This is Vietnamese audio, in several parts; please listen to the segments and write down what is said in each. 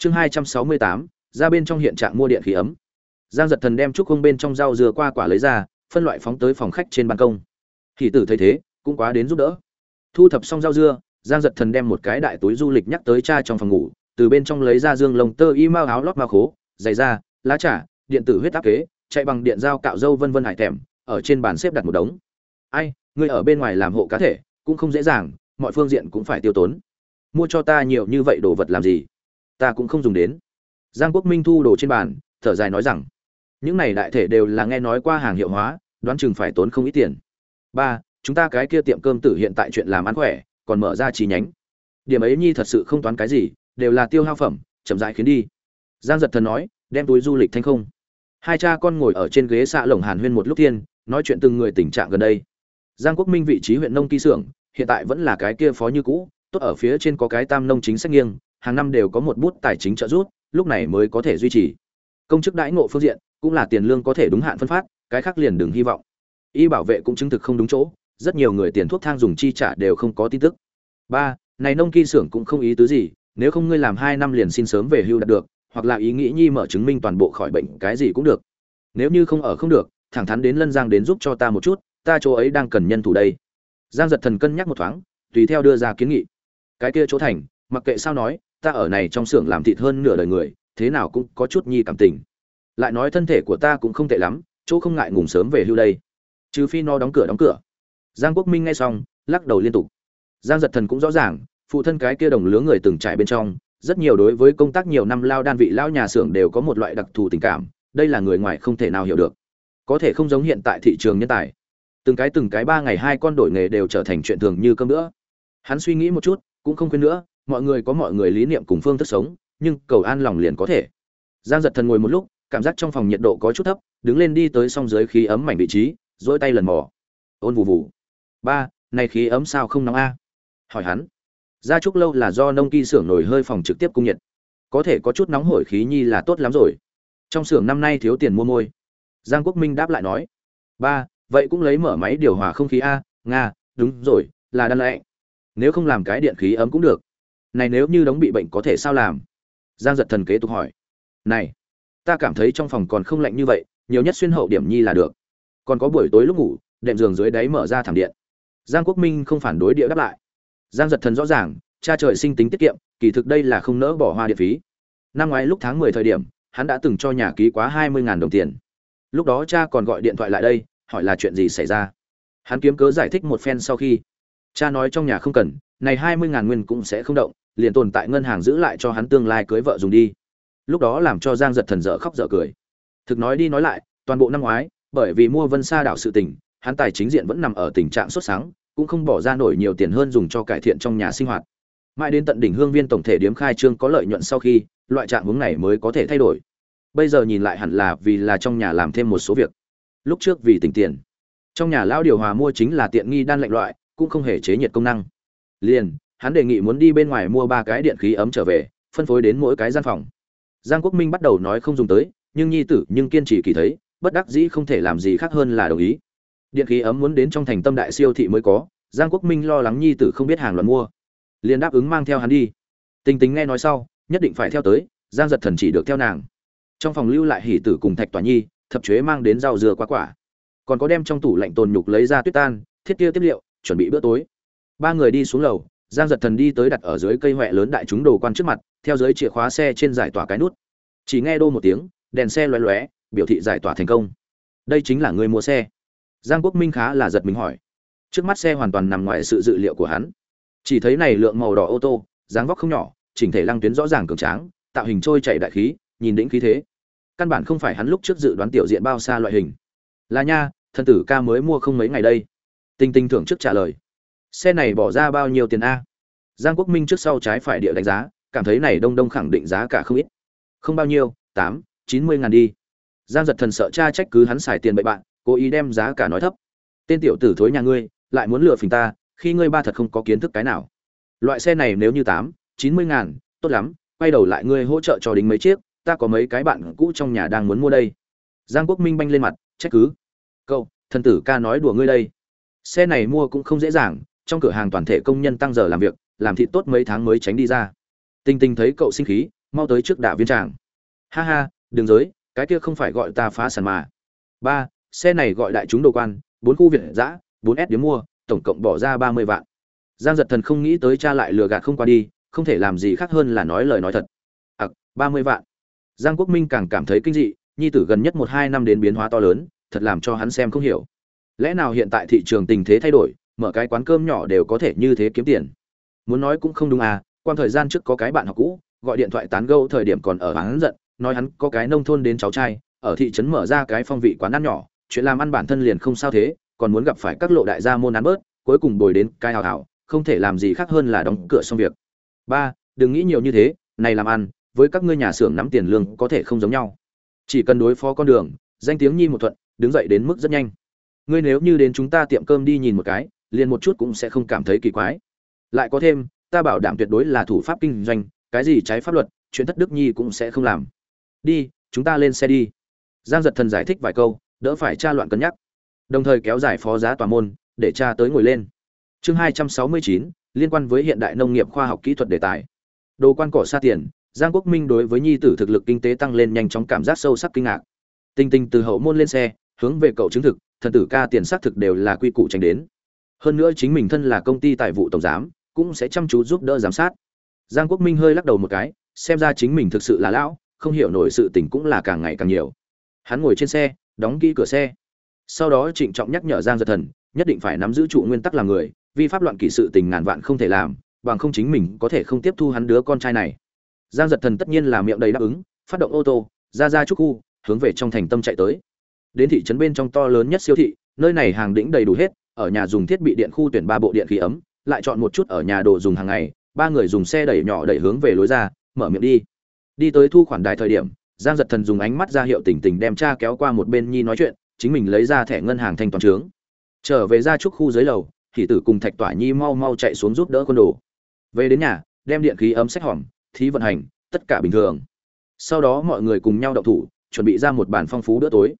chương hai trăm sáu mươi tám, ra bên trong hiện trạng mua điện khí ấm. Giang giật thần đem trúc không bên trong rau dừa qua quả lấy ra, phân loại phóng tới phòng khách trên ban công. Hỷ tử thấy thế, cũng quá đến giúp đỡ. Thu thập xong rau dưa, giang giật thần đem một cái đại túi du lịch nhắc tới cha trong phòng ngủ, từ bên trong lấy ra dương lồng tơ y mao áo lót mao khố, giày da, lá trà, điện tử huyết áp kế, chạy bằng điện dao cạo dâu vân vân hải thèm, ở trên bàn xếp đặt một đống. Ai, ngươi ở bên ngoài làm hộ cá thể, cũng không dễ dàng, mọi phương diện cũng phải tiêu tốn. Mua cho ta nhiều như vậy đồ vật làm gì? Ta cũng không dùng đến. Giang quốc minh thu đồ trên bàn, thở dài nói rằng, những này đại thể đều là nghe nói qua hàng hiệu hóa, đoán chừng phải tốn không ít tiền. Ba, chúng ta cái kia tiệm cơm tử hiện tại chuyện làm ăn khỏe, còn mở ra chi nhánh. Điểm ấy nhi thật sự không toán cái gì, đều là tiêu hao phẩm, chậm dại khiến đi. Giang giật thần nói, đem túi du lịch thanh không. Hai cha con ngồi ở trên ghế xạ lồng hàn huyên một lúc tiên nói chuyện từng người tình trạng gần đây. Giang quốc minh vị trí huyện nông ký xưởng, hiện tại vẫn là cái kia phó như cũ, tốt ở phía trên có cái tam nông chính sách nghiêng hàng năm đều có một bút tài chính trợ giúp, lúc này mới có thể duy trì. Công chức đãi ngộ phương diện, cũng là tiền lương có thể đúng hạn phân phát, cái khác liền đừng hy vọng. Y bảo vệ cũng chứng thực không đúng chỗ, rất nhiều người tiền thuốc thang dùng chi trả đều không có tin tức. Ba, này nông kỳ xưởng cũng không ý tứ gì, nếu không ngươi làm hai năm liền xin sớm về hưu đạt được, hoặc là ý nghĩ nhi mở chứng minh toàn bộ khỏi bệnh, cái gì cũng được. Nếu như không ở không được, thẳng thắn đến lân giang đến giúp cho ta một chút, ta chỗ ấy đang cần nhân thủ đây. Giang giật thần cân nhắc một thoáng, tùy theo đưa ra kiến nghị. Cái kia chỗ thành, mặc kệ sao nói ta ở này trong xưởng làm thịt hơn nửa đời người, thế nào cũng có chút nhi cảm tình. Lại nói thân thể của ta cũng không tệ lắm, chỗ không ngại ngùng sớm về hưu đây. Trừ phi nó đóng cửa đóng cửa. Giang quốc minh nghe xong, lắc đầu liên tục. Giang giật thần cũng rõ ràng, phụ thân cái kia đồng lứa người từng trải bên trong, rất nhiều đối với công tác nhiều năm lao đan vị lao nhà xưởng đều có một loại đặc thù tình cảm, đây là người ngoài không thể nào hiểu được. Có thể không giống hiện tại thị trường nhân tài. Từng cái từng cái ba ngày hai con đổi nghề đều trở thành chuyện thường như cơm nữa hắn suy nghĩ một chút, cũng không quên nữa mọi người có mọi người lý niệm cùng phương thức sống, nhưng cầu an lòng liền có thể. Giang giật thần ngồi một lúc, cảm giác trong phòng nhiệt độ có chút thấp, đứng lên đi tới song dưới khí ấm mảnh vị trí dỗi tay lần mò. Ôn vù vù. Ba, này khí ấm sao không nóng a? Hỏi hắn. Gia trúc lâu là do nông kỳ xưởng nổi hơi phòng trực tiếp cung nhiệt. Có thể có chút nóng hổi khí nhi là tốt lắm rồi. Trong xưởng năm nay thiếu tiền mua môi. Giang quốc minh đáp lại nói. Ba, vậy cũng lấy mở máy điều hòa không khí a. Nga, đúng rồi, là đan lệ nếu không làm cái điện khí ấm cũng được này nếu như đóng bị bệnh có thể sao làm? Giang giật thần kế tục hỏi. Này, ta cảm thấy trong phòng còn không lạnh như vậy, nhiều nhất xuyên hậu điểm nhi là được. Còn có buổi tối lúc ngủ, đệm giường dưới đáy mở ra thảm điện. Giang quốc minh không phản đối địa đáp lại. Giang giật thần rõ ràng, cha trời sinh tính tiết kiệm, kỳ thực đây là không nỡ bỏ hoa điện phí. Năm ngoái lúc tháng mười thời điểm, hắn đã từng cho nhà ký quá hai mươi đồng tiền. Lúc đó cha còn gọi điện thoại lại đây, hỏi là chuyện gì xảy ra. Hắn kiếm cớ giải thích một phen sau khi, cha nói trong nhà không cần, này hai mươi ngàn nguyên cũng sẽ không động liền tồn tại ngân hàng giữ lại cho hắn tương lai cưới vợ dùng đi. Lúc đó làm cho giang giật thần dở khóc dở cười. Thực nói đi nói lại, toàn bộ năm ngoái, bởi vì mua vân sa đảo sự tình, hắn tài chính diện vẫn nằm ở tình trạng sốt sáng, cũng không bỏ ra nổi nhiều tiền hơn dùng cho cải thiện trong nhà sinh hoạt. Mãi đến tận đỉnh hương viên tổng thể điếm khai trương có lợi nhuận sau khi, loại trạng hướng này mới có thể thay đổi. Bây giờ nhìn lại hẳn là vì là trong nhà làm thêm một số việc. Lúc trước vì tỉnh tiền. Trong nhà lão điều hòa mua chính là tiện nghi đan lạnh loại, cũng không hề chế nhiệt công năng. Liền hắn đề nghị muốn đi bên ngoài mua ba cái điện khí ấm trở về, phân phối đến mỗi cái gian phòng. Giang quốc minh bắt đầu nói không dùng tới, nhưng nhi tử, nhưng kiên trì kỳ thấy, bất đắc dĩ không thể làm gì khác hơn là đồng ý. Điện khí ấm muốn đến trong thành tâm đại siêu thị mới có, giang quốc minh lo lắng nhi tử không biết hàng loạt mua. Liền đáp ứng mang theo hắn đi. Tình tính nghe nói sau, nhất định phải theo tới, giang giật thần chỉ được theo nàng. Trong phòng lưu lại Hỉ tử cùng thạch tòa nhi, thập chế mang đến rau dừa quả quả. Còn có đem trong tủ lạnh tồn nhục lấy ra tuyết tan, thiết kia tiếp liệu, chuẩn bị bữa tối. Ba người đi xuống lầu giang giật thần đi tới đặt ở dưới cây huệ lớn đại chúng đồ quan trước mặt, theo dưới chìa khóa xe trên giải tỏa cái nút. Chỉ nghe đô một tiếng, đèn xe loé loé biểu thị giải tỏa thành công. Đây chính là người mua xe. Giang quốc minh khá là giật mình hỏi. Trước mắt xe hoàn toàn nằm ngoài sự dự liệu của hắn. Chỉ thấy này lượng màu đỏ ô tô, dáng vóc không nhỏ, chỉnh thể lăng tuyến rõ ràng cường tráng, tạo hình trôi chảy đại khí, nhìn đĩnh khí thế. Căn bản không phải hắn lúc trước dự đoán tiểu diện bao xa loại hình. Là nha thân tử ca mới mua không mấy ngày đây. Tinh tinh thưởng trước trả lời xe này bỏ ra bao nhiêu tiền a? Giang quốc minh trước sau trái phải địa đánh giá, cảm thấy này đông đông khẳng định giá cả không ít. Không bao nhiêu, tám, chín mươi ngàn đi. Giang giật thần sợ cha trách cứ hắn xài tiền bậy bạn, cố ý đem giá cả nói thấp. Tên tiểu tử thối nhà ngươi, lại muốn lừa phình ta, khi ngươi ba thật không có kiến thức cái nào. Loại xe này nếu như tám, chín mươi ngàn, tốt lắm, quay đầu lại ngươi hỗ trợ cho đính mấy chiếc, ta có mấy cái bạn cũ trong nhà đang muốn mua đây. Giang quốc minh banh lên mặt, trách cứ. Cậu, thần tử ca nói đùa ngươi đây. Xe này mua cũng không dễ dàng trong cửa hàng toàn thể công nhân tăng giờ làm việc, làm thịt tốt mấy tháng mới tránh đi ra. Tinh tinh thấy cậu sinh khí, mau tới trước đả viên tràng. Ha ha đừng giới, cái kia không phải gọi ta phá sản mà. Ba, xe này gọi đại chúng đồ quan, bốn khu việt giã bốn s điếm mua, tổng cộng bỏ ra ba mươi vạn. Giang giật thần không nghĩ tới cha lại lừa gạt không qua đi, không thể làm gì khác hơn là nói lời nói thật. Ặc, ba mươi vạn. Giang quốc minh càng cảm thấy kinh dị, nhi tử gần nhất một hai năm đến biến hóa to lớn, thật làm cho hắn xem không hiểu. Lẽ nào hiện tại thị trường tình thế thay đổi mở cái quán cơm nhỏ đều có thể như thế kiếm tiền. Muốn nói cũng không đúng à quan thời gian trước có cái bạn học cũ, gọi điện thoại tán gẫu thời điểm còn ở hắn giận, nói hắn có cái nông thôn đến cháu trai, ở thị trấn mở ra cái phong vị quán ăn nhỏ, chuyện làm ăn bản thân liền không sao thế, còn muốn gặp phải các lộ đại gia môn ăn bớt, cuối cùng bồi đến cái hào hào, không thể làm gì khác hơn là đóng cửa xong việc. Ba, đừng nghĩ nhiều như thế, này làm ăn, với các ngươi nhà xưởng nắm tiền lương có thể không giống nhau. Chỉ cần đối phó con đường, danh tiếng nhi một thuận, đứng dậy đến mức rất nhanh. Ngươi nếu như đến chúng ta tiệm cơm đi nhìn một cái liền một chút cũng sẽ không cảm thấy kỳ quái. Lại có thêm, ta bảo đảm tuyệt đối là thủ pháp kinh doanh, cái gì trái pháp luật, chuyện thất đức nhi cũng sẽ không làm. Đi, chúng ta lên xe đi. Giang giật thần giải thích vài câu, đỡ phải tra loạn cân nhắc. Đồng thời kéo dài phó giá tòa môn, để cha tới ngồi lên. Chương hai trăm sáu mươi chín, liên quan với hiện đại nông nghiệp khoa học kỹ thuật đề tài. Đồ quan cỏ xa tiền, giang quốc minh đối với nhi tử thực lực kinh tế tăng lên nhanh chóng cảm giác sâu sắc kinh ngạc. Tinh tinh từ hậu môn lên xe, hướng về cậu chứng thực, thần tử ca tiền xác thực đều là quy củ tránh đến hơn nữa chính mình thân là công ty tài vụ tổng giám, cũng sẽ chăm chú giúp đỡ giám sát. Giang quốc minh hơi lắc đầu một cái, xem ra chính mình thực sự là lão, không hiểu nổi sự tình cũng là càng ngày càng nhiều. Hắn ngồi trên xe, đóng kỹ cửa xe. Sau đó trịnh trọng nhắc nhở giang giật thần, nhất định phải nắm giữ trụ nguyên tắc làm người, vi pháp loạn kỷ sự tình ngàn vạn không thể làm, bằng không chính mình có thể không tiếp thu hắn đứa con trai này. Giang giật thần tất nhiên là miệng đầy đáp ứng, phát động ô tô, ra ra trúc khu, hướng về trong thành tâm chạy tới. Đến thị trấn bên trong to lớn nhất siêu thị, nơi này hàng đĩnh đầy đủ hết ở nhà dùng thiết bị điện khu tuyển ba bộ điện khí ấm, lại chọn một chút ở nhà đồ dùng hàng ngày, ba người dùng xe đẩy nhỏ đẩy hướng về lối ra, mở miệng đi. Đi tới thu khoản đài thời điểm, giang giật thần dùng ánh mắt ra hiệu tỉnh tỉnh đem cha kéo qua một bên nhi nói chuyện, chính mình lấy ra thẻ ngân hàng thanh toán trướng trở về ra trúc khu dưới lầu, thì tử cùng thạch tỏa nhi mau mau chạy xuống giúp đỡ quân đồ. Về đến nhà, đem điện khí ấm sách hỏng, thí vận hành, tất cả bình thường. Sau đó mọi người cùng nhau đậu thủ, chuẩn bị ra một bàn phong phú bữa tối.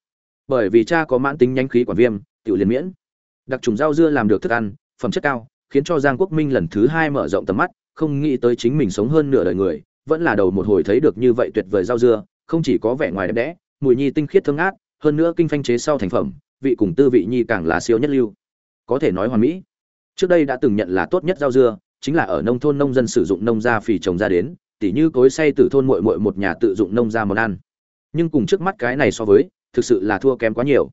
Bởi vì cha có mãn tính nhánh khí quản viêm, tiểu liền miễn đặc trùng rau dưa làm được thức ăn, phẩm chất cao, khiến cho giang quốc minh lần thứ hai mở rộng tầm mắt, không nghĩ tới chính mình sống hơn nửa đời người, vẫn là đầu một hồi thấy được như vậy tuyệt vời rau dưa, không chỉ có vẻ ngoài đẹp đẽ, mùi nhi tinh khiết thơm ngát, hơn nữa kinh phanh chế sau thành phẩm, vị cùng tư vị nhi càng là siêu nhất lưu. Có thể nói hoàn mỹ. Trước đây đã từng nhận là tốt nhất rau dưa, chính là ở nông thôn nông dân sử dụng nông gia phì trồng ra đến, tỉ như cối say từ thôn muội muội một nhà tự dụng nông gia món ăn. Nhưng cùng trước mắt cái này so với, thực sự là thua kém quá nhiều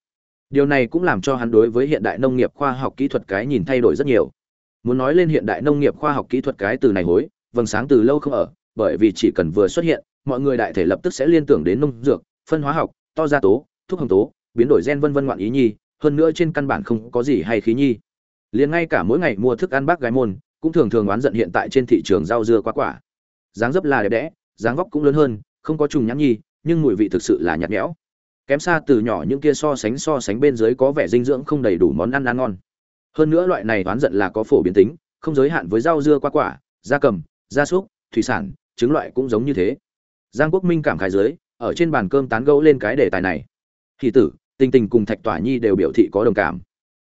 điều này cũng làm cho hắn đối với hiện đại nông nghiệp khoa học kỹ thuật cái nhìn thay đổi rất nhiều. Muốn nói lên hiện đại nông nghiệp khoa học kỹ thuật cái từ này hối, vầng sáng từ lâu không ở, bởi vì chỉ cần vừa xuất hiện, mọi người đại thể lập tức sẽ liên tưởng đến nông dược, phân hóa học, to gia tố, thuốc hồng tố, biến đổi gen vân vân ngoạn ý nhi, hơn nữa trên căn bản không có gì hay khí nhi. Liền ngay cả mỗi ngày mua thức ăn bác gái môn, cũng thường thường oán giận hiện tại trên thị trường rau dưa quá quả. Dáng dấp là đẹp đẽ, dáng vóc cũng lớn hơn, không có trùng nhãn nhi, nhưng mùi vị thực sự là nhạt nhẽo kém xa từ nhỏ những kia so sánh so sánh bên dưới có vẻ dinh dưỡng không đầy đủ món ăn ăn ngon. Hơn nữa loại này oán giận là có phổ biến tính, không giới hạn với rau dưa qua quả da cầm, gia súc, thủy sản, trứng loại cũng giống như thế. Giang quốc minh cảm khái dưới, ở trên bàn cơm tán gẫu lên cái đề tài này. Thì tử, tình tình cùng thạch tỏa nhi đều biểu thị có đồng cảm.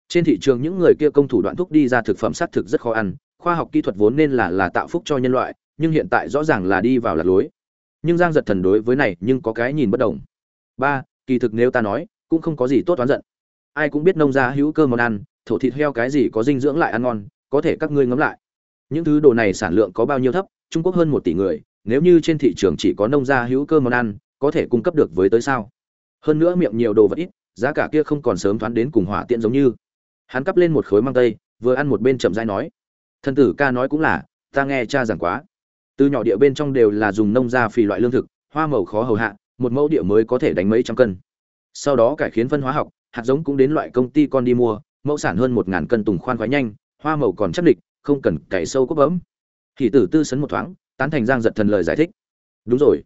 Trên thị trường những người kia công thủ đoạn thuốc đi ra thực phẩm xác thực rất khó ăn, khoa học kỹ thuật vốn nên là là tạo phúc cho nhân loại, nhưng hiện tại rõ ràng là đi vào lạc lối. Nhưng giang giật thần đối với này nhưng có cái nhìn bất đồng. Ba kỳ thực nếu ta nói, cũng không có gì tốt oán giận. Ai cũng biết nông gia hữu cơ món ăn, thổ thịt heo cái gì có dinh dưỡng lại ăn ngon, có thể các ngươi ngẫm lại. Những thứ đồ này sản lượng có bao nhiêu thấp, trung quốc hơn một tỷ người, nếu như trên thị trường chỉ có nông gia hữu cơ món ăn, có thể cung cấp được với tới sao? Hơn nữa miệng nhiều đồ vật ít, giá cả kia không còn sớm thoáng đến cùng hỏa tiện giống như. Hắn cắp lên một khối mang tây, vừa ăn một bên chậm rãi nói. Thân tử ca nói cũng là, ta nghe cha giảng quá. Từ nhỏ địa bên trong đều là dùng nông gia phì loại lương thực, hoa màu khó hầu hạ một mẫu địa mới có thể đánh mấy trăm cân. Sau đó cải khiến phân hóa học hạt giống cũng đến loại công ty con đi mua mẫu sản hơn một ngàn cân tùng khoan khoái nhanh hoa màu còn chắc địch không cần cày sâu cốc bấm. Thì tử tư sấn một thoáng tán thành giang giật thần lời giải thích. Đúng rồi.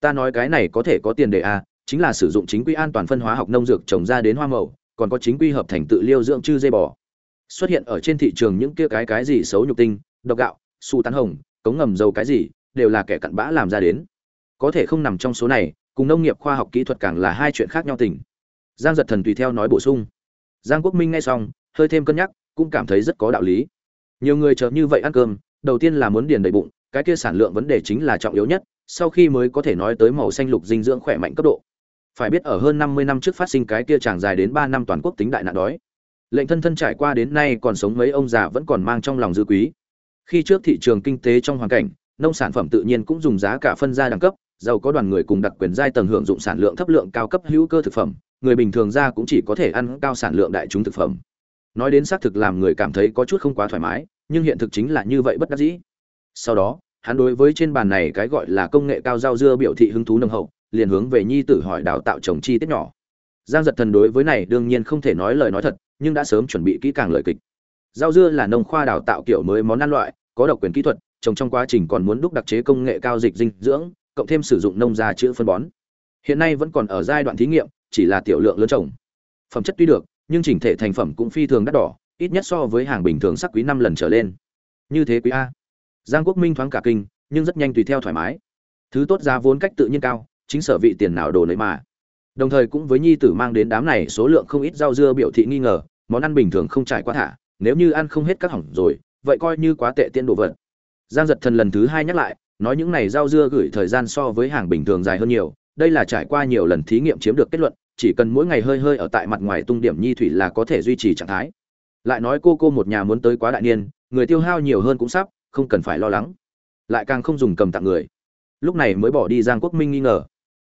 Ta nói cái này có thể có tiền đề à, chính là sử dụng chính quy an toàn phân hóa học nông dược trồng ra đến hoa màu còn có chính quy hợp thành tự liêu dưỡng chư dây bò. Xuất hiện ở trên thị trường những kia cái cái gì xấu nhục tinh độc gạo su tán hồng cống ngầm dầu cái gì đều là kẻ cặn bã làm ra đến. Có thể không nằm trong số này cùng nông nghiệp khoa học kỹ thuật càng là hai chuyện khác nhau tỉnh giang giật thần tùy theo nói bổ sung. Giang quốc minh nghe xong, hơi thêm cân nhắc, cũng cảm thấy rất có đạo lý. Nhiều người chờ như vậy ăn cơm, đầu tiên là muốn điền đầy bụng, cái kia sản lượng vấn đề chính là trọng yếu nhất, sau khi mới có thể nói tới màu xanh lục dinh dưỡng khỏe mạnh cấp độ. Phải biết ở hơn 50 năm trước phát sinh cái kia chàng dài đến 3 năm toàn quốc tính đại nạn đói. Lệnh thân thân trải qua đến nay còn sống mấy ông già vẫn còn mang trong lòng dư quý. Khi trước thị trường kinh tế trong hoàn cảnh, nông sản phẩm tự nhiên cũng dùng giá cả phân ra đẳng cấp giàu có đoàn người cùng đặc quyền giai tầng hưởng dụng sản lượng thấp lượng cao cấp hữu cơ thực phẩm, người bình thường ra cũng chỉ có thể ăn cao sản lượng đại chúng thực phẩm. Nói đến xác thực làm người cảm thấy có chút không quá thoải mái, nhưng hiện thực chính là như vậy bất đắc dĩ. Sau đó, hắn đối với trên bàn này cái gọi là công nghệ cao rau dưa biểu thị hứng thú nồng hậu, liền hướng về nhi tử hỏi đào tạo trồng chi tiết nhỏ. Giang giật thần đối với này đương nhiên không thể nói lời nói thật, nhưng đã sớm chuẩn bị kỹ càng lời kịch. Rau dưa là nông khoa đào tạo kiểu mới món ăn loại, có độc quyền kỹ thuật, trồng trong quá trình còn muốn đúc đặc chế công nghệ cao dịch dinh dưỡng cộng thêm sử dụng nông gia chữa phân bón. Hiện nay vẫn còn ở giai đoạn thí nghiệm, chỉ là tiểu lượng lớn trồng. Phẩm chất tuy được, nhưng chỉnh thể thành phẩm cũng phi thường đắt đỏ, ít nhất so với hàng bình thường sắc quý năm lần trở lên. Như thế quý a. Giang quốc minh thoáng cả kinh, nhưng rất nhanh tùy theo thoải mái. Thứ tốt giá vốn cách tự nhiên cao, chính sở vị tiền nào đồ lấy mà. Đồng thời cũng với nhi tử mang đến đám này số lượng không ít rau dưa biểu thị nghi ngờ, món ăn bình thường không trải qua thả, nếu như ăn không hết các hỏng rồi, vậy coi như quá tệ tiên đồ vật. Giang giật thần lần thứ hai nhắc lại nói những này rau dưa gửi thời gian so với hàng bình thường dài hơn nhiều, đây là trải qua nhiều lần thí nghiệm chiếm được kết luận, chỉ cần mỗi ngày hơi hơi ở tại mặt ngoài tung điểm nhi thủy là có thể duy trì trạng thái. Lại nói cô cô một nhà muốn tới quá đại niên, người tiêu hao nhiều hơn cũng sắp, không cần phải lo lắng. Lại càng không dùng cầm tặng người. Lúc này mới bỏ đi giang quốc minh nghi ngờ.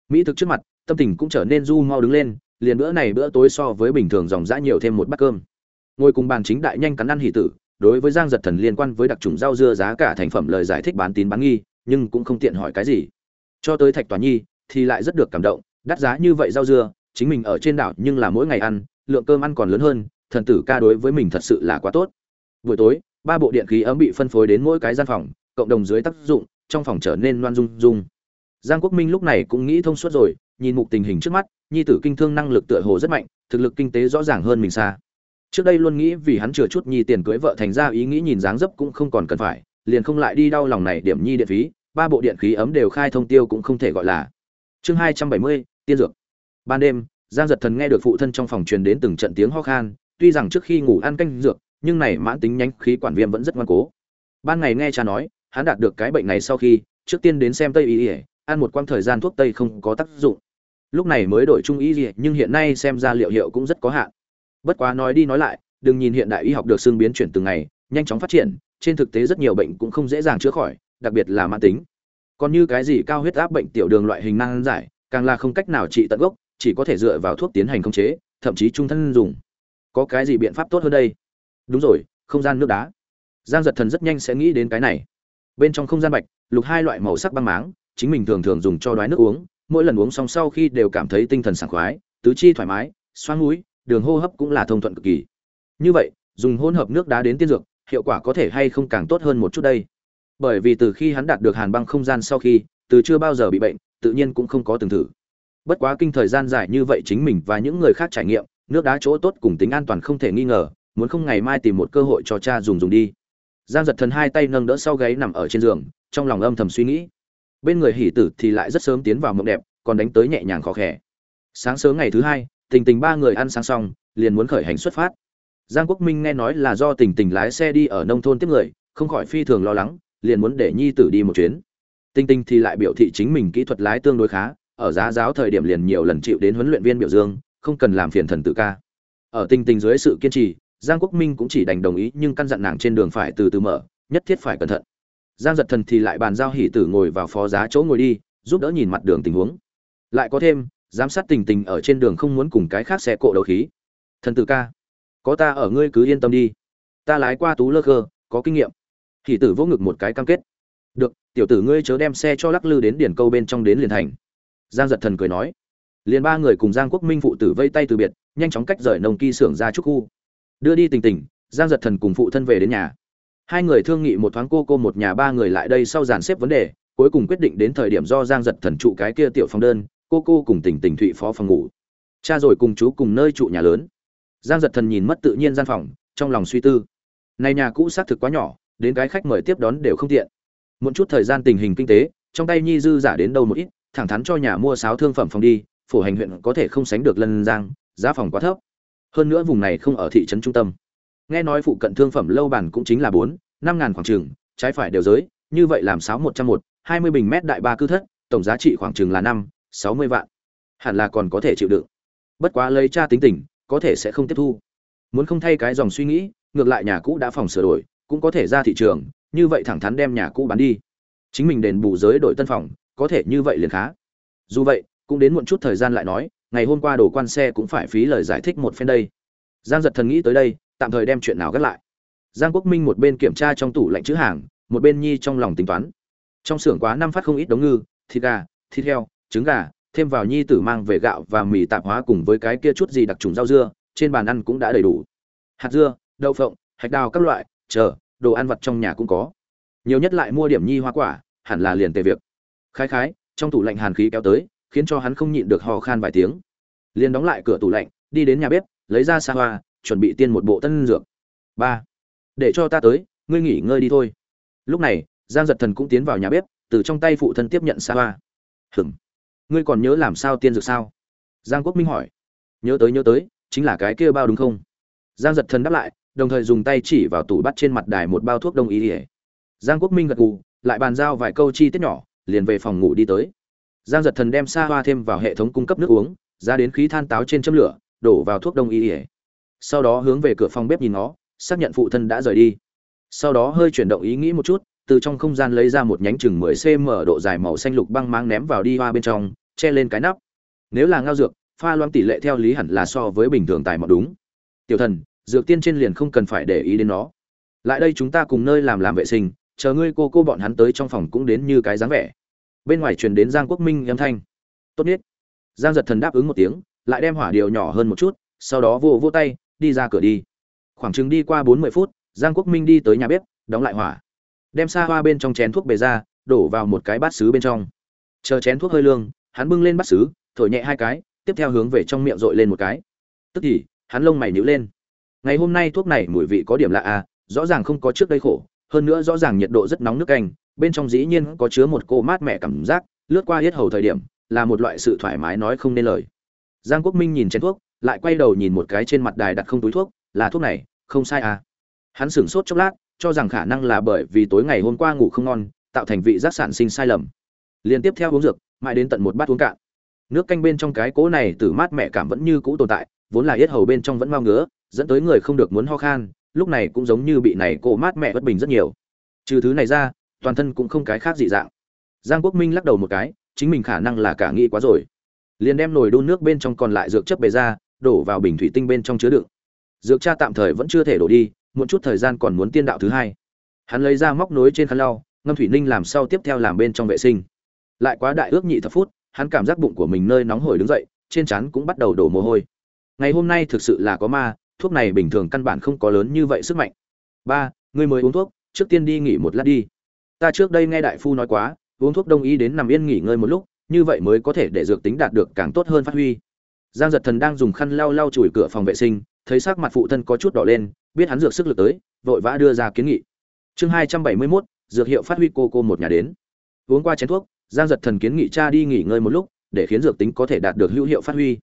Mỹ thực trước mặt, tâm tình cũng trở nên du mau đứng lên, liền bữa này bữa tối so với bình thường dòng dã nhiều thêm một bát cơm. Ngồi cùng bàn chính đại nhanh cắn ăn hỷ tử, đối với giang giật thần liên quan với đặc trùng rau dưa giá cả thành phẩm lời giải thích bán tín bán nghi nhưng cũng không tiện hỏi cái gì. Cho tới thạch toàn nhi, thì lại rất được cảm động, đắt giá như vậy rau dưa, chính mình ở trên đảo nhưng là mỗi ngày ăn, lượng cơm ăn còn lớn hơn, thần tử ca đối với mình thật sự là quá tốt. Buổi tối, ba bộ điện khí ấm bị phân phối đến mỗi cái gian phòng, cộng đồng dưới tác dụng, trong phòng trở nên loan dung dung giang quốc minh lúc này cũng nghĩ thông suốt rồi, nhìn mục tình hình trước mắt, nhi tử kinh thương năng lực tựa hồ rất mạnh, thực lực kinh tế rõ ràng hơn mình xa. Trước đây luôn nghĩ vì hắn chừa chút nhi tiền cưới vợ thành ra ý nghĩ nhìn dáng dấp cũng không còn cần phải, liền không lại đi đau lòng này điểm nhi điện phí ba bộ điện khí ấm đều khai thông tiêu cũng không thể gọi là. Chương hai trăm bảy mươi, tiên dược. Ban đêm, giang giật thần nghe được phụ thân trong phòng truyền đến từng trận tiếng ho khan, tuy rằng trước khi ngủ ăn canh dược, nhưng này mãn tính nhánh khí quản viêm vẫn rất ngoan cố. Ban ngày nghe cha nói, hắn đạt được cái bệnh này sau khi, trước tiên đến xem tây y ăn một quãng thời gian thuốc tây không có tác dụng. Lúc này mới đổi trung y nhưng hiện nay xem ra liệu hiệu cũng rất có hạn. Bất quá nói đi nói lại, đừng nhìn hiện đại y học được xương biến chuyển từng ngày, nhanh chóng phát triển, trên thực tế rất nhiều bệnh cũng không dễ dàng chữa khỏi đặc biệt là mãn tính. Còn như cái gì cao huyết áp bệnh tiểu đường loại hình nan giải, càng là không cách nào trị tận gốc, chỉ có thể dựa vào thuốc tiến hành khống chế, thậm chí trung thân dùng. Có cái gì biện pháp tốt hơn đây? Đúng rồi, không gian nước đá. Giang giật thần rất nhanh sẽ nghĩ đến cái này. Bên trong không gian bạch, lục hai loại màu sắc băng máng, chính mình thường thường dùng cho đoái nước uống, mỗi lần uống xong sau khi đều cảm thấy tinh thần sảng khoái, tứ chi thoải mái, xoang núi đường hô hấp cũng là thông thuận cực kỳ. Như vậy, dùng hỗn hợp nước đá đến tiên dược, hiệu quả có thể hay không càng tốt hơn một chút đây? Bởi vì từ khi hắn đạt được hàn băng không gian sau khi, từ chưa bao giờ bị bệnh, tự nhiên cũng không có từng thử. Bất quá kinh thời gian dài như vậy chính mình và những người khác trải nghiệm, nước đá chỗ tốt cùng tính an toàn không thể nghi ngờ, muốn không ngày mai tìm một cơ hội cho cha dùng dùng đi. Giang giật thần hai tay nâng đỡ sau gáy nằm ở trên giường, trong lòng âm thầm suy nghĩ. Bên người hỷ tử thì lại rất sớm tiến vào mộng đẹp, còn đánh tới nhẹ nhàng khó khẽ sáng sớm ngày thứ hai, tình tình ba người ăn sáng xong, liền muốn khởi hành xuất phát. Giang quốc minh nghe nói là do tình tình lái xe đi ở nông thôn tiếp người, không khỏi phi thường lo lắng liền muốn để nhi tử đi một chuyến. Tinh tinh thì lại biểu thị chính mình kỹ thuật lái tương đối khá, ở giá giáo thời điểm liền nhiều lần chịu đến huấn luyện viên biểu dương, không cần làm phiền thần tử ca. Ở tinh tinh dưới sự kiên trì, giang quốc minh cũng chỉ đành đồng ý nhưng căn dặn nàng trên đường phải từ từ mở, nhất thiết phải cẩn thận. Giang giật thần thì lại bàn giao hỉ tử ngồi vào phó giá chỗ ngồi đi, giúp đỡ nhìn mặt đường tình huống. Lại có thêm, giám sát tình tình ở trên đường không muốn cùng cái khác xe cộ đầu khí. Thần tử ca, có ta ở ngươi cứ yên tâm đi. Ta lái qua tú lơ khơ, có kinh nghiệm thì tử vỗ ngực một cái cam kết. Được, tiểu tử ngươi chớ đem xe cho lắc lư đến điển câu bên trong đến liền thành. Giang giật thần cười nói. Liền ba người cùng giang quốc minh phụ tử vây tay từ biệt, nhanh chóng cách rời nông kỳ xưởng ra trúc khu. Đưa đi tình tình, giang giật thần cùng phụ thân về đến nhà. Hai người thương nghị một thoáng cô cô một nhà ba người lại đây sau dàn xếp vấn đề, cuối cùng quyết định đến thời điểm do giang giật thần trụ cái kia tiểu phòng đơn, cô cô cùng tình tình thụy phó phòng ngủ. Cha rồi cùng chú cùng nơi trụ nhà lớn. Giang giật thần nhìn mất tự nhiên gian phòng, trong lòng suy tư. Này nhà cũ xác thực quá nhỏ đến cái khách mời tiếp đón đều không tiện. Một chút thời gian tình hình kinh tế, trong tay nhi dư giả đến đâu một ít, thẳng thắn cho nhà mua sáo thương phẩm phòng đi, phổ hành huyện có thể không sánh được lân giang, giá phòng quá thấp. Hơn nữa vùng này không ở thị trấn trung tâm. Nghe nói phụ cận thương phẩm lâu bản cũng chính là bốn, năm ngàn khoảng trường trái phải đều giới, như vậy làm sáo một trăm một, hai mươi bình mét đại ba cư thất, tổng giá trị khoảng chừng là năm, sáu mươi vạn. Hẳn là còn có thể chịu đựng. Bất quá lấy cha tính tình, có thể sẽ không tiếp thu. Muốn không thay cái dòng suy nghĩ, ngược lại nhà cũ đã phòng sửa đổi cũng có thể ra thị trường, như vậy thẳng thắn đem nhà cũ bán đi. Chính mình đền bù giới đổi tân phòng, có thể như vậy liền khá. Dù vậy, cũng đến muộn chút thời gian lại nói, ngày hôm qua đồ quan xe cũng phải phí lời giải thích một phen đây. Giang giật thần nghĩ tới đây, tạm thời đem chuyện nào gác lại. Giang quốc minh một bên kiểm tra trong tủ lạnh chữ hàng, một bên nhi trong lòng tính toán. Trong xưởng quá năm phát không ít đống ngư, thịt gà, thịt heo, trứng gà, thêm vào nhi tử mang về gạo và mì tạp hóa cùng với cái kia chút gì đặc trùng rau dưa, trên bàn ăn cũng đã đầy đủ. Hạt dưa, đậu phộng, hạch đào các loại, chờ đồ ăn vặt trong nhà cũng có. Nhiều nhất lại mua điểm nhi hoa quả, hẳn là liền tề việc. Khái khái, trong tủ lạnh hàn khí kéo tới, khiến cho hắn không nhịn được hò khan vài tiếng. Liền đóng lại cửa tủ lạnh, đi đến nhà bếp, lấy ra xa hoa, chuẩn bị tiên một bộ tân dược. Ba, để cho ta tới, ngươi nghỉ ngơi đi thôi. Lúc này, giang giật thần cũng tiến vào nhà bếp, từ trong tay phụ thân tiếp nhận xa hoa. Hừm ngươi còn nhớ làm sao tiên dược sao? Giang quốc minh hỏi. Nhớ tới nhớ tới, chính là cái kia bao đúng không? Giang giật thần đáp lại đồng thời dùng tay chỉ vào tủ bắt trên mặt đài một bao thuốc đông y ỉa. Giang quốc minh gật gù, lại bàn giao vài câu chi tiết nhỏ, liền về phòng ngủ đi tới. Giang giật thần đem xa hoa thêm vào hệ thống cung cấp nước uống ra đến khí than táo trên châm lửa, đổ vào thuốc đông y ỉa. Sau đó hướng về cửa phòng bếp nhìn nó xác nhận phụ thân đã rời đi. Sau đó hơi chuyển động ý nghĩ một chút, từ trong không gian lấy ra một nhánh chừng 10 cm độ dài màu xanh lục băng mang ném vào đi hoa bên trong, che lên cái nắp. Nếu là ngao dược, pha loãng tỷ lệ theo lý hẳn là so với bình thường tài mọt đúng. Tiểu thần dược tiên trên liền không cần phải để ý đến nó. Lại đây chúng ta cùng nơi làm làm vệ sinh, chờ ngươi cô cô bọn hắn tới trong phòng cũng đến như cái dáng vẻ. Bên ngoài truyền đến giang quốc minh âm thanh. Tốt nhất. Giang giật thần đáp ứng một tiếng, lại đem hỏa điều nhỏ hơn một chút, sau đó vô vô tay, đi ra cửa đi. Khoảng chừng đi qua bốn mươi phút, giang quốc minh đi tới nhà bếp, đóng lại hỏa. Đem xa hoa bên trong chén thuốc bề ra, đổ vào một cái bát xứ bên trong. Chờ chén thuốc hơi lương, hắn bưng lên bát xứ thổi nhẹ hai cái, tiếp theo hướng về trong miệng dội lên một cái. Tức thì, hắn lông mày nhíu lên ngày hôm nay thuốc này mùi vị có điểm lạ à rõ ràng không có trước đây khổ, hơn nữa rõ ràng nhiệt độ rất nóng nước canh, bên trong dĩ nhiên có chứa một cô mát mẻ cảm giác, lướt qua hết hầu thời điểm, là một loại sự thoải mái nói không nên lời. Giang quốc minh nhìn chén thuốc, lại quay đầu nhìn một cái trên mặt đài đặt không túi thuốc, là thuốc này, không sai à. Hắn sửng sốt chốc lát, cho rằng khả năng là bởi vì tối ngày hôm qua ngủ không ngon, tạo thành vị giác sản sinh sai lầm. Liên tiếp theo uống dược, mãi đến tận một bát uống cạn. Nước canh bên trong cái cố này từ mát mẻ cảm vẫn như cũ tồn tại vốn là yết hầu bên trong vẫn mau ngứa, dẫn tới người không được muốn ho khan, lúc này cũng giống như bị này cổ mát mẹ bất bình rất nhiều. Trừ thứ này ra, toàn thân cũng không cái khác dị dạng. Giang quốc minh lắc đầu một cái, chính mình khả năng là cả nghĩ quá rồi. Liền đem nồi đun nước bên trong còn lại dược chấp bề ra, đổ vào bình thủy tinh bên trong chứa đựng. Dược cha tạm thời vẫn chưa thể đổ đi, một chút thời gian còn muốn tiên đạo thứ hai. Hắn lấy ra móc nối trên khăn lau, ngâm thủy ninh làm sau tiếp theo làm bên trong vệ sinh. Lại quá đại ước nhị thập phút, hắn cảm giác bụng của mình nơi nóng hổi đứng dậy, trên trán cũng bắt đầu đổ mồ hôi ngày hôm nay thực sự là có ma, thuốc này bình thường căn bản không có lớn như vậy sức mạnh. Ba, ngươi mới uống thuốc, trước tiên đi nghỉ một lát đi. Ta trước đây nghe đại phu nói quá, uống thuốc đông y đến nằm yên nghỉ ngơi một lúc, như vậy mới có thể để dược tính đạt được càng tốt hơn phát huy. Giang giật thần đang dùng khăn lau lau chùi cửa phòng vệ sinh, thấy sắc mặt phụ thân có chút đỏ lên, biết hắn dược sức lực tới, vội vã đưa ra kiến nghị. Chương hai trăm bảy mươi mốt, dược hiệu phát huy cô cô một nhà đến. Uống qua chén thuốc, giang giật thần kiến nghị cha đi nghỉ ngơi một lúc, để khiến dược tính có thể đạt được hữu hiệu phát huy.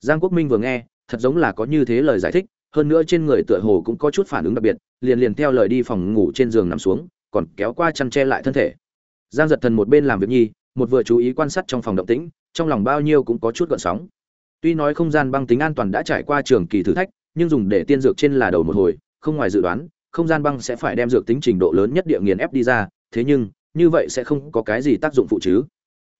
Giang quốc minh vừa nghe thật giống là có như thế lời giải thích, hơn nữa trên người tựa hồ cũng có chút phản ứng đặc biệt, liền liền theo lời đi phòng ngủ trên giường nằm xuống, còn kéo qua chăn che lại thân thể. Giang giật thần một bên làm việc nhi, một vừa chú ý quan sát trong phòng động tĩnh, trong lòng bao nhiêu cũng có chút gợn sóng. Tuy nói không gian băng tính an toàn đã trải qua trường kỳ thử thách, nhưng dùng để tiên dược trên là đầu một hồi, không ngoài dự đoán, không gian băng sẽ phải đem dược tính trình độ lớn nhất địa nghiền ép đi ra, thế nhưng, như vậy sẽ không có cái gì tác dụng phụ chứ.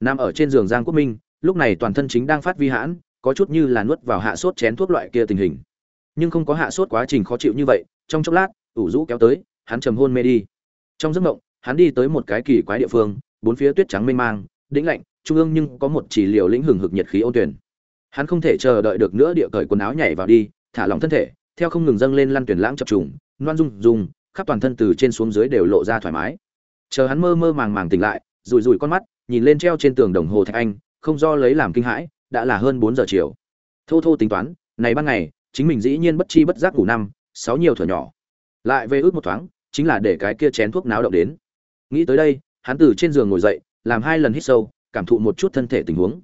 Nằm ở trên giường giang quốc minh, lúc này toàn thân chính đang phát vi hãn có chút như là nuốt vào hạ sốt chén thuốc loại kia tình hình. Nhưng không có hạ sốt quá trình khó chịu như vậy, trong chốc lát, ủ rũ kéo tới, hắn trầm hôn mê đi. Trong giấc mộng, hắn đi tới một cái kỳ quái địa phương, bốn phía tuyết trắng mênh mang, đĩnh lạnh, trung ương nhưng có một chỉ liều lĩnh hừng hực nhiệt khí ôn tuyển hắn không thể chờ đợi được nữa địa cởi quần áo nhảy vào đi, thả lỏng thân thể, theo không ngừng dâng lên lăn tuyển lãng chập trùng, loan rung rung, khắp toàn thân từ trên xuống dưới đều lộ ra thoải mái. Chờ hắn mơ mơ màng màng tỉnh lại rùi rùi con mắt, nhìn lên treo trên tường đồng hồ thạch anh, không do lấy làm kinh hãi đã là hơn bốn giờ chiều. Thô thô tính toán, này ban ngày, chính mình dĩ nhiên bất chi bất giác ngủ năm, sáu nhiều thở nhỏ. Lại về ước một thoáng, chính là để cái kia chén thuốc náo động đến. Nghĩ tới đây, hắn từ trên giường ngồi dậy, làm hai lần hít sâu, cảm thụ một chút thân thể tình huống.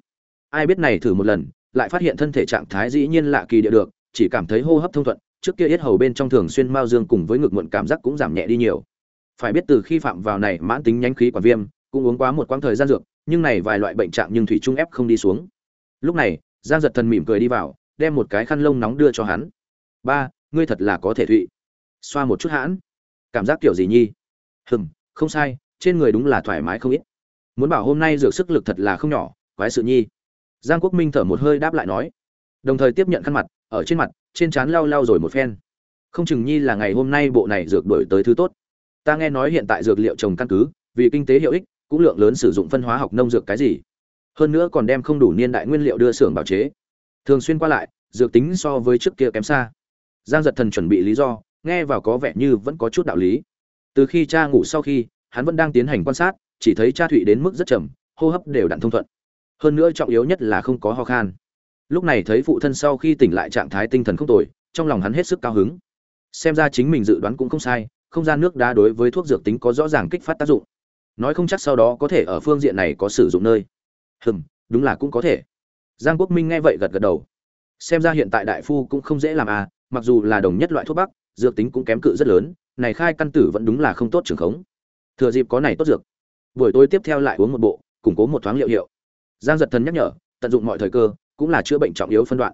Ai biết này thử một lần, lại phát hiện thân thể trạng thái dĩ nhiên lạ kỳ địa được, chỉ cảm thấy hô hấp thông thuận, trước kia yết hầu bên trong thường xuyên mao dương cùng với ngực muộn cảm giác cũng giảm nhẹ đi nhiều. Phải biết từ khi phạm vào này mãn tính nhánh khí quả viêm, cũng uống quá một quãng thời gian dược, nhưng này vài loại bệnh trạng nhưng thủy trung ép không đi xuống lúc này, giang giật thần mỉm cười đi vào, đem một cái khăn lông nóng đưa cho hắn. Ba, ngươi thật là có thể thụy. Xoa một chút hãn. Cảm giác kiểu gì nhi? Hừm, không sai, trên người đúng là thoải mái không ít. Muốn bảo hôm nay dược sức lực thật là không nhỏ, quái sự nhi. Giang quốc minh thở một hơi đáp lại nói. Đồng thời tiếp nhận khăn mặt, ở trên mặt, trên trán lau lau rồi một phen. Không chừng nhi là ngày hôm nay bộ này dược đổi tới thứ tốt. Ta nghe nói hiện tại dược liệu trồng căn cứ, vì kinh tế hiệu ích, cũng lượng lớn sử dụng phân hóa học nông dược cái gì hơn nữa còn đem không đủ niên đại nguyên liệu đưa xưởng bảo chế. Thường xuyên qua lại, dược tính so với trước kia kém xa. Giang giật thần chuẩn bị lý do, nghe vào có vẻ như vẫn có chút đạo lý. Từ khi cha ngủ sau khi, hắn vẫn đang tiến hành quan sát, chỉ thấy cha thụy đến mức rất chậm hô hấp đều đặn thông thuận. Hơn nữa trọng yếu nhất là không có ho khan. Lúc này thấy phụ thân sau khi tỉnh lại trạng thái tinh thần không tồi, trong lòng hắn hết sức cao hứng. Xem ra chính mình dự đoán cũng không sai, không gian nước đá đối với thuốc dược tính có rõ ràng kích phát tác dụng. Nói không chắc sau đó có thể ở phương diện này có sử dụng nơi hừm, đúng là cũng có thể. Giang quốc minh nghe vậy gật gật đầu. Xem ra hiện tại đại phu cũng không dễ làm à mặc dù là đồng nhất loại thuốc bắc, dược tính cũng kém cự rất lớn, này khai căn tử vẫn đúng là không tốt trường khống. Thừa dịp có này tốt dược. Buổi tối tiếp theo lại uống một bộ, củng cố một thoáng liệu hiệu. Giang giật thần nhắc nhở, tận dụng mọi thời cơ, cũng là chữa bệnh trọng yếu phân đoạn.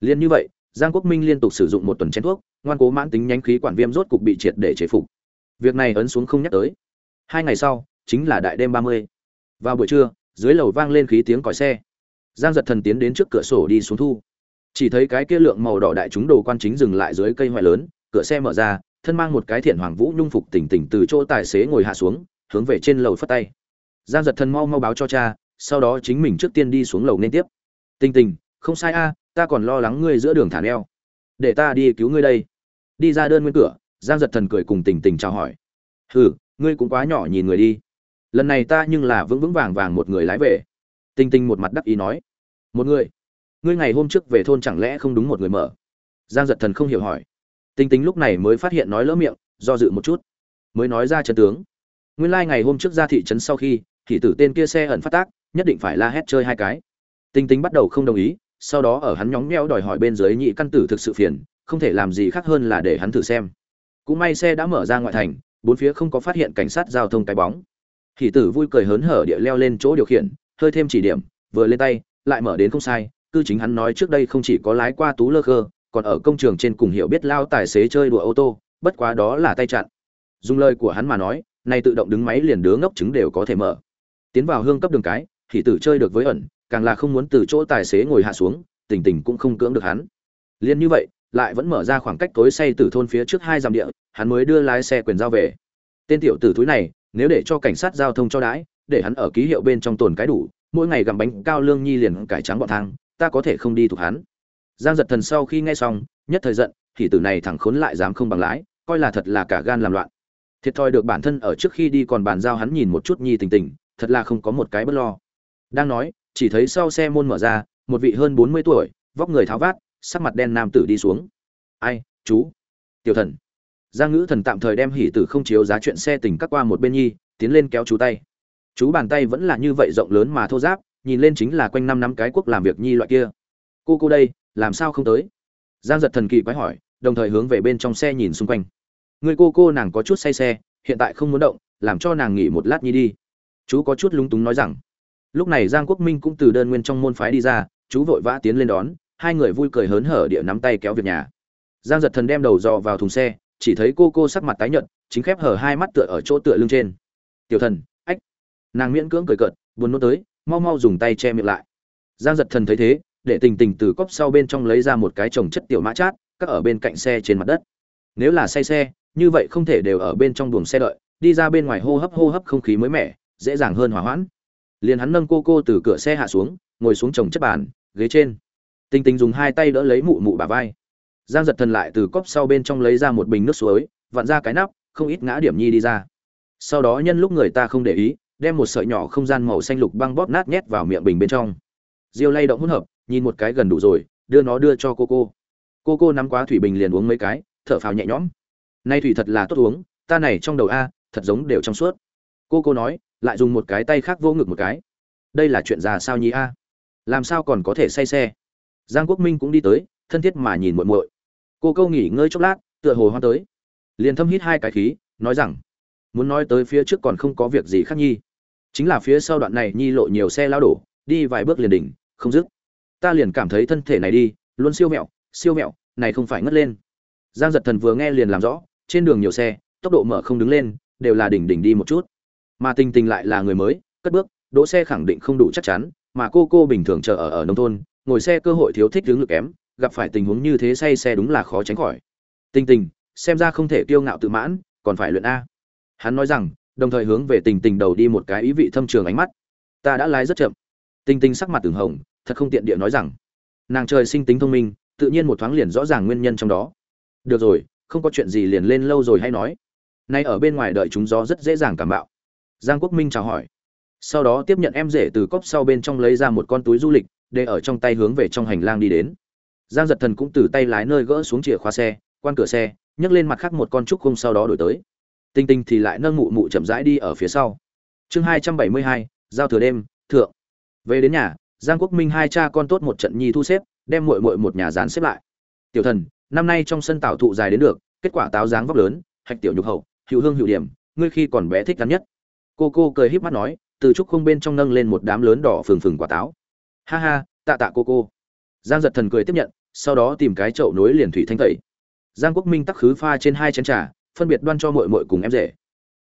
Liên như vậy, giang quốc minh liên tục sử dụng một tuần chén thuốc, ngoan cố mãn tính nhánh khí quản viêm rốt cục bị triệt để chế phục. Việc này ấn xuống không nhắc tới. Hai ngày sau, chính là đại đêm ba mươi. Vào buổi trưa dưới lầu vang lên khí tiếng còi xe. Giang giật thần tiến đến trước cửa sổ đi xuống thu. Chỉ thấy cái kia lượng màu đỏ đại chúng đồ quan chính dừng lại dưới cây hoại lớn, cửa xe mở ra, thân mang một cái thiện hoàng vũ nhung phục tỉnh tỉnh từ chỗ tài xế ngồi hạ xuống, hướng về trên lầu phất tay. Giang giật thần mau mau báo cho cha, sau đó chính mình trước tiên đi xuống lầu nên tiếp. Tình tình, không sai a, ta còn lo lắng ngươi giữa đường thả neo. Để ta đi cứu ngươi đây. Đi ra đơn nguyên cửa, giang giật thần cười cùng tình tình chào hỏi. Hừ, ngươi cũng quá nhỏ nhìn người đi lần này ta nhưng là vững vững vàng vàng một người lái về. Tinh tinh một mặt đắc ý nói. Một người? Ngươi ngày hôm trước về thôn chẳng lẽ không đúng một người mở? Giang giật thần không hiểu hỏi. Tinh tinh lúc này mới phát hiện nói lỡ miệng, do dự một chút. Mới nói ra chân tướng. Nguyên lai、like、ngày hôm trước ra thị trấn sau khi, thì tử tên kia xe ẩn phát tác, nhất định phải la hét chơi hai cái. Tinh tinh bắt đầu không đồng ý, sau đó ở hắn nhóng nhẽo đòi hỏi bên dưới nhị căn tử thực sự phiền, không thể làm gì khác hơn là để hắn thử xem. Cũng may xe đã mở ra ngoại thành, bốn phía không có phát hiện cảnh sát giao thông cái bóng hỷ tử vui cười hớn hở địa leo lên chỗ điều khiển, hơi thêm chỉ điểm, vừa lên tay, lại mở đến không sai, cư chính hắn nói trước đây không chỉ có lái qua tú lơ khơ, còn ở công trường trên cùng hiểu biết lao tài xế chơi đùa ô tô, bất quá đó là tay chặn. Dùng lời của hắn mà nói, nay tự động đứng máy liền đứa ngốc trứng đều có thể mở. Tiến vào hương cấp đường cái hỷ tử chơi được với ẩn, càng là không muốn từ chỗ tài xế ngồi hạ xuống, tình tình cũng không cưỡng được hắn. Liền như vậy, lại vẫn mở ra khoảng cách tối say từ thôn phía trước hai dặm địa, hắn mới đưa lái xe quyền giao về. Tên tiểu tử thúi này nếu để cho cảnh sát giao thông cho đãi, để hắn ở ký hiệu bên trong tồn cái đủ, mỗi ngày gặm bánh cao lương nhi liền cải trắng bọn thang, ta có thể không đi thuộc hắn. Giang giật thần sau khi nghe xong, nhất thời giận, thì tử này thẳng khốn lại dám không bằng lái, coi là thật là cả gan làm loạn. Thiệt thòi được bản thân ở trước khi đi còn bàn giao hắn nhìn một chút nhi tình tình, thật là không có một cái bất lo. Đang nói, chỉ thấy sau xe môn mở ra, một vị hơn bốn mươi tuổi, vóc người tháo vát, sắc mặt đen nam tử đi xuống. Ai, chú? Tiểu thần giang ngữ thần tạm thời đem hỉ tử không chiếu giá chuyện xe tình cắt qua một bên nhi tiến lên kéo chú tay. Chú bàn tay vẫn là như vậy rộng lớn mà thô ráp, nhìn lên chính là quanh năm năm cái quốc làm việc nhi loại kia. Cô cô đây làm sao không tới? Giang giật thần kỳ quái hỏi đồng thời hướng về bên trong xe nhìn xung quanh. Người cô cô nàng có chút say xe hiện tại không muốn động làm cho nàng nghỉ một lát nhi đi. Chú có chút lúng túng nói rằng lúc này giang quốc minh cũng từ đơn nguyên trong môn phái đi ra chú vội vã tiến lên đón hai người vui cười hớn hở địa nắm tay kéo việc nhà. Giang giật thần đem đầu dò vào thùng xe chỉ thấy cô cô sắc mặt tái nhợt, chính khép hở hai mắt tựa ở chỗ tựa lưng trên. Tiểu thần, ách. Nàng miễn cưỡng cười cợt, buồn nôn tới, mau mau dùng tay che miệng lại. Giang giật thần thấy thế, để tình tình từ cốc sau bên trong lấy ra một cái trồng chất tiểu mã chát các ở bên cạnh xe trên mặt đất. Nếu là say xe, như vậy không thể đều ở bên trong buồng xe đợi, đi ra bên ngoài hô hấp hô hấp không khí mới mẻ, dễ dàng hơn hỏa hoãn. Liền hắn nâng cô cô từ cửa xe hạ xuống, ngồi xuống chồng chất bàn, ghế trên. Tinh tinh dùng hai tay đỡ lấy mụ mụ bà vai giang giật thần lại từ cốc sau bên trong lấy ra một bình nước suối, vặn ra cái nắp, không ít ngã điểm nhi đi ra. Sau đó nhân lúc người ta không để ý, đem một sợi nhỏ không gian màu xanh lục băng bóp nát nhét vào miệng bình bên trong. Diêu lay động hỗn hợp, nhìn một cái gần đủ rồi, đưa nó đưa cho cô cô. Cô cô nắm quá thủy bình liền uống mấy cái, thở phào nhẹ nhõm. Nay thủy thật là tốt uống, ta này trong đầu a, thật giống đều trong suốt. Cô cô nói, lại dùng một cái tay khác vô ngực một cái. Đây là chuyện già sao nhí a? Làm sao còn có thể say xe? Giang quốc minh cũng đi tới, thân thiết mà nhìn muội muội cô câu nghỉ ngơi chốc lát, tựa hồ hoa tới. Liền thâm hít hai cái khí, nói rằng, muốn nói tới phía trước còn không có việc gì khác nhi. Chính là phía sau đoạn này nhi lộ nhiều xe lao đổ, đi vài bước liền đỉnh, không dứt. Ta liền cảm thấy thân thể này đi, luôn siêu mẹo siêu mẹo, này không phải ngất lên. Giang giật thần vừa nghe liền làm rõ, trên đường nhiều xe, tốc độ mở không đứng lên, đều là đỉnh đỉnh đi một chút. Mà tình tình lại là người mới, cất bước, đỗ xe khẳng định không đủ chắc chắn, mà cô cô bình thường chờ ở ở nông thôn, ngồi xe cơ hội thiếu thích đứng lực kém gặp phải tình huống như thế say xe đúng là khó tránh khỏi. Tình tình, xem ra không thể kiêu ngạo tự mãn, còn phải luyện a. Hắn nói rằng, đồng thời hướng về tình tình đầu đi một cái ý vị thâm trường ánh mắt. Ta đã lái rất chậm. Tình tình sắc mặt từng hồng, thật không tiện địa nói rằng. Nàng trời sinh tính thông minh, tự nhiên một thoáng liền rõ ràng nguyên nhân trong đó. Được rồi, không có chuyện gì liền lên lâu rồi hay nói. Nay ở bên ngoài đợi chúng gió rất dễ dàng cảm bạo. Giang quốc minh chào hỏi. Sau đó tiếp nhận em rể từ cốc sau bên trong lấy ra một con túi du lịch, để ở trong tay hướng về trong hành lang đi đến giang giật thần cũng từ tay lái nơi gỡ xuống chìa khóa xe, quan cửa xe, nhấc lên mặt khác một con trúc không sau đó đổi tới. Tinh tinh thì lại nâng mụ mụ chậm rãi đi ở phía sau. Chương hai trăm bảy mươi hai, giao thừa đêm, thượng. Về đến nhà, giang quốc minh hai cha con tốt một trận nhi thu xếp, đem muội muội một nhà dán xếp lại. Tiểu thần, năm nay trong sân tảo thụ dài đến được, kết quả táo dáng vóc lớn, hạch tiểu nhục hậu, hữu hương hữu điểm, ngươi khi còn bé thích ngắn nhất. Cô cô cười híp mắt nói, từ trúc không bên trong nâng lên một đám lớn đỏ phừng phừng quả táo. Ha ha, tạ tạ cô cô. Giang giật thần cười tiếp nhận sau đó tìm cái chậu nối liền thủy thanh tẩy. Giang quốc minh tắc khứ pha trên hai chén trà, phân biệt đoan cho muội muội cùng em rể.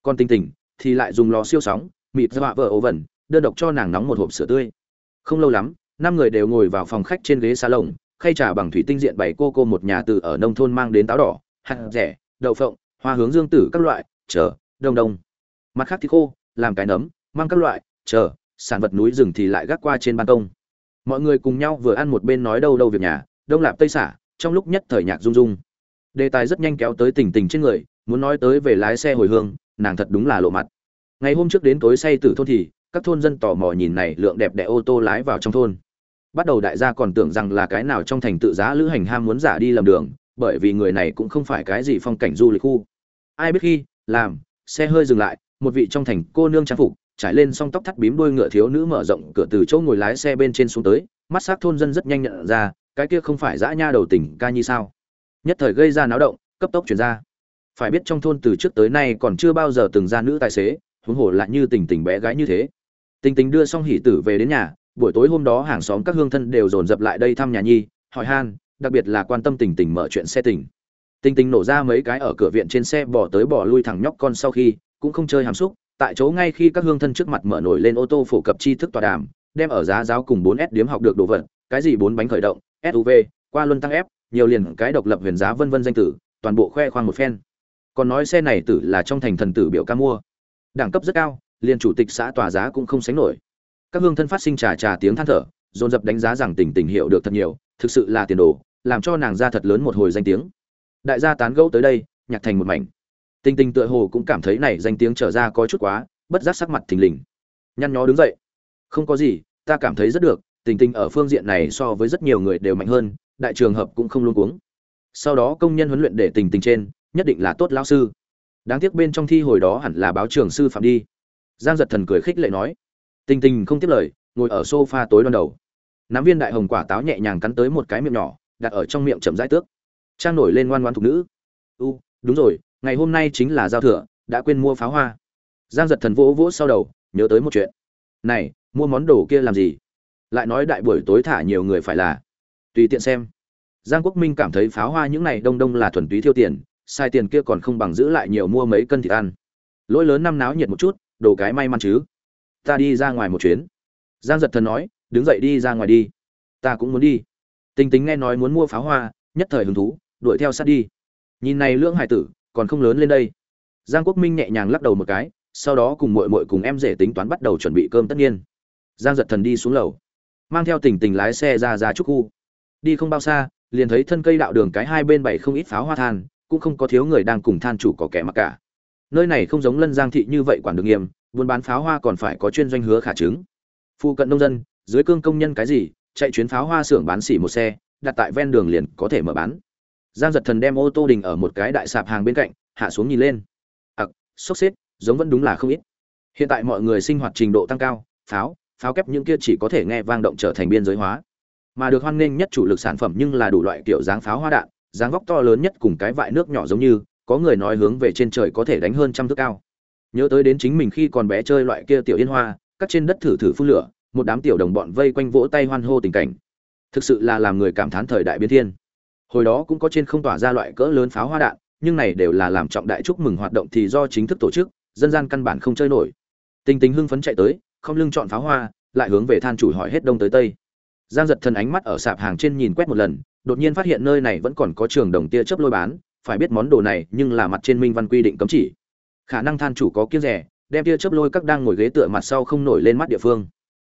Còn tinh tình, thì lại dùng lò siêu sóng, mịt dọa vợ ấu vẩn, đơn độc cho nàng nóng một hộp sữa tươi. Không lâu lắm, năm người đều ngồi vào phòng khách trên ghế salon, khay trà bằng thủy tinh diện bày cô cô một nhà từ ở nông thôn mang đến táo đỏ, hạt rẻ, đậu phộng, hoa hướng dương tử các loại, chờ, đông đông. Mặt khác thì khô, làm cái nấm mang các loại, chờ, sản vật núi rừng thì lại gác qua trên ban công. Mọi người cùng nhau vừa ăn một bên nói đâu đâu việc nhà đông lạp tây xả, trong lúc nhất thời nhạc rung rung. Đề tài rất nhanh kéo tới tình tình trên người, muốn nói tới về lái xe hồi hương, nàng thật đúng là lộ mặt. Ngày hôm trước đến tối say từ thôn thì, các thôn dân tò mò nhìn này lượng đẹp đẽ ô tô lái vào trong thôn. Bắt đầu đại gia còn tưởng rằng là cái nào trong thành tự giá lữ hành ham muốn giả đi lầm đường, bởi vì người này cũng không phải cái gì phong cảnh du lịch khu. Ai biết khi, làm, xe hơi dừng lại, một vị trong thành cô nương trang phục, trải lên song tóc thắt bím đuôi ngựa thiếu nữ mở rộng cửa từ chỗ ngồi lái xe bên trên xuống tới, mắt s á c thôn dân rất nhanh nhận ra cái kia không phải dã nha đầu tỉnh ca nhi sao? Nhất thời gây ra náo động, cấp tốc chuyển ra. Phải biết trong thôn từ trước tới nay còn chưa bao giờ từng ra nữ tài xế, huống hồ lại như tình tình bé gái như thế. Tình tình đưa xong hỷ tử về đến nhà, buổi tối hôm đó hàng xóm các hương thân đều dồn dập lại đây thăm nhà nhi, hỏi han, đặc biệt là quan tâm tình tình mở chuyện xe tình. Tình tình nổ ra mấy cái ở cửa viện trên xe bỏ tới bỏ lui thẳng nhóc con sau khi, cũng không chơi hàm xúc, tại chỗ ngay khi các hương thân trước mặt mở nổi lên ô tô phổ cập tri thức tọa đàm, đem ở giá giáo cùng 4S điếm học được đồ vật, cái gì bốn bánh khởi động SUV qua luân tăng ép nhiều liền cái độc lập huyền giá vân vân danh tử, toàn bộ khoe khoang một phen. Còn nói xe này tử là trong thành thần tử biểu ca mua. Đẳng cấp rất cao, liền chủ tịch xã tòa giá cũng không sánh nổi. Các hương thân phát sinh trà trà tiếng than thở, dồn dập đánh giá rằng tình tình hiệu được thật nhiều, thực sự là tiền đồ, làm cho nàng ra thật lớn một hồi danh tiếng. Đại gia tán gẫu tới đây, nhạc thành một mảnh. Tình tình tựa hồ cũng cảm thấy này danh tiếng trở ra có chút quá, bất giác sắc mặt thình lình. Nhăn nhó đứng dậy. Không có gì, ta cảm thấy rất được tình tình ở phương diện này so với rất nhiều người đều mạnh hơn, đại trường hợp cũng không luôn cuống. Sau đó công nhân huấn luyện để tình tình trên, nhất định là tốt lão sư. Đáng tiếc bên trong thi hồi đó hẳn là báo trường sư phạm đi. Giang giật thần cười khích lệ nói. Tình tình không tiếp lời, ngồi ở sofa tối đoan đầu. Nắm viên đại hồng quả táo nhẹ nhàng cắn tới một cái miệng nhỏ, đặt ở trong miệng chậm rãi tước. Trang nổi lên ngoan ngoan thục nữ. U, đúng rồi, ngày hôm nay chính là giao thừa, đã quên mua pháo hoa. Giang giật thần vỗ vỗ sau đầu, nhớ tới một chuyện. Này, mua món đồ kia làm gì? Lại nói đại buổi tối thả nhiều người phải là. Tùy tiện xem. Giang quốc minh cảm thấy pháo hoa những này đông đông là thuần túy tiêu tiền, sai tiền kia còn không bằng giữ lại nhiều mua mấy cân thịt ăn. Lỗi lớn năm náo nhiệt một chút, đồ cái may mắn chứ. Ta đi ra ngoài một chuyến. Giang giật thần nói, đứng dậy đi ra ngoài đi. Ta cũng muốn đi. Tình tính nghe nói muốn mua pháo hoa, nhất thời hứng thú, đuổi theo sát đi. Nhìn này lưỡng hải tử, còn không lớn lên đây. Giang quốc minh nhẹ nhàng lắc đầu một cái, sau đó cùng mội mội cùng em rể tính toán bắt đầu chuẩn bị cơm tất nhiên. Giang giật thần đi xuống lầu mang theo tình tình lái xe ra ra trúc khu. Đi không bao xa, liền thấy thân cây đạo đường cái hai bên bảy không ít pháo hoa than, cũng không có thiếu người đang cùng than chủ có kẻ mặc cả. Nơi này không giống lân giang thị như vậy quản được nghiêm, buôn bán pháo hoa còn phải có chuyên doanh hứa khả chứng. Phụ cận nông dân, dưới cương công nhân cái gì, chạy chuyến pháo hoa xưởng bán xỉ một xe, đặt tại ven đường liền có thể mở bán. Giang giật thần đem ô tô đình ở một cái đại sạp hàng bên cạnh, hạ xuống nhìn lên. Ặc, sốc xếp, giống vẫn đúng là không ít. Hiện tại mọi người sinh hoạt trình độ tăng cao, pháo pháo kép những kia chỉ có thể nghe vang động trở thành biên giới hóa. Mà được hoan nghênh nhất chủ lực sản phẩm nhưng là đủ loại kiểu dáng pháo hoa đạn, dáng vóc to lớn nhất cùng cái vại nước nhỏ giống như, có người nói hướng về trên trời có thể đánh hơn trăm thước cao. Nhớ tới đến chính mình khi còn bé chơi loại kia tiểu yên hoa các trên đất thử thử phun lửa, một đám tiểu đồng bọn vây quanh vỗ tay hoan hô tình cảnh. Thực sự là làm người cảm thán thời đại biến thiên. Hồi đó cũng có trên không tỏa ra loại cỡ lớn pháo hoa đạn, nhưng này đều là làm trọng đại chúc mừng hoạt động thì do chính thức tổ chức, dân gian căn bản không chơi nổi. Tình tình hưng phấn chạy tới không lưng chọn pháo hoa, lại hướng về than chủ hỏi hết đông tới tây. Giang giật thần ánh mắt ở sạp hàng trên nhìn quét một lần, đột nhiên phát hiện nơi này vẫn còn có trường đồng tia chớp lôi bán, phải biết món đồ này nhưng là mặt trên minh văn quy định cấm chỉ. Khả năng than chủ có kiêng rẻ, đem tia chớp lôi các đang ngồi ghế tựa mặt sau không nổi lên mắt địa phương.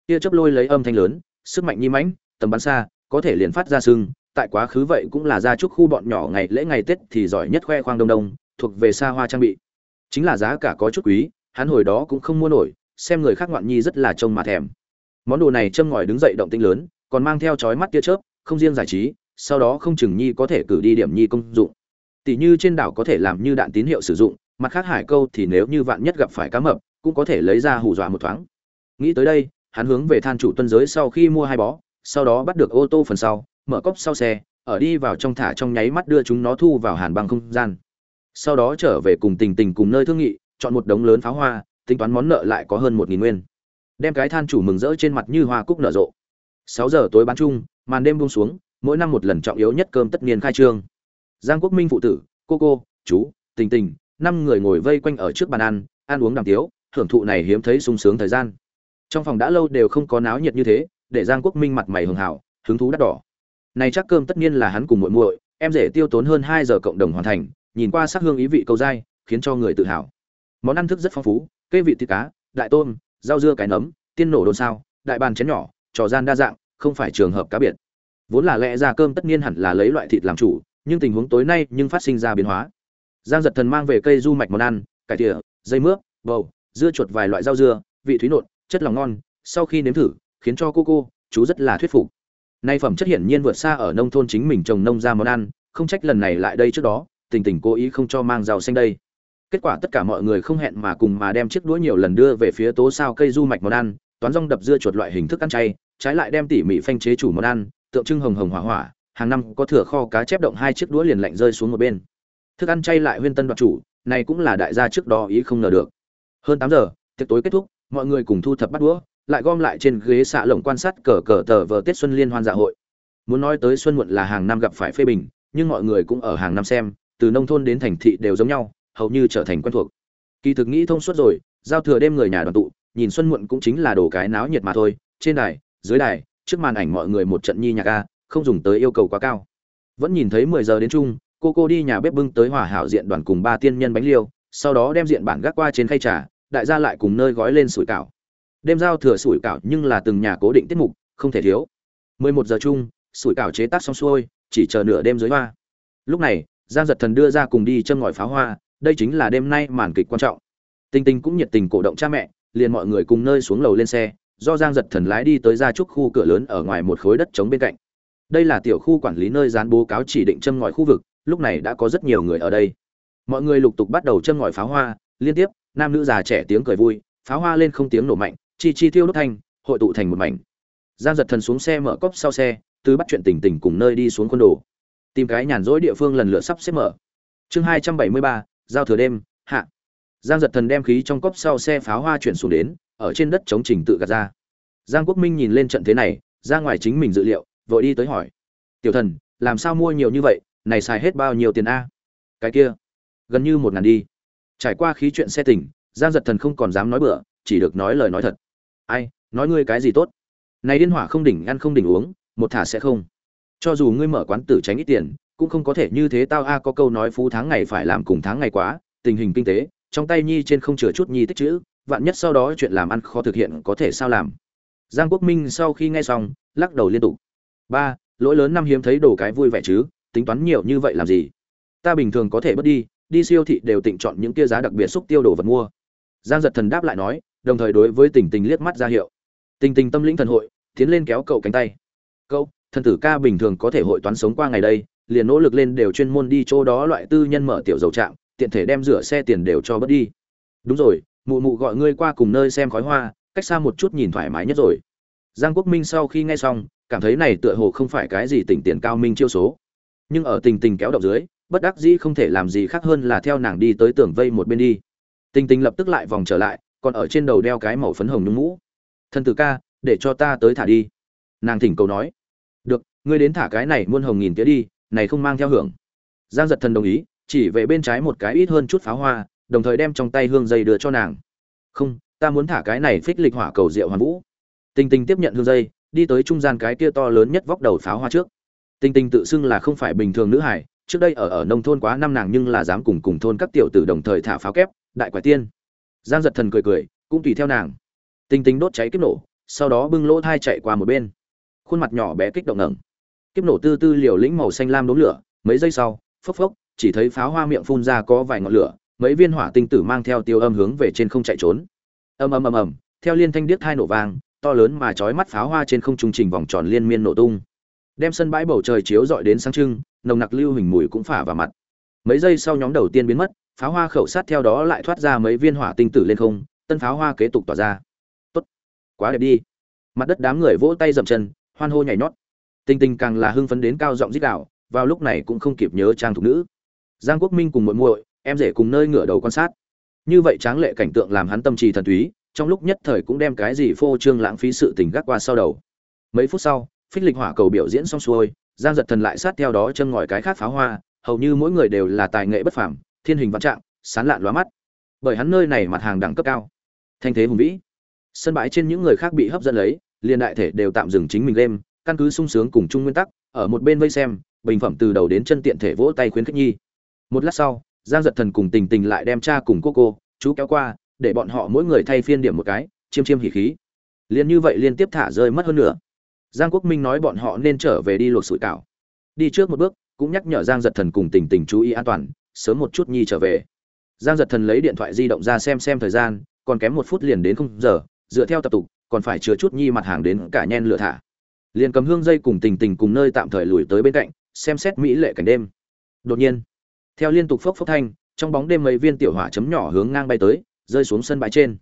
Tia chớp lôi lấy âm thanh lớn, sức mạnh nhi mãnh, tầm bắn xa, có thể liền phát ra sưng, tại quá khứ vậy cũng là gia trúc khu bọn nhỏ ngày lễ ngày tết thì giỏi nhất khoe khoang đông đông, thuộc về xa hoa trang bị. Chính là giá cả có chút quý, hắn hồi đó cũng không mua nổi xem người khác ngoạn nhi rất là trông mà thèm. Món đồ này châm ngòi đứng dậy động tinh lớn, còn mang theo chói mắt tia chớp, không riêng giải trí, sau đó không chừng nhi có thể cử đi điểm nhi công dụng. Tỷ như trên đảo có thể làm như đạn tín hiệu sử dụng, mặt khác hải câu thì nếu như vạn nhất gặp phải cá mập, cũng có thể lấy ra hù dọa một thoáng. Nghĩ tới đây, hắn hướng về than chủ tuân giới sau khi mua hai bó, sau đó bắt được ô tô phần sau, mở cốc sau xe, ở đi vào trong thả trong nháy mắt đưa chúng nó thu vào hàn băng không gian. Sau đó trở về cùng tình tình cùng nơi thương nghị, chọn một đống lớn pháo hoa tính toán món nợ lại có hơn một nghìn nguyên. Đem cái than chủ mừng rỡ trên mặt như hoa cúc nở rộ. Sáu giờ tối bán chung, màn đêm buông xuống, mỗi năm một lần trọng yếu nhất cơm tất niên khai trương. Giang quốc minh phụ tử, cô cô, chú, tình tình, năm người ngồi vây quanh ở trước bàn ăn ăn uống đàm tiếu, hưởng thụ này hiếm thấy sung sướng thời gian. Trong phòng đã lâu đều không có náo nhiệt như thế, để giang quốc minh mặt mày hường hảo, hứng thú đắt đỏ. Này chắc cơm tất nhiên là hắn cùng muội muội, em rể tiêu tốn hơn hai giờ cộng đồng hoàn thành, nhìn qua sắc hương ý vị câu dai, khiến cho người tự hào. Món ăn thức rất phong phú cây vị thịt cá, đại tôm, rau dưa cái nấm, tiên nổ đồn sao đại bàn chén nhỏ, trò gian đa dạng, không phải trường hợp cá biệt. Vốn là lẽ ra cơm tất nhiên hẳn là lấy loại thịt làm chủ, nhưng tình huống tối nay nhưng phát sinh ra biến hóa. Giang giật thần mang về cây du mạch món ăn, cải tỉa, dây mướp, bầu, dưa chuột vài loại rau dưa, vị thúy nộn, chất lòng ngon, sau khi nếm thử, khiến cho cô cô, chú rất là thuyết phục. Nay phẩm chất hiển nhiên vượt xa ở nông thôn chính mình trồng nông ra món ăn, không trách lần này lại đây trước đó, tình tình cố ý không cho mang rau xanh đây kết quả tất cả mọi người không hẹn mà cùng mà đem chiếc đũa nhiều lần đưa về phía tố sao cây du mạch món ăn, toán rong đập dưa chuột loại hình thức ăn chay, trái lại đem tỉ mỉ phanh chế chủ món ăn, tượng trưng hồng hồng hỏa hỏa, hàng năm có thừa kho cá chép động hai chiếc đũa liền lạnh rơi xuống một bên. Thức ăn chay lại huyên tân đoạt chủ, này cũng là đại gia trước đó ý không ngờ được. Hơn tám giờ, tiệc tối kết thúc, mọi người cùng thu thập bắt đũa, lại gom lại trên ghế xạ lồng quan sát cờ cờ tờ vờ tết xuân liên hoan dạ hội. Muốn nói tới xuân muộn là hàng năm gặp phải phê bình, nhưng mọi người cũng ở hàng năm xem, từ nông thôn đến thành thị đều giống nhau hầu như trở thành quen thuộc. Kỳ thực nghĩ thông suốt rồi, giao thừa đêm người nhà đoàn tụ, nhìn xuân muộn cũng chính là đồ cái náo nhiệt mà thôi. Trên đài, dưới đài, trước màn ảnh mọi người một trận nhi nhạc a, không dùng tới yêu cầu quá cao. Vẫn nhìn thấy mười giờ đến chung, cô cô đi nhà bếp bưng tới hòa hảo diện đoàn cùng ba tiên nhân bánh liêu, sau đó đem diện bản gác qua trên khay trà, đại gia lại cùng nơi gói lên sủi cảo. Đêm giao thừa sủi cảo nhưng là từng nhà cố định tiết mục, không thể thiếu. mười một giờ chung, sủi cảo chế tác xong xuôi, chỉ chờ nửa đêm dưới hoa. Lúc này, giang giật thần đưa ra cùng đi châm ngòi pháo hoa đây chính là đêm nay màn kịch quan trọng. Tinh tinh cũng nhiệt tình cổ động cha mẹ, liền mọi người cùng nơi xuống lầu lên xe, do giang giật thần lái đi tới gia trúc khu cửa lớn ở ngoài một khối đất trống bên cạnh. Đây là tiểu khu quản lý nơi dán bố cáo chỉ định châm ngòi khu vực, lúc này đã có rất nhiều người ở đây. Mọi người lục tục bắt đầu châm ngòi pháo hoa, liên tiếp, nam nữ già trẻ tiếng cười vui, pháo hoa lên không tiếng nổ mạnh, chi chi thiêu đốt thanh, hội tụ thành một mảnh. Giang giật thần xuống xe mở cốc sau xe, từ bắt chuyện tình tình cùng nơi đi xuống quân đồ. Tìm cái nhàn rỗi địa phương lần lượt sắp xếp mở. Chương hai trăm bảy mươi ba giao thừa đêm, hạ. Giang giật thần đem khí trong cốc sau xe pháo hoa chuyển xuống đến, ở trên đất chống trình tự gạt ra. Giang quốc minh nhìn lên trận thế này, ra ngoài chính mình dự liệu, vội đi tới hỏi. Tiểu thần, làm sao mua nhiều như vậy, này xài hết bao nhiêu tiền a? Cái kia, gần như một ngàn đi. Trải qua khí chuyện xe tỉnh, giang giật thần không còn dám nói bừa, chỉ được nói lời nói thật. Ai, nói ngươi cái gì tốt? Này điên hỏa không đỉnh ăn không đỉnh uống, một thả sẽ không. Cho dù ngươi mở quán tử tránh ít tiền cũng không có thể như thế tao a, có câu nói phú tháng ngày phải làm cùng tháng ngày quá, tình hình kinh tế, trong tay nhi trên không chừa chút nhi tích chữ, vạn nhất sau đó chuyện làm ăn khó thực hiện có thể sao làm. Giang quốc minh sau khi nghe xong, lắc đầu liên tục. Ba, lỗi lớn năm hiếm thấy đồ cái vui vẻ chứ, tính toán nhiều như vậy làm gì? Ta bình thường có thể bớt đi đi siêu thị đều tịnh chọn những kia giá đặc biệt xúc tiêu đồ vật mua. Giang giật thần đáp lại nói, đồng thời đối với tình tình liếc mắt ra hiệu. Tình tình tâm lĩnh thần hội, tiến lên kéo cậu cánh tay. Cậu, thần tử ca bình thường có thể hội toán sống qua ngày đây liền nỗ lực lên đều chuyên môn đi chỗ đó loại tư nhân mở tiểu dầu trạm, tiện thể đem rửa xe tiền đều cho bớt đi. Đúng rồi, mụ mụ gọi ngươi qua cùng nơi xem khói hoa, cách xa một chút nhìn thoải mái nhất rồi. Giang quốc minh sau khi nghe xong, cảm thấy này tựa hồ không phải cái gì tỉnh tiền cao minh chiêu số. Nhưng ở tình tình kéo động dưới, bất đắc dĩ không thể làm gì khác hơn là theo nàng đi tới tường vây một bên đi. Tình tình lập tức lại vòng trở lại, còn ở trên đầu đeo cái màu phấn hồng nhung mũ. Thân tử ca, để cho ta tới thả đi. Nàng thỉnh cầu nói. Được, ngươi đến thả cái này muôn hồng nghìn tía đi này không mang theo hưởng. Giang giật thần đồng ý, chỉ về bên trái một cái ít hơn chút pháo hoa, đồng thời đem trong tay hương dây đưa cho nàng. Không, ta muốn thả cái này phích lịch hỏa cầu rượu hoàn vũ. Tinh Tinh tiếp nhận hương dây, đi tới trung gian cái kia to lớn nhất vóc đầu pháo hoa trước. Tinh Tinh tự xưng là không phải bình thường nữ hải trước đây ở ở nông thôn quá năm nàng nhưng là dám cùng cùng thôn các tiểu tử đồng thời thả pháo kép, đại quả tiên. Giang giật thần cười cười, cũng tùy theo nàng. Tinh Tinh đốt cháy kiếp nổ, sau đó bưng lỗ thai chạy qua một bên. Khuôn mặt nhỏ bé kích động ngẩng kiếp nổ tư tư liều lĩnh màu xanh lam đốm lửa, mấy giây sau, phốc phốc, chỉ thấy pháo hoa miệng phun ra có vài ngọn lửa, mấy viên hỏa tinh tử mang theo tiêu âm hướng về trên không chạy trốn. Ầm ầm ầm ầm, theo liên thanh điếc thai nổ vang, to lớn mà chói mắt pháo hoa trên không trung trình vòng tròn liên miên nổ tung. Đem sân bãi bầu trời chiếu rọi đến sáng trưng, nồng nặc lưu hình mùi cũng phả vào mặt. Mấy giây sau nhóm đầu tiên biến mất, pháo hoa khẩu sát theo đó lại thoát ra mấy viên hỏa tinh tử lên không, tân pháo hoa kế tục tỏa ra. Tốt, quá đẹp đi. Mặt đất đám người vỗ tay dậm chân, hoan hô nhảy nhót tinh tinh càng là hưng phấn đến cao giọng rít gào, vào lúc này cũng không kịp nhớ trang thuộc nữ. Giang quốc minh cùng muội muội, em rể cùng nơi ngửa đầu quan sát. Như vậy tráng lệ cảnh tượng làm hắn tâm trì thần túy, trong lúc nhất thời cũng đem cái gì phô trương lãng phí sự tình gác qua sau đầu. Mấy phút sau, phích lịch hỏa cầu biểu diễn xong xuôi, giang giật thần lại sát theo đó chân ngòi cái khác pháo hoa, hầu như mỗi người đều là tài nghệ bất phàm, thiên hình vạn trạng, sán lạn lóa mắt. Bởi hắn nơi này mặt hàng đẳng cấp cao. Thanh thế hùng vĩ. Sân bãi trên những người khác bị hấp dẫn lấy, liền đại thể đều tạm dừng chính mình game căn cứ sung sướng cùng chung nguyên tắc, ở một bên vây xem, bình phẩm từ đầu đến chân tiện thể vỗ tay khuyến khích nhi. Một lát sau, giang giật thần cùng tình tình lại đem cha cùng cô cô, chú kéo qua, để bọn họ mỗi người thay phiên điểm một cái, chiêm chiêm hỉ khí. Liền như vậy liên tiếp thả rơi mất hơn nữa giang quốc minh nói bọn họ nên trở về đi luộc sủi cảo. Đi trước một bước, cũng nhắc nhở giang giật thần cùng tình tình chú ý an toàn, sớm một chút nhi trở về. Giang giật thần lấy điện thoại di động ra xem xem thời gian, còn kém một phút liền đến không giờ, dựa theo tập tục, còn phải chứa chút nhi mặt hàng đến cả nhen lửa thả liền cầm hương dây cùng tình tình cùng nơi tạm thời lùi tới bên cạnh xem xét mỹ lệ cảnh đêm. Đột nhiên theo liên tục phốc phốc thanh trong bóng đêm mấy viên tiểu hỏa chấm nhỏ hướng ngang bay tới rơi xuống sân bãi trên.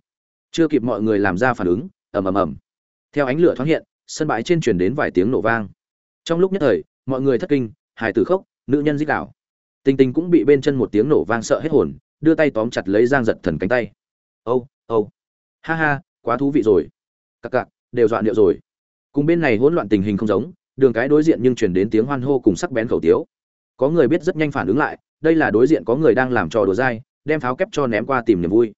Chưa kịp mọi người làm ra phản ứng ầm ầm ầm. Theo ánh lửa thoáng hiện sân bãi trên truyền đến vài tiếng nổ vang. Trong lúc nhất thời mọi người thất kinh hài tử khóc nữ nhân dích đảo tình tình cũng bị bên chân một tiếng nổ vang sợ hết hồn đưa tay tóm chặt lấy giang giật thần cánh tay. Âu、oh, âu、oh. ha ha quá thú vị rồi. Cặc cặc đều dọa điệu rồi cùng bên này hỗn loạn tình hình không giống, đường cái đối diện nhưng truyền đến tiếng hoan hô cùng sắc bén khẩu tiếu. Có người biết rất nhanh phản ứng lại, đây là đối diện có người đang làm trò đùa dai, đem pháo kép cho ném qua tìm niềm vui.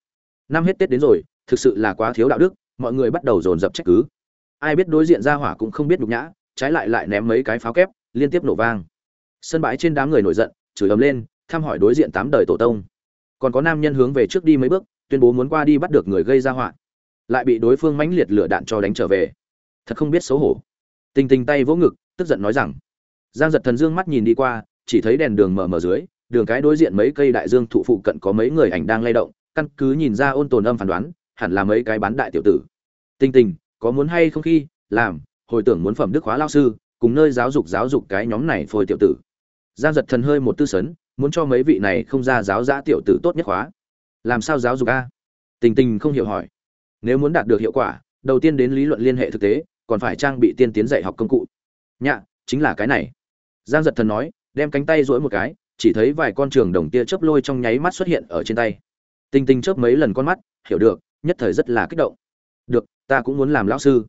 Năm hết tết đến rồi, thực sự là quá thiếu đạo đức, mọi người bắt đầu dồn dập trách cứ. Ai biết đối diện ra hỏa cũng không biết nhục nhã, trái lại lại ném mấy cái pháo kép, liên tiếp nổ vang. Sân bãi trên đám người nổi giận, chửi ấm lên, thăm hỏi đối diện tám đời tổ tông. Còn có nam nhân hướng về trước đi mấy bước, tuyên bố muốn qua đi bắt được người gây ra họa. Lại bị đối phương mãnh liệt lửa đạn cho đánh trở về thật không biết xấu hổ. Tình tình tay vỗ ngực, tức giận nói rằng, giang giật thần dương mắt nhìn đi qua, chỉ thấy đèn đường mở mở dưới, đường cái đối diện mấy cây đại dương thụ phụ cận có mấy người ảnh đang lay động, căn cứ nhìn ra ôn tồn âm phán đoán, hẳn là mấy cái bán đại tiểu tử. Tình tình, có muốn hay không khi, làm, hồi tưởng muốn phẩm đức hóa lao sư, cùng nơi giáo dục giáo dục cái nhóm này phôi tiểu tử. Giang giật thần hơi một tư sấn, muốn cho mấy vị này không ra giáo giã tiểu tử tốt nhất khóa làm sao giáo dục a? Tình tình không hiểu hỏi. Nếu muốn đạt được hiệu quả, đầu tiên đến lý luận liên hệ thực tế còn phải trang bị tiên tiến dạy học công cụ. Nhạ, chính là cái này. Giang giật thần nói, đem cánh tay rỗi một cái, chỉ thấy vài con trường đồng tia chớp lôi trong nháy mắt xuất hiện ở trên tay. Tinh tinh chớp mấy lần con mắt, hiểu được, nhất thời rất là kích động. Được, ta cũng muốn làm lão sư.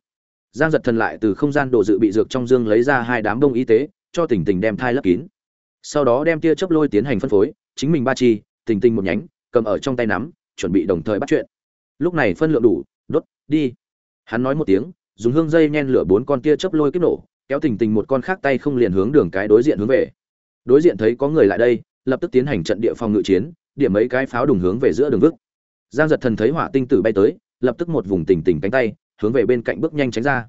Giang giật thần lại từ không gian đồ dự bị dược trong dương lấy ra hai đám đông y tế, cho tình tình đem thai lấp kín. Sau đó đem tia chớp lôi tiến hành phân phối, chính mình ba chi, tình tình một nhánh, cầm ở trong tay nắm, chuẩn bị đồng thời bắt chuyện. Lúc này phân lượng đủ, đốt, đi. Hắn nói một tiếng dùng hương dây nhen lửa bốn con kia chớp lôi kích nổ, kéo tình tình một con khác tay không liền hướng đường cái đối diện hướng về. Đối diện thấy có người lại đây, lập tức tiến hành trận địa phòng ngự chiến, điểm mấy cái pháo đùng hướng về giữa đường vức giang giật thần thấy hỏa tinh tử bay tới, lập tức một vùng tình tình cánh tay, hướng về bên cạnh bước nhanh tránh ra.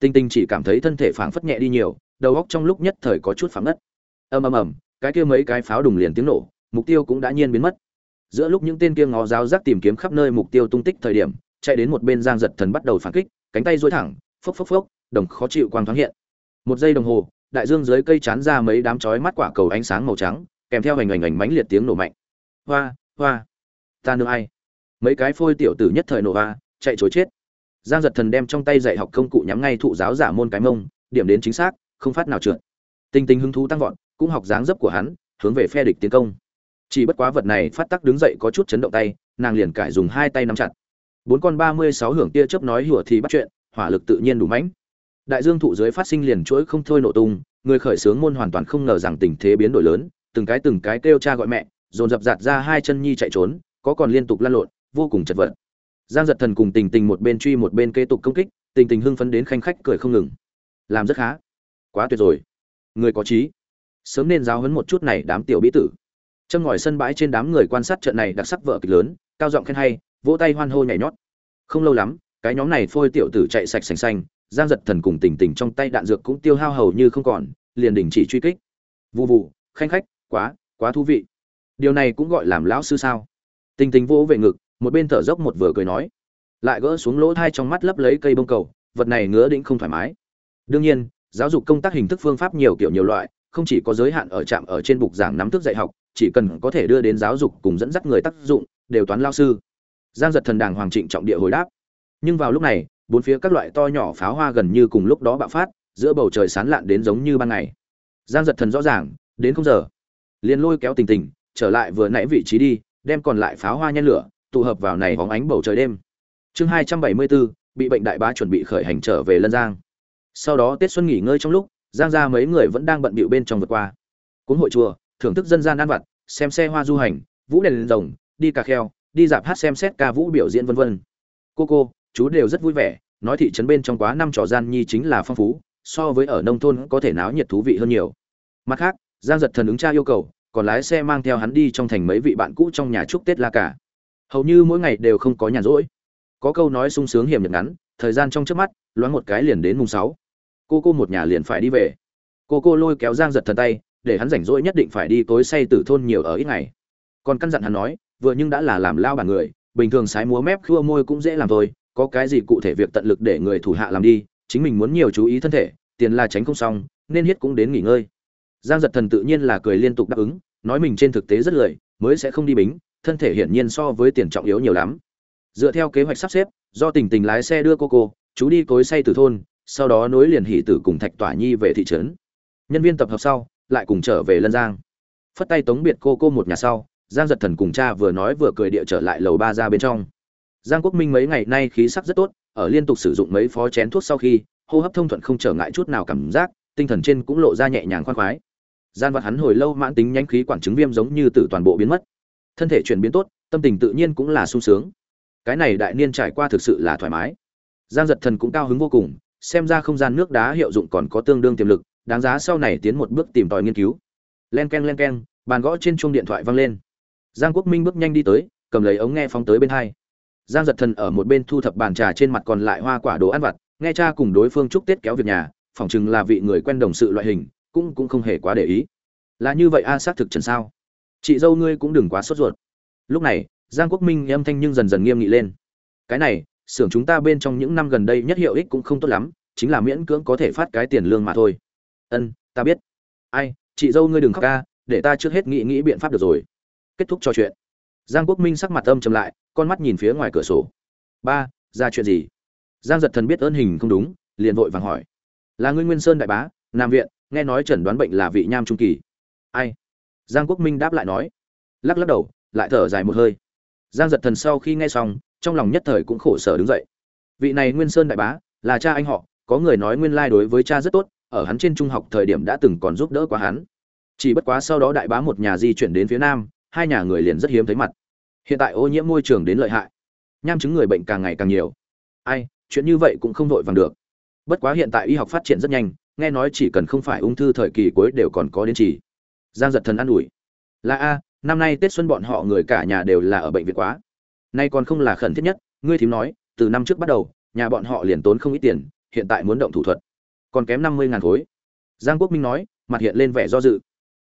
Tinh tinh chỉ cảm thấy thân thể phảng phất nhẹ đi nhiều, đầu óc trong lúc nhất thời có chút phảng ngất. Ầm ầm ầm, cái kia mấy cái pháo đùng liền tiếng nổ, mục tiêu cũng đã nhiên biến mất. Giữa lúc những tên kia ngó giáo giác tìm kiếm khắp nơi mục tiêu tung tích thời điểm, chạy đến một bên giang giật thần bắt đầu phản kích cánh tay duỗi thẳng, phốc phốc phốc, đồng khó chịu quang thoáng hiện. Một giây đồng hồ, đại dương dưới cây chán ra mấy đám chói mắt quả cầu ánh sáng màu trắng, kèm theo hành hành hành mãnh liệt tiếng nổ mạnh. Hoa hoa, ta nương ai? Mấy cái phôi tiểu tử nhất thời nổ hoa, chạy trối chết. Giang giật thần đem trong tay dạy học công cụ nhắm ngay thụ giáo giả môn cái mông, điểm đến chính xác, không phát nào trượt. Tinh tinh hứng thú tăng vọt, cũng học dáng dấp của hắn, hướng về phe địch tiến công. Chỉ bất quá vật này phát tác đứng dậy có chút chấn động tay, nàng liền cải dùng hai tay nắm chặt bốn con ba mươi sáu hưởng tia chớp nói hùa thì bắt chuyện, hỏa lực tự nhiên đủ mãnh. Đại dương thụ dưới phát sinh liền chuỗi không thôi nổ tung, người khởi xướng môn hoàn toàn không ngờ rằng tình thế biến đổi lớn, từng cái từng cái kêu cha gọi mẹ, dồn dập dạt ra hai chân nhi chạy trốn, có còn liên tục lăn lộn, vô cùng chật vật. Giang giật thần cùng tình tình một bên truy một bên kế tục công kích, tình tình hưng phấn đến khanh khách cười không ngừng. Làm rất khá. Quá tuyệt rồi. Người có trí. Sớm nên giáo hấn một chút này đám tiểu bí tử. Châm ngòi sân bãi trên đám người quan sát trận này đặc sắc vợ kịch lớn, cao giọng khen hay vỗ tay hoan hô nhảy nhót. Không lâu lắm, cái nhóm này phôi tiểu tử chạy sạch sành xanh, giang giật thần cùng tình tình trong tay đạn dược cũng tiêu hao hầu như không còn, liền đình chỉ truy kích. Vụ vụ khanh khách, quá quá thú vị. Điều này cũng gọi làm lão sư sao? Tình tình vỗ về ngực, một bên thở dốc một vừa cười nói. Lại gỡ xuống lỗ thai trong mắt lấp lấy cây bông cầu, vật này ngứa đĩnh không thoải mái. Đương nhiên, giáo dục công tác hình thức phương pháp nhiều kiểu nhiều loại, không chỉ có giới hạn ở trạm ở trên bục giảng nắm thức dạy học, chỉ cần có thể đưa đến giáo dục cùng dẫn dắt người tác dụng, đều toán lao sư giang giật thần đàng hoàng trịnh trọng địa hồi đáp. Nhưng vào lúc này, bốn phía các loại to nhỏ pháo hoa gần như cùng lúc đó bạo phát, giữa bầu trời sán lạn đến giống như ban ngày. Giang giật thần rõ ràng, đến không giờ. Liền lôi kéo tình tình, trở lại vừa nãy vị trí đi, đem còn lại pháo hoa nhen lửa, tụ hợp vào này bóng ánh bầu trời đêm. Chương hai trăm bảy mươi bốn, bị bệnh đại bá chuẩn bị khởi hành trở về lân giang. Sau đó tết xuân nghỉ ngơi trong lúc, giang ra mấy người vẫn đang bận bịu bên trong vượt qua. Cuốn hội chùa, thưởng thức dân gian ăn vặt, xem xe hoa du hành, vũ đèn rồng, đi cà kheo đi dạp hát xem xét ca vũ biểu diễn vân vân. Cô cô, chú đều rất vui vẻ, nói thị trấn bên trong quá năm trò gian nhi chính là phong phú, so với ở nông thôn có thể náo nhiệt thú vị hơn nhiều. Mặt khác, giang giật thần ứng tra yêu cầu, còn lái xe mang theo hắn đi trong thành mấy vị bạn cũ trong nhà chúc tết la cả. Hầu như mỗi ngày đều không có nhàn rỗi. Có câu nói sung sướng hiểm nhật ngắn, thời gian trong trước mắt, loáng một cái liền đến mùng sáu. Cô cô một nhà liền phải đi về. Cô cô lôi kéo giang giật thần tay, để hắn rảnh rỗi nhất định phải đi tối say tử thôn nhiều ở ít ngày. Còn căn dặn hắn nói vừa nhưng đã là làm lao bản người, bình thường sái múa mép khua môi cũng dễ làm thôi, có cái gì cụ thể việc tận lực để người thủ hạ làm đi, chính mình muốn nhiều chú ý thân thể, tiền là tránh không xong, nên hết cũng đến nghỉ ngơi. Giang giật thần tự nhiên là cười liên tục đáp ứng, nói mình trên thực tế rất lười, mới sẽ không đi bính, thân thể hiển nhiên so với tiền trọng yếu nhiều lắm. Dựa theo kế hoạch sắp xếp, do tình tình lái xe đưa cô cô, chú đi cối say từ thôn, sau đó nối liền hỷ tử cùng thạch tỏa nhi về thị trấn. Nhân viên tập hợp sau, lại cùng trở về lân giang. Phất tay tống biệt cô cô một nhà sau giang giật thần cùng cha vừa nói vừa cười địa trở lại lầu ba ra bên trong. Giang quốc minh mấy ngày nay khí sắc rất tốt, ở liên tục sử dụng mấy phó chén thuốc sau khi, hô hấp thông thuận không trở ngại chút nào cảm giác, tinh thần trên cũng lộ ra nhẹ nhàng khoan khoái. Gian vật hắn hồi lâu mãn tính nhanh khí quản chứng viêm giống như từ toàn bộ biến mất. Thân thể chuyển biến tốt, tâm tình tự nhiên cũng là sung sướng. Cái này đại niên trải qua thực sự là thoải mái. Giang giật thần cũng cao hứng vô cùng, xem ra không gian nước đá hiệu dụng còn có tương đương tiềm lực, đáng giá sau này tiến một bước tìm tòi nghiên cứu. Len k e n len k e n bàn gõ trên chuông điện thoại vang lên giang quốc minh bước nhanh đi tới, cầm lấy ống nghe phóng tới bên hai. Giang giật thần ở một bên thu thập bàn trà trên mặt còn lại hoa quả đồ ăn vặt, nghe cha cùng đối phương chúc tết kéo việc nhà, phỏng chừng là vị người quen đồng sự loại hình, cũng cũng không hề quá để ý. Là như vậy a, xác thực trần sao? Chị dâu ngươi cũng đừng quá sốt ruột. Lúc này, giang quốc minh âm thanh nhưng dần dần nghiêm nghị lên. Cái này, xưởng chúng ta bên trong những năm gần đây nhất hiệu ích cũng không tốt lắm, chính là miễn cưỡng có thể phát cái tiền lương mà thôi. Ân, ta biết. Ai, chị dâu ngươi đừng khóc ca để ta trước hết nghĩ nghĩ biện pháp được rồi kết thúc trò chuyện. Giang quốc minh sắc mặt âm trầm lại, con mắt nhìn phía ngoài cửa sổ. Ba, ra chuyện gì? Giang giật thần biết ơn hình không đúng, liền vội vàng hỏi. Là ngươi nguyên sơn đại bá, nam viện, nghe nói chẩn đoán bệnh là vị nham trung kỳ. Ai? Giang quốc minh đáp lại nói. Lắc lắc đầu, lại thở dài một hơi. Giang giật thần sau khi nghe xong, trong lòng nhất thời cũng khổ sở đứng dậy. Vị này nguyên sơn đại bá, là cha anh họ, có người nói nguyên lai đối với cha rất tốt, ở hắn trên trung học thời điểm đã từng còn giúp đỡ quá hắn. Chỉ bất quá sau đó đại bá một nhà di chuyển đến phía nam hai nhà người liền rất hiếm thấy mặt. Hiện tại ô nhiễm môi trường đến lợi hại. Nham chứng người bệnh càng ngày càng nhiều. Ai, chuyện như vậy cũng không vội vàng được. Bất quá hiện tại y học phát triển rất nhanh, nghe nói chỉ cần không phải ung thư thời kỳ cuối đều còn có đến chỉ giang giật thần an ủi. Là a, năm nay tết xuân bọn họ người cả nhà đều là ở bệnh viện quá. Nay còn không là khẩn thiết nhất, ngươi thím nói, từ năm trước bắt đầu, nhà bọn họ liền tốn không ít tiền, hiện tại muốn động thủ thuật. Còn kém năm mươi ngàn khối. Giang quốc minh nói, mặt hiện lên vẻ do dự.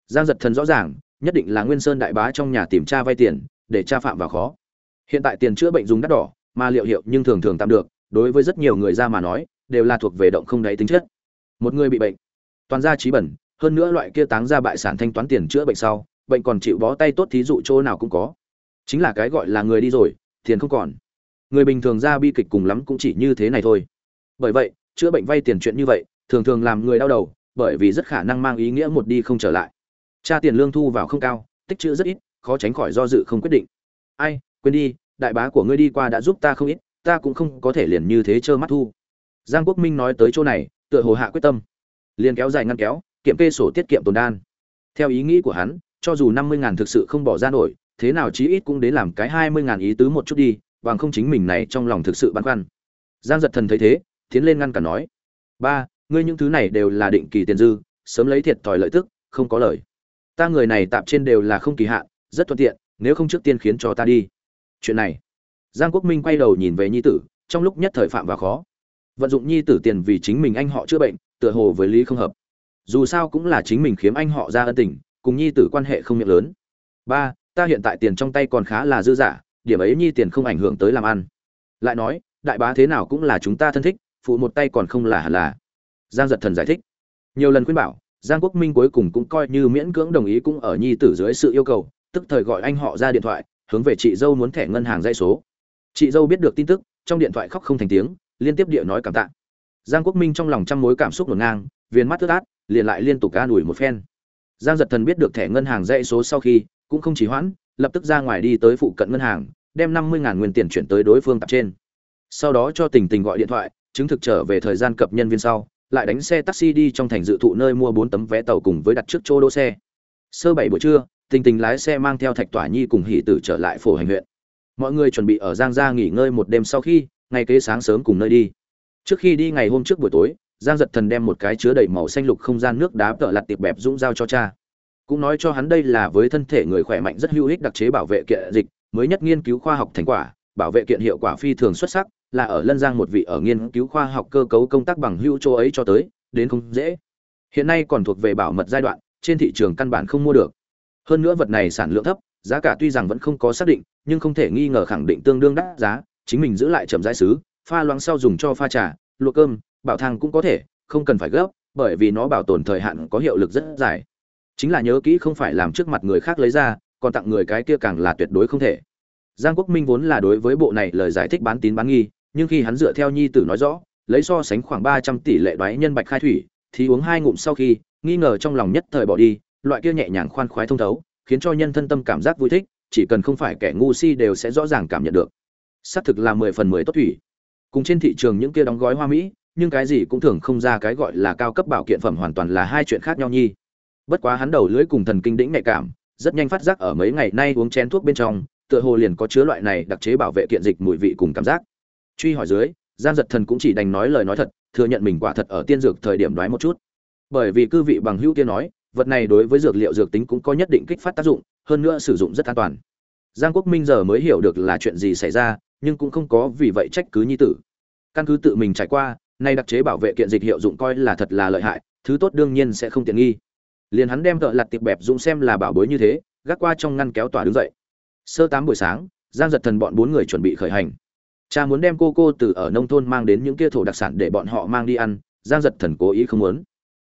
Giang giật thần rõ ràng nhất định là nguyên sơn đại bá trong nhà tìm cha vay tiền, để cha phạm vào khó. Hiện tại tiền chữa bệnh dùng đắt đỏ, mà liệu hiệu nhưng thường thường tạm được, đối với rất nhiều người ra mà nói, đều là thuộc về động không đáy tính chất. Một người bị bệnh, toàn gia trí bẩn, hơn nữa loại kia táng ra bại sản thanh toán tiền chữa bệnh sau, bệnh còn chịu bó tay tốt thí dụ chỗ nào cũng có. Chính là cái gọi là người đi rồi, tiền không còn. Người bình thường ra bi kịch cùng lắm cũng chỉ như thế này thôi. Bởi vậy, chữa bệnh vay tiền chuyện như vậy, thường thường làm người đau đầu, bởi vì rất khả năng mang ý nghĩa một đi không trở lại cha tiền lương thu vào không cao, tích chữ rất ít, khó tránh khỏi do dự không quyết định. Ai, quên đi, đại bá của ngươi đi qua đã giúp ta không ít, ta cũng không có thể liền như thế trơ mắt thu. Giang quốc minh nói tới chỗ này, tựa hồ hạ quyết tâm. Liền kéo dài ngăn kéo, kiểm kê sổ tiết kiệm tồn đan. Theo ý nghĩ của hắn, cho dù năm mươi ngàn thực sự không bỏ ra nổi, thế nào chí ít cũng đến làm cái hai mươi ngàn ý tứ một chút đi, bằng không chính mình này trong lòng thực sự băn khoăn. Giang giật thần thấy thế, tiến lên ngăn cả nói, ba, ngươi những thứ này đều là định kỳ tiền dư, sớm lấy thiệt thòi lợi tức, không có lời ta người này tạm trên đều là không kỳ hạn, rất thuận tiện, nếu không trước tiên khiến cho ta đi. Chuyện này. Giang quốc minh quay đầu nhìn về nhi tử, trong lúc nhất thời phạm và khó. Vận dụng nhi tử tiền vì chính mình anh họ chữa bệnh, tựa hồ với lý không hợp. Dù sao cũng là chính mình khiếm anh họ ra ân tình, cùng nhi tử quan hệ không miệng lớn. Ba, ta hiện tại tiền trong tay còn khá là dư giả, điểm ấy nhi tiền không ảnh hưởng tới làm ăn. Lại nói, đại bá thế nào cũng là chúng ta thân thích, phụ một tay còn không là hẳn là. Giang giật thần giải thích. Nhiều lần khuyên bảo giang quốc minh cuối cùng cũng coi như miễn cưỡng đồng ý cũng ở nhi tử dưới sự yêu cầu, tức thời gọi anh họ ra điện thoại, hướng về chị dâu muốn thẻ ngân hàng dây số. Chị dâu biết được tin tức, trong điện thoại khóc không thành tiếng, liên tiếp địa nói cảm tạ. Giang quốc minh trong lòng trăm mối cảm xúc ngổn ngang, viên mắt ướt át, liền lại liên tục ca đuổi một phen. Giang giật thần biết được thẻ ngân hàng dây số sau khi, cũng không chỉ hoãn, lập tức ra ngoài đi tới phụ cận ngân hàng, đem năm mươi nguyên tiền chuyển tới đối phương tập trên. Sau đó cho tình tình gọi điện thoại, chứng thực trở về thời gian cập nhân viên sau lại đánh xe taxi đi trong thành dự thụ nơi mua bốn tấm vé tàu cùng với đặt trước chỗ đỗ xe. Sơ bảy buổi trưa, tình tình lái xe mang theo thạch tỏa nhi cùng hỷ tử trở lại phổ hành huyện. Mọi người chuẩn bị ở giang gia nghỉ ngơi một đêm sau khi, ngày kế sáng sớm cùng nơi đi. Trước khi đi ngày hôm trước buổi tối, giang giật thần đem một cái chứa đầy màu xanh lục không gian nước đá tợ lặt tiệp bẹp dũng giao cho cha. Cũng nói cho hắn đây là với thân thể người khỏe mạnh rất hữu ích đặc chế bảo vệ kiện dịch, mới nhất nghiên cứu khoa học thành quả, bảo vệ kiện hiệu quả phi thường xuất sắc là ở lân giang một vị ở nghiên cứu khoa học cơ cấu công tác bằng hữu châu ấy cho tới, đến không dễ. Hiện nay còn thuộc về bảo mật giai đoạn, trên thị trường căn bản không mua được. Hơn nữa vật này sản lượng thấp, giá cả tuy rằng vẫn không có xác định, nhưng không thể nghi ngờ khẳng định tương đương đắt giá, chính mình giữ lại chậm rãi xứ, pha loãng sau dùng cho pha trà, luộc cơm, bảo thang cũng có thể, không cần phải gấp, bởi vì nó bảo tồn thời hạn có hiệu lực rất dài. Chính là nhớ kỹ không phải làm trước mặt người khác lấy ra, còn tặng người cái kia càng là tuyệt đối không thể. Giang quốc minh vốn là đối với bộ này lời giải thích bán tín bán nghi nhưng khi hắn dựa theo nhi tử nói rõ, lấy so sánh khoảng ba trăm tỷ lệ đoái nhân bạch khai thủy, thì uống hai ngụm sau khi, nghi ngờ trong lòng nhất thời bỏ đi, loại kia nhẹ nhàng khoan khoái thông thấu, khiến cho nhân thân tâm cảm giác vui thích, chỉ cần không phải kẻ ngu si đều sẽ rõ ràng cảm nhận được. Xác thực là mười phần mười tốt thủy. Cùng trên thị trường những kia đóng gói hoa mỹ, nhưng cái gì cũng thường không ra cái gọi là cao cấp bảo kiện phẩm hoàn toàn là hai chuyện khác nhau nhi. Bất quá hắn đầu lưỡi cùng thần kinh đĩnh nhạy cảm, rất nhanh phát giác ở mấy ngày nay uống chén thuốc bên trong, tựa hồ liền có chứa loại này đặc chế bảo vệ kiện dịch mùi vị cùng cảm giác truy hỏi dưới, giang giật thần cũng chỉ đành nói lời nói thật, thừa nhận mình quả thật ở tiên dược thời điểm đoái một chút. Bởi vì cư vị bằng hữu tiên nói, vật này đối với dược liệu dược tính cũng có nhất định kích phát tác dụng, hơn nữa sử dụng rất an toàn. Giang quốc minh giờ mới hiểu được là chuyện gì xảy ra, nhưng cũng không có vì vậy trách cứ nhi tử. Căn cứ tự mình trải qua, nay đặc chế bảo vệ kiện dịch hiệu dụng coi là thật là lợi hại, thứ tốt đương nhiên sẽ không tiện nghi. Liền hắn đem thợ lặt tiệp bẹp dụng xem là bảo bối như thế, gác qua trong ngăn kéo tỏa đứng dậy. Sơ tám buổi sáng, giang giật thần bọn bốn người chuẩn bị khởi hành cha muốn đem cô cô từ ở nông thôn mang đến những kia thổ đặc sản để bọn họ mang đi ăn, giang giật thần cố ý không muốn.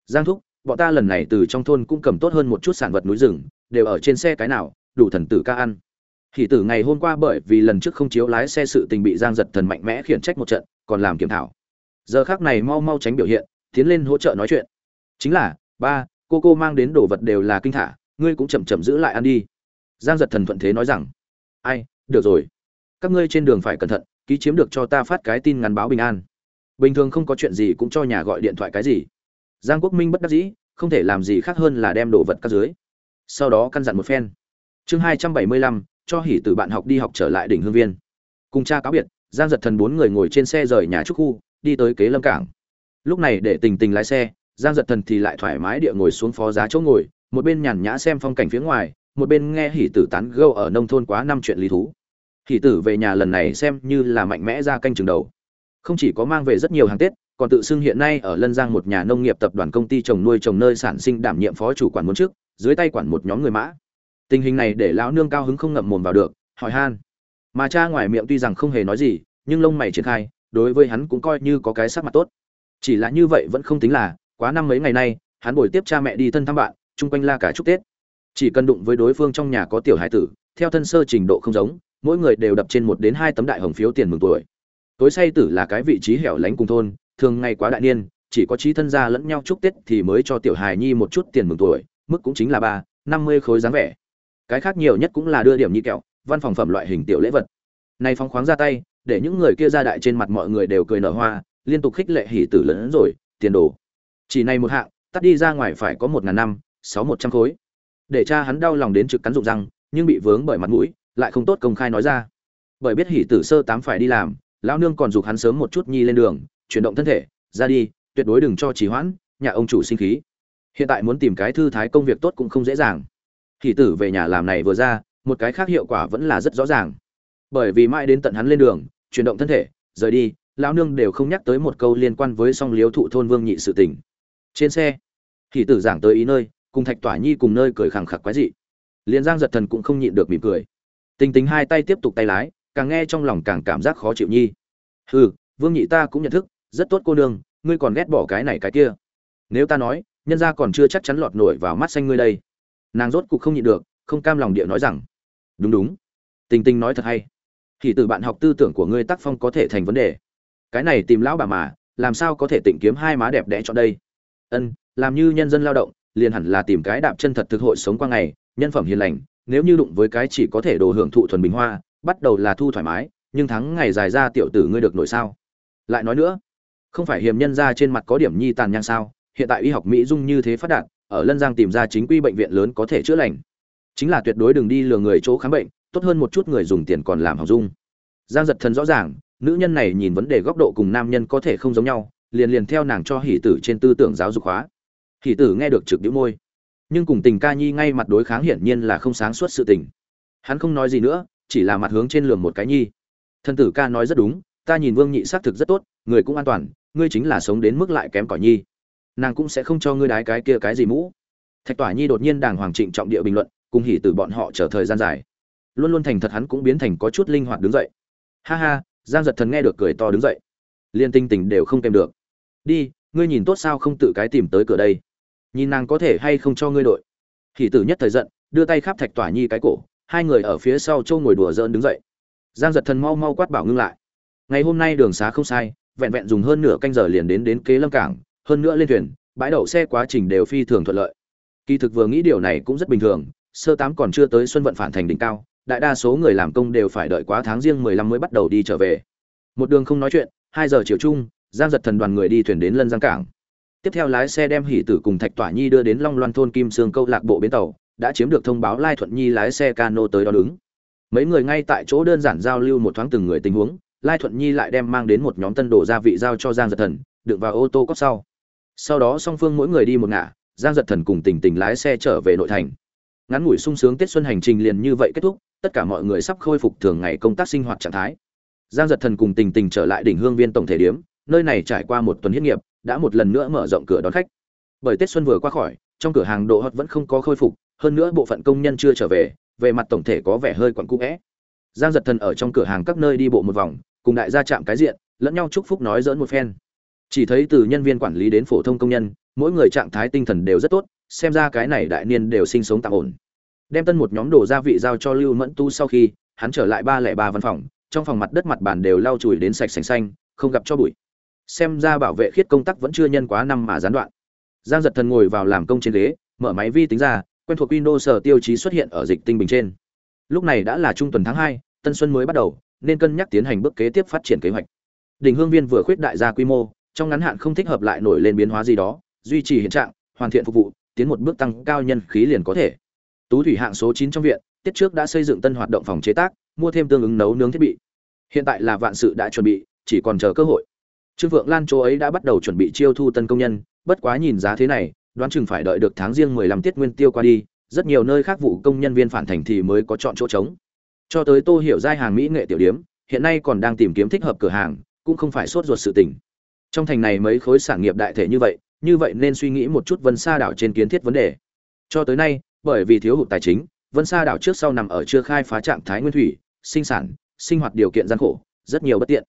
Giang thúc, bọn ta lần này từ trong thôn cũng cầm tốt hơn một chút sản vật núi rừng, đều ở trên xe cái nào, đủ thần tử ca ăn. Hỷ tử ngày hôm qua bởi vì lần trước không chiếu lái xe sự tình bị giang giật thần mạnh mẽ khiển trách một trận, còn làm kiểm thảo. Giờ khác này mau mau tránh biểu hiện, tiến lên hỗ trợ nói chuyện. Chính là, ba, cô cô mang đến đồ vật đều là kinh thả, ngươi cũng chậm chậm giữ lại ăn đi. Giang giật thần thuận thế nói rằng, ai, được rồi. Các ngươi trên đường phải cẩn thận ký chiếm được cho ta phát cái tin ngắn báo bình an. Bình thường không có chuyện gì cũng cho nhà gọi điện thoại cái gì. Giang quốc minh bất đắc dĩ, không thể làm gì khác hơn là đem đồ vật các dưới. Sau đó căn dặn một phen. Chương hai trăm bảy mươi lăm, cho hỉ từ bạn học đi học trở lại đỉnh hương viên. Cùng cha cáo biệt, giang giật thần bốn người ngồi trên xe rời nhà trúc khu, đi tới kế lâm cảng. Lúc này để tình tình lái xe, giang giật thần thì lại thoải mái địa ngồi xuống phó giá chỗ ngồi, một bên nhàn nhã xem phong cảnh phía ngoài, một bên nghe hỉ tử tán gâu ở nông thôn quá năm chuyện lý thú hỉ tử về nhà lần này xem như là mạnh mẽ ra canh trường đầu. Không chỉ có mang về rất nhiều hàng tết, còn tự xưng hiện nay ở lân giang một nhà nông nghiệp tập đoàn công ty trồng nuôi trồng nơi sản sinh đảm nhiệm phó chủ quản muốn trước, dưới tay quản một nhóm người mã. Tình hình này để lão nương cao hứng không ngậm mồm vào được, hỏi han. Mà cha ngoài miệng tuy rằng không hề nói gì, nhưng lông mày triển khai, đối với hắn cũng coi như có cái sắc mặt tốt. Chỉ là như vậy vẫn không tính là, quá năm mấy ngày nay, hắn bồi tiếp cha mẹ đi thân thăm bạn, chung quanh la cả chúc tết. Chỉ cần đụng với đối phương trong nhà có tiểu hải tử, theo thân sơ trình độ không giống mỗi người đều đập trên một đến hai tấm đại hồng phiếu tiền mừng tuổi. Tối say tử là cái vị trí hẻo lánh cùng thôn, thường ngày quá đại niên, chỉ có trí thân gia lẫn nhau chúc tết thì mới cho tiểu hài nhi một chút tiền mừng tuổi, mức cũng chính là ba, năm mươi khối dáng vẻ. Cái khác nhiều nhất cũng là đưa điểm như kẹo, văn phòng phẩm loại hình tiểu lễ vật. Nay phóng khoáng ra tay, để những người kia ra đại trên mặt mọi người đều cười nở hoa, liên tục khích lệ hỉ tử lớn rồi, tiền đồ. Chỉ này một hạng, tắt đi ra ngoài phải có một ngàn năm, sáu một trăm khối. Để cha hắn đau lòng đến trực cắn rụng răng, nhưng bị vướng bởi mặt mũi lại không tốt công khai nói ra. Bởi biết hỉ tử sơ tám phải đi làm, lão nương còn giục hắn sớm một chút nhi lên đường, chuyển động thân thể, ra đi, tuyệt đối đừng cho trì hoãn, nhà ông chủ sinh khí. Hiện tại muốn tìm cái thư thái công việc tốt cũng không dễ dàng. Hỉ tử về nhà làm này vừa ra, một cái khác hiệu quả vẫn là rất rõ ràng. Bởi vì mãi đến tận hắn lên đường, chuyển động thân thể, rời đi, lão nương đều không nhắc tới một câu liên quan với song liếu thụ thôn vương nhị sự tình. Trên xe hỉ tử giảng tới ý nơi, cùng thạch tỏa nhi cùng nơi cười khẳng khặc quái dị. Liền giang giật thần cũng không nhịn được mỉm cười tình Tình hai tay tiếp tục tay lái, càng nghe trong lòng càng cảm giác khó chịu nhi. Hừ, vương nhị ta cũng nhận thức, rất tốt cô nương, ngươi còn ghét bỏ cái này cái kia. Nếu ta nói, nhân gia còn chưa chắc chắn lọt nổi vào mắt xanh ngươi đây. Nàng rốt cục không nhịn được, không cam lòng địa nói rằng, đúng đúng. Tình tình nói thật hay. Thì từ bạn học tư tưởng của ngươi tác phong có thể thành vấn đề. Cái này tìm lão bà mà, làm sao có thể tịnh kiếm hai má đẹp đẽ cho đây? Ân, làm như nhân dân lao động, liền hẳn là tìm cái đạp chân thật thực hội sống qua ngày, nhân phẩm hiền lành nếu như đụng với cái chỉ có thể đồ hưởng thụ thuần bình hoa, bắt đầu là thu thoải mái, nhưng thắng ngày dài ra tiểu tử ngươi được nổi sao? Lại nói nữa, không phải hiểm nhân ra trên mặt có điểm nhi tàn nhang sao? Hiện tại y học mỹ dung như thế phát đạt, ở lân giang tìm ra chính quy bệnh viện lớn có thể chữa lành. Chính là tuyệt đối đừng đi lừa người chỗ khám bệnh, tốt hơn một chút người dùng tiền còn làm hỏng dung. Giang giật thần rõ ràng, nữ nhân này nhìn vấn đề góc độ cùng nam nhân có thể không giống nhau, liền liền theo nàng cho hỷ tử trên tư tưởng giáo dục hóa. Hỷ tử nghe được trực đĩu môi nhưng cùng tình ca nhi ngay mặt đối kháng hiển nhiên là không sáng suốt sự tình. Hắn không nói gì nữa, chỉ là mặt hướng trên lường một cái nhi. Thân tử ca nói rất đúng, ta nhìn vương nhị xác thực rất tốt, người cũng an toàn, ngươi chính là sống đến mức lại kém cỏi nhi. Nàng cũng sẽ không cho ngươi đái cái kia cái gì mũ. Thạch tỏa nhi đột nhiên đàng hoàng trịnh trọng địa bình luận, cùng hỉ từ bọn họ chờ thời gian dài. Luôn luôn thành thật hắn cũng biến thành có chút linh hoạt đứng dậy. Ha ha, giang giật thần nghe được cười to đứng dậy. Liên tinh tình đều không kèm được. Đi, ngươi nhìn tốt sao không tự cái tìm tới cửa đây nhìn nàng có thể hay không cho ngươi đội. Hỷ tử nhất thời giận, đưa tay khắp thạch tỏa nhi cái cổ, hai người ở phía sau châu ngồi đùa dỡn đứng dậy. Giang giật thần mau mau quát bảo ngưng lại. Ngày hôm nay đường xá không sai, vẹn vẹn dùng hơn nửa canh giờ liền đến đến kế lâm cảng, hơn nữa lên thuyền, bãi đậu xe quá trình đều phi thường thuận lợi. Kỳ thực vừa nghĩ điều này cũng rất bình thường, sơ tám còn chưa tới xuân vận phản thành đỉnh cao, đại đa số người làm công đều phải đợi quá tháng riêng mười lăm mới bắt đầu đi trở về. Một đường không nói chuyện, hai giờ chiều chung, giang giật thần đoàn người đi thuyền đến lân giang cảng tiếp theo lái xe đem hỷ tử cùng thạch tỏa nhi đưa đến long loan thôn kim sương câu lạc bộ bến tàu, đã chiếm được thông báo lai thuận nhi lái xe cano tới đó đứng. Mấy người ngay tại chỗ đơn giản giao lưu một thoáng từng người tình huống, lai thuận nhi lại đem mang đến một nhóm tân đồ gia vị giao cho giang giật thần, đựng vào ô tô cốc sau. Sau đó song phương mỗi người đi một ngả, giang giật thần cùng tình tình lái xe trở về nội thành. Ngắn ngủi sung sướng tết xuân hành trình liền như vậy kết thúc, tất cả mọi người sắp khôi phục thường ngày công tác sinh hoạt trạng thái. Giang giật thần cùng tình tình trở lại đỉnh hương viên tổng thể điếm, nơi này trải qua một tuần hiết nghiệp đã một lần nữa mở rộng cửa đón khách. Bởi tết xuân vừa qua khỏi, trong cửa hàng độ hot vẫn không có khôi phục, hơn nữa bộ phận công nhân chưa trở về về mặt tổng thể có vẻ hơi quẩn cũ é. giang giật thần ở trong cửa hàng các nơi đi bộ một vòng, cùng đại gia chạm cái diện, lẫn nhau chúc phúc nói giỡn một phen. Chỉ thấy từ nhân viên quản lý đến phổ thông công nhân, mỗi người trạng thái tinh thần đều rất tốt, xem ra cái này đại niên đều sinh sống tạm ổn. Đem tân một nhóm đồ gia vị giao cho lưu mẫn tu sau khi, hắn trở lại ba lẻ ba văn phòng, trong phòng mặt đất mặt bàn đều lau chùi đến sạch sành xanh, không gặp cho bụi xem ra bảo vệ khiết công tác vẫn chưa nhân quá năm mà gián đoạn. Giang giật thần ngồi vào làm công trên ghế, mở máy vi tính ra, quen thuộc windows sở tiêu chí xuất hiện ở dịch tinh bình trên. Lúc này đã là trung tuần tháng hai, tân xuân mới bắt đầu, nên cân nhắc tiến hành bước kế tiếp phát triển kế hoạch. Đỉnh hương viên vừa khuyết đại gia quy mô, trong ngắn hạn không thích hợp lại nổi lên biến hóa gì đó, duy trì hiện trạng, hoàn thiện phục vụ, tiến một bước tăng cao nhân khí liền có thể. Tú thủy hạng số chín trong viện, tiết trước đã xây dựng tân hoạt động phòng chế tác, mua thêm tương ứng nấu nướng thiết bị. Hiện tại là vạn sự đã chuẩn bị, chỉ còn chờ cơ hội trương vượng lan chỗ ấy đã bắt đầu chuẩn bị chiêu thu tân công nhân, bất quá nhìn giá thế này, đoán chừng phải đợi được tháng riêng mười lăm tiết nguyên tiêu qua đi, rất nhiều nơi khác vụ công nhân viên phản thành thì mới có chọn chỗ trống. Cho tới tô hiểu giai hàng mỹ nghệ tiểu điếm, hiện nay còn đang tìm kiếm thích hợp cửa hàng, cũng không phải sốt ruột sự tình. Trong thành này mấy khối sản nghiệp đại thể như vậy như vậy nên suy nghĩ một chút vân sa đảo trên kiến thiết vấn đề. Cho tới nay, bởi vì thiếu hụt tài chính, vân sa đảo trước sau nằm ở chưa khai phá trạng thái nguyên thủy, sinh sản, sinh hoạt điều kiện gian khổ, rất nhiều bất tiện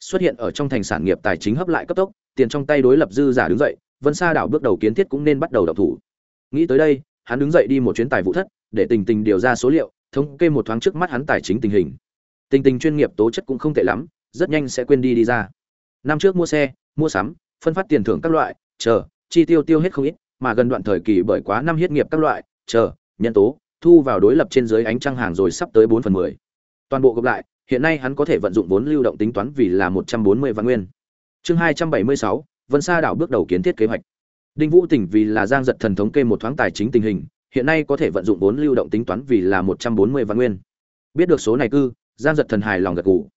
xuất hiện ở trong thành sản nghiệp tài chính hấp lại cấp tốc, tiền trong tay đối lập dư giả đứng dậy, vân sa đảo bước đầu kiến thiết cũng nên bắt đầu đọc thủ. Nghĩ tới đây, hắn đứng dậy đi một chuyến tài vụ thất, để tình tình điều ra số liệu, thống kê một thoáng trước mắt hắn tài chính tình hình. Tình tình chuyên nghiệp tố chất cũng không tệ lắm, rất nhanh sẽ quên đi đi ra. Năm trước mua xe, mua sắm, phân phát tiền thưởng các loại, chờ, chi tiêu tiêu hết không ít, mà gần đoạn thời kỳ bởi quá năm hết nghiệp các loại, chờ, nhân tố, thu vào đối lập trên dưới ánh trăng hàng rồi sắp tới bốn phần mười. Toàn bộ gộp lại hiện nay hắn có thể vận dụng vốn lưu động tính toán vì là một trăm bốn mươi vạn nguyên. Chương hai trăm bảy mươi sáu, vân sa đảo bước đầu kiến thiết kế hoạch. Đinh vũ tỉnh vì là giang giật thần thống kê một thoáng tài chính tình hình, hiện nay có thể vận dụng vốn lưu động tính toán vì là một trăm bốn mươi vạn nguyên. Biết được số này cư, giang giật thần hài lòng gật gù.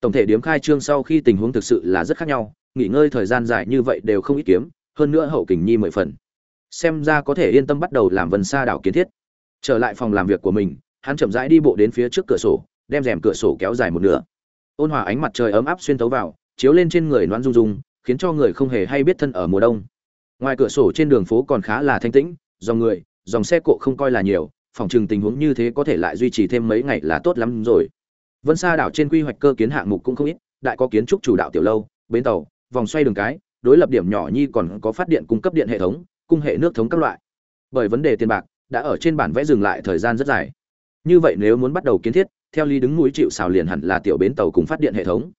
Tổng thể điểm khai trương sau khi tình huống thực sự là rất khác nhau, nghỉ ngơi thời gian dài như vậy đều không ít kiếm, hơn nữa hậu kình nhi mười phần. Xem ra có thể yên tâm bắt đầu làm vân sa đảo kiến thiết. Trở lại phòng làm việc của mình, hắn chậm rãi đi bộ đến phía trước cửa sổ đem rèm cửa sổ kéo dài một nửa. Ôn hòa ánh mặt trời ấm áp xuyên tấu vào, chiếu lên trên người loãn rung rung khiến cho người không hề hay biết thân ở mùa đông. Ngoài cửa sổ trên đường phố còn khá là thanh tĩnh, dòng người, dòng xe cộ không coi là nhiều, phòng chừng tình huống như thế có thể lại duy trì thêm mấy ngày là tốt lắm rồi. Vân sa đảo trên quy hoạch cơ kiến hạng mục cũng không ít, đại có kiến trúc chủ đạo tiểu lâu, bến tàu, vòng xoay đường cái, đối lập điểm nhỏ nhi còn có phát điện cung cấp điện hệ thống, cung hệ nước thống các loại. Bởi vấn đề tiền bạc, đã ở trên bản vẽ dừng lại thời gian rất dài. Như vậy nếu muốn bắt đầu kiến thiết theo lý đứng núi chịu xào liền hẳn là tiểu bến tàu cùng phát điện hệ thống.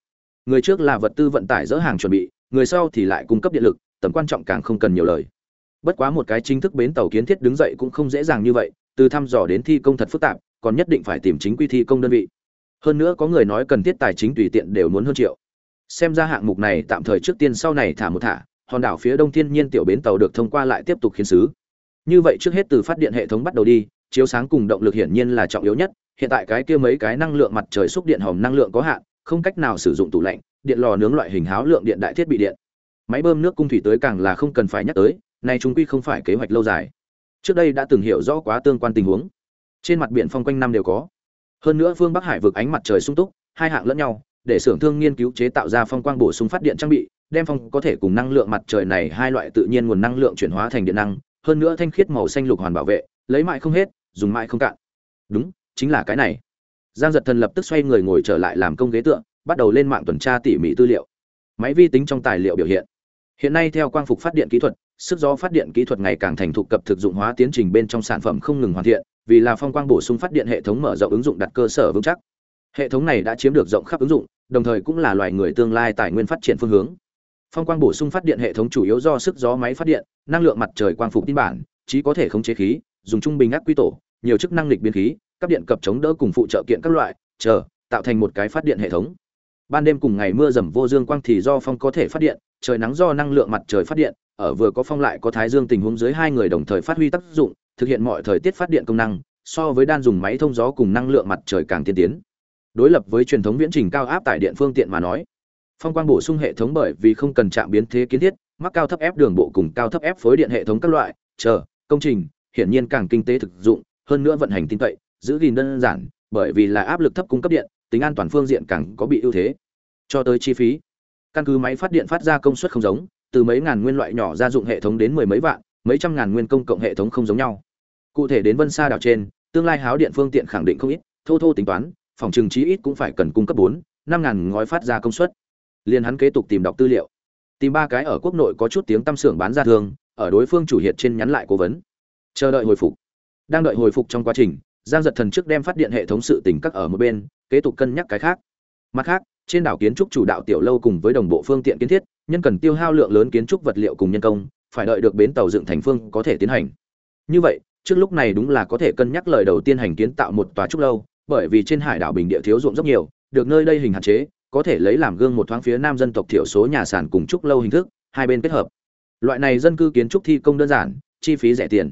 Người trước là vật tư vận tải dỡ hàng chuẩn bị, người sau thì lại cung cấp điện lực, tầm quan trọng càng không cần nhiều lời. Bất quá một cái chính thức bến tàu kiến thiết đứng dậy cũng không dễ dàng như vậy, từ thăm dò đến thi công thật phức tạp, còn nhất định phải tìm chính quy thi công đơn vị. Hơn nữa có người nói cần thiết tài chính tùy tiện đều muốn hơn triệu. Xem ra hạng mục này tạm thời trước tiên sau này thả một thả, hòn đảo phía đông thiên nhiên tiểu bến tàu được thông qua lại tiếp tục khiến xứ. Như vậy trước hết từ phát điện hệ thống bắt đầu đi, chiếu sáng cùng động lực hiển nhiên là trọng yếu nhất hiện tại cái kia mấy cái năng lượng mặt trời xúc điện hòm năng lượng có hạn, không cách nào sử dụng tủ lạnh, điện lò nướng loại hình háo lượng điện đại thiết bị điện. Máy bơm nước cung thủy tới càng là không cần phải nhắc tới nay chúng quy không phải kế hoạch lâu dài. Trước đây đã từng hiểu rõ quá tương quan tình huống. Trên mặt biển phong quanh năm đều có. Hơn nữa phương bắc hải vực ánh mặt trời sung túc, hai hạng lẫn nhau, để xưởng thương nghiên cứu chế tạo ra phong quang bổ sung phát điện trang bị, đem phong có thể cùng năng lượng mặt trời này hai loại tự nhiên nguồn năng lượng chuyển hóa thành điện năng, hơn nữa thanh khiết màu xanh lục hoàn bảo vệ, lấy mãi không hết, dùng mãi không cạn. Đúng chính là cái này. Giang giật thần lập tức xoay người ngồi trở lại làm công ghế tượng bắt đầu lên mạng tuần tra tỉ mỉ tư liệu. Máy vi tính trong tài liệu biểu hiện. Hiện nay theo quang phục phát điện kỹ thuật, sức gió phát điện kỹ thuật ngày càng thành thục cập thực dụng hóa tiến trình bên trong sản phẩm không ngừng hoàn thiện, vì là phong quang bổ sung phát điện hệ thống mở rộng ứng dụng đặt cơ sở vững chắc. Hệ thống này đã chiếm được rộng khắp ứng dụng, đồng thời cũng là loài người tương lai tài nguyên phát triển phương hướng. Phong quang bổ sung phát điện hệ thống chủ yếu do sức gió máy phát điện, năng lượng mặt trời quang phục tin bản chỉ có thể khống chế khí, dùng trung bình ác quy tổ, nhiều chức năng lịch biến khí cấp điện cập chống đỡ cùng phụ trợ kiện các loại, chờ, tạo thành một cái phát điện hệ thống. Ban đêm cùng ngày mưa dầm vô dương quang thì do phong có thể phát điện, trời nắng do năng lượng mặt trời phát điện, ở vừa có phong lại có thái dương tình huống dưới hai người đồng thời phát huy tác dụng, thực hiện mọi thời tiết phát điện công năng, so với đan dùng máy thông gió cùng năng lượng mặt trời càng tiên tiến. Đối lập với truyền thống viễn trình cao áp tải điện phương tiện mà nói, phong quang bổ sung hệ thống bởi vì không cần chạm biến thế kiến thiết, mắc cao thấp ép đường bộ cùng cao thấp ép phối điện hệ thống các loại, chờ, công trình, hiển nhiên càng kinh tế thực dụng, hơn nữa vận hành tin cậy giữ gìn đơn giản, bởi vì là áp lực thấp cung cấp điện, tính an toàn phương diện càng có bị ưu thế. Cho tới chi phí. Căn cứ máy phát điện phát ra công suất không giống, từ mấy ngàn nguyên loại nhỏ gia dụng hệ thống đến mười mấy vạn, mấy trăm ngàn nguyên công cộng hệ thống không giống nhau. Cụ thể đến vân sa đảo trên, tương lai háo điện phương tiện khẳng định không ít, thô thô tính toán, phòng trừng chí ít cũng phải cần cung cấp bốn, năm ngàn ngói phát ra công suất. Liền hắn kế tục tìm đọc tư liệu. Tìm ba cái ở quốc nội có chút tiếng tăm xưởng bán ra thường ở đối phương chủ hiện trên nhắn lại cố vấn. Chờ đợi hồi phục. Đang đợi hồi phục trong quá trình giang giật thần trước đem phát điện hệ thống sự tỉnh các ở một bên, kế tục cân nhắc cái khác. Mặt khác, trên đảo kiến trúc chủ đạo tiểu lâu cùng với đồng bộ phương tiện kiến thiết, nhân cần tiêu hao lượng lớn kiến trúc vật liệu cùng nhân công, phải đợi được bến tàu dựng thành phương có thể tiến hành. Như vậy, trước lúc này đúng là có thể cân nhắc lời đầu tiên hành kiến tạo một tòa trúc lâu, bởi vì trên hải đảo bình địa thiếu ruộng rất nhiều, được nơi đây hình hạn chế, có thể lấy làm gương một thoáng phía nam dân tộc thiểu số nhà sản cùng trúc lâu hình thức, hai bên kết hợp. Loại này dân cư kiến trúc thi công đơn giản, chi phí rẻ tiền.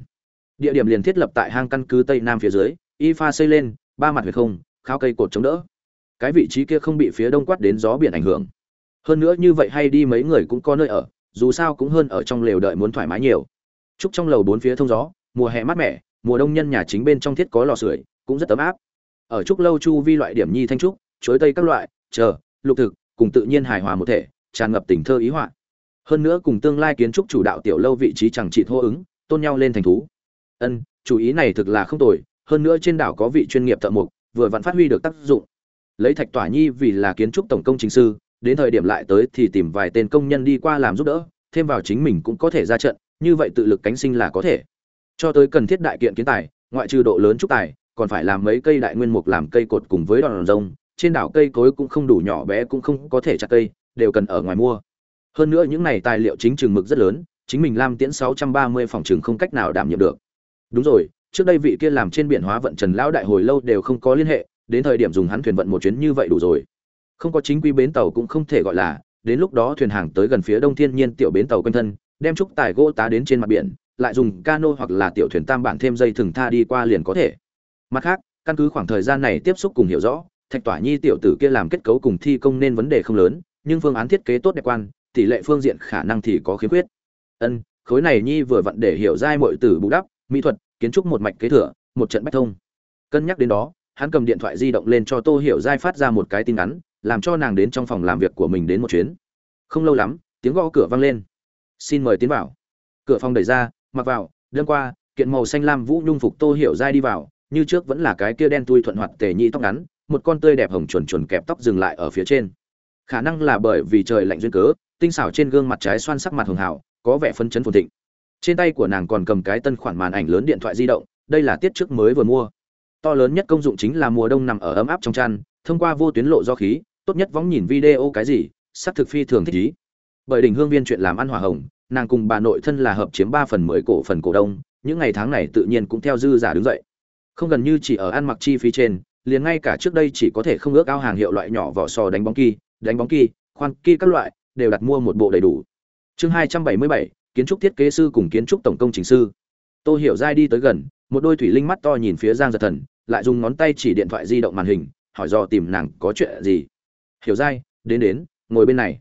Địa điểm liền thiết lập tại hang căn cứ tây nam phía dưới y pha xây lên, ba mặt huyệt không, khao cây cột chống đỡ. Cái vị trí kia không bị phía đông quát đến gió biển ảnh hưởng. Hơn nữa như vậy hay đi mấy người cũng có nơi ở, dù sao cũng hơn ở trong lều đợi muốn thoải mái nhiều. Trúc trong lầu bốn phía thông gió, mùa hè mát mẻ, mùa đông nhân nhà chính bên trong thiết có lò sưởi, cũng rất ấm áp. Ở trúc lâu chu vi loại điểm nhi thanh trúc, chuối tây các loại, chờ, lục thực, cùng tự nhiên hài hòa một thể, tràn ngập tình thơ ý họa. Hơn nữa cùng tương lai kiến trúc chủ đạo tiểu lâu vị trí chẳng trị hô ứng, tôn nhau lên thành thú. Ân chủ ý này thực là không tồi hơn nữa trên đảo có vị chuyên nghiệp thợ mộc, vừa vặn phát huy được tác dụng. Lấy thạch tỏa nhi vì là kiến trúc tổng công trình sư, đến thời điểm lại tới thì tìm vài tên công nhân đi qua làm giúp đỡ, thêm vào chính mình cũng có thể ra trận, như vậy tự lực cánh sinh là có thể. Cho tới cần thiết đại kiện kiến tài, ngoại trừ độ lớn trúc tài, còn phải làm mấy cây đại nguyên mục làm cây cột cùng với đòn rông trên đảo cây cối cũng không đủ nhỏ bé cũng không có thể chặt cây, đều cần ở ngoài mua. Hơn nữa những này tài liệu chính trường mực rất lớn, chính mình làm tiễn 630 phòng trường không cách nào đảm nhiệm được. Đúng rồi trước đây vị kia làm trên biển hóa vận trần lão đại hồi lâu đều không có liên hệ, đến thời điểm dùng hắn thuyền vận một chuyến như vậy đủ rồi. Không có chính quy bến tàu cũng không thể gọi là, đến lúc đó thuyền hàng tới gần phía đông thiên nhiên tiểu bến tàu quanh thân, đem trúc tài gỗ tá đến trên mặt biển, lại dùng cano hoặc là tiểu thuyền tam bản thêm dây thừng tha đi qua liền có thể. Mặt khác, căn cứ khoảng thời gian này tiếp xúc cùng hiểu rõ, thạch tỏa nhi tiểu tử kia làm kết cấu cùng thi công nên vấn đề không lớn, nhưng phương án thiết kế tốt đẹp quan, tỷ lệ phương diện khả năng thì có khiếm khuyết. Ân, khối này nhi vừa vặn để hiểu giai mọi tử bù đắp, mỹ thuật kiến trúc một mạch kế thừa, một trận bách thông. Cân nhắc đến đó, hắn cầm điện thoại di động lên cho tô hiểu giai phát ra một cái tin ngắn, làm cho nàng đến trong phòng làm việc của mình đến một chuyến. Không lâu lắm, tiếng gõ cửa vang lên. Xin mời tiến vào. Cửa phòng đẩy ra, mặc vào, đêm qua, kiện màu xanh lam vũ nhung phục tô hiểu giai đi vào, như trước vẫn là cái kia đen tui thuận hoạt tề nhị tóc ngắn, một con tươi đẹp hồng chuẩn chuẩn kẹp tóc dừng lại ở phía trên. Khả năng là bởi vì trời lạnh duyên cớ, tinh xảo trên gương mặt trái xoan sắc mặt hường hảo, có vẻ phấn chấn phồn thịnh trên tay của nàng còn cầm cái tân khoản màn ảnh lớn điện thoại di động, đây là tiết trước mới vừa mua. To lớn nhất công dụng chính là mùa đông nằm ở ấm áp trong chăn, thông qua vô tuyến lộ do khí, tốt nhất võng nhìn video cái gì sắc thực phi thường thích ý. Bởi đỉnh hương viên chuyện làm ăn hòa hồng, nàng cùng bà nội thân là hợp chiếm ba phần mười cổ phần cổ đông, những ngày tháng này tự nhiên cũng theo dư giả đứng dậy. Không gần như chỉ ở ăn mặc chi phí trên, liền ngay cả trước đây chỉ có thể không ước ao hàng hiệu loại nhỏ vỏ sò đánh bóng kỳ đánh bóng kỳ khoan kỳ các loại, đều đặt mua một bộ đầy đủ. Chương hai trăm bảy mươi bảy kiến trúc thiết kế sư cùng kiến trúc tổng công trình sư. Tô hiểu giai đi tới gần, một đôi thủy linh mắt to nhìn phía giang giật thần, lại dùng ngón tay chỉ điện thoại di động màn hình, hỏi do tìm nàng có chuyện gì. Hiểu giai, đến đến, ngồi bên này.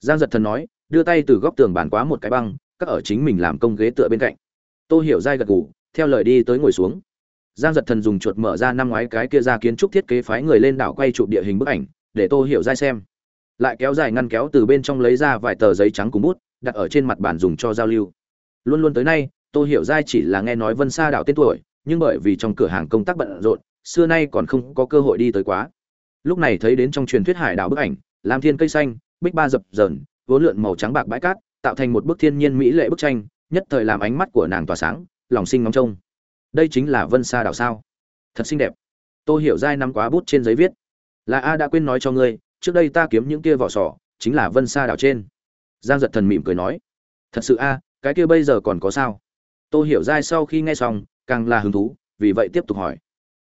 Giang giật thần nói, đưa tay từ góc tường bàn quá một cái băng các ở chính mình làm công ghế tựa bên cạnh. Tô hiểu giai gật gù, theo lời đi tới ngồi xuống. Giang giật thần dùng chuột mở ra năm ngoái cái kia ra kiến trúc thiết kế phái người lên đảo quay chụp địa hình bức ảnh, để tô hiểu giai xem. Lại kéo dài ngăn kéo từ bên trong lấy ra vài tờ giấy trắng cùng bút đặt ở trên mặt bàn dùng cho giao lưu. Luôn luôn tới nay, tô hiểu giai chỉ là nghe nói vân sa đảo tên tuổi, nhưng bởi vì trong cửa hàng công tác bận rộn, xưa nay còn không có cơ hội đi tới quá. Lúc này thấy đến trong truyền thuyết hải đảo bức ảnh làm thiên cây xanh, bích ba dập dờn, vốn lượn màu trắng bạc bãi cát, tạo thành một bức thiên nhiên mỹ lệ bức tranh, nhất thời làm ánh mắt của nàng tỏa sáng, lòng sinh ngóng trông. Đây chính là vân sa đảo sao? Thật xinh đẹp. Tôi hiểu giai năm quá bút trên giấy viết. Là a đã quên nói cho ngươi, trước đây ta kiếm những kia vỏ sò, chính là vân sa đảo trên giang giật thần mỉm cười nói, thật sự a, cái kia bây giờ còn có sao? Tôi hiểu dai sau khi nghe xong, càng là hứng thú, vì vậy tiếp tục hỏi.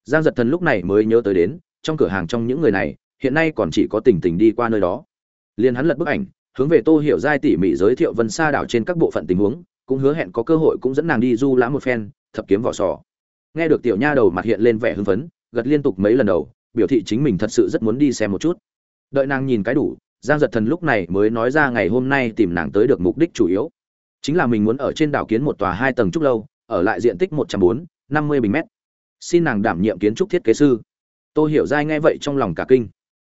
Giang giật thần lúc này mới nhớ tới đến, trong cửa hàng trong những người này, hiện nay còn chỉ có tình tình đi qua nơi đó. Liền hắn lật bức ảnh, hướng về tô hiểu giai tỉ mỉ giới thiệu vân sa đảo trên các bộ phận tình huống, cũng hứa hẹn có cơ hội cũng dẫn nàng đi du lãm một phen, thập kiếm vỏ sò. Nghe được tiểu nha đầu mặt hiện lên vẻ hưng phấn, gật liên tục mấy lần đầu, biểu thị chính mình thật sự rất muốn đi xem một chút. Đợi nàng nhìn cái đủ giang giật thần lúc này mới nói ra ngày hôm nay tìm nàng tới được mục đích chủ yếu. Chính là mình muốn ở trên đảo kiến một tòa hai tầng trúc lâu, ở lại diện tích một trăm bốn, năm mươi bình mét. Xin nàng đảm nhiệm kiến trúc thiết kế sư. Tôi hiểu dai nghe vậy trong lòng cả kinh.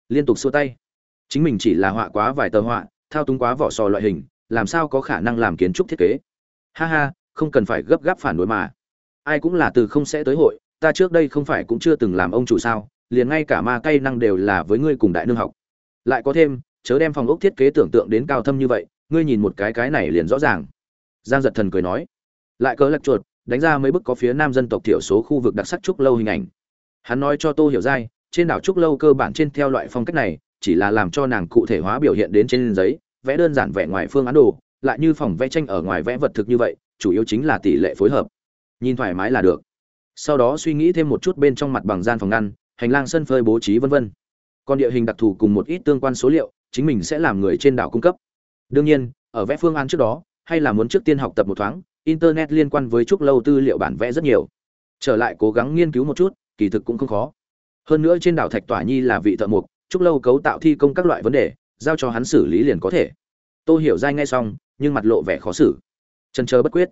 Liên tục xua tay. Chính mình chỉ là họa quá vài tờ họa, thao túng quá vỏ sò loại hình, làm sao có khả năng làm kiến trúc thiết kế? Ha ha, không cần phải gấp gáp phản đối mà. Ai cũng là từ không sẽ tới hội, ta trước đây không phải cũng chưa từng làm ông chủ sao, liền ngay cả ma cây năng đều là với ngươi cùng đại nương học. Lại có thêm chớ đem phòng ốc thiết kế tưởng tượng đến cao thâm như vậy, ngươi nhìn một cái cái này liền rõ ràng. Giang giật thần cười nói. Lại cớ lật chuột, đánh ra mấy bức có phía nam dân tộc thiểu số khu vực đặc sắc trúc lâu hình ảnh. Hắn nói cho tô hiểu dai trên đảo trúc lâu cơ bản trên theo loại phong cách này, chỉ là làm cho nàng cụ thể hóa biểu hiện đến trên giấy, vẽ đơn giản vẽ ngoài phương án đồ, lại như phòng vẽ tranh ở ngoài vẽ vật thực như vậy, chủ yếu chính là tỷ lệ phối hợp. Nhìn thoải mái là được. Sau đó suy nghĩ thêm một chút bên trong mặt bằng gian phòng ngăn, hành lang sân phơi bố trí vân vân. Còn địa hình đặc thù cùng một ít tương quan số liệu chính mình sẽ làm người trên đảo cung cấp. Đương nhiên, ở vẽ phương án trước đó, hay là muốn trước tiên học tập một thoáng, internet liên quan với trúc lâu tư liệu bản vẽ rất nhiều. Trở lại cố gắng nghiên cứu một chút, kỳ thực cũng không khó. Hơn nữa trên đảo thạch tỏa nhi là vị thợ mục trúc lâu cấu tạo thi công các loại vấn đề, giao cho hắn xử lý liền có thể. Tôi hiểu dai ngay xong, nhưng mặt lộ vẻ khó xử. Chân chờ bất quyết.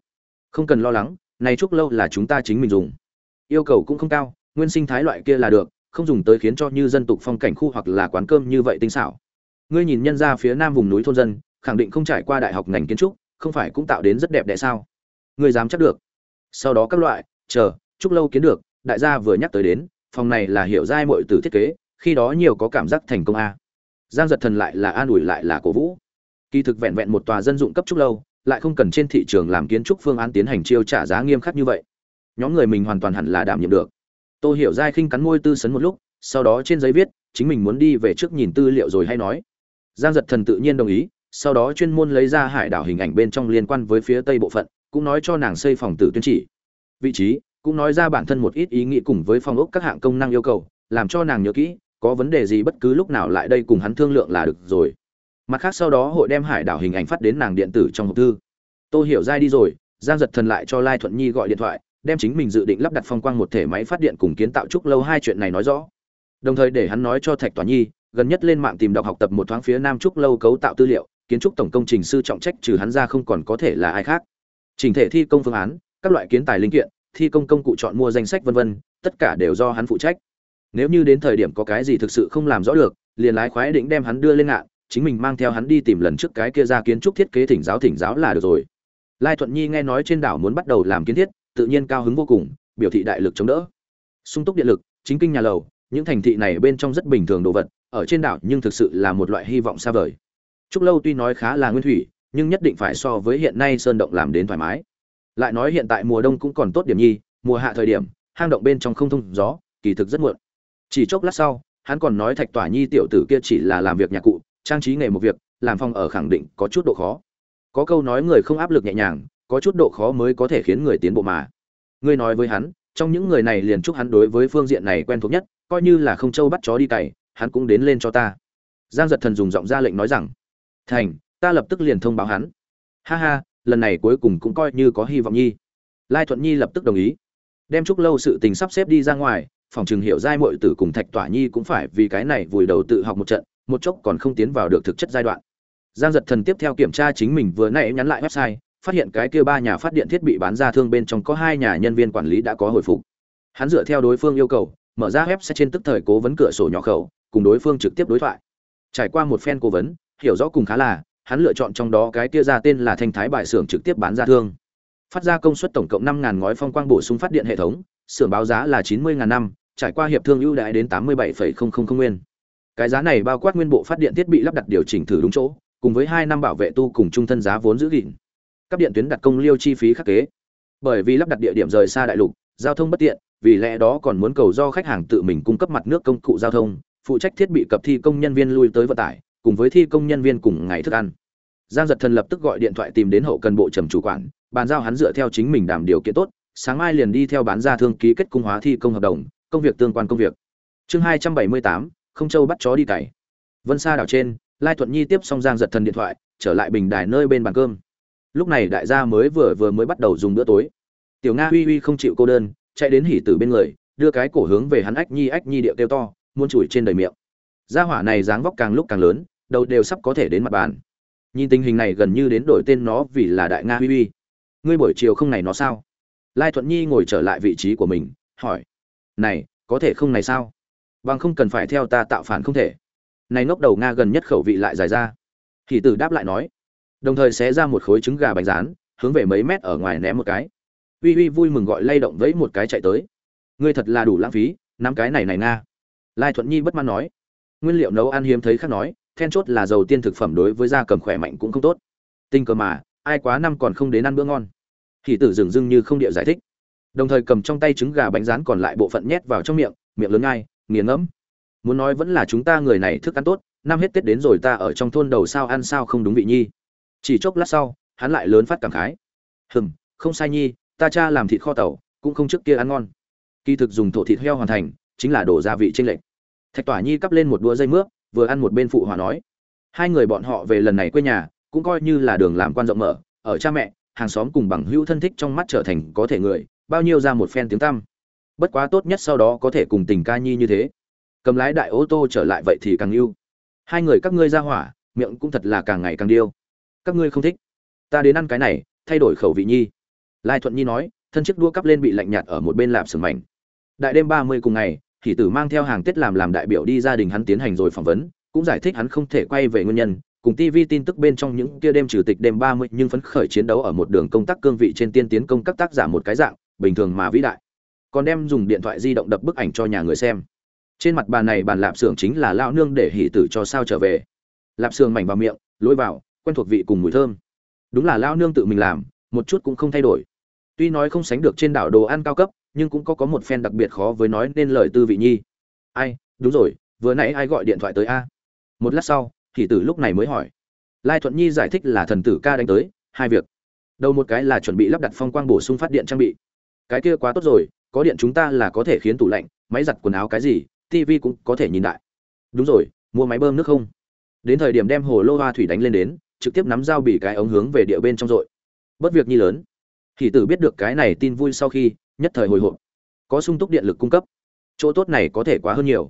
Không cần lo lắng, này trúc lâu là chúng ta chính mình dùng. Yêu cầu cũng không cao, nguyên sinh thái loại kia là được, không dùng tới khiến cho như dân tục phong cảnh khu hoặc là quán cơm như vậy tinh xảo ngươi nhìn nhân ra phía nam vùng núi thôn dân, khẳng định không trải qua đại học ngành kiến trúc, không phải cũng tạo đến rất đẹp đẽ sao? Ngươi dám chắc được. Sau đó các loại, chờ trúc lâu kiến được, đại gia vừa nhắc tới đến, phòng này là hiểu giai mọi từ thiết kế, khi đó nhiều có cảm giác thành công a. Giang giật thần lại là an ủi lại là cổ vũ. Kỳ thực vẹn vẹn một tòa dân dụng cấp trúc lâu, lại không cần trên thị trường làm kiến trúc phương án tiến hành chiêu trả giá nghiêm khắc như vậy. Nhóm người mình hoàn toàn hẳn là đảm nhiệm được. Tôi hiểu giai khinh cắn môi tư sấn một lúc, sau đó trên giấy viết, chính mình muốn đi về trước nhìn tư liệu rồi hay nói giang giật thần tự nhiên đồng ý, sau đó chuyên môn lấy ra hải đảo hình ảnh bên trong liên quan với phía tây bộ phận, cũng nói cho nàng xây phòng tử tuyên chỉ. Vị trí, cũng nói ra bản thân một ít ý nghĩ cùng với phòng ốc các hạng công năng yêu cầu, làm cho nàng nhớ kỹ, có vấn đề gì bất cứ lúc nào lại đây cùng hắn thương lượng là được rồi. Mặt khác sau đó hội đem hải đảo hình ảnh phát đến nàng điện tử trong hộp thư. Tôi hiểu dai đi rồi, giang giật thần lại cho lai thuận nhi gọi điện thoại, đem chính mình dự định lắp đặt phong quang một thể máy phát điện cùng kiến tạo trúc lâu hai chuyện này nói rõ. Đồng thời để hắn nói cho thạch tòa nhi gần nhất lên mạng tìm đọc học tập một thoáng phía nam trúc lâu cấu tạo tư liệu, kiến trúc tổng công trình sư trọng trách trừ hắn ra không còn có thể là ai khác. Trình thể thi công phương án, các loại kiến tài linh kiện, thi công công cụ chọn mua danh sách vân vân, tất cả đều do hắn phụ trách. Nếu như đến thời điểm có cái gì thực sự không làm rõ được, liền lái khoái định đem hắn đưa lên ngạn, chính mình mang theo hắn đi tìm lần trước cái kia ra kiến trúc thiết kế thỉnh giáo thỉnh giáo là được rồi. Lai thuận nhi nghe nói trên đảo muốn bắt đầu làm kiến thiết, tự nhiên cao hứng vô cùng, biểu thị đại lực chống đỡ. Sung túc điện lực, chính kinh nhà lầu, những thành thị này bên trong rất bình thường đồ vật ở trên đảo nhưng thực sự là một loại hy vọng xa vời. Trúc lâu tuy nói khá là nguyên thủy, nhưng nhất định phải so với hiện nay sơn động làm đến thoải mái. Lại nói hiện tại mùa đông cũng còn tốt điểm nhi, mùa hạ thời điểm, hang động bên trong không thông gió, kỳ thực rất muộn. Chỉ chốc lát sau, hắn còn nói thạch tỏa nhi tiểu tử kia chỉ là làm việc nhà cụ, trang trí nghề một việc, làm phòng ở khẳng định có chút độ khó. Có câu nói người không áp lực nhẹ nhàng, có chút độ khó mới có thể khiến người tiến bộ mà. Ngươi nói với hắn, trong những người này liền chúc hắn đối với phương diện này quen thuộc nhất, coi như là không châu bắt chó đi cày hắn cũng đến lên cho ta. Giang giật thần dùng giọng ra lệnh nói rằng, thành, ta lập tức liền thông báo hắn. Ha ha, lần này cuối cùng cũng coi như có hy vọng nhi. Lai thuận nhi lập tức đồng ý. Đem chúc lâu sự tình sắp xếp đi ra ngoài, phòng trường hiệu giai mội tử cùng thạch tỏa nhi cũng phải vì cái này vùi đầu tự học một trận, một chốc còn không tiến vào được thực chất giai đoạn. Giang giật thần tiếp theo kiểm tra chính mình vừa nãy nhắn lại website, phát hiện cái kia ba nhà phát điện thiết bị bán ra thương bên trong có hai nhà nhân viên quản lý đã có hồi phục. Hắn dựa theo đối phương yêu cầu, mở ra website trên tức thời cố vấn cửa sổ nhỏ khẩu cùng đối phương trực tiếp đối thoại. Trải qua một phen cố vấn, hiểu rõ cùng khá là, hắn lựa chọn trong đó cái kia ra tên là thanh thái bài xưởng trực tiếp bán ra thương. Phát ra công suất tổng cộng năm ngàn ngói phong quang bổ sung phát điện hệ thống, xưởng báo giá là chín mươi ngàn năm, trải qua hiệp thương ưu đãi đến tám mươi bảy nguyên. Cái giá này bao quát nguyên bộ phát điện thiết bị lắp đặt điều chỉnh thử đúng chỗ, cùng với hai năm bảo vệ tu cùng trung thân giá vốn giữ gìn. Các điện tuyến đặt công liêu chi phí khắc kế. Bởi vì lắp đặt địa điểm rời xa đại lục, giao thông bất tiện, vì lẽ đó còn muốn cầu do khách hàng tự mình cung cấp mặt nước công cụ giao thông phụ trách thiết bị cập thi công nhân viên lui tới vận tải, cùng với thi công nhân viên cùng ngày thức ăn. Giang giật thần lập tức gọi điện thoại tìm đến hậu cần bộ trầm chủ quản, bàn giao hắn dựa theo chính mình đảm điều kiện tốt, sáng mai liền đi theo bán ra thương ký kết cung hóa thi công hợp đồng, công việc tương quan công việc. Chương hai trăm bảy mươi tám, không châu bắt chó đi cày. Vân xa đảo trên, lai thuận nhi tiếp xong giang giật thần điện thoại, trở lại bình đài nơi bên bàn cơm. Lúc này đại gia mới vừa vừa mới bắt đầu dùng bữa tối. Tiểu nga uy uy không chịu cô đơn, chạy đến hỉ tử bên người, đưa cái cổ hướng về hắn ách nhi ách nhi điệu kêu to muôn chùi trên đời miệng. Gia hỏa này dáng vóc càng lúc càng lớn, đầu đều sắp có thể đến mặt bàn. Nhìn tình hình này gần như đến đổi tên nó vì là đại nga huy huy. ngươi buổi chiều không này nó sao? Lai thuận nhi ngồi trở lại vị trí của mình, hỏi. Này, có thể không này sao? Bằng không cần phải theo ta tạo phản không thể. Này ngốc đầu nga gần nhất khẩu vị lại dài ra. Thì tử đáp lại nói. Đồng thời xé ra một khối trứng gà bánh rán, hướng về mấy mét ở ngoài ném một cái. Uy uy vui mừng gọi lay động vẫy một cái chạy tới. Ngươi thật là đủ lãng phí năm cái này này nga lai thuận nhi bất mãn nói. Nguyên liệu nấu ăn hiếm thấy khác nói, then chốt là dầu tiên thực phẩm đối với da cầm khỏe mạnh cũng không tốt. Tinh cờ mà, ai quá năm còn không đến ăn bữa ngon. Thì tử dừng dưng như không địa giải thích. Đồng thời cầm trong tay trứng gà bánh rán còn lại bộ phận nhét vào trong miệng miệng lớn ngay, nghiền ngẫm. Muốn nói vẫn là chúng ta người này thức ăn tốt, năm hết tết đến rồi ta ở trong thôn đầu sao ăn sao không đúng vị nhi. Chỉ chốc lát sau, hắn lại lớn phát cảm khái. Hừm, không sai nhi, ta cha làm thịt kho tàu, cũng không trước kia ăn ngon. Kỳ thực dùng thổ thịt heo hoàn thành chính là đổ gia vị trên lệnh thạch tỏa nhi cắp lên một đũa dây mướp, vừa ăn một bên phụ hòa nói, hai người bọn họ về lần này quê nhà, cũng coi như là đường làm quan rộng mở, ở cha mẹ, hàng xóm cùng bằng hữu thân thích trong mắt trở thành có thể người, bao nhiêu ra một phen tiếng tăm. Bất quá tốt nhất sau đó có thể cùng tình ca nhi như thế. Cầm lái đại ô tô trở lại vậy thì càng yêu. Hai người các ngươi ra hỏa, miệng cũng thật là càng ngày càng điêu. Các ngươi không thích. Ta đến ăn cái này, thay đổi khẩu vị nhi. Lai thuận nhi nói, thân chiếc đua cắp lên bị lạnh nhạt ở một bên lạp sừng mảnh. Đại đêm ba mươi cùng ngày thì tử mang theo hàng tết làm làm đại biểu đi gia đình hắn tiến hành rồi phỏng vấn cũng giải thích hắn không thể quay về nguyên nhân cùng TV tin tức bên trong những kia đêm trừ tịch đêm 30 nhưng phấn khởi chiến đấu ở một đường công tác cương vị trên tiên tiến công các tác giả một cái dạng, bình thường mà vĩ đại. Còn đem dùng điện thoại di động đập bức ảnh cho nhà người xem. Trên mặt bàn này bàn lạp xưởng chính là lão nương để hỉ tử cho sao trở về. Lạp xưởng mảnh vào miệng, lối vào, quen thuộc vị cùng mùi thơm. Đúng là lão nương tự mình làm, một chút cũng không thay đổi. Tuy nói không sánh được trên đảo đồ ăn cao cấp, nhưng cũng có có một phen đặc biệt khó với nói nên lời tư vị nhi. Ai, đúng rồi, vừa nãy ai gọi điện thoại tới a? Một lát sau, thì tử lúc này mới hỏi. Lai thuận nhi giải thích là thần tử ca đánh tới hai việc. Đầu một cái là chuẩn bị lắp đặt phong quang bổ sung phát điện trang bị. Cái kia quá tốt rồi có điện chúng ta là có thể khiến tủ lạnh máy giặt quần áo cái gì tv cũng có thể nhìn lại. Đúng rồi mua máy bơm nước không? Đến thời điểm đem hồ lô hoa thủy đánh lên đến trực tiếp nắm dao bị cái ống hướng về địa bên trong rồi bất việc nhi lớn. Thì tử biết được cái này tin vui sau khi nhất thời hồi hộp. Có sung túc điện lực cung cấp. Chỗ tốt này có thể quá hơn nhiều.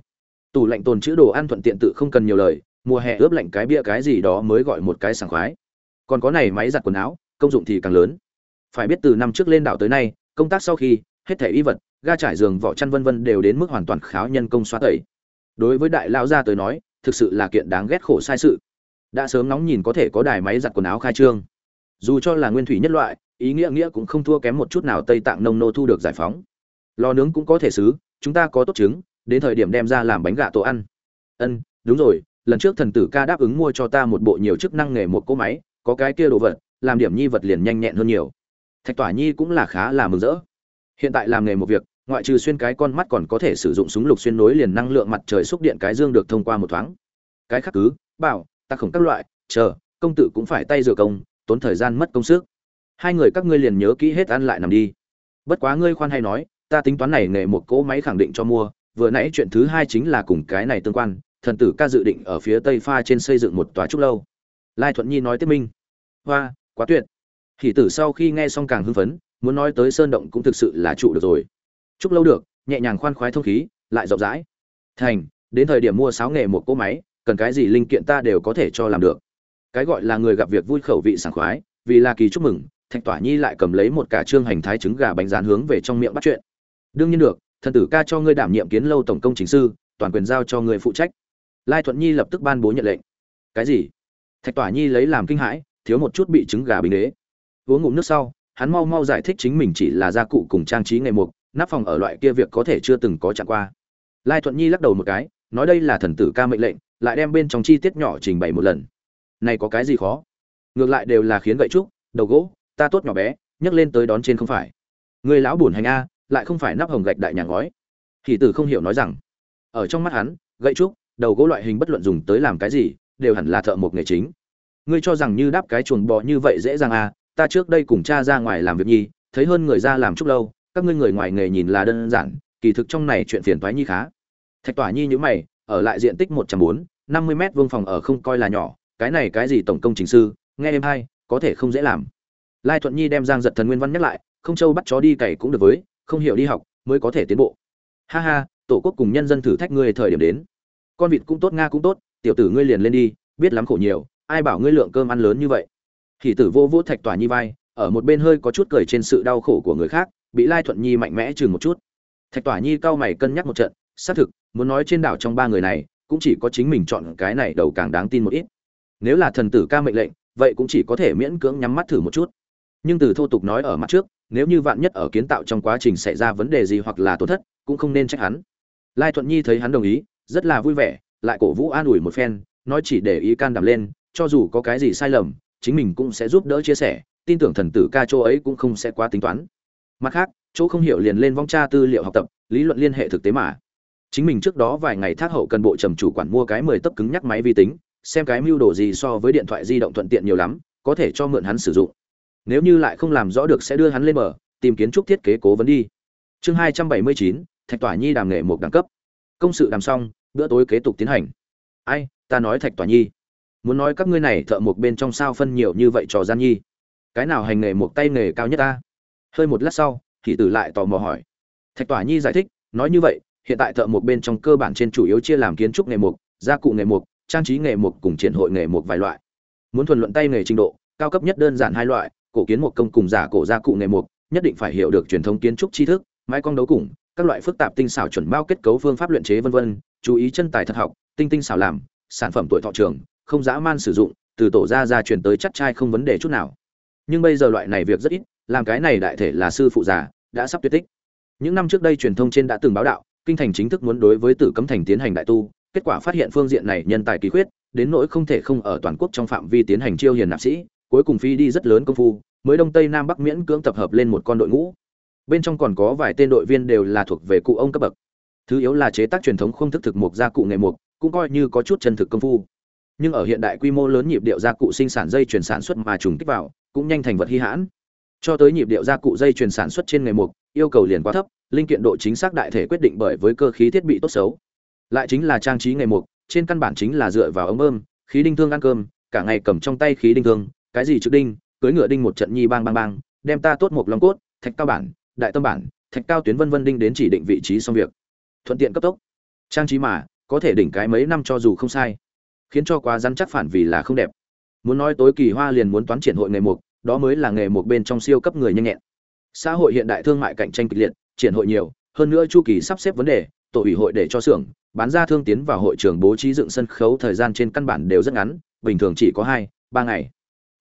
Tủ lạnh tồn chữ đồ ăn thuận tiện tự không cần nhiều lời, mùa hè ướp lạnh cái bia cái gì đó mới gọi một cái sảng khoái. Còn có này máy giặt quần áo, công dụng thì càng lớn. Phải biết từ năm trước lên đảo tới nay, công tác sau khi, hết thẻ y vật, ga trải giường, vỏ chăn vân vân đều đến mức hoàn toàn kháo nhân công xóa tẩy. Đối với đại lao gia tới nói, thực sự là kiện đáng ghét khổ sai sự. Đã sớm nóng nhìn có thể có đài máy giặt quần áo khai trương. Dù cho là nguyên thủy nhất loại ý nghĩa nghĩa cũng không thua kém một chút nào tây tạng nông nô thu được giải phóng. Lò nướng cũng có thể xứ chúng ta có tốt trứng, đến thời điểm đem ra làm bánh gà tổ ăn. Ân, đúng rồi, lần trước thần tử ca đáp ứng mua cho ta một bộ nhiều chức năng nghề một cỗ máy, có cái kia đồ vật, làm điểm nhi vật liền nhanh nhẹn hơn nhiều. Thạch tỏa nhi cũng là khá là mừng rỡ. Hiện tại làm nghề một việc, ngoại trừ xuyên cái con mắt còn có thể sử dụng súng lục xuyên nối liền năng lượng mặt trời xúc điện cái dương được thông qua một thoáng. Cái khác cứ, bảo, ta khổng các loại, chờ, công tử cũng phải tay rửa công, tốn thời gian mất công sức hai người các ngươi liền nhớ kỹ hết ăn lại nằm đi. Bất quá ngươi khoan hay nói, ta tính toán này nghề một cỗ máy khẳng định cho mua, vừa nãy chuyện thứ hai chính là cùng cái này tương quan, thần tử ca dự định ở phía tây pha trên xây dựng một tòa trúc lâu. Lai thuận nhi nói tiếp minh. Hoa, quá tuyệt. Hỷ tử sau khi nghe xong càng hưng phấn, muốn nói tới sơn động cũng thực sự là trụ được rồi. Trúc lâu được, nhẹ nhàng khoan khoái thông khí, lại rộng rãi. Thành, đến thời điểm mua sáo nghề một cỗ máy, cần cái gì linh kiện ta đều có thể cho làm được. Cái gọi là người gặp việc vui khẩu vị sảng khoái, vì là kỳ chúc mừng thạch tỏa nhi lại cầm lấy một cả trương hành thái trứng gà bánh rán hướng về trong miệng bắt chuyện. Đương nhiên được, thần tử ca cho ngươi đảm nhiệm kiến lâu tổng công chính sư, toàn quyền giao cho ngươi phụ trách. Lai thuận nhi lập tức ban bố nhận lệnh. Cái gì? Thạch tỏa nhi lấy làm kinh hãi, thiếu một chút bị trứng gà bình đế uống ngụm nước sau, hắn mau mau giải thích chính mình chỉ là gia cụ cùng trang trí ngày mục nắp phòng ở loại kia việc có thể chưa từng có chạm qua. Lai thuận nhi lắc đầu một cái, nói đây là thần tử ca mệnh lệnh, lại đem bên trong chi tiết nhỏ trình bày một lần. Này có cái gì khó? Ngược lại đều là khiến gậy trúc, đầu gỗ ta tốt nhỏ bé nhấc lên tới đón trên không phải. Người lão buồn hành a, lại không phải nắp hồng gạch đại nhà ngói. Thì tử không hiểu nói rằng, ở trong mắt hắn, gậy trúc, đầu gỗ loại hình bất luận dùng tới làm cái gì, đều hẳn là thợ một nghề chính. Ngươi cho rằng như đáp cái chuồng bò như vậy dễ dàng à ta trước đây cùng cha ra ngoài làm việc nhi, thấy hơn người ra làm chúc lâu, các ngươi người ngoài nghề nhìn là đơn giản, kỳ thực trong này chuyện phiền toái nhi khá. Thạch tỏa nhi như mày, ở lại diện tích một trăm bốn, năm mươi mét vuông phòng ở không coi là nhỏ, cái này cái gì tổng công trình sư, nghe em hay, có thể không dễ làm lai thuận nhi đem giang giật thần nguyên văn nhắc lại, không châu bắt chó đi cày cũng được với, không hiểu đi học mới có thể tiến bộ. Ha ha, tổ quốc cùng nhân dân thử thách ngươi thời điểm đến. Con vịt cũng tốt, nga cũng tốt, tiểu tử ngươi liền lên đi, biết lắm khổ nhiều, ai bảo ngươi lượng cơm ăn lớn như vậy. Thì tử vô vô thạch tỏa nhi vai, ở một bên hơi có chút cười trên sự đau khổ của người khác, bị lai thuận nhi mạnh mẽ chừng một chút. Thạch tỏa nhi cao mày cân nhắc một trận, xác thực, muốn nói trên đảo trong ba người này, cũng chỉ có chính mình chọn cái này đầu càng đáng tin một ít. Nếu là thần tử ca mệnh lệnh, vậy cũng chỉ có thể miễn cưỡng nhắm mắt thử một chút nhưng từ thô tục nói ở mặt trước, nếu như vạn nhất ở kiến tạo trong quá trình xảy ra vấn đề gì hoặc là tổn thất, cũng không nên trách hắn. Lai thuận nhi thấy hắn đồng ý, rất là vui vẻ, lại cổ vũ an ủi một phen, nói chỉ để ý can đảm lên, cho dù có cái gì sai lầm, chính mình cũng sẽ giúp đỡ chia sẻ, tin tưởng thần tử ca chỗ ấy cũng không sẽ quá tính toán. Mặt khác, chỗ không hiểu liền lên vong tra tư liệu học tập, lý luận liên hệ thực tế mà. Chính mình trước đó vài ngày thác hậu cần bộ trầm chủ quản mua cái mười tấc cứng nhắc máy vi tính, xem cái mưu đồ gì so với điện thoại di động thuận tiện nhiều lắm, có thể cho mượn hắn sử dụng nếu như lại không làm rõ được sẽ đưa hắn lên mở tìm kiến trúc thiết kế cố vấn đi. Chương hai trăm bảy mươi chín, thạch tỏa nhi đàm nghệ một đẳng cấp. Công sự đàm xong, bữa tối kế tục tiến hành. Ai, ta nói thạch tỏa nhi. Muốn nói các ngươi này thợ một bên trong sao phân nhiều như vậy trò gian nhi? Cái nào hành nghề một tay nghề cao nhất ta? Hơi một lát sau thì tử lại tò mò hỏi. Thạch tỏa nhi giải thích, nói như vậy, hiện tại thợ một bên trong cơ bản trên chủ yếu chia làm kiến trúc nghề mục gia cụ nghề mục trang trí nghề mục cùng triển hội nghề mục vài loại. Muốn thuần luận tay nghề trình độ, cao cấp nhất đơn giản hai loại cổ kiến một công cùng giả cổ gia cụ nghề mục nhất định phải hiểu được truyền thống kiến trúc tri thức, mái cong đấu cùng, các loại phức tạp tinh xảo chuẩn bao kết cấu phương pháp luyện chế vân vân, chú ý chân tài thật học, tinh tinh xảo làm, sản phẩm tuổi thọ trường, không dã man sử dụng, từ tổ ra ra truyền tới chắc trai không vấn đề chút nào. Nhưng bây giờ loại này việc rất ít, làm cái này đại thể là sư phụ già, đã sắp tuyệt tích. Những năm trước đây truyền thông trên đã từng báo đạo, kinh thành chính thức muốn đối với tử cấm thành tiến hành đại tu, kết quả phát hiện phương diện này nhân tài kỳ khuyết, đến nỗi không thể không ở toàn quốc trong phạm vi tiến hành chiêu hiền nạp sĩ cuối cùng phi đi rất lớn công phu, mới đông tây nam bắc miễn cưỡng tập hợp lên một con đội ngũ. Bên trong còn có vài tên đội viên đều là thuộc về cụ ông cấp bậc. Thứ yếu là chế tác truyền thống không thức thực mục gia cụ nghề mục cũng coi như có chút chân thực công phu. Nhưng ở hiện đại quy mô lớn nhịp điệu gia cụ sinh sản dây chuyển sản xuất mà trùng kích vào, cũng nhanh thành vật hy hãn. Cho tới nhịp điệu gia cụ dây chuyển sản xuất trên nghề mục yêu cầu liền quá thấp, linh kiện độ chính xác đại thể quyết định bởi với cơ khí thiết bị tốt xấu. Lại chính là trang trí nghề mục trên căn bản chính là dựa vào ống bơm, khí đinh thương ăn cơm, cả ngày cầm trong tay khí đinh thương cái gì trực đinh cưới ngựa đinh một trận nhi bang bang bang, đem ta tốt một lòng cốt, thạch cao bản, đại tâm bản, thạch cao tuyến vân vân đinh đến chỉ định vị trí xong việc. Thuận tiện cấp tốc. Trang trí mà, có thể đỉnh cái mấy năm cho dù không sai. Khiến cho quá rắn chắc phản vì là không đẹp. Muốn nói tối kỳ hoa liền muốn toán triển hội nghề mục, đó mới là nghề mục bên trong siêu cấp người nhanh nhẹn. Xã hội hiện đại thương mại cạnh tranh kịch liệt, triển hội nhiều, hơn nữa chu kỳ sắp xếp vấn đề, tổ ủy hội để cho xưởng, bán ra thương tiến vào hội trường bố trí dựng sân khấu thời gian trên căn bản đều rất ngắn, bình thường chỉ có hai, ba ngày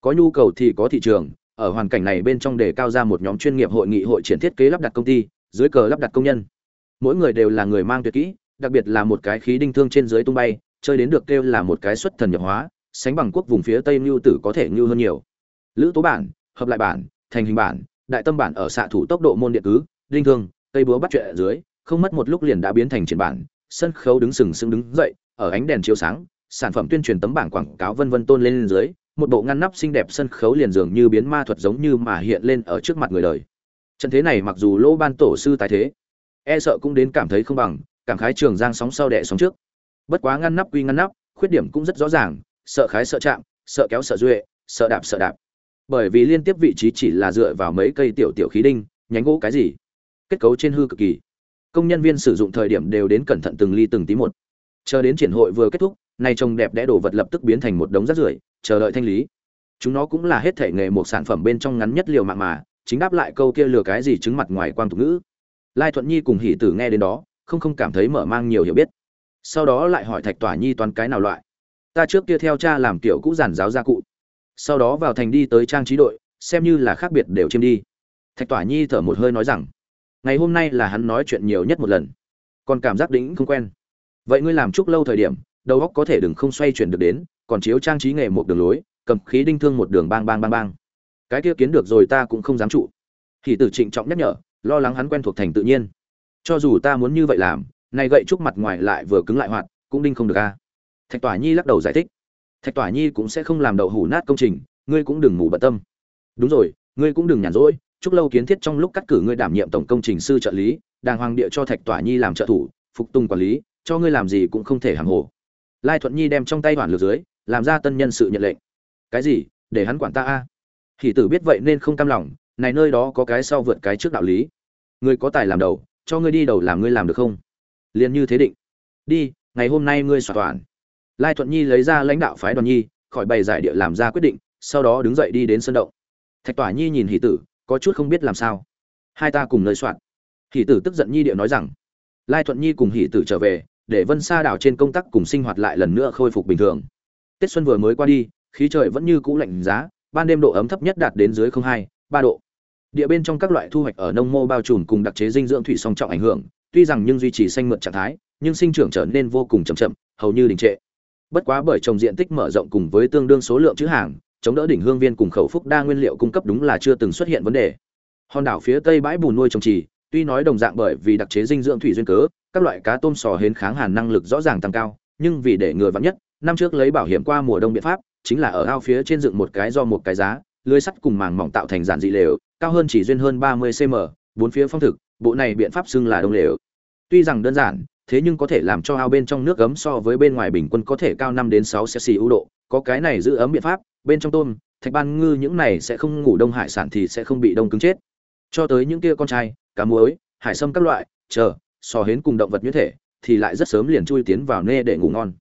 có nhu cầu thì có thị trường ở hoàn cảnh này bên trong đề cao ra một nhóm chuyên nghiệp hội nghị hội triển thiết kế lắp đặt công ty dưới cờ lắp đặt công nhân. Mỗi người đều là người mang tuyệt kỹ đặc biệt là một cái khí đinh thương trên dưới tung bay chơi đến được kêu là một cái xuất thần nhập hóa sánh bằng quốc vùng phía tây mưu tử có thể ngưu hơn nhiều. Lữ tố bản hợp lại bản thành hình bản đại tâm bản ở xạ thủ tốc độ môn điện cứ đinh thương cây búa bắt chuyện ở dưới không mất một lúc liền đã biến thành triển bản sân khấu đứng sừng sững đứng dậy ở ánh đèn chiếu sáng sản phẩm tuyên truyền tấm bảng quảng cáo vân vân tôn lên, lên dưới một bộ ngăn nắp xinh đẹp sân khấu liền dường như biến ma thuật giống như mà hiện lên ở trước mặt người đời. Trận thế này mặc dù lỗ ban tổ sư tái thế e sợ cũng đến cảm thấy không bằng, cảm khái trường giang sóng sau đẻ sóng trước. Bất quá ngăn nắp quy ngăn nắp, khuyết điểm cũng rất rõ ràng, sợ khái sợ chạm, sợ kéo sợ duệ, sợ đạp sợ đạp. Bởi vì liên tiếp vị trí chỉ là dựa vào mấy cây tiểu tiểu khí đinh, nhánh gỗ cái gì, kết cấu trên hư cực kỳ. Công nhân viên sử dụng thời điểm đều đến cẩn thận từng ly từng tí một. Chờ đến triển hội vừa kết thúc, nay trông đẹp đẽ đồ vật lập tức biến thành một đống rác rưởi chờ đợi thanh lý. Chúng nó cũng là hết thể nghề một sản phẩm bên trong ngắn nhất liều mạng mà, chính đáp lại câu kia lừa cái gì chứng mặt ngoài quang tục ngữ. Lai thuận nhi cùng hỷ tử nghe đến đó, không không cảm thấy mở mang nhiều hiểu biết. Sau đó lại hỏi thạch tỏa nhi toàn cái nào loại. Ta trước kia theo cha làm tiểu cũ giản giáo gia cụ. Sau đó vào thành đi tới trang trí đội, xem như là khác biệt đều chiêm đi. Thạch tỏa nhi thở một hơi nói rằng, ngày hôm nay là hắn nói chuyện nhiều nhất một lần, còn cảm giác đĩnh không quen. Vậy ngươi làm chúc lâu thời điểm, đầu óc có thể đừng không xoay chuyển được đến còn chiếu trang trí nghề một đường lối, cầm khí đinh thương một đường bang bang bang bang. Cái kia kiến được rồi ta cũng không dám trụ. Thì tử trịnh trọng nhắc nhở, lo lắng hắn quen thuộc thành tự nhiên. Cho dù ta muốn như vậy làm, này gậy trúc mặt ngoài lại vừa cứng lại hoạt, cũng đinh không được a. Thạch tỏa nhi lắc đầu giải thích. Thạch tỏa nhi cũng sẽ không làm đậu hủ nát công trình, ngươi cũng đừng ngủ bận tâm. Đúng rồi, ngươi cũng đừng nhàn rỗi, chúc lâu kiến thiết trong lúc cắt cử ngươi đảm nhiệm tổng công trình sư trợ lý, đàng hoàng địa cho thạch tỏa nhi làm trợ thủ, phục tùng quản lý, cho ngươi làm gì cũng không thể hàng hồ. Lai thuận nhi đem trong tay hoàn lược dưới làm ra tân nhân sự nhận lệnh. Cái gì? Để hắn quản ta a? Hỷ tử biết vậy nên không cam lòng, này nơi đó có cái sau vượt cái trước đạo lý. Người có tài làm đầu, cho ngươi đi đầu làm ngươi làm được không? Liền như thế định. Đi, ngày hôm nay ngươi soạn toàn. Lai thuận nhi lấy ra lãnh đạo phái đoàn nhi, khỏi bày giải địa làm ra quyết định, sau đó đứng dậy đi đến sân động. Thạch tỏa nhi nhìn hỷ tử, có chút không biết làm sao. Hai ta cùng nơi soạn. Hỷ tử tức giận nhi địa nói rằng, lai thuận nhi cùng hỷ tử trở về, để vân sa đảo trên công tác cùng sinh hoạt lại lần nữa khôi phục bình thường tết xuân vừa mới qua đi, khí trời vẫn như cũ lạnh giá, ban đêm độ ấm thấp nhất đạt đến dưới hai, ba độ. Địa bên trong các loại thu hoạch ở nông mô bao trùm cùng đặc chế dinh dưỡng thủy song trọng ảnh hưởng, tuy rằng nhưng duy trì xanh mượt trạng thái, nhưng sinh trưởng trở nên vô cùng chậm chậm, hầu như đình trệ. Bất quá bởi trồng diện tích mở rộng cùng với tương đương số lượng chữ hàng, chống đỡ đỉnh hương viên cùng khẩu phúc đa nguyên liệu cung cấp đúng là chưa từng xuất hiện vấn đề. Hòn đảo phía tây bãi bùn nuôi trồng trì, tuy nói đồng dạng bởi vì đặc chế dinh dưỡng thủy duyên cớ, các loại cá tôm sò hến kháng hàn năng lực rõ ràng tăng cao, nhưng vì để ngừa vắng nhất năm trước lấy bảo hiểm qua mùa đông biện pháp chính là ở ao phía trên dựng một cái do một cái giá lưới sắt cùng màng mỏng tạo thành giản dị lều cao hơn chỉ duyên hơn 30 cm bốn phía phong thực bộ này biện pháp xưng là đông lều tuy rằng đơn giản thế nhưng có thể làm cho ao bên trong nước ấm so với bên ngoài bình quân có thể cao 5 đến 6 ưu độ, có cái này giữ ấm biện pháp, bên trong tôm, thạch ban ngư những này sẽ không ngủ đông hải sản thì sẽ không bị đông cứng chết. Cho tới những kia con trai, cá muối, hải sâm các loại, chờ, so hến cùng động vật như thể, thì lại rất sớm liền chui tiến vào nê để ngủ ngon.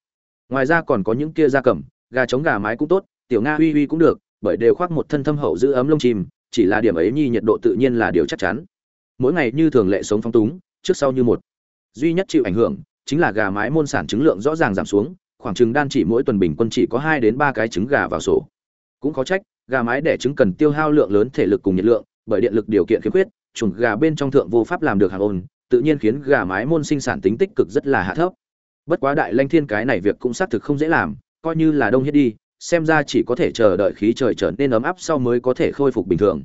Ngoài ra còn có những kia da cầm, gà trống gà mái cũng tốt, tiểu nga uy uy cũng được, bởi đều khoác một thân thâm hậu giữ ấm lông chim, chỉ là điểm ấy nhi nhiệt độ tự nhiên là điều chắc chắn. Mỗi ngày như thường lệ sống phong túng, trước sau như một. Duy nhất chịu ảnh hưởng chính là gà mái môn sản trứng lượng rõ ràng giảm xuống khoảng trứng đan chỉ mỗi tuần bình quân chỉ có hai đến ba cái trứng gà vào sổ. Cũng có trách gà mái đẻ trứng cần tiêu hao lượng lớn thể lực cùng nhiệt lượng bởi điện lực điều kiện khiếm khuyết chuồng gà bên trong thượng vô pháp làm được hàng ôn tự nhiên khiến gà mái môn sinh sản tính tích cực rất là hạ thấp bất quá đại lanh thiên cái này việc cũng xác thực không dễ làm, coi như là đông hết đi, xem ra chỉ có thể chờ đợi khí trời trở nên ấm áp sau mới có thể khôi phục bình thường.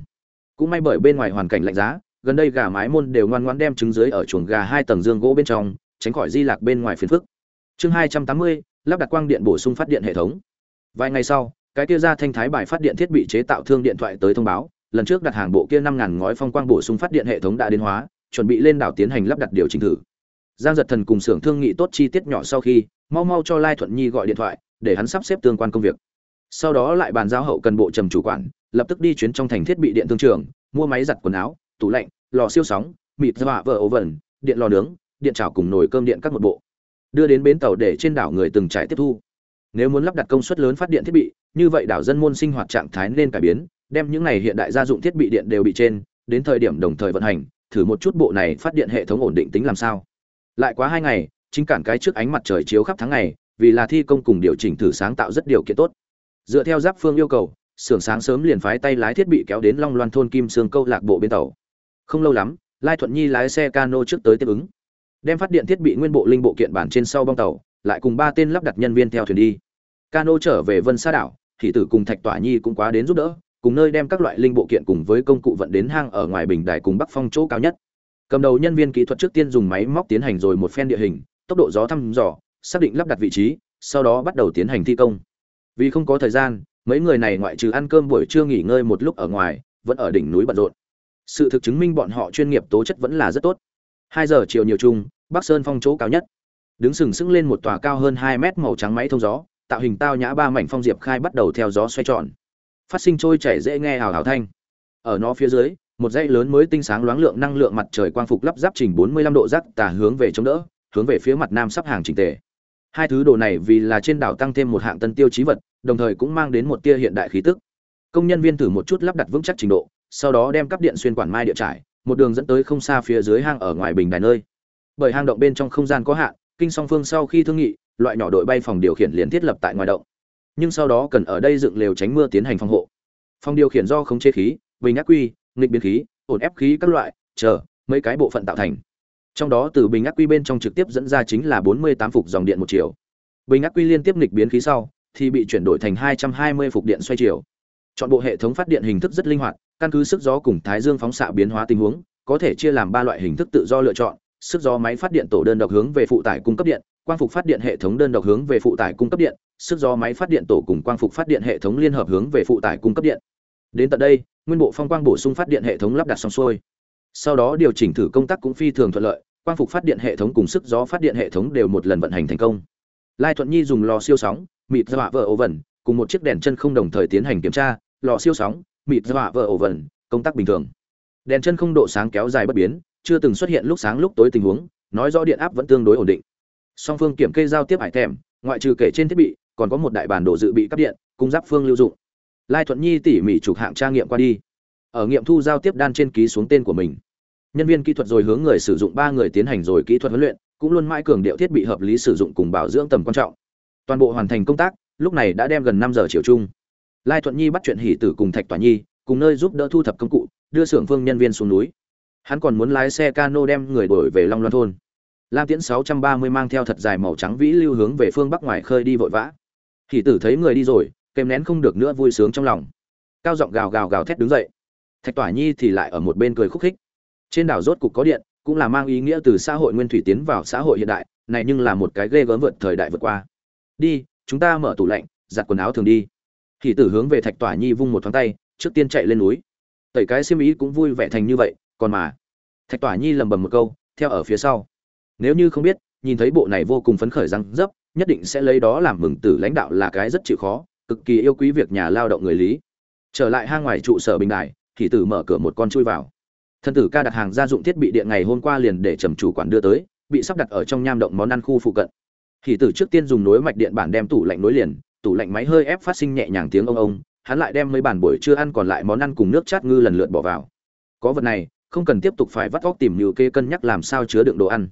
Cũng may bởi bên ngoài hoàn cảnh lạnh giá, gần đây gà mái môn đều ngoan ngoãn đem trứng dưới ở chuồng gà hai tầng dương gỗ bên trong, tránh khỏi di lạc bên ngoài phiền phức. Chương hai trăm tám mươi, lắp đặt quang điện bổ sung phát điện hệ thống. Vài ngày sau, cái kia ra thanh thái bài phát điện thiết bị chế tạo thương điện thoại tới thông báo, lần trước đặt hàng bộ kia năm ngàn ngói phong quang bổ sung phát điện hệ thống đã đến hóa, chuẩn bị lên đảo tiến hành lắp đặt điều chỉnh thử giang giật thần cùng xưởng thương nghị tốt chi tiết nhỏ sau khi, mau mau cho lai thuận nhi gọi điện thoại, để hắn sắp xếp tương quan công việc. Sau đó lại bàn giao hậu cần bộ trầm chủ quản, lập tức đi chuyến trong thành thiết bị điện thương trường, mua máy giặt quần áo, tủ lạnh, lò siêu sóng, mịt dọa vợ ấu vẩn, điện lò nướng, điện chảo cùng nồi cơm điện các một bộ. Đưa đến bến tàu để trên đảo người từng trải tiếp thu. Nếu muốn lắp đặt công suất lớn phát điện thiết bị, như vậy đảo dân môn sinh hoạt trạng thái nên cải biến, đem những này hiện đại gia dụng thiết bị điện đều bị trên, đến thời điểm đồng thời vận hành, thử một chút bộ này phát điện hệ thống ổn định tính làm sao lại quá hai ngày, chính cản cái trước ánh mặt trời chiếu khắp tháng ngày, vì là thi công cùng điều chỉnh thử sáng tạo rất điều kiện tốt. Dựa theo giáp phương yêu cầu, xưởng sáng sớm liền phái tay lái thiết bị kéo đến long loan thôn kim sương câu lạc bộ bên tàu. Không lâu lắm, lai thuận nhi lái xe cano trước tới tiếp ứng. Đem phát điện thiết bị nguyên bộ linh bộ kiện bản trên sau bong tàu, lại cùng ba tên lắp đặt nhân viên theo thuyền đi. Cano trở về vân sa đảo thị tử cùng thạch tỏa nhi cũng quá đến giúp đỡ, cùng nơi đem các loại linh bộ kiện cùng với công cụ vận đến hang ở ngoài bình đài cùng bắc phong chỗ cao nhất cầm đầu nhân viên kỹ thuật trước tiên dùng máy móc tiến hành rồi một phen địa hình, tốc độ gió thăm dò, xác định lắp đặt vị trí, sau đó bắt đầu tiến hành thi công. Vì không có thời gian, mấy người này ngoại trừ ăn cơm buổi trưa nghỉ ngơi một lúc ở ngoài, vẫn ở đỉnh núi bận rộn. Sự thực chứng minh bọn họ chuyên nghiệp tố chất vẫn là rất tốt. Hai giờ chiều nhiều chung, bắc sơn phong chỗ cao nhất. Đứng sừng sững lên một tòa cao hơn hai mét màu trắng máy thông gió, tạo hình tao nhã ba mảnh phong diệp khai bắt đầu theo gió xoay tròn. Phát sinh trôi chảy dễ nghe hào hào thanh. Ở nó phía dưới một dãy lớn mới tinh sáng loáng lượng năng lượng mặt trời quang phục lắp ráp trình 45 độ rắc tà hướng về chống đỡ, hướng về phía mặt nam sắp hàng chỉnh tề. Hai thứ đồ này vì là trên đảo tăng thêm một hạng tân tiêu chí vật, đồng thời cũng mang đến một tia hiện đại khí tức. Công nhân viên thử một chút lắp đặt vững chắc trình độ, sau đó đem cắp điện xuyên quản mai địa trải, một đường dẫn tới không xa phía dưới hang ở ngoài bình đài nơi. Bởi hang động bên trong không gian có hạn, kinh song phương sau khi thương nghị, loại nhỏ đội bay phòng điều khiển liền thiết lập tại ngoài động. Nhưng sau đó cần ở đây dựng lều tránh mưa tiến hành phòng hộ. Phòng điều khiển do không chế khí, bình ác quy nghịch biến khí, ổn ép khí các loại, chờ, mấy cái bộ phận tạo thành. Trong đó từ bình ác quy bên trong trực tiếp dẫn ra chính là 48 phục dòng điện một chiều. Bình ác quy liên tiếp nghịch biến khí sau, thì bị chuyển đổi thành 220 phục điện xoay chiều. Chọn bộ hệ thống phát điện hình thức rất linh hoạt, căn cứ sức gió cùng thái dương phóng xạ biến hóa tình huống, có thể chia làm ba loại hình thức tự do lựa chọn, sức gió máy phát điện tổ đơn độc hướng về phụ tải cung cấp điện, quang phục phát điện hệ thống đơn độc hướng về phụ tải cung cấp điện, sức gió máy phát điện tổ cùng quang phục phát điện hệ thống liên hợp hướng về phụ tải cung cấp điện. Đến tận đây nguyên bộ phong quang bổ sung phát điện hệ thống lắp đặt xong xuôi. Sau đó điều chỉnh thử công tác cũng phi thường thuận lợi, quang phục phát điện hệ thống cùng sức gió phát điện hệ thống đều một lần vận hành thành công. Lai thuận nhi dùng lò siêu sóng, mịt dọa vợ ổ vẩn, cùng một chiếc đèn chân không đồng thời tiến hành kiểm tra, lò siêu sóng, mịt dọa vợ ổ vẩn, công tác bình thường. Đèn chân không độ sáng kéo dài bất biến, chưa từng xuất hiện lúc sáng lúc tối tình huống, nói rõ điện áp vẫn tương đối ổn định. Song phương kiểm kê giao tiếp hải thèm, ngoại trừ kể trên thiết bị, còn có một đại bản đồ dự bị cấp điện, cung giáp phương lưu dụng lai thuận nhi tỉ mỉ chụp hạng tra nghiệm qua đi. Ở nghiệm thu giao tiếp đan trên ký xuống tên của mình. Nhân viên kỹ thuật rồi hướng người sử dụng ba người tiến hành rồi kỹ thuật huấn luyện, cũng luôn mãi cường điệu thiết bị hợp lý sử dụng cùng bảo dưỡng tầm quan trọng. Toàn bộ hoàn thành công tác, lúc này đã đem gần năm giờ chiều chung. Lai thuận nhi bắt chuyện hỉ tử cùng thạch tòa nhi, cùng nơi giúp đỡ thu thập công cụ, đưa xưởng phương nhân viên xuống núi. Hắn còn muốn lái xe cano đem người đổi về long loan thôn. Lam tiễn 630 mang theo thật dài màu trắng vĩ lưu hướng về phương bắc ngoài khơi đi vội vã. Hỉ tử thấy người đi rồi kèm nén không được nữa vui sướng trong lòng. Cao giọng gào gào gào thét đứng dậy. Thạch tỏa nhi thì lại ở một bên cười khúc khích. Trên đảo rốt cục có điện, cũng là mang ý nghĩa từ xã hội nguyên thủy tiến vào xã hội hiện đại, này nhưng là một cái ghê gớm vượt thời đại vượt qua. Đi, chúng ta mở tủ lạnh, giặt quần áo thường đi. Thì tử hướng về thạch tỏa nhi vung một thoáng tay, trước tiên chạy lên núi. Tẩy cái xiêm ý cũng vui vẻ thành như vậy, còn mà. Thạch tỏa nhi lầm bầm một câu, theo ở phía sau. Nếu như không biết, nhìn thấy bộ này vô cùng phấn khởi răng dấp, nhất định sẽ lấy đó làm mừng tử lãnh đạo là cái rất chịu khó cực kỳ yêu quý việc nhà lao động người lý. Trở lại hang ngoài trụ sở bình đại thì tử mở cửa một con chui vào. Thân tử ca đặt hàng gia dụng thiết bị điện ngày hôm qua liền để trầm chủ quản đưa tới, bị sắp đặt ở trong nham động món ăn khu phụ cận. Thì tử trước tiên dùng nối mạch điện bản đem tủ lạnh nối liền, tủ lạnh máy hơi ép phát sinh nhẹ nhàng tiếng ông ông, hắn lại đem mấy bản buổi trưa ăn còn lại món ăn cùng nước chát ngư lần lượt bỏ vào. Có vật này, không cần tiếp tục phải vắt óc tìm nhiều kê cân nhắc làm sao chứa đựng đồ ăn.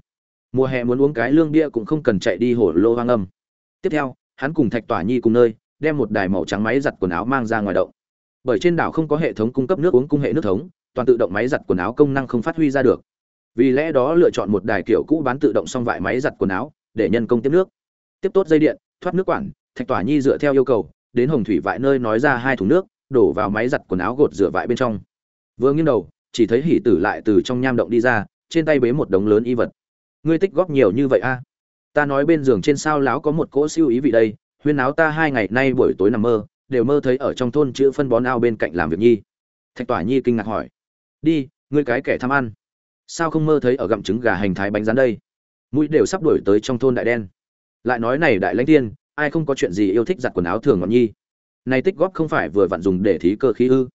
Mùa hè muốn uống cái lương bia cũng không cần chạy đi hồ lô hoang âm. Tiếp theo, hắn cùng thạch tỏa nhi cùng nơi đem một đài màu trắng máy giặt quần áo mang ra ngoài động. Bởi trên đảo không có hệ thống cung cấp nước uống cung hệ nước thống, toàn tự động máy giặt quần áo công năng không phát huy ra được. Vì lẽ đó lựa chọn một đài kiểu cũ bán tự động xong vại máy giặt quần áo, để nhân công tiếp nước. Tiếp tốt dây điện, thoát nước quản, thạch tỏa nhi dựa theo yêu cầu, đến hồng thủy vại nơi nói ra hai thùng nước, đổ vào máy giặt quần áo gột rửa vại bên trong. Vừa nghiêng đầu, chỉ thấy hỉ tử lại từ trong nham động đi ra, trên tay bế một đống lớn y vật. Ngươi tích góp nhiều như vậy a? Ta nói bên giường trên sao láo có một cỗ siêu ý vị đây huyên áo ta hai ngày nay buổi tối nằm mơ, đều mơ thấy ở trong thôn chữ phân bón ao bên cạnh làm việc nhi. Thạch tỏa nhi kinh ngạc hỏi, đi, ngươi cái kẻ tham ăn, sao không mơ thấy ở gặm trứng gà hành thái bánh rán đây? Mũi đều sắp đuổi tới trong thôn đại đen. Lại nói này đại lãnh tiên, ai không có chuyện gì yêu thích giặt quần áo thường ngọn nhi? Này tích góp không phải vừa vặn dùng để thí cơ khí ư?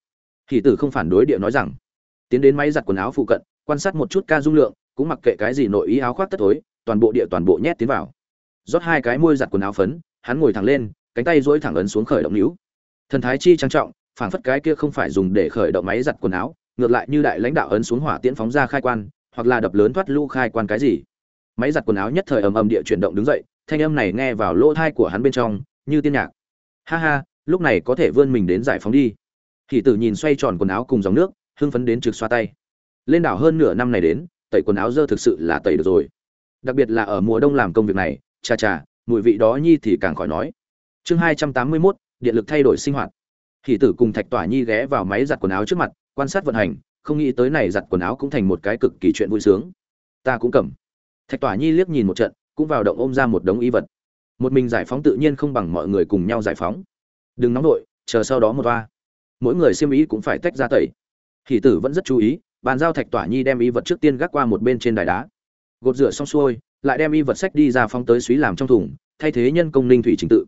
Thì tử không phản đối địa nói rằng, tiến đến máy giặt quần áo phụ cận, quan sát một chút ca dung lượng, cũng mặc kệ cái gì nội ý áo khoác tất tối toàn bộ địa toàn bộ nhét tiến vào. Rót hai cái môi giặt quần áo phấn hắn ngồi thẳng lên, cánh tay duỗi thẳng ấn xuống khởi động níu. Thần thái chi trang trọng, phảng phất cái kia không phải dùng để khởi động máy giặt quần áo, ngược lại như đại lãnh đạo ấn xuống hỏa tiễn phóng ra khai quan, hoặc là đập lớn thoát lũ khai quan cái gì. Máy giặt quần áo nhất thời ầm ầm địa chuyển động đứng dậy, thanh âm này nghe vào lỗ thai của hắn bên trong, như tiên nhạc. Ha ha, lúc này có thể vươn mình đến giải phóng đi. Thì tử nhìn xoay tròn quần áo cùng dòng nước, hưng phấn đến trực xoa tay. Lên đảo hơn nửa năm này đến, tẩy quần áo dơ thực sự là tẩy được rồi. Đặc biệt là ở mùa đông làm công việc này chà chà mùi vị đó nhi thì càng khỏi nói. Chương hai trăm tám mươi mốt, điện lực thay đổi sinh hoạt. Hỷ tử cùng thạch tỏa nhi ghé vào máy giặt quần áo trước mặt, quan sát vận hành, không nghĩ tới này giặt quần áo cũng thành một cái cực kỳ chuyện vui sướng. Ta cũng cầm. Thạch tỏa nhi liếc nhìn một trận, cũng vào động ôm ra một đống y vật. Một mình giải phóng tự nhiên không bằng mọi người cùng nhau giải phóng. Đừng nóng vội, chờ sau đó một toa mỗi người xiêm ý cũng phải tách ra tẩy. Hỷ tử vẫn rất chú ý, bàn giao thạch tỏa nhi đem y vật trước tiên gác qua một bên trên đài đá. Gột rửa xong xuôi lại đem y vật sách đi ra phóng tới suý làm trong thùng, thay thế nhân công ninh thủy trình tự.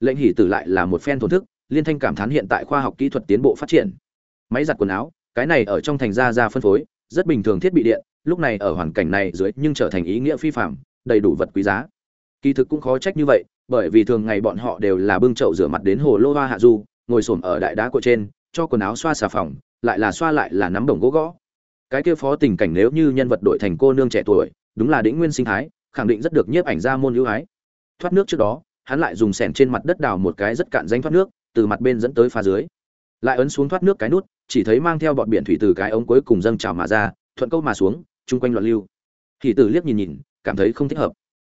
Lệnh hỷ tử lại là một phen thổn thức, liên thanh cảm thán hiện tại khoa học kỹ thuật tiến bộ phát triển. Máy giặt quần áo, cái này ở trong thành ra ra phân phối, rất bình thường thiết bị điện, lúc này ở hoàn cảnh này dưới nhưng trở thành ý nghĩa phi phạm, đầy đủ vật quý giá. Kỳ thực cũng khó trách như vậy, bởi vì thường ngày bọn họ đều là bưng chậu rửa mặt đến hồ lô hoa hạ du, ngồi xổm ở đại đá của trên, cho quần áo xoa xà phòng, lại là xoa lại là nắm đồng gỗ gõ. Cái kia phó tình cảnh nếu như nhân vật đổi thành cô nương trẻ tuổi, đúng là đĩnh nguyên sinh thái khẳng định rất được nhiếp ảnh ra môn ưu ái. Thoát nước trước đó, hắn lại dùng sẻn trên mặt đất đào một cái rất cạn danh thoát nước, từ mặt bên dẫn tới pha dưới. Lại ấn xuống thoát nước cái nút, chỉ thấy mang theo bọt biển thủy từ cái ống cuối cùng dâng trào mà ra, thuận câu mà xuống, chung quanh loạn lưu. Thì tử liếc nhìn nhìn, cảm thấy không thích hợp.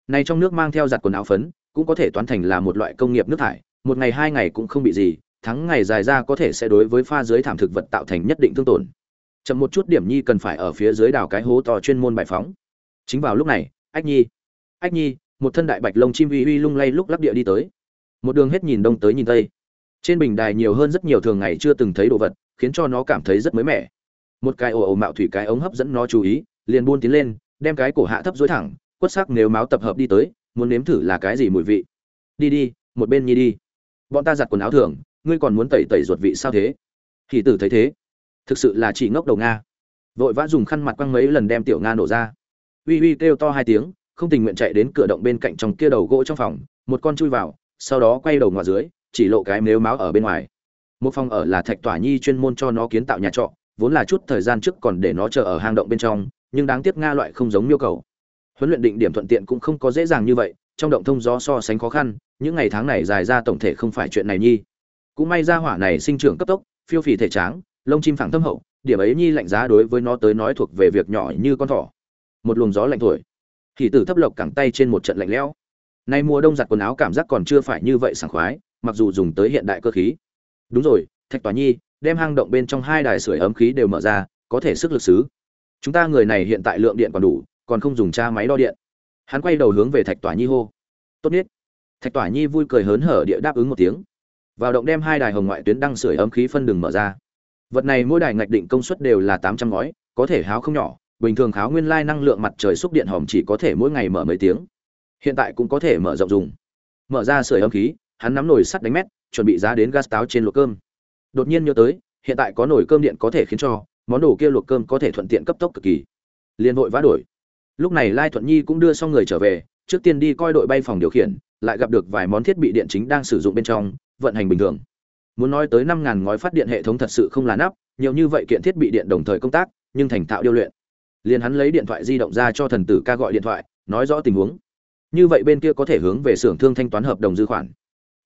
Này trong nước mang theo giặt quần áo phấn, cũng có thể toán thành là một loại công nghiệp nước thải, một ngày hai ngày cũng không bị gì, thắng ngày dài ra có thể sẽ đối với pha dưới thảm thực vật tạo thành nhất định thương tổn. Chậm một chút điểm nhi cần phải ở phía dưới đào cái hố to chuyên môn bài phóng. Chính vào lúc này ách nhi. Ách nhi, một thân đại bạch lông chim uy uy lung lay lúc lắc địa đi tới. Một đường hết nhìn đông tới nhìn tây. Trên bình đài nhiều hơn rất nhiều thường ngày chưa từng thấy đồ vật, khiến cho nó cảm thấy rất mới mẻ. Một cái ồ ồ mạo thủy cái ống hấp dẫn nó chú ý, liền buôn tiến lên, đem cái cổ hạ thấp dối thẳng, quất sắc nếu máu tập hợp đi tới, muốn nếm thử là cái gì mùi vị. Đi đi, một bên nhi đi. Bọn ta giặt quần áo thường, ngươi còn muốn tẩy tẩy ruột vị sao thế? Thì tử thấy thế. Thực sự là chỉ ngốc đầu nga. Vội vã dùng khăn mặt quăng mấy lần đem tiểu nga nổ ra uy uy kêu to hai tiếng, không tình nguyện chạy đến cửa động bên cạnh trong kia đầu gỗ trong phòng, một con chui vào, sau đó quay đầu ngoài dưới, chỉ lộ cái nếu máu ở bên ngoài. Một phòng ở là thạch tỏa nhi chuyên môn cho nó kiến tạo nhà trọ, vốn là chút thời gian trước còn để nó chờ ở hang động bên trong, nhưng đáng tiếc nga loại không giống miêu cầu. Huấn luyện định điểm thuận tiện cũng không có dễ dàng như vậy, trong động thông gió so sánh khó khăn, những ngày tháng này dài ra tổng thể không phải chuyện này nhi. Cũng may ra hỏa này sinh trưởng cấp tốc, phiêu phì thể tráng, lông chim phẳng thâm hậu, điểm ấy nhi lạnh giá đối với nó tới nói thuộc về việc nhỏ như con thỏ một luồng gió lạnh thổi. Thì tử thấp lộc cẳng tay trên một trận lạnh lẽo. Nay mùa đông giặt quần áo cảm giác còn chưa phải như vậy sảng khoái, mặc dù dùng tới hiện đại cơ khí. Đúng rồi, thạch tòa nhi, đem hang động bên trong hai đài sưởi ấm khí đều mở ra, có thể sức lực xứ. Chúng ta người này hiện tại lượng điện còn đủ, còn không dùng tra máy đo điện. Hắn quay đầu hướng về thạch tòa nhi hô. Tốt nhất. Thạch tòa nhi vui cười hớn hở địa đáp ứng một tiếng. Vào động đem hai đài hồng ngoại tuyến đăng sưởi ấm khí phân đường mở ra. Vật này mỗi đài ngạch định công suất đều là tám trăm ngói, có thể háo không nhỏ bình thường kháo nguyên lai năng lượng mặt trời xúc điện hòm chỉ có thể mỗi ngày mở mấy tiếng. Hiện tại cũng có thể mở rộng dùng. Mở ra sưởi ấm khí, hắn nắm nồi sắt đánh mét, chuẩn bị giá đến gas táo trên luộc cơm. Đột nhiên nhớ tới, hiện tại có nồi cơm điện có thể khiến cho, món đồ kia luộc cơm có thể thuận tiện cấp tốc cực kỳ. Liền vội vã đổi. Lúc này lai thuận nhi cũng đưa xong người trở về, trước tiên đi coi đội bay phòng điều khiển, lại gặp được vài món thiết bị điện chính đang sử dụng bên trong, vận hành bình thường. Muốn nói tới năm ngàn ngói phát điện hệ thống thật sự không là nắp, nhiều như vậy kiện thiết bị điện đồng thời công tác, nhưng thành thạo điêu luyện liền hắn lấy điện thoại di động ra cho thần tử ca gọi điện thoại, nói rõ tình huống. Như vậy bên kia có thể hướng về xưởng thương thanh toán hợp đồng dư khoản.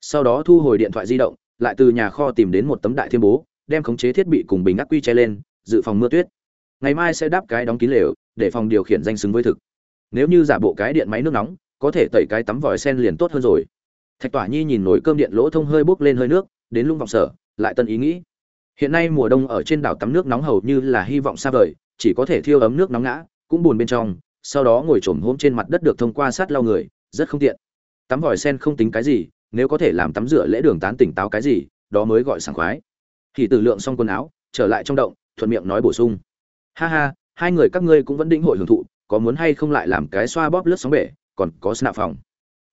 Sau đó thu hồi điện thoại di động, lại từ nhà kho tìm đến một tấm đại thiên bố, đem khống chế thiết bị cùng bình ác quy che lên, dự phòng mưa tuyết. Ngày mai sẽ đáp cái đóng kín lều, để phòng điều khiển danh xứng với thực. Nếu như giả bộ cái điện máy nước nóng, có thể tẩy cái tắm vòi sen liền tốt hơn rồi. Thạch tỏa nhi nhìn nồi cơm điện lỗ thông hơi bốc lên hơi nước, đến lung vọng sở, lại tân ý nghĩ. Hiện nay mùa đông ở trên đảo tắm nước nóng hầu như là hy vọng xa vời chỉ có thể thiêu ấm nước nóng ngã, cũng buồn bên trong, sau đó ngồi trồm hôm trên mặt đất được thông qua sát lau người, rất không tiện. Tắm vòi sen không tính cái gì, nếu có thể làm tắm rửa lễ đường tán tỉnh táo cái gì, đó mới gọi sảng khoái. Thì tử lượng xong quần áo, trở lại trong động, thuận miệng nói bổ sung. Ha ha, hai người các ngươi cũng vẫn định hội hưởng thụ, có muốn hay không lại làm cái xoa bóp lướt sóng bể, còn có snap phòng.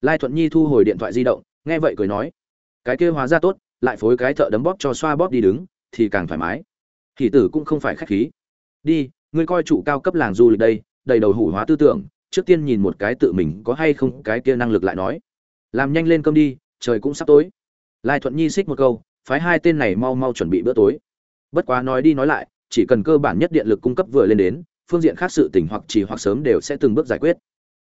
Lai thuận nhi thu hồi điện thoại di động, nghe vậy cười nói. Cái kia hóa ra tốt, lại phối cái thợ đấm bóp cho xoa bóp đi đứng, thì càng thoải mái. Thì tử cũng không phải khách khí đi, ngươi coi trụ cao cấp làng du lịch đây, đầy đầu hủ hóa tư tưởng, trước tiên nhìn một cái tự mình có hay không cái kia năng lực lại nói. Làm nhanh lên cơm đi, trời cũng sắp tối. Lai thuận nhi xích một câu, phái hai tên này mau mau chuẩn bị bữa tối. Bất quá nói đi nói lại, chỉ cần cơ bản nhất điện lực cung cấp vừa lên đến, phương diện khác sự tỉnh hoặc chỉ hoặc sớm đều sẽ từng bước giải quyết.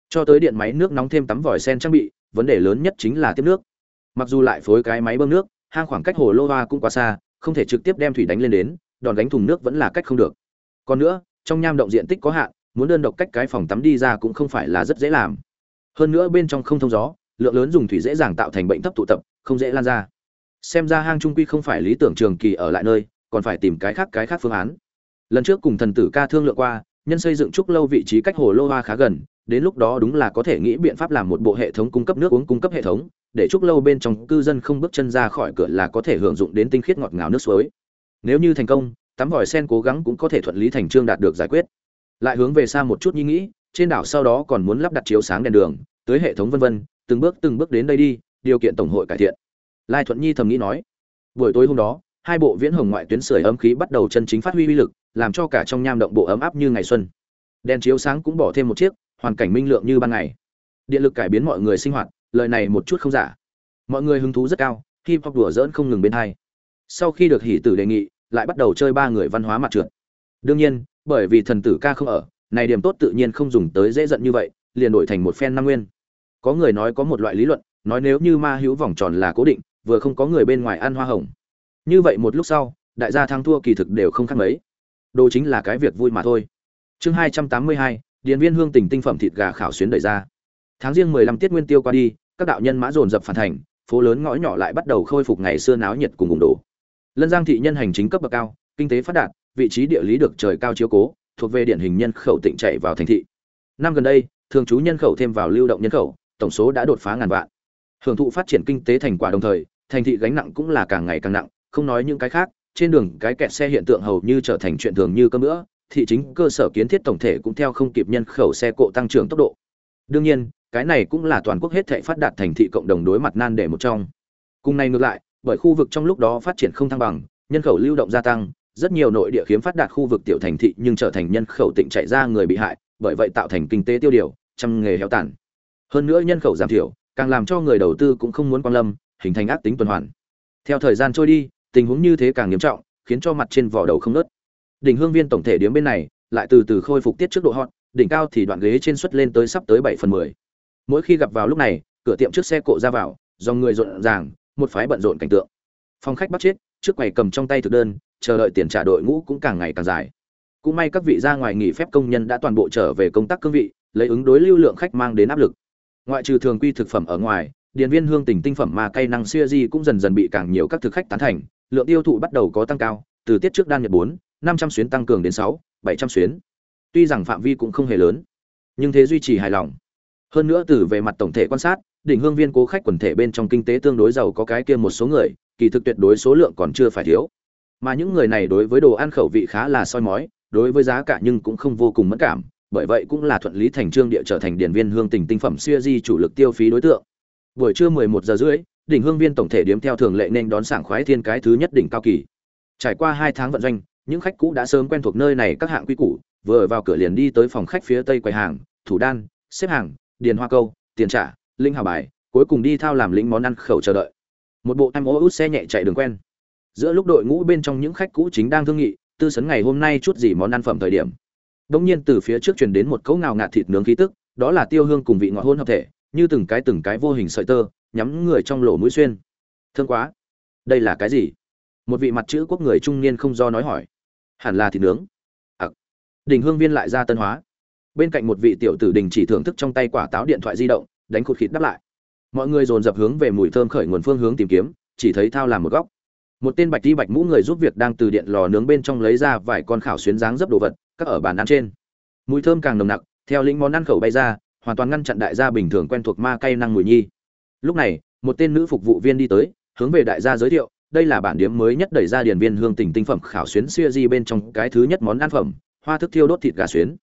Cho tới điện máy nước nóng thêm tắm vòi sen trang bị, vấn đề lớn nhất chính là tiếp nước. Mặc dù lại phối cái máy bơm nước, hang khoảng cách hồ lô hoa cũng quá xa, không thể trực tiếp đem thủy đánh lên đến, đòn đánh thùng nước vẫn là cách không được còn nữa, trong nham động diện tích có hạn, muốn đơn độc cách cái phòng tắm đi ra cũng không phải là rất dễ làm. Hơn nữa bên trong không thông gió, lượng lớn dùng thủy dễ dàng tạo thành bệnh thấp tụ tập, không dễ lan ra. Xem ra hang trung quy không phải lý tưởng trường kỳ ở lại nơi, còn phải tìm cái khác cái khác phương án. Lần trước cùng thần tử ca thương lượng qua, nhân xây dựng trúc lâu vị trí cách hồ lô hoa khá gần, đến lúc đó đúng là có thể nghĩ biện pháp làm một bộ hệ thống cung cấp nước uống cung cấp hệ thống, để trúc lâu bên trong cư dân không bước chân ra khỏi cửa là có thể hưởng dụng đến tinh khiết ngọt ngào nước suối. Nếu như thành công tắm vòi sen cố gắng cũng có thể thuận lý thành trương đạt được giải quyết. Lại hướng về xa một chút nhi nghĩ, trên đảo sau đó còn muốn lắp đặt chiếu sáng đèn đường, tới hệ thống vân vân, từng bước từng bước đến đây đi, điều kiện tổng hội cải thiện. Lai thuận nhi thầm nghĩ nói, buổi tối hôm đó, hai bộ viễn hồng ngoại tuyến sưởi ấm khí bắt đầu chân chính phát huy uy lực, làm cho cả trong nham động bộ ấm áp như ngày xuân. Đèn chiếu sáng cũng bỏ thêm một chiếc, hoàn cảnh minh lượng như ban ngày. Điện lực cải biến mọi người sinh hoạt, lời này một chút không giả. Mọi người hứng thú rất cao khi hop đùa dỡn không ngừng bên hai. Sau khi được hỉ tử đề nghị lại bắt đầu chơi ba người văn hóa mặt trượt. Đương nhiên, bởi vì thần tử ca không ở, này điểm tốt tự nhiên không dùng tới dễ giận như vậy, liền đổi thành một phen năm nguyên. Có người nói có một loại lý luận, nói nếu như ma hữu vòng tròn là cố định, vừa không có người bên ngoài ăn hoa hồng. Như vậy một lúc sau, đại gia thắng thua kỳ thực đều không khác mấy. Đồ chính là cái việc vui mà thôi. Chương hai trăm tám mươi hai điện viên hương tình tinh phẩm thịt gà khảo xuyến đời ra. Tháng riêng mười lăm tiết nguyên tiêu qua đi, các đạo nhân mã dồn dập phản thành, phố lớn ngõ nhỏ lại bắt đầu khôi phục ngày xưa náo nhiệt cùng ủng đổ lân giang thị nhân hành chính cấp bậc cao, kinh tế phát đạt, vị trí địa lý được trời cao chiếu cố, thuộc về điển hình nhân khẩu tịnh chạy vào thành thị. Năm gần đây, thường trú nhân khẩu thêm vào lưu động nhân khẩu, tổng số đã đột phá ngàn vạn. Hưởng thụ phát triển kinh tế thành quả đồng thời, thành thị gánh nặng cũng là càng ngày càng nặng, không nói những cái khác, trên đường cái kẹt xe hiện tượng hầu như trở thành chuyện thường như cơm nữa thị chính cơ sở kiến thiết tổng thể cũng theo không kịp nhân khẩu xe cộ tăng trưởng tốc độ. Đương nhiên, cái này cũng là toàn quốc hết thảy phát đạt thành thị cộng đồng đối mặt nan đề một trong. Cùng này ngược lại bởi khu vực trong lúc đó phát triển không thăng bằng, nhân khẩu lưu động gia tăng, rất nhiều nội địa khiếm phát đạt khu vực tiểu thành thị nhưng trở thành nhân khẩu tịnh chạy ra người bị hại, bởi vậy tạo thành kinh tế tiêu điều, trăm nghề héo tàn. Hơn nữa nhân khẩu giảm thiểu, càng làm cho người đầu tư cũng không muốn quan lâm, hình thành ác tính tuần hoàn. Theo thời gian trôi đi, tình huống như thế càng nghiêm trọng, khiến cho mặt trên vỏ đầu không nớt. Đỉnh hương viên tổng thể điểm bên này, lại từ từ khôi phục tiết trước độ hot, đỉnh cao thì đoạn ghế trên xuất lên tới sắp tới bảy phần mười. Mỗi khi gặp vào lúc này, cửa tiệm trước xe cộ ra vào do người rộn ràng một phái bận rộn cảnh tượng. Phòng khách bắt chết, trước quầy cầm trong tay thực đơn, chờ đợi tiền trả đội ngũ cũng càng ngày càng dài. Cũng may các vị ra ngoài nghỉ phép công nhân đã toàn bộ trở về công tác cương vị, lấy ứng đối lưu lượng khách mang đến áp lực. Ngoại trừ thường quy thực phẩm ở ngoài điện viên hương tỉnh tinh phẩm mà cây năng xuya di cũng dần dần bị càng nhiều các thực khách tán thành, lượng tiêu thụ bắt đầu có tăng cao, từ tiết trước đan nhật bốn, năm trăm xuyến tăng cường đến sáu, bảy trăm xuyến. Tuy rằng phạm vi cũng không hề lớn, nhưng thế duy trì hài lòng. Hơn nữa từ về mặt tổng thể quan sát đỉnh hương viên cố khách quần thể bên trong kinh tế tương đối giàu có cái kia một số người, kỳ thực tuyệt đối số lượng còn chưa phải thiếu. Mà những người này đối với đồ ăn khẩu vị khá là soi mói, đối với giá cả nhưng cũng không vô cùng mất cảm, bởi vậy cũng là thuận lý thành trương địa trở thành điển viên hương tình tinh phẩm xuya di chủ lực tiêu phí đối tượng. Buổi trưa 11 giờ rưỡi, đỉnh hương viên tổng thể điếm theo thường lệ nên đón sảng khoái thiên cái thứ nhất đỉnh cao kỳ. Trải qua hai tháng vận doanh, những khách cũ đã sớm quen thuộc nơi này các hạng quy củ, vừa vào cửa liền đi tới phòng khách phía tây quầy hàng, thủ đan, xếp hàng, điền hoa câu, tiền trả linh hào bài, cuối cùng đi thao làm lính món ăn khẩu chờ đợi. Một bộ em ô út xe nhẹ chạy đường quen. Giữa lúc đội ngũ bên trong những khách cũ chính đang thương nghị, tư sấn ngày hôm nay chút gì món ăn phẩm thời điểm. Đông nhiên từ phía trước truyền đến một cấu ngào ngạt thịt nướng khí tức, đó là tiêu hương cùng vị ngọt hôn hợp thể, như từng cái từng cái vô hình sợi tơ, nhắm người trong lỗ mũi xuyên. Thương quá. Đây là cái gì? Một vị mặt chữ quốc người trung niên không do nói hỏi. Hẳn là thịt nướng. Ặc. Đình hương viên lại ra tân hóa. Bên cạnh một vị tiểu tử đình chỉ thưởng thức trong tay quả táo điện thoại di động đánh khụt khịt đáp lại. Mọi người dồn dập hướng về mùi thơm khởi nguồn phương hướng tìm kiếm, chỉ thấy thao làm một góc. Một tên bạch đi bạch mũ người giúp việc đang từ điện lò nướng bên trong lấy ra vài con khảo xuyến dáng dấp đồ vật, các ở bàn ăn trên. Mùi thơm càng nồng nặc, theo lĩnh món ăn khẩu bay ra, hoàn toàn ngăn chặn đại gia bình thường quen thuộc ma cay năng mùi nhi. Lúc này, một tên nữ phục vụ viên đi tới, hướng về đại gia giới thiệu, đây là bản điểm mới nhất đẩy ra điển viên hương tỉnh tinh phẩm khảo xuyến xuya di bên trong cái thứ nhất món ăn phẩm, hoa thức thiêu đốt thịt gà xuyến.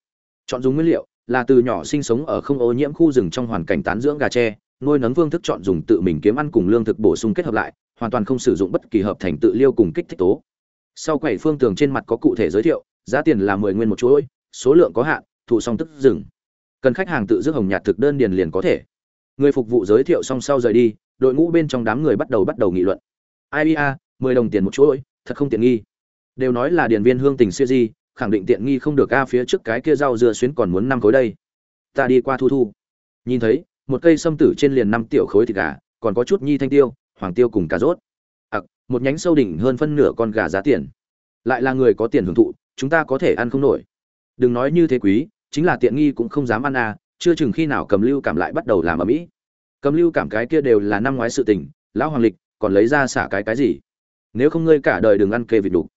Chọn dùng nguyên liệu là từ nhỏ sinh sống ở không ô nhiễm khu rừng trong hoàn cảnh tán dưỡng gà tre, nuôi nấng phương thức chọn dùng tự mình kiếm ăn cùng lương thực bổ sung kết hợp lại, hoàn toàn không sử dụng bất kỳ hợp thành tự liêu cùng kích thích tố. Sau quầy phương tường trên mặt có cụ thể giới thiệu, giá tiền là mười nguyên một chuỗi, số lượng có hạn, thụ song tức dừng. Cần khách hàng tự dứt hồng nhạt thực đơn điền liền có thể. Người phục vụ giới thiệu xong sau rời đi, đội ngũ bên trong đám người bắt đầu bắt đầu nghị luận. Ia mười đồng tiền một chuỗi, thật không tiện nghi. Đều nói là điền viên hương tình siêu di khẳng định tiện nghi không được a, phía trước cái kia rau dưa xuyến còn muốn năm khối đây. Ta đi qua thu thu. Nhìn thấy, một cây sâm tử trên liền năm tiểu khối thịt gà, còn có chút nhi thanh tiêu, hoàng tiêu cùng cà rốt. Ặc, một nhánh sâu đỉnh hơn phân nửa con gà giá tiền. Lại là người có tiền hưởng thụ, chúng ta có thể ăn không nổi. Đừng nói như thế quý, chính là tiện nghi cũng không dám ăn à chưa chừng khi nào cầm lưu cảm lại bắt đầu làm ở mỹ. Cầm lưu cảm cái kia đều là năm ngoái sự tình, lão hoàng lịch, còn lấy ra xả cái cái gì? Nếu không ngươi cả đời đừng ăn kê vịt đủ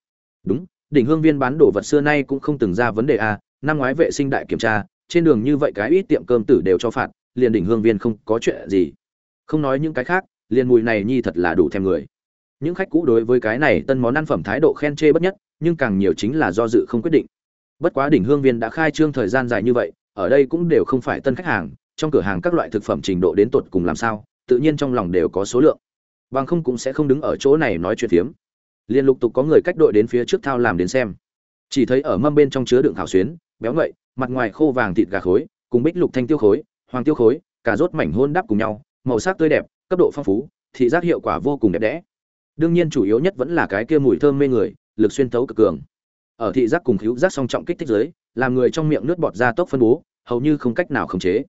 đúng đỉnh hương viên bán đồ vật xưa nay cũng không từng ra vấn đề a, năm ngoái vệ sinh đại kiểm tra, trên đường như vậy cái ít tiệm cơm tử đều cho phạt, liền đỉnh hương viên không có chuyện gì. Không nói những cái khác, liền mùi này nhi thật là đủ thèm người. Những khách cũ đối với cái này tân món ăn phẩm thái độ khen chê bất nhất, nhưng càng nhiều chính là do dự không quyết định. Bất quá đỉnh hương viên đã khai trương thời gian dài như vậy, ở đây cũng đều không phải tân khách hàng, trong cửa hàng các loại thực phẩm trình độ đến tột cùng làm sao, tự nhiên trong lòng đều có số lượng. Bằng không cũng sẽ không đứng ở chỗ này nói chuyện phiếm liên lục tục có người cách đội đến phía trước thao làm đến xem. Chỉ thấy ở mâm bên trong chứa đựng thảo xuyến, béo ngậy, mặt ngoài khô vàng thịt gà khối, cùng bích lục thanh tiêu khối, hoàng tiêu khối, cà rốt mảnh hôn đắp cùng nhau, màu sắc tươi đẹp, cấp độ phong phú, thị giác hiệu quả vô cùng đẹp đẽ. Đương nhiên chủ yếu nhất vẫn là cái kia mùi thơm mê người, lực xuyên thấu cực cường. Ở thị giác cùng khíu giác song trọng kích thích giới, làm người trong miệng nước bọt ra tốc phân bố, hầu như không cách nào khống chế.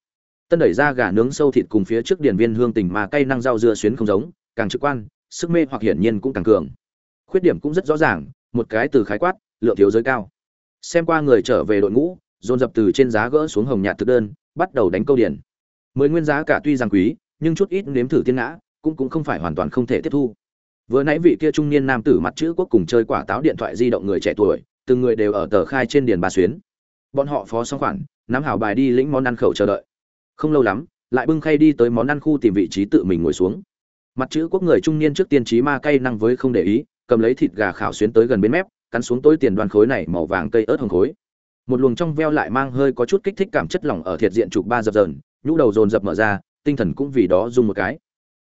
Tân đẩy ra gà nướng sâu thịt cùng phía trước điển viên hương tình mà cây năng rau dưa xuyến không giống, càng trực quan, sức mê hoặc hiển nhiên cũng càng cường khuyết điểm cũng rất rõ ràng, một cái từ khái quát, lượng thiếu giới cao. Xem qua người trở về đội ngũ, dồn dập từ trên giá gỡ xuống hồng nhạt thực đơn, bắt đầu đánh câu điển. Mười nguyên giá cả tuy rằng quý, nhưng chút ít nếm thử tiên ngã, cũng cũng không phải hoàn toàn không thể tiếp thu. Vừa nãy vị kia trung niên nam tử mặt chữ quốc cùng chơi quả táo điện thoại di động người trẻ tuổi, từng người đều ở tờ khai trên điền bà xuyến. Bọn họ phó xong khoản, nắm hảo bài đi lĩnh món ăn khẩu chờ đợi. Không lâu lắm, lại bưng khay đi tới món ăn khu tìm vị trí tự mình ngồi xuống. Mặt chữ quốc người trung niên trước tiên trí ma cay năng với không để ý cầm lấy thịt gà khảo xuyến tới gần bên mép, cắn xuống tối tiền đoàn khối này màu vàng cây ớt hồng khối. Một luồng trong veo lại mang hơi có chút kích thích cảm chất lỏng ở thiệt diện chụp ba dập dờn, nhũ đầu dồn dập mở ra, tinh thần cũng vì đó dùng một cái.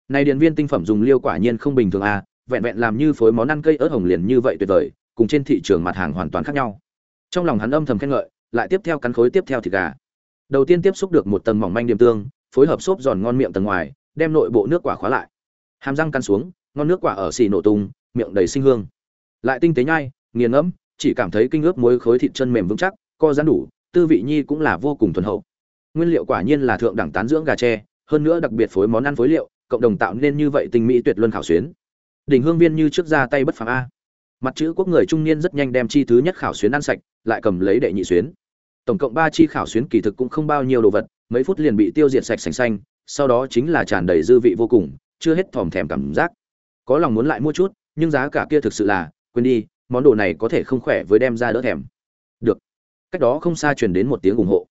Này điện viên tinh phẩm dùng liêu quả nhiên không bình thường à vẹn vẹn làm như phối món ăn cây ớt hồng liền như vậy tuyệt vời, cùng trên thị trường mặt hàng hoàn toàn khác nhau. Trong lòng hắn âm thầm khen ngợi, lại tiếp theo cắn khối tiếp theo thịt gà. Đầu tiên tiếp xúc được một tầng mỏng manh điểm tương, phối hợp xốp giòn ngon miệng tầng ngoài, đem nội bộ nước quả khóa lại. Hàm răng căn xuống, ngon nước quả ở xì nổ tung miệng đầy sinh hương. Lại tinh tế nhai, nghiền ngẫm, chỉ cảm thấy kinh ướp muối khối thịt chân mềm vững chắc, co giãn đủ, tư vị nhi cũng là vô cùng thuần hậu. Nguyên liệu quả nhiên là thượng đẳng tán dưỡng gà tre, hơn nữa đặc biệt phối món ăn phối liệu, cộng đồng tạo nên như vậy tinh mỹ tuyệt luân khảo xuyến. Đỉnh hương viên như trước ra tay bất phàm a. Mặt chữ quốc người trung niên rất nhanh đem chi thứ nhất khảo xuyến ăn sạch, lại cầm lấy đệ nhị xuyến. Tổng cộng ba chi khảo xuyến kỳ thực cũng không bao nhiêu đồ vật, mấy phút liền bị tiêu diệt sạch sành xanh, sau đó chính là tràn đầy dư vị vô cùng, chưa hết thòm thèm cảm giác. Có lòng muốn lại mua chút nhưng giá cả kia thực sự là, quên đi, món đồ này có thể không khỏe với đem ra đỡ thèm. Được. Cách đó không xa truyền đến một tiếng ủng hộ.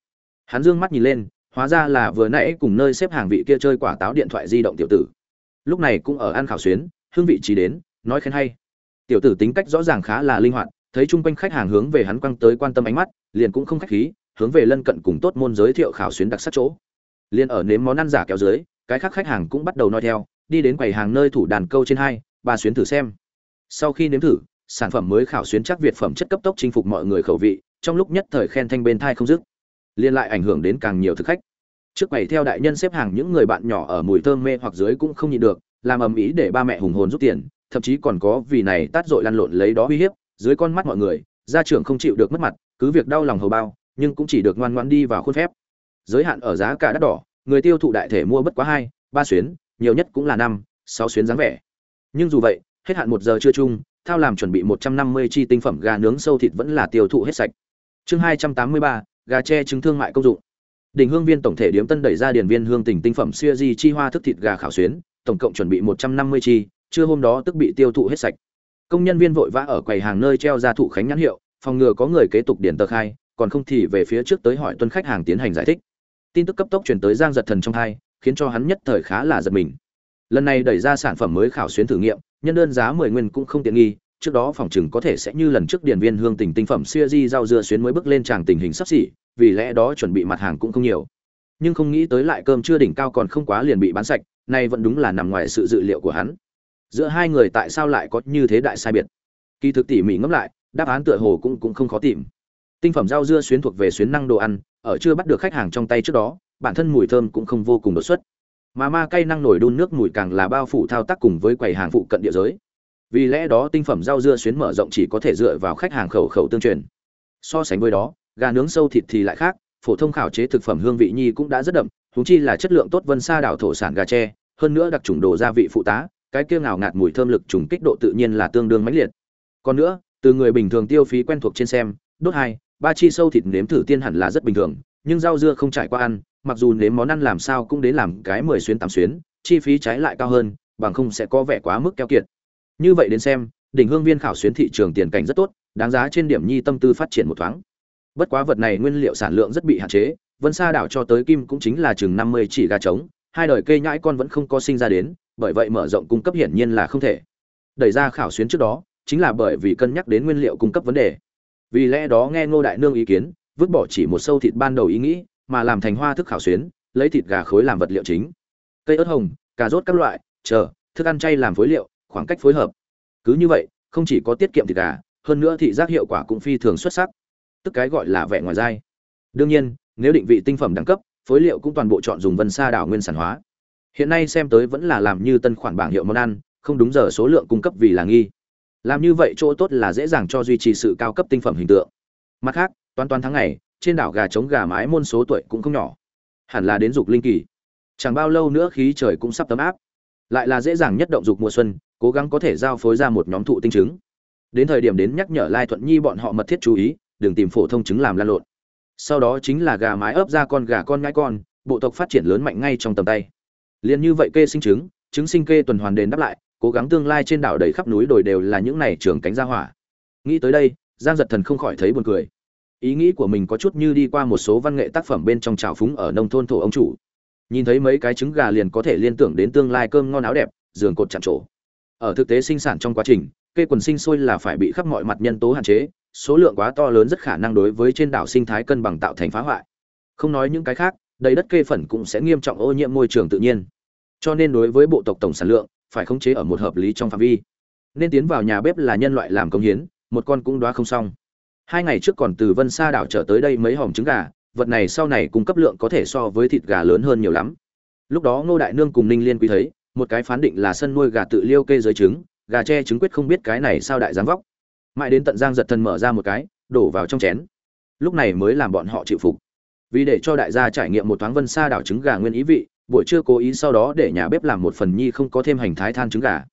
Hắn dương mắt nhìn lên, hóa ra là vừa nãy cùng nơi xếp hàng vị kia chơi quả táo điện thoại di động tiểu tử. Lúc này cũng ở ăn khảo xuyến, hương vị trí đến, nói khen hay. Tiểu tử tính cách rõ ràng khá là linh hoạt, thấy chung quanh khách hàng hướng về hắn quăng tới quan tâm ánh mắt, liền cũng không khách khí, hướng về lân cận cùng tốt môn giới thiệu khảo xuyến đặc sắc chỗ. Liền ở nếm món ăn giả kéo dưới, cái khác khách hàng cũng bắt đầu nói theo, đi đến quầy hàng nơi thủ đàn câu trên hai ba xuyến thử xem. Sau khi nếm thử, sản phẩm mới khảo xuyến chắc việt phẩm chất cấp tốc chinh phục mọi người khẩu vị, trong lúc nhất thời khen thanh bên thai không dứt. Liên lại ảnh hưởng đến càng nhiều thực khách. Trước quầy theo đại nhân xếp hàng, những người bạn nhỏ ở mùi thơm mê hoặc dưới cũng không nhịn được, làm ầm ĩ để ba mẹ hùng hồn rút tiền, thậm chí còn có vì này tát dội lăn lộn lấy đó uy hiếp, dưới con mắt mọi người, gia trưởng không chịu được mất mặt, cứ việc đau lòng hầu bao, nhưng cũng chỉ được ngoan ngoan đi vào khuôn phép. Giới hạn ở giá cả đắt đỏ, người tiêu thụ đại thể mua bất quá hai, ba xuyến, nhiều nhất cũng là năm, sáu xuyến dáng vẻ nhưng dù vậy, hết hạn một giờ chưa chung, thao làm chuẩn bị một trăm năm mươi chi tinh phẩm gà nướng sâu thịt vẫn là tiêu thụ hết sạch. Chương hai trăm tám mươi ba, gà tre trứng thương mại công dụng. Đỉnh hương viên tổng thể điếm tân đẩy ra điển viên hương tỉnh tinh phẩm xuya di chi hoa thức thịt gà khảo xuyến, tổng cộng chuẩn bị một trăm năm mươi chi, trưa hôm đó tức bị tiêu thụ hết sạch. Công nhân viên vội vã ở quầy hàng nơi treo ra thụ khánh nhãn hiệu, phòng ngừa có người kế tục điển tờ khai, còn không thì về phía trước tới hỏi tuân khách hàng tiến hành giải thích. Tin tức cấp tốc chuyển tới giang giật thần trong hai, khiến cho hắn nhất thời khá là giật mình lần này đẩy ra sản phẩm mới khảo xuyến thử nghiệm, nhân đơn giá mười nguyên cũng không tiện nghi, trước đó phòng chừng có thể sẽ như lần trước điển viên hương tình tinh phẩm xuya di rau dưa xuyến mới bước lên tràng tình hình sắp xỉ, vì lẽ đó chuẩn bị mặt hàng cũng không nhiều. Nhưng không nghĩ tới lại cơm chưa đỉnh cao còn không quá liền bị bán sạch, nay vẫn đúng là nằm ngoài sự dự liệu của hắn. Giữa hai người tại sao lại có như thế đại sai biệt? Kỳ thực tỉ mỉ ngẫm lại, đáp án tựa hồ cũng cũng không khó tìm. Tinh phẩm rau dưa xuyến thuộc về xuyến năng đồ ăn, ở chưa bắt được khách hàng trong tay trước đó, bản thân mùi thơm cũng không vô cùng đột xuất mà ma cây năng nổi đun nước mùi càng là bao phủ thao tác cùng với quầy hàng phụ cận địa giới. Vì lẽ đó tinh phẩm rau dưa xuyến mở rộng chỉ có thể dựa vào khách hàng khẩu khẩu tương truyền. So sánh với đó, gà nướng sâu thịt thì lại khác, phổ thông khảo chế thực phẩm hương vị nhi cũng đã rất đậm húng chi là chất lượng tốt vân xa đảo thổ sản gà tre, hơn nữa đặc trùng đồ gia vị phụ tá, cái kia ngào ngạt mùi thơm lực trùng kích độ tự nhiên là tương đương mãnh liệt. Còn nữa, từ người bình thường tiêu phí quen thuộc trên xem, đốt hai, ba chi sâu thịt nếm thử tiên hẳn là rất bình thường, nhưng rau dưa không trải qua ăn mặc dù nếm món ăn làm sao cũng đến làm cái mười xuyến tám xuyến, chi phí trái lại cao hơn, bằng không sẽ có vẻ quá mức keo kiệt. Như vậy đến xem, đỉnh hương viên khảo xuyến thị trường tiền cảnh rất tốt, đáng giá trên điểm nhi tâm tư phát triển một thoáng. Bất quá vật này nguyên liệu sản lượng rất bị hạn chế, vân sa đảo cho tới kim cũng chính là chừng năm mươi chỉ gà trống, hai đời cây nhãi con vẫn không có sinh ra đến, bởi vậy mở rộng cung cấp hiển nhiên là không thể. Đẩy ra khảo xuyến trước đó, chính là bởi vì cân nhắc đến nguyên liệu cung cấp vấn đề. Vì lẽ đó nghe ngô đại nương ý kiến, vứt bỏ chỉ một sâu thịt ban đầu ý nghĩ mà làm thành hoa thức khảo xuyến, lấy thịt gà khối làm vật liệu chính. Cây ớt hồng, cà rốt các loại, chờ, thức ăn chay làm phối liệu, khoảng cách phối hợp. Cứ như vậy, không chỉ có tiết kiệm thịt gà, hơn nữa thị giác hiệu quả cũng phi thường xuất sắc. Tức cái gọi là vẻ ngoài dai. Đương nhiên, nếu định vị tinh phẩm đẳng cấp, phối liệu cũng toàn bộ chọn dùng vân sa đảo nguyên sản hóa. Hiện nay xem tới vẫn là làm như tân khoản bảng hiệu món ăn, không đúng giờ số lượng cung cấp vì là nghi. Làm như vậy chỗ tốt là dễ dàng cho duy trì sự cao cấp tinh phẩm hình tượng. Mặt khác, toán toán tháng ngày trên đảo gà trống gà mái môn số tuổi cũng không nhỏ. Hẳn là đến dục linh kỳ. Chẳng bao lâu nữa khí trời cũng sắp tấm áp. Lại là dễ dàng nhất động dục mùa xuân, cố gắng có thể giao phối ra một nhóm thụ tinh trứng. Đến thời điểm đến nhắc nhở lai thuận nhi bọn họ mật thiết chú ý, đừng tìm phổ thông trứng làm lan lộn. Sau đó chính là gà mái ấp ra con gà con ngãi con, bộ tộc phát triển lớn mạnh ngay trong tầm tay. Liền như vậy kê sinh trứng trứng sinh kê tuần hoàn đền đáp lại, cố gắng tương lai trên đảo đầy khắp núi đồi đều là những này trường cánh gia hỏa. Nghĩ tới đây, giang giật thần không khỏi thấy buồn cười ý nghĩ của mình có chút như đi qua một số văn nghệ tác phẩm bên trong trào phúng ở nông thôn thổ ông chủ. Nhìn thấy mấy cái trứng gà liền có thể liên tưởng đến tương lai cơm ngon áo đẹp, giường cột chạm trổ. Ở thực tế sinh sản trong quá trình, cây quần sinh sôi là phải bị khắp mọi mặt nhân tố hạn chế, số lượng quá to lớn rất khả năng đối với trên đảo sinh thái cân bằng tạo thành phá hoại. Không nói những cái khác, đầy đất cây phần cũng sẽ nghiêm trọng ô nhiễm môi trường tự nhiên. Cho nên đối với bộ tộc tổng sản lượng, phải khống chế ở một hợp lý trong phạm vi. Nên tiến vào nhà bếp là nhân loại làm công hiến, một con cũng đoá không xong hai ngày trước còn từ vân sa đảo trở tới đây mấy hòm trứng gà, vật này sau này cung cấp lượng có thể so với thịt gà lớn hơn nhiều lắm. Lúc đó ngô đại nương cùng ninh liên quý thấy, một cái phán định là sân nuôi gà tự liêu kê dưới trứng, gà tre trứng quyết không biết cái này sao đại dám vóc. Mãi đến tận giang giật thần mở ra một cái, đổ vào trong chén. Lúc này mới làm bọn họ chịu phục. Vì để cho đại gia trải nghiệm một thoáng vân sa đảo trứng gà nguyên ý vị, buổi trưa cố ý sau đó để nhà bếp làm một phần nhi không có thêm hành thái than trứng gà.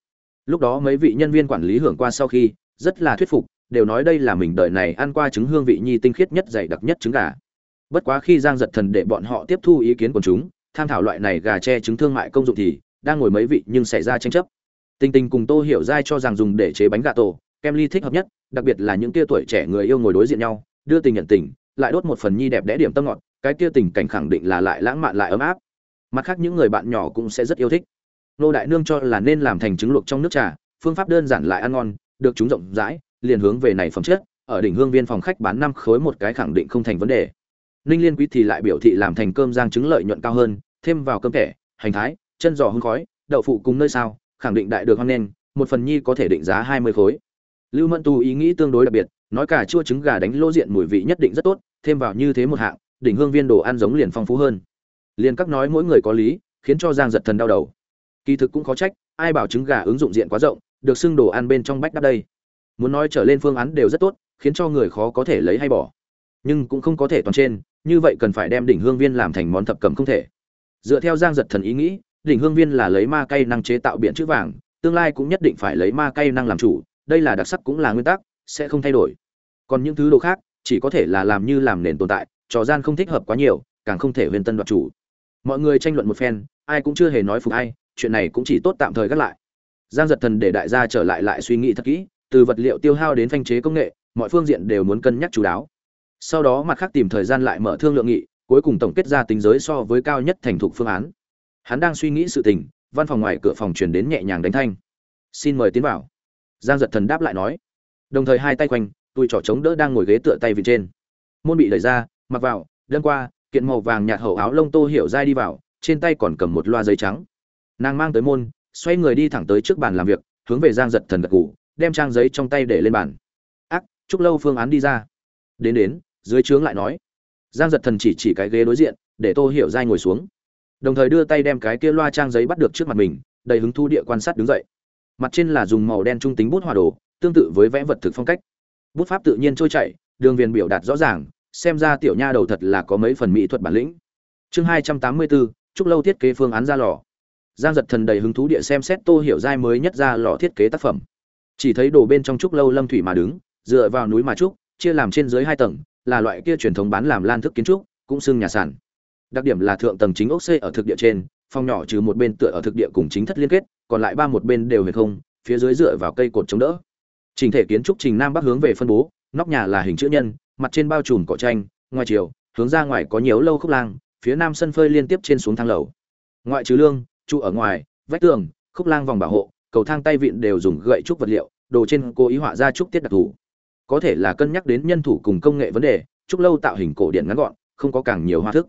Lúc đó mấy vị nhân viên quản lý hưởng qua sau khi, rất là thuyết phục đều nói đây là mình đời này ăn qua trứng hương vị nhi tinh khiết nhất dày đặc nhất trứng gà. Bất quá khi giang giật thần để bọn họ tiếp thu ý kiến của chúng, tham thảo loại này gà tre trứng thương mại công dụng thì, đang ngồi mấy vị nhưng xảy ra tranh chấp. Tình tình cùng tô hiểu dai cho rằng dùng để chế bánh gà tổ, kem ly thích hợp nhất, đặc biệt là những kia tuổi trẻ người yêu ngồi đối diện nhau, đưa tình nhận tình, lại đốt một phần nhi đẹp đẽ điểm tâm ngọt, cái kia tình cảnh khẳng định là lại lãng mạn lại ấm áp. Mặt khác những người bạn nhỏ cũng sẽ rất yêu thích. Nô đại nương cho là nên làm thành trứng luộc trong nước trà, phương pháp đơn giản lại ăn ngon, được chúng rộng rãi liền hướng về này phẩm chất ở đỉnh hương viên phòng khách bán năm khối một cái khẳng định không thành vấn đề. Ninh liên quý thì lại biểu thị làm thành cơm rang trứng lợi nhuận cao hơn thêm vào cơm thẻ hành thái chân giò hương khói đậu phụ cùng nơi sao khẳng định đại được hơn nên, một phần nhi có thể định giá hai mươi khối. Lưu mẫn tu ý nghĩ tương đối đặc biệt nói cả chua trứng gà đánh lô diện mùi vị nhất định rất tốt thêm vào như thế một hạng đỉnh hương viên đồ ăn giống liền phong phú hơn. Liên các nói mỗi người có lý khiến cho giang giật thần đau đầu. Kỳ thực cũng khó trách ai bảo trứng gà ứng dụng diện quá rộng được xưng đồ ăn bên trong bách đắp đây muốn nói trở lên phương án đều rất tốt, khiến cho người khó có thể lấy hay bỏ. Nhưng cũng không có thể toàn trên, như vậy cần phải đem đỉnh hương viên làm thành món thập cầm không thể. Dựa theo giang giật thần ý nghĩ, đỉnh hương viên là lấy ma cây năng chế tạo biển chữ vàng, tương lai cũng nhất định phải lấy ma cây năng làm chủ, đây là đặc sắc cũng là nguyên tắc, sẽ không thay đổi. Còn những thứ đồ khác, chỉ có thể là làm như làm nền tồn tại, trò gian không thích hợp quá nhiều, càng không thể huyền tân đoạt chủ. Mọi người tranh luận một phen, ai cũng chưa hề nói phục ai, chuyện này cũng chỉ tốt tạm thời gác lại. Giang giật thần để đại gia trở lại lại suy nghĩ thật kỹ từ vật liệu tiêu hao đến phanh chế công nghệ, mọi phương diện đều muốn cân nhắc chú đáo. Sau đó mặt khác tìm thời gian lại mở thương lượng nghị, cuối cùng tổng kết ra tính giới so với cao nhất thành thục phương án. Hắn đang suy nghĩ sự tình, văn phòng ngoài cửa phòng truyền đến nhẹ nhàng đánh thanh. Xin mời tiến vào. Giang giật thần đáp lại nói. Đồng thời hai tay quanh tôi trỏ chống đỡ đang ngồi ghế tựa tay vịn trên. Môn bị đẩy ra, mặc vào đơn qua, kiện màu vàng nhạt hậu áo lông tô hiểu dai đi vào, trên tay còn cầm một loa giấy trắng. Nàng mang tới môn, xoay người đi thẳng tới trước bàn làm việc, hướng về giang giật thần gật ngủ đem trang giấy trong tay để lên bàn. Ác, chúc lâu phương án đi ra. Đến đến, dưới trướng lại nói. Giang giật thần chỉ chỉ cái ghế đối diện, để tô hiểu dai ngồi xuống. Đồng thời đưa tay đem cái kia loa trang giấy bắt được trước mặt mình, đầy hứng thu địa quan sát đứng dậy. Mặt trên là dùng màu đen trung tính bút hòa đồ, tương tự với vẽ vật thực phong cách. Bút pháp tự nhiên trôi chảy, đường viền biểu đạt rõ ràng, xem ra tiểu nha đầu thật là có mấy phần mỹ thuật bản lĩnh. Chương hai trăm tám mươi bốn, chúc lâu thiết kế phương án ra lò. Giang giật thần đầy hứng thú địa xem xét tô hiểu giai mới nhất ra lò thiết kế tác phẩm chỉ thấy đồ bên trong trúc lâu lâm thủy mà đứng, dựa vào núi mà trúc, chia làm trên dưới hai tầng, là loại kia truyền thống bán làm lan thức kiến trúc, cũng xưng nhà sàn. Đặc điểm là thượng tầng chính ốc xê ở thực địa trên, phòng nhỏ trừ một bên tựa ở thực địa cùng chính thất liên kết, còn lại ba một bên đều hề không, phía dưới dựa vào cây cột chống đỡ. Trình thể kiến trúc trình nam bắc hướng về phân bố, nóc nhà là hình chữ nhân, mặt trên bao trùm cỏ tranh, ngoài chiều hướng ra ngoài có nhiều lâu khúc lang, phía nam sân phơi liên tiếp trên xuống thang lầu. Ngoại trừ lương, trụ ở ngoài, vách tường, khúc lang vòng bảo hộ cầu thang tay vịn đều dùng gậy trúc vật liệu, đồ trên cố ý họa ra trúc tiết đặc thù. Có thể là cân nhắc đến nhân thủ cùng công nghệ vấn đề, trúc lâu tạo hình cổ điển ngắn gọn, không có càng nhiều hoa thức.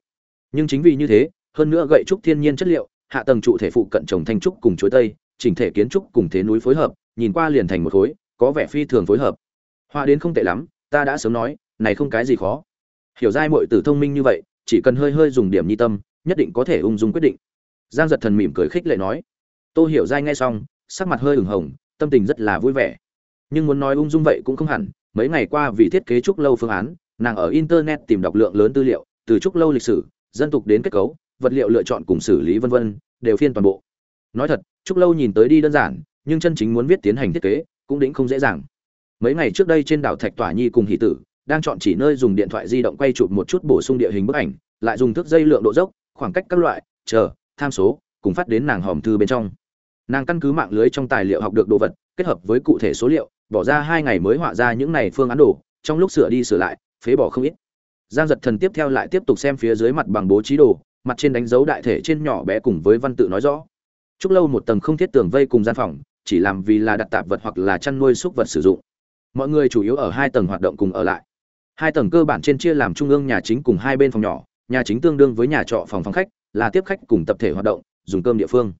Nhưng chính vì như thế, hơn nữa gậy trúc thiên nhiên chất liệu, hạ tầng trụ thể phụ cận trồng thanh trúc cùng chuối tây, chỉnh thể kiến trúc cùng thế núi phối hợp, nhìn qua liền thành một khối, có vẻ phi thường phối hợp. Hoa đến không tệ lắm, ta đã sớm nói, này không cái gì khó. Hiểu giai muội tử thông minh như vậy, chỉ cần hơi hơi dùng điểm nhi tâm, nhất định có thể ung dung quyết định. Giang giật thần mỉm cười khích lệ nói. Tôi hiểu giai nghe xong sắc mặt hơi ửng hồng, tâm tình rất là vui vẻ. Nhưng muốn nói ung dung vậy cũng không hẳn, mấy ngày qua vì thiết kế trúc lâu phương án, nàng ở internet tìm đọc lượng lớn tư liệu, từ trúc lâu lịch sử, dân tục đến kết cấu, vật liệu lựa chọn cùng xử lý vân vân, đều phiên toàn bộ. Nói thật, trúc lâu nhìn tới đi đơn giản, nhưng chân chính muốn viết tiến hành thiết kế, cũng đỉnh không dễ dàng. Mấy ngày trước đây trên đảo thạch tỏa nhi cùng hỷ tử, đang chọn chỉ nơi dùng điện thoại di động quay chụp một chút bổ sung địa hình bức ảnh, lại dùng thước dây lượng độ dốc, khoảng cách các loại, chờ, tham số, cùng phát đến nàng hòm thư bên trong nàng căn cứ mạng lưới trong tài liệu học được đồ vật, kết hợp với cụ thể số liệu, bỏ ra hai ngày mới họa ra những này phương án đồ, trong lúc sửa đi sửa lại, phế bỏ không ít. Giang giật thần tiếp theo lại tiếp tục xem phía dưới mặt bằng bố trí đồ, mặt trên đánh dấu đại thể trên nhỏ bé cùng với văn tự nói rõ. Chúc lâu một tầng không thiết tường vây cùng gian phòng, chỉ làm vì là đặt tạp vật hoặc là chăn nuôi súc vật sử dụng. Mọi người chủ yếu ở hai tầng hoạt động cùng ở lại. Hai tầng cơ bản trên chia làm trung ương nhà chính cùng hai bên phòng nhỏ, nhà chính tương đương với nhà trọ phòng phòng khách, là tiếp khách cùng tập thể hoạt động, dùng cơm địa phương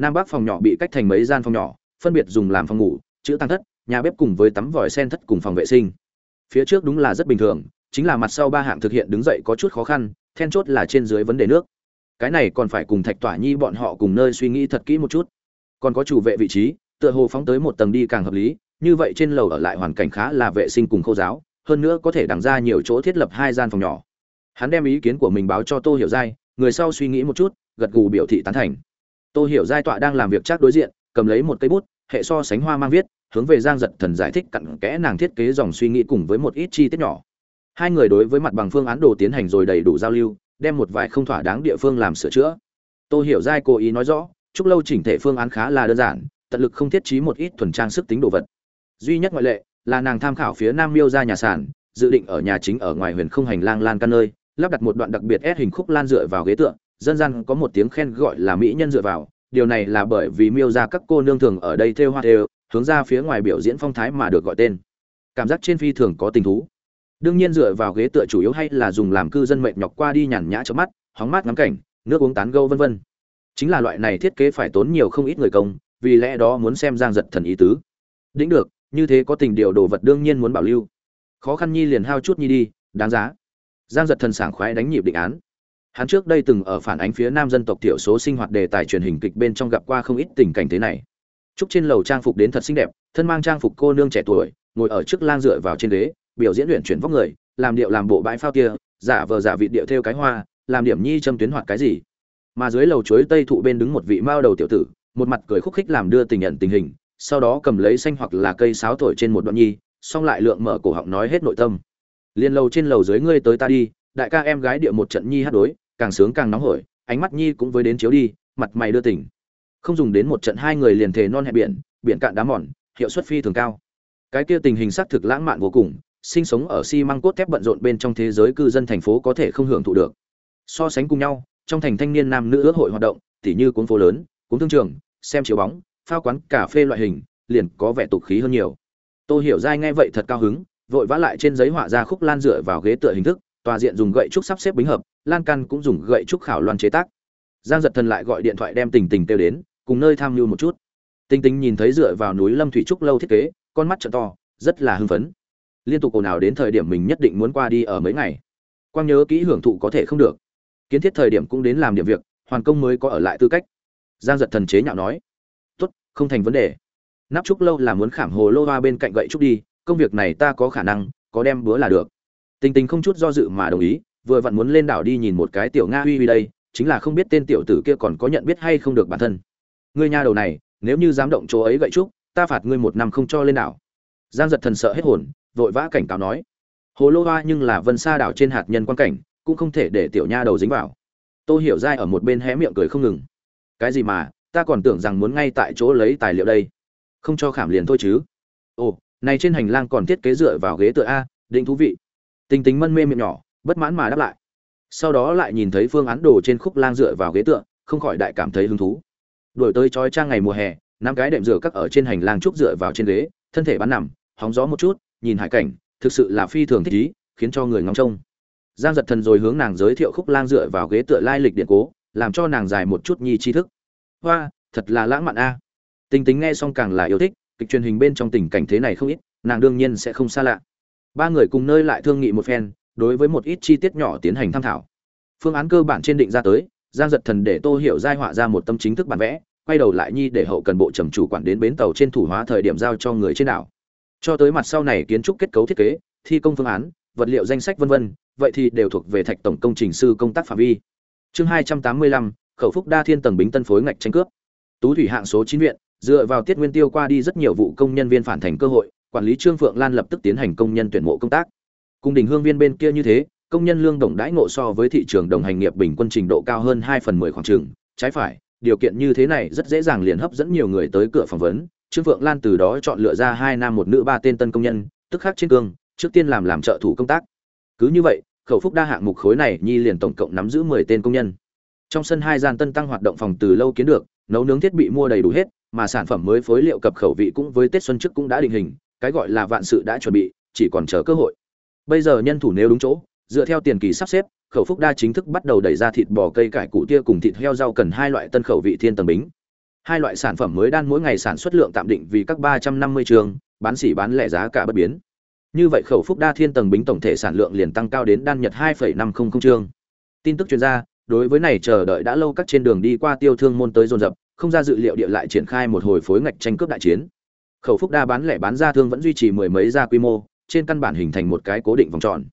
nam bắc phòng nhỏ bị cách thành mấy gian phòng nhỏ, phân biệt dùng làm phòng ngủ, chữ tăng thất, nhà bếp cùng với tắm vòi sen thất cùng phòng vệ sinh. Phía trước đúng là rất bình thường, chính là mặt sau ba hạng thực hiện đứng dậy có chút khó khăn, then chốt là trên dưới vấn đề nước. Cái này còn phải cùng thạch tỏa nhi bọn họ cùng nơi suy nghĩ thật kỹ một chút. Còn có chủ vệ vị trí, tựa hồ phóng tới một tầng đi càng hợp lý, như vậy trên lầu ở lại hoàn cảnh khá là vệ sinh cùng khô giáo, hơn nữa có thể đằng ra nhiều chỗ thiết lập hai gian phòng nhỏ. Hắn đem ý kiến của mình báo cho tô hiểu giai, người sau suy nghĩ một chút, gật gù biểu thị tán thành tô hiểu giai tọa đang làm việc chắc đối diện, cầm lấy một cây bút, hệ so sánh hoa mang viết, hướng về giang giật thần giải thích cặn kẽ nàng thiết kế dòng suy nghĩ cùng với một ít chi tiết nhỏ. Hai người đối với mặt bằng phương án đồ tiến hành rồi đầy đủ giao lưu, đem một vài không thỏa đáng địa phương làm sửa chữa. Tô hiểu giai cố ý nói rõ, chúc lâu chỉnh thể phương án khá là đơn giản, tận lực không thiết trí một ít thuần trang sức tính đồ vật. Duy nhất ngoại lệ là nàng tham khảo phía nam miêu ra nhà sản dự định ở nhà chính ở ngoài huyền không hành lang lan căn nơi, lắp đặt một đoạn đặc biệt ép hình khúc lan dựa vào ghế tượng dân gian có một tiếng khen gọi là mỹ nhân dựa vào điều này là bởi vì miêu ra các cô nương thường ở đây theo hoa thêu, hướng ra phía ngoài biểu diễn phong thái mà được gọi tên. Cảm giác trên phi thường có tình thú. Đương nhiên dựa vào ghế tựa chủ yếu hay là dùng làm cư dân mệnh nhọc qua đi nhàn nhã chớp mắt hóng mát ngắm cảnh nước uống tán gâu vân vân. Chính là loại này thiết kế phải tốn nhiều không ít người công vì lẽ đó muốn xem giang giật thần ý tứ. Đĩnh được như thế có tình điều đồ vật đương nhiên muốn bảo lưu. Khó khăn nhi liền hao chút nhi đi đáng giá. Giang giật thần sảng khoái đánh nhịp định án hắn trước đây từng ở phản ánh phía nam dân tộc thiểu số sinh hoạt đề tài truyền hình kịch bên trong gặp qua không ít tình cảnh thế này. Trúc trên lầu trang phục đến thật xinh đẹp, thân mang trang phục cô nương trẻ tuổi, ngồi ở trước lang dựa vào trên ghế, biểu diễn luyện chuyển vóc người, làm điệu làm bộ bãi phao tia giả vờ giả vị điệu theo cái hoa, làm điểm nhi châm tuyến hoạt cái gì. Mà dưới lầu chuối tây thụ bên đứng một vị mao đầu tiểu tử, một mặt cười khúc khích làm đưa tình nhận tình hình, sau đó cầm lấy xanh hoặc là cây sáo thổi trên một đoạn nhi xong lại lượng mở cổ họng nói hết nội tâm. Liên lầu trên lầu dưới ngươi tới ta đi, đại ca em gái địa một trận nhi hát đối càng sướng càng nóng hổi, ánh mắt nhi cũng với đến chiếu đi, mặt mày đưa tỉnh. Không dùng đến một trận hai người liền thề non hẹn biển biển cạn đá mòn, hiệu suất phi thường cao. Cái kia tình hình xác thực lãng mạn vô cùng, sinh sống ở xi măng cốt thép bận rộn bên trong thế giới cư dân thành phố có thể không hưởng thụ được. So sánh cùng nhau, trong thành thanh niên nam nữ ước hội hoạt động, tỉ như cuốn phố lớn, cuốn thương trường, xem chiếu bóng, phao quán, cà phê loại hình, liền có vẻ tục khí hơn nhiều. Tô hiểu dai nghe vậy thật cao hứng, vội vã lại trên giấy họa ra khúc lan dựa vào ghế tựa hình thức tòa diện dùng gậy trúc sắp xếp bính hợp, lan Can cũng dùng gậy trúc khảo loan chế tác. Giang giật thần lại gọi điện thoại đem tình tình kêu đến, cùng nơi tham lưu một chút. Tình tình nhìn thấy dựa vào núi lâm thủy trúc lâu thiết kế, con mắt trợn to, rất là hưng phấn. Liên tục ồn nào đến thời điểm mình nhất định muốn qua đi ở mấy ngày. Quang nhớ kỹ hưởng thụ có thể không được. Kiến thiết thời điểm cũng đến làm điểm việc, hoàn công mới có ở lại tư cách. Giang giật thần chế nhạo nói, tốt, không thành vấn đề. Nắp trúc lâu là muốn khảm hồ lô hoa bên cạnh gậy trúc đi, công việc này ta có khả năng, có đem bữa là được tình tình không chút do dự mà đồng ý, vừa vặn muốn lên đảo đi nhìn một cái tiểu nga huy huy đây, chính là không biết tên tiểu tử kia còn có nhận biết hay không được bản thân. Ngươi nha đầu này, nếu như dám động chỗ ấy gậy trúc, ta phạt ngươi một năm không cho lên đảo. Giang giật thần sợ hết hồn, vội vã cảnh cáo nói. Hồ lô hoa nhưng là vân xa đảo trên hạt nhân quan cảnh, cũng không thể để tiểu nha đầu dính vào. Tô hiểu Giai ở một bên hé miệng cười không ngừng. Cái gì mà, ta còn tưởng rằng muốn ngay tại chỗ lấy tài liệu đây. Không cho khảm liền thôi chứ. Ồ, này trên hành lang còn thiết kế dựa vào ghế tựa a định thú vị tình tính mân mê miệng nhỏ, bất mãn mà đáp lại. Sau đó lại nhìn thấy phương án đồ trên khúc lang dựa vào ghế tựa, không khỏi đại cảm thấy hứng thú. Đổi tới trói trang ngày mùa hè, năm cái đệm rửa các ở trên hành lang trúc dựa vào trên ghế, thân thể bắn nằm, hóng gió một chút, nhìn hải cảnh, thực sự là phi thường thích ý, khiến cho người ngóng trông. Giang giật thần rồi hướng nàng giới thiệu khúc lang dựa vào ghế tựa lai lịch điện cố, làm cho nàng dài một chút nhi tri thức. Hoa, thật là lãng mạn a. Tình tính nghe xong càng là yêu thích, kịch truyền hình bên trong tình cảnh thế này không ít, nàng đương nhiên sẽ không xa lạ ba người cùng nơi lại thương nghị một phen, đối với một ít chi tiết nhỏ tiến hành tham thảo phương án cơ bản trên định ra tới, giang giật thần để tô hiểu giai họa ra một tâm chính thức bản vẽ, quay đầu lại nhi để hậu cần bộ trầm chủ quản đến bến tàu trên thủ hóa thời điểm giao cho người trên đảo. Cho tới mặt sau này kiến trúc kết cấu thiết kế, thi công phương án, vật liệu danh sách vân vân, vậy thì đều thuộc về thạch tổng công trình sư công tác phạm vi. Chương hai trăm tám mươi lăm, khẩu phúc đa thiên tầng bính tân phối ngạch tranh cướp. Tú thủy hạng số chín viện, dựa vào tiết nguyên tiêu qua đi rất nhiều vụ công nhân viên phản thành cơ hội quản lý trương phượng lan lập tức tiến hành công nhân tuyển mộ công tác. Cung đình hương viên bên kia như thế, công nhân lương đồng đãi ngộ so với thị trường đồng hành nghiệp bình quân trình độ cao hơn hai phần mười khoảng trường. Trái phải, điều kiện như thế này rất dễ dàng liền hấp dẫn nhiều người tới cửa phỏng vấn. Trương phượng lan từ đó chọn lựa ra hai nam một nữ ba tên tân công nhân, tức khắc trên cương, trước tiên làm làm trợ thủ công tác. Cứ như vậy, khẩu phúc đa hạng mục khối này nhi liền tổng cộng nắm giữ mười tên công nhân. Trong sân hai gian tân tăng hoạt động phòng từ lâu kiến được, nấu nướng thiết bị mua đầy đủ hết, mà sản phẩm mới phối liệu cập khẩu vị cũng với tết xuân trước cũng đã định hình cái gọi là vạn sự đã chuẩn bị, chỉ còn chờ cơ hội. Bây giờ nhân thủ nếu đúng chỗ, dựa theo tiền kỳ sắp xếp, khẩu phúc đa chính thức bắt đầu đẩy ra thịt bò, cây cải, củ tia cùng thịt heo rau cần hai loại tân khẩu vị thiên tầng bính. Hai loại sản phẩm mới đan mỗi ngày sản xuất lượng tạm định vì các ba trăm năm mươi trường, bán xỉ bán lẻ giá cả bất biến. Như vậy khẩu phúc đa thiên tầng bính tổng thể sản lượng liền tăng cao đến đan nhật hai năm trăm linh chương tin tức chuyên gia, đối với này chờ đợi đã lâu các trên đường đi qua tiêu thương môn tới dồn dập, không ra dự liệu địa lại triển khai một hồi phối ngạch tranh cướp đại chiến khẩu phúc đa bán lẻ bán ra thương vẫn duy trì mười mấy gia quy mô, trên căn bản hình thành một cái cố định vòng tròn.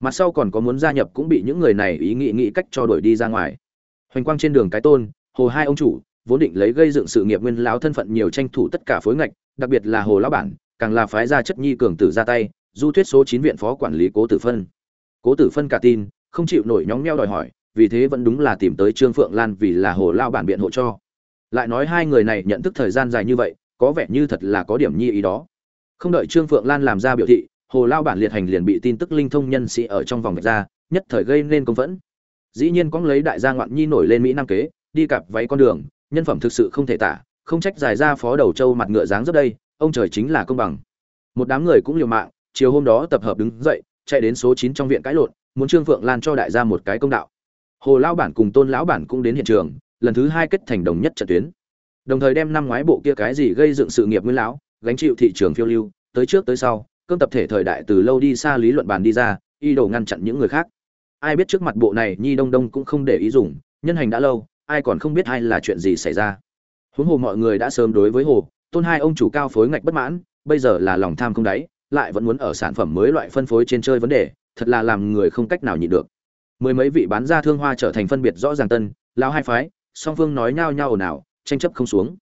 Mặt sau còn có muốn gia nhập cũng bị những người này ý nghĩ nghĩ cách cho đổi đi ra ngoài. Hoành quang trên đường cái tôn, hồ hai ông chủ, vốn định lấy gây dựng sự nghiệp nguyên lão thân phận nhiều tranh thủ tất cả phối ngạch, đặc biệt là hồ lão bản, càng là phái gia chất nhi cường tử ra tay, du thuyết số chín viện phó quản lý cố tử phân. Cố tử phân cả tin, không chịu nổi nhóng nheo đòi hỏi, vì thế vẫn đúng là tìm tới trương phượng lan vì là hồ lao bản biện hộ cho. Lại nói hai người này nhận thức thời gian dài như vậy có vẻ như thật là có điểm nhi ý đó. Không đợi trương phượng lan làm ra biểu thị, hồ lao bản liệt hành liền bị tin tức linh thông nhân sĩ ở trong vòng vạch ra, nhất thời gây nên công phẫn. Dĩ nhiên có lấy đại gia ngoạn nhi nổi lên mỹ nam kế, đi cặp váy con đường, nhân phẩm thực sự không thể tả, không trách dài ra phó đầu châu mặt ngựa dáng rất đây, ông trời chính là công bằng. Một đám người cũng liều mạng, chiều hôm đó tập hợp đứng dậy, chạy đến số chín trong viện cãi lộn, muốn trương phượng lan cho đại gia một cái công đạo. Hồ lao bản cùng tôn lão bản cũng đến hiện trường, lần thứ hai kết thành đồng nhất trận tuyến đồng thời đem năm ngoái bộ kia cái gì gây dựng sự nghiệp nguyên lão, gánh chịu thị trường phiêu lưu, tới trước tới sau, cơm tập thể thời đại từ lâu đi xa lý luận bàn đi ra, y đồ ngăn chặn những người khác. Ai biết trước mặt bộ này, nhi đông đông cũng không để ý dùng, nhân hành đã lâu, ai còn không biết ai là chuyện gì xảy ra. Huống hồ mọi người đã sớm đối với hồ, tôn hai ông chủ cao phối ngạch bất mãn, bây giờ là lòng tham không đáy, lại vẫn muốn ở sản phẩm mới loại phân phối trên chơi vấn đề, thật là làm người không cách nào nhịn được. Mười mấy vị bán ra thương hoa trở thành phân biệt rõ ràng tân lão hai phái, song phương nói nhao nhao ồn ào tranh chấp không xuống.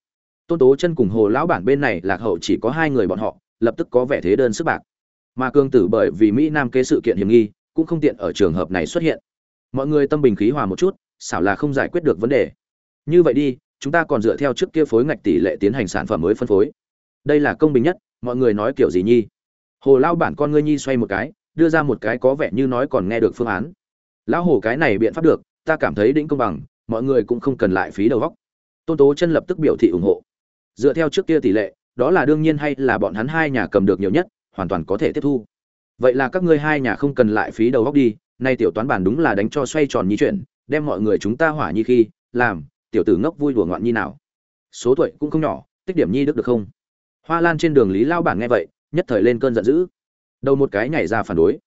Tôn tố chân cùng hồ lão bản bên này lạc hậu chỉ có hai người bọn họ, lập tức có vẻ thế đơn sức bạc. Mà cương tử bởi vì mỹ nam kế sự kiện hiểm nghi, cũng không tiện ở trường hợp này xuất hiện. Mọi người tâm bình khí hòa một chút, xảo là không giải quyết được vấn đề. Như vậy đi, chúng ta còn dựa theo trước kia phối ngạch tỷ lệ tiến hành sản phẩm mới phân phối. Đây là công bình nhất, mọi người nói kiểu gì nhi? Hồ lao bản con ngươi nhi xoay một cái, đưa ra một cái có vẻ như nói còn nghe được phương án. Lão hồ cái này biện pháp được, ta cảm thấy đĩnh công bằng, mọi người cũng không cần lại phí đầu góc tôn tố chân lập tức biểu thị ủng hộ. Dựa theo trước kia tỷ lệ, đó là đương nhiên hay là bọn hắn hai nhà cầm được nhiều nhất, hoàn toàn có thể tiếp thu. Vậy là các ngươi hai nhà không cần lại phí đầu góc đi, nay tiểu toán bản đúng là đánh cho xoay tròn nhi chuyển đem mọi người chúng ta hỏa nhi khi, làm, tiểu tử ngốc vui đùa ngoạn nhi nào. Số tuổi cũng không nhỏ, tích điểm nhi đức được không? Hoa lan trên đường lý lao bản nghe vậy, nhất thời lên cơn giận dữ. Đầu một cái nhảy ra phản đối.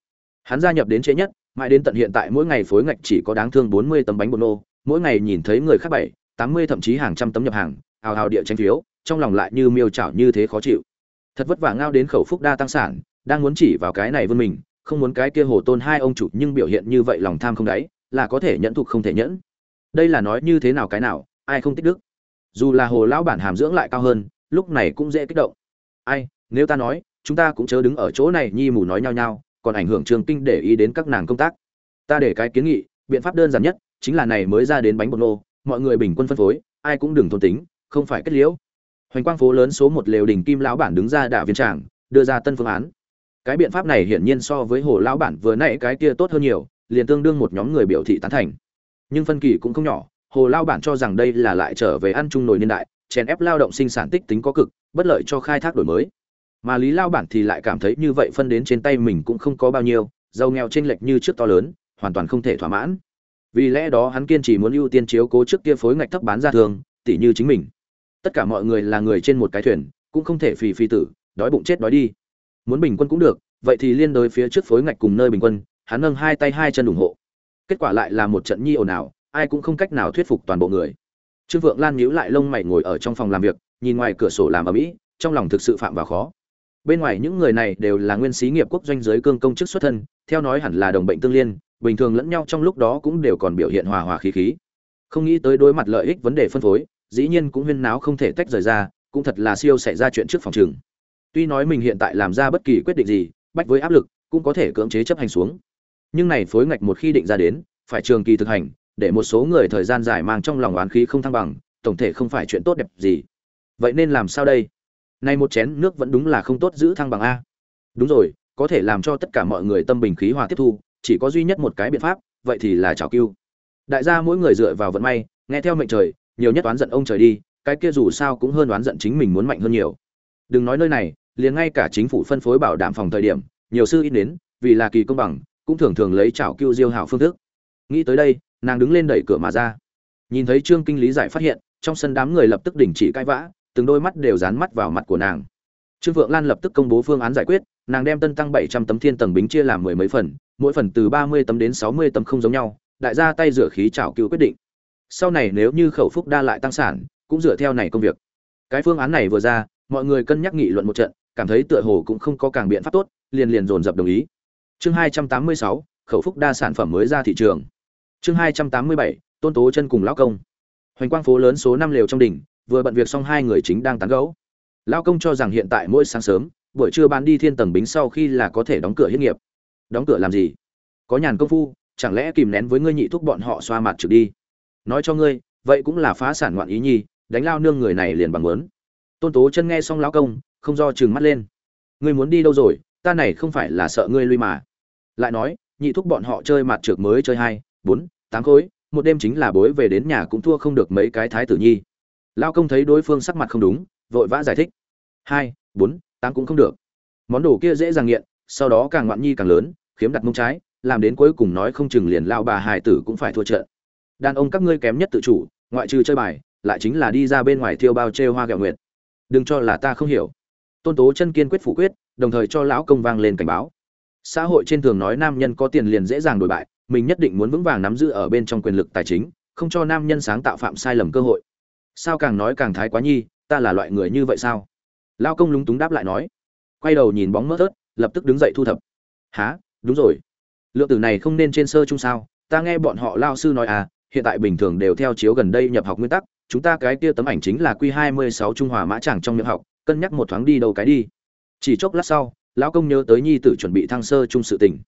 Hắn gia nhập đến trễ nhất, mãi đến tận hiện tại mỗi ngày phối ngạch chỉ có đáng thương bốn mươi tấm bánh bột nô, mỗi ngày nhìn thấy người khác bảy tám mươi thậm chí hàng trăm tấm nhập hàng, hào hào địa tranh phiếu, trong lòng lại như miêu chảo như thế khó chịu. Thật vất vả ngao đến khẩu phúc đa tăng sản, đang muốn chỉ vào cái này vươn mình, không muốn cái kia hồ tôn hai ông chủ nhưng biểu hiện như vậy lòng tham không đáy, là có thể nhẫn thục không thể nhẫn. Đây là nói như thế nào cái nào, ai không tích đức? Dù là hồ lão bản hàm dưỡng lại cao hơn, lúc này cũng dễ kích động. Ai, nếu ta nói, chúng ta cũng chớ đứng ở chỗ này nhi mù nói nhau nhau còn ảnh hưởng trường kinh để ý đến các nàng công tác. Ta để cái kiến nghị, biện pháp đơn giản nhất, chính là này mới ra đến bánh bột nô mọi người bình quân phân phối, ai cũng đừng thôn tính, không phải kết liễu. Hoành quang phố lớn số một lều đình kim lão bản đứng ra đả viên tràng, đưa ra tân phương án. Cái biện pháp này hiển nhiên so với hồ lão bản vừa nãy cái kia tốt hơn nhiều, liền tương đương một nhóm người biểu thị tán thành. Nhưng phân kỳ cũng không nhỏ, hồ lao bản cho rằng đây là lại trở về ăn chung nồi niên đại, chèn ép lao động sinh sản tích tính có cực, bất lợi cho khai thác đổi mới. Mà lý lao bản thì lại cảm thấy như vậy phân đến trên tay mình cũng không có bao nhiêu, giàu nghèo chênh lệch như trước to lớn, hoàn toàn không thể thỏa mãn vì lẽ đó hắn kiên trì muốn ưu tiên chiếu cố trước kia phối ngạch thấp bán ra thường, tỉ như chính mình. Tất cả mọi người là người trên một cái thuyền, cũng không thể phì phì tử, đói bụng chết đói đi. Muốn bình quân cũng được, vậy thì liên đối phía trước phối ngạch cùng nơi bình quân, hắn nâng hai tay hai chân ủng hộ. Kết quả lại là một trận nhi ồn ào, ai cũng không cách nào thuyết phục toàn bộ người. Trương vượng lan nhíu lại lông mày ngồi ở trong phòng làm việc, nhìn ngoài cửa sổ làm ở mỹ trong lòng thực sự phạm vào khó bên ngoài những người này đều là nguyên sĩ nghiệp quốc doanh giới cương công chức xuất thân, theo nói hẳn là đồng bệnh tương liên, bình thường lẫn nhau trong lúc đó cũng đều còn biểu hiện hòa hòa khí khí. Không nghĩ tới đối mặt lợi ích vấn đề phân phối, dĩ nhiên cũng huyên náo không thể tách rời ra, cũng thật là siêu xảy ra chuyện trước phòng trường tuy nói mình hiện tại làm ra bất kỳ quyết định gì, bách với áp lực, cũng có thể cưỡng chế chấp hành xuống. Nhưng này phối ngạch một khi định ra đến, phải trường kỳ thực hành, để một số người thời gian dài mang trong lòng oán khí không thăng bằng, tổng thể không phải chuyện tốt đẹp gì. Vậy nên làm sao đây? Nay một chén nước vẫn đúng là không tốt giữ thăng bằng a. Đúng rồi, có thể làm cho tất cả mọi người tâm bình khí hòa tiếp thu, chỉ có duy nhất một cái biện pháp, vậy thì là chào cưu đại gia mỗi người dựa vào vận may, nghe theo mệnh trời, nhiều nhất oán giận ông trời đi, cái kia dù sao cũng hơn oán giận chính mình muốn mạnh hơn nhiều. Đừng nói nơi này, liền ngay cả chính phủ phân phối bảo đảm phòng thời điểm, nhiều sư ít đến, vì là kỳ công bằng, cũng thường thường lấy chảo cưu diêu hảo phương thức. Nghĩ tới đây, nàng đứng lên đẩy cửa mà ra. Nhìn thấy trương kinh lý giải phát hiện, trong sân đám người lập tức đình chỉ cãi vã từng đôi mắt đều dán mắt vào mặt của nàng. Trương vượng lan lập tức công bố phương án giải quyết, nàng đem tân tăng bảy trăm tấm thiên tầng bính chia làm mười mấy phần, mỗi phần từ ba mươi tấm đến sáu mươi tấm không giống nhau, đại gia tay rửa khí chảo cứu quyết định. Sau này nếu như khẩu phúc đa lại tăng sản, cũng dựa theo này công việc. Cái phương án này vừa ra, mọi người cân nhắc nghị luận một trận, cảm thấy tựa hồ cũng không có càng biện pháp tốt, liền liền dồn dập đồng ý. Chương hai trăm tám mươi sáu, khẩu phúc đa sản phẩm mới ra thị trường. Chương hai trăm tám mươi bảy, tôn tố chân cùng lão công. Hoành quang phố lớn số năm lều trong đỉnh vừa bận việc xong hai người chính đang tán gẫu. Lão công cho rằng hiện tại mỗi sáng sớm, buổi trưa bán đi thiên tầng bính sau khi là có thể đóng cửa hiết nghiệp. Đóng cửa làm gì? Có nhàn công phu, chẳng lẽ kìm nén với ngươi nhị thúc bọn họ xoa mặt trực đi? Nói cho ngươi, vậy cũng là phá sản ngoạn ý nhi đánh lao nương người này liền bằng muốn tôn tố chân nghe xong lão công, không do chừng mắt lên. Ngươi muốn đi đâu rồi? Ta này không phải là sợ ngươi lui mà. Lại nói, nhị thúc bọn họ chơi mặt trượt mới chơi hai, bốn, tám khối, một đêm chính là bối về đến nhà cũng thua không được mấy cái thái tử nhi lao công thấy đối phương sắc mặt không đúng, vội vã giải thích. Hai, bốn, tám cũng không được. Món đồ kia dễ dàng nghiện, sau đó càng ngoạn nhi càng lớn, khiếm đặt mông trái, làm đến cuối cùng nói không chừng liền lao bà hài tử cũng phải thua trận. Đàn ông các ngươi kém nhất tự chủ, ngoại trừ chơi bài, lại chính là đi ra bên ngoài thiêu bao chê hoa gạo nguyệt. Đừng cho là ta không hiểu. Tôn tố chân kiên quyết phủ quyết, đồng thời cho lão công vang lên cảnh báo. Xã hội trên thường nói nam nhân có tiền liền dễ dàng đổi bại, mình nhất định muốn vững vàng nắm giữ ở bên trong quyền lực tài chính, không cho nam nhân sáng tạo phạm sai lầm cơ hội sao càng nói càng thái quá nhi, ta là loại người như vậy sao? Lao công lúng túng đáp lại nói. Quay đầu nhìn bóng mỡ thớt, lập tức đứng dậy thu thập. Há đúng rồi. Lượng tử này không nên trên sơ chung sao? Ta nghe bọn họ lao sư nói à hiện tại bình thường đều theo chiếu gần đây nhập học nguyên tắc, chúng ta cái kia tấm ảnh chính là q hai mươi sáu trung hòa mã chẳng trong nhập học, cân nhắc một thoáng đi đầu cái đi. Chỉ chốc lát sau, lão công nhớ tới nhi tử chuẩn bị thăng sơ trung sự tình.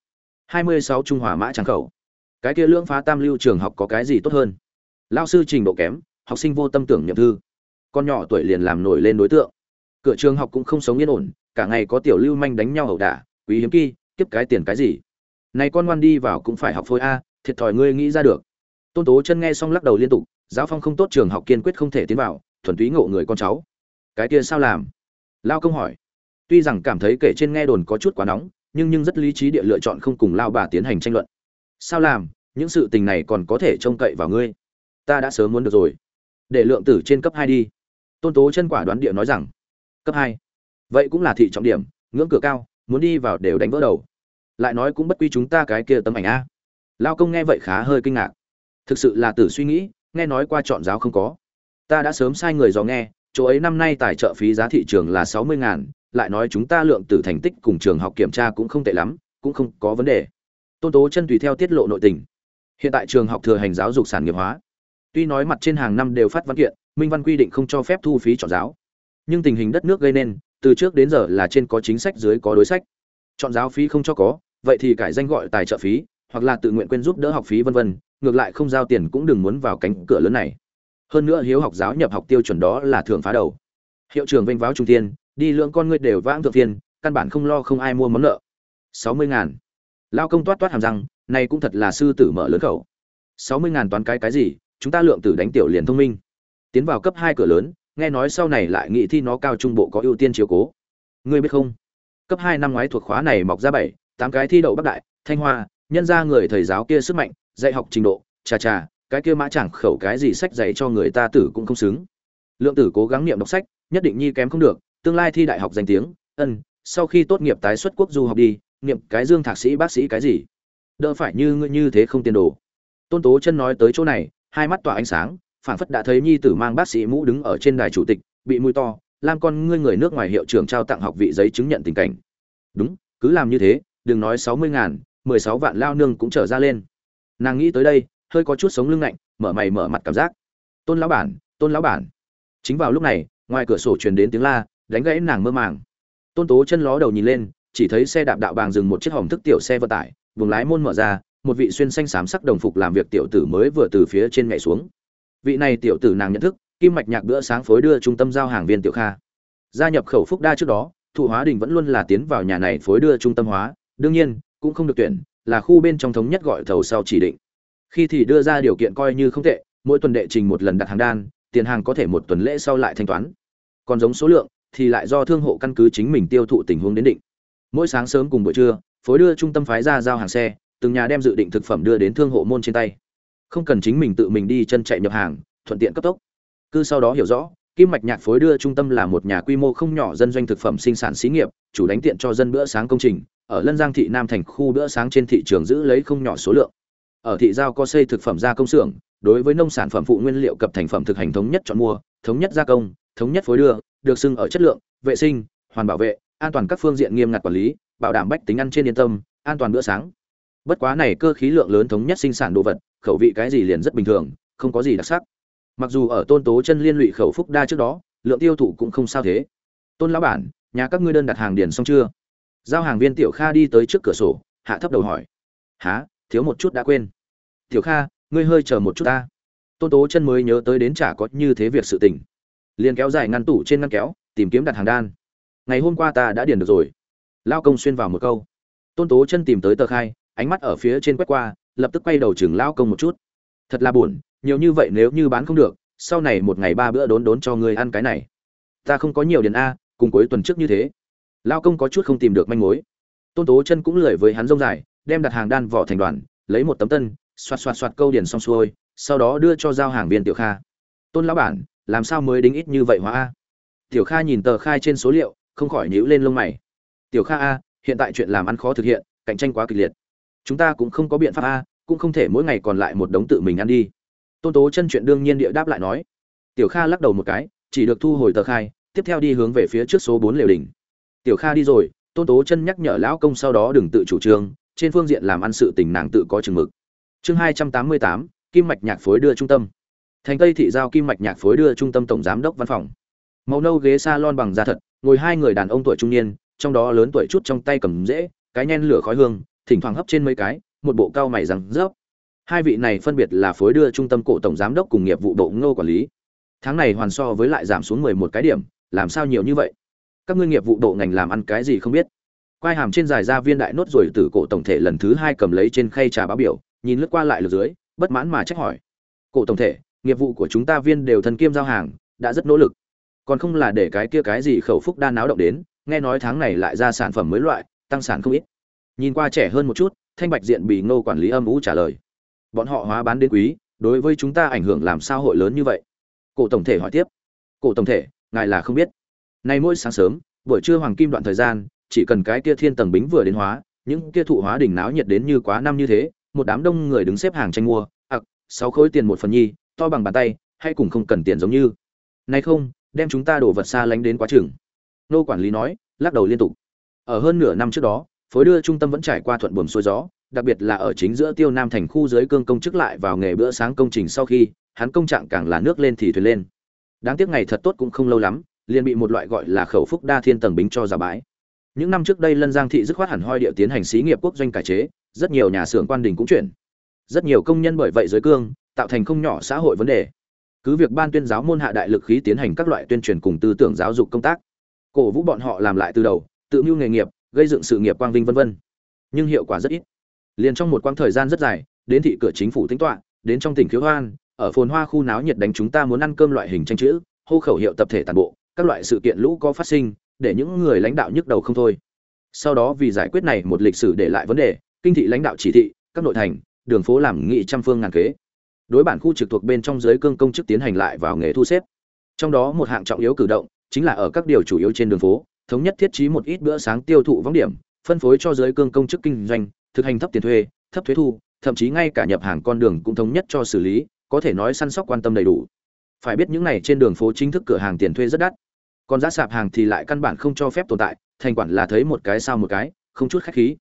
Hai mươi sáu trung hòa mã tràng khẩu. Cái kia lưỡng phá tam lưu trường học có cái gì tốt hơn? Lao sư trình độ kém học sinh vô tâm tưởng nhậm thư. Con nhỏ tuổi liền làm nổi lên đối tượng. Cửa trường học cũng không sống yên ổn, cả ngày có tiểu lưu manh đánh nhau ẩu đả, quý hiếm kỳ kiếp cái tiền cái gì. Này con ngoan đi vào cũng phải học phôi a, thiệt thòi ngươi nghĩ ra được. Tôn tố chân nghe xong lắc đầu liên tục, giáo phong không tốt trường học kiên quyết không thể tiến vào, thuần túy ngộ người con cháu. Cái kia sao làm? Lao công hỏi. Tuy rằng cảm thấy kể trên nghe đồn có chút quá nóng, nhưng nhưng rất lý trí địa lựa chọn không cùng lao bà tiến hành tranh luận. Sao làm? Những sự tình này còn có thể trông cậy vào ngươi. Ta đã sớm muốn được rồi để lượng tử trên cấp hai đi. Tôn tố chân quả đoán địa nói rằng, cấp hai. Vậy cũng là thị trọng điểm, ngưỡng cửa cao, muốn đi vào đều đánh vỡ đầu. Lại nói cũng bất quy chúng ta cái kia tấm ảnh a. Lao công nghe vậy khá hơi kinh ngạc. Thực sự là tử suy nghĩ, nghe nói qua chọn giáo không có. Ta đã sớm sai người dò nghe, chỗ ấy năm nay tài trợ phí giá thị trường là sáu mươi ngàn, lại nói chúng ta lượng tử thành tích cùng trường học kiểm tra cũng không tệ lắm, cũng không có vấn đề. Tôn tố chân tùy theo tiết lộ nội tình. Hiện tại trường học thừa hành giáo dục sản nghiệp hóa tuy nói mặt trên hàng năm đều phát văn kiện minh văn quy định không cho phép thu phí chọn giáo. Nhưng tình hình đất nước gây nên từ trước đến giờ là trên có chính sách dưới có đối sách. Chọn giáo phí không cho có vậy thì cải danh gọi tài trợ phí hoặc là tự nguyện quên giúp đỡ học phí vân vân ngược lại không giao tiền cũng đừng muốn vào cánh cửa lớn này. Hơn nữa hiếu học giáo nhập học tiêu chuẩn đó là thường phá đầu. Hiệu trường vênh váo trung thiên, đi lượng con ngươi đều vãng thượng thiên, căn bản không lo không ai mua món nợ. Sáu mươi ngàn. Lao công toát toát hàm răng này cũng thật là sư tử mở lớn khẩu. Sáu mươi ngàn toán cái cái gì chúng ta lượng tử đánh tiểu liền thông minh. Tiến vào cấp hai cửa lớn, nghe nói sau này lại nghị thi nó cao trung bộ có ưu tiên chiếu cố. Ngươi biết không? Cấp hai năm ngoái thuộc khóa này mọc ra bảy, tám cái thi đậu bắc đại, thanh hoa, nhân ra người thầy giáo kia sức mạnh, dạy học trình độ, chà chà, cái kia mã chẳng khẩu cái gì sách dạy cho người ta tử cũng không xứng. Lượng tử cố gắng niệm đọc sách, nhất định nhi kém không được, tương lai thi đại học danh tiếng, ân, sau khi tốt nghiệp tái xuất quốc du học đi, niệm cái dương thạc sĩ bác sĩ cái gì? Đỡ phải như ngươi như thế không tiền đồ. Tôn tố chân nói tới chỗ này hai mắt tỏa ánh sáng, phảng phất đã thấy nhi tử mang bác sĩ mũ đứng ở trên đài chủ tịch, bị mũi to, làm con ngươi người nước ngoài hiệu trưởng trao tặng học vị giấy chứng nhận tình cảnh. Đúng, cứ làm như thế, đừng nói sáu mươi ngàn, mười sáu vạn lao nương cũng trở ra lên. Nàng nghĩ tới đây, hơi có chút sống lưng lạnh, mở mày mở mặt cảm giác. Tôn lão bản, tôn lão bản. Chính vào lúc này, ngoài cửa sổ truyền đến tiếng la, đánh gãy nàng mơ màng. Tôn tố chân ló đầu nhìn lên, chỉ thấy xe đạp đạo bàng dừng một chiếc hòm thức tiểu xe vận tải vùng lái môn mở ra một vị xuyên xanh xám sắc đồng phục làm việc tiểu tử mới vừa từ phía trên nhảy xuống. Vị này tiểu tử nàng nhận thức, kim mạch nhạc bữa sáng phối đưa trung tâm giao hàng viên tiểu kha. Gia nhập khẩu phúc đa trước đó, thụ hóa đình vẫn luôn là tiến vào nhà này phối đưa trung tâm hóa, đương nhiên, cũng không được tuyển, là khu bên trong thống nhất gọi thầu sau chỉ định. Khi thì đưa ra điều kiện coi như không tệ, mỗi tuần đệ trình một lần đặt hàng đan, tiền hàng có thể một tuần lễ sau lại thanh toán. Còn giống số lượng, thì lại do thương hộ căn cứ chính mình tiêu thụ tình huống đến định. Mỗi sáng sớm cùng buổi trưa, phối đưa trung tâm phái ra giao hàng xe từng nhà đem dự định thực phẩm đưa đến thương hộ môn trên tay. Không cần chính mình tự mình đi chân chạy nhập hàng, thuận tiện cấp tốc. Cứ sau đó hiểu rõ, kim mạch nhạc phối đưa trung tâm là một nhà quy mô không nhỏ dân doanh thực phẩm sinh sản xí nghiệp, chủ đánh tiện cho dân bữa sáng công trình, ở lân giang thị nam thành khu bữa sáng trên thị trường giữ lấy không nhỏ số lượng. Ở thị giao có xây thực phẩm gia công xưởng, đối với nông sản phẩm phụ nguyên liệu cập thành phẩm thực hành thống nhất chọn mua, thống nhất gia công, thống nhất phối đưa, được xưng ở chất lượng, vệ sinh, hoàn bảo vệ, an toàn các phương diện nghiêm ngặt quản lý, bảo đảm bách tính ăn trên yên tâm, an toàn bữa sáng bất quá này cơ khí lượng lớn thống nhất sinh sản đồ vật, khẩu vị cái gì liền rất bình thường, không có gì đặc sắc. Mặc dù ở tôn tố chân liên lụy khẩu phúc đa trước đó, lượng tiêu thụ cũng không sao thế. Tôn lão bản, nhà các ngươi đơn đặt hàng điền xong chưa? Giao hàng viên tiểu kha đi tới trước cửa sổ, hạ thấp đầu hỏi. Há thiếu một chút đã quên. Tiểu kha, ngươi hơi chờ một chút ta. Tôn tố chân mới nhớ tới đến chả có như thế việc sự tình. Liền kéo dài ngăn tủ trên ngăn kéo, tìm kiếm đặt hàng đan. Ngày hôm qua ta đã điền được rồi. Lao công xuyên vào một câu. Tôn tố chân tìm tới tờ khai ánh mắt ở phía trên quét qua, lập tức quay đầu chừng lao công một chút. Thật là buồn, nhiều như vậy nếu như bán không được, sau này một ngày ba bữa đốn đốn cho ngươi ăn cái này. Ta không có nhiều điền a, cùng cuối tuần trước như thế. Lao công có chút không tìm được manh mối. Tôn tố chân cũng lười với hắn rông dài, đem đặt hàng đan vỏ thành đoàn, lấy một tấm tân, xoạt xoạt xoạt câu điền xong xuôi, sau đó đưa cho giao hàng viên tiểu kha. Tôn lão bản, làm sao mới đính ít như vậy hóa a? Tiểu kha nhìn tờ khai trên số liệu, không khỏi nhíu lên lông mày. Tiểu kha a, hiện tại chuyện làm ăn khó thực hiện, cạnh tranh quá kịch liệt chúng ta cũng không có biện pháp a, cũng không thể mỗi ngày còn lại một đống tự mình ăn đi. Tôn tố chân chuyện đương nhiên địa đáp lại nói. Tiểu kha lắc đầu một cái, chỉ được thu hồi tờ khai, tiếp theo đi hướng về phía trước số bốn liều đỉnh. Tiểu kha đi rồi, tôn tố chân nhắc nhở lão công sau đó đừng tự chủ trương, trên phương diện làm ăn sự tình nàng tự có chừng mực. Chương hai trăm tám mươi tám, kim mạch nhạc phối đưa trung tâm. Thành tây thị giao kim mạch nhạc phối đưa trung tâm tổng giám đốc văn phòng. Màu nâu ghế salon bằng da thật, ngồi hai người đàn ông tuổi trung niên, trong đó lớn tuổi chút trong tay cầm dễ cái nhen lửa khói hương thỉnh thoảng hấp trên mấy cái, một bộ cao mày rằng rớp. Hai vị này phân biệt là phối đưa trung tâm cổ tổng giám đốc cùng nghiệp vụ bộ ngô quản lý. Tháng này hoàn so với lại giảm xuống mười một cái điểm, làm sao nhiều như vậy? Các ngươi nghiệp vụ bộ ngành làm ăn cái gì không biết? Quai hàm trên dài ra viên đại nốt rồi từ cổ tổng thể lần thứ hai cầm lấy trên khay trà báo biểu, nhìn lướt qua lại lượt dưới, bất mãn mà trách hỏi. Cổ tổng thể, nghiệp vụ của chúng ta viên đều thần kiêm giao hàng, đã rất nỗ lực. Còn không là để cái kia cái gì khẩu phúc đa náo động đến, nghe nói tháng này lại ra sản phẩm mới loại, tăng sản không ít nhìn qua trẻ hơn một chút, thanh bạch diện bị ngô quản lý âm ú trả lời. Bọn họ hóa bán đến quý, đối với chúng ta ảnh hưởng làm sao hội lớn như vậy? Cổ tổng thể hỏi tiếp. Cổ tổng thể, ngài là không biết. Nay mỗi sáng sớm, buổi trưa hoàng kim đoạn thời gian, chỉ cần cái kia thiên tầng bính vừa đến hóa, những kia thụ hóa đỉnh náo nhiệt đến như quá năm như thế, một đám đông người đứng xếp hàng tranh mua, ặc, sáu khối tiền một phần nhi, to bằng bàn tay, hay cùng không cần tiền giống như. Nay không, đem chúng ta đổ vật xa lánh đến quá chừng. Nô quản lý nói, lắc đầu liên tục. Ở hơn nửa năm trước đó phối đưa trung tâm vẫn trải qua thuận buồm xuôi gió, đặc biệt là ở chính giữa tiêu nam thành khu dưới cương công chức lại vào nghề bữa sáng công trình sau khi, hắn công trạng càng là nước lên thì thuyền lên. Đáng tiếc ngày thật tốt cũng không lâu lắm, liền bị một loại gọi là khẩu phúc đa thiên tầng bính cho giả bãi những năm trước đây lân giang thị dứt khoát hẳn hoi địa tiến hành xí nghiệp quốc doanh cải chế, rất nhiều nhà xưởng quan đình cũng chuyển. Rất nhiều công nhân bởi vậy dưới cương, tạo thành không nhỏ xã hội vấn đề. Cứ việc ban tuyên giáo môn hạ đại lực khí tiến hành các loại tuyên truyền cùng tư tưởng giáo dục công tác, cổ vũ bọn họ làm lại từ đầu, tự mưu nghề nghiệp gây dựng sự nghiệp quang vinh vân vân. Nhưng hiệu quả rất ít. Liền trong một quãng thời gian rất dài, đến thị cửa chính phủ tính toán đến trong tỉnh khiếu hoan, ở phồn hoa khu náo nhiệt đánh chúng ta muốn ăn cơm loại hình tranh chữ, hô khẩu hiệu tập thể tản bộ, các loại sự kiện lũ có phát sinh, để những người lãnh đạo nhức đầu không thôi. Sau đó vì giải quyết này một lịch sử để lại vấn đề, kinh thị lãnh đạo chỉ thị, các nội thành, đường phố làm nghị trăm phương ngàn kế. Đối bản khu trực thuộc bên trong giới cương công chức tiến hành lại vào nghề thu xếp. Trong đó một hạng trọng yếu cử động chính là ở các điều chủ yếu trên đường phố thống nhất thiết trí một ít bữa sáng tiêu thụ vắng điểm, phân phối cho giới cương công chức kinh doanh, thực hành thấp tiền thuê, thấp thuế thu, thậm chí ngay cả nhập hàng con đường cũng thống nhất cho xử lý, có thể nói săn sóc quan tâm đầy đủ. Phải biết những này trên đường phố chính thức cửa hàng tiền thuê rất đắt. Còn giá sạp hàng thì lại căn bản không cho phép tồn tại, thành quản là thấy một cái sao một cái, không chút khách khí.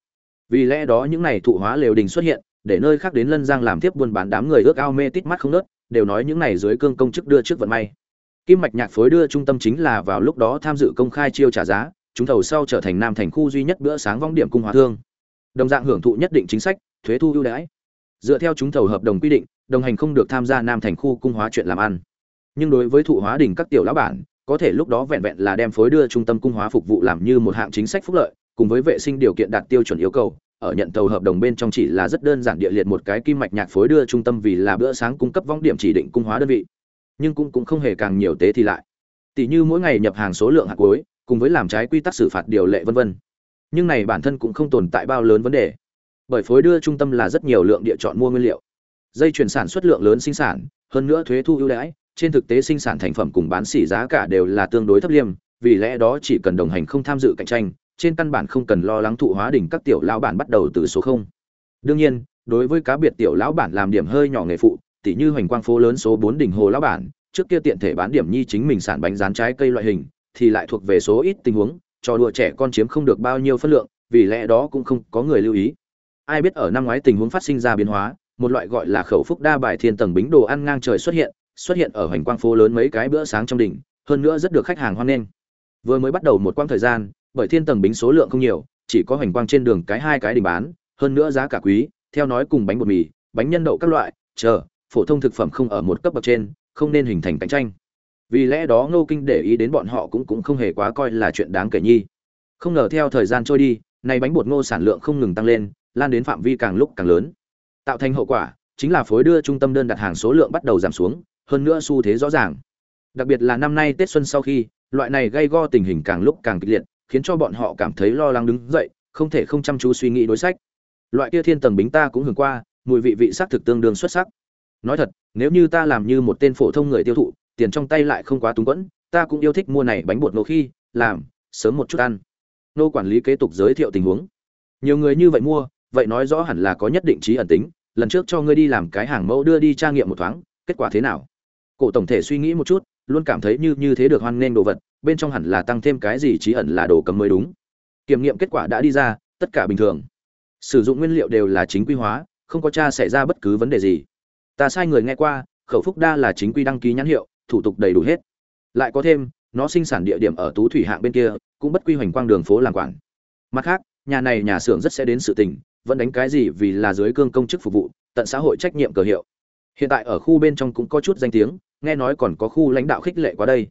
Vì lẽ đó những này thụ hóa lều đình xuất hiện, để nơi khác đến lân giang làm tiếp buôn bán đám người ước ao mê tít mắt không nớt, đều nói những này dưới cương công chức đưa trước vận may kim mạch nhạc phối đưa trung tâm chính là vào lúc đó tham dự công khai chiêu trả giá, chúng thầu sau trở thành nam thành khu duy nhất bữa sáng vong điểm cung hóa thương. Đồng dạng hưởng thụ nhất định chính sách, thuế thu ưu đãi. Dựa theo chúng thầu hợp đồng quy định, đồng hành không được tham gia nam thành khu cung hóa chuyện làm ăn. Nhưng đối với thụ hóa đỉnh các tiểu lão bản, có thể lúc đó vẹn vẹn là đem phối đưa trung tâm cung hóa phục vụ làm như một hạng chính sách phúc lợi, cùng với vệ sinh điều kiện đạt tiêu chuẩn yêu cầu, ở nhận tàu hợp đồng bên trong chỉ là rất đơn giản địa liệt một cái kim mạch nhạc phối đưa trung tâm vì là bữa sáng cung cấp vong điểm chỉ định cung hóa đơn vị nhưng cũng cũng không hề càng nhiều tế thì lại. Tỷ như mỗi ngày nhập hàng số lượng hạt cuối, cùng với làm trái quy tắc xử phạt điều lệ vân vân. Nhưng này bản thân cũng không tồn tại bao lớn vấn đề. Bởi phối đưa trung tâm là rất nhiều lượng địa chọn mua nguyên liệu. Dây chuyển sản xuất lượng lớn sinh sản, hơn nữa thuế thu ưu đãi, trên thực tế sinh sản thành phẩm cùng bán xỉ giá cả đều là tương đối thấp liêm, vì lẽ đó chỉ cần đồng hành không tham dự cạnh tranh, trên căn bản không cần lo lắng thụ hóa đỉnh các tiểu lão bản bắt đầu từ số không. Đương nhiên, đối với cá biệt tiểu lão bản làm điểm hơi nhỏ nghề phụ tỉ như hoành quang phố lớn số bốn đỉnh hồ lão bản, trước kia tiện thể bán điểm nhi chính mình sản bánh rán trái cây loại hình, thì lại thuộc về số ít tình huống, trò đùa trẻ con chiếm không được bao nhiêu phân lượng, vì lẽ đó cũng không có người lưu ý. Ai biết ở năm ngoái tình huống phát sinh ra biến hóa, một loại gọi là khẩu phúc đa bài thiên tầng bính đồ ăn ngang trời xuất hiện xuất hiện ở hoành quang phố lớn mấy cái bữa sáng trong đỉnh, hơn nữa rất được khách hàng hoan nghênh. Vừa mới bắt đầu một quãng thời gian, bởi thiên tầng bính số lượng không nhiều, chỉ có hoành quang trên đường cái hai cái đỉnh bán, hơn nữa giá cả quý, theo nói cùng bánh bột mì, bánh nhân đậu các loại, chờ phổ thông thực phẩm không ở một cấp bậc trên, không nên hình thành cạnh tranh. Vì lẽ đó ngô kinh để ý đến bọn họ cũng cũng không hề quá coi là chuyện đáng kể nhi. Không ngờ theo thời gian trôi đi, nay bánh bột ngô sản lượng không ngừng tăng lên, lan đến phạm vi càng lúc càng lớn. Tạo thành hậu quả, chính là phối đưa trung tâm đơn đặt hàng số lượng bắt đầu giảm xuống, hơn nữa xu thế rõ ràng. Đặc biệt là năm nay tết xuân sau khi, loại này gây go tình hình càng lúc càng kịch liệt, khiến cho bọn họ cảm thấy lo lắng đứng dậy, không thể không chăm chú suy nghĩ đối sách. Loại kia thiên tầng bính ta cũng hưởng qua, mùi vị vị sắc thực tương đương xuất sắc nói thật, nếu như ta làm như một tên phổ thông người tiêu thụ, tiền trong tay lại không quá túng quẫn, ta cũng yêu thích mua này bánh bột nô khi, làm, sớm một chút ăn. Nô quản lý kế tục giới thiệu tình huống. Nhiều người như vậy mua, vậy nói rõ hẳn là có nhất định trí ẩn tính, lần trước cho ngươi đi làm cái hàng mẫu đưa đi tra nghiệm một thoáng, kết quả thế nào? Cổ tổng thể suy nghĩ một chút, luôn cảm thấy như như thế được hoan nghênh đồ vật, bên trong hẳn là tăng thêm cái gì trí ẩn là đồ cấm mới đúng. Kiểm nghiệm kết quả đã đi ra, tất cả bình thường. Sử dụng nguyên liệu đều là chính quy hóa, không có cha xảy ra bất cứ vấn đề gì ta sai người nghe qua, khẩu phúc đa là chính quy đăng ký nhãn hiệu, thủ tục đầy đủ hết. Lại có thêm, nó sinh sản địa điểm ở tú thủy hạng bên kia, cũng bất quy hoành quang đường phố làm quản. Mặt khác, nhà này nhà xưởng rất sẽ đến sự tình, vẫn đánh cái gì vì là dưới cương công chức phục vụ, tận xã hội trách nhiệm cờ hiệu. Hiện tại ở khu bên trong cũng có chút danh tiếng, nghe nói còn có khu lãnh đạo khích lệ qua đây.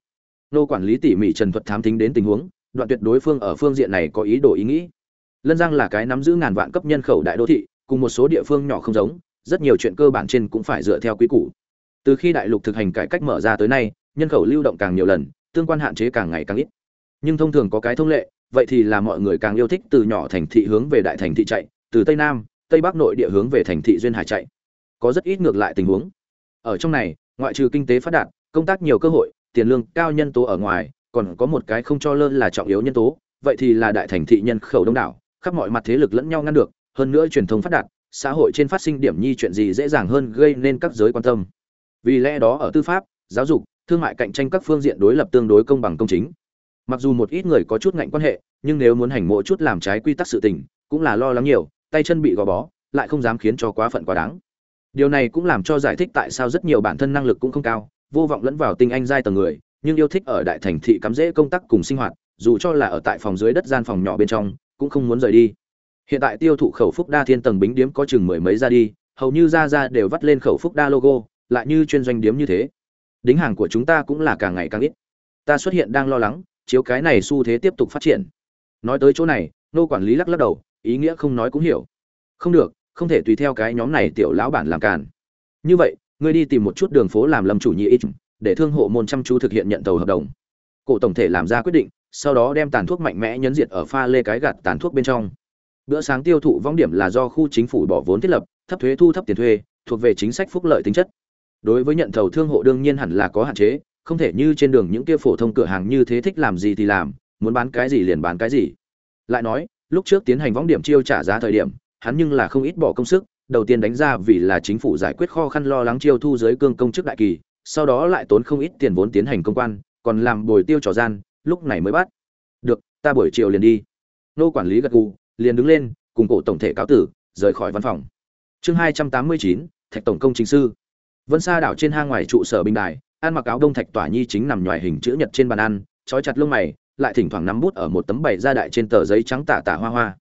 Nô quản lý tỉ mỉ trần thuật thám thính đến tình huống, đoạn tuyệt đối phương ở phương diện này có ý đồ ý nghĩ. Lân giang là cái nắm giữ ngàn vạn cấp nhân khẩu đại đô thị, cùng một số địa phương nhỏ không giống rất nhiều chuyện cơ bản trên cũng phải dựa theo quy củ. Từ khi đại lục thực hành cải cách mở ra tới nay, nhân khẩu lưu động càng nhiều lần, tương quan hạn chế càng ngày càng ít. Nhưng thông thường có cái thông lệ, vậy thì là mọi người càng yêu thích từ nhỏ thành thị hướng về đại thành thị chạy, từ tây nam, tây bắc nội địa hướng về thành thị duyên hải chạy. Có rất ít ngược lại tình huống. Ở trong này, ngoại trừ kinh tế phát đạt, công tác nhiều cơ hội, tiền lương cao nhân tố ở ngoài, còn có một cái không cho lơ là trọng yếu nhân tố, vậy thì là đại thành thị nhân khẩu đông đảo, khắp mọi mặt thế lực lẫn nhau ngăn được, hơn nữa truyền thông phát đạt xã hội trên phát sinh điểm nhi chuyện gì dễ dàng hơn gây nên các giới quan tâm. Vì lẽ đó ở tư pháp, giáo dục, thương mại cạnh tranh các phương diện đối lập tương đối công bằng công chính. Mặc dù một ít người có chút ngạnh quan hệ, nhưng nếu muốn hành mỗi chút làm trái quy tắc sự tình, cũng là lo lắng nhiều, tay chân bị gò bó, lại không dám khiến cho quá phận quá đáng. Điều này cũng làm cho giải thích tại sao rất nhiều bản thân năng lực cũng không cao, vô vọng lẫn vào tinh anh giai tầng người, nhưng yêu thích ở đại thành thị cắm rễ công tác cùng sinh hoạt, dù cho là ở tại phòng dưới đất gian phòng nhỏ bên trong, cũng không muốn rời đi hiện tại tiêu thụ khẩu phúc đa thiên tầng bính điếm có chừng mười mấy ra đi, hầu như ra ra đều vắt lên khẩu phúc đa logo, lại như chuyên doanh điếm như thế. Đính hàng của chúng ta cũng là càng ngày càng ít. Ta xuất hiện đang lo lắng, chiếu cái này xu thế tiếp tục phát triển. Nói tới chỗ này, nô quản lý lắc lắc đầu, ý nghĩa không nói cũng hiểu. Không được, không thể tùy theo cái nhóm này tiểu lão bản làm càn. Như vậy, ngươi đi tìm một chút đường phố làm lâm chủ nhị ít, để thương hộ môn chăm chú thực hiện nhận tàu hợp đồng. Cổ tổng thể làm ra quyết định, sau đó đem tàn thuốc mạnh mẽ nhấn diệt ở pha lê cái gạt tàn thuốc bên trong bữa sáng tiêu thụ vong điểm là do khu chính phủ bỏ vốn thiết lập, thấp thuế thu thấp tiền thuê, thuộc về chính sách phúc lợi tính chất. Đối với nhận thầu thương hộ đương nhiên hẳn là có hạn chế, không thể như trên đường những kia phổ thông cửa hàng như thế thích làm gì thì làm, muốn bán cái gì liền bán cái gì. Lại nói, lúc trước tiến hành võng điểm chiêu trả giá thời điểm, hắn nhưng là không ít bỏ công sức, đầu tiên đánh ra vì là chính phủ giải quyết khó khăn lo lắng chiêu thu giới cương công chức đại kỳ, sau đó lại tốn không ít tiền vốn tiến hành công quan, còn làm bồi tiêu trò gian, lúc này mới bắt. Được, ta buổi chiều liền đi. Nô quản lý gật gù liền đứng lên, cùng cổ tổng thể cáo tử, rời khỏi văn phòng. Chương hai trăm tám mươi chín, thạch tổng công chính sư. Vân sa đảo trên hang ngoài trụ sở binh đài, ăn mặc áo đông thạch tỏa nhi chính nằm ngoài hình chữ nhật trên bàn ăn, trói chặt lông mày, lại thỉnh thoảng nắm bút ở một tấm bày ra đại trên tờ giấy trắng tả tả hoa hoa.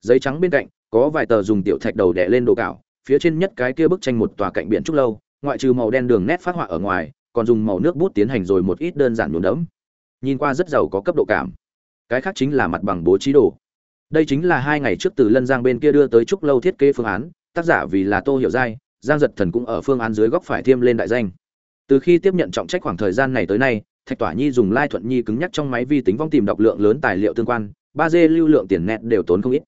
Giấy trắng bên cạnh, có vài tờ dùng tiểu thạch đầu đẻ lên đồ cạo, phía trên nhất cái kia bức tranh một tòa cạnh biển trúc lâu, ngoại trừ màu đen đường nét phát họa ở ngoài, còn dùng màu nước bút tiến hành rồi một ít đơn giản nhuộm đẫm. Nhìn qua rất giàu có cấp độ cảm. Cái khác chính là mặt bằng bố trí đồ đây chính là hai ngày trước từ lân giang bên kia đưa tới trúc lâu thiết kế phương án, tác giả vì là tô hiểu giai, giang giật thần cũng ở phương án dưới góc phải thêm lên đại danh. Từ khi tiếp nhận trọng trách khoảng thời gian này tới nay, thạch tỏa nhi dùng lai thuận nhi cứng nhắc trong máy vi tính vong tìm đọc lượng lớn tài liệu tương quan, ba d lưu lượng tiền nét đều tốn không ít.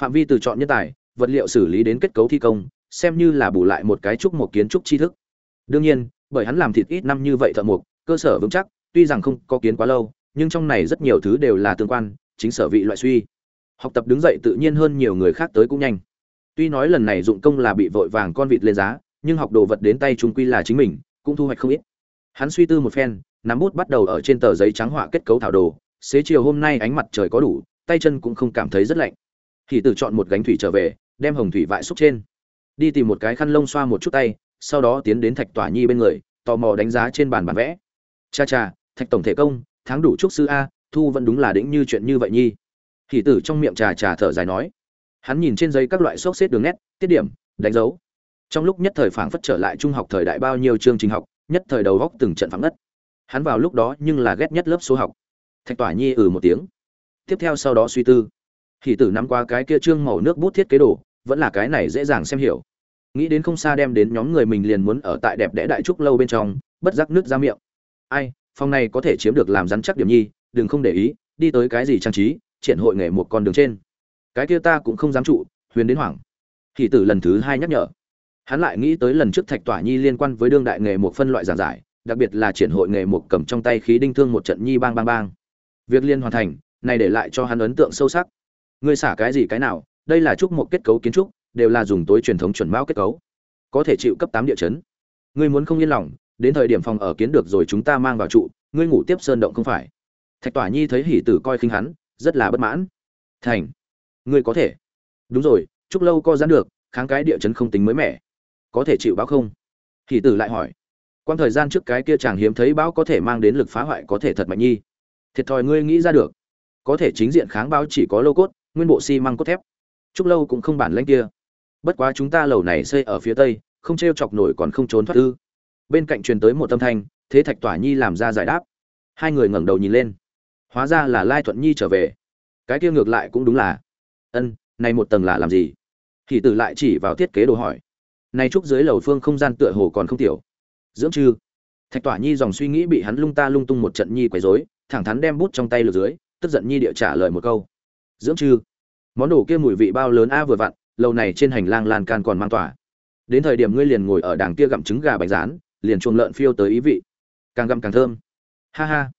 Phạm vi từ chọn nhân tài, vật liệu xử lý đến kết cấu thi công, xem như là bù lại một cái trúc một kiến trúc tri thức. Đương nhiên, bởi hắn làm thịt ít năm như vậy thợ mộc, cơ sở vững chắc, tuy rằng không có kiến quá lâu, nhưng trong này rất nhiều thứ đều là tương quan, chính sở vị loại suy học tập đứng dậy tự nhiên hơn nhiều người khác tới cũng nhanh. Tuy nói lần này dụng công là bị vội vàng con vịt lên giá, nhưng học đồ vật đến tay trung quy là chính mình, cũng thu hoạch không ít. Hắn suy tư một phen, nắm bút bắt đầu ở trên tờ giấy trắng họa kết cấu thảo đồ, xế chiều hôm nay ánh mặt trời có đủ, tay chân cũng không cảm thấy rất lạnh. Thì tự chọn một gánh thủy trở về, đem hồng thủy vại xúc trên. Đi tìm một cái khăn lông xoa một chút tay, sau đó tiến đến thạch tỏa nhi bên người, tò mò đánh giá trên bàn bản vẽ. Cha cha, thạch tổng thể công, tháng đủ trúc sư a, thu vẫn đúng là đĩnh như chuyện như vậy nhi thì tử trong miệng trà trà thở dài nói. Hắn nhìn trên giấy các loại xốc xếp đường nét, tiết điểm, đánh dấu. Trong lúc nhất thời phảng phất trở lại trung học thời đại bao nhiêu chương trình học, nhất thời đầu góc từng trận phẳng ngất. Hắn vào lúc đó nhưng là ghét nhất lớp số học. Thạch tỏa nhi ừ một tiếng. Tiếp theo sau đó suy tư. Thì tử nắm qua cái kia trương màu nước bút thiết kế đồ, vẫn là cái này dễ dàng xem hiểu. Nghĩ đến không xa đem đến nhóm người mình liền muốn ở tại đẹp đẽ đại trúc lâu bên trong, bất giác nước ra miệng. Ai, phòng này có thể chiếm được làm rắn chắc điểm nhi, đừng không để ý, đi tới cái gì trang trí triển hội nghề một con đường trên. Cái kia ta cũng không dám trụ, huyền đến hoảng. Thì tử lần thứ hai nhắc nhở. Hắn lại nghĩ tới lần trước thạch tỏa nhi liên quan với đương đại nghề một phân loại giảng giải, đặc biệt là triển hội nghề một cầm trong tay khí đinh thương một trận nhi bang bang bang. Việc liên hoàn thành, này để lại cho hắn ấn tượng sâu sắc. Ngươi xả cái gì cái nào, đây là trúc một kết cấu kiến trúc, đều là dùng tối truyền thống chuẩn mão kết cấu. Có thể chịu cấp tám địa chấn. Ngươi muốn không yên lòng, đến thời điểm phòng ở kiến được rồi chúng ta mang vào trụ, ngươi ngủ tiếp sơn động không phải. Thạch tỏa nhi thấy hỉ tử coi khinh hắn rất là bất mãn. Thành, ngươi có thể. Đúng rồi chúc lâu co giãn được, kháng cái địa chấn không tính mới mẻ. Có thể chịu báo không? Kỳ tử lại hỏi. Quan thời gian trước cái kia chàng hiếm thấy báo có thể mang đến lực phá hoại có thể thật mạnh nhi. Thiệt thòi ngươi nghĩ ra được. Có thể chính diện kháng báo chỉ có lô cốt, nguyên bộ xi măng cốt thép. Chúc lâu cũng không bản lãnh kia. Bất quá chúng ta lầu này xây ở phía tây, không t r e o chọc nổi còn không trốn thoát ư. Bên cạnh truyền tới một tâm thanh, thế thạch tỏa nhi làm ra giải đáp. Hai người ngẩng đầu nhìn lên hóa ra là lai thuận nhi trở về. Cái kia ngược lại cũng đúng là, ân, này một tầng là làm gì? Thì tử lại chỉ vào thiết kế đồ hỏi. Nay trúc dưới lầu phương không gian tựa hồ còn không tiểu. Dưỡng chư thạch tỏa nhi dòng suy nghĩ bị hắn lung ta lung tung một trận nhi quấy rối, thẳng thắn đem bút trong tay lượt dưới, tức giận nhi địa trả lời một câu. Dưỡng chư món đồ kia mùi vị bao lớn a vừa vặn lâu này trên hành lang lan can còn mang tỏa. Đến thời điểm ngươi liền ngồi ở đàng kia gặm trứng gà bánh rán, liền chuồng lợn phiêu tới ý vị. Càng gặm càng thơm. Ha ha.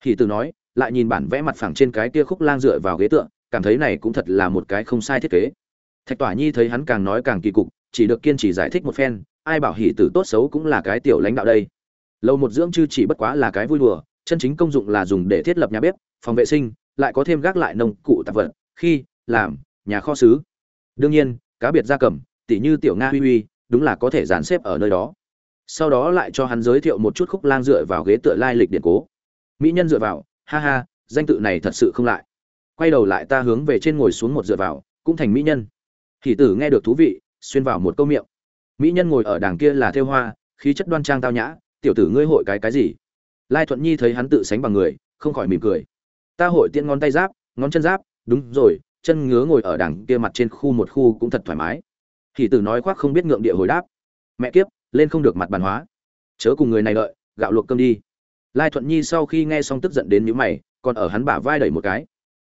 Thì tử nói lại nhìn bản vẽ mặt phẳng trên cái kia khúc lang dựa vào ghế tựa, cảm thấy này cũng thật là một cái không sai thiết kế. Thạch tỏa nhi thấy hắn càng nói càng kỳ cục, chỉ được kiên trì giải thích một phen, ai bảo hỷ tử tốt xấu cũng là cái tiểu lãnh đạo đây. Lâu một dưỡng chư chỉ bất quá là cái vui đùa, chân chính công dụng là dùng để thiết lập nhà bếp, phòng vệ sinh, lại có thêm gác lại nông cụ tạp vật, khi, làm, nhà kho xứ đương nhiên, cá biệt gia cầm, tỉ như tiểu nga huy huy, đúng là có thể dàn xếp ở nơi đó. Sau đó lại cho hắn giới thiệu một chút khúc lang dựa vào ghế tựa lai lịch điện cố. Mỹ nhân dựa vào ha ha, danh tự này thật sự không lại. Quay đầu lại ta hướng về trên ngồi xuống một dựa vào, cũng thành mỹ nhân. Hỷ tử nghe được thú vị, xuyên vào một câu miệng. Mỹ nhân ngồi ở đàng kia là thêu hoa, khí chất đoan trang tao nhã, tiểu tử ngươi hội cái cái gì? Lai thuận nhi thấy hắn tự sánh bằng người, không khỏi mỉm cười. Ta hội tiện ngón tay giáp, ngón chân giáp, đúng rồi, chân ngứa ngồi ở đằng kia mặt trên khu một khu cũng thật thoải mái. Hỷ tử nói khoác không biết ngượng địa hồi đáp. Mẹ kiếp, lên không được mặt bàn hóa. Chớ cùng người này đợi, gạo luộc cơm đi lai thuận nhi sau khi nghe xong tức giận đến nhíu mày, còn ở hắn bả vai đẩy một cái.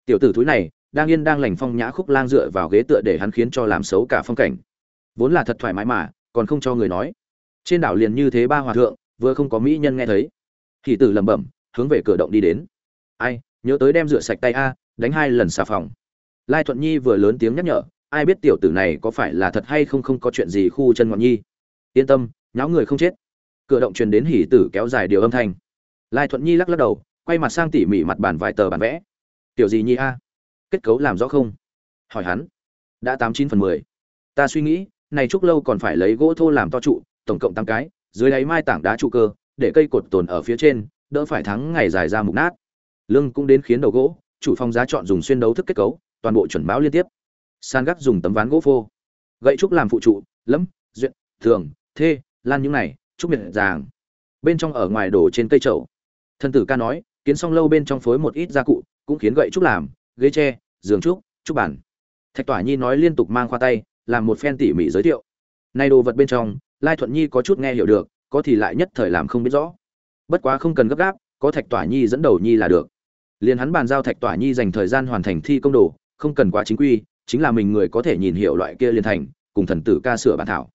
Tiểu tử thúi này, đang yên đang lành phong nhã khúc lang dựa vào ghế tựa để hắn khiến cho làm xấu cả phong cảnh. Vốn là thật thoải mái mà, còn không cho người nói. Trên đảo liền như thế ba hòa thượng, vừa không có mỹ nhân nghe thấy. Thì tử lẩm bẩm, hướng về cửa động đi đến. Ai, nhớ tới đem rửa sạch tay a, đánh hai lần xà phòng. Lai thuận nhi vừa lớn tiếng nhắc nhở, ai biết tiểu tử này có phải là thật hay không không có chuyện gì khu chân ngọn nhi. Yên tâm, nháo người không chết. Cửa động truyền đến hỉ tử kéo dài điều âm thanh lai thuận nhi lắc lắc đầu, quay mặt sang tỉ mỉ mặt bàn vài tờ bản vẽ. Tiểu gì nhi a, kết cấu làm rõ không? Hỏi hắn. Đã tám chín phần mười. Ta suy nghĩ, này chúc lâu còn phải lấy gỗ thô làm to trụ, tổng cộng tám cái, dưới đáy mai tảng đá trụ cơ, để cây cột tồn ở phía trên, đỡ phải thắng ngày dài ra mục nát. Lưng cũng đến khiến đầu gỗ, chủ phòng giá chọn dùng xuyên đấu thức kết cấu, toàn bộ chuẩn báo liên tiếp. San gác dùng tấm ván gỗ phô. Gậy trúc làm phụ trụ lẫm duyệt, thường, thê, lan những này, trúc miệt ràng bên trong ở ngoài đổ trên cây trậu thân tử ca nói, kiến xong lâu bên trong phối một ít gia cụ, cũng khiến gậy trúc làm, ghế tre, giường trúc trúc bản thạch tỏa nhi nói liên tục mang khoa tay, làm một phen tỉ mỉ giới thiệu. Nay đồ vật bên trong, lai thuận nhi có chút nghe hiểu được, có thì lại nhất thời làm không biết rõ. Bất quá không cần gấp gáp, có thạch tỏa nhi dẫn đầu nhi là được. Liền hắn bàn giao thạch tỏa nhi dành thời gian hoàn thành thi công đồ, không cần quá chính quy, chính là mình người có thể nhìn hiểu loại kia liên thành, cùng thần tử ca sửa bản thảo.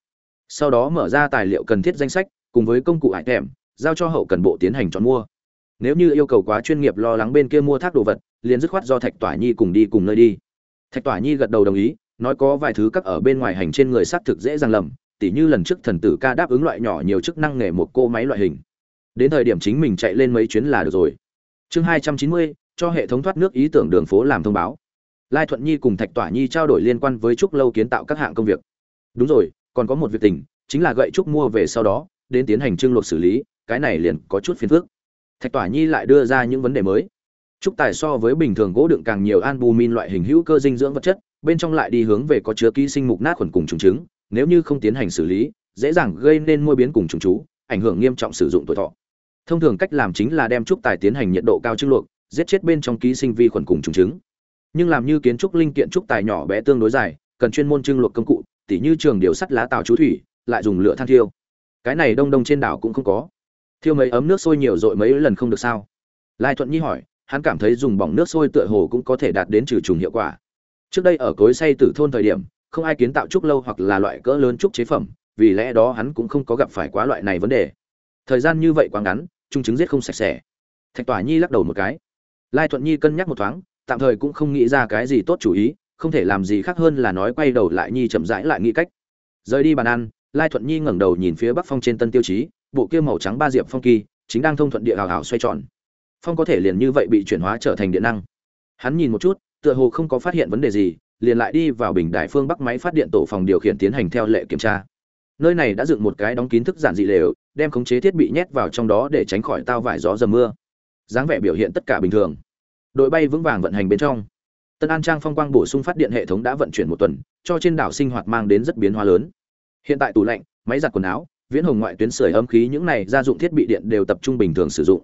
Sau đó mở ra tài liệu cần thiết danh sách, cùng với công cụ hại thèm giao cho hậu cần bộ tiến hành chọn mua nếu như yêu cầu quá chuyên nghiệp lo lắng bên kia mua thác đồ vật, liền dứt khoát do thạch tỏa nhi cùng đi cùng nơi đi. Thạch tỏa nhi gật đầu đồng ý, nói có vài thứ các ở bên ngoài hành trên người xác thực dễ dàng lầm, tỉ như lần trước thần tử ca đáp ứng loại nhỏ nhiều chức năng nghề một cô máy loại hình. Đến thời điểm chính mình chạy lên mấy chuyến là được rồi. Chương hai trăm chín mươi, cho hệ thống thoát nước ý tưởng đường phố làm thông báo. Lai thuận nhi cùng thạch tỏa nhi trao đổi liên quan với trúc lâu kiến tạo các hạng công việc. Đúng rồi, còn có một việc tình, chính là gậy trúc mua về sau đó, đến tiến hành trưng luộc xử lý, cái này liền có chút phiền phức thạch tỏa nhi lại đưa ra những vấn đề mới. Trúc tài so với bình thường gỗ đựng càng nhiều albumin loại hình hữu cơ dinh dưỡng vật chất, bên trong lại đi hướng về có chứa ký sinh mục nát khuẩn cùng trùng trứng, nếu như không tiến hành xử lý, dễ dàng gây nên môi biến cùng trùng chú ảnh hưởng nghiêm trọng sử dụng tuổi thọ. Thông thường cách làm chính là đem trúc tài tiến hành nhiệt độ cao trưng luộc, giết chết bên trong ký sinh vi khuẩn cùng trùng trứng. Nhưng làm như kiến trúc linh kiện trúc tài nhỏ bé tương đối dài, cần chuyên môn trưng luộc công cụ, tỉ như trường điều sắt lá tàu chú thủy, lại dùng lửa than thiêu. Cái này đông đông trên đảo cũng không có thiêu mấy ấm nước sôi nhiều dội mấy lần không được sao? Lai thuận nhi hỏi, hắn cảm thấy dùng bỏng nước sôi tựa hồ cũng có thể đạt đến trừ trùng hiệu quả. Trước đây ở cối say tử thôn thời điểm, không ai kiến tạo trúc lâu hoặc là loại cỡ lớn trúc chế phẩm, vì lẽ đó hắn cũng không có gặp phải quá loại này vấn đề. Thời gian như vậy quá ngắn, trung chứng giết không sạch sẽ. Thạch tỏa nhi lắc đầu một cái. Lai thuận nhi cân nhắc một thoáng, tạm thời cũng không nghĩ ra cái gì tốt chủ ý, không thể làm gì khác hơn là nói quay đầu lại nhi chậm rãi lại nghĩ cách. Rời đi bàn ăn, lai thuận nhi ngẩng đầu nhìn phía bắc phong trên tân tiêu chí bộ kia màu trắng ba diệp phong kỳ, chính đang thông thuận địa hào hào xoay tròn. Phong có thể liền như vậy bị chuyển hóa trở thành điện năng. Hắn nhìn một chút, tựa hồ không có phát hiện vấn đề gì, liền lại đi vào bình đại phương bắc máy phát điện tổ phòng điều khiển tiến hành theo lệ kiểm tra. Nơi này đã dựng một cái đóng kín thức giản dị lều, đem khống chế thiết bị nhét vào trong đó để tránh khỏi tao vải gió dầm mưa. Dáng vẻ biểu hiện tất cả bình thường. Đội bay vững vàng vận hành bên trong. Tân an trang phong quang bổ sung phát điện hệ thống đã vận chuyển một tuần, cho trên đảo sinh hoạt mang đến rất biến hóa lớn. Hiện tại tủ lạnh, máy giặt quần áo viễn hồng ngoại tuyến sưởi âm khí những này gia dụng thiết bị điện đều tập trung bình thường sử dụng.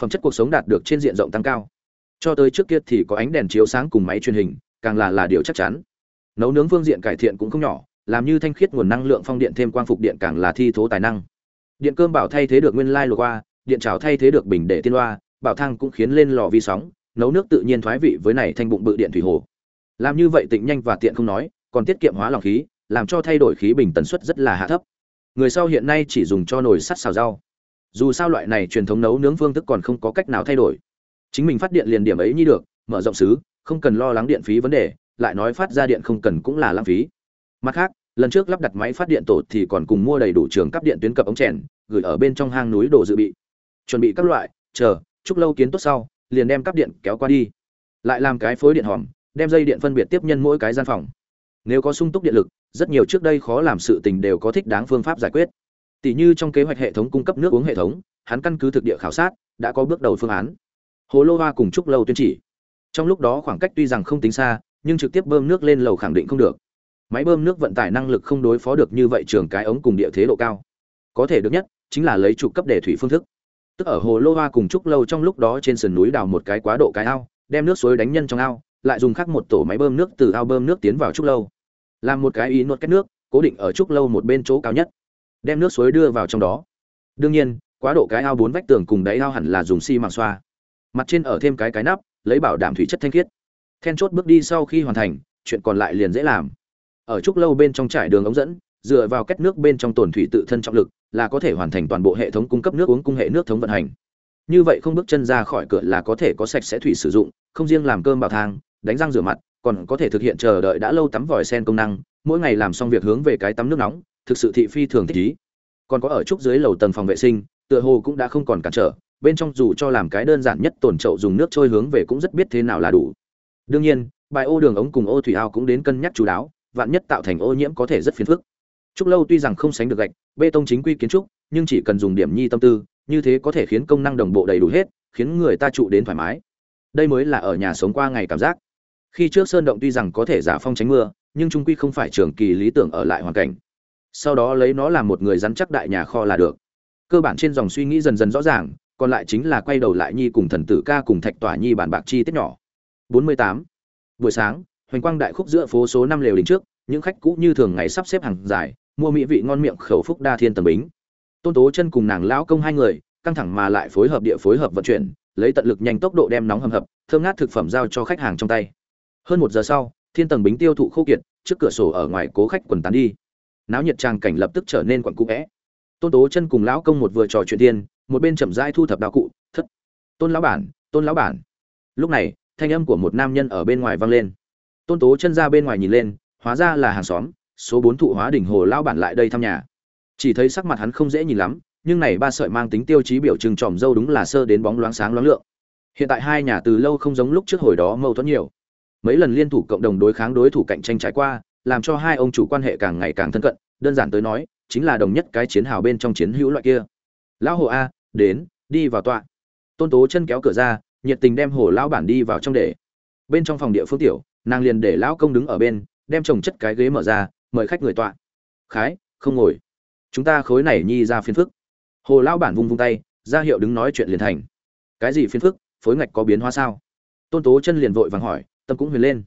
Phẩm chất cuộc sống đạt được trên diện rộng tăng cao. Cho tới trước kia thì có ánh đèn chiếu sáng cùng máy truyền hình, càng là là điều chắc chắn. Nấu nướng phương diện cải thiện cũng không nhỏ, làm như thanh khiết nguồn năng lượng phong điện thêm quang phục điện càng là thi thố tài năng. Điện cơm bảo thay thế được nguyên lai lùa qua điện trào thay thế được bình để tiên loa bảo thang cũng khiến lên lò vi sóng, nấu nước tự nhiên thoái vị với này thanh bụng bự điện thủy hồ. Làm như vậy tịnh nhanh và tiện không nói, còn tiết kiệm hóa lòng khí, làm cho thay đổi khí bình tần suất rất là hạ thấp người sau hiện nay chỉ dùng cho nồi sắt xào rau. Dù sao loại này truyền thống nấu nướng phương thức còn không có cách nào thay đổi. Chính mình phát điện liền điểm ấy như được, mở rộng xứ, không cần lo lắng điện phí vấn đề, lại nói phát ra điện không cần cũng là lãng phí. Mặt khác, lần trước lắp đặt máy phát điện tổ thì còn cùng mua đầy đủ trường cấp điện tuyến cập ống chèn, gửi ở bên trong hang núi đồ dự bị. Chuẩn bị các loại, chờ, chúc lâu kiến tốt sau, liền đem cắp điện kéo qua đi. Lại làm cái phối điện hòm, đem dây điện phân biệt tiếp nhân mỗi cái gian phòng. Nếu có sung túc điện lực rất nhiều trước đây khó làm sự tình đều có thích đáng phương pháp giải quyết. Tỷ như trong kế hoạch hệ thống cung cấp nước uống hệ thống, hắn căn cứ thực địa khảo sát, đã có bước đầu phương án. Hồ lô hoa cùng trúc lâu tuyên chỉ. Trong lúc đó khoảng cách tuy rằng không tính xa, nhưng trực tiếp bơm nước lên lầu khẳng định không được. Máy bơm nước vận tải năng lực không đối phó được như vậy trường cái ống cùng địa thế độ cao. Có thể được nhất, chính là lấy trục cấp để thủy phương thức. Tức ở hồ lô hoa cùng trúc lâu trong lúc đó trên sườn núi đào một cái quá độ cái ao, đem nước suối đánh nhân trong ao, lại dùng khác một tổ máy bơm nước từ ao bơm nước tiến vào trúc lâu làm một cái ý nuốt cách nước, cố định ở trúc lâu một bên chỗ cao nhất, đem nước suối đưa vào trong đó. Đương nhiên, quá độ cái ao bốn vách tường cùng đáy ao hẳn là dùng xi măng xoa. Mặt trên ở thêm cái cái nắp, lấy bảo đảm thủy chất thanh khiết. Then chốt bước đi sau khi hoàn thành, chuyện còn lại liền dễ làm. Ở trúc lâu bên trong trải đường ống dẫn, dựa vào kết nước bên trong tồn thủy tự thân trọng lực, là có thể hoàn thành toàn bộ hệ thống cung cấp nước uống cung hệ nước thống vận hành. Như vậy không bước chân ra khỏi cửa là có thể có sạch sẽ thủy sử dụng, không riêng làm cơm bào thang, đánh răng rửa mặt còn có thể thực hiện chờ đợi đã lâu tắm vòi sen công năng, mỗi ngày làm xong việc hướng về cái tắm nước nóng, thực sự thị phi thường thích ý. Còn có ở trúc dưới lầu tầng phòng vệ sinh, tựa hồ cũng đã không còn cản trở, bên trong dù cho làm cái đơn giản nhất tổn trậu dùng nước trôi hướng về cũng rất biết thế nào là đủ. Đương nhiên, bài ô đường ống cùng ô thủy ao cũng đến cân nhắc chú đáo, vạn nhất tạo thành ô nhiễm có thể rất phiền phức. Trúc lâu tuy rằng không sánh được gạch, bê tông chính quy kiến trúc, nhưng chỉ cần dùng điểm nhi tâm tư, như thế có thể khiến công năng đồng bộ đầy đủ hết, khiến người ta trụ đến thoải mái. Đây mới là ở nhà sống qua ngày cảm giác khi trước sơn động tuy rằng có thể giả phong tránh mưa, nhưng trung quy không phải trường kỳ lý tưởng ở lại hoàn cảnh. Sau đó lấy nó làm một người rắn chắc đại nhà kho là được. Cơ bản trên dòng suy nghĩ dần dần rõ ràng, còn lại chính là quay đầu lại nhi cùng thần tử ca cùng thạch tỏa nhi bản bạc chi tiết nhỏ. 48. buổi sáng, hoành quang đại khúc giữa phố số năm lều đình trước, những khách cũ như thường ngày sắp xếp hàng dài, mua mỹ vị ngon miệng khẩu phúc đa thiên tầm bính. Tôn tố chân cùng nàng lão công hai người, căng thẳng mà lại phối hợp địa phối hợp vận chuyển, lấy tận lực nhanh tốc độ đem nóng hầm hập, thơm ngát thực phẩm giao cho khách hàng trong tay hơn một giờ sau, thiên tầng bính tiêu thụ khô kiệt, trước cửa sổ ở ngoài cố khách quần tán đi. Náo nhiệt tràng cảnh lập tức trở nên quặn cũ vẽ. Tôn tố chân cùng lão công một vừa trò chuyện tiên một bên chậm rãi thu thập đạo cụ, thất. Tôn lão bản, tôn lão bản. Lúc này, thanh âm của một nam nhân ở bên ngoài vang lên. Tôn tố chân ra bên ngoài nhìn lên, hóa ra là hàng xóm, số bốn thụ hóa đỉnh hồ lão bản lại đây thăm nhà. Chỉ thấy sắc mặt hắn không dễ nhìn lắm, nhưng này ba sợi mang tính tiêu chí biểu trưng tròm dâu đúng là sơ đến bóng loáng sáng loáng lượng. Hiện tại hai nhà từ lâu không giống lúc trước hồi đó mâu thuẫn nhiều mấy lần liên thủ cộng đồng đối kháng đối thủ cạnh tranh trải qua, làm cho hai ông chủ quan hệ càng ngày càng thân cận, đơn giản tới nói, chính là đồng nhất cái chiến hào bên trong chiến hữu loại kia. Lão hồ a, đến, đi vào tọa. Tôn tố chân kéo cửa ra, nhiệt tình đem hồ lão bản đi vào trong để. Bên trong phòng địa phương tiểu, nàng liền để lão công đứng ở bên, đem trồng chất cái ghế mở ra, mời khách người tọa. Khái, không ngồi. Chúng ta khối này nhi ra phiền phức. Hồ lão bản vung vung tay, ra hiệu đứng nói chuyện liền thành. Cái gì phiền phức? Phối ngạch có biến hóa sao? Tôn tố chân liền vội vàng hỏi tâm cũng huyền lên.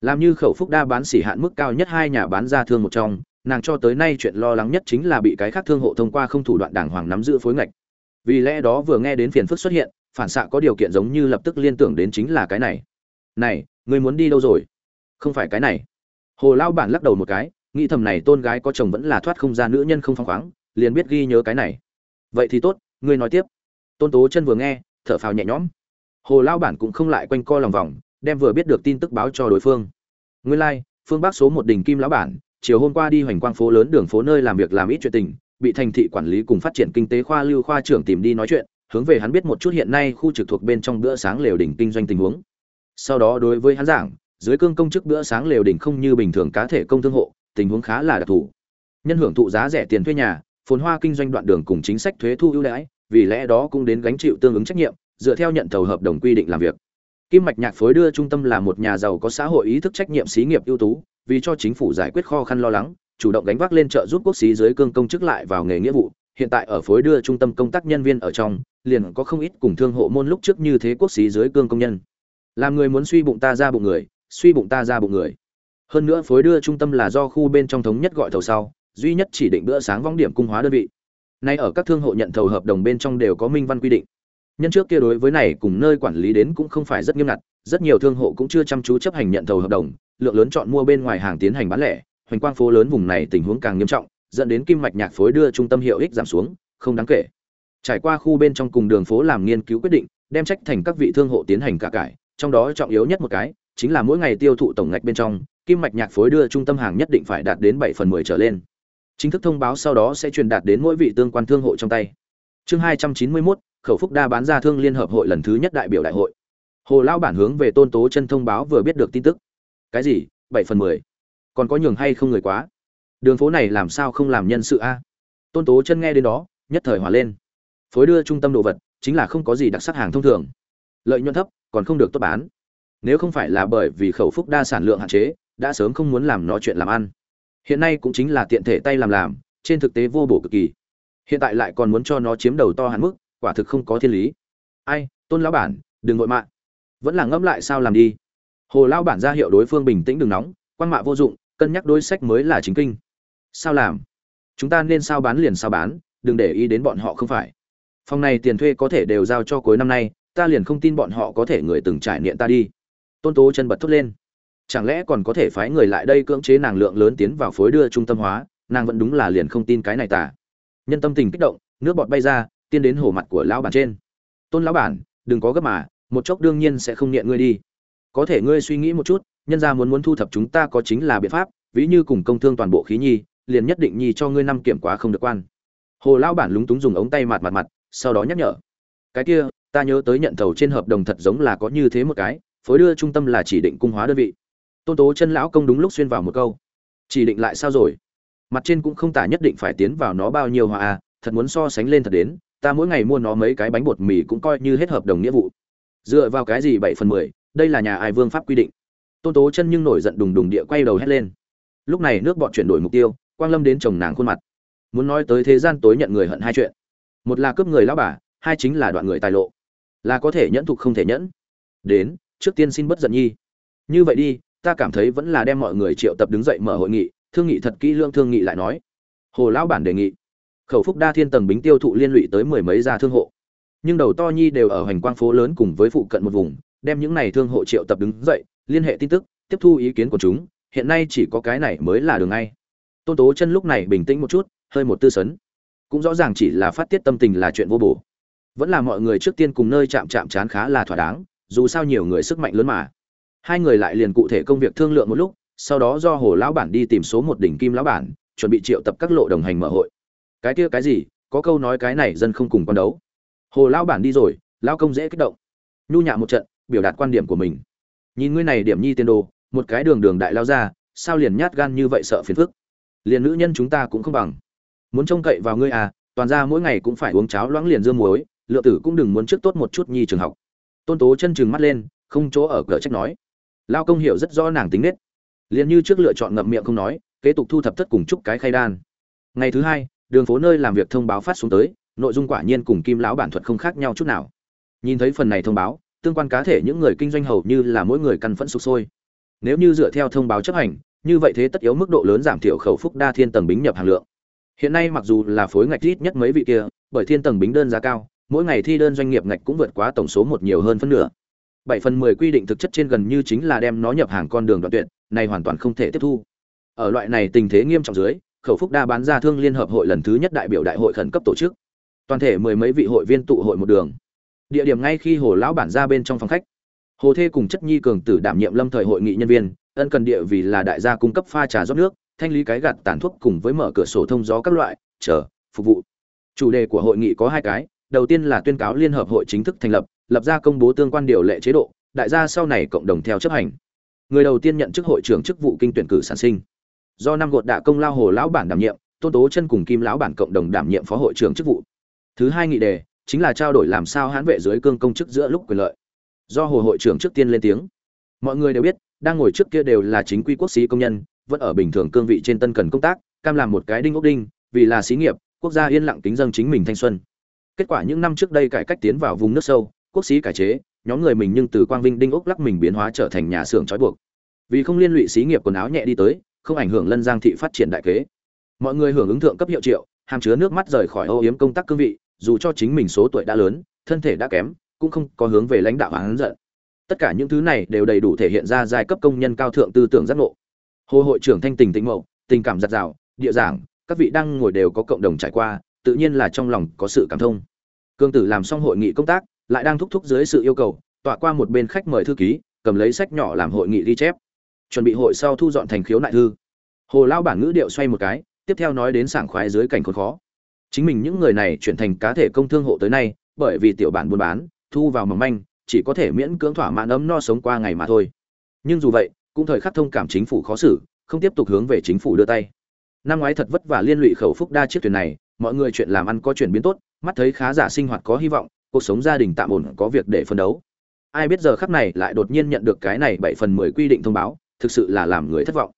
Làm như khẩu phúc đa bán xỉ hạn mức cao nhất hai nhà bán ra thương một trong, nàng cho tới nay chuyện lo lắng nhất chính là bị cái khác thương hộ thông qua không thủ đoạn đàng hoàng nắm giữ phối ngạch. Vì lẽ đó vừa nghe đến phiền phức xuất hiện, phản xạ có điều kiện giống như lập tức liên tưởng đến chính là cái này. Này, người muốn đi đâu rồi? Không phải cái này. Hồ lao bản lắc đầu một cái, nghĩ thầm này tôn gái có chồng vẫn là thoát không ra nữ nhân không phăng khoáng, liền biết ghi nhớ cái này. Vậy thì tốt, ngươi nói tiếp. Tôn tố chân vừa nghe, thở phào nhẹ nhõm. Hồ lao bản cũng không lại quanh co lòng vòng đem vừa biết được tin tức báo cho đối phương. Nguyên lai、like, phương bắc số một đình kim lão bản chiều hôm qua đi hoành quang phố lớn đường phố nơi làm việc làm ít chuyện tình bị thành thị quản lý cùng phát triển kinh tế khoa lưu khoa trưởng tìm đi nói chuyện hướng về hắn biết một chút hiện nay khu trực thuộc bên trong bữa sáng lều đỉnh kinh doanh tình huống. Sau đó đối với hắn giảng dưới cương công chức bữa sáng lều đỉnh không như bình thường cá thể công thương hộ tình huống khá là đặc thù. Nhân hưởng thụ giá rẻ tiền thuê nhà phồn hoa kinh doanh đoạn đường cùng chính sách thuế thu ưu đãi vì lẽ đó cũng đến gánh chịu tương ứng trách nhiệm dựa theo nhận thầu hợp đồng quy định làm việc kim mạch nhạc phối đưa trung tâm là một nhà giàu có xã hội ý thức trách nhiệm xí nghiệp ưu tú, vì cho chính phủ giải quyết khó khăn lo lắng, chủ động gánh vác lên trợ giúp quốc xí dưới cương công chức lại vào nghề nghĩa vụ. Hiện tại ở phối đưa trung tâm công tác nhân viên ở trong, liền có không ít cùng thương hộ môn lúc trước như thế quốc xí dưới cương công nhân. Làm người muốn suy bụng ta ra bụng người, suy bụng ta ra bụng người. Hơn nữa phối đưa trung tâm là do khu bên trong thống nhất gọi thầu sau, duy nhất chỉ định bữa sáng vong điểm cung hóa đơn vị. Nay ở các thương hộ nhận thầu hợp đồng bên trong đều có minh văn quy định nhân trước kia đối với này cùng nơi quản lý đến cũng không phải rất nghiêm ngặt rất nhiều thương hộ cũng chưa chăm chú chấp hành nhận thầu hợp đồng lượng lớn chọn mua bên ngoài hàng tiến hành bán lẻ hoành quang phố lớn vùng này tình huống càng nghiêm trọng dẫn đến kim mạch nhạc phối đưa trung tâm hiệu ích giảm xuống không đáng kể. Trải qua khu bên trong cùng đường phố làm nghiên cứu quyết định đem trách thành các vị thương hộ tiến hành cả cải trong đó trọng yếu nhất một cái chính là mỗi ngày tiêu thụ tổng ngạch bên trong kim mạch nhạc phối đưa trung tâm hàng nhất định phải đạt đến bảy phần mười trở lên. Chính thức thông báo sau đó sẽ truyền đạt đến mỗi vị tương quan thương hộ trong tay. Chương hai trăm chín mươi 291, khẩu phúc đa bán ra thương liên hợp hội lần thứ nhất đại biểu đại hội. Hồ lao bản hướng về tôn tố chân thông báo vừa biết được tin tức. Cái gì? Bảy phần mười. Còn có nhường hay không người quá? Đường phố này làm sao không làm nhân sự a? Tôn tố chân nghe đến đó, nhất thời hòa lên. Phối đưa trung tâm đồ vật, chính là không có gì đặc sắc hàng thông thường. Lợi nhuận thấp, còn không được tốt bán. Nếu không phải là bởi vì khẩu phúc đa sản lượng hạn chế, đã sớm không muốn làm nó chuyện làm ăn. Hiện nay cũng chính là tiện thể tay làm làm, trên thực tế vô bổ cực kỳ. Hiện tại lại còn muốn cho nó chiếm đầu to hạn mức quả thực không có thiên lý. Ai, tôn lão bản, đừng vội mạng. Vẫn là ngẫm lại sao làm đi. Hồ lão bản ra hiệu đối phương bình tĩnh đừng nóng, quan mạ vô dụng, cân nhắc đối sách mới là chính kinh. Sao làm? Chúng ta nên sao bán liền sao bán, đừng để ý đến bọn họ không phải. Phòng này tiền thuê có thể đều giao cho cuối năm nay, ta liền không tin bọn họ có thể người từng trải niệm ta đi. Tôn tố chân bật thốt lên. Chẳng lẽ còn có thể phái người lại đây cưỡng chế nàng lượng lớn tiến vào phối đưa trung tâm hóa, nàng vẫn đúng là liền không tin cái này tả nhân tâm tình kích động, nước bọt bay ra tiên đến hổ mặt của lão bản trên. Tôn lão bản, đừng có gấp mà, một chốc đương nhiên sẽ không niệm ngươi đi. Có thể ngươi suy nghĩ một chút, nhân gia muốn muốn thu thập chúng ta có chính là biện pháp, ví như cùng công thương toàn bộ khí nhi, liền nhất định nhi cho ngươi năm kiểm quá không được quan. Hồ lão bản lúng túng dùng ống tay mặt mặt mặt sau đó nhắc nhở. Cái kia, ta nhớ tới nhận thầu trên hợp đồng thật giống là có như thế một cái, phối đưa trung tâm là chỉ định cung hóa đơn vị. Tôn tố chân lão công đúng lúc xuyên vào một câu. Chỉ định lại sao rồi? Mặt trên cũng không tả nhất định phải tiến vào nó bao nhiêu hòa à thật muốn so sánh lên thật đến ta mỗi ngày mua nó mấy cái bánh bột mì cũng coi như hết hợp đồng nghĩa vụ. Dựa vào cái gì bảy phần mười, đây là nhà ai vương pháp quy định. Tôn tố chân nhưng nổi giận đùng đùng địa quay đầu hét lên. Lúc này nước bọn chuyển đổi mục tiêu, quang lâm đến chồng nàng khuôn mặt. Muốn nói tới thế gian tối nhận người hận hai chuyện. Một là cướp người lao bà, hai chính là đoạn người tài lộ. Là có thể nhẫn thục không thể nhẫn. Đến, trước tiên xin bất giận nhi. Như vậy đi, ta cảm thấy vẫn là đem mọi người triệu tập đứng dậy mở hội nghị, thương nghị thật kỹ lương thương nghị lại nói. Hồ lão bản đề nghị khẩu phúc đa thiên tầng bính tiêu thụ liên lụy tới mười mấy gia thương hộ. Nhưng đầu to nhi đều ở hoành quang phố lớn cùng với phụ cận một vùng, đem những này thương hộ triệu tập đứng dậy, liên hệ tin tức, tiếp thu ý kiến của chúng, hiện nay chỉ có cái này mới là đường ngay. Tôn tố chân lúc này bình tĩnh một chút, hơi một tư sấn. Cũng rõ ràng chỉ là phát tiết tâm tình là chuyện vô bổ. Vẫn là mọi người trước tiên cùng nơi chạm chạm chán khá là thỏa đáng, dù sao nhiều người sức mạnh lớn mà. Hai người lại liền cụ thể công việc thương lượng một lúc, sau đó do hồ lão bản đi tìm số một đỉnh kim lão bản, chuẩn bị triệu tập các lộ đồng hành mở hội cái kia cái gì, có câu nói cái này dân không cùng con đấu. Hồ lao bản đi rồi lao công dễ kích động. Nhu nhạ một trận, biểu đạt quan điểm của mình. Nhìn ngươi này điểm nhi tiên đồ, một cái đường đường đại lao ra, sao liền nhát gan như vậy sợ phiền phức? Liền nữ nhân chúng ta cũng không bằng. Muốn trông cậy vào ngươi à toàn ra mỗi ngày cũng phải uống cháo loãng liền dưa muối, lựa tử cũng đừng muốn trước tốt một chút nhi trường học. Tôn tố chân chừng mắt lên, không chỗ ở cửa trách nói. Lao công hiểu rất rõ nàng tính nết. Liền như trước lựa chọn ngậm miệng không nói, kế tục thu thập tất cùng chúc cái khay đan. Ngày thứ hai đường phố nơi làm việc thông báo phát xuống tới, nội dung quả nhiên cùng kim lão bản thuật không khác nhau chút nào. Nhìn thấy phần này thông báo, tương quan cá thể những người kinh doanh hầu như là mỗi người căn phẫn sụp sôi. Nếu như dựa theo thông báo chấp hành, như vậy thế tất yếu mức độ lớn giảm thiểu khẩu phúc đa thiên tầng bính nhập hàng lượng. Hiện nay mặc dù là phối ngạch ít nhất mấy vị kia, bởi thiên tầng bính đơn giá cao, mỗi ngày thi đơn doanh nghiệp ngạch cũng vượt quá tổng số một nhiều hơn phân nửa. Bảy phần mười quy định thực chất trên gần như chính là đem nó nhập hàng con đường đoạn tuyệt, này hoàn toàn không thể tiếp thu. Ở loại này tình thế nghiêm trọng dưới khẩu phúc đa bán ra thương liên hợp hội lần thứ nhất đại biểu đại hội khẩn cấp tổ chức. Toàn thể mười mấy vị hội viên tụ hội một đường. Địa điểm ngay khi hồ lão bản ra bên trong phòng khách. Hồ thê cùng chất nhi cường tử đảm nhiệm lâm thời hội nghị nhân viên, ân cần địa vì là đại gia cung cấp pha trà rót nước, thanh lý cái gạt tàn thuốc cùng với mở cửa sổ thông gió các loại, chờ, phục vụ. Chủ đề của hội nghị có hai cái, đầu tiên là tuyên cáo liên hợp hội chính thức thành lập lập ra công bố tương quan điều lệ chế độ, đại gia sau này cộng đồng theo chấp hành. Người đầu tiên nhận chức hội trưởng chức vụ kinh tuyển cử sản sinh do năm gột đạ công lao hồ lão bản đảm nhiệm, tôn tố chân cùng kim lão bản cộng đồng đảm nhiệm phó hội trưởng chức vụ. Thứ hai nghị đề chính là trao đổi làm sao hãn vệ dưới cương công chức giữa lúc quyền lợi. Do hồ hội trưởng trước tiên lên tiếng. Mọi người đều biết, đang ngồi trước kia đều là chính quy quốc sĩ công nhân, vẫn ở bình thường cương vị trên tân cần công tác, cam làm một cái đinh ốc đinh, vì là xí nghiệp, quốc gia yên lặng kính dâng chính mình thanh xuân. Kết quả những năm trước đây cải cách tiến vào vùng nước sâu, quốc sĩ cải chế, nhóm người mình nhưng từ quang vinh đinh ốc lắc mình biến hóa trở thành nhà xưởng trói buộc. Vì không liên lụy xí nghiệp quần áo nhẹ đi tới không ảnh hưởng lân giang thị phát triển đại kế. Mọi người hưởng ứng thượng cấp hiệu triệu, hàm chứa nước mắt rời khỏi âu yếm công tác cương vị, dù cho chính mình số tuổi đã lớn, thân thể đã kém, cũng không có hướng về lãnh đạo hắn giận. Tất cả những thứ này đều đầy đủ thể hiện ra giai cấp công nhân cao thượng tư tưởng giác ngộ. Hồ hội trưởng thanh tình tĩnh mậu, tình cảm giặt rào, địa giảng, các vị đang ngồi đều có cộng đồng trải qua, tự nhiên là trong lòng có sự cảm thông. Cương tử làm xong hội nghị công tác, lại đang thúc thúc dưới sự yêu cầu, tọa qua một bên khách mời thư ký, cầm lấy sách nhỏ làm hội nghị ghi chép chuẩn bị hội sau thu dọn thành khiếu nại thư. Hồ lao bản ngữ điệu xoay một cái, tiếp theo nói đến sảng khoái dưới cảnh khốn khó. Chính mình những người này chuyển thành cá thể công thương hộ tới nay, bởi vì tiểu bản buôn bán, thu vào mỏng manh, chỉ có thể miễn cưỡng thỏa mãn ấm no sống qua ngày mà thôi. Nhưng dù vậy, cũng thời khắc thông cảm chính phủ khó xử, không tiếp tục hướng về chính phủ đưa tay. Năm ngoái thật vất vả liên lụy khẩu phúc đa chiếc thuyền này, mọi người chuyện làm ăn có chuyển biến tốt, mắt thấy khá giả sinh hoạt có hy vọng, cuộc sống gia đình tạm ổn, có việc để phân đấu. Ai biết giờ khắc này lại đột nhiên nhận được cái này bảy phần mười quy định thông báo thực sự là làm người thất vọng.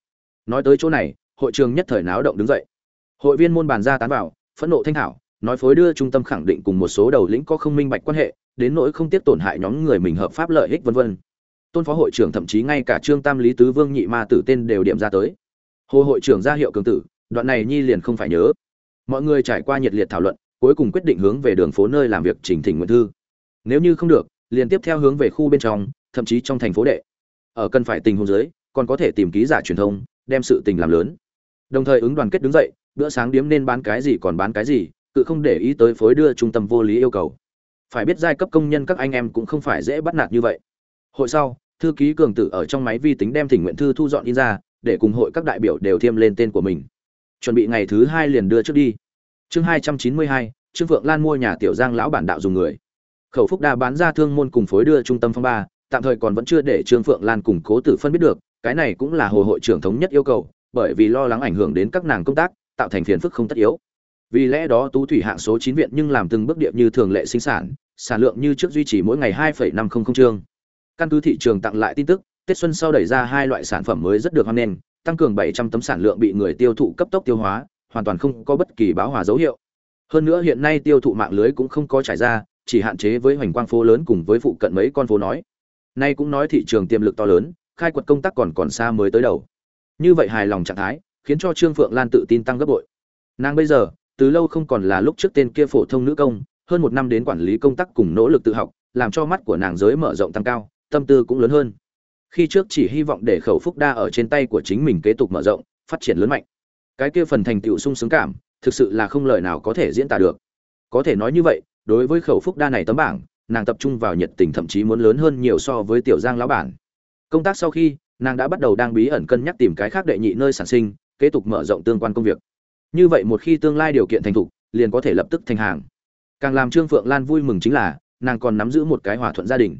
Nói tới chỗ này, hội trường nhất thời náo động đứng dậy. Hội viên môn bàn ra tán vào, phẫn nộ thanh thảo, nói phối đưa trung tâm khẳng định cùng một số đầu lĩnh có không minh bạch quan hệ, đến nỗi không tiếp tổn hại nhóm người mình hợp pháp lợi ích vân vân. Tôn phó hội trưởng thậm chí ngay cả trương tam lý tứ vương nhị ma tử tên đều điểm ra tới. Hồ hội trưởng ra hiệu cường tử, đoạn này nhi liền không phải nhớ. Mọi người trải qua nhiệt liệt thảo luận, cuối cùng quyết định hướng về đường phố nơi làm việc chỉnh thỉnh nguyện thư. Nếu như không được, liền tiếp theo hướng về khu bên trong, thậm chí trong thành phố đệ. Ở cần phải tình huống dưới còn có thể tìm ký giả truyền thông, đem sự tình làm lớn. Đồng thời ứng đoàn kết đứng dậy, bữa sáng điếm nên bán cái gì còn bán cái gì, cự không để ý tới phối đưa trung tâm vô lý yêu cầu. Phải biết giai cấp công nhân các anh em cũng không phải dễ bắt nạt như vậy. Hội sau, thư ký cường tử ở trong máy vi tính đem thỉnh nguyện thư thu dọn in ra, để cùng hội các đại biểu đều thêm lên tên của mình. Chuẩn bị ngày thứ hai liền đưa trước đi. Chương hai trăm chín mươi hai, trương phượng lan mua nhà tiểu giang lão bản đạo dùng người. Khẩu phúc đa bán ra thương môn cùng phối đưa trung tâm phong ba, tạm thời còn vẫn chưa để trương phượng lan cùng cố tử phân biết được cái này cũng là hồ hội trưởng thống nhất yêu cầu, bởi vì lo lắng ảnh hưởng đến các nàng công tác, tạo thành phiền phức không tất yếu. Vì lẽ đó tú thủy hạng số chín viện nhưng làm từng bước điệp như thường lệ sinh sản sản lượng như trước duy trì mỗi ngày hai năm không không chương. Căn cứ thị trường tặng lại tin tức, tết xuân sau đẩy ra hai loại sản phẩm mới rất được hoan nghênh, tăng cường bảy trăm tấm sản lượng bị người tiêu thụ cấp tốc tiêu hóa, hoàn toàn không có bất kỳ báo hòa dấu hiệu. Hơn nữa hiện nay tiêu thụ mạng lưới cũng không có trải ra, chỉ hạn chế với hoành quang phố lớn cùng với phụ cận mấy con phố nói. Nay cũng nói thị trường tiềm lực to lớn khai quật công tác còn còn xa mới tới đầu. Như vậy hài lòng trạng thái, khiến cho trương phượng lan tự tin tăng gấp bội. Nàng bây giờ, từ lâu không còn là lúc trước tên kia phổ thông nữ công, hơn một năm đến quản lý công tác cùng nỗ lực tự học, làm cho mắt của nàng giới mở rộng tăng cao, tâm tư cũng lớn hơn. Khi trước chỉ hy vọng để khẩu phúc đa ở trên tay của chính mình kế tục mở rộng, phát triển lớn mạnh. Cái kia phần thành tựu sung sướng cảm, thực sự là không lời nào có thể diễn tả được. Có thể nói như vậy, đối với khẩu phúc đa này tấm bảng, nàng tập trung vào nhiệt tình thậm chí muốn lớn hơn nhiều so với tiểu giang lão bản công tác sau khi, nàng đã bắt đầu đang bí ẩn cân nhắc tìm cái khác đệ nhị nơi sản sinh, kế tục mở rộng tương quan công việc. Như vậy một khi tương lai điều kiện thành thục, liền có thể lập tức thành hàng. Càng làm trương phượng lan vui mừng chính là, nàng còn nắm giữ một cái hòa thuận gia đình.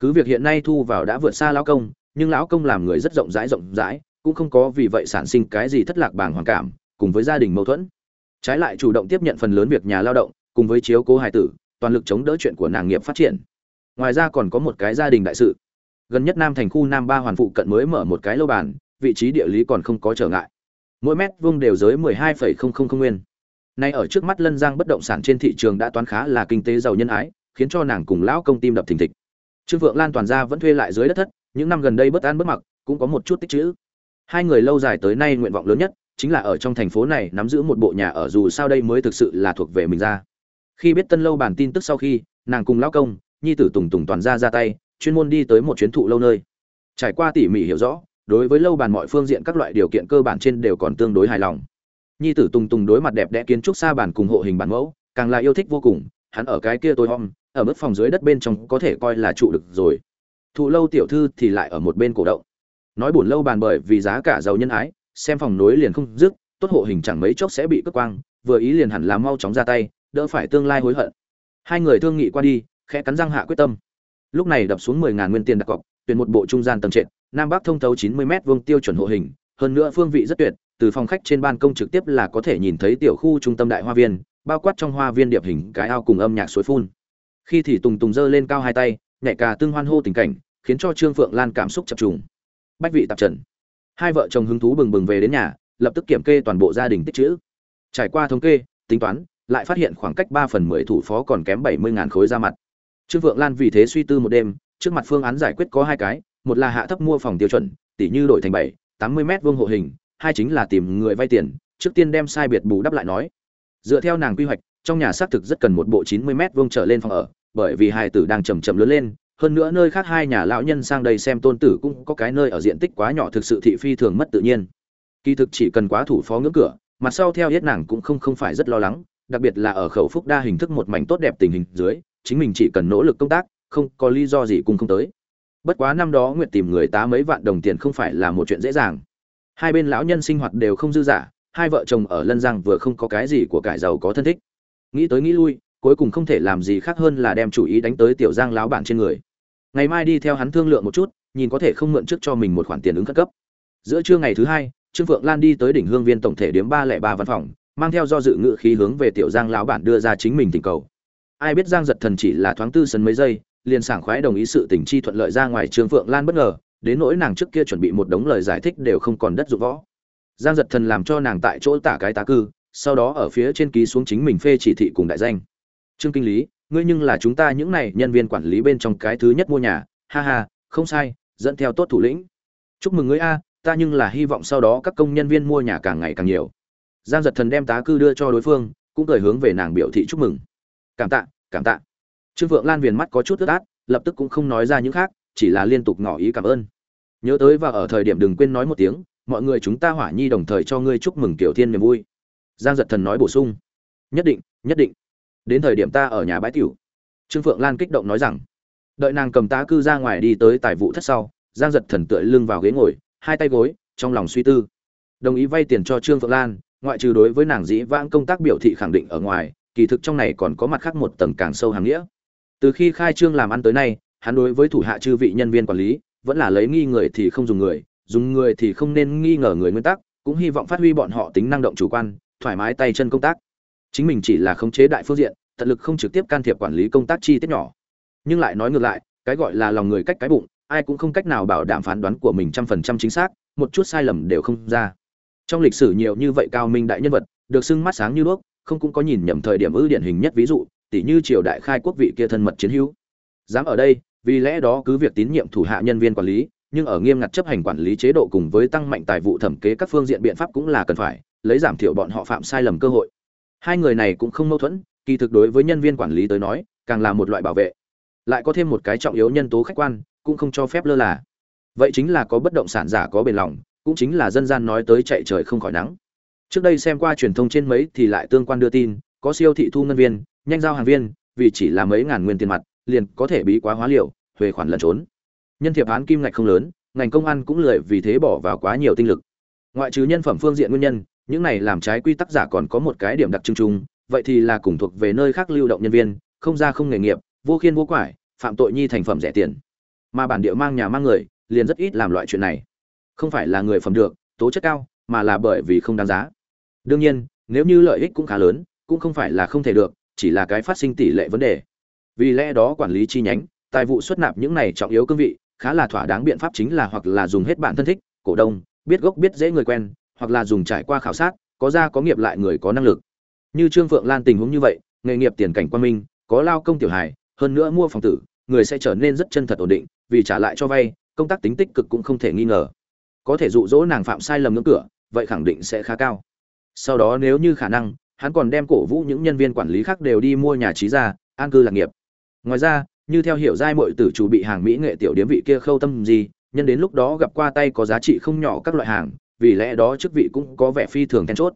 Cứ việc hiện nay thu vào đã vượt xa lão công, nhưng lão công làm người rất rộng rãi rộng rãi, cũng không có vì vậy sản sinh cái gì thất lạc bảng hoàn cảm, cùng với gia đình mâu thuẫn. Trái lại chủ động tiếp nhận phần lớn việc nhà lao động, cùng với chiếu cố hài tử, toàn lực chống đỡ chuyện của nàng nghiệp phát triển. Ngoài ra còn có một cái gia đình đại sự gần nhất nam thành khu nam ba hoàn phụ cận mới mở một cái lâu bàn, vị trí địa lý còn không có trở ngại. Mỗi mét vuông đều giới mười hai phẩy không không không nguyên. Nay ở trước mắt lân giang bất động sản trên thị trường đã toán khá là kinh tế giàu nhân ái, khiến cho nàng cùng lão công tim đập thình thịch. Trương vượng lan toàn gia vẫn thuê lại dưới đất thất, những năm gần đây bất an bất mặc, cũng có một chút tích chữ hai người lâu dài tới nay nguyện vọng lớn nhất, chính là ở trong thành phố này nắm giữ một bộ nhà ở dù sao đây mới thực sự là thuộc về mình ra. Khi biết tân lâu bản tin tức sau khi, nàng cùng lão công, nhi tử tùng tùng toàn ra ra tay chuyên môn đi tới một chuyến thụ lâu nơi. Trải qua tỉ mỉ hiểu rõ đối với lâu bàn mọi phương diện các loại điều kiện cơ bản trên đều còn tương đối hài lòng. Nhi tử tùng tùng đối mặt đẹp đẽ kiến trúc xa bản cùng hộ hình bản mẫu càng là yêu thích vô cùng hắn ở cái kia tôi hôm, ở mức phòng dưới đất bên trong có thể coi là trụ được rồi. Thụ lâu tiểu thư thì lại ở một bên cổ động. Nói buồn lâu bàn bởi vì giá cả giàu nhân ái xem phòng nối liền không dứt tốt hộ hình chẳng mấy chốc sẽ bị cất quang vừa ý liền hẳn là mau chóng ra tay đỡ phải tương lai hối hận. Hai người thương nghị qua đi khẽ cắn răng hạ quyết tâm lúc này đập xuống mười ngàn nguyên tiền đặt cọc, tuyển một bộ trung gian tầng trệt, nam bắc thông thấu chín mươi m vuông tiêu chuẩn hộ hình, hơn nữa phương vị rất tuyệt, từ phòng khách trên ban công trực tiếp là có thể nhìn thấy tiểu khu trung tâm đại hoa viên, bao quát trong hoa viên điệp hình cái ao cùng âm nhạc suối phun. Khi thì tùng tùng giơ lên cao hai tay, nhẹ cả tương hoan hô tình cảnh, khiến cho trương phượng lan cảm xúc chập trùng. Bách vị tạp trần. Hai vợ chồng hứng thú bừng bừng về đến nhà, lập tức kiểm kê toàn bộ gia đình tích chữ. Trải qua thống kê, tính toán, lại phát hiện khoảng cách ba phần mười thủ phó còn kém bảy mươi ngàn khối ra mặt trương Vượng lan vì thế suy tư một đêm, trước mặt phương án giải quyết có hai cái, một là hạ thấp mua phòng tiêu chuẩn, tỷ như đổi thành bảy, tám mươi m vuông hộ hình, hai chính là tìm người vay tiền, trước tiên đem sai biệt bù đắp lại nói. Dựa theo nàng quy hoạch, trong nhà xác thực rất cần một bộ chín mươi m vuông trở lên phòng ở, bởi vì hai tử đang chầm chậm lớn lên, hơn nữa nơi khác hai nhà lão nhân sang đây xem tôn tử cũng có cái nơi ở diện tích quá nhỏ thực sự thị phi thường mất tự nhiên. Kỳ thực chỉ cần quá thủ phó ngưỡng cửa, mặt sau theo hết nàng cũng không không phải rất lo lắng, đặc biệt là ở khẩu phúc đa hình thức một mảnh tốt đẹp tình hình dưới chính mình chỉ cần nỗ lực công tác, không có lý do gì cùng không tới. Bất quá năm đó nguyệt tìm người tá mấy vạn đồng tiền không phải là một chuyện dễ dàng. Hai bên lão nhân sinh hoạt đều không dư giả hai vợ chồng ở lân giang vừa không có cái gì của cải giàu có thân thích. Nghĩ tới nghĩ lui, cuối cùng không thể làm gì khác hơn là đem chủ ý đánh tới tiểu giang lão bản trên người. Ngày mai đi theo hắn thương lượng một chút, nhìn có thể không mượn trước cho mình một khoản tiền ứng khẩn cấp. Giữa trưa ngày thứ hai, trương phượng lan đi tới đỉnh hương viên tổng thể điếm ba lẻ ba văn phòng, mang theo do dự ngự khí hướng về tiểu giang lão bản đưa ra chính mình tình cầu ai biết giang giật thần chỉ là thoáng tư sấn mấy giây, liền sảng khoái đồng ý sự tình chi thuận lợi ra ngoài trương phượng lan bất ngờ, đến nỗi nàng trước kia chuẩn bị một đống lời giải thích đều không còn đất dụng võ. Giang giật thần làm cho nàng tại chỗ tả cái tá cư, sau đó ở phía trên ký xuống chính mình phê chỉ thị cùng đại danh. Trương kinh lý, ngươi nhưng là chúng ta những này nhân viên quản lý bên trong cái thứ nhất mua nhà. Ha ha, không sai, dẫn theo tốt thủ lĩnh. Chúc mừng ngươi a, ta nhưng là hy vọng sau đó các công nhân viên mua nhà càng ngày càng nhiều. Giang giật thần đem tá cư đưa cho đối phương, cũng cười hướng về nàng biểu thị chúc mừng cảm tạ cảm tạ. Trương vượng lan viền mắt có chút ướt át, lập tức cũng không nói ra những khác, chỉ là liên tục ngỏ ý cảm ơn. Nhớ tới và ở thời điểm đừng quên nói một tiếng, mọi người chúng ta hỏa nhi đồng thời cho ngươi chúc mừng kiểu thiên niềm vui. Giang giật thần nói bổ sung. Nhất định nhất định. Đến thời điểm ta ở nhà bãi tiểu. Trương phượng lan kích động nói rằng. Đợi nàng cầm tá cư ra ngoài đi tới tài vụ thất sau, giang giật thần tựa lưng vào ghế ngồi, hai tay gối, trong lòng suy tư. Đồng ý vay tiền cho trương phượng lan, ngoại trừ đối với nàng dĩ vãng công tác biểu thị khẳng định ở ngoài kỳ thực trong này còn có mặt khác một tầng càng sâu hàng nghĩa. Từ khi khai trương làm ăn tới nay, hắn đối với thủ hạ chư vị nhân viên quản lý, vẫn là lấy nghi người thì không dùng người dùng người thì không nên nghi ngờ người nguyên tắc, cũng hy vọng phát huy bọn họ tính năng động chủ quan, thoải mái tay chân công tác. Chính mình chỉ là khống chế đại phương diện, tận lực không trực tiếp can thiệp quản lý công tác chi tiết nhỏ. Nhưng lại nói ngược lại, cái gọi là lòng người cách cái bụng, ai cũng không cách nào bảo đảm phán đoán của mình trăm phần trăm chính xác, một chút sai lầm đều không ra. Trong lịch sử nhiều như vậy cao minh đại nhân vật, được xưng mắt sáng như đuốc không cũng có nhìn nhầm thời điểm ư điển hình nhất ví dụ tỷ như triều đại khai quốc vị kia thân mật chiến hữu. Dám ở đây, vì lẽ đó cứ việc tín nhiệm thủ hạ nhân viên quản lý, nhưng ở nghiêm ngặt chấp hành quản lý chế độ cùng với tăng mạnh tài vụ thẩm kế các phương diện biện pháp cũng là cần phải, lấy giảm thiểu bọn họ phạm sai lầm cơ hội. Hai người này cũng không mâu thuẫn, kỳ thực đối với nhân viên quản lý tới nói, càng là một loại bảo vệ. Lại có thêm một cái trọng yếu nhân tố khách quan, cũng không cho phép lơ là. Vậy chính là có bất động sản giả có bền lòng, cũng chính là dân gian nói tới chạy trời không khỏi nắng trước đây xem qua truyền thông trên mấy thì lại tương quan đưa tin, có siêu thị thu ngân viên, nhanh giao hàng viên, vì chỉ là mấy ngàn nguyên tiền mặt, liền có thể bí quá hóa liệu huề khoản lẩn trốn. Nhân thiệp án kim ngạch không lớn, ngành công an cũng lười vì thế bỏ vào quá nhiều tinh lực. Ngoại trừ nhân phẩm phương diện nguyên nhân, những này làm trái quy tắc giả còn có một cái điểm đặc trưng chung, vậy thì là cùng thuộc về nơi khác lưu động nhân viên, không ra không nghề nghiệp, vô khiên vô quải, phạm tội nhi thành phẩm rẻ tiền. Mà bản địa mang nhà mang người, liền rất ít làm loại chuyện này. Không phải là người phẩm được, tố chất cao, mà là bởi vì không đáng giá đương nhiên, nếu như lợi ích cũng khá lớn, cũng không phải là không thể được, chỉ là cái phát sinh tỷ lệ vấn đề. Vì lẽ đó quản lý chi nhánh, tài vụ xuất nạp những này trọng yếu cương vị, khá là thỏa đáng biện pháp chính là hoặc là dùng hết bạn thân thích, cổ đông, biết gốc biết dễ người quen, hoặc là dùng trải qua khảo sát, có ra có nghiệp lại người có năng lực. Như trương phượng lan tình huống như vậy, nghề nghiệp tiền cảnh quan minh, có lao công tiểu hài, hơn nữa mua phòng tử, người sẽ trở nên rất chân thật ổn định, vì trả lại cho vay, công tác tính tích cực cũng không thể nghi ngờ. Có thể dụ dỗ nàng phạm sai lầm ngưỡng cửa, vậy khẳng định sẽ khá cao sau đó nếu như khả năng, hắn còn đem cổ vũ những nhân viên quản lý khác đều đi mua nhà trí ra an cư lạc nghiệp. Ngoài ra, như theo hiểu giai mọi tử chủ bị hàng mỹ nghệ tiểu điếm vị kia khâu tâm gì, nhân đến lúc đó gặp qua tay có giá trị không nhỏ các loại hàng, vì lẽ đó chức vị cũng có vẻ phi thường then chốt.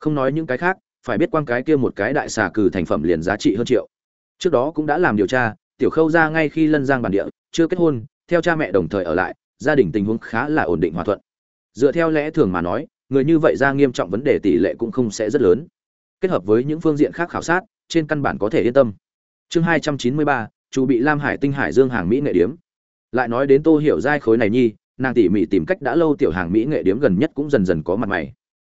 Không nói những cái khác, phải biết quan cái kia một cái đại xà cừ thành phẩm liền giá trị hơn triệu. Trước đó cũng đã làm điều tra, tiểu khâu ra ngay khi lân giang bản địa, chưa kết hôn, theo cha mẹ đồng thời ở lại, gia đình tình huống khá là ổn định hòa thuận. Dựa theo lẽ thường mà nói người như vậy ra nghiêm trọng vấn đề tỷ lệ cũng không sẽ rất lớn. Kết hợp với những phương diện khác khảo sát, trên căn bản có thể yên tâm. Chương hai trăm chín mươi ba chủ bị lam hải tinh hải dương hàng mỹ nghệ điếm. Lại nói đến tô hiểu giai khối này nhi, nàng tỉ mỉ tìm cách đã lâu tiểu hàng mỹ nghệ điếm gần nhất cũng dần dần có mặt mày.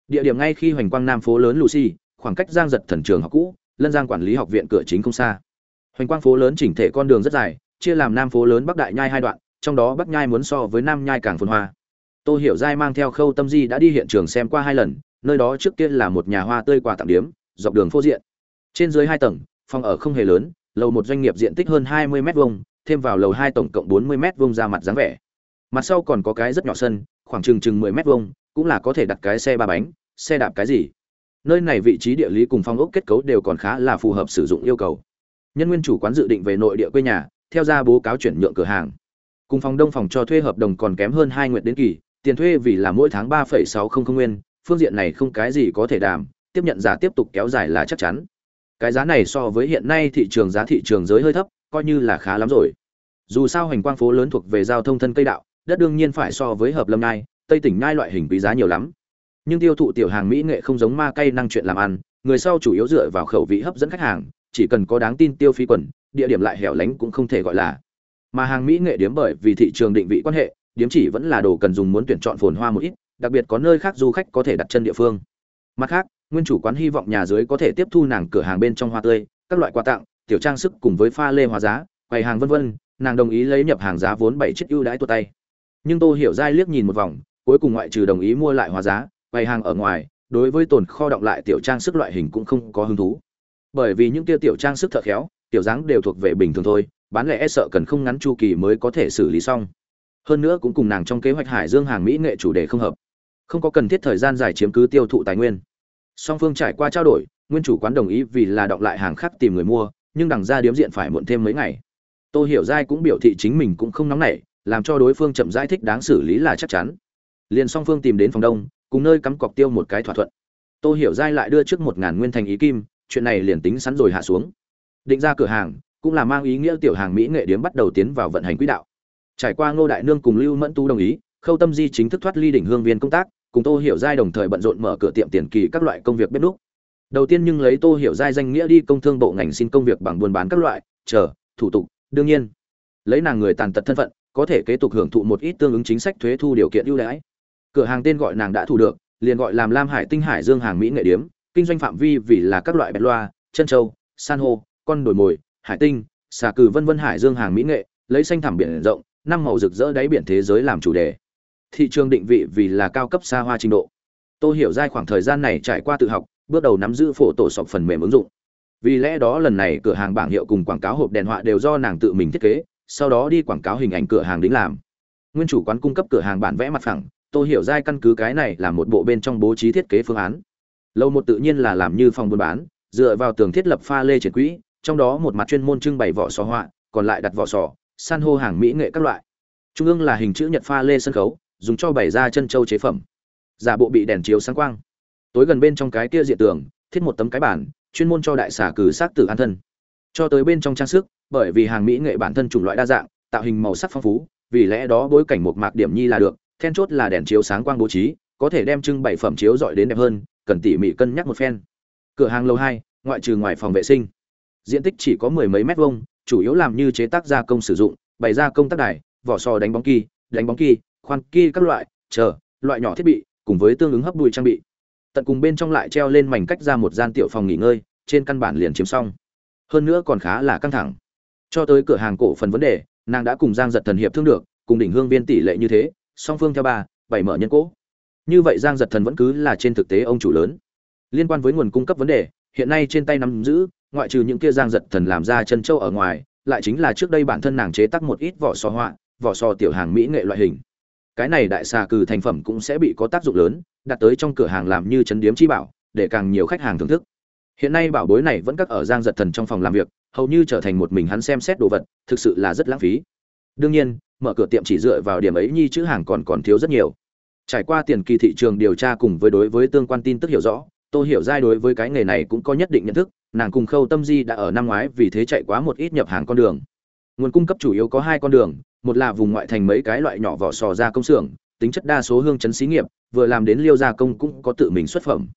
Địa điểm ngay khi hoành quang nam phố lớn lucy, khoảng cách giang giật thần trường học cũ, lân giang quản lý học viện cửa chính không xa. Hoành quang phố lớn chỉnh thể con đường rất dài, chia làm nam phố lớn bắc đại nhai hai đoạn, trong đó bắc nhai muốn so với nam nhai càng phồn hoa tô hiểu giai mang theo khâu tâm di đã đi hiện trường xem qua hai lần, nơi đó trước kia là một nhà hoa tươi quà tặng điếm, dọc đường phố diện. Trên dưới hai tầng, phòng ở không hề lớn, lầu một doanh nghiệp diện tích hơn hai mươi m hai thêm vào lầu hai tổng cộng bốn mươi m hai ra mặt dáng vẻ. Mặt sau còn có cái rất nhỏ sân, khoảng chừng chừng mười m hai cũng là có thể đặt cái xe ba bánh, xe đạp cái gì. Nơi này vị trí địa lý cùng phong ốc kết cấu đều còn khá là phù hợp sử dụng yêu cầu. Nhân nguyên chủ quán dự định về nội địa quê nhà, theo ra bố cáo chuyển nhượng cửa hàng. Cùng phòng đông phòng cho thuê hợp đồng còn kém hơn hai nguyện đến kỳ tiền thuê vì là mỗi tháng ba phẩy sáu không không nguyên, phương diện này không cái gì có thể đảm tiếp nhận giả tiếp tục kéo dài là chắc chắn. Cái giá này so với hiện nay thị trường giá thị trường giới hơi thấp, coi như là khá lắm rồi. Dù sao hành quang phố lớn thuộc về giao thông thân cây đạo, đất đương nhiên phải so với hợp lâm nai tây tỉnh ngai loại hình quý giá nhiều lắm. Nhưng tiêu thụ tiểu hàng mỹ nghệ không giống ma cây năng chuyện làm ăn, người sau chủ yếu dựa vào khẩu vị hấp dẫn khách hàng, chỉ cần có đáng tin tiêu phí quần, địa điểm lại hẻo lánh cũng không thể gọi là. Mà hàng mỹ nghệ điếm bởi vì thị trường định vị quan hệ điếm chỉ vẫn là đồ cần dùng muốn tuyển chọn phồn hoa một ít, đặc biệt có nơi khác du khách có thể đặt chân địa phương. Mặt khác, nguyên chủ quán hy vọng nhà dưới có thể tiếp thu nàng cửa hàng bên trong hoa tươi, các loại quà tặng, tiểu trang sức cùng với pha lê hóa giá, quầy hàng vân vân, nàng đồng ý lấy nhập hàng giá vốn bảy chiếc ưu đãi tua tay. Nhưng tô hiểu giai liếc nhìn một vòng, cuối cùng ngoại trừ đồng ý mua lại hóa giá, quầy hàng ở ngoài, đối với tồn kho động lại tiểu trang sức loại hình cũng không có hứng thú. Bởi vì những kia tiểu trang sức thợ khéo, tiểu dáng đều thuộc về bình thường thôi, bán lẻ e sợ cần không ngắn chu kỳ mới có thể xử lý xong hơn nữa cũng cùng nàng trong kế hoạch hải dương hàng mỹ nghệ chủ đề không hợp. Không có cần thiết thời gian dài chiếm cứ tiêu thụ tài nguyên. Song phương trải qua trao đổi, nguyên chủ quán đồng ý vì là đọng lại hàng khác tìm người mua, nhưng đằng ra điếm diện phải muộn thêm mấy ngày. Tôi hiểu giai cũng biểu thị chính mình cũng không nóng nảy, làm cho đối phương chậm giải thích đáng xử lý là chắc chắn. Liền song phương tìm đến phòng đông, cùng nơi cắm cọc tiêu một cái thỏa thuận. Tôi hiểu giai lại đưa trước một ngàn nguyên thành ý kim, chuyện này liền tính sẵn rồi hạ xuống. Định ra cửa hàng, cũng là mang ý nghĩa tiểu hàng mỹ nghệ điếm bắt đầu tiến vào vận hành quỹ đạo trải qua ngô đại nương cùng lưu mẫn tu đồng ý, khâu tâm di chính thức thoát ly đỉnh hương viên công tác, cùng tô hiểu giai đồng thời bận rộn mở cửa tiệm tiền kỳ các loại công việc bếp núc. Đầu tiên nhưng lấy tô hiểu giai danh nghĩa đi công thương bộ ngành xin công việc bằng buôn bán các loại, chờ, thủ tục, đương nhiên. Lấy nàng người tàn tật thân phận, có thể kế tục hưởng thụ một ít tương ứng chính sách thuế thu điều kiện ưu đãi. Cửa hàng tên gọi nàng đã thu được, liền gọi làm lam hải tinh hải dương hàng mỹ nghệ điếm, kinh doanh phạm vi vì là các loại bẹt loa chân châu, san hô, con đồi mồi, hải tinh, xà cừ vân vân hải dương hàng mỹ nghệ, lấy xanh thảm biển rộng năm màu rực rỡ đáy biển thế giới làm chủ đề. Thị trường định vị vì là cao cấp xa hoa trình độ. Tôi hiểu giai khoảng thời gian này trải qua tự học, bước đầu nắm giữ phổ tổ sọc phần mềm ứng dụng. Vì lẽ đó lần này cửa hàng bảng hiệu cùng quảng cáo hộp đèn họa đều do nàng tự mình thiết kế, sau đó đi quảng cáo hình ảnh cửa hàng đính làm. Nguyên chủ quán cung cấp cửa hàng bản vẽ mặt phẳng tôi hiểu giai căn cứ cái này là một bộ bên trong bố trí thiết kế phương án. Lâu một tự nhiên là làm như phòng buôn bán, dựa vào tường thiết lập pha lê triển quỹ, trong đó một mặt chuyên môn trưng bày vỏ sò họa, còn lại đặt vỏ sò san hô hàng mỹ nghệ các loại. Trung ương là hình chữ nhật pha lê sân khấu, dùng cho bày ra chân châu chế phẩm. Giả bộ bị đèn chiếu sáng quang. Tối gần bên trong cái kia diện tường, thiết một tấm cái bản chuyên môn cho đại xà cử xác tử an thân. Cho tới bên trong trang sức, bởi vì hàng mỹ nghệ bản thân chủng loại đa dạng, tạo hình màu sắc phong phú, vì lẽ đó bối cảnh một mạc điểm nhi là được, then chốt là đèn chiếu sáng quang bố trí, có thể đem trưng bày phẩm chiếu dọi đến đẹp hơn, cần tỉ mỉ cân nhắc một phen. Cửa hàng lầu hai, ngoại trừ ngoài phòng vệ sinh. Diện tích chỉ có mười mấy mét vuông chủ yếu làm như chế tác gia công sử dụng, bày ra công tác đài, vỏ sò đánh bóng kỳ, đánh bóng kỳ, khoan kỳ các loại, chờ, loại nhỏ thiết bị, cùng với tương ứng hấp bụi trang bị. Tận cùng bên trong lại treo lên mảnh cách ra một gian tiểu phòng nghỉ ngơi, trên căn bản liền chiếm xong. Hơn nữa còn khá là căng thẳng. Cho tới cửa hàng cổ phần vấn đề, nàng đã cùng giang giật thần hiệp thương được, cùng đỉnh hương viên tỷ lệ như thế, song phương theo bà bảy mở nhân cố như vậy giang giật thần vẫn cứ là trên thực tế ông chủ lớn. Liên quan với nguồn cung cấp vấn đề, hiện nay trên tay nắm giữ ngoại trừ những kia giang giật thần làm ra chân châu ở ngoài, lại chính là trước đây bản thân nàng chế tác một ít vỏ sò họa, vỏ sò tiểu hàng mỹ nghệ loại hình. Cái này đại xà cừ thành phẩm cũng sẽ bị có tác dụng lớn, đặt tới trong cửa hàng làm như chấn điếm chi bảo, để càng nhiều khách hàng thưởng thức. Hiện nay bảo bối này vẫn cất ở giang giật thần trong phòng làm việc, hầu như trở thành một mình hắn xem xét đồ vật, thực sự là rất lãng phí. Đương nhiên, mở cửa tiệm chỉ dựa vào điểm ấy nhi chữ hàng còn còn thiếu rất nhiều. Trải qua tiền kỳ thị trường điều tra cùng với đối với tương quan tin tức hiểu rõ tôi hiểu giai đối với cái nghề này cũng có nhất định nhận thức nàng cùng khâu tâm di đã ở năm ngoái vì thế chạy quá một ít nhập hàng con đường. Nguồn cung cấp chủ yếu có hai con đường, một là vùng ngoại thành mấy cái loại nhỏ vỏ sò ra công xưởng, tính chất đa số hương chấn xí nghiệp, vừa làm đến liêu gia công cũng có tự mình xuất phẩm.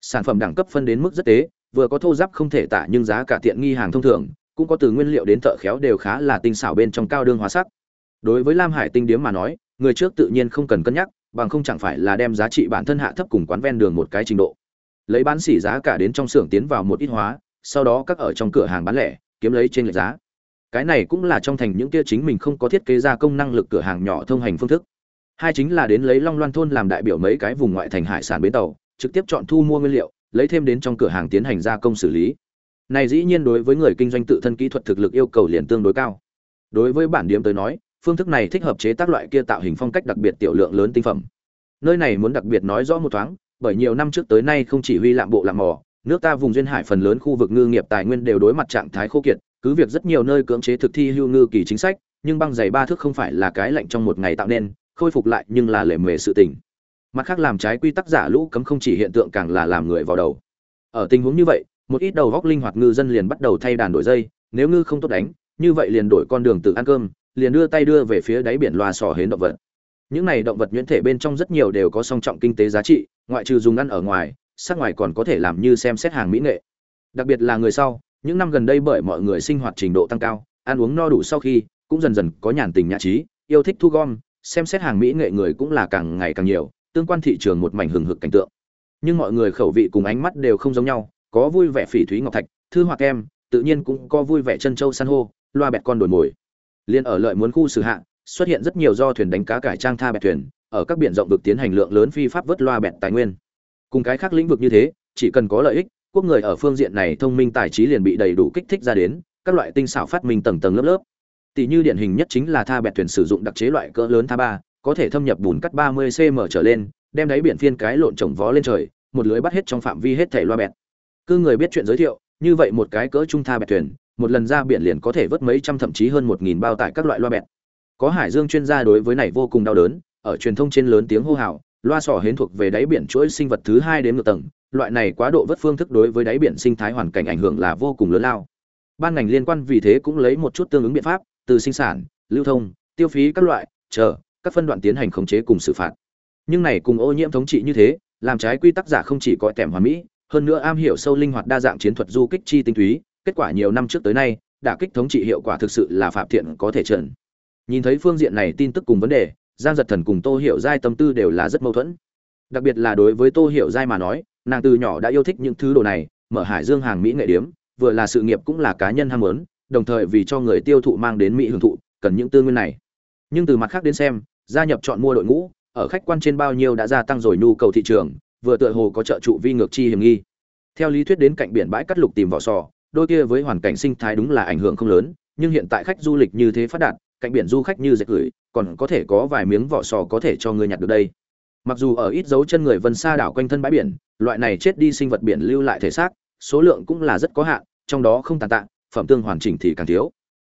Sản phẩm đẳng cấp phân đến mức rất tế, vừa có thô giáp không thể tả nhưng giá cả tiện nghi hàng thông thường, cũng có từ nguyên liệu đến thợ khéo đều khá là tinh xảo bên trong cao đương hóa sắc. Đối với lam hải tinh điếm mà nói, người trước tự nhiên không cần cân nhắc, bằng không chẳng phải là đem giá trị bản thân hạ thấp cùng quán ven đường một cái trình độ lấy bán xỉ giá cả đến trong xưởng tiến vào một ít hóa, sau đó các ở trong cửa hàng bán lẻ, kiếm lấy trên lệch giá. Cái này cũng là trong thành những kia chính mình không có thiết kế ra công năng lực cửa hàng nhỏ thông hành phương thức. Hai chính là đến lấy long loan thôn làm đại biểu mấy cái vùng ngoại thành hải sản bến tàu, trực tiếp chọn thu mua nguyên liệu, lấy thêm đến trong cửa hàng tiến hành gia công xử lý. Này dĩ nhiên đối với người kinh doanh tự thân kỹ thuật thực lực yêu cầu liền tương đối cao. Đối với bản điểm tới nói, phương thức này thích hợp chế tác loại kia tạo hình phong cách đặc biệt tiểu lượng lớn tinh phẩm. Nơi này muốn đặc biệt nói rõ một thoáng bởi nhiều năm trước tới nay không chỉ huy lạm bộ lạm mỏ nước ta vùng duyên hải phần lớn khu vực ngư nghiệp tài nguyên đều đối mặt trạng thái khô kiệt, cứ việc rất nhiều nơi cưỡng chế thực thi hưu ngư kỳ chính sách, nhưng băng dày ba thước không phải là cái lạnh trong một ngày tạo nên, khôi phục lại nhưng là lề mề sự tình. Mặt khác làm trái quy tắc giả lũ cấm không chỉ hiện tượng càng là làm người vào đầu. Ở tình huống như vậy, một ít đầu góc linh hoạt ngư dân liền bắt đầu thay đàn đổi dây, nếu ngư không tốt đánh, như vậy liền đổi con đường tự ăn cơm, liền đưa tay đưa về phía đáy biển loa sò hến động vật những này động vật nhuyễn thể bên trong rất nhiều đều có song trọng kinh tế giá trị, ngoại trừ dùng ăn ở ngoài sát ngoài còn có thể làm như xem xét hàng mỹ nghệ. Đặc biệt là người sau, những năm gần đây bởi mọi người sinh hoạt trình độ tăng cao, ăn uống no đủ sau khi, cũng dần dần có nhàn tình nhã trí, yêu thích thu gom, xem xét hàng mỹ nghệ người cũng là càng ngày càng nhiều, tương quan thị trường một mảnh hừng hực cảnh tượng. Nhưng mọi người khẩu vị cùng ánh mắt đều không giống nhau, có vui vẻ phỉ thúy ngọc thạch, thư hoặc em tự nhiên cũng có vui vẻ chân châu san hô, loa bẹt con đồi mồi. Liên ở lợi muốn khu xử hạ xuất hiện rất nhiều do thuyền đánh cá cải trang tha bẹt thuyền, ở các biển rộng vực tiến hành lượng lớn phi pháp vớt loa bẹt tài nguyên. Cùng cái khác lĩnh vực như thế, chỉ cần có lợi ích, quốc người ở phương diện này thông minh tài trí liền bị đầy đủ kích thích ra đến, các loại tinh xảo phát minh tầng tầng lớp lớp. Tỷ như điển hình nhất chính là tha bẹt thuyền sử dụng đặc chế loại cỡ lớn tha ba, có thể thâm nhập bùn cắt 30 cm trở lên, đem đáy biển phiên cái lộn trồng vó lên trời, một lưới bắt hết trong phạm vi hết thảy loa bẹt. Cứ người biết chuyện giới thiệu, như vậy một cái cỡ trung tha bẹt thuyền, một lần ra biển liền có thể vớt mấy trăm thậm chí hơn một nghìn bao tải các loại loa bẹt có hải dương chuyên gia đối với này vô cùng đau đớn, ở truyền thông trên lớn tiếng hô hào, loa sò hến thuộc về đáy biển chuỗi sinh vật thứ hai đến ngược tầng, loại này quá độ vất phương thức đối với đáy biển sinh thái hoàn cảnh ảnh hưởng là vô cùng lớn lao. Ban ngành liên quan vì thế cũng lấy một chút tương ứng biện pháp, từ sinh sản, lưu thông, tiêu phí các loại, chờ, các phân đoạn tiến hành khống chế cùng xử phạt. Nhưng này cùng ô nhiễm thống trị như thế, làm trái quy tắc giả không chỉ có tẻm hoàn mỹ, hơn nữa am hiểu sâu linh hoạt đa dạng chiến thuật du kích chi tinh túy, kết quả nhiều năm trước tới nay, đã kích thống trị hiệu quả thực sự là phạm thiện có thể trần nhìn thấy phương diện này tin tức cùng vấn đề, giang giật thần cùng tô hiểu giai tâm tư đều là rất mâu thuẫn. Đặc biệt là đối với tô hiểu giai mà nói, nàng từ nhỏ đã yêu thích những thứ đồ này, mở hải dương hàng mỹ nghệ điếm, vừa là sự nghiệp cũng là cá nhân ham muốn, đồng thời vì cho người tiêu thụ mang đến mỹ hưởng thụ, cần những tư nguyên này. Nhưng từ mặt khác đến xem, gia nhập chọn mua đội ngũ, ở khách quan trên bao nhiêu đã gia tăng rồi nhu cầu thị trường, vừa tựa hồ có trợ trụ vi ngược chi hiểm nghi. Theo lý thuyết đến cạnh biển bãi cắt lục tìm vỏ sò, đôi kia với hoàn cảnh sinh thái đúng là ảnh hưởng không lớn, nhưng hiện tại khách du lịch như thế phát đạt cạnh biển du khách như dệt gửi, còn có thể có vài miếng vỏ sò có thể cho ngươi nhặt được đây. Mặc dù ở ít dấu chân người vân xa đảo quanh thân bãi biển, loại này chết đi sinh vật biển lưu lại thể xác, số lượng cũng là rất có hạn, trong đó không tàn tạ, phẩm tương hoàn chỉnh thì càng thiếu.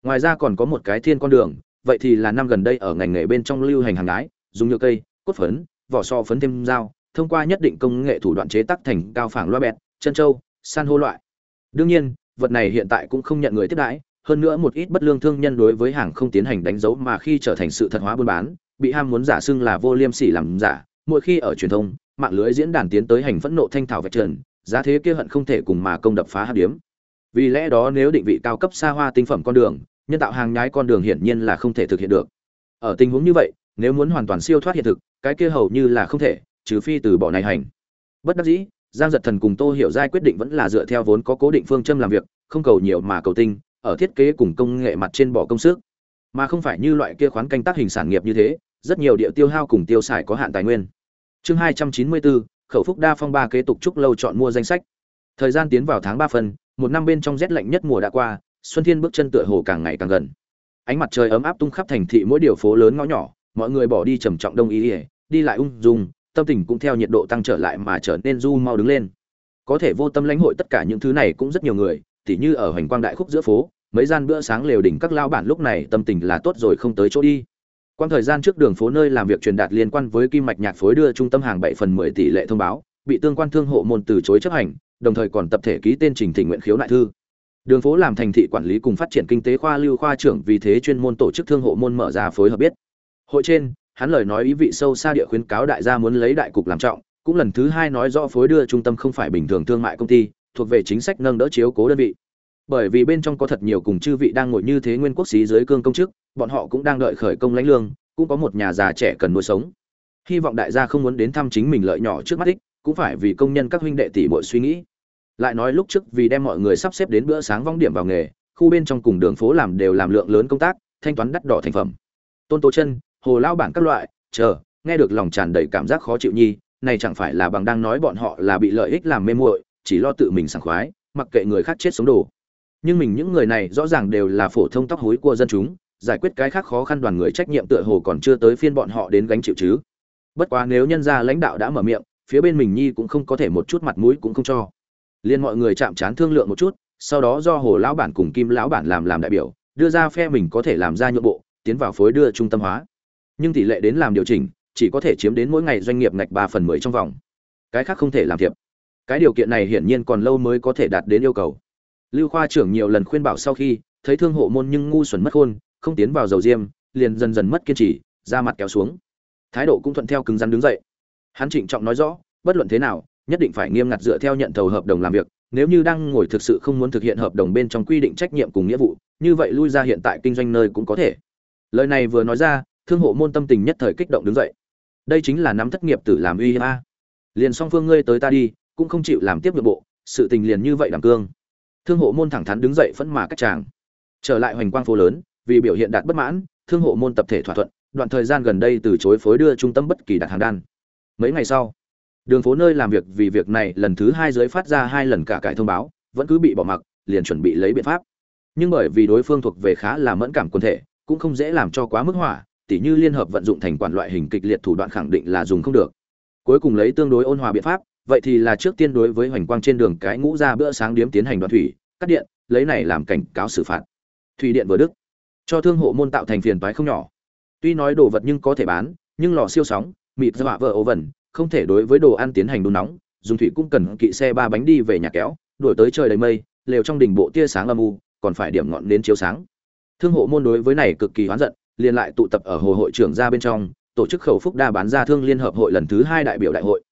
Ngoài ra còn có một cái thiên con đường, vậy thì là năm gần đây ở ngành nghề bên trong lưu hành hàng ái dùng nhựa cây, cốt phấn, vỏ so phấn thêm dao, thông qua nhất định công nghệ thủ đoạn chế tác thành cao phẳng loa bẹt, chân trâu, san hô loại. Đương nhiên, vật này hiện tại cũng không nhận người tiếp đãi hơn nữa một ít bất lương thương nhân đối với hàng không tiến hành đánh dấu mà khi trở thành sự thật hóa buôn bán, bị ham muốn giả xưng là vô liêm sỉ làm giả, mỗi khi ở truyền thông, mạng lưới diễn đàn tiến tới hành phẫn nộ thanh thảo vạch trần, giá thế kia hận không thể cùng mà công đập phá hạt điếm. Vì lẽ đó nếu định vị cao cấp xa hoa tinh phẩm con đường, nhân tạo hàng nhái con đường hiển nhiên là không thể thực hiện được. Ở tình huống như vậy, nếu muốn hoàn toàn siêu thoát hiện thực, cái kia hầu như là không thể, trừ phi từ bỏ này hành. Bất đắc dĩ, giang giật thần cùng tô hiểu giai quyết định vẫn là dựa theo vốn có cố định phương châm làm việc, không cầu nhiều mà cầu tinh ở thiết kế cùng công nghệ mặt trên bỏ công sức. Mà không phải như loại kia khoán canh tác hình sản nghiệp như thế, rất nhiều địa tiêu hao cùng tiêu xài có hạn tài nguyên. Chương hai trăm chín mươi bốn, khẩu phúc đa phong ba kế tục trúc lâu chọn mua danh sách. Thời gian tiến vào tháng ba phần, một năm bên trong rét lạnh nhất mùa đã qua, xuân thiên bước chân tựa hồ càng ngày càng gần. Ánh mặt trời ấm áp tung khắp thành thị mỗi điều phố lớn ngõ nhỏ, mọi người bỏ đi trầm trọng đông ý ỉa đi lại ung dung, tâm tình cũng theo nhiệt độ tăng trở lại mà trở nên du mau đứng lên. Có thể vô tâm lãnh hội tất cả những thứ này cũng rất nhiều người tỉ như ở hoành quang đại khúc giữa phố, mấy gian bữa sáng lều đỉnh các lao bản lúc này tâm tình là tốt rồi không tới chỗ đi. Quan thời gian trước đường phố nơi làm việc truyền đạt liên quan với kim mạch nhạc phối đưa trung tâm hàng bảy phần mười tỷ lệ thông báo, bị tương quan thương hộ môn từ chối chấp hành, đồng thời còn tập thể ký tên trình thỉnh nguyện khiếu nại thư. Đường phố làm thành thị quản lý cùng phát triển kinh tế khoa lưu khoa trưởng vì thế chuyên môn tổ chức thương hộ môn mở ra phối hợp biết. Hội trên, hắn lời nói ý vị sâu xa địa khuyến cáo đại gia muốn lấy đại cục làm trọng, cũng lần thứ hai nói rõ phối đưa trung tâm không phải bình thường thương mại công ty thuộc về chính sách nâng đỡ chiếu cố đơn vị. Bởi vì bên trong có thật nhiều cùng chư vị đang ngồi như thế nguyên quốc xí dưới cương công chức, bọn họ cũng đang đợi khởi công lãnh lương, cũng có một nhà già trẻ cần nuôi sống. Hy vọng đại gia không muốn đến thăm chính mình lợi nhỏ trước mắt ích, cũng phải vì công nhân các huynh đệ tỷ muội suy nghĩ. Lại nói lúc trước vì đem mọi người sắp xếp đến bữa sáng vong điểm vào nghề, khu bên trong cùng đường phố làm đều làm lượng lớn công tác, thanh toán đắt đỏ thành phẩm. Tôn tố chân, hồ lao bản các loại, chờ, nghe được lòng tràn đầy cảm giác khó chịu nhi, này chẳng phải là bằng đang nói bọn họ là bị lợi ích làm mê muội chỉ lo tự mình sảng khoái, mặc kệ người khác chết sống đổ. nhưng mình những người này rõ ràng đều là phổ thông tóc hối của dân chúng, giải quyết cái khác khó khăn đoàn người trách nhiệm tựa hồ còn chưa tới phiên bọn họ đến gánh chịu chứ. Bất quá nếu nhân gia lãnh đạo đã mở miệng, phía bên mình nhi cũng không có thể một chút mặt mũi cũng không cho. Liên mọi người chạm trán thương lượng một chút, sau đó do hồ lão bản cùng kim lão bản làm làm đại biểu, đưa ra phe mình có thể làm ra nhượng bộ, tiến vào phối đưa trung tâm hóa. Nhưng tỷ lệ đến làm điều chỉnh, chỉ có thể chiếm đến mỗi ngày doanh nghiệp ngạch ba phần mười trong vòng. Cái khác không thể làm thiệp cái điều kiện này hiển nhiên còn lâu mới có thể đạt đến yêu cầu. Lưu khoa trưởng nhiều lần khuyên bảo sau khi, thấy thương hộ môn nhưng ngu xuẩn mất khôn, không tiến vào dầu diêm, liền dần dần mất kiên trì ra mặt kéo xuống. Thái độ cũng thuận theo cứng rắn đứng dậy. Hắn trịnh trọng nói rõ, bất luận thế nào, nhất định phải nghiêm ngặt dựa theo nhận thầu hợp đồng làm việc, nếu như đang ngồi thực sự không muốn thực hiện hợp đồng bên trong quy định trách nhiệm cùng nghĩa vụ, như vậy lui ra hiện tại kinh doanh nơi cũng có thể. Lời này vừa nói ra, thương hộ môn tâm tình nhất thời kích động đứng dậy. Đây chính là nắm thất nghiệp tử làm uy hiếp a. Liền song phương ngươi tới ta đi cũng không chịu làm tiếp nội bộ, sự tình liền như vậy đảm cương. Thương hộ môn thẳng thắn đứng dậy phẫn mà cách chàng trở lại hoành quang phố lớn, vì biểu hiện đạt bất mãn, thương hộ môn tập thể thỏa thuận, đoạn thời gian gần đây từ chối phối đưa trung tâm bất kỳ đặt hàng đan. Mấy ngày sau, đường phố nơi làm việc vì việc này lần thứ hai giới phát ra hai lần cả cải thông báo, vẫn cứ bị bỏ mặc, liền chuẩn bị lấy biện pháp. Nhưng bởi vì đối phương thuộc về khá là mẫn cảm quần thể, cũng không dễ làm cho quá mức hỏa tỉ như liên hợp vận dụng thành quản loại hình kịch liệt thủ đoạn khẳng định là dùng không được. Cuối cùng lấy tương đối ôn hòa biện pháp vậy thì là trước tiên đối với hoành quang trên đường cái ngũ ra bữa sáng điếm tiến hành đoạn thủy, cắt điện, lấy này làm cảnh cáo xử phạt. Thủy điện vừa đức, cho thương hộ môn tạo thành phiền toái không nhỏ. Tuy nói đồ vật nhưng có thể bán, nhưng lò siêu sóng, mịt dọa vợ ố vẩn, không thể đối với đồ ăn tiến hành đun nóng, dùng thủy cũng cần kỵ xe ba bánh đi về nhà kéo, đuổi tới trời đầy mây, lều trong đỉnh bộ tia sáng âm u, còn phải điểm ngọn đến chiếu sáng. Thương hộ môn đối với này cực kỳ hoán giận, liền lại tụ tập ở hồ hội trưởng ra bên trong, tổ chức khẩu phúc đa bán ra thương liên hợp hội lần thứ hai đại biểu đại hội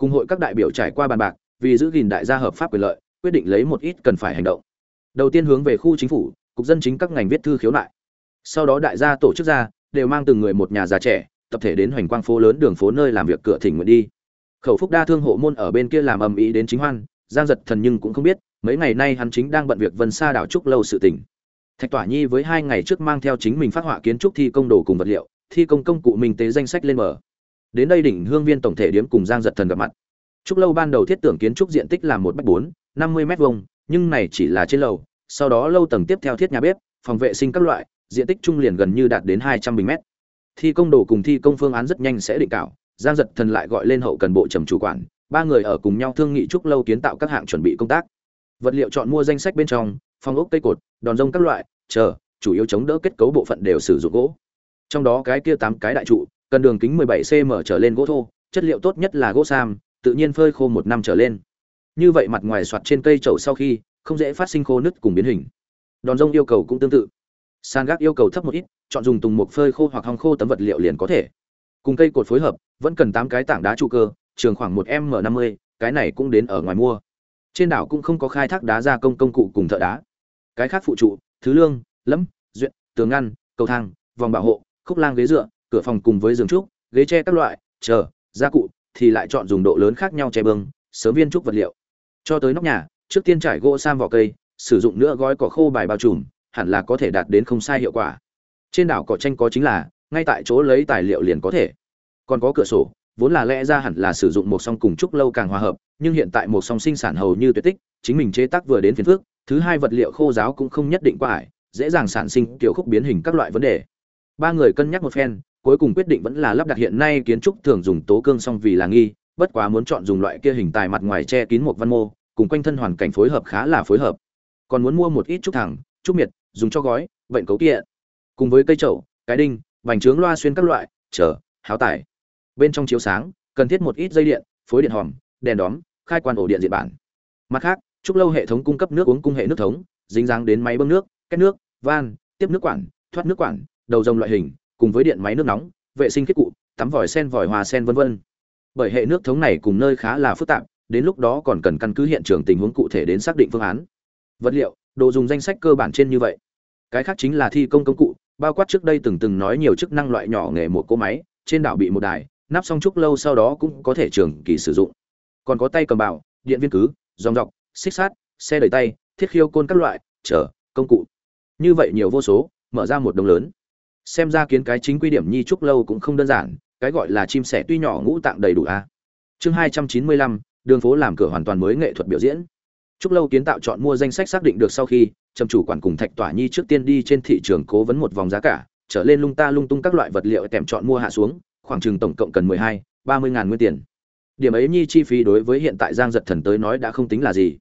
cùng hội các đại biểu trải qua bàn bạc, vì giữ gìn đại gia hợp pháp quyền lợi, quyết định lấy một ít cần phải hành động. Đầu tiên hướng về khu chính phủ, cục dân chính các ngành viết thư khiếu nại. Sau đó đại gia tổ chức ra, đều mang từng người một nhà già trẻ, tập thể đến hoành quang phố lớn đường phố nơi làm việc cửa thỉnh nguyện đi. Khẩu phúc đa thương hộ môn ở bên kia làm ầm ĩ đến chính hoan, giang giật thần nhưng cũng không biết, mấy ngày nay hắn chính đang bận việc vân xa đảo trúc lâu sự tỉnh thạch tỏa nhi với hai ngày trước mang theo chính mình phát họa kiến trúc thi công đồ cùng vật liệu, thi công công cụ minh tế danh sách lên mở đến đây đỉnh hương viên tổng thể điếm cùng giang giật thần gặp mặt. Trúc lâu ban đầu thiết tưởng kiến trúc diện tích là một bách bốn, năm mươi m vuông, nhưng này chỉ là trên lầu, sau đó lâu tầng tiếp theo thiết nhà bếp, phòng vệ sinh các loại, diện tích trung liền gần như đạt đến hai trăm bình mét. Thi công đồ cùng thi công phương án rất nhanh sẽ định cảo, giang giật thần lại gọi lên hậu cần bộ trầm chủ quản, ba người ở cùng nhau thương nghị trúc lâu kiến tạo các hạng chuẩn bị công tác. Vật liệu chọn mua danh sách bên trong phong ốc cây cột, đòn rông các loại, chờ, chủ yếu chống đỡ kết cấu bộ phận đều sử dụng gỗ. Trong đó cái kia tám cái đại trụ cần đường kính 17 cm trở lên gỗ thô chất liệu tốt nhất là gỗ sam tự nhiên phơi khô một năm trở lên. Như vậy mặt ngoài soạt trên cây chậu sau khi không dễ phát sinh khô nứt cùng biến hình. Đòn rông yêu cầu cũng tương tự. San gác yêu cầu thấp một ít chọn dùng tùng mục phơi khô hoặc hong khô tấm vật liệu liền có thể. Cùng cây cột phối hợp vẫn cần 8 cái tảng đá trụ cơ trường khoảng 1m50, cái này cũng đến ở ngoài mua. Trên đảo cũng không có khai thác đá gia công công cụ cùng thợ đá. Cái khác phụ trụ thứ lương lẫm duyện tường ngăn cầu thang vòng bảo hộ khúc lang ghế dựa cửa phòng cùng với giường trúc, ghế tre các loại, chờ, gia cụ, thì lại chọn dùng độ lớn khác nhau che bưng, sớm viên trúc vật liệu. Cho tới nóc nhà, trước tiên trải gỗ sam vỏ cây, sử dụng nữa gói cỏ khô bài bao trùm, hẳn là có thể đạt đến không sai hiệu quả. Trên đảo cỏ tranh có chính là, ngay tại chỗ lấy tài liệu liền có thể. Còn có cửa sổ, vốn là lẽ ra hẳn là sử dụng một song cùng trúc lâu càng hòa hợp, nhưng hiện tại một song sinh sản hầu như tuyệt tích, chính mình chế tác vừa đến phiền phước thứ hai vật liệu khô giáo cũng không nhất định qua ải, dễ dàng sản sinh, kiểu khúc biến hình các loại vấn đề. Ba người cân nhắc một phen cuối cùng quyết định vẫn là lắp đặt hiện nay kiến trúc thường dùng tố cương song vì là nghi bất quá muốn chọn dùng loại kia hình tài mặt ngoài che kín một văn mô cùng quanh thân hoàn cảnh phối hợp khá là phối hợp. Còn muốn mua một ít trúc thẳng trúc miệt dùng cho gói bệnh cấu kiện. Cùng với cây chậu, cái đinh vành trướng loa xuyên các loại chờ háo tải. Bên trong chiếu sáng cần thiết một ít dây điện phối điện hòm đèn đóm khai quan ổ điện diện bản. Mặt khác trúc lâu hệ thống cung cấp nước uống cung hệ nước thống dính dáng đến máy bơm nước két nước van tiếp nước quản thoát nước quản đầu rồng loại hình cùng với điện máy nước nóng, vệ sinh kết cụ, tắm vòi sen, vòi hòa sen, vân vân. Bởi hệ nước thống này cùng nơi khá là phức tạp, đến lúc đó còn cần căn cứ hiện trường tình huống cụ thể đến xác định phương án. Vật liệu, đồ dùng danh sách cơ bản trên như vậy. Cái khác chính là thi công công cụ, bao quát trước đây từng từng nói nhiều chức năng loại nhỏ nghề một cỗ máy, trên đảo bị một đài, nắp xong chút lâu sau đó cũng có thể trường kỳ sử dụng. Còn có tay cầm bảo điện viên cứ, dòng dọc, xích sát xe đẩy tay, thiết khiêu côn các loại chở công cụ. Như vậy nhiều vô số, mở ra một đồng lớn xem ra kiến cái chính quy điểm nhi trúc lâu cũng không đơn giản, cái gọi là chim sẻ tuy nhỏ ngũ tạng đầy đủ a. Chương hai trăm chín mươi lăm, đường phố làm cửa hoàn toàn mới nghệ thuật biểu diễn. Trúc lâu kiến tạo chọn mua danh sách xác định được sau khi, trầm chủ quản cùng thạch tỏa nhi trước tiên đi trên thị trường cố vấn một vòng giá cả, trở lên lung ta lung tung các loại vật liệu tèm chọn mua hạ xuống, khoảng chừng tổng cộng cần mười hai, ba mươi ngàn nguyên tiền. Điểm ấy nhi chi phí đối với hiện tại giang giật thần tới nói đã không tính là gì.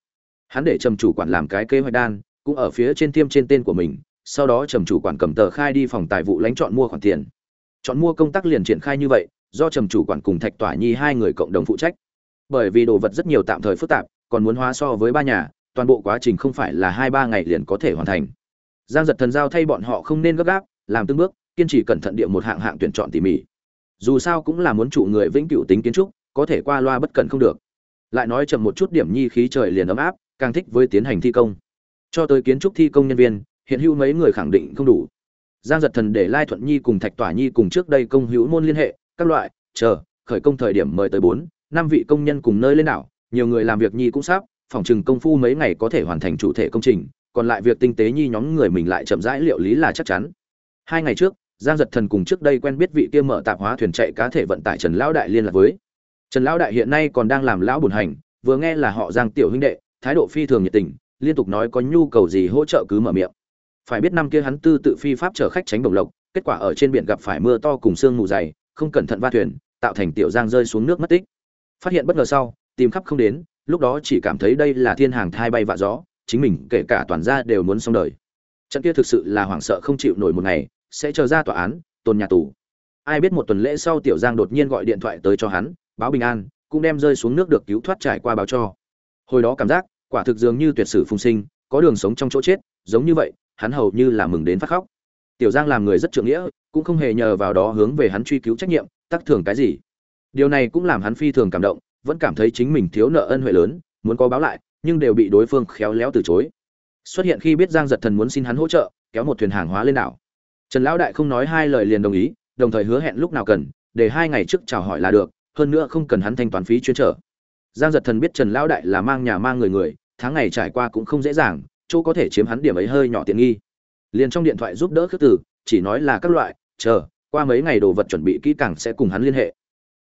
Hắn để trầm chủ quản làm cái kế hoạch đan, cũng ở phía trên tiêm trên tên của mình sau đó trầm chủ quản cầm tờ khai đi phòng tài vụ lãnh chọn mua khoản tiền. Chọn mua công tác liền triển khai như vậy, do trầm chủ quản cùng thạch tỏa nhi hai người cộng đồng phụ trách. Bởi vì đồ vật rất nhiều tạm thời phức tạp, còn muốn hóa so với ba nhà, toàn bộ quá trình không phải là hai ba ngày liền có thể hoàn thành. Giang giật thần giao thay bọn họ không nên gấp gáp, làm từng bước, kiên trì cẩn thận địa một hạng hạng tuyển chọn tỉ mỉ. Dù sao cũng là muốn chủ người vĩnh cửu tính kiến trúc, có thể qua loa bất cần không được. Lại nói chậm một chút điểm nhi khí trời liền ấm áp, càng thích với tiến hành thi công. Cho tới kiến trúc thi công nhân viên hiện hữu mấy người khẳng định không đủ. Giang giật thần để lai thuận nhi cùng thạch tỏa nhi cùng trước đây công hữu môn liên hệ, các loại, chờ, khởi công thời điểm mời tới bốn, năm vị công nhân cùng nơi lên đảo, nhiều người làm việc nhi cũng sắp, phòng chừng công phu mấy ngày có thể hoàn thành chủ thể công trình, còn lại việc tinh tế nhi nhóm người mình lại chậm rãi liệu lý là chắc chắn. Hai ngày trước, giang giật thần cùng trước đây quen biết vị kia mở tạp hóa thuyền chạy cá thể vận tải trần lão đại liên lạc với. Trần lão đại hiện nay còn đang làm lão bùn hành, vừa nghe là họ giang tiểu huynh đệ, thái độ phi thường nhiệt tình, liên tục nói có nhu cầu gì hỗ trợ cứ mở miệng phải biết năm kia hắn tư tự phi pháp chở khách tránh bồng lộc, kết quả ở trên biển gặp phải mưa to cùng sương mù dày, không cẩn thận va thuyền, tạo thành tiểu giang rơi xuống nước mất tích. Phát hiện bất ngờ sau, tìm khắp không đến, lúc đó chỉ cảm thấy đây là thiên hàng thai bay vạ gió, chính mình kể cả toàn gia đều muốn xong đời. Trận kia thực sự là hoảng sợ không chịu nổi một ngày, sẽ chờ ra tòa án, tồn nhà tù. Ai biết một tuần lễ sau tiểu giang đột nhiên gọi điện thoại tới cho hắn, báo bình an, cũng đem rơi xuống nước được cứu thoát trải qua báo cho. Hồi đó cảm giác, quả thực dường như tuyệt sử phùng sinh, có đường sống trong chỗ chết, giống như vậy hắn hầu như là mừng đến phát khóc. Tiểu giang làm người rất trượng nghĩa, cũng không hề nhờ vào đó hướng về hắn truy cứu trách nhiệm tác thường cái gì. Điều này cũng làm hắn phi thường cảm động, vẫn cảm thấy chính mình thiếu nợ ân huệ lớn, muốn có báo lại, nhưng đều bị đối phương khéo léo từ chối. Xuất hiện khi biết giang giật thần muốn xin hắn hỗ trợ, kéo một thuyền hàng hóa lên đảo. Trần lão đại không nói hai lời liền đồng ý, đồng thời hứa hẹn lúc nào cần, để hai ngày trước chào hỏi là được, hơn nữa không cần hắn thanh toán phí chuyên trở. Giang giật thần biết trần lão đại là mang nhà mang người người, tháng ngày trải qua cũng không dễ dàng chỗ có thể chiếm hắn điểm ấy hơi nhỏ tiện nghi. Liền trong điện thoại giúp đỡ khước tử, chỉ nói là các loại, chờ, qua mấy ngày đồ vật chuẩn bị kỹ càng sẽ cùng hắn liên hệ.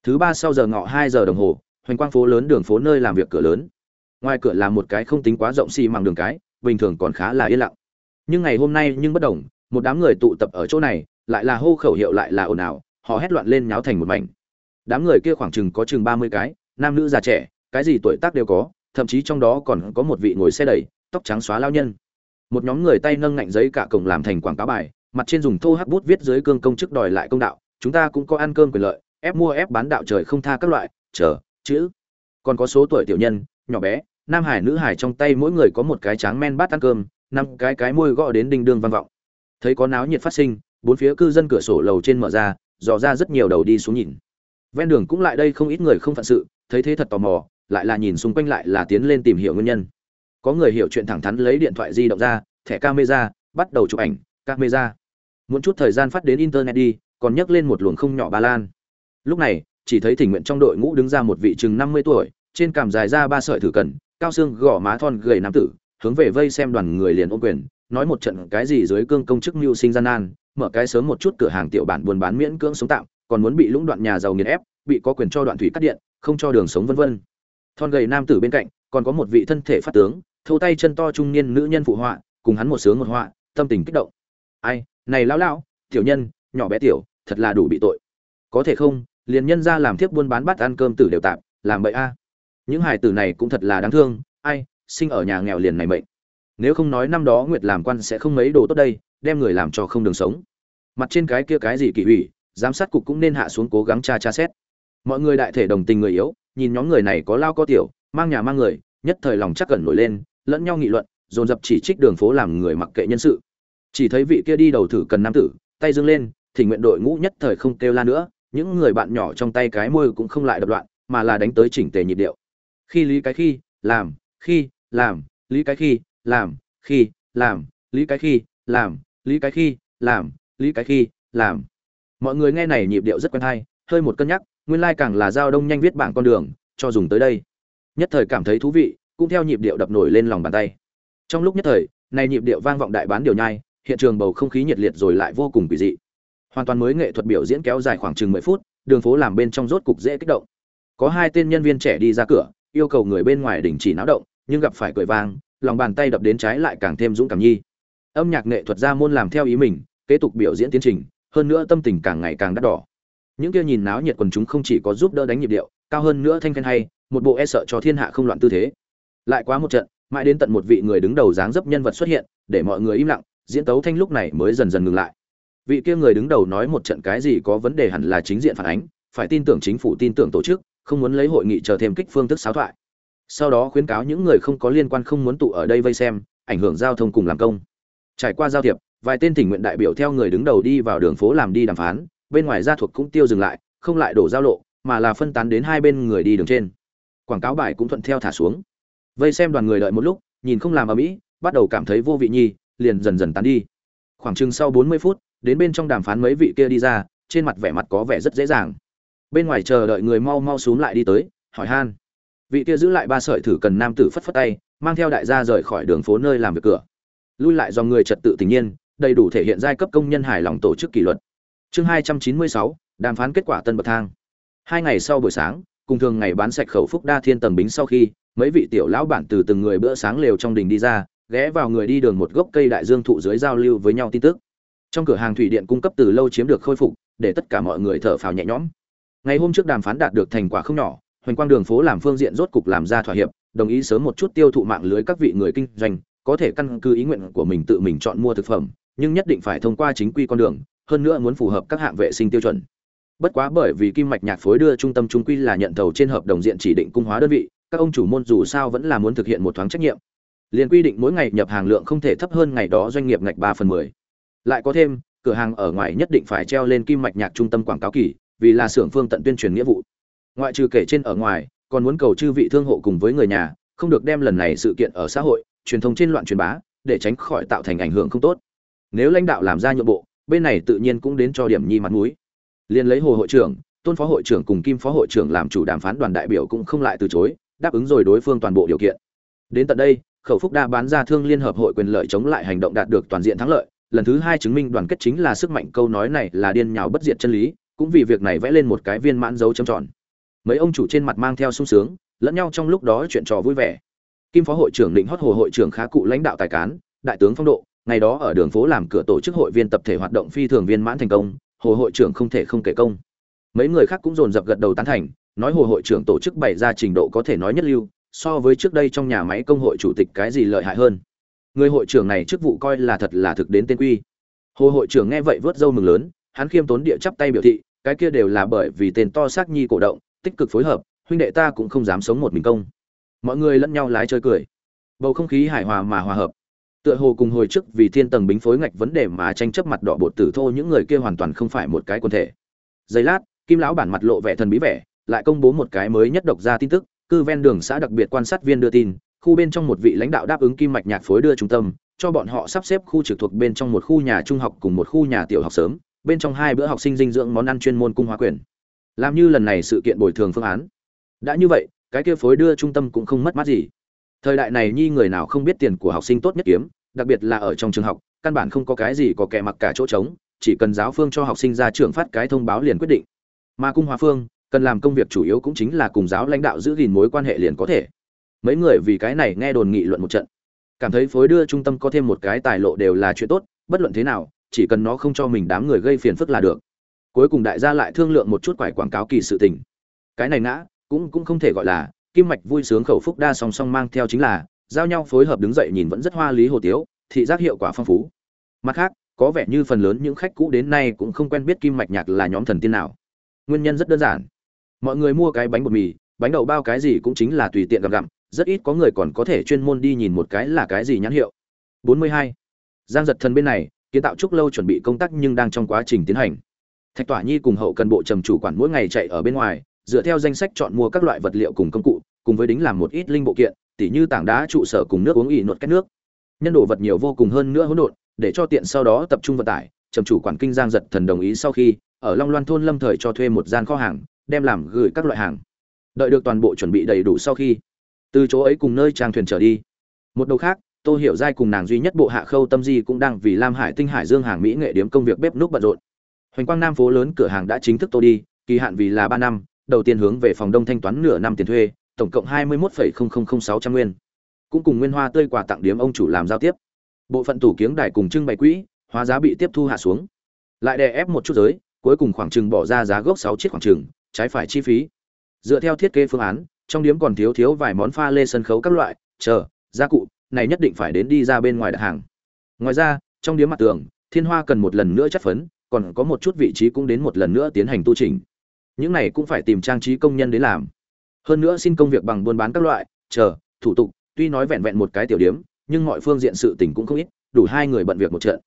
Thứ ba sau giờ ngọ hai giờ đồng hồ, hoành quang phố lớn đường phố nơi làm việc cửa lớn. Ngoài cửa là một cái không tính quá rộng xi、si、mằng đường cái, bình thường còn khá là yên lặng. Nhưng ngày hôm nay nhưng bất đồng, một đám người tụ tập ở chỗ này, lại là hô khẩu hiệu lại là ồn ào, họ hét loạn lên nháo thành một mảnh. Đám người kia khoảng chừng có chừng ba mươi cái, nam nữ già trẻ, cái gì tuổi tác đều có, thậm chí trong đó còn có một vị ngồi xe đẩy tóc trắng xóa lao nhân. Một nhóm người tay nâng ngạnh giấy cả cổng làm thành quảng cáo bài, mặt trên dùng thô hắc bút viết dưới cương công chức đòi lại công đạo, chúng ta cũng có ăn cơm quyền lợi, ép mua ép bán đạo trời không tha các loại, chờ, chữ. Còn có số tuổi tiểu nhân, nhỏ bé, nam hải nữ hải trong tay mỗi người có một cái tráng men bát ăn cơm, năm cái cái môi gõ đến đinh đương vang vọng. Thấy có náo nhiệt phát sinh, bốn phía cư dân cửa sổ lầu trên mở ra, dò ra rất nhiều đầu đi xuống nhìn. Ven đường cũng lại đây không ít người không phận sự, thấy thế thật tò mò, lại là nhìn xung quanh lại là tiến lên tìm hiểu nguyên nhân có người hiểu chuyện thẳng thắn lấy điện thoại di động ra, thẻ camera, bắt đầu chụp ảnh, camera. Muốn chút thời gian phát đến internet đi, còn nhấc lên một luồng không nhỏ ba lan. Lúc này, chỉ thấy thỉnh nguyện trong đội ngũ đứng ra một vị chừng năm mươi tuổi, trên cằm dài ra ba sợi thử cần cao xương gò má thon gầy nam tử, hướng về vây xem đoàn người liền ôm quyền, nói một trận cái gì dưới cương công chức mưu sinh gian nan, mở cái sớm một chút cửa hàng tiểu bản buôn bán miễn cưỡng sống tạm, còn muốn bị lũng đoạn nhà giàu nghiền ép, bị có quyền cho đoạn thủy cắt điện, không cho đường sống vân vân. Thon gầy nam tử bên cạnh còn có một vị thân thể phát tướng, thâu tay chân to trung niên nữ nhân phụ họa, cùng hắn một sướng một họa, tâm tình kích động. Ai, này lão lão, tiểu nhân, nhỏ bé tiểu, thật là đủ bị tội. Có thể không, liền nhân ra làm thiếp buôn bán bắt ăn cơm tử đều tạm làm bậy a. Những hài tử này cũng thật là đáng thương, ai, sinh ở nhà nghèo liền này mệnh. Nếu không nói năm đó nguyệt làm quan sẽ không mấy đồ tốt đây, đem người làm cho không đường sống. Mặt trên cái kia cái gì kỳ ủy giám sát cục cũng nên hạ xuống cố gắng tra tra xét. Mọi người đại thể đồng tình người yếu, nhìn nhóm người này có lao có tiểu mang nhà mang người, nhất thời lòng chắc cẩn nổi lên, lẫn nhau nghị luận, dồn dập chỉ trích đường phố làm người mặc kệ nhân sự. Chỉ thấy vị kia đi đầu thử cần nam tử, tay dâng lên, thì nguyện đội ngũ nhất thời không kêu la nữa, những người bạn nhỏ trong tay cái môi cũng không lại đập loạn, mà là đánh tới chỉnh tề nhịp điệu. Khi lý cái khi, làm khi, làm, lý cái khi, làm khi, làm, lý cái khi, làm, lý cái khi, làm, lý cái khi, làm. Mọi người nghe này nhịp điệu rất quen hay, hơi một cân nhắc, nguyên lai càng là giao đông nhanh viết bảng con đường, cho dùng tới đây nhất thời cảm thấy thú vị, cũng theo nhịp điệu đập nổi lên lòng bàn tay. Trong lúc nhất thời, này nhịp điệu vang vọng đại bán điều nhai, hiện trường bầu không khí nhiệt liệt rồi lại vô cùng kỳ dị. Hoàn toàn mới nghệ thuật biểu diễn kéo dài khoảng chừng mười phút, đường phố làm bên trong rốt cục dễ kích động. Có hai tên nhân viên trẻ đi ra cửa, yêu cầu người bên ngoài đình chỉ náo động, nhưng gặp phải cười vang, lòng bàn tay đập đến trái lại càng thêm dũng cảm nhi. Âm nhạc nghệ thuật ra môn làm theo ý mình, kế tục biểu diễn tiến trình, hơn nữa tâm tình càng ngày càng đắt đỏ. Những kia nhìn náo nhiệt quần chúng không chỉ có giúp đỡ đánh nhịp điệu, cao hơn nữa thanh khen hay một bộ e sợ cho thiên hạ không loạn tư thế. Lại quá một trận, mãi đến tận một vị người đứng đầu dáng dấp nhân vật xuất hiện, để mọi người im lặng, diễn tấu thanh lúc này mới dần dần ngừng lại. Vị kia người đứng đầu nói một trận cái gì có vấn đề hẳn là chính diện phản ánh, phải tin tưởng chính phủ, tin tưởng tổ chức, không muốn lấy hội nghị chờ thêm kích phương thức xáo thoại. Sau đó khuyến cáo những người không có liên quan không muốn tụ ở đây vây xem, ảnh hưởng giao thông cùng làm công. Trải qua giao thiệp, vài tên tình nguyện đại biểu theo người đứng đầu đi vào đường phố làm đi đàm phán, bên ngoài gia thuộc cũng tiêu dừng lại, không lại đổ giao lộ, mà là phân tán đến hai bên người đi đường trên quảng cáo bài cũng thuận theo thả xuống. Vây xem đoàn người đợi một lúc, nhìn không làm ở mỹ bắt đầu cảm thấy vô vị nhi, liền dần dần tán đi. Khoảng chừng sau bốn mươi phút, đến bên trong đàm phán mấy vị kia đi ra, trên mặt vẻ mặt có vẻ rất dễ dàng. Bên ngoài chờ đợi người mau mau xuống lại đi tới, hỏi han. Vị kia giữ lại ba sợi thử cần nam tử phất phất tay, mang theo đại gia rời khỏi đường phố nơi làm việc cửa. Lui lại do người trật tự tình nhiên, đầy đủ thể hiện giai cấp công nhân hài lòng tổ chức kỷ luật. Chương hai trăm chín mươi sáu, đàm phán kết quả tân bậc thang. Hai ngày sau buổi sáng cùng thường ngày bán sạch khẩu phúc đa thiên tầng bính sau khi, mấy vị tiểu lão bản từ từng người bữa sáng lều trong đình đi ra, ghé vào người đi đường một gốc cây đại dương thụ dưới giao lưu với nhau tin tức. Trong cửa hàng thủy điện cung cấp từ lâu chiếm được khôi phục, để tất cả mọi người thở phào nhẹ nhõm. Ngày hôm trước đàm phán đạt được thành quả không nhỏ, hoành quang đường phố làm phương diện rốt cục làm ra thỏa hiệp, đồng ý sớm một chút tiêu thụ mạng lưới các vị người kinh doanh, có thể căn cứ ý nguyện của mình tự mình chọn mua thực phẩm, nhưng nhất định phải thông qua chính quy con đường, hơn nữa muốn phù hợp các hạng vệ sinh tiêu chuẩn bất quá bởi vì kim mạch nhạc phối đưa trung tâm trung quy là nhận thầu trên hợp đồng diện chỉ định cung hóa đơn vị, các ông chủ môn dù sao vẫn là muốn thực hiện một thoáng trách nhiệm. Liền quy định mỗi ngày nhập hàng lượng không thể thấp hơn ngày đó doanh nghiệp ngạch ba phần mười. Lại có thêm, cửa hàng ở ngoài nhất định phải treo lên kim mạch nhạc trung tâm quảng cáo kỳ, vì là xưởng phương tận tuyên truyền nghĩa vụ. Ngoại trừ kể trên ở ngoài, còn muốn cầu chư vị thương hộ cùng với người nhà, không được đem lần này sự kiện ở xã hội, truyền thông trên loạn truyền bá, để tránh khỏi tạo thành ảnh hưởng không tốt. Nếu lãnh đạo làm ra nhượng bộ, bên này tự nhiên cũng đến cho điểm nhi mặt mũi liên lấy hồ hội trưởng, tôn phó hội trưởng cùng kim phó hội trưởng làm chủ đàm phán đoàn đại biểu cũng không lại từ chối, đáp ứng rồi đối phương toàn bộ điều kiện. Đến tận đây, khẩu phúc đa bán ra thương liên hợp hội quyền lợi chống lại hành động đạt được toàn diện thắng lợi. Lần thứ hai chứng minh đoàn kết chính là sức mạnh câu nói này là điên nhào bất diệt chân lý, cũng vì việc này vẽ lên một cái viên mãn dấu chấm tròn. Mấy ông chủ trên mặt mang theo sung sướng, lẫn nhau trong lúc đó chuyện trò vui vẻ. Kim phó hội trưởng định hót hồ hội trưởng khá cụ lãnh đạo tài cán, đại tướng phong độ, ngày đó ở đường phố làm cửa tổ chức hội viên tập thể hoạt động phi thường viên mãn thành công hồ hội trưởng không thể không kể công. Mấy người khác cũng dồn dập gật đầu tán thành, nói hồ hội trưởng tổ chức bày ra trình độ có thể nói nhất lưu, so với trước đây trong nhà máy công hội chủ tịch cái gì lợi hại hơn. Người hội trưởng này chức vụ coi là thật là thực đến tên quy. Hồ hội trưởng nghe vậy vớt dâu mừng lớn, hắn khiêm tốn địa chắp tay biểu thị, cái kia đều là bởi vì tên to xác nhi cổ động, tích cực phối hợp, huynh đệ ta cũng không dám sống một mình công. Mọi người lẫn nhau lái chơi cười. Bầu không khí hài hòa mà hòa hợp tựa hồ cùng hồi trước vì thiên tầng bính phối ngạch vấn đề mà tranh chấp mặt đỏ bột tử thô những người kia hoàn toàn không phải một cái quần thể. Giây lát, kim lão bản mặt lộ vẻ thần bí vẻ, lại công bố một cái mới nhất độc ra tin tức, cư ven đường xã đặc biệt quan sát viên đưa tin, khu bên trong một vị lãnh đạo đáp ứng kim mạch nhạc phối đưa trung tâm, cho bọn họ sắp xếp khu trực thuộc bên trong một khu nhà trung học cùng một khu nhà tiểu học sớm, bên trong hai bữa học sinh dinh dưỡng món ăn chuyên môn cung hóa quyền. Làm như lần này sự kiện bồi thường phương án. Đã như vậy, cái kia phối đưa trung tâm cũng không mất mát gì thời đại này nhi người nào không biết tiền của học sinh tốt nhất kiếm, đặc biệt là ở trong trường học, căn bản không có cái gì có kẻ mặc cả chỗ trống, chỉ cần giáo phương cho học sinh ra trường phát cái thông báo liền quyết định. Mà cung hóa phương, cần làm công việc chủ yếu cũng chính là cùng giáo lãnh đạo giữ gìn mối quan hệ liền có thể. Mấy người vì cái này nghe đồn nghị luận một trận. Cảm thấy phối đưa trung tâm có thêm một cái tài lộ đều là chuyện tốt, bất luận thế nào, chỉ cần nó không cho mình đám người gây phiền phức là được. Cuối cùng đại gia lại thương lượng một chút quải quảng cáo kỳ sự tình. Cái này ngã, cũng cũng không thể gọi là kim mạch vui sướng khẩu phúc đa song song mang theo chính là, giao nhau phối hợp đứng dậy nhìn vẫn rất hoa lý hồ tiếu, thị giác hiệu quả phong phú. Mặt khác, có vẻ như phần lớn những khách cũ đến nay cũng không quen biết kim mạch nhạc là nhóm thần tiên nào. Nguyên nhân rất đơn giản. Mọi người mua cái bánh bột mì, bánh đậu bao cái gì cũng chính là tùy tiện gặp gặm, rất ít có người còn có thể chuyên môn đi nhìn một cái là cái gì nhãn hiệu. 42. giang giật thần bên này, kiến tạo trúc lâu chuẩn bị công tác nhưng đang trong quá trình tiến hành. Thạch tỏa nhi cùng hậu cần bộ trầm chủ quản mỗi ngày chạy ở bên ngoài, dựa theo danh sách chọn mua các loại vật liệu cùng công cụ cùng với đính làm một ít linh bộ kiện, tỉ như tảng đá trụ sở cùng nước uống ỉ nuột cách nước. Nhân đồ vật nhiều vô cùng hơn nữa hỗn độn, để cho tiện sau đó tập trung vận tải, trầm chủ quản kinh giang giật thần đồng ý sau khi, ở long loan thôn lâm thời cho thuê một gian kho hàng, đem làm gửi các loại hàng. Đợi được toàn bộ chuẩn bị đầy đủ sau khi, từ chỗ ấy cùng nơi trang thuyền trở đi. Một đầu khác, tô hiểu giai cùng nàng duy nhất bộ hạ khâu tâm di cũng đang vì lam hải tinh hải dương hàng mỹ nghệ điếm công việc bếp núc bận rộn. Hoành quang nam phố lớn cửa hàng đã chính thức tô đi, kỳ hạn vì là ba năm, đầu tiên hướng về phòng đông thanh toán nửa năm tiền thuê tổng cộng hai mươi một sáu trăm nguyên. Cũng cùng nguyên hoa tươi quà tặng điếm ông chủ làm giao tiếp. Bộ phận tủ kiếng đài cùng trưng bày quỹ, hóa giá bị tiếp thu hạ xuống. Lại đè ép một chút giới, cuối cùng khoảng chừng bỏ ra giá gốc sáu chiếc khoảng chừng, trái phải chi phí. Dựa theo thiết kế phương án, trong điếm còn thiếu thiếu vài món pha lê sân khấu các loại, chờ, gia cụ, này nhất định phải đến đi ra bên ngoài đặt hàng. Ngoài ra, trong điếm mặt tường, thiên hoa cần một lần nữa chất phấn, còn có một chút vị trí cũng đến một lần nữa tiến hành tu chỉnh. Những này cũng phải tìm trang trí công nhân đến làm hơn nữa xin công việc bằng buôn bán các loại, chờ, thủ tục, tuy nói vẹn vẹn một cái tiểu điếm nhưng mọi phương diện sự tình cũng không ít, đủ hai người bận việc một trận.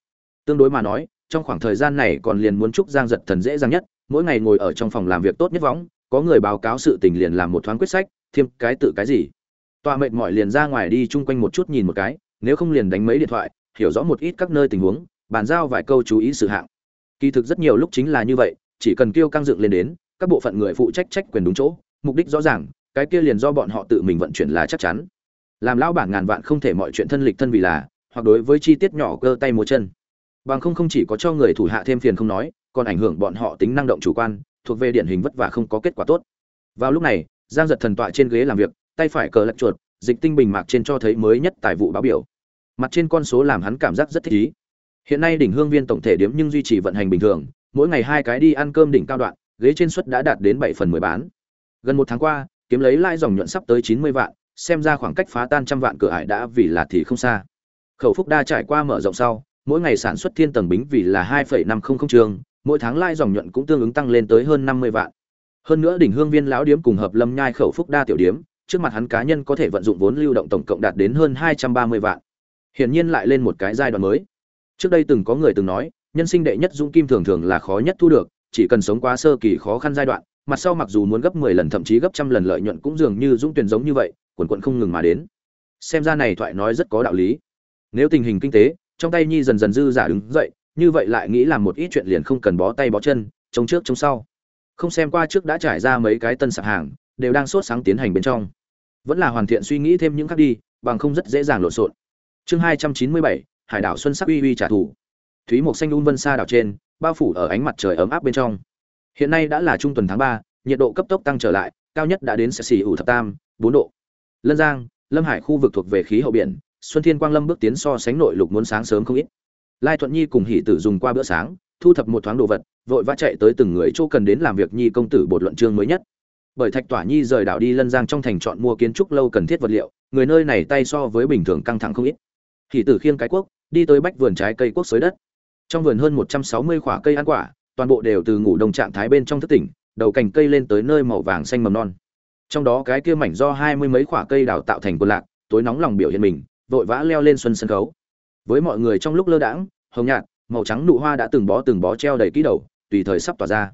Tương đối mà nói, trong khoảng thời gian này còn liền muốn chúc giang giật thần dễ dàng nhất, mỗi ngày ngồi ở trong phòng làm việc tốt nhất võng, có người báo cáo sự tình liền làm một thoáng quyết sách, thêm cái tự cái gì. Tọa mệt mỏi liền ra ngoài đi chung quanh một chút nhìn một cái, nếu không liền đánh mấy điện thoại, hiểu rõ một ít các nơi tình huống, bàn giao vài câu chú ý sự hạng. Kỳ thực rất nhiều lúc chính là như vậy, chỉ cần kêu căng dựng lên đến, các bộ phận người phụ trách trách quyền đúng chỗ mục đích rõ ràng, cái kia liền do bọn họ tự mình vận chuyển là chắc chắn. Làm lão bản ngàn vạn không thể mọi chuyện thân lịch thân vì là, hoặc đối với chi tiết nhỏ cơ tay múa chân. Bằng không không chỉ có cho người thủ hạ thêm phiền không nói, còn ảnh hưởng bọn họ tính năng động chủ quan, thuộc về điển hình vất vả không có kết quả tốt. Vào lúc này, giang giật thần tọa trên ghế làm việc, tay phải cờ lạch chuột, dịch tinh bình mạc trên cho thấy mới nhất tài vụ báo biểu. Mặt trên con số làm hắn cảm giác rất thích ý. Hiện nay đỉnh hương viên tổng thể điếm nhưng duy trì vận hành bình thường, mỗi ngày hai cái đi ăn cơm đỉnh cao đoạn, ghế trên suất đã đạt đến bảy phần mười bán gần một tháng qua, kiếm lấy lãi dòng nhuận sắp tới chín mươi vạn, xem ra khoảng cách phá tan trăm vạn cửa ải đã vì là thì không xa. Khẩu phúc đa trải qua mở rộng sau, mỗi ngày sản xuất thiên tầng bính vì là hai phẩy năm không không trường, mỗi tháng lãi dòng nhuận cũng tương ứng tăng lên tới hơn năm mươi vạn. Hơn nữa đỉnh hương viên lão điếm cùng hợp lâm nhai khẩu phúc đa tiểu điếm, trước mặt hắn cá nhân có thể vận dụng vốn lưu động tổng cộng đạt đến hơn hai trăm ba mươi vạn. Hiển nhiên lại lên một cái giai đoạn mới. Trước đây từng có người từng nói, nhân sinh đệ nhất dũng kim thường thường là khó nhất thu được, chỉ cần sống qua sơ kỳ khó khăn giai đoạn mặt sau mặc dù muốn gấp mười lần, thậm chí gấp trăm lần lợi nhuận cũng dường như dũng tuyển giống như vậy, quần quần không ngừng mà đến. Xem ra này thoại nói rất có đạo lý. Nếu tình hình kinh tế, trong tay nhi dần dần dư giả đứng dậy, như vậy lại nghĩ làm một ít chuyện liền không cần bó tay bó chân chống trước chống sau. Không xem qua trước đã trải ra mấy cái tân sạp hàng, đều đang sốt sáng tiến hành bên trong. Vẫn là hoàn thiện suy nghĩ thêm những khác đi, bằng không rất dễ dàng lộn xộn. Chương hai trăm chín mươi bảy, hải đảo xuân sắc uy uy trả thù. Thúy mộc xanh un vân xa đảo trên, bao phủ ở ánh mặt trời ấm áp bên trong hiện nay đã là trung tuần tháng ba, nhiệt độ cấp tốc tăng trở lại, cao nhất đã đến xỉ ủ thập tam, bốn độ. Lân giang, lâm hải khu vực thuộc về khí hậu biển, xuân thiên quang lâm bước tiến so sánh nội lục muốn sáng sớm không ít. Lai thuận nhi cùng hỷ tử dùng qua bữa sáng, thu thập một thoáng đồ vật, vội vã chạy tới từng người chỗ cần đến làm việc nhi công tử bột luận chương mới nhất. Bởi thạch tỏa nhi rời đảo đi lân giang trong thành chọn mua kiến trúc lâu cần thiết vật liệu, người nơi này tay so với bình thường căng thẳng không ít. Hỷ tử khiêng cái quốc đi tới bách vườn trái cây quốc xới đất. Trong vườn hơn một trăm sáu mươi cây ăn quả toàn bộ đều từ ngủ đông trạng thái bên trong thức tỉnh, đầu cành cây lên tới nơi màu vàng xanh mầm non. Trong đó cái kia mảnh do hai mươi mấy khoả cây đào tạo thành quân lạc, tối nóng lòng biểu hiện mình, vội vã leo lên xuân sân khấu. Với mọi người trong lúc lơ đãng, hồng nhạt, màu trắng nụ hoa đã từng bó từng bó treo đầy ký đầu, tùy thời sắp tỏa ra.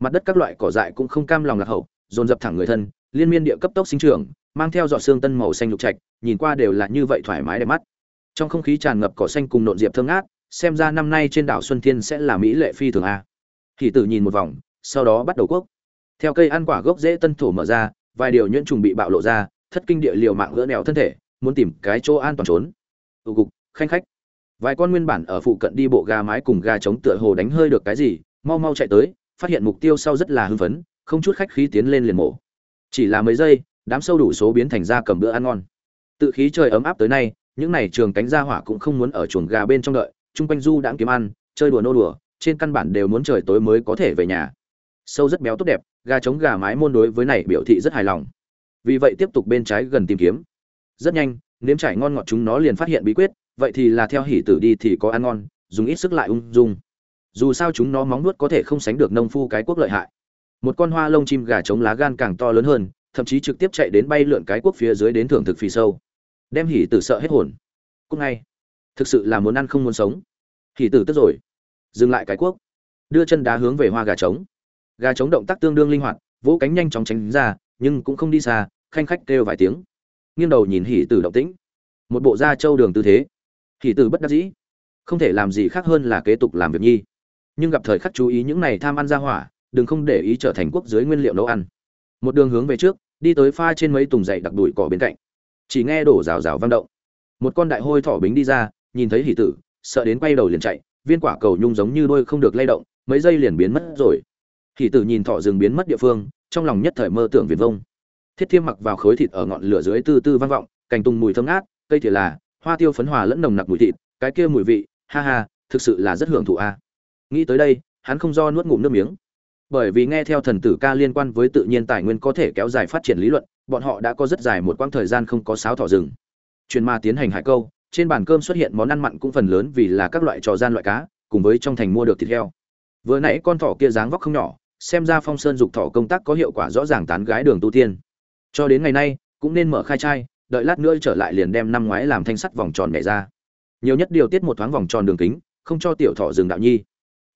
Mặt đất các loại cỏ dại cũng không cam lòng lạc hậu, dồn dập thẳng người thân, liên miên địa cấp tốc sinh trưởng, mang theo giọt xương tân màu xanh lục trạch, nhìn qua đều là như vậy thoải mái đẹp mắt. Trong không khí tràn ngập cỏ xanh cùng nộn diệp thơm ngát, xem ra năm nay trên đảo xuân thiên sẽ là mỹ lệ phi thường a thì tử nhìn một vòng, sau đó bắt đầu quốc theo cây ăn quả gốc dễ tân thổ mở ra, vài điều nhuyễn trùng bị bạo lộ ra, thất kinh địa liều mạng gỡ nẻo thân thể, muốn tìm cái chỗ an toàn trốn. Tụ cục khanh khách. Vài con nguyên bản ở phụ cận đi bộ gà mái cùng gà trống tựa hồ đánh hơi được cái gì, mau mau chạy tới, phát hiện mục tiêu sau rất là hưng phấn, không chút khách khí tiến lên liền mổ. Chỉ là mấy giây, đám sâu đủ số biến thành ra cầm bữa ăn ngon. Tự khí trời ấm áp tới nay, những này trường cánh gia hỏa cũng không muốn ở chuồng gà bên trong đợi, chung quanh du đãng kiếm ăn, chơi đùa nô đùa trên căn bản đều muốn trời tối mới có thể về nhà. Sâu rất béo tốt đẹp, gà trống gà mái môn đối với này biểu thị rất hài lòng. Vì vậy tiếp tục bên trái gần tìm kiếm. Rất nhanh, nếm trải ngon ngọt chúng nó liền phát hiện bí quyết, vậy thì là theo hỉ tử đi thì có ăn ngon, dùng ít sức lại ung dung. Dù sao chúng nó móng nuốt có thể không sánh được nông phu cái quốc lợi hại. Một con hoa lông chim gà trống lá gan càng to lớn hơn, thậm chí trực tiếp chạy đến bay lượn cái quốc phía dưới đến thưởng thực phì sâu. Đem hỉ tử sợ hết hồn. Cúc ngay. Thực sự là muốn ăn không muốn sống. Hỉ tử tức rồi dừng lại cái quốc đưa chân đá hướng về hoa gà trống. Gà trống động tác tương đương linh hoạt, vỗ cánh nhanh chóng tránh ra, nhưng cũng không đi xa, khanh khách kêu vài tiếng. Nghiêng đầu nhìn hỉ tử động tĩnh. Một bộ da trâu đường tư thế. Hỉ tử bất đắc dĩ. Không thể làm gì khác hơn là kế tục làm việc nhi. Nhưng gặp thời khắc chú ý những này tham ăn ra hỏa, đừng không để ý trở thành quốc dưới nguyên liệu nấu ăn. Một đường hướng về trước, đi tới pha trên mấy tùng dậy đặc đùi cỏ bên cạnh. Chỉ nghe đổ rào rào vang động. Một con đại hôi thỏ bính đi ra, nhìn thấy hỉ tử, sợ đến quay đầu liền chạy viên quả cầu nhung giống như đôi không được lay động, mấy giây liền biến mất rồi. Hỉ tử nhìn thỏ rừng biến mất địa phương, trong lòng nhất thời mơ tưởng viền vông. Thiết thiêm mặc vào khối thịt ở ngọn lửa dưới tư tư vang vọng, cành tùng mùi thơm ngát, cây thì là, hoa tiêu phấn hòa lẫn nồng nặc mùi thịt, cái kia mùi vị, ha ha, thực sự là rất hưởng thụ a. Nghĩ tới đây, hắn không do nuốt ngụm nước miếng. Bởi vì nghe theo thần tử ca liên quan với tự nhiên tài nguyên có thể kéo dài phát triển lý luận, bọn họ đã có rất dài một quãng thời gian không có sáo thỏ rừng. Truyền ma tiến hành hải câu trên bàn cơm xuất hiện món ăn mặn cũng phần lớn vì là các loại trò gian loại cá, cùng với trong thành mua được thịt heo. Vừa nãy con thỏ kia dáng vóc không nhỏ, xem ra phong sơn dục thỏ công tác có hiệu quả rõ ràng tán gái đường tu tiên. Cho đến ngày nay, cũng nên mở khai trai, đợi lát nữa trở lại liền đem năm ngoái làm thanh sắt vòng tròn nhảy ra. Nhiều nhất điều tiết một thoáng vòng tròn đường kính, không cho tiểu thỏ rừng đạo nhi.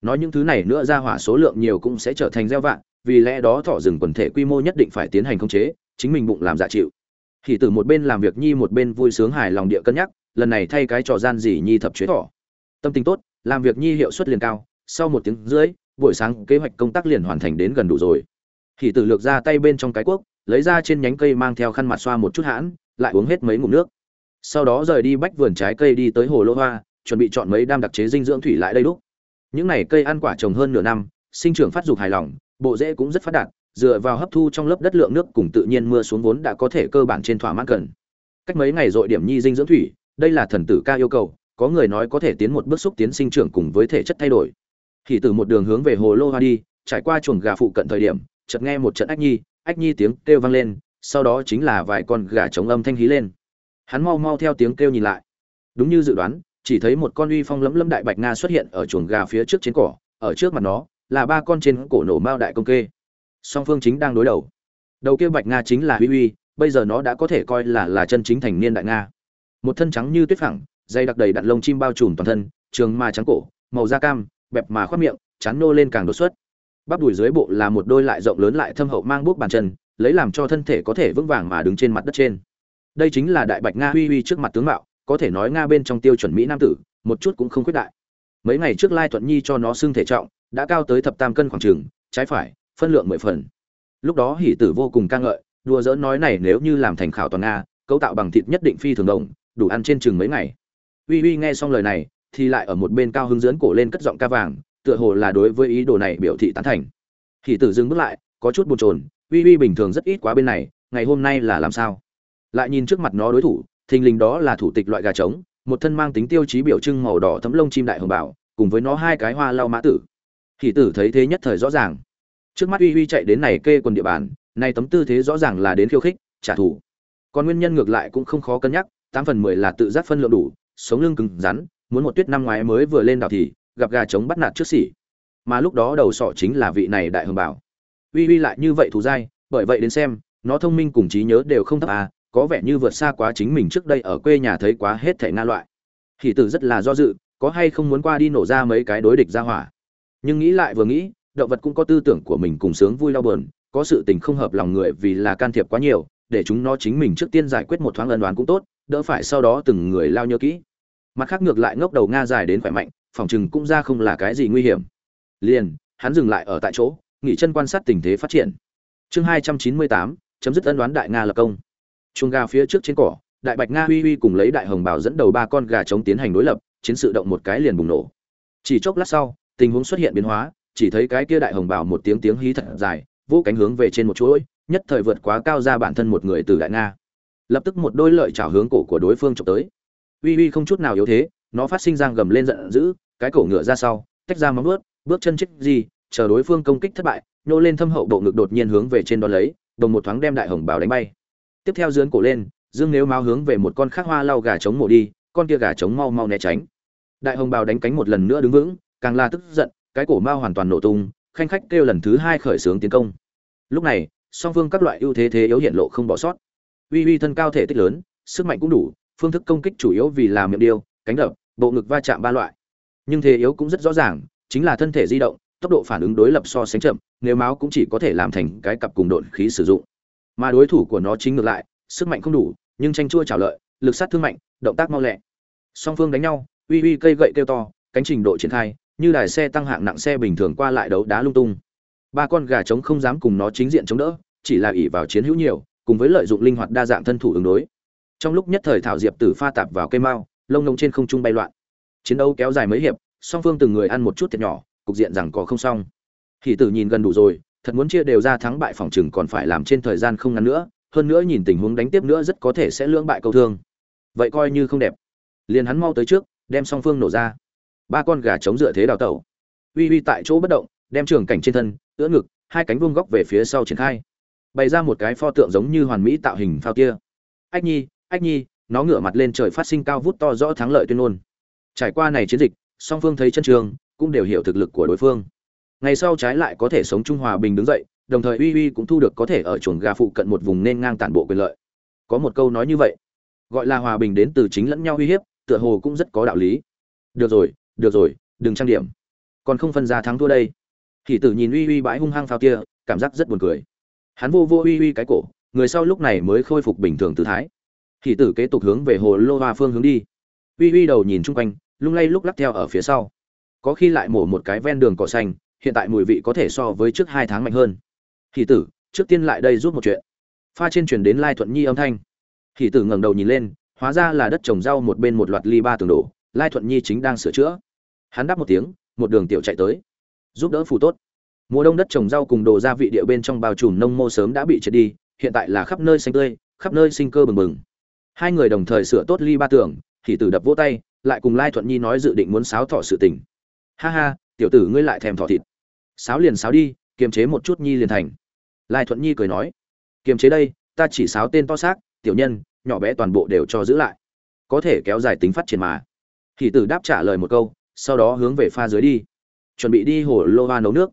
Nói những thứ này nữa ra hỏa số lượng nhiều cũng sẽ trở thành gieo vạn vì lẽ đó thỏ rừng quần thể quy mô nhất định phải tiến hành khống chế, chính mình bụng làm dạ chịu. Thì từ một bên làm việc nhi một bên vui sướng hài lòng địa cân nhắc lần này thay cái trò gian gì nhi thập chế thỏ tâm tình tốt, làm việc nhi hiệu suất liền cao, sau một tiếng rưỡi, buổi sáng kế hoạch công tác liền hoàn thành đến gần đủ rồi. Thì tử lược ra tay bên trong cái cuốc, lấy ra trên nhánh cây mang theo khăn mặt xoa một chút hãn, lại uống hết mấy ngụm nước. Sau đó rời đi bách vườn trái cây đi tới hồ lô hoa, chuẩn bị chọn mấy đam đặc chế dinh dưỡng thủy lại đây đúc. Những này cây ăn quả trồng hơn nửa năm, sinh trưởng phát dục hài lòng, bộ rễ cũng rất phát đạt, dựa vào hấp thu trong lớp đất lượng nước cùng tự nhiên mưa xuống vốn đã có thể cơ bản trên thỏa mãn cần. Cách mấy ngày dội điểm nhi dinh dưỡng thủy đây là thần tử ca yêu cầu, có người nói có thể tiến một bước xúc tiến sinh trưởng cùng với thể chất thay đổi. Thì từ một đường hướng về hồ lô hoa đi, trải qua chuồng gà phụ cận thời điểm, chợt nghe một trận ách nhi ách nhi tiếng kêu vang lên, sau đó chính là vài con gà trống âm thanh hí lên. Hắn mau mau theo tiếng kêu nhìn lại. Đúng như dự đoán, chỉ thấy một con uy phong lẫm lẫm đại bạch nga xuất hiện ở chuồng gà phía trước trên cỏ, ở trước mặt nó, là ba con trên cổ nổ mao đại công kê. Song phương chính đang đối đầu. Đầu kia bạch nga chính là uy uy, bây giờ nó đã có thể coi là là chân chính thành niên đại nga một thân trắng như tuyết phẳng dây đặc đầy đặn lông chim bao trùm toàn thân, trường mà trắng cổ, màu da cam, bẹp mà khoác miệng, chán nô lên càng đột xuất. Bắp đùi dưới bộ là một đôi lại rộng lớn lại thâm hậu mang bước bàn chân, lấy làm cho thân thể có thể vững vàng mà đứng trên mặt đất trên. Đây chính là đại bạch nga uy uy trước mặt tướng mạo, có thể nói nga bên trong tiêu chuẩn mỹ nam tử, một chút cũng không khuyết đại. Mấy ngày trước lai thuận nhi cho nó xưng thể trọng, đã cao tới thập tam cân khoảng trường, trái phải, phân lượng mười phần. Lúc đó hỷ tử vô cùng ca ngợi, đùa dỡ nói này nếu như làm thành khảo toàn nga, cấu tạo bằng thịt nhất định phi thường đồng đủ ăn trên chừng mấy ngày. Uy uy nghe xong lời này, thì lại ở một bên cao hứng dưỡng cổ lên cất giọng ca vàng, tựa hồ là đối với ý đồ này biểu thị tán thành. Hỷ tử dừng bước lại, có chút bồn chồn, uy uy bình thường rất ít quá bên này, ngày hôm nay là làm sao? Lại nhìn trước mặt nó đối thủ, thình lình đó là thủ tịch loại gà trống, một thân mang tính tiêu chí biểu trưng màu đỏ thấm lông chim đại hồng bảo, cùng với nó hai cái hoa lau mã tử. Hỷ tử thấy thế nhất thời rõ ràng. Trước mắt uy uy chạy đến này kê quần địa bàn nay tấm tư thế rõ ràng là đến khiêu khích, trả thù. Còn nguyên nhân ngược lại cũng không khó cân nhắc tám phần mười là tự giác phân lượng đủ, sống lưng cứng rắn, muốn một tuyết năm ngoái mới vừa lên đảo thì, gặp gà trống bắt nạt trước xỉ. Mà lúc đó đầu sọ chính là vị này đại hồng bảo. Uy uy lại như vậy thù dai, bởi vậy đến xem, nó thông minh cùng trí nhớ đều không thấp à có vẻ như vượt xa quá chính mình trước đây ở quê nhà thấy quá hết thể nga loại. Hỷ tử rất là do dự, có hay không muốn qua đi nổ ra mấy cái đối địch ra hỏa. Nhưng nghĩ lại vừa nghĩ, động vật cũng có tư tưởng của mình cùng sướng vui đau buồn, có sự tình không hợp lòng người vì là can thiệp quá nhiều, để chúng nó chính mình trước tiên giải quyết một thoáng ân đoán cũng tốt đỡ phải sau đó từng người lao nhớ kỹ. Mặt khác ngược lại ngốc đầu nga dài đến khỏe mạnh, phòng chừng cũng ra không là cái gì nguy hiểm. Liền, hắn dừng lại ở tại chỗ, nghỉ chân quan sát tình thế phát triển. Chương hai trăm chín mươi tám, chấm dứt ân đoán đại nga lập công. Chuông gà phía trước trên cỏ, đại bạch nga uy uy cùng lấy đại hồng bảo dẫn đầu ba con gà chống tiến hành đối lập, chiến sự động một cái liền bùng nổ. Chỉ chốc lát sau, tình huống xuất hiện biến hóa, chỉ thấy cái kia đại hồng bảo một tiếng tiếng hí thật dài vỗ cánh hướng về trên một chuỗi, nhất thời vượt quá cao ra bản thân một người từ đại nga lập tức một đôi lợi chảo hướng cổ của đối phương trộm tới. Uy uy không chút nào yếu thế, nó phát sinh giang gầm lên giận dữ, cái cổ ngựa ra sau, tách ra móng vuốt, bước chân chết gì, chờ đối phương công kích thất bại, nhô lên thâm hậu bộ ngực đột nhiên hướng về trên đó lấy, đồng một thoáng đem đại hồng bảo đánh bay. Tiếp theo dướn cổ lên, dương nếu máu hướng về một con khác hoa lau gà trống mổ đi, con kia gà trống mau mau né tránh. Đại hồng bào đánh cánh một lần nữa đứng vững, càng la tức giận, cái cổ mao hoàn toàn nổ tung, khanh khách kêu lần thứ hai khởi xướng tiến công. Lúc này, song phương các loại ưu thế thế yếu hiện lộ không bỏ sót uy uy thân cao thể tích lớn, sức mạnh cũng đủ, phương thức công kích chủ yếu vì là miệng điêu, cánh đập, bộ ngực va chạm ba loại. Nhưng thế yếu cũng rất rõ ràng, chính là thân thể di động, tốc độ phản ứng đối lập so sánh chậm, nếu máu cũng chỉ có thể làm thành cái cặp cùng độn khí sử dụng. Mà đối thủ của nó chính ngược lại, sức mạnh không đủ, nhưng tranh chua trả lợi, lực sát thương mạnh, động tác mau lẹ. Song phương đánh nhau, uy uy cây gậy kêu to, cánh trình độ triển khai, như đài xe tăng hạng nặng xe bình thường qua lại đấu đá lung tung. Ba con gà trống không dám cùng nó chính diện chống đỡ, chỉ là ỉ vào chiến hữu nhiều cùng với lợi dụng linh hoạt đa dạng thân thủ ứng đối. Trong lúc nhất thời thảo diệp tử pha tạp vào cây mao, lông ngông trên không trung bay loạn. Chiến đấu kéo dài mấy hiệp, song phương từng người ăn một chút thiệt nhỏ, cục diện rằng có không xong. Hỷ tử nhìn gần đủ rồi, thật muốn chia đều ra thắng bại phòng chừng còn phải làm trên thời gian không ngắn nữa, hơn nữa nhìn tình huống đánh tiếp nữa rất có thể sẽ lưỡng bại câu thương. Vậy coi như không đẹp. Liền hắn mau tới trước, đem song phương nổ ra. Ba con gà chống dựa thế đào tẩu. Uy uy tại chỗ bất động, đem trường cảnh trên thân, ưỡn ngực, hai cánh vuông góc về phía sau triển khai bày ra một cái pho tượng giống như hoàn mỹ tạo hình phao tia ách nhi ách nhi, nó ngửa mặt lên trời phát sinh cao vút to rõ thắng lợi tuyên ngôn. Trải qua này chiến dịch, song phương thấy chân trường, cũng đều hiểu thực lực của đối phương. Ngày sau trái lại có thể sống trung hòa bình đứng dậy, đồng thời uy uy cũng thu được có thể ở chuồng gà phụ cận một vùng nên ngang tản bộ quyền lợi. Có một câu nói như vậy, gọi là hòa bình đến từ chính lẫn nhau uy hiếp, tựa hồ cũng rất có đạo lý. Được rồi được rồi, đừng trang điểm. Còn không phân ra thắng thua đây. Thì tử nhìn uy uy bãi hung hăng phao kia, cảm giác rất buồn cười hắn vô vô uy uy cái cổ, người sau lúc này mới khôi phục bình thường tự thái. Thì tử kế tục hướng về hồ lô hoa phương hướng đi. Uy uy đầu nhìn chung quanh, lung lay lúc lắc theo ở phía sau. Có khi lại mổ một cái ven đường cỏ xanh, hiện tại mùi vị có thể so với trước hai tháng mạnh hơn. Thì tử, trước tiên lại đây giúp một chuyện. Pha trên truyền đến lai thuận nhi âm thanh. Thì tử ngẩng đầu nhìn lên, hóa ra là đất trồng rau một bên một loạt ly ba tường đổ, lai thuận nhi chính đang sửa chữa. Hắn đáp một tiếng, một đường tiểu chạy tới. Giúp đỡ phù tốt mùa đông đất trồng rau cùng đồ gia vị địa bên trong bao trùm nông mô sớm đã bị triệt đi hiện tại là khắp nơi xanh tươi khắp nơi sinh cơ bừng bừng. Hai người đồng thời sửa tốt ly ba tưởng, thì tử đập vỗ tay lại cùng lai thuận nhi nói dự định muốn sáo thọ sự tình. Ha ha tiểu tử ngươi lại thèm thọ thịt. Sáo liền sáo đi kiềm chế một chút nhi liền thành. Lai thuận nhi cười nói kiềm chế đây ta chỉ sáo tên to xác tiểu nhân nhỏ bé toàn bộ đều cho giữ lại. Có thể kéo dài tính phát triển mà. Thì tử đáp trả lời một câu sau đó hướng về pha dưới đi. Chuẩn bị đi hồ lô hoa nấu nước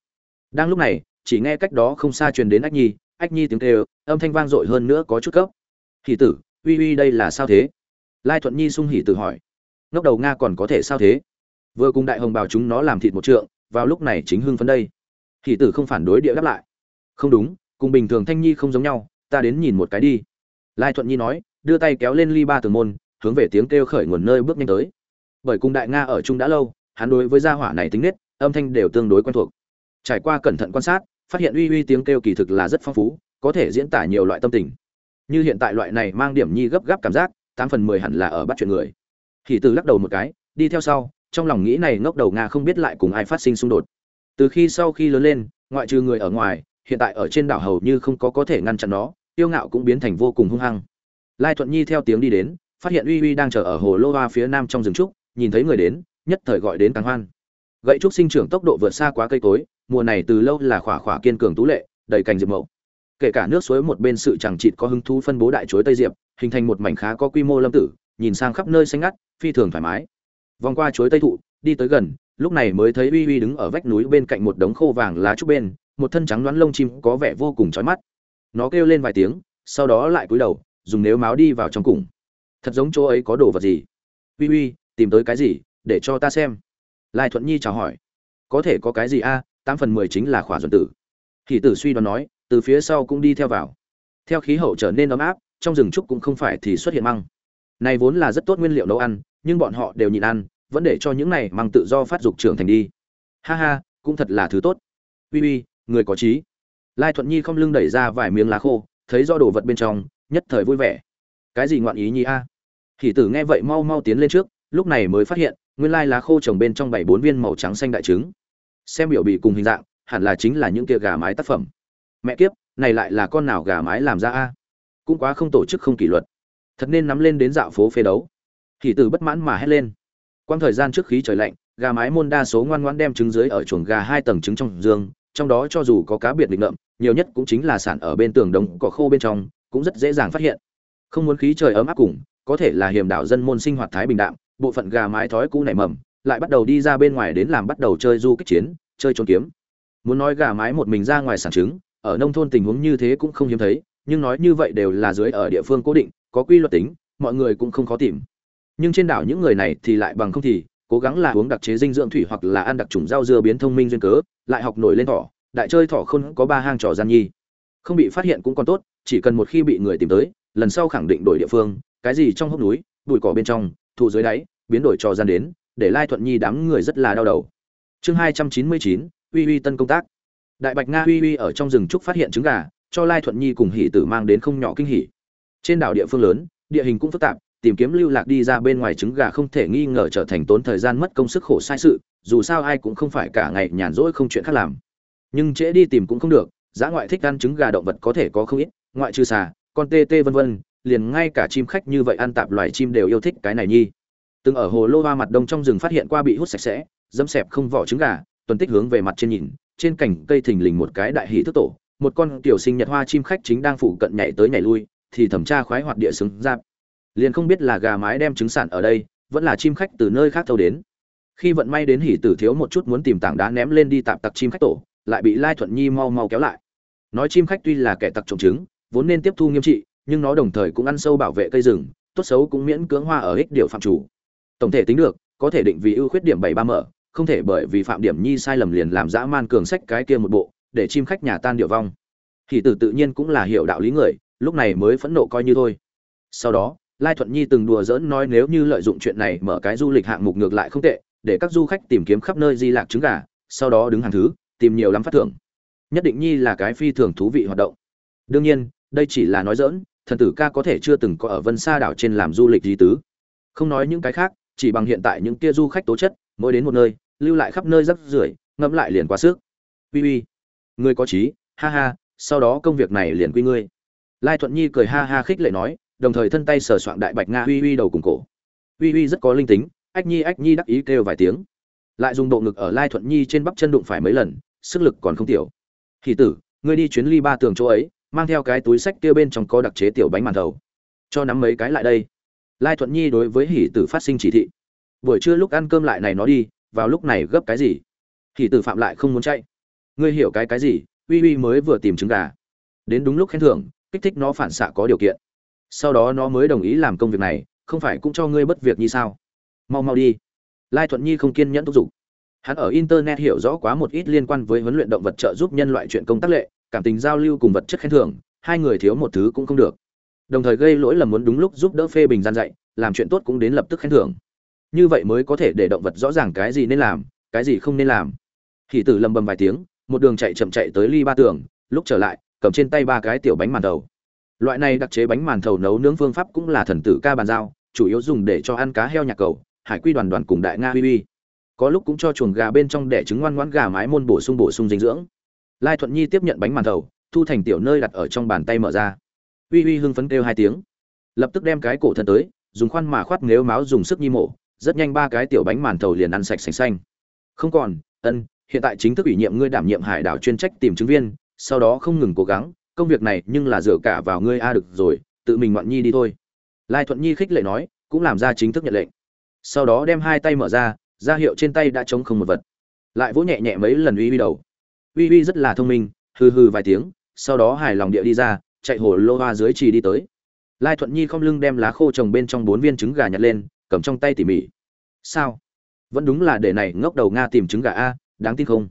đang lúc này, chỉ nghe cách đó không xa truyền đến ách nhi ách nhi tiếng kêu, âm thanh vang dội hơn nữa có chút cấp hỷ tử, uy uy đây là sao thế? Lai thuận nhi sung hỷ tử hỏi. Ngốc đầu nga còn có thể sao thế? Vừa cùng đại hồng bào chúng nó làm thịt một trượng, vào lúc này chính hưng phấn đây. Hỷ tử không phản đối địa đáp lại. Không đúng, cùng bình thường thanh nhi không giống nhau, ta đến nhìn một cái đi. Lai thuận nhi nói, đưa tay kéo lên ly ba tường môn, hướng về tiếng kêu khởi nguồn nơi bước nhanh tới. Bởi cùng đại nga ở chung đã lâu, hắn đối với gia hỏa này tính nết, âm thanh đều tương đối quen thuộc trải qua cẩn thận quan sát, phát hiện uy uy tiếng kêu kỳ thực là rất phong phú, có thể diễn tả nhiều loại tâm tình. Như hiện tại loại này mang điểm nhi gấp gáp cảm giác, tám phần mười hẳn là ở bắt chuyện người. Thì từ lắc đầu một cái, đi theo sau, trong lòng nghĩ này ngốc đầu nga không biết lại cùng ai phát sinh xung đột. Từ khi sau khi lớn lên, ngoại trừ người ở ngoài, hiện tại ở trên đảo hầu như không có có thể ngăn chặn nó, tiêu ngạo cũng biến thành vô cùng hung hăng. Lai thuận nhi theo tiếng đi đến, phát hiện uy uy đang chờ ở hồ lô hoa phía nam trong rừng trúc, nhìn thấy người đến, nhất thời gọi đến càng hoan gậy trúc sinh trưởng tốc độ vượt xa quá cây cối, mùa này từ lâu là khỏa khỏa kiên cường tú lệ, đầy cành diệp mậu kể cả nước suối một bên sự chẳng chịt có hứng thú phân bố đại chuối tây diệp, hình thành một mảnh khá có quy mô lâm tử, nhìn sang khắp nơi xanh ngắt, phi thường thoải mái. Vòng qua chuối tây thụ, đi tới gần, lúc này mới thấy uy uy đứng ở vách núi bên cạnh một đống khô vàng lá trúc bên, một thân trắng đoán lông chim có vẻ vô cùng chói mắt. Nó kêu lên vài tiếng, sau đó lại cúi đầu, dùng nếu máu đi vào trong cùng. Thật giống chỗ ấy có đồ vật gì? Uy uy, tìm tới cái gì, để cho ta xem lai thuận nhi chào hỏi. Có thể có cái gì a, tám phần mười chính là khỏa duẩn tử. Hỷ tử suy đoán nói, từ phía sau cũng đi theo vào. Theo khí hậu trở nên ấm áp, trong rừng trúc cũng không phải thì xuất hiện măng. Này vốn là rất tốt nguyên liệu nấu ăn, nhưng bọn họ đều nhịn ăn, vẫn để cho những này măng tự do phát dục trưởng thành đi. Ha ha, cũng thật là thứ tốt. Uy uy, người có trí. Lai thuận nhi không lưng đẩy ra vài miếng lá khô, thấy do đồ vật bên trong, nhất thời vui vẻ. Cái gì ngoạn ý nhi a? À? hỷ tử nghe vậy mau mau tiến lên trước, lúc này mới phát hiện nguyên lai lá khô trồng bên trong bảy bốn viên màu trắng xanh đại trứng. Xem biểu bị cùng hình dạng, hẳn là chính là những kia gà mái tác phẩm. Mẹ kiếp, này lại là con nào gà mái làm ra a? Cũng quá không tổ chức không kỷ luật. Thật nên nắm lên đến dạo phố phê đấu. Thì từ bất mãn mà hét lên. Quang thời gian trước khí trời lạnh, gà mái môn đa số ngoan ngoãn đem trứng dưới ở chuồng gà hai tầng trứng trong giường trong đó cho dù có cá biệt định ngậm nhiều nhất cũng chính là sản ở bên tường đồng cỏ khô bên trong, cũng rất dễ dàng phát hiện. Không muốn khí trời ấm áp cùng, có thể là hiểm đạo dân môn sinh hoạt thái bình đạm bộ phận gà mái thói cũ nảy mầm, lại bắt đầu đi ra bên ngoài đến làm bắt đầu chơi du kích chiến, chơi trốn kiếm. Muốn nói gà mái một mình ra ngoài sản trứng ở nông thôn tình huống như thế cũng không hiếm thấy, nhưng nói như vậy đều là dưới ở địa phương cố định, có quy luật tính, mọi người cũng không khó tìm. Nhưng trên đảo những người này thì lại bằng không thì, cố gắng là uống đặc chế dinh dưỡng thủy hoặc là ăn đặc trùng rau dưa biến thông minh duyên cớ, lại học nổi lên thỏ, đại chơi thỏ không có ba hang trò gian nhi. Không bị phát hiện cũng còn tốt, chỉ cần một khi bị người tìm tới, lần sau khẳng định đổi địa phương, cái gì trong hốc núi, bụi cỏ bên trong thụ dưới đáy, biến đổi trò gian đến, để lai thuận nhi đám người rất là đau đầu. Chương hai trăm chín mươi chín, uy uy tân công tác. Đại bạch nga uy uy ở trong rừng trúc phát hiện trứng gà, cho lai thuận nhi cùng hỷ tử mang đến không nhỏ kinh hỉ. Trên đảo địa phương lớn, địa hình cũng phức tạp, tìm kiếm lưu lạc đi ra bên ngoài trứng gà không thể nghi ngờ trở thành tốn thời gian mất công sức khổ sai sự, dù sao ai cũng không phải cả ngày nhàn rỗi không chuyện khác làm. Nhưng trễ đi tìm cũng không được, giá ngoại thích ăn trứng gà động vật có thể có không ít, ngoại trừ xà, con tê tê vân vân liền ngay cả chim khách như vậy ăn tạp loài chim đều yêu thích cái này nhi. Từng ở hồ lô hoa mặt đông trong rừng phát hiện qua bị hút sạch sẽ, dẫm xẹp không vỏ trứng gà, tuần tích hướng về mặt trên nhìn, trên cành cây thình lình một cái đại hỷ thức tổ, một con tiểu sinh nhật hoa chim khách chính đang phụ cận nhảy tới nhảy lui, thì thẩm tra khoái hoạt địa xứng giáp. Liền không biết là gà mái đem trứng sản ở đây, vẫn là chim khách từ nơi khác thâu đến. Khi vận may đến hỉ tử thiếu một chút muốn tìm tảng đá ném lên đi tạm tặc chim khách tổ, lại bị lai thuận nhi mau mau kéo lại. Nói chim khách tuy là kẻ tặc trộm trứng, vốn nên tiếp thu nghiêm trị nhưng nó đồng thời cũng ăn sâu bảo vệ cây rừng, tốt xấu cũng miễn cưỡng hoa ở ích điều phạm chủ. Tổng thể tính được, có thể định vì ưu khuyết điểm bảy ba mở, không thể bởi vì phạm điểm nhi sai lầm liền làm dã man cường sách cái kia một bộ, để chim khách nhà tan điệu vong. Thì tử tự nhiên cũng là hiểu đạo lý người, lúc này mới phẫn nộ coi như thôi. Sau đó, lai thuận nhi từng đùa giỡn nói nếu như lợi dụng chuyện này mở cái du lịch hạng mục ngược lại không tệ, để các du khách tìm kiếm khắp nơi di lạc trứng gà, sau đó đứng hàng thứ, tìm nhiều lắm phát thưởng. Nhất định nhi là cái phi thường thú vị hoạt động. Đương nhiên, đây chỉ là nói dỡn thần tử ca có thể chưa từng có ở vân sa đảo trên làm du lịch di tứ. Không nói những cái khác, chỉ bằng hiện tại những kia du khách tố chất, mỗi đến một nơi, lưu lại khắp nơi rắc rưởi, ngẫm lại liền quá sức. Uy uy. Ngươi có trí, ha ha, sau đó công việc này liền quy ngươi. Lai thuận nhi cười ha ha khích lệ nói, đồng thời thân tay sờ soạn đại bạch nga uy uy đầu cùng cổ. Uy uy rất có linh tính, ách nhi ách nhi đắc ý kêu vài tiếng. Lại dùng bộ ngực ở lai thuận nhi trên bắp chân đụng phải mấy lần, sức lực còn không tiểu. Thì tử, ngươi đi chuyến ly ba tường chỗ ấy mang theo cái túi sách kia bên trong có đặc chế tiểu bánh màn thầu. Cho nắm mấy cái lại đây. Lai thuận nhi đối với hỷ tử phát sinh chỉ thị. Buổi trưa lúc ăn cơm lại này nó đi, vào lúc này gấp cái gì? Hỷ tử phạm lại không muốn chạy. Ngươi hiểu cái cái gì? Uy uy mới vừa tìm trứng gà. Đến đúng lúc khen thưởng, kích thích nó phản xạ có điều kiện. Sau đó nó mới đồng ý làm công việc này, không phải cũng cho ngươi bất việc như sao? Mau mau đi. Lai thuận nhi không kiên nhẫn thúc giục. Hắn ở internet hiểu rõ quá một ít liên quan với huấn luyện động vật trợ giúp nhân loại chuyện công tác lệ cảm tình giao lưu cùng vật chất khen thưởng, hai người thiếu một thứ cũng không được. Đồng thời gây lỗi lầm muốn đúng lúc giúp đỡ phê bình gian dạy, làm chuyện tốt cũng đến lập tức khen thưởng. Như vậy mới có thể để động vật rõ ràng cái gì nên làm, cái gì không nên làm. Hỷ tử lầm bầm vài tiếng, một đường chạy chậm chạy tới ly ba tường, lúc trở lại, cầm trên tay ba cái tiểu bánh màn thầu. Loại này đặc chế bánh màn thầu nấu nướng phương pháp cũng là thần tử ca bàn giao, chủ yếu dùng để cho ăn cá heo nhạc cầu, hải quy đoàn đoàn cùng đại nga bi bi. có lúc cũng cho chuồng gà bên trong đẻ trứng ngoan ngoãn gà mái môn bổ sung bổ sung dinh dưỡng lai thuận nhi tiếp nhận bánh màn thầu, thu thành tiểu nơi đặt ở trong bàn tay mở ra. Uy uy hưng phấn kêu hai tiếng. Lập tức đem cái cổ thân tới, dùng khoan mà khoát nếu máu dùng sức nhi mổ, rất nhanh ba cái tiểu bánh màn thầu liền ăn sạch sành xanh. Không còn, ân, hiện tại chính thức ủy nhiệm ngươi đảm nhiệm hải đảo chuyên trách tìm chứng viên, sau đó không ngừng cố gắng, công việc này nhưng là dựa cả vào ngươi a được rồi, tự mình ngoạn nhi đi thôi. Lai thuận nhi khích lệ nói, cũng làm ra chính thức nhận lệnh. Sau đó đem hai tay mở ra ra hiệu trên tay đã trống không một vật. Lại vỗ nhẹ nhẹ mấy lần uy uy đầu uy uy rất là thông minh, hừ hừ vài tiếng, sau đó hài lòng địa đi ra, chạy hồ lô hoa dưới trì đi tới. Lai thuận nhi không lưng đem lá khô trồng bên trong bốn viên trứng gà nhặt lên, cầm trong tay tỉ mỉ. Sao? Vẫn đúng là để này ngốc đầu nga tìm trứng gà a, đáng tin không?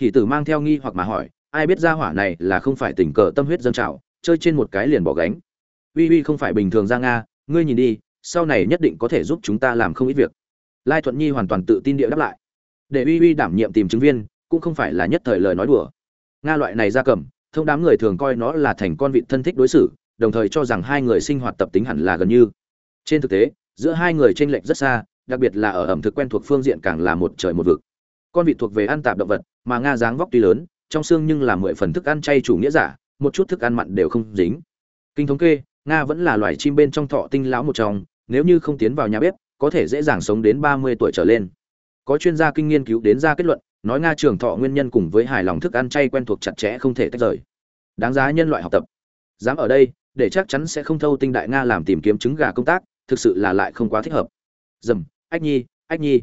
Hỷ tử mang theo nghi hoặc mà hỏi, ai biết ra hỏa này là không phải tình cờ tâm huyết dân trào, chơi trên một cái liền bỏ gánh. Uy uy không phải bình thường ra nga, ngươi nhìn đi, sau này nhất định có thể giúp chúng ta làm không ít việc. Lai thuận nhi hoàn toàn tự tin địa đáp lại. Để uy uy đảm nhiệm tìm chứng viên cũng không phải là nhất thời lời nói đùa. Nga loại này ra cầm, thông đám người thường coi nó là thành con vịt thân thích đối xử, đồng thời cho rằng hai người sinh hoạt tập tính hẳn là gần như. Trên thực tế, giữa hai người tranh lệch rất xa, đặc biệt là ở ẩm thực quen thuộc phương diện càng là một trời một vực. Con vịt thuộc về ăn tạp động vật, mà nga dáng vóc tuy lớn, trong xương nhưng là mười phần thức ăn chay chủ nghĩa giả, một chút thức ăn mặn đều không dính. Kinh thống kê, nga vẫn là loài chim bên trong thọ tinh lão một trong, nếu như không tiến vào nhà bếp, có thể dễ dàng sống đến ba mươi tuổi trở lên. Có chuyên gia kinh nghiên cứu đến ra kết luận nói nga trường thọ nguyên nhân cùng với hài lòng thức ăn chay quen thuộc chặt chẽ không thể tách rời. Đáng giá nhân loại học tập. Dám ở đây, để chắc chắn sẽ không thâu tinh đại nga làm tìm kiếm trứng gà công tác, thực sự là lại không quá thích hợp. Dầm, ách nhi ách nhi.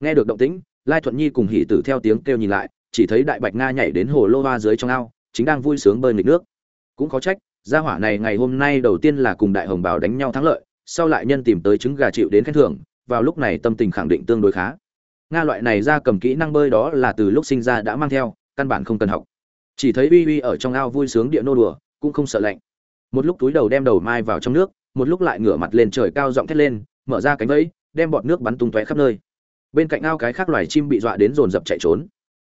Nghe được động tĩnh, lai thuận nhi cùng hỉ tử theo tiếng kêu nhìn lại, chỉ thấy đại bạch nga nhảy đến hồ lô hoa dưới trong ao, chính đang vui sướng bơi nghịch nước. Cũng có trách, gia hỏa này ngày hôm nay đầu tiên là cùng đại hồng bào đánh nhau thắng lợi, sau lại nhân tìm tới trứng gà chịu đến khen thưởng, vào lúc này tâm tình khẳng định tương đối khá nga loại này ra cầm kỹ năng bơi đó là từ lúc sinh ra đã mang theo, căn bản không cần học. Chỉ thấy uy uy ở trong ao vui sướng địa nô đùa, cũng không sợ lạnh. Một lúc túi đầu đem đầu mai vào trong nước, một lúc lại ngửa mặt lên trời cao giọng thét lên, mở ra cánh vẫy, đem bọt nước bắn tung tóe khắp nơi. Bên cạnh ao cái khác loài chim bị dọa đến dồn dập chạy trốn.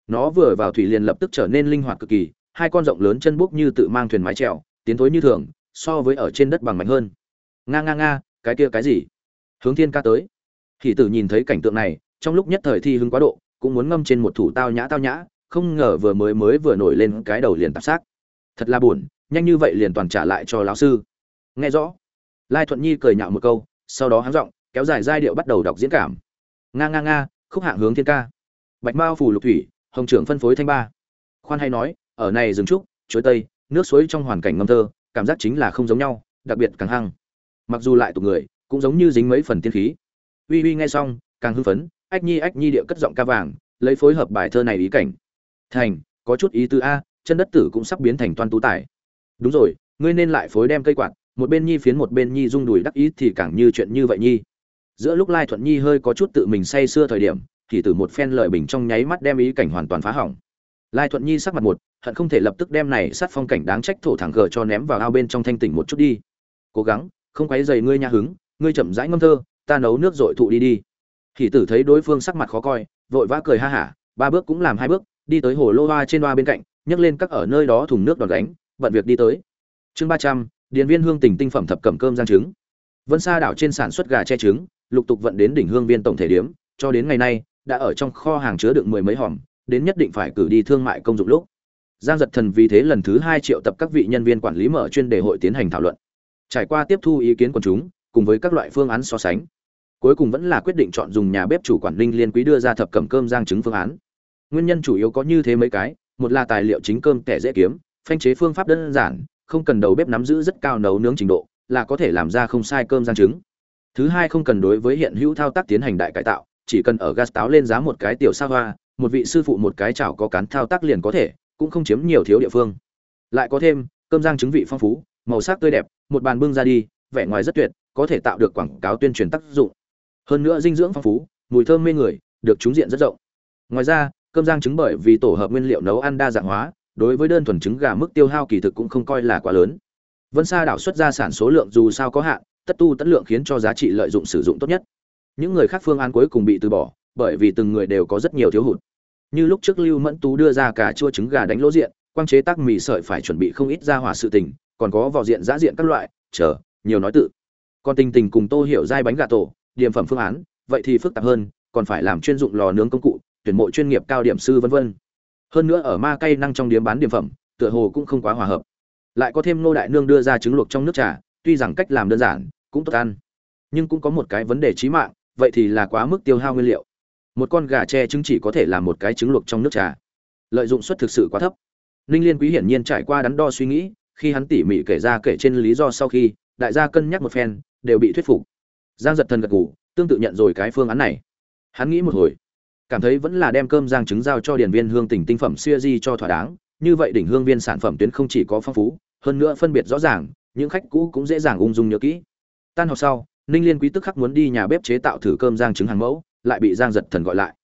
Nó vừa vào thủy liền lập tức trở nên linh hoạt cực kỳ, hai con rộng lớn chân bút như tự mang thuyền mái trèo tiến thối như thường, so với ở trên đất bằng mạnh hơn. Nga nga nga, cái kia cái gì? Hướng thiên ca tới. Hỷ tử nhìn thấy cảnh tượng này trong lúc nhất thời thi hứng quá độ, cũng muốn ngâm trên một thủ tao nhã tao nhã, không ngờ vừa mới mới vừa nổi lên cái đầu liền tạp xác. Thật là buồn, nhanh như vậy liền toàn trả lại cho lão sư. Nghe rõ. Lai thuận nhi cười nhạo một câu, sau đó háng giọng, kéo dài giai điệu bắt đầu đọc diễn cảm. Nga nga nga, khúc hạng hướng thiên ca. Bạch mao phủ lục thủy, hồng trưởng phân phối thanh ba. Khoan hay nói, ở này rừng trúc, chuối tây, nước suối trong hoàn cảnh ngâm thơ, cảm giác chính là không giống nhau, đặc biệt càng hăng. Mặc dù lại tụ người, cũng giống như dính mấy phần tiên khí. Uy uy nghe xong, càng hưng phấn ách nhi ách nhi địa cất giọng ca vàng, lấy phối hợp bài thơ này ý cảnh. Thành, có chút ý tứ a, chân đất tử cũng sắp biến thành toan tú tài. Đúng rồi, ngươi nên lại phối đem cây quạt, một bên nhi phiến một bên nhi rung đùi đắc ý thì càng như chuyện như vậy nhi. Giữa lúc lai thuận nhi hơi có chút tự mình say sưa thời điểm, thì từ một phen lợi bình trong nháy mắt đem ý cảnh hoàn toàn phá hỏng. Lai thuận nhi sắc mặt một, hận không thể lập tức đem này sát phong cảnh đáng trách thổ thẳng gờ cho ném vào ao bên trong thanh tỉnh một chút đi. Cố gắng, không quấy dày ngươi nha hứng, ngươi chậm rãi ngâm thơ, ta nấu nước dội thụ đi đi thì tử thấy đối phương sắc mặt khó coi, vội vã cười ha hả, ba bước cũng làm hai bước, đi tới hồ lô hoa trên hoa bên cạnh, nhấc lên các ở nơi đó thùng nước đòn đánh bận việc đi tới. Chương ba trăm điện viên hương tỉnh tinh phẩm thập cẩm cơm giang trứng. Vân sa đảo trên sản xuất gà che trứng, lục tục vận đến đỉnh hương viên tổng thể điếm cho đến ngày nay, đã ở trong kho hàng chứa đựng mười mấy hòm, đến nhất định phải cử đi thương mại công dụng lúc. Giang giật thần vì thế lần thứ hai triệu tập các vị nhân viên quản lý mở chuyên đề hội tiến hành thảo luận. Trải qua tiếp thu ý kiến của chúng, cùng với các loại phương án so sánh cuối cùng vẫn là quyết định chọn dùng nhà bếp chủ quản linh liên quý đưa ra thập cẩm cơm giang trứng phương án. Nguyên nhân chủ yếu có như thế mấy cái, một là tài liệu chính cơm kẻ dễ kiếm, phanh chế phương pháp đơn giản, không cần đầu bếp nắm giữ rất cao nấu nướng trình độ, là có thể làm ra không sai cơm giang trứng. Thứ hai không cần đối với hiện hữu thao tác tiến hành đại cải tạo, chỉ cần ở gas táo lên giá một cái tiểu sa hoa, một vị sư phụ một cái chảo có cán thao tác liền có thể, cũng không chiếm nhiều thiếu địa phương. Lại có thêm, cơm giang trứng vị phong phú, màu sắc tươi đẹp, một bàn bưng ra đi, vẻ ngoài rất tuyệt, có thể tạo được quảng cáo tuyên truyền tác dụng hơn nữa dinh dưỡng phong phú, mùi thơm mê người, được trúng diện rất rộng. Ngoài ra, cơm rang trứng bởi vì tổ hợp nguyên liệu nấu ăn đa dạng hóa, đối với đơn thuần trứng gà mức tiêu hao kỳ thực cũng không coi là quá lớn. Vân sa đảo xuất ra sản số lượng dù sao có hạn, tất tu tất lượng khiến cho giá trị lợi dụng sử dụng tốt nhất. Những người khác phương án cuối cùng bị từ bỏ, bởi vì từng người đều có rất nhiều thiếu hụt. Như lúc trước lưu mẫn tú đưa ra cả chua trứng gà đánh lỗ diện, quang chế tác mì sợi phải chuẩn bị không ít ra hỏa sự tình, còn có vỏ diện giá diện các loại, chờ, nhiều nói tự. Còn tình tình cùng tô hiểu dai bánh gà tổ điểm phẩm phương án, vậy thì phức tạp hơn, còn phải làm chuyên dụng lò nướng công cụ, tuyển mộ chuyên nghiệp cao điểm sư vân vân. Hơn nữa ở ma cây năng trong điểm bán điểm phẩm, tựa hồ cũng không quá hòa hợp. Lại có thêm nô đại nương đưa ra trứng luộc trong nước trà, tuy rằng cách làm đơn giản, cũng tốt ăn. Nhưng cũng có một cái vấn đề chí mạng, vậy thì là quá mức tiêu hao nguyên liệu. Một con gà tre trứng chỉ có thể làm một cái trứng luộc trong nước trà. Lợi dụng suất thực sự quá thấp. Ninh liên quý hiển nhiên trải qua đắn đo suy nghĩ, khi hắn tỉ mỉ kể ra kể trên lý do sau khi, đại gia cân nhắc một phen, đều bị thuyết phục giang giật thần gật ngủ tương tự nhận rồi cái phương án này. Hắn nghĩ một hồi, cảm thấy vẫn là đem cơm giang trứng giao cho điển viên hương tỉnh tinh phẩm siêu di cho thỏa đáng. Như vậy đỉnh hương viên sản phẩm tuyến không chỉ có phong phú, hơn nữa phân biệt rõ ràng, những khách cũ cũng dễ dàng ung dung nhớ kỹ. Tan học sau, ninh liên quý tức khắc muốn đi nhà bếp chế tạo thử cơm giang trứng hàng mẫu, lại bị giang giật thần gọi lại.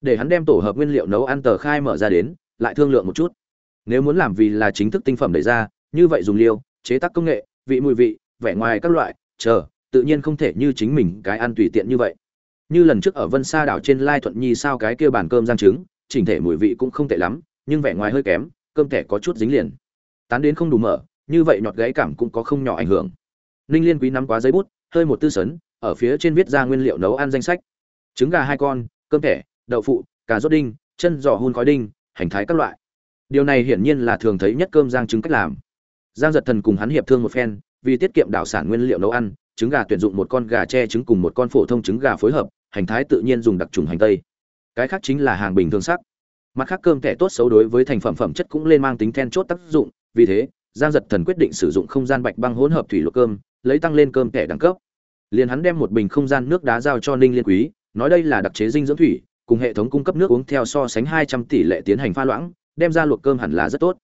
Để hắn đem tổ hợp nguyên liệu nấu ăn tờ khai mở ra đến, lại thương lượng một chút. Nếu muốn làm vì là chính thức tinh phẩm đẩy ra, như vậy dùng liêu, chế tác công nghệ, vị mùi vị, vẻ ngoài các loại, chờ tự nhiên không thể như chính mình cái ăn tùy tiện như vậy. Như lần trước ở vân sa đảo trên lai thuận nhi sao cái kia bàn cơm giang trứng, chỉnh thể mùi vị cũng không tệ lắm, nhưng vẻ ngoài hơi kém, cơm thẻ có chút dính liền. Tán đến không đủ mở, như vậy nhọt gãy cảm cũng có không nhỏ ảnh hưởng. Ninh liên quý nắm quá giấy bút, hơi một tư sấn, ở phía trên viết ra nguyên liệu nấu ăn danh sách. Trứng gà hai con, cơm thẻ đậu phụ, cà rốt đinh, chân giò hun khói đinh, hành thái các loại. Điều này hiển nhiên là thường thấy nhất cơm giang trứng cách làm. Giang giật thần cùng hắn hiệp thương một phen, vì tiết kiệm đảo sản nguyên liệu nấu ăn trứng gà tuyển dụng một con gà che trứng cùng một con phổ thông trứng gà phối hợp, hành thái tự nhiên dùng đặc trùng hành tây. Cái khác chính là hàng bình thường sắc. Mặt khác cơm thẻ tốt xấu đối với thành phẩm phẩm chất cũng lên mang tính then chốt tác dụng, vì thế, giang giật thần quyết định sử dụng không gian bạch băng hỗn hợp thủy luộc cơm, lấy tăng lên cơm thẻ đẳng cấp. Liền hắn đem một bình không gian nước đá giao cho ninh liên quý, nói đây là đặc chế dinh dưỡng thủy, cùng hệ thống cung cấp nước uống theo so sánh hai trăm tỷ lệ tiến hành pha loãng, đem ra luộc cơm hẳn là rất tốt.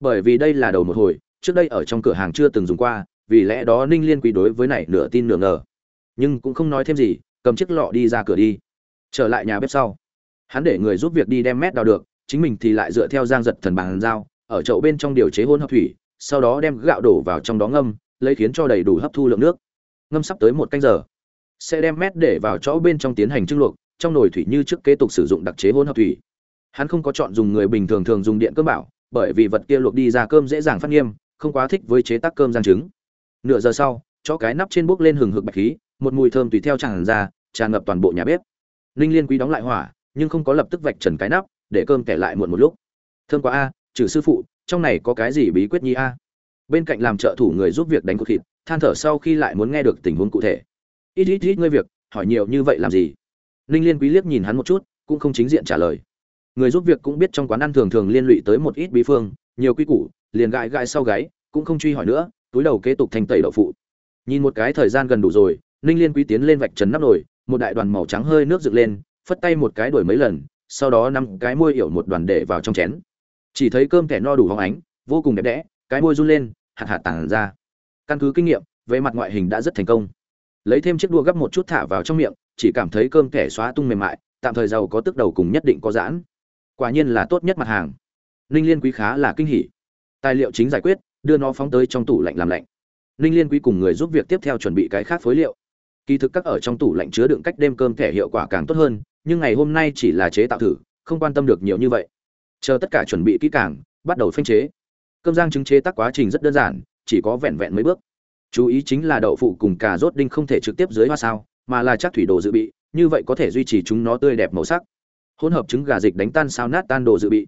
Bởi vì đây là đầu một hồi, trước đây ở trong cửa hàng chưa từng dùng qua vì lẽ đó ninh liên quý đối với này nửa tin nửa ngờ. Nhưng cũng không nói thêm gì, cầm chiếc lọ đi ra cửa đi. Trở lại nhà bếp sau. Hắn để người giúp việc đi đem mét đào được, chính mình thì lại dựa theo giang giật thần bàn dao ở chậu bên trong điều chế hôn hợp thủy, sau đó đem gạo đổ vào trong đó ngâm, lấy khiến cho đầy đủ hấp thu lượng nước. Ngâm sắp tới một canh giờ. Sẽ đem mét để vào chỗ bên trong tiến hành trưng luộc, trong nồi thủy như trước kế tục sử dụng đặc chế hỗn hợp thủy. Hắn không có chọn dùng người bình thường thường dùng điện cơm bảo, bởi vì vật kia luộc đi ra cơm dễ dàng phát nghiêm, không quá thích với chế tác cơm giang trứng nửa giờ sau cho cái nắp trên bốc lên hừng hực bạch khí, một mùi thơm tùy theo tràn ra, tràn ngập toàn bộ nhà bếp. Ninh liên quý đóng lại hỏa, nhưng không có lập tức vạch trần cái nắp, để cơm kẻ lại muộn một lúc. Thơm quá a, trừ sư phụ, trong này có cái gì bí quyết nhi a? Bên cạnh làm trợ thủ người giúp việc đánh cột thịt, than thở sau khi lại muốn nghe được tình huống cụ thể. Ít ít ít ngươi việc, hỏi nhiều như vậy làm gì? Ninh liên quý liếc nhìn hắn một chút, cũng không chính diện trả lời. Người giúp việc cũng biết trong quán ăn thường thường liên lụy tới một ít bí phương, nhiều quy củ, liền gãi gãi sau gáy, cũng không truy hỏi nữa túi đầu kế tục thành tẩy đậu phụ. Nhìn một cái thời gian gần đủ rồi, ninh liên quý tiến lên vạch trần nắp nồi, một đại đoàn màu trắng hơi nước dựng lên, phất tay một cái đuổi mấy lần, sau đó năm cái môi yểu một đoàn để vào trong chén. Chỉ thấy cơm kẻ no đủ hóng ánh, vô cùng đẹp đẽ, cái môi run lên, hạt hạt tản ra. Căn cứ kinh nghiệm, về mặt ngoại hình đã rất thành công. Lấy thêm chiếc đua gấp một chút thả vào trong miệng, chỉ cảm thấy cơm kẻ xóa tung mềm mại, tạm thời giàu có tức đầu cùng nhất định có giãn. Quả nhiên là tốt nhất mặt hàng. Ninh liên quý khá là kinh hỉ. Tài liệu chính giải quyết đưa nó phóng tới trong tủ lạnh làm lạnh. Ninh liên quý cùng người giúp việc tiếp theo chuẩn bị cái khác phối liệu. Kỳ thực các ở trong tủ lạnh chứa đựng cách đêm cơm thẻ hiệu quả càng tốt hơn, nhưng ngày hôm nay chỉ là chế tạo thử, không quan tâm được nhiều như vậy. Chờ tất cả chuẩn bị kỹ càng, bắt đầu phanh chế. Cơm rang trứng chế tác quá trình rất đơn giản, chỉ có vẹn vẹn mấy bước. Chú ý chính là đậu phụ cùng cà rốt đinh không thể trực tiếp dưới hoa sao, mà là chắc thủy đồ dự bị, như vậy có thể duy trì chúng nó tươi đẹp màu sắc. Hỗn hợp trứng gà dịch đánh tan sao nát tan đồ dự bị.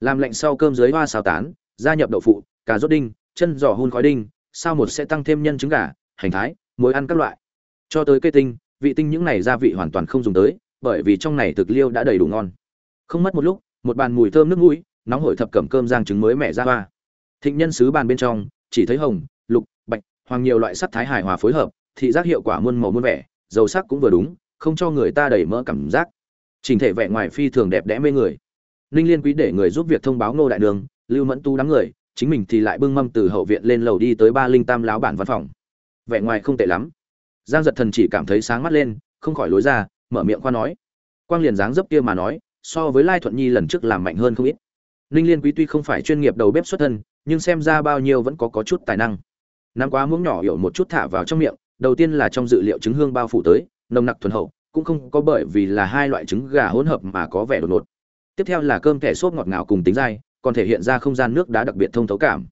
Làm lạnh sau cơm dưới hoa sao tán, gia nhập đậu phụ cà rốt đinh, chân giò hun khói đinh, sao một sẽ tăng thêm nhân trứng gà, hành thái, muối ăn các loại. Cho tới cây tinh, vị tinh những này gia vị hoàn toàn không dùng tới, bởi vì trong này thực liêu đã đầy đủ ngon. Không mất một lúc, một bàn mùi thơm nước mũi, nóng hổi thập cẩm cơm rang trứng mới mẻ ra hoa. Thịnh nhân sứ bàn bên trong, chỉ thấy hồng, lục, bạch, hoàng nhiều loại sắc thái hài hòa phối hợp, thị giác hiệu quả muôn màu muôn vẻ, dầu sắc cũng vừa đúng, không cho người ta đầy mỡ cảm giác. Trình thể vẻ ngoài phi thường đẹp đẽ mê người. Ninh liên quý để người giúp việc thông báo ngô đại đường, lưu mẫn tu đám người chính mình thì lại bưng mâm từ hậu viện lên lầu đi tới ba linh tam láo bản văn phòng. Vẻ ngoài không tệ lắm. Giang giật thần chỉ cảm thấy sáng mắt lên không khỏi lối ra mở miệng khoa nói. Quang liền dáng dấp kia mà nói so với lai thuận nhi lần trước làm mạnh hơn không ít. Ninh liên quý tuy không phải chuyên nghiệp đầu bếp xuất thân nhưng xem ra bao nhiêu vẫn có, có chút tài năng. Năm quá muỗng nhỏ hiểu một chút thả vào trong miệng đầu tiên là trong dự liệu trứng hương bao phủ tới nồng nặc thuần hậu cũng không có bởi vì là hai loại trứng gà hỗn hợp mà có vẻ đột ngột. Tiếp theo là cơm thẻ xốp ngọt ngào cùng tính dai còn thể hiện ra không gian nước đá đặc biệt thông thấu cảm.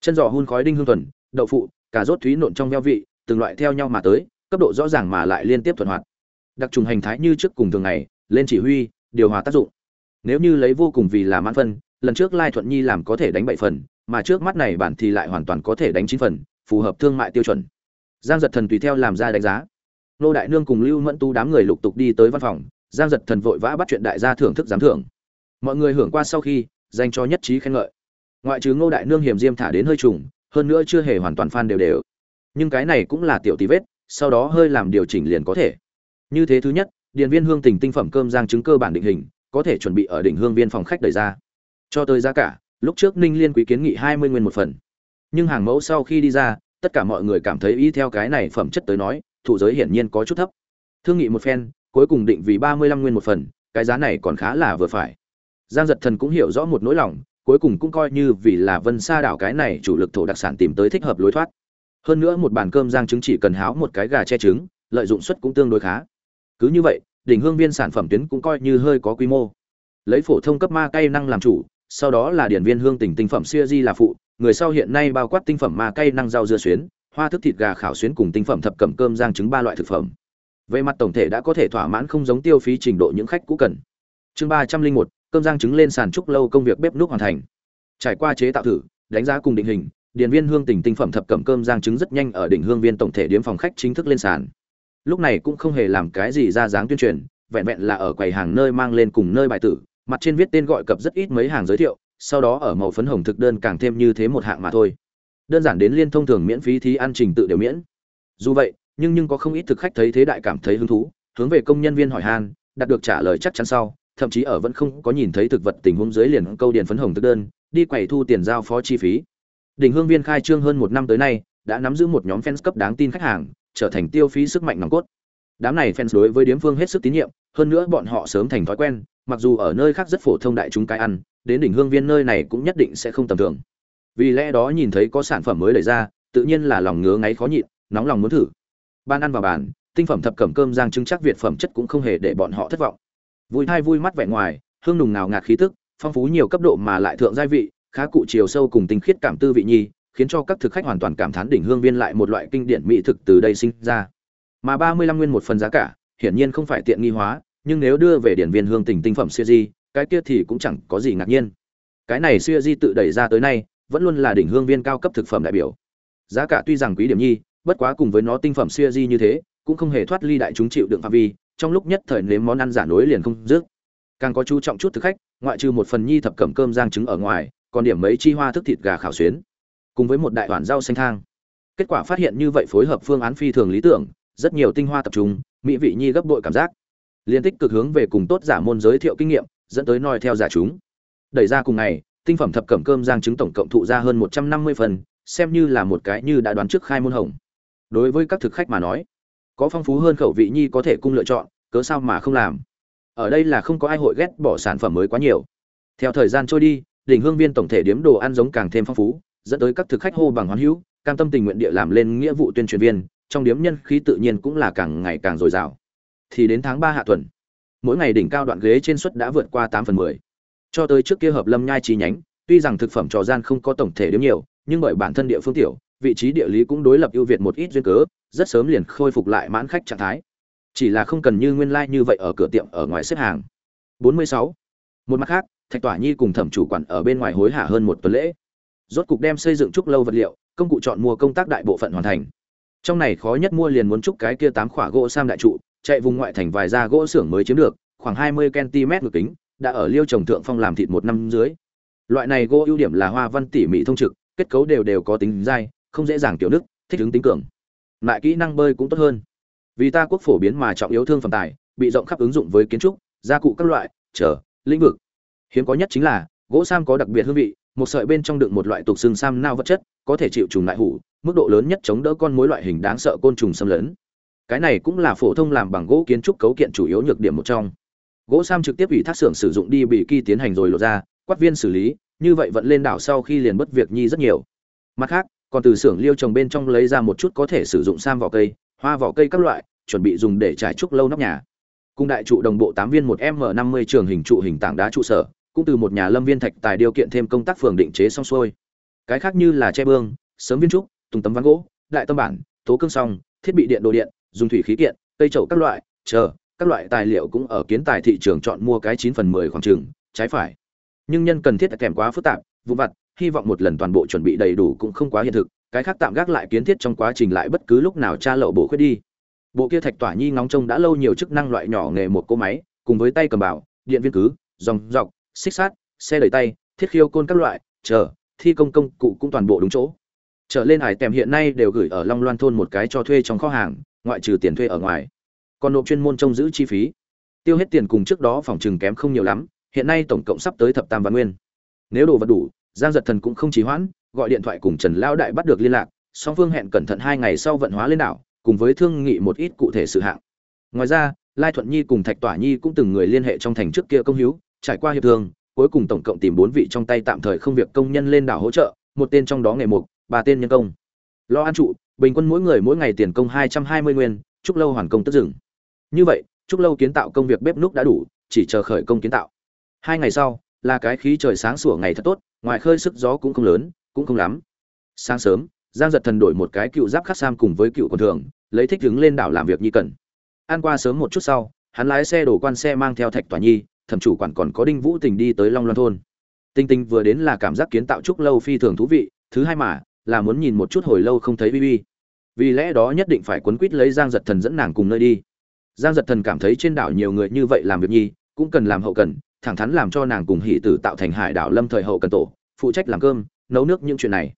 Chân giò hun khói đinh hương thuần, đậu phụ, cà rốt thúy nộn trong veo vị, từng loại theo nhau mà tới, cấp độ rõ ràng mà lại liên tiếp thuận hoạt. Đặc trùng hành thái như trước cùng thường ngày, lên chỉ huy, điều hòa tác dụng. Nếu như lấy vô cùng vì là mãn phân, lần trước lai thuận nhi làm có thể đánh bảy phần, mà trước mắt này bản thì lại hoàn toàn có thể đánh chín phần, phù hợp thương mại tiêu chuẩn. Giang giật thần tùy theo làm ra đánh giá. Nô đại nương cùng lưu mẫn tu đám người lục tục đi tới văn phòng, giang giật thần vội vã bắt chuyện đại gia thưởng thức giám thưởng. Mọi người hưởng qua sau khi dành cho nhất trí khen ngợi. Ngoại trừ ngô đại nương hiểm diêm thả đến hơi trùng, hơn nữa chưa hề hoàn toàn phan đều đều. Nhưng cái này cũng là tiểu tí vết, sau đó hơi làm điều chỉnh liền có thể. Như thế thứ nhất điện viên hương tình tinh phẩm cơm giang trứng cơ bản định hình, có thể chuẩn bị ở đỉnh hương viên phòng khách đẩy ra. Cho tới giá cả, lúc trước ninh liên quý kiến nghị hai mươi nguyên một phần. Nhưng hàng mẫu sau khi đi ra, tất cả mọi người cảm thấy y theo cái này phẩm chất tới nói thụ giới hiển nhiên có chút thấp. Thương nghị một phen, cuối cùng định vì ba mươi lăm nguyên một phần, cái giá này còn khá là vừa phải giang giật thần cũng hiểu rõ một nỗi lòng, cuối cùng cũng coi như vì là vân sa đảo cái này chủ lực thổ đặc sản tìm tới thích hợp lối thoát. Hơn nữa một bàn cơm giang trứng chỉ cần háo một cái gà che trứng, lợi dụng suất cũng tương đối khá. Cứ như vậy, đỉnh hương viên sản phẩm tuyến cũng coi như hơi có quy mô. Lấy phổ thông cấp ma cây năng làm chủ, sau đó là điển viên hương tỉnh tinh phẩm siêu di là phụ, người sau hiện nay bao quát tinh phẩm ma cây năng rau dưa xuyến, hoa thức thịt gà khảo xuyến cùng tinh phẩm thập cẩm cơm giang trứng ba loại thực phẩm. Về mặt tổng thể đã có thể thỏa mãn không giống tiêu phí trình độ những khách cũ cần. Chương ba trăm linh một cơm giang trứng lên sàn trúc lâu công việc bếp núc hoàn thành. Trải qua chế tạo thử, đánh giá cùng định hình, điền viên hương tỉnh tinh phẩm thập cẩm cơm giang trứng rất nhanh ở đỉnh hương viên tổng thể điếm phòng khách chính thức lên sàn. Lúc này cũng không hề làm cái gì ra dáng tuyên truyền, vẹn vẹn là ở quầy hàng nơi mang lên cùng nơi bài tử, mặt trên viết tên gọi cập rất ít mấy hàng giới thiệu, sau đó ở màu phấn hồng thực đơn càng thêm như thế một hạng mà thôi. Đơn giản đến liên thông thường miễn phí thí ăn trình tự đều miễn. Dù vậy, nhưng nhưng có không ít thực khách thấy thế đại cảm thấy hứng thú, hướng về công nhân viên hỏi han, đạt được trả lời chắc chắn sau thậm chí ở vẫn không có nhìn thấy thực vật tình huống dưới liền câu điền phấn hồng thực đơn, đi quầy thu tiền giao phó chi phí. Đỉnh hương viên khai trương hơn một năm tới nay, đã nắm giữ một nhóm fans cấp đáng tin khách hàng, trở thành tiêu phí sức mạnh nòng cốt. Đám này fans đối với điếm phương hết sức tín nhiệm, hơn nữa bọn họ sớm thành thói quen, mặc dù ở nơi khác rất phổ thông đại chúng cái ăn, đến đỉnh hương viên nơi này cũng nhất định sẽ không tầm thường. Vì lẽ đó nhìn thấy có sản phẩm mới đẩy ra, tự nhiên là lòng ngứa ngáy khó nhịn, nóng lòng muốn thử. Ban ăn vào bàn, tinh phẩm thập cẩm cơm giang trứng chắc việt phẩm chất cũng không hề để bọn họ thất vọng vui thai vui mắt vẻ ngoài, hương nùng nào ngạt khí tức, phong phú nhiều cấp độ mà lại thượng gia vị, khá cụ chiều sâu cùng tinh khiết cảm tư vị nhi, khiến cho các thực khách hoàn toàn cảm thán đỉnh hương viên lại một loại kinh điển mỹ thực từ đây sinh ra. Mà ba mươi lăm nguyên một phần giá cả, hiển nhiên không phải tiện nghi hóa, nhưng nếu đưa về điển viên hương tình tinh phẩm siêu di cái kia thì cũng chẳng có gì ngạc nhiên. Cái này siêu di tự đẩy ra tới nay, vẫn luôn là đỉnh hương viên cao cấp thực phẩm đại biểu. Giá cả tuy rằng quý điểm nhi, bất quá cùng với nó tinh phẩm siêu di như thế, cũng không hề thoát ly đại chúng chịu đựng phạm vi trong lúc nhất thời nếm món ăn giả nối liền không dứt. Càng có chú trọng chút thực khách, ngoại trừ một phần nhi thập cẩm cơm rang trứng ở ngoài, còn điểm mấy chi hoa thức thịt gà khảo xuyến, cùng với một đại đoàn rau xanh thang. Kết quả phát hiện như vậy phối hợp phương án phi thường lý tưởng, rất nhiều tinh hoa tập trung, mỹ vị nhi gấp bội cảm giác. Liên tích cực hướng về cùng tốt giả môn giới thiệu kinh nghiệm, dẫn tới noi theo giả chúng. Đẩy ra cùng ngày, tinh phẩm thập cẩm cơm rang trứng tổng cộng thụ ra hơn một trăm năm mươi phần, xem như là một cái như đã đoán trước khai môn hồng. Đối với các thực khách mà nói có phong phú hơn khẩu vị nhi có thể cung lựa chọn, cớ sao mà không làm? Ở đây là không có ai hội ghét bỏ sản phẩm mới quá nhiều. Theo thời gian trôi đi, đỉnh hương viên tổng thể điếm đồ ăn giống càng thêm phong phú, dẫn tới các thực khách hô bằng hoán hữu, cam tâm tình nguyện địa làm lên nghĩa vụ tuyên truyền viên, trong điếm nhân khí tự nhiên cũng là càng ngày càng dồi dào. Thì đến tháng ba hạ tuần, mỗi ngày đỉnh cao đoạn ghế trên suất đã vượt qua tám phần mười. Cho tới trước kia hợp lâm nhai chi nhánh, tuy rằng thực phẩm trò gian không có tổng thể điếm nhiều, nhưng bởi bản thân địa phương tiểu vị trí địa lý cũng đối lập ưu việt một ít duyên cớ, rất sớm liền khôi phục lại mãn khách trạng thái. Chỉ là không cần như nguyên lai like như vậy ở cửa tiệm ở ngoài xếp hàng. 46. một mặt khác, thạch tỏa nhi cùng thẩm chủ quản ở bên ngoài hối hả hơn một tuần lễ. Rốt cục đem xây dựng trúc lâu vật liệu, công cụ chọn mua công tác đại bộ phận hoàn thành. Trong này khó nhất mua liền muốn trúc cái kia tám khỏa gỗ sam đại trụ, chạy vùng ngoại thành vài ra gỗ xưởng mới chiếm được, khoảng 20 cm ngực kính, đã ở liêu trồng thượng phong làm thịt một năm dưới. Loại này gỗ ưu điểm là hoa văn tỉ mỉ thông trực, kết cấu đều đều có tính dai không dễ dàng tiểu nước thích ứng tính cường. Lại kỹ năng bơi cũng tốt hơn. Vì ta quốc phổ biến mà trọng yếu thương phẩm tài, bị rộng khắp ứng dụng với kiến trúc, gia cụ các loại, trở, lĩnh vực. Hiếm có nhất chính là, gỗ sam có đặc biệt hương vị, một sợi bên trong đựng một loại tục xương sam nao vật chất, có thể chịu trùng lại hủ, mức độ lớn nhất chống đỡ con mối loại hình đáng sợ côn trùng xâm lấn. Cái này cũng là phổ thông làm bằng gỗ kiến trúc cấu kiện chủ yếu nhược điểm một trong. Gỗ sam trực tiếp ủy thác xưởng sử dụng đi bị kỳ tiến hành rồi lộ ra, quát viên xử lý, như vậy vận lên đảo sau khi liền bất việc nhi rất nhiều. Mặt khác còn từ xưởng liêu trồng bên trong lấy ra một chút có thể sử dụng sam vỏ cây, hoa vỏ cây các loại, chuẩn bị dùng để trải trúc lâu nóc nhà. Cùng đại trụ đồng bộ tám viên một m năm mươi trường hình trụ hình tảng đá trụ sở, cũng từ một nhà lâm viên thạch tài điều kiện thêm công tác phường định chế xong xuôi. Cái khác như là che bương, sớm viên trúc, tùng tấm ván gỗ, đại tâm bản, tố cương song, thiết bị điện đồ điện, dùng thủy khí kiện, cây trậu các loại, chờ, các loại tài liệu cũng ở kiến tài thị trường chọn mua cái chín phần mười khoảng trường, trái phải. Nhưng nhân cần thiết kèm quá phức tạp vụ vặt hy vọng một lần toàn bộ chuẩn bị đầy đủ cũng không quá hiện thực, cái khác tạm gác lại kiến thiết trong quá trình lại bất cứ lúc nào tra lậu bổ khuyết đi. Bộ kia thạch tỏa nhi ngóng trông đã lâu nhiều chức năng loại nhỏ nghề một cô máy, cùng với tay cầm bảo, điện viên cứ, dòng, dọc, xích sát xe đẩy tay, thiết khiêu côn các loại, chờ, thi công công cụ cũng toàn bộ đúng chỗ. Trở lên hải tèm hiện nay đều gửi ở long loan thôn một cái cho thuê trong kho hàng, ngoại trừ tiền thuê ở ngoài. Còn nộp chuyên môn trông giữ chi phí. Tiêu hết tiền cùng trước đó phòng trừng kém không nhiều lắm, hiện nay tổng cộng sắp tới thập tam văn nguyên. Nếu đồ vật đủ giang giật thần cũng không trì hoãn, gọi điện thoại cùng trần lão đại bắt được liên lạc, song phương hẹn cẩn thận hai ngày sau vận hóa lên đảo, cùng với thương nghị một ít cụ thể sự hạng. Ngoài ra, lai thuận nhi cùng thạch tỏa nhi cũng từng người liên hệ trong thành trước kia công hiếu, trải qua hiệp thương, cuối cùng tổng cộng tìm bốn vị trong tay tạm thời không việc công nhân lên đảo hỗ trợ, một tên trong đó nghề mục, ba tên nhân công. Lo an trụ, bình quân mỗi người mỗi ngày tiền công hai trăm hai mươi nguyên, chúc lâu hoàn công tất dừng. Như vậy, chúc lâu kiến tạo công việc bếp núc đã đủ, chỉ chờ khởi công kiến tạo. Hai ngày sau, là cái khí trời sáng sủa ngày thật tốt ngoài khơi sức gió cũng không lớn, cũng không lắm. Sáng sớm, giang giật thần đổi một cái cựu giáp khắc sam cùng với cựu quần thường, lấy thích đứng lên đảo làm việc như cần. Ăn qua sớm một chút sau, hắn lái xe đổ quan xe mang theo thạch tòa nhi, thẩm chủ quản còn có đinh vũ tình đi tới long loan thôn. Tinh tinh vừa đến là cảm giác kiến tạo trúc lâu phi thường thú vị, thứ hai mà, là muốn nhìn một chút hồi lâu không thấy bb vì lẽ đó nhất định phải quấn quýt lấy giang giật thần dẫn nàng cùng nơi đi. Giang giật thần cảm thấy trên đảo nhiều người như vậy làm việc nhi, cũng cần làm hậu cần thẳng thắn làm cho nàng cùng hỷ tử tạo thành hải đảo lâm thời hậu cần tổ, phụ trách làm cơm, nấu nước những chuyện này.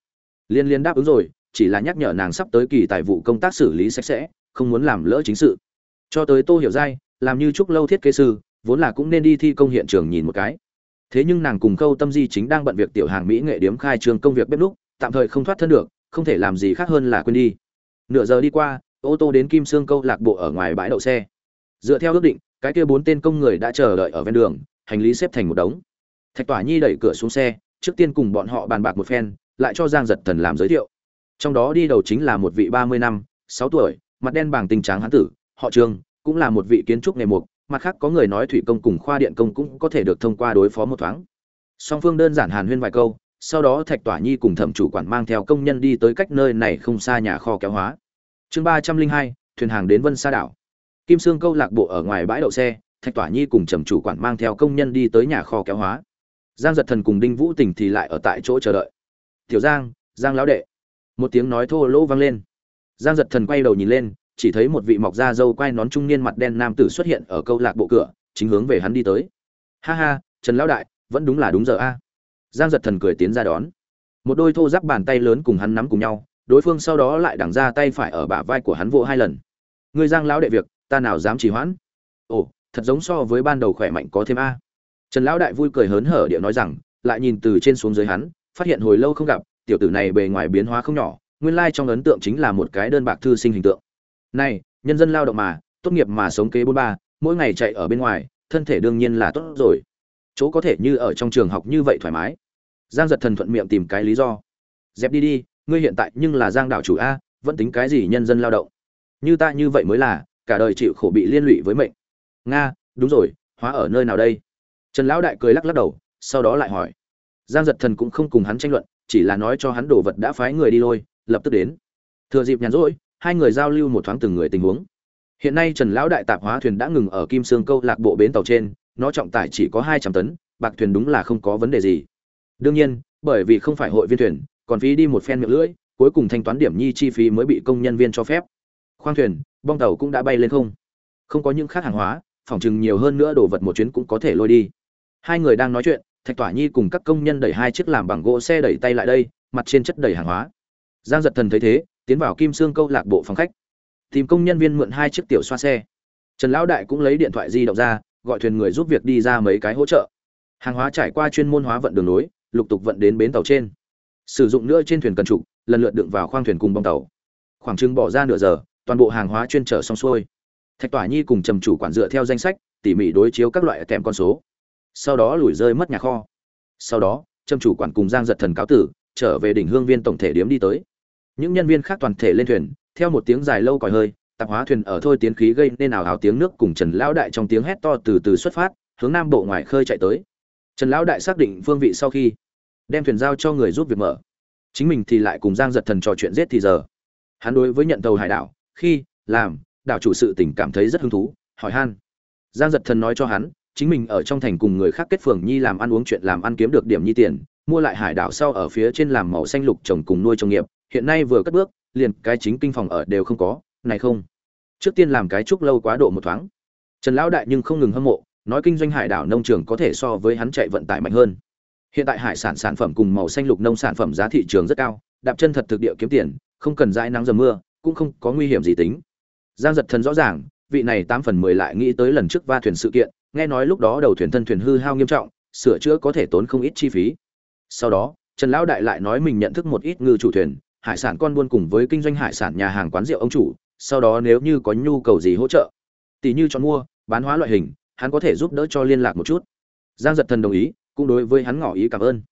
Liên liên đáp ứng rồi, chỉ là nhắc nhở nàng sắp tới kỳ tài vụ công tác xử lý sạch sẽ, không muốn làm lỡ chính sự. Cho tới tô hiểu giai, làm như trúc lâu thiết kế sư, vốn là cũng nên đi thi công hiện trường nhìn một cái. Thế nhưng nàng cùng câu tâm di chính đang bận việc tiểu hàng mỹ nghệ điếm khai trương công việc bếp lúc tạm thời không thoát thân được, không thể làm gì khác hơn là quên đi. Nửa giờ đi qua, ô tô đến kim sương câu lạc bộ ở ngoài bãi đậu xe. Dựa theo ước định, cái kia bốn tên công người đã chờ đợi ở ven đường hành lý xếp thành một đống. Thạch tỏa nhi đẩy cửa xuống xe, trước tiên cùng bọn họ bàn bạc một phen, lại cho giang giật thần làm giới thiệu. Trong đó đi đầu chính là một vị ba mươi năm, sáu tuổi, mặt đen bảng tình tráng hán tử, họ trường cũng là một vị kiến trúc nghề mục mặt khác có người nói thủy công cùng khoa điện công cũng có thể được thông qua đối phó một thoáng. Song phương đơn giản hàn huyên vài câu, sau đó thạch tỏa nhi cùng thẩm chủ quản mang theo công nhân đi tới cách nơi này không xa nhà kho kéo hóa. Chương ba trăm linh hai, thuyền hàng đến vân sa đảo. Kim sương câu lạc bộ ở ngoài bãi đậu xe thạch tỏa nhi cùng trầm chủ quản mang theo công nhân đi tới nhà kho kéo hóa. Giang giật thần cùng đinh vũ tình thì lại ở tại chỗ chờ đợi. Tiểu giang giang lão đệ. Một tiếng nói thô lỗ vang lên. Giang giật thần quay đầu nhìn lên, chỉ thấy một vị mọc da dâu quai nón trung niên mặt đen nam tử xuất hiện ở câu lạc bộ cửa, chính hướng về hắn đi tới. Ha ha, trần lão đại, vẫn đúng là đúng giờ a. Giang giật thần cười tiến ra đón. Một đôi thô giáp bàn tay lớn cùng hắn nắm cùng nhau, đối phương sau đó lại đằng ra tay phải ở bả vai của hắn vỗ hai lần. Người giang lão đệ việc, ta nào dám trì hoãn? Ồ thật giống so với ban đầu khỏe mạnh có thêm a. Trần lão đại vui cười hớn hở điệu nói rằng, lại nhìn từ trên xuống dưới hắn, phát hiện hồi lâu không gặp, tiểu tử này bề ngoài biến hóa không nhỏ, nguyên lai trong ấn tượng chính là một cái đơn bạc thư sinh hình tượng. Này, nhân dân lao động mà, tốt nghiệp mà sống kế bốn ba, mỗi ngày chạy ở bên ngoài, thân thể đương nhiên là tốt rồi. Chỗ có thể như ở trong trường học như vậy thoải mái. Giang giật thần thuận miệng tìm cái lý do. Dẹp đi đi, ngươi hiện tại nhưng là giang đảo chủ a, vẫn tính cái gì nhân dân lao động? Như ta như vậy mới là, cả đời chịu khổ bị liên lụy với mệnh nga, đúng rồi, hóa ở nơi nào đây? Trần lão đại cười lắc lắc đầu, sau đó lại hỏi. Giang giật thần cũng không cùng hắn tranh luận, chỉ là nói cho hắn đồ vật đã phái người đi lôi, lập tức đến. Thừa dịp nhàn rỗi, hai người giao lưu một thoáng từng người tình huống. Hiện nay trần lão đại tạp hóa thuyền đã ngừng ở kim sương câu lạc bộ bến tàu trên, nó trọng tải chỉ có hai trăm tấn, bạc thuyền đúng là không có vấn đề gì. Đương nhiên, bởi vì không phải hội viên thuyền, còn phí đi một phen miệng lưỡi, cuối cùng thanh toán điểm nhi chi phí mới bị công nhân viên cho phép. Khoang thuyền, bong tàu cũng đã bay lên không. Không có những khác hàng hóa phòng chừng nhiều hơn nữa đồ vật một chuyến cũng có thể lôi đi. Hai người đang nói chuyện, thạch tỏa nhi cùng các công nhân đẩy hai chiếc làm bằng gỗ xe đẩy tay lại đây, mặt trên chất đầy hàng hóa. Giang giật thần thấy thế, tiến vào kim sương câu lạc bộ phòng khách. Tìm công nhân viên mượn hai chiếc tiểu xoa xe. Trần lão đại cũng lấy điện thoại di động ra, gọi thuyền người giúp việc đi ra mấy cái hỗ trợ. Hàng hóa trải qua chuyên môn hóa vận đường nối, lục tục vận đến bến tàu trên. Sử dụng nữa trên thuyền cần trục, lần lượt đựng vào khoang thuyền cùng bong tàu. Khoảng chừng bỏ ra nửa giờ, toàn bộ hàng hóa chuyên trở xong xuôi thạch tỏa nhi cùng trầm chủ quản dựa theo danh sách, tỉ mỉ đối chiếu các loại kèm con số. Sau đó lùi rơi mất nhà kho. Sau đó, trầm chủ quản cùng giang giật thần cáo tử, trở về đỉnh hương viên tổng thể điếm đi tới. Những nhân viên khác toàn thể lên thuyền, theo một tiếng dài lâu còi hơi, tạp hóa thuyền ở thôi tiến khí gây nên ảo ảo tiếng nước cùng trần lão đại trong tiếng hét to từ từ xuất phát, hướng nam bộ ngoài khơi chạy tới. Trần lão đại xác định phương vị sau khi đem thuyền giao cho người giúp việc mở. Chính mình thì lại cùng giang giật thần trò chuyện giết thì giờ. Hắn đối với nhận tàu hải đảo, khi, làm đảo chủ sự tình cảm thấy rất hứng thú, hỏi han. Giang giật thần nói cho hắn, chính mình ở trong thành cùng người khác kết phường nhi làm ăn uống chuyện làm ăn kiếm được điểm nhi tiền, mua lại hải đảo sau ở phía trên làm màu xanh lục trồng cùng nuôi trồng nghiệp, hiện nay vừa cất bước, liền cái chính kinh phòng ở đều không có, này không? Trước tiên làm cái trúc lâu quá độ một thoáng. Trần lão đại nhưng không ngừng hâm mộ, nói kinh doanh hải đảo nông trường có thể so với hắn chạy vận tải mạnh hơn. Hiện tại hải sản sản phẩm cùng màu xanh lục nông sản phẩm giá thị trường rất cao, đạp chân thật thực địa kiếm tiền, không cần dãi nắng dầm mưa, cũng không có nguy hiểm gì tính giang giật thần rõ ràng, vị này tám phần mười lại nghĩ tới lần trước va thuyền sự kiện, nghe nói lúc đó đầu thuyền thân thuyền hư hao nghiêm trọng, sửa chữa có thể tốn không ít chi phí. Sau đó, trần lão đại lại nói mình nhận thức một ít ngư chủ thuyền, hải sản con buôn cùng với kinh doanh hải sản nhà hàng quán rượu ông chủ, sau đó nếu như có nhu cầu gì hỗ trợ, tỷ như chọn mua, bán hóa loại hình, hắn có thể giúp đỡ cho liên lạc một chút. Giang giật thần đồng ý, cũng đối với hắn ngỏ ý cảm ơn.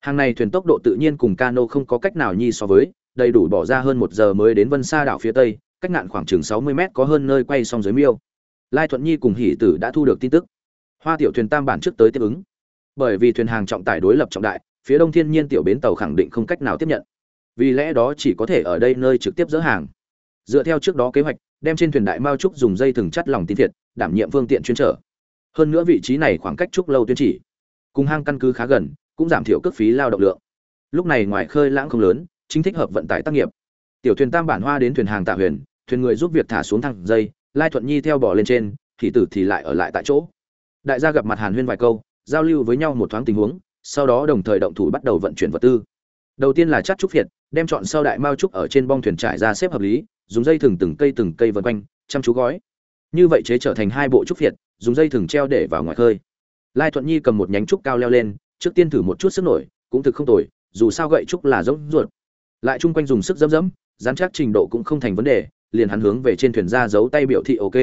Hàng này thuyền tốc độ tự nhiên cùng cano không có cách nào nhi so với, đầy đủ bỏ ra hơn một giờ mới đến vân sa đảo phía tây cách ngạn khoảng chừng sáu mươi mét có hơn nơi quay xong dưới miêu. Lai thuận nhi cùng hỷ tử đã thu được tin tức. Hoa tiểu thuyền tam bản trước tới tiếp ứng. Bởi vì thuyền hàng trọng tải đối lập trọng đại, phía đông thiên nhiên tiểu bến tàu khẳng định không cách nào tiếp nhận. Vì lẽ đó chỉ có thể ở đây nơi trực tiếp dỡ hàng. Dựa theo trước đó kế hoạch, đem trên thuyền đại mao trúc dùng dây thừng chắt lòng tin thiệt, đảm nhiệm phương tiện chuyên trở. Hơn nữa vị trí này khoảng cách trúc lâu tuyên chỉ. Cùng hang căn cứ khá gần, cũng giảm thiểu cước phí lao động lượng. Lúc này ngoài khơi lãng không lớn, chính thích hợp vận tải tác nghiệp. Tiểu thuyền tam bản hoa đến thuyền hàng tạ huyền thuyền người giúp việc thả xuống thang dây, lai thuận nhi theo bỏ lên trên, thì tử thì lại ở lại tại chỗ. Đại gia gặp mặt hàn huyên vài câu, giao lưu với nhau một thoáng tình huống, sau đó đồng thời động thủ bắt đầu vận chuyển vật tư. Đầu tiên là chắt trúc việt đem chọn sau đại mao trúc ở trên bong thuyền trải ra xếp hợp lý, dùng dây thừng từng cây từng cây vân quanh, chăm chú gói. Như vậy chế trở thành hai bộ trúc việt dùng dây thừng treo để vào ngoài khơi. Lai thuận nhi cầm một nhánh trúc cao leo lên, trước tiên thử một chút sức nổi, cũng thực không tồi, dù sao gậy trúc là giống ruột. Lại chung quanh dùng sức dẫm dẫm dám chắc trình độ cũng không thành vấn đề liền hắn hướng về trên thuyền ra giấu tay biểu thị ok.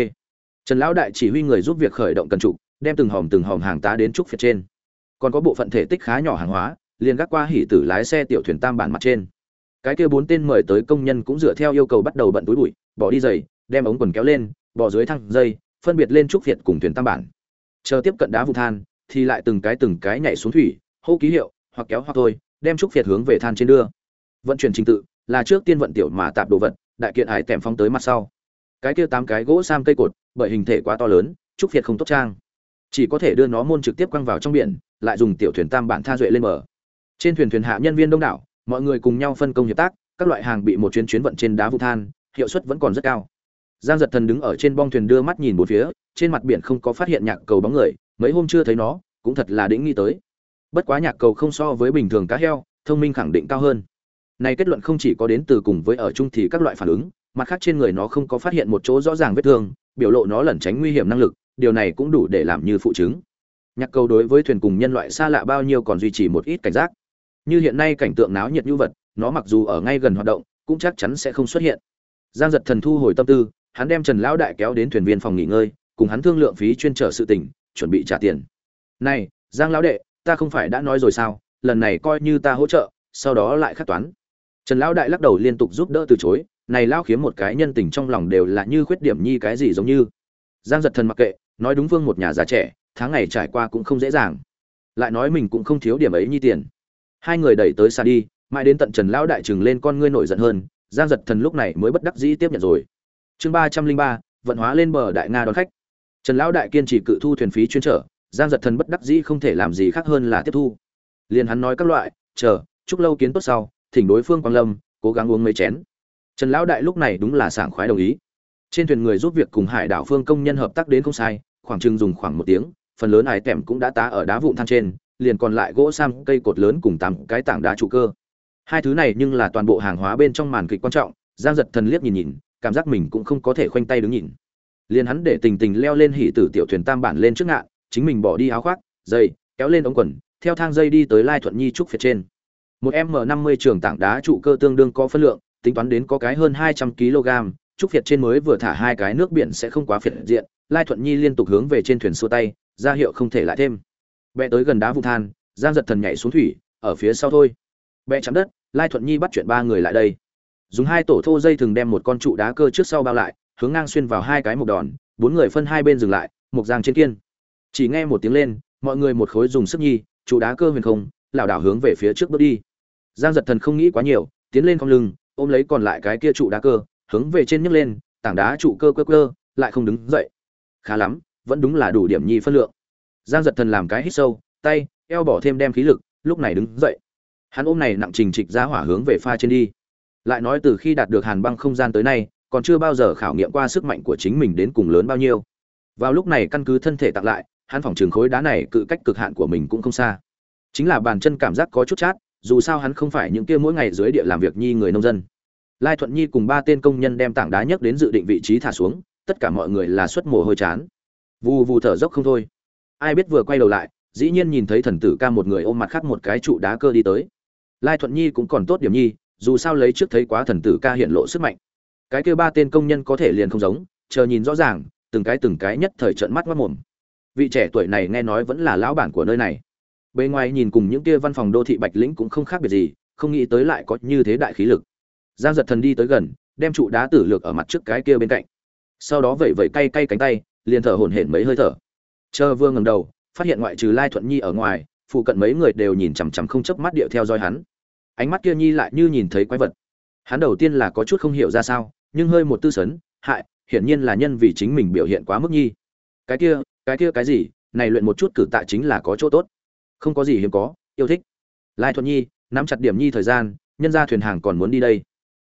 Trần lão đại chỉ huy người giúp việc khởi động cần trục, đem từng hòm từng hòm hàng tá đến trúc phía trên. Còn có bộ phận thể tích khá nhỏ hàng hóa, liền gác qua hỉ tử lái xe tiểu thuyền tam bản mặt trên. Cái kia bốn tên mời tới công nhân cũng dựa theo yêu cầu bắt đầu bận túi bụi, bỏ đi giày, đem ống quần kéo lên, bỏ dưới thang dây, phân biệt lên trúc việt cùng thuyền tam bản. Chờ tiếp cận đá vụ than, thì lại từng cái từng cái nhảy xuống thủy, hô ký hiệu, hoặc kéo hoặc thôi, đem trúc việt hướng về than trên đưa. Vận chuyển trình tự, là trước tiên vận tiểu mà tạp đồ vật đại kiện hải tèm phóng tới mặt sau. Cái kia tám cái gỗ sam cây cột, bởi hình thể quá to lớn, trúc việt không tốt trang. Chỉ có thể đưa nó môn trực tiếp quăng vào trong biển, lại dùng tiểu thuyền tam bản tha duệ lên bờ. Trên thuyền thuyền hạ nhân viên đông đảo, mọi người cùng nhau phân công hiệp tác, các loại hàng bị một chuyến chuyến vận trên đá vụ than, hiệu suất vẫn còn rất cao. Giang giật thần đứng ở trên bong thuyền đưa mắt nhìn một phía, trên mặt biển không có phát hiện nhạc cầu bóng người, mấy hôm chưa thấy nó, cũng thật là đĩnh nghi tới. Bất quá nhạc cầu không so với bình thường cá heo, thông minh khẳng định cao hơn này kết luận không chỉ có đến từ cùng với ở chung thì các loại phản ứng, mặt khác trên người nó không có phát hiện một chỗ rõ ràng vết thương, biểu lộ nó lẩn tránh nguy hiểm năng lực, điều này cũng đủ để làm như phụ chứng. Nhạc cầu đối với thuyền cùng nhân loại xa lạ bao nhiêu còn duy trì một ít cảnh giác. Như hiện nay cảnh tượng náo nhiệt như vật, nó mặc dù ở ngay gần hoạt động, cũng chắc chắn sẽ không xuất hiện. Giang giật thần thu hồi tâm tư, hắn đem trần lão đại kéo đến thuyền viên phòng nghỉ ngơi, cùng hắn thương lượng phí chuyên trở sự tình, chuẩn bị trả tiền. Này, giang lão đệ, ta không phải đã nói rồi sao? Lần này coi như ta hỗ trợ, sau đó lại khắc toán trần lão đại lắc đầu liên tục giúp đỡ từ chối, này lao khiếm một cái nhân tình trong lòng đều là như khuyết điểm nhi cái gì giống như. Giang giật thần mặc kệ, nói đúng vương một nhà già trẻ, tháng ngày trải qua cũng không dễ dàng. Lại nói mình cũng không thiếu điểm ấy nhi tiền. Hai người đẩy tới xa đi, mãi đến tận trần lão đại trừng lên con ngươi nổi giận hơn, giang giật thần lúc này mới bất đắc dĩ tiếp nhận rồi. Chương ba trăm linh ba, vận hóa lên bờ đại nga đón khách. Trần lão đại kiên trì cự thu thuyền phí chuyên trở, giang giật thần bất đắc dĩ không thể làm gì khác hơn là tiếp thu. Liền hắn nói các loại, chờ, chúc lâu kiến tốt sau thỉnh đối phương quang lâm, cố gắng uống mấy chén. Trần lão đại lúc này đúng là sảng khoái đồng ý. Trên thuyền người giúp việc cùng hải đảo phương công nhân hợp tác đến không sai, khoảng chừng dùng khoảng một tiếng, phần lớn ải tẻm cũng đã tá ở đá vụn than trên, liền còn lại gỗ sam, cây cột lớn cùng tám cái tảng đá trụ cơ. Hai thứ này nhưng là toàn bộ hàng hóa bên trong màn kịch quan trọng, giang giật thần liếc nhìn nhìn, cảm giác mình cũng không có thể khoanh tay đứng nhìn. Liền hắn để tình tình leo lên hỉ tử tiểu thuyền tam bản lên trước ngạn, chính mình bỏ đi áo khoác dây kéo lên ống quần, theo thang dây đi tới lai thuận nhi trúc phía trên một m năm mươi trường tảng đá trụ cơ tương đương có phân lượng, tính toán đến có cái hơn hai trăm kg. Trúc phiệt trên mới vừa thả hai cái nước biển sẽ không quá phiệt diện, lai thuận nhi liên tục hướng về trên thuyền xua tay, ra hiệu không thể lại thêm. Bẹ tới gần đá vụ than, giang giật thần nhảy xuống thủy, ở phía sau thôi. Bẹ chạm đất, lai thuận nhi bắt chuyện ba người lại đây. Dùng hai tổ thô dây thường đem một con trụ đá cơ trước sau bao lại, hướng ngang xuyên vào hai cái mục đòn, bốn người phân hai bên dừng lại, mục giang trên kiên. Chỉ nghe một tiếng lên, mọi người một khối dùng sức nhi, trụ đá cơ huyền không, lảo đảo hướng về phía trước bước đi giang giật thần không nghĩ quá nhiều, tiến lên không lưng, ôm lấy còn lại cái kia trụ đá cơ, hướng về trên nhấc lên, tảng đá trụ cơ cơ cơ lại không đứng dậy. Khá lắm, vẫn đúng là đủ điểm nhi phân lượng. Giang giật thần làm cái hít sâu, tay, eo bỏ thêm đem khí lực, lúc này đứng dậy. Hắn ôm này nặng trình trịch ra hỏa hướng về pha trên đi. Lại nói từ khi đạt được hàn băng không gian tới nay, còn chưa bao giờ khảo nghiệm qua sức mạnh của chính mình đến cùng lớn bao nhiêu. Vào lúc này căn cứ thân thể tặng lại, hắn phòng trường khối đá này cự cách cực hạn của mình cũng không xa. Chính là bàn chân cảm giác có chút chát dù sao hắn không phải những kia mỗi ngày dưới địa làm việc nhi người nông dân. Lai thuận nhi cùng ba tên công nhân đem tảng đá nhấc đến dự định vị trí thả xuống, tất cả mọi người là xuất mồ hôi chán. Vù vù thở dốc không thôi. Ai biết vừa quay đầu lại, dĩ nhiên nhìn thấy thần tử ca một người ôm mặt khác một cái trụ đá cơ đi tới. Lai thuận nhi cũng còn tốt điểm nhi, dù sao lấy trước thấy quá thần tử ca hiện lộ sức mạnh. Cái kêu ba tên công nhân có thể liền không giống, chờ nhìn rõ ràng, từng cái từng cái nhất thời trận mắt mất mồm. Vị trẻ tuổi này nghe nói vẫn là lão bản của nơi này bề ngoài nhìn cùng những kia văn phòng đô thị bạch lĩnh cũng không khác biệt gì, không nghĩ tới lại có như thế đại khí lực. Giang giật thần đi tới gần, đem trụ đá tử lược ở mặt trước cái kia bên cạnh. Sau đó vẩy vẩy cay cay cánh tay, liền thở hổn hển mấy hơi thở. Chờ vương ngầm đầu, phát hiện ngoại trừ lai thuận nhi ở ngoài, phụ cận mấy người đều nhìn chằm chằm không chớp mắt điệu theo dõi hắn. Ánh mắt kia nhi lại như nhìn thấy quái vật. Hắn đầu tiên là có chút không hiểu ra sao, nhưng hơi một tư sấn, hại, hiển nhiên là nhân vì chính mình biểu hiện quá mức nhi. Cái kia cái kia cái gì? Này luyện một chút cử tạ chính là có chỗ tốt không có gì hiếm có, yêu thích. Lai thuận nhi, nắm chặt điểm nhi thời gian, nhân ra thuyền hàng còn muốn đi đây.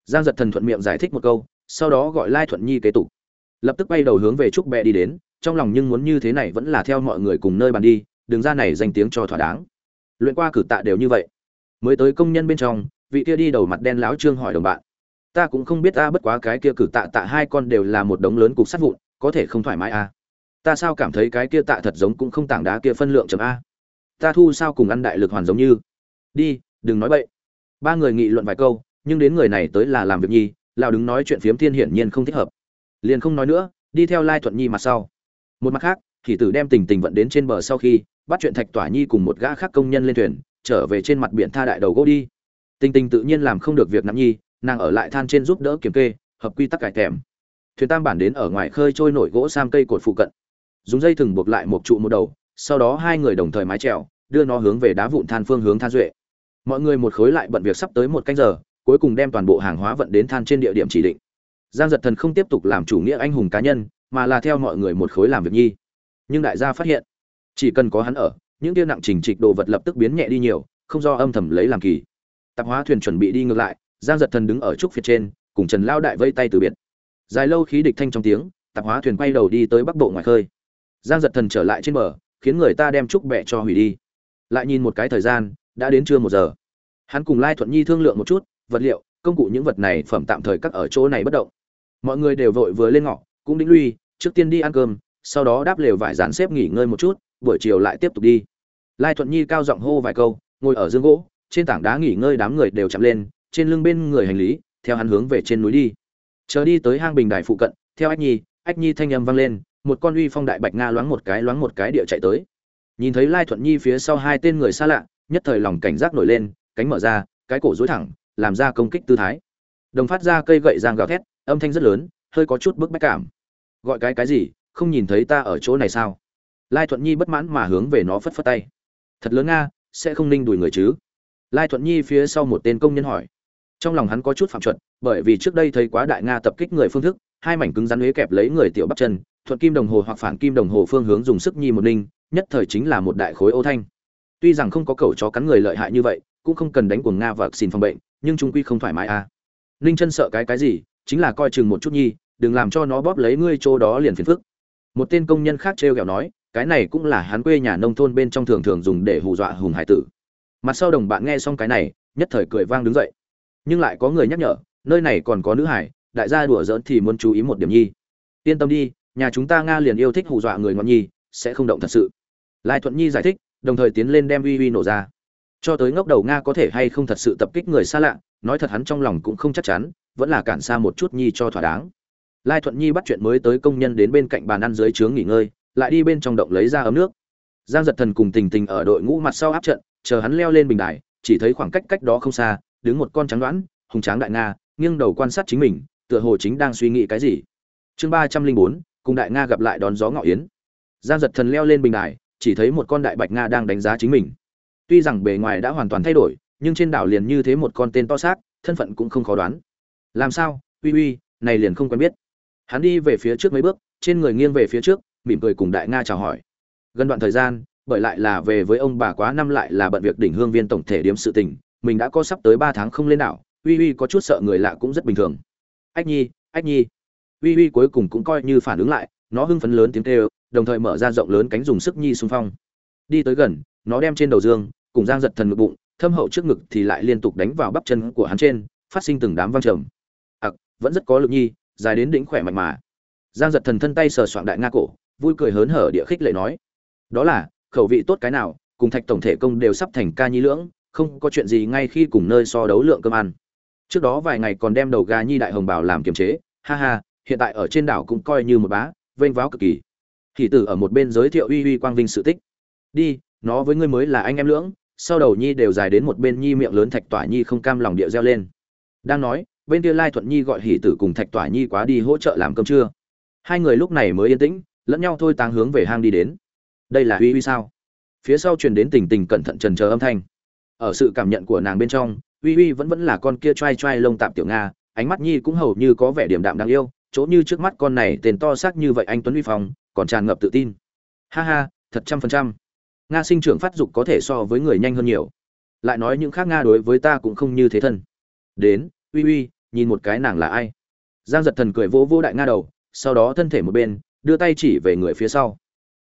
Giang giật thần thuận miệng giải thích một câu, sau đó gọi lai thuận nhi kế tục. Lập tức bay đầu hướng về trúc bẹ đi đến, trong lòng nhưng muốn như thế này vẫn là theo mọi người cùng nơi bàn đi, đừng ra này danh tiếng cho thỏa đáng. Luyện qua cử tạ đều như vậy. Mới tới công nhân bên trong, vị kia đi đầu mặt đen lão trương hỏi đồng bạn. Ta cũng không biết ta bất quá cái kia cử tạ tạ hai con đều là một đống lớn cục sắt vụn, có thể không thoải mái à. ta sao cảm thấy cái kia tạ thật giống cũng không tảng đá kia phân lượng chấm a? Ta thu sao cùng ăn đại lực hoàn giống như. Đi, đừng nói bậy. Ba người nghị luận vài câu, nhưng đến người này tới là làm việc nhi, lão đứng nói chuyện phiếm thiên hiển nhiên không thích hợp. Liền không nói nữa, đi theo lai thuận nhi mặt sau. Một mặt khác, thì tử đem tình tình vận đến trên bờ sau khi, bắt chuyện thạch tỏa nhi cùng một gã khác công nhân lên thuyền, trở về trên mặt biển tha đại đầu gỗ đi. Tình tình tự nhiên làm không được việc nắm nhi, nàng ở lại than trên giúp đỡ kiểm kê, hợp quy tắc cải thèm. Thuyền tam bản đến ở ngoài khơi trôi nổi gỗ sam cây cột phụ cận. Dùng dây thừng buộc lại một trụ một đầu sau đó hai người đồng thời mái trèo đưa nó hướng về đá vụn than phương hướng than duệ. Mọi người một khối lại bận việc sắp tới một canh giờ, cuối cùng đem toàn bộ hàng hóa vận đến than trên địa điểm chỉ định. Giang giật thần không tiếp tục làm chủ nghĩa anh hùng cá nhân, mà là theo mọi người một khối làm việc nhi. Nhưng đại gia phát hiện, chỉ cần có hắn ở, những tiêu nặng trình trịch đồ vật lập tức biến nhẹ đi nhiều, không do âm thầm lấy làm kỳ. Tạp hóa thuyền chuẩn bị đi ngược lại, giang giật thần đứng ở trúc phía trên, cùng trần lao đại vây tay từ biệt. Dài lâu khí địch thanh trong tiếng, tạp hóa thuyền quay đầu đi tới bắc bộ ngoài khơi. Giang giật thần trở lại trên bờ khiến người ta đem trúc bẹ cho hủy đi. Lại nhìn một cái thời gian, đã đến trưa một giờ. Hắn cùng lai thuận nhi thương lượng một chút, vật liệu, công cụ những vật này phẩm tạm thời các ở chỗ này bất động. Mọi người đều vội vừa lên ngọ, cũng đĩnh lui, trước tiên đi ăn cơm, sau đó đáp lều vải dán xếp nghỉ ngơi một chút, buổi chiều lại tiếp tục đi. Lai thuận nhi cao giọng hô vài câu, ngồi ở dương gỗ, trên tảng đá nghỉ ngơi đám người đều chạm lên, trên lưng bên người hành lý, theo hắn hướng về trên núi đi. Chờ đi tới hang bình đài phụ cận, theo ách nhi ách nhi thanh âm vang lên một con uy phong đại bạch nga loáng một cái loáng một cái địa chạy tới. Nhìn thấy lai thuận nhi phía sau hai tên người xa lạ, nhất thời lòng cảnh giác nổi lên, cánh mở ra, cái cổ dối thẳng, làm ra công kích tư thái. Đồng phát ra cây gậy giang gào thét, âm thanh rất lớn, hơi có chút bức bách cảm. Gọi cái cái gì, không nhìn thấy ta ở chỗ này sao? Lai thuận nhi bất mãn mà hướng về nó phất phất tay. Thật lớn nga, sẽ không ninh đùi người chứ? Lai thuận nhi phía sau một tên công nhân hỏi. Trong lòng hắn có chút phạm chuẩn bởi vì trước đây thấy quá đại nga tập kích người phương thức, hai mảnh cứng rắn huế kẹp lấy người tiểu bắp chân thuận kim đồng hồ hoặc phản kim đồng hồ phương hướng dùng sức nhi một ninh, nhất thời chính là một đại khối ô thanh. Tuy rằng không có cẩu chó cắn người lợi hại như vậy, cũng không cần đánh cuồng nga và xin phòng bệnh, nhưng chúng quy không thoải mái à. Ninh chân sợ cái cái gì, chính là coi chừng một chút nhi, đừng làm cho nó bóp lấy ngươi chỗ đó liền phiền phức. Một tên công nhân khác trêu ghẹo nói, cái này cũng là hắn quê nhà nông thôn bên trong thường thường dùng để hù dọa hùng hải tử. Mặt sau đồng bạn nghe xong cái này, nhất thời cười vang đứng dậy. Nhưng lại có người nhắc nhở, nơi này còn có nữ hải, đại gia đùa giỡn thì muốn chú ý một điểm nhi. Yên tâm đi nhà chúng ta nga liền yêu thích hù dọa người ngọn nhi, sẽ không động thật sự. Lai thuận nhi giải thích, đồng thời tiến lên đem uy uy nổ ra. Cho tới ngốc đầu nga có thể hay không thật sự tập kích người xa lạ, nói thật hắn trong lòng cũng không chắc chắn, vẫn là cản xa một chút nhi cho thỏa đáng. Lai thuận nhi bắt chuyện mới tới công nhân đến bên cạnh bàn ăn dưới trướng nghỉ ngơi, lại đi bên trong động lấy ra ấm nước. Giang giật thần cùng tình tình ở đội ngũ mặt sau áp trận, chờ hắn leo lên bình đài, chỉ thấy khoảng cách cách đó không xa, đứng một con trắng đoán, hùng tráng đại nga, nghiêng đầu quan sát chính mình, tựa hồ chính đang suy nghĩ cái gì. Chương ba trăm linh bốn cùng đại nga gặp lại đón gió ngọ yến. Giang giật thần leo lên bình đài, chỉ thấy một con đại bạch nga đang đánh giá chính mình. Tuy rằng bề ngoài đã hoàn toàn thay đổi, nhưng trên đảo liền như thế một con tên to xác, thân phận cũng không khó đoán. Làm sao? Uy uy, này liền không quen biết. Hắn đi về phía trước mấy bước, trên người nghiêng về phía trước, mỉm cười cùng đại nga chào hỏi. Gần đoạn thời gian, bởi lại là về với ông bà quá năm lại là bận việc đỉnh hương viên tổng thể điểm sự tình, mình đã có sắp tới ba tháng không lên đảo, uy uy có chút sợ người lạ cũng rất bình thường. Ách nhi ách nhi uy uy cuối cùng cũng coi như phản ứng lại, nó hưng phấn lớn tiếng kêu, đồng thời mở ra rộng lớn cánh dùng sức nhi xung phong. Đi tới gần, nó đem trên đầu dương, cùng giang giật thần ngực bụng, thâm hậu trước ngực thì lại liên tục đánh vào bắp chân của hắn trên, phát sinh từng đám văng trầm. Ặc, vẫn rất có lực nhi, dài đến đỉnh khỏe mạnh mà. Giang giật thần thân tay sờ soạng đại nga cổ, vui cười hớn hở địa khích lệ nói, đó là, khẩu vị tốt cái nào, cùng thạch tổng thể công đều sắp thành ca nhi lưỡng, không có chuyện gì ngay khi cùng nơi so đấu lượng cơm ăn. Trước đó vài ngày còn đem đầu gà nhi đại hồng bảo làm kiềm chế, ha ha hiện tại ở trên đảo cũng coi như một bá, vênh váo cực kỳ. Hỷ tử ở một bên giới thiệu uy uy quang vinh sự tích. Đi, nó với ngươi mới là anh em lưỡng, sau đầu nhi đều dài đến một bên nhi miệng lớn thạch tỏa nhi không cam lòng địa reo lên. Đang nói, bên kia lai thuận nhi gọi hỷ tử cùng thạch tỏa nhi quá đi hỗ trợ làm cơm trưa. Hai người lúc này mới yên tĩnh, lẫn nhau thôi táng hướng về hang đi đến. Đây là uy uy sao? Phía sau truyền đến tình tình cẩn thận trần chờ âm thanh. Ở sự cảm nhận của nàng bên trong, uy uy vẫn vẫn là con kia t r a i t r a i lông tạm tiểu nga, ánh mắt nhi cũng hầu như có vẻ điểm đạm đáng yêu chỗ như trước mắt con này tên to xác như vậy anh tuấn uy phong còn tràn ngập tự tin. Ha ha thật trăm phần trăm. Nga sinh trưởng phát dục có thể so với người nhanh hơn nhiều. Lại nói những khác nga đối với ta cũng không như thế thân. Đến uy uy nhìn một cái nàng là ai? Giang giật thần cười vỗ vỗ đại nga đầu sau đó thân thể một bên đưa tay chỉ về người phía sau.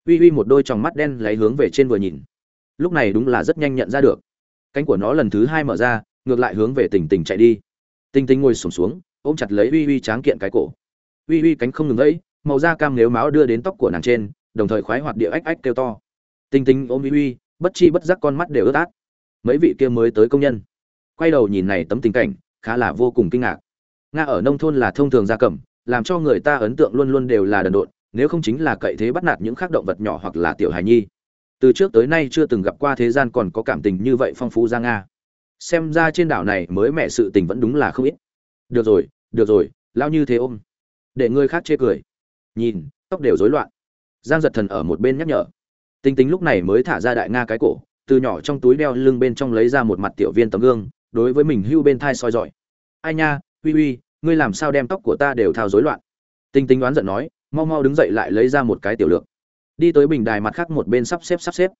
Uy uy một đôi tròng mắt đen lấy hướng về trên vừa nhìn. Lúc này đúng là rất nhanh nhận ra được. Cánh của nó lần thứ hai mở ra ngược lại hướng về tình tình chạy đi. Tình tình ngồi sùng xuống, xuống ôm chặt lấy uy uy tráng kiện cái cổ uy uy cánh không ngừng gãy, màu da cam nếu máu đưa đến tóc của nàng trên, đồng thời khoái hoạt địa ách ách kêu to. Tinh tinh ôm uy uy, bất chi bất giác con mắt đều ướt át. Mấy vị kia mới tới công nhân. Quay đầu nhìn này tấm tình cảnh, khá là vô cùng kinh ngạc. Nga ở nông thôn là thông thường gia cầm, làm cho người ta ấn tượng luôn luôn đều là đần độn, nếu không chính là cậy thế bắt nạt những khác động vật nhỏ hoặc là tiểu hài nhi. Từ trước tới nay chưa từng gặp qua thế gian còn có cảm tình như vậy phong phú ra nga. Xem ra trên đảo này mới mẹ sự tình vẫn đúng là không ít. Được rồi được rồi, lao như thế ôm để người khác chê cười. Nhìn, tóc đều rối loạn. Giang giật thần ở một bên nhắc nhở. Tinh tính lúc này mới thả ra đại nga cái cổ, từ nhỏ trong túi đeo lưng bên trong lấy ra một mặt tiểu viên tấm gương, đối với mình hưu bên thai soi giỏi ai nha uy uy ngươi làm sao đem tóc của ta đều thao rối loạn? Tinh tính đoán giận nói, mau mau đứng dậy lại lấy ra một cái tiểu lượng đi tới bình đài mặt khác một bên sắp xếp sắp xếp.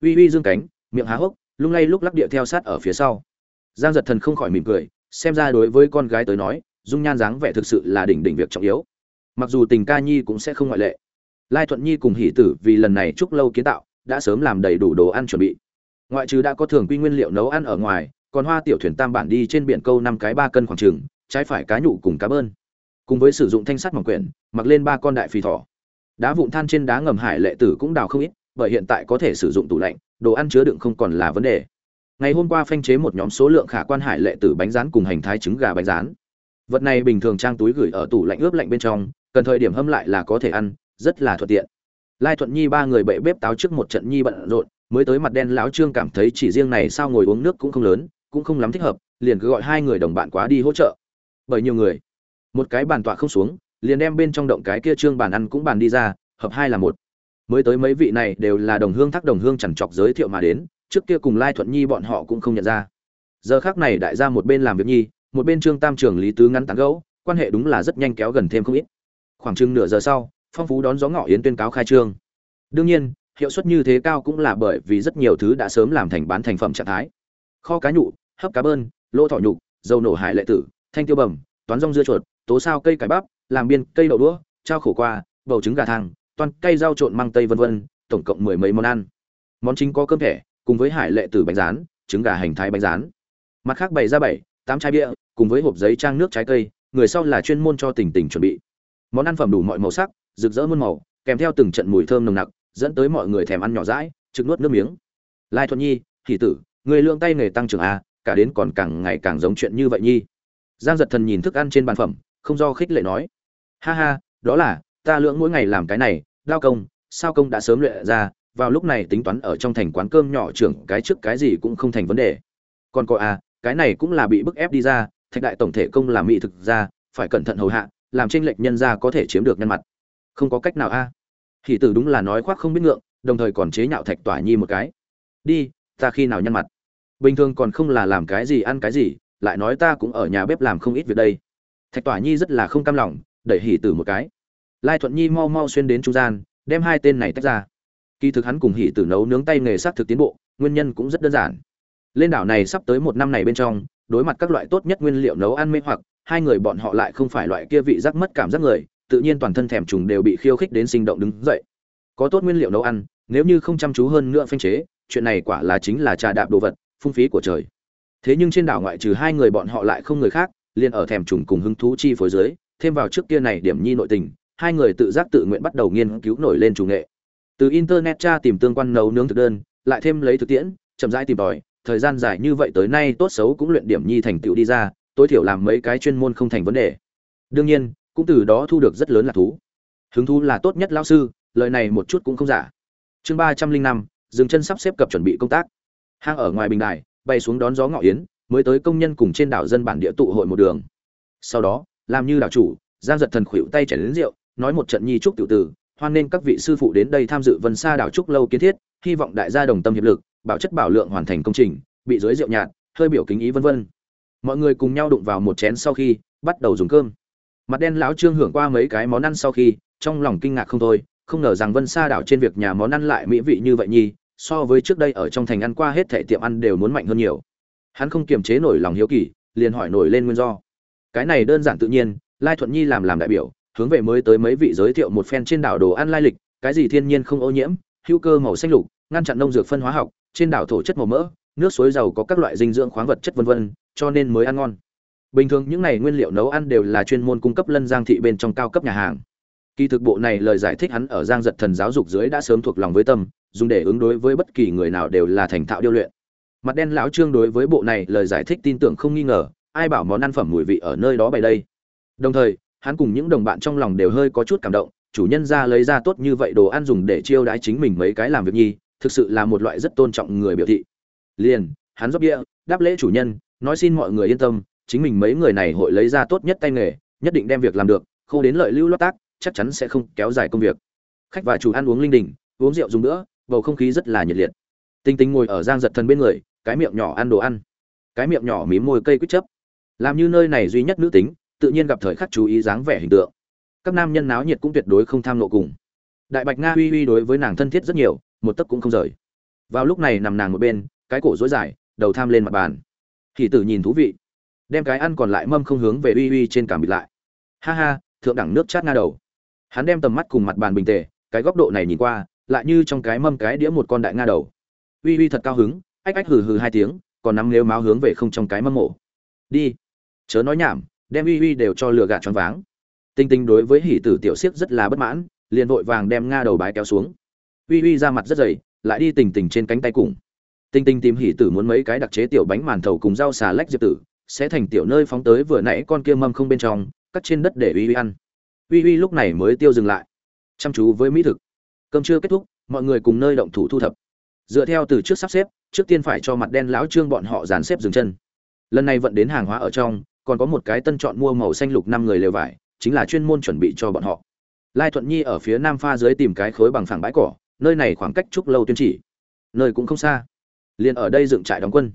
Uy uy dương cánh, miệng há hốc, lung lay lúc lắc địa theo sát ở phía sau. Giang giật thần không khỏi mỉm cười, xem ra đối với con gái tới nói dung nhan dáng vẻ thực sự là đỉnh đỉnh việc trọng yếu. Mặc dù tình ca nhi cũng sẽ không ngoại lệ. Lai thuận nhi cùng hỷ tử vì lần này chúc lâu kiến tạo, đã sớm làm đầy đủ đồ ăn chuẩn bị. Ngoại trừ đã có thường quy nguyên liệu nấu ăn ở ngoài, còn hoa tiểu thuyền tam bản đi trên biển câu năm cái ba cân khoảng trường, trái phải cá nhụ cùng cá bơn. Cùng với sử dụng thanh sắt mỏng quyển, mặc lên ba con đại phì thỏ. Đá vụn than trên đá ngầm hải lệ tử cũng đào không ít, bởi hiện tại có thể sử dụng tủ lạnh, đồ ăn chứa đựng không còn là vấn đề. Ngày hôm qua phanh chế một nhóm số lượng khả quan hải lệ tử bánh rán cùng hành thái trứng gà bánh rán vật này bình thường trang túi gửi ở tủ lạnh ướp lạnh bên trong, cần thời điểm hâm lại là có thể ăn, rất là thuận tiện. Lai thuận nhi ba người bậy bếp táo trước một trận nhi bận rộn, mới tới mặt đen lão trương cảm thấy chỉ riêng này sao ngồi uống nước cũng không lớn, cũng không lắm thích hợp, liền cứ gọi hai người đồng bạn quá đi hỗ trợ. Bởi nhiều người, một cái bàn tọa không xuống, liền đem bên trong động cái kia trương bàn ăn cũng bàn đi ra, hợp hai là một. Mới tới mấy vị này đều là đồng hương thác đồng hương chẳng chọc giới thiệu mà đến, trước kia cùng lai thuận nhi bọn họ cũng không nhận ra. Giờ khác này đại gia một bên làm việc nhi một bên trương tam trường lý tứ ngắn tán gấu quan hệ đúng là rất nhanh kéo gần thêm không ít. Khoảng chừng nửa giờ sau, phong phú đón gió ngọ yến tuyên cáo khai trương. Đương nhiên, hiệu suất như thế cao cũng là bởi vì rất nhiều thứ đã sớm làm thành bán thành phẩm trạng thái. Kho cá nhụ, hấp cá bơn, lỗ thỏ nhục, dầu nổ hải lệ tử, thanh tiêu bẩm toán rong dưa chuột, tố sao cây cải bắp, làm biên cây đậu đũa, trao khổ qua, bầu trứng gà thang, toàn cây rau trộn măng tây vân vân, tổng cộng mười mấy món ăn. Món chính có cơm thẻ, cùng với hải lệ tử bánh rán, trứng gà hành thái bánh rán. Mặt khác bày ra bảy tám chai bia, cùng với hộp giấy trang nước trái cây, người sau là chuyên môn cho tỉnh tỉnh chuẩn bị. Món ăn phẩm đủ mọi màu sắc, rực rỡ muôn màu, kèm theo từng trận mùi thơm nồng nặc, dẫn tới mọi người thèm ăn nhỏ rãi, trực nuốt nước miếng. Lai thuận nhi, hỷ tử, người lương tay nghề tăng trưởng a, cả đến còn càng ngày càng giống chuyện như vậy nhi. Giang giật thần nhìn thức ăn trên bàn phẩm, không do khích lệ nói. Ha ha, đó là, ta lưỡng mỗi ngày làm cái này, lao công, sao công đã sớm luyện ra, vào lúc này tính toán ở trong thành quán cơm nhỏ trưởng, cái trước cái gì cũng không thành vấn đề. Còn có a cái này cũng là bị bức ép đi ra, thạch đại tổng thể công làm mỹ thực ra phải cẩn thận hầu hạ, làm tranh lệch nhân ra có thể chiếm được nhân mặt. Không có cách nào a. Hỷ tử đúng là nói khoác không biết ngượng, đồng thời còn chế nhạo thạch tỏa nhi một cái. Đi, ta khi nào nhân mặt? Bình thường còn không là làm cái gì ăn cái gì, lại nói ta cũng ở nhà bếp làm không ít việc đây. Thạch tỏa nhi rất là không cam lòng, đẩy hỷ tử một cái. Lai thuận nhi mau mau xuyên đến trung gian, đem hai tên này tách ra. Kỳ thực hắn cùng hỷ tử nấu nướng tay nghề s á t thực tiến bộ, nguyên nhân cũng rất đơn giản lên đảo này sắp tới một năm này bên trong, đối mặt các loại tốt nhất nguyên liệu nấu ăn mê hoặc, hai người bọn họ lại không phải loại kia vị giác mất cảm giác người, tự nhiên toàn thân thèm trùng đều bị khiêu khích đến sinh động đứng dậy. Có tốt nguyên liệu nấu ăn, nếu như không chăm chú hơn nữa phanh chế, chuyện này quả là chính là trà đạp đồ vật, phung phí của trời. Thế nhưng trên đảo ngoại trừ hai người bọn họ lại không người khác, liền ở thèm trùng cùng hứng thú chi phối dưới, thêm vào trước kia này điểm nhi nội tình, hai người tự giác tự nguyện bắt đầu nghiên cứu nổi lên chủ nghệ. Từ internet tra tìm tương quan nấu nướng thực đơn, lại thêm lấy thực tiễn, chậm rãi tìm tòi thời gian dài như vậy tới nay tốt xấu cũng luyện điểm nhi thành tựu đi ra, tối thiểu làm mấy cái chuyên môn không thành vấn đề. Đương nhiên, cũng từ đó thu được rất lớn là thú. Hứng thú là tốt nhất lão sư, lời này một chút cũng không giả. Chương ba trăm linh năm, dừng chân sắp xếp cập chuẩn bị công tác. Hang ở ngoài bình đài, bay xuống đón gió ngọ yến, mới tới công nhân cùng trên đảo dân bản địa tụ hội một đường. Sau đó, làm như đảo chủ, giang giật thần khuỵu tay chảy đến rượu, nói một trận nhi trúc tiểu tử, hoan nên các vị sư phụ đến đây tham dự vân xa đảo trúc lâu kiến thiết, hy vọng đại gia đồng tâm hiệp lực bảo chất bảo lượng hoàn thành công trình, bị dưới rượu nhạt, hơi biểu kính ý vân vân. Mọi người cùng nhau đụng vào một chén sau khi, bắt đầu dùng cơm. Mặt đen lão trương hưởng qua mấy cái món ăn sau khi, trong lòng kinh ngạc không thôi, không ngờ rằng vân sa đảo trên việc nhà món ăn lại mỹ vị như vậy nhi so với trước đây ở trong thành ăn qua hết thẻ tiệm ăn đều muốn mạnh hơn nhiều. Hắn không kiềm chế nổi lòng hiếu kỳ, liền hỏi nổi lên nguyên do. Cái này đơn giản tự nhiên, lai thuận nhi làm làm đại biểu, hướng về mới tới mấy vị giới thiệu một phen trên đảo đồ ăn lai lịch, cái gì thiên nhiên không ô nhiễm, hữu cơ màu xanh lục, ngăn chặn nông dược phân hóa học trên đảo thổ chất màu mỡ, nước suối giàu có các loại dinh dưỡng khoáng vật chất vân vân, cho nên mới ăn ngon. Bình thường những này nguyên liệu nấu ăn đều là chuyên môn cung cấp lân giang thị bên trong cao cấp nhà hàng. Kỳ thực bộ này lời giải thích hắn ở giang giật thần giáo dục dưới đã sớm thuộc lòng với tâm, dùng để ứng đối với bất kỳ người nào đều là thành thạo điêu luyện. Mặt đen lão trương đối với bộ này lời giải thích tin tưởng không nghi ngờ, ai bảo món ăn phẩm mùi vị ở nơi đó bày đây. Đồng thời, hắn cùng những đồng bạn trong lòng đều hơi có chút cảm động, chủ nhân ra lấy ra tốt như vậy đồ ăn dùng để chiêu đãi chính mình mấy cái làm việc nhi thực sự là một loại rất tôn trọng người biểu thị. Liền, hắn rót bia, đáp lễ chủ nhân, nói xin mọi người yên tâm, chính mình mấy người này hội lấy ra tốt nhất tay nghề, nhất định đem việc làm được khâu đến lợi lưu lót tác, chắc chắn sẽ không kéo dài công việc. Khách và chủ ăn uống linh đình, uống rượu dùng nữa bầu không khí rất là nhiệt liệt. Tinh tinh ngồi ở giang giật thần bên người, cái miệng nhỏ ăn đồ ăn. Cái miệng nhỏ mím môi cây quýt chấp làm như nơi này duy nhất nữ tính, tự nhiên gặp thời khắc chú ý dáng vẻ hình tượng. Các nam nhân náo nhiệt cũng tuyệt đối không tham nộ cùng. Đại bạch nga uy uy đối với nàng thân thiết rất nhiều một tấc cũng không rời. Vào lúc này nằm nàng một bên, cái cổ dối dài, đầu tham lên mặt bàn. Hỷ tử nhìn thú vị. Đem cái ăn còn lại mâm không hướng về uy uy trên cảm bịt lại. Ha ha, thượng đẳng nước chát nga đầu. Hắn đem tầm mắt cùng mặt bàn bình tề, cái góc độ này nhìn qua, lại như trong cái mâm cái đĩa một con đại nga đầu. Uy uy thật cao hứng, ách ách hừ hừ hai tiếng, còn nắm nếu máu hướng về không trong cái mâm mổ đi. Chớ nói nhảm, đem uy uy đều cho lừa gạt choáng váng. Tinh tinh đối với hỷ tử tiểu siếc rất là bất mãn, liền vội vàng đem nga đầu bái kéo xuống uy uy ra mặt rất dày, lại đi tình tình trên cánh tay cùng. Tinh tinh tìm hỉ tử muốn mấy cái đặc chế tiểu bánh màn thầu cùng rau xà lách diệp tử, sẽ thành tiểu nơi phóng tới vừa nãy con kia mâm không bên trong, cắt trên đất để uy uy ăn. Uy uy lúc này mới tiêu dừng lại. Chăm chú với mỹ thực. Cơm chưa kết thúc, mọi người cùng nơi động thủ thu thập. Dựa theo từ trước sắp xếp, trước tiên phải cho mặt đen lão trương bọn họ dàn xếp dừng chân. Lần này vận đến hàng hóa ở trong, còn có một cái tân chọn mua màu xanh lục năm người lều vải, chính là chuyên môn chuẩn bị cho bọn họ. Lai thuận nhi ở phía nam pha dưới tìm cái khối bằng phẳng bãi cỏ nơi này khoảng cách trúc lâu tuyên chỉ, nơi cũng không xa. Liền ở đây dựng trại đóng quân.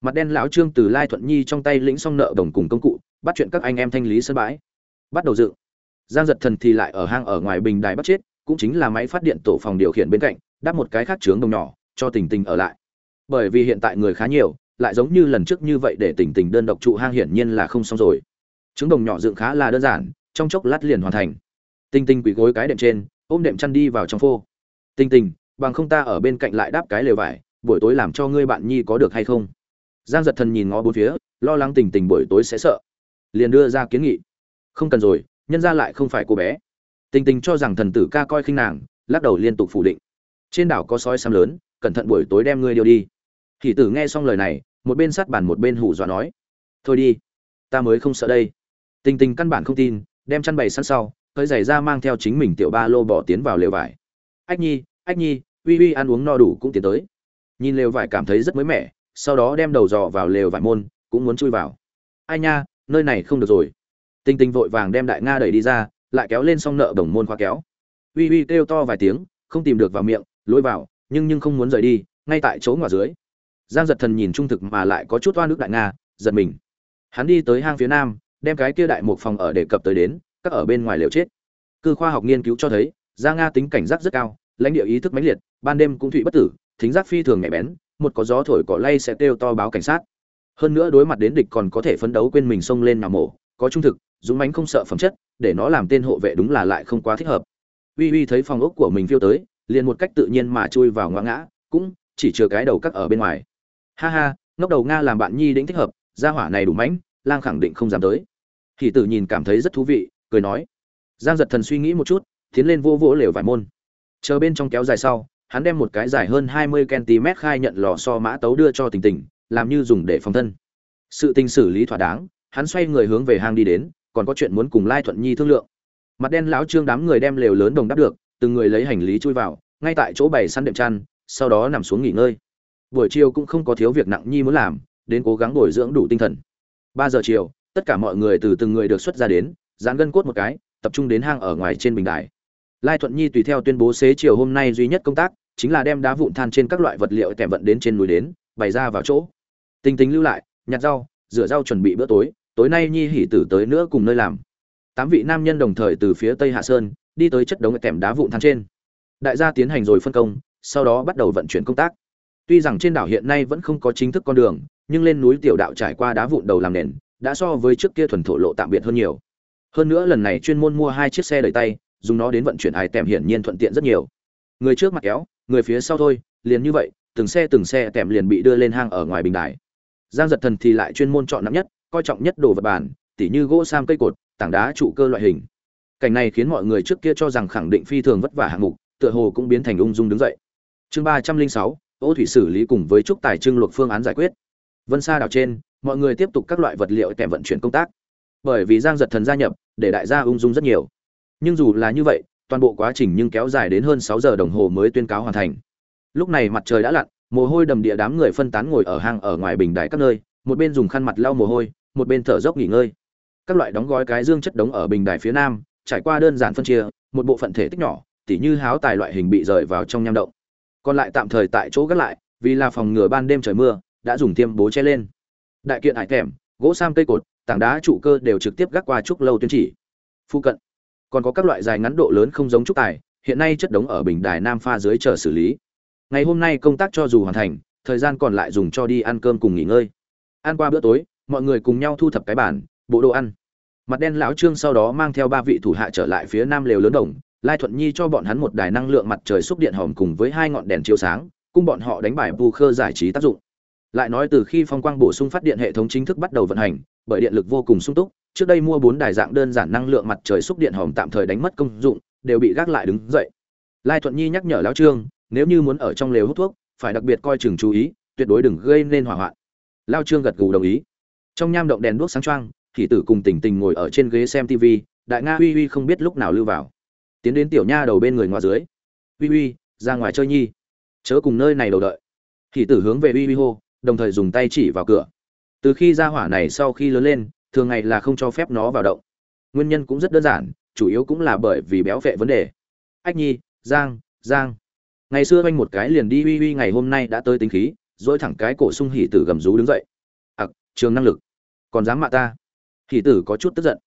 Mặt đen lão trương từ lai thuận nhi trong tay lĩnh xong nợ đồng cùng công cụ, bắt chuyện các anh em thanh lý sân bãi. Bắt đầu dựng. Giang giật thần thì lại ở hang ở ngoài bình đài bắt chết, cũng chính là máy phát điện tổ phòng điều khiển bên cạnh, đắp một cái khác trướng đồng nhỏ, cho tình tình ở lại. Bởi vì hiện tại người khá nhiều, lại giống như lần trước như vậy để tình tình đơn độc trụ hang hiển nhiên là không xong rồi. Trứng đồng nhỏ dựng khá là đơn giản, trong chốc lát liền hoàn thành. Tinh tinh quỳ gối cái đệm trên, ôm đệm chăn đi vào trong phô. Tình Tình, bằng không ta ở bên cạnh lại đáp cái lều vải buổi tối làm cho ngươi bạn nhi có được hay không? Giang giật thần nhìn ngó bốn phía lo lắng tình tình buổi tối sẽ sợ. Liền đưa ra kiến nghị. Không cần rồi nhân ra lại không phải cô bé. Tình tình cho rằng thần tử ca coi khinh nàng lắc đầu liên tục phủ định. Trên đảo có sói xăm lớn cẩn thận buổi tối đem ngươi điêu đi. Hỷ tử nghe xong lời này một bên sát bàn một bên hù dọa nói. Thôi đi ta mới không sợ đây. Tình tình căn bản không tin đem chăn bày sẵn sau hơi giày ra mang theo chính mình tiểu ba lô bỏ tiến vào lều vải. Ách nhi ách nhi, uy uy ăn uống no đủ cũng tiến tới. Nhìn lều vải cảm thấy rất mới mẻ, sau đó đem đầu dò vào lều vải môn, cũng muốn chui vào. Ai nha, nơi này không được rồi. Tinh tinh vội vàng đem đại nga đẩy đi ra, lại kéo lên xong nợ đồng môn khóa kéo. Uy uy kêu to vài tiếng, không tìm được vào miệng, lôi vào, nhưng nhưng không muốn rời đi, ngay tại chỗ ngoài dưới. Giang giật thần nhìn trung thực mà lại có chút toa nước đại nga, giật mình. Hắn đi tới hang phía nam, đem cái kia đại một phòng ở đề cập tới đến, các ở bên ngoài liều chết. Cư khoa học nghiên cứu cho thấy, Giang nga tính cảnh giác rất cao lãnh địa ý thức mãnh liệt, ban đêm cũng thụy bất tử, thính giác phi thường nhạy bén, một có gió thổi cỏ lay sẽ kêu to báo cảnh sát. Hơn nữa đối mặt đến địch còn có thể phấn đấu quên mình xông lên nào mổ, có trung thực, dũng mãnh không sợ phẩm chất, để nó làm tên hộ vệ đúng là lại không quá thích hợp. Uy uy thấy phòng ốc của mình phiêu tới, liền một cách tự nhiên mà chui vào ngoã ngã, cũng chỉ chừa cái đầu cắt ở bên ngoài. Ha ha, ngốc đầu nga làm bạn nhi đĩnh thích hợp, gia hỏa này đủ mãnh, lang khẳng định không dám tới. Thì tử nhìn cảm thấy rất thú vị, cười nói. Giang giật thần suy nghĩ một chút, tiến lên vô vỗ lều vải môn chờ bên trong kéo dài sau, hắn đem một cái dài hơn hai mươi cm khai nhận lò so mã tấu đưa cho tình tình, làm như dùng để phòng thân. Sự tình xử lý thỏa đáng, hắn xoay người hướng về hang đi đến, còn có chuyện muốn cùng lai thuận nhi thương lượng. Mặt đen lão trương đám người đem lều lớn đồng đắp được, từng người lấy hành lý chui vào, ngay tại chỗ bày săn đệm chăn, sau đó nằm xuống nghỉ ngơi. Buổi chiều cũng không có thiếu việc nặng nhi muốn làm, đến cố gắng bồi dưỡng đủ tinh thần. Ba giờ chiều, tất cả mọi người từ từng người được xuất ra đến dán gân cốt một cái, tập trung đến hang ở ngoài trên bình đài lai thuận nhi tùy theo tuyên bố xế chiều hôm nay duy nhất công tác, chính là đem đá vụn than trên các loại vật liệu kèm vận đến trên núi đến, bày ra vào chỗ. Tinh tính lưu lại, nhặt rau, rửa rau chuẩn bị bữa tối tối nay nhi hỉ tử tới nữa cùng nơi làm. Tám vị nam nhân đồng thời từ phía tây hạ sơn, đi tới chất đống kèm đá vụn than trên. Đại gia tiến hành rồi phân công, sau đó bắt đầu vận chuyển công tác. Tuy rằng trên đảo hiện nay vẫn không có chính thức con đường, nhưng lên núi tiểu đạo trải qua đá vụn đầu làm nền, đã so với trước kia thuần thổ lộ tạm biệt hơn nhiều. Hơn nữa lần này chuyên môn mua hai chiếc xe đẩy tay dùng nó đến vận chuyển ai tèm hiển nhiên thuận tiện rất nhiều. Người trước mặt kéo, người phía sau thôi, liền như vậy, từng xe từng xe tèm liền bị đưa lên hang ở ngoài bình đài. Giang giật thần thì lại chuyên môn chọn nặng nhất, coi trọng nhất đồ vật bản, tỉ như gỗ sam cây cột, tảng đá trụ cơ loại hình. Cảnh này khiến mọi người trước kia cho rằng khẳng định phi thường vất vả hạng mục, tựa hồ cũng biến thành ung dung đứng dậy. Chương ba trăm linh sáu, ô thủy xử lý cùng với trúc tài trưng luộc phương án giải quyết. Vân xa đảo trên, mọi người tiếp tục các loại vật liệu kèm vận chuyển công tác. Bởi vì giang giật thần gia nhập, để đại gia ung dung rất nhiều nhưng dù là như vậy, toàn bộ quá trình nhưng kéo dài đến hơn sáu giờ đồng hồ mới tuyên cáo hoàn thành. Lúc này mặt trời đã lặn, mồ hôi đầm địa đám người phân tán ngồi ở hang ở ngoài bình đài các nơi, một bên dùng khăn mặt lau mồ hôi, một bên thở dốc nghỉ ngơi. Các loại đóng gói cái dương chất đống ở bình đài phía nam, trải qua đơn giản phân chia, một bộ phận thể tích nhỏ, tỉ như háo tài loại hình bị rời vào trong nham động. Còn lại tạm thời tại chỗ gác lại, vì là phòng ngừa ban đêm trời mưa, đã dùng tiêm bố che lên. Đại kiện hải thèm, gỗ sam cây cột, tảng đá trụ cơ đều trực tiếp gác qua trúc lâu tuyên chỉ. Phu cận còn có các loại dài ngắn độ lớn không giống trúc tài, hiện nay chất đống ở bình đài nam pha dưới chờ xử lý. Ngày hôm nay công tác cho dù hoàn thành, thời gian còn lại dùng cho đi ăn cơm cùng nghỉ ngơi. Ăn qua bữa tối, mọi người cùng nhau thu thập cái bản bộ đồ ăn. Mặt đen lão trương sau đó mang theo ba vị thủ hạ trở lại phía nam lều lớn đồng, lai thuận nhi cho bọn hắn một đài năng lượng mặt trời xúc điện hòm cùng với hai ngọn đèn chiếu sáng, cùng bọn họ đánh bài bù khơ giải trí tác dụng. Lại nói từ khi phong quang bổ sung phát điện hệ thống chính thức bắt đầu vận hành bởi điện lực vô cùng sung túc, trước đây mua bốn đài dạng đơn giản năng lượng mặt trời xúc điện hòm tạm thời đánh mất công dụng, đều bị gác lại đứng dậy. Lai thuận nhi nhắc nhở lão trương, nếu như muốn ở trong lều hút thuốc, phải đặc biệt coi chừng chú ý, tuyệt đối đừng gây nên hỏa hoạn. Lao trương gật gù đồng ý. Trong nham động đèn đuốc sáng trăng thì tử cùng tỉnh tình ngồi ở trên ghế xem tv đại nga uy uy không biết lúc nào lưu vào. Tiến đến tiểu nha đầu bên người ngoài dưới. Uy uy ra ngoài chơi nhi. Chớ cùng nơi này đầu đợi. Thì tử hướng về uy uy hô, đồng thời dùng tay chỉ vào cửa từ khi ra hỏa này sau khi lớn lên, thường ngày là không cho phép nó vào động. Nguyên nhân cũng rất đơn giản, chủ yếu cũng là bởi vì béo vệ vấn đề. Ách nhi, giang giang. Ngày xưa anh một cái liền đi uy uy, ngày hôm nay đã tới tính khí, dỗi thẳng cái cổ sung hỉ tử gầm rú đứng dậy. Ặc, trường năng lực. Còn dám mạ ta? Hỉ tử có chút tức giận.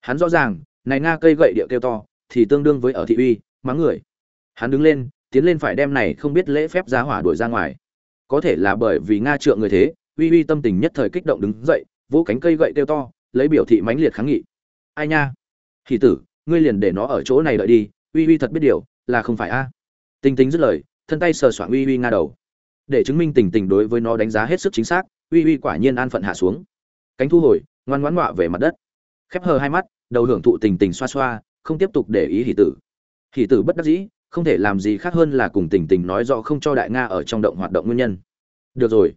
Hắn rõ ràng, này nga cây gậy địa kêu to, thì tương đương với ở thị uy, mắng người. Hắn đứng lên, tiến lên phải đem này không biết lễ phép giá hỏa đuổi ra ngoài. Có thể là bởi vì nga trượng người thế uy uy tâm tình nhất thời kích động đứng dậy, vỗ cánh cây gậy kêu to, lấy biểu thị mãnh liệt kháng nghị. Ai nha? Thì tử, ngươi liền để nó ở chỗ này đợi đi, uy uy thật biết điều, là không phải a. Tinh tinh dứt lời, thân tay sờ soạng uy uy nga đầu. Để chứng minh tình tình đối với nó đánh giá hết sức chính xác, uy uy quả nhiên an phận hạ xuống. Cánh thu hồi, ngoan ngoãn ngọa về mặt đất. Khép hờ hai mắt, đầu hưởng thụ tình tình xoa xoa, không tiếp tục để ý hỷ tử. Hỷ tử bất đắc dĩ, không thể làm gì khác hơn là cùng tình tình nói rõ không cho đại nga ở trong động hoạt động nguyên nhân. Được rồi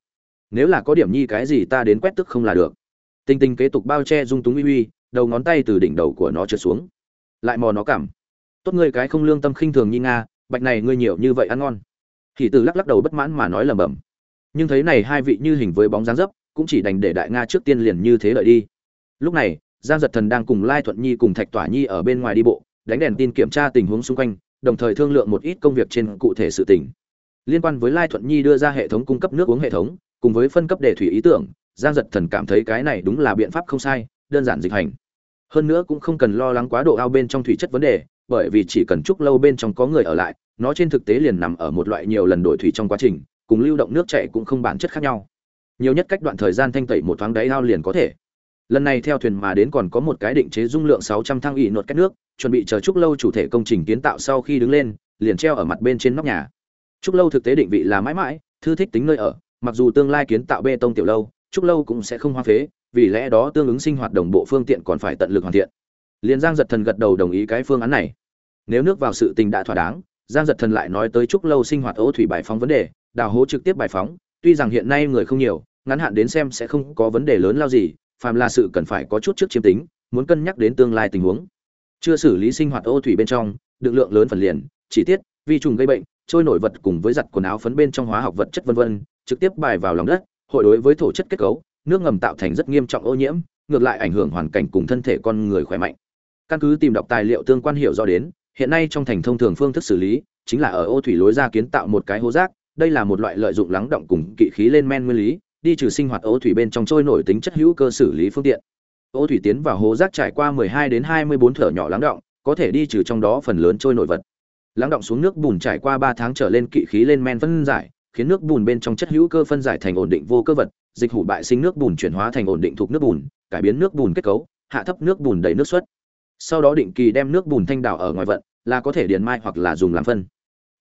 nếu là có điểm nhi cái gì ta đến quét tức không là được. Tinh tinh kế tục bao che dung túng uy uy, đầu ngón tay từ đỉnh đầu của nó trượt xuống. Lại mò nó cảm. Tốt ngươi cái không lương tâm khinh thường nhi nga, bạch này ngươi nhiều như vậy ăn ngon. Thì từ lắc lắc đầu bất mãn mà nói lầm bầm nhưng thấy này hai vị như hình với bóng dáng dấp, cũng chỉ đành để đại nga trước tiên liền như thế lợi đi. Lúc này, giang giật thần đang cùng lai thuận nhi cùng thạch tỏa nhi ở bên ngoài đi bộ, đánh đèn tin kiểm tra tình huống xung quanh, đồng thời thương lượng một ít công việc trên cụ thể sự tình. Liên quan với lai thuận nhi đưa ra hệ thống cung cấp nước uống hệ thống cùng với phân cấp đề thủy ý tưởng, giang giật thần cảm thấy cái này đúng là biện pháp không sai, đơn giản dịch hành. Hơn nữa cũng không cần lo lắng quá độ ao bên trong thủy chất vấn đề, bởi vì chỉ cần chúc lâu bên trong có người ở lại, nó trên thực tế liền nằm ở một loại nhiều lần đổi thủy trong quá trình, cùng lưu động nước chảy cũng không bản chất khác nhau. Nhiều nhất cách đoạn thời gian thanh tẩy một thoáng đáy ao liền có thể. Lần này theo thuyền mà đến còn có một cái định chế dung lượng 600 thang ỉ nột cách nước, chuẩn bị chờ chúc lâu chủ thể công trình kiến tạo sau khi đứng lên, liền treo ở mặt bên trên nóc nhà. Chúc lâu thực tế định vị là mãi mãi, thư thích tính nơi ở mặc dù tương lai kiến tạo bê tông tiểu lâu, trúc lâu cũng sẽ không hoa phế, vì lẽ đó tương ứng sinh hoạt đồng bộ phương tiện còn phải tận lực hoàn thiện. Liền giang giật thần gật đầu đồng ý cái phương án này. Nếu nước vào sự tình đã thỏa đáng, giang giật thần lại nói tới trúc lâu sinh hoạt ô thủy bài phóng vấn đề, đào hố trực tiếp bài phóng, tuy rằng hiện nay người không nhiều, ngắn hạn đến xem sẽ không có vấn đề lớn lao gì, phàm là sự cần phải có chút trước chiếm tính, muốn cân nhắc đến tương lai tình huống. Chưa xử lý sinh hoạt ô thủy bên trong, đựng lượng lớn phần liền, chỉ tiết, vi trùng gây bệnh, trôi nổi vật cùng với giặt quần áo phấn bên trong hóa học vật chất vân vân trực tiếp bài vào lòng đất, hội đối với thổ chất kết cấu, nước ngầm tạo thành rất nghiêm trọng ô nhiễm, ngược lại ảnh hưởng hoàn cảnh cùng thân thể con người khỏe mạnh. Căn cứ tìm đọc tài liệu tương quan hiểu do đến, hiện nay trong thành thông thường phương thức xử lý, chính là ở ô thủy lối ra kiến tạo một cái hố rác, đây là một loại lợi dụng lắng động cùng kỵ khí lên men nguyên lý, đi trừ sinh hoạt ô thủy bên trong trôi nổi tính chất hữu cơ xử lý phương tiện. Ô thủy tiến vào hố rác trải qua 12 đến 24 thở nhỏ lắng động, có thể đi trừ trong đó phần lớn trôi nổi vật. Lắng động xuống nước bùn trải qua 3 tháng trở lên kỵ khí lên men phân giải khiến nước bùn bên trong chất hữu cơ phân giải thành ổn định vô cơ vật, dịch hủ bại sinh nước bùn chuyển hóa thành ổn định thuộc nước bùn, cải biến nước bùn kết cấu, hạ thấp nước bùn đầy nước xuất. Sau đó định kỳ đem nước bùn thanh đảo ở ngoài vận, là có thể điền mai hoặc là dùng làm phân.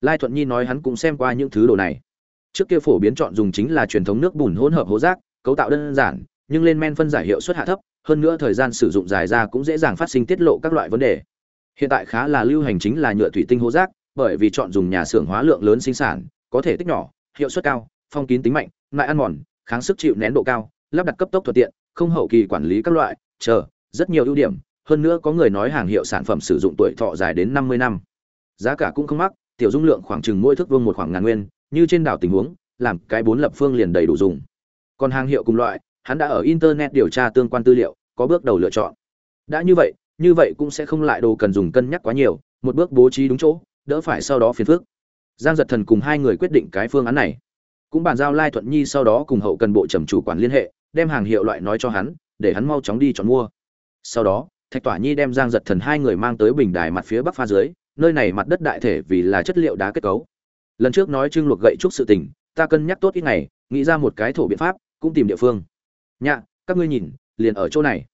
Lai thuận nhi nói hắn cũng xem qua những thứ đồ này. Trước kia phổ biến chọn dùng chính là truyền thống nước bùn hỗn hợp hố rác, cấu tạo đơn giản, nhưng lên men phân giải hiệu suất hạ thấp, hơn nữa thời gian sử dụng dài ra cũng dễ dàng phát sinh tiết lộ các loại vấn đề. Hiện tại khá là lưu hành chính là nhựa thủy tinh hố rác, bởi vì chọn dùng nhà xưởng hóa lượng lớn sinh sản, có thể tích nhỏ hiệu suất cao, phong kín tính mạnh, lại ăn mòn, kháng sức chịu nén độ cao, lắp đặt cấp tốc thuận tiện, không hậu kỳ quản lý các loại, chờ, rất nhiều ưu điểm, hơn nữa có người nói hàng hiệu sản phẩm sử dụng tuổi thọ dài đến 50 năm. Giá cả cũng không mắc, tiểu dung lượng khoảng chừng mỗi thước vuông một khoảng ngàn nguyên, như trên đảo tình huống, làm cái bốn lập phương liền đầy đủ dùng. Còn hàng hiệu cùng loại, hắn đã ở internet điều tra tương quan tư liệu, có bước đầu lựa chọn. Đã như vậy như vậy cũng sẽ không lại đồ cần dùng cân nhắc quá nhiều, một bước bố trí đúng chỗ, đỡ phải sau đó phiền phức giang giật thần cùng hai người quyết định cái phương án này. Cũng bàn giao lai thuận nhi sau đó cùng hậu cần bộ trầm chủ quản liên hệ, đem hàng hiệu loại nói cho hắn, để hắn mau chóng đi chọn mua. Sau đó, thạch tỏa nhi đem giang giật thần hai người mang tới bình đài mặt phía bắc pha dưới, nơi này mặt đất đại thể vì là chất liệu đá kết cấu. Lần trước nói trưng luộc gậy trúc sự tình, ta cân nhắc tốt ít ngày, nghĩ ra một cái thổ biện pháp, cũng tìm địa phương. Nhạ, các ngươi nhìn, liền ở chỗ này.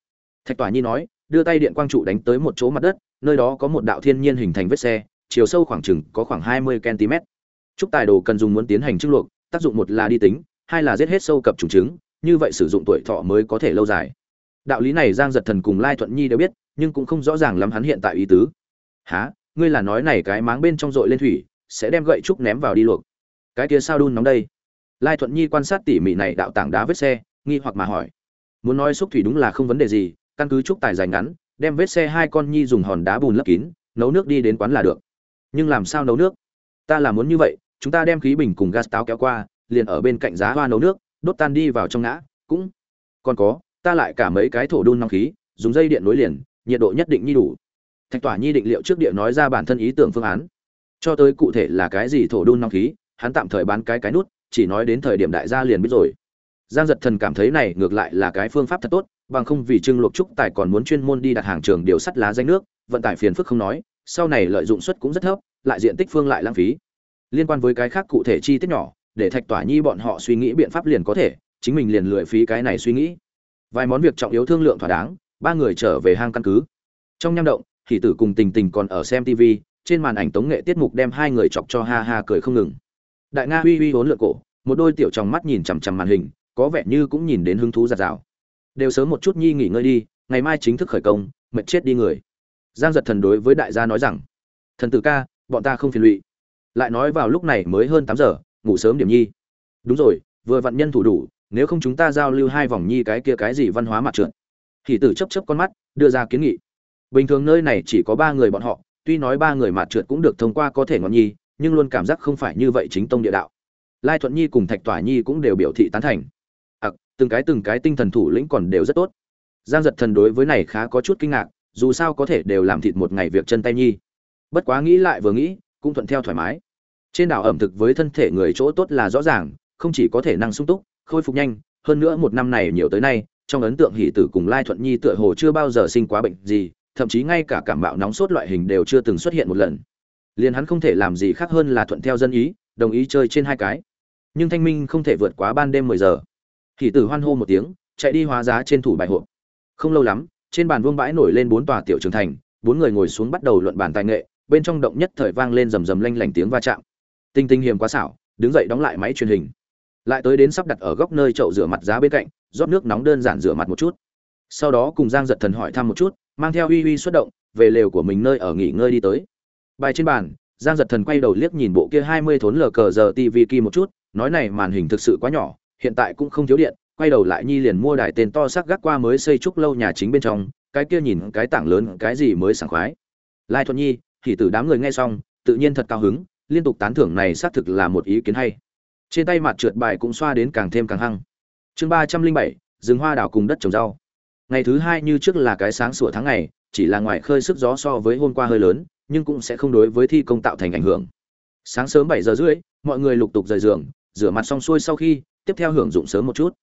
Thạch tỏa nhi nói, đưa tay điện quang trụ đánh tới một chỗ mặt đất, nơi đó có một đạo thiên nhiên hình thành vết xe chiều sâu khoảng chừng có khoảng hai mươi cm. Trúc tài đồ cần dùng muốn tiến hành trưng luộc tác dụng một là đi tính hai là giết hết sâu cập trùng trứng như vậy sử dụng tuổi thọ mới có thể lâu dài. Đạo lý này giang giật thần cùng lai thuận nhi đều biết nhưng cũng không rõ ràng lắm hắn hiện tại ý tứ. Hả, ngươi là nói này cái máng bên trong dội lên thủy sẽ đem gậy trúc ném vào đi luộc. Cái kia sao đun nóng đây? Lai thuận nhi quan sát tỉ mỉ này đạo tảng đá vết xe nghi hoặc mà hỏi. Muốn nói xúc thủy đúng là không vấn đề gì căn cứ trúc tài dài ngắn đem vết xe hai con nhi dùng hòn đá bùn lấp kín nấu nước đi đến quán là được nhưng làm sao nấu nước? Ta là muốn như vậy, chúng ta đem khí bình cùng gas táo kéo qua, liền ở bên cạnh giá hoa nấu nước, đốt tan đi vào trong ngã, cũng còn có, ta lại cả mấy cái thổ đun nóng khí, dùng dây điện nối liền, nhiệt độ nhất định nhi đủ. Thạch tỏa nhi định liệu trước địa nói ra bản thân ý tưởng phương án. Cho tới cụ thể là cái gì thổ đun nóng khí, hắn tạm thời bán cái cái nút, chỉ nói đến thời điểm đại gia liền biết rồi. Giang giật thần cảm thấy này ngược lại là cái phương pháp thật tốt, bằng không vì trưng luộc trúc tài còn muốn chuyên môn đi đặt hàng trường điều sắt lá danh nước, vận tải phiền phức không nói sau này lợi dụng suất cũng rất thấp, lại diện tích phương lại lãng phí. Liên quan với cái khác cụ thể chi tiết nhỏ, để thạch tỏa nhi bọn họ suy nghĩ biện pháp liền có thể, chính mình liền lười phí cái này suy nghĩ. Vài món việc trọng yếu thương lượng thỏa đáng, ba người trở về hang căn cứ. Trong nham động Hỉ tử cùng tình tình còn ở xem tv trên màn ảnh tống nghệ tiết mục đem hai người chọc cho ha ha cười không ngừng. Đại nga uy uy hốn lượn cổ, một đôi tiểu trong mắt nhìn chằm chằm màn hình, có vẻ như cũng nhìn đến hứng thú giật rào. Đều sớm một chút nhi nghỉ ngơi đi, ngày mai chính thức khởi công, mệt chết đi người giang giật thần đối với đại gia nói rằng, thần tử ca, bọn ta không phiền lụy. Lại nói vào lúc này mới hơn tám giờ, ngủ sớm điểm nhi. Đúng rồi, vừa vặn nhân thủ đủ, nếu không chúng ta giao lưu hai vòng nhi cái kia cái gì văn hóa mặt trượt. Thì tử chấp chấp con mắt, đưa ra kiến nghị. Bình thường nơi này chỉ có ba người bọn họ, tuy nói ba người mặt trượt cũng được thông qua có thể ngọn nhi, nhưng luôn cảm giác không phải như vậy chính tông địa đạo. Lai thuận nhi cùng thạch tỏa nhi cũng đều biểu thị tán thành. Ặc, từng cái từng cái tinh thần thủ lĩnh còn đều rất tốt. Giang giật thần đối với này khá có chút kinh ngạc dù sao có thể đều làm thịt một ngày việc chân tay nhi. Bất quá nghĩ lại vừa nghĩ, cũng thuận theo thoải mái. Trên đảo ẩm thực với thân thể người chỗ tốt là rõ ràng, không chỉ có thể năng sung túc, khôi phục nhanh, hơn nữa một năm này nhiều tới nay, trong ấn tượng hỷ tử cùng lai thuận nhi tựa hồ chưa bao giờ sinh quá bệnh gì, thậm chí ngay cả cảm bạo nóng sốt loại hình đều chưa từng xuất hiện một lần. Liền hắn không thể làm gì khác hơn là thuận theo dân ý, đồng ý chơi trên hai cái. Nhưng thanh minh không thể vượt quá ban đêm mười giờ. Hỷ tử hoan hô một tiếng, chạy đi hóa giá trên thủ bài hộp. Không lâu lắm trên bàn vương bãi nổi lên bốn tòa tiểu trường thành, bốn người ngồi xuống bắt đầu luận bàn tài nghệ, bên trong động nhất thời vang lên rầm rầm lanh lảnh tiếng va chạm. Tinh tinh hiểm quá xảo, đứng dậy đóng lại máy truyền hình. Lại tới đến sắp đặt ở góc nơi chậu rửa mặt giá bên cạnh, rót nước nóng đơn giản rửa mặt một chút. Sau đó cùng giang giật thần hỏi thăm một chút, mang theo uy uy xuất động, về lều của mình nơi ở nghỉ ngơi đi tới. Bài trên bàn, giang giật thần quay đầu liếc nhìn bộ kia hai mươi thốn lờ cờ giờ tv kỳ một chút, nói này màn hình thực sự quá nhỏ, hiện tại cũng không thiếu điện quay đầu lại nhi liền mua đài tên to sắc gác qua mới xây trúc lâu nhà chính bên trong, cái kia nhìn cái tảng lớn, cái gì mới sảng khoái. Lai thuận nhi, thì từ đám người nghe xong, tự nhiên thật cao hứng, liên tục tán thưởng này xác thực là một ý kiến hay. Trên tay mặt trượt bài cũng xoa đến càng thêm càng hăng. Chương ba trăm linh bảy, rừng hoa đảo cùng đất trồng rau. Ngày thứ hai như trước là cái sáng sủa tháng ngày, chỉ là ngoài khơi sức gió so với hôm qua hơi lớn, nhưng cũng sẽ không đối với thi công tạo thành ảnh hưởng. Sáng sớm bảy giờ rưỡi, mọi người lục tục rời giường, rửa mặt xong xuôi sau khi, tiếp theo hưởng dụng sớm một chút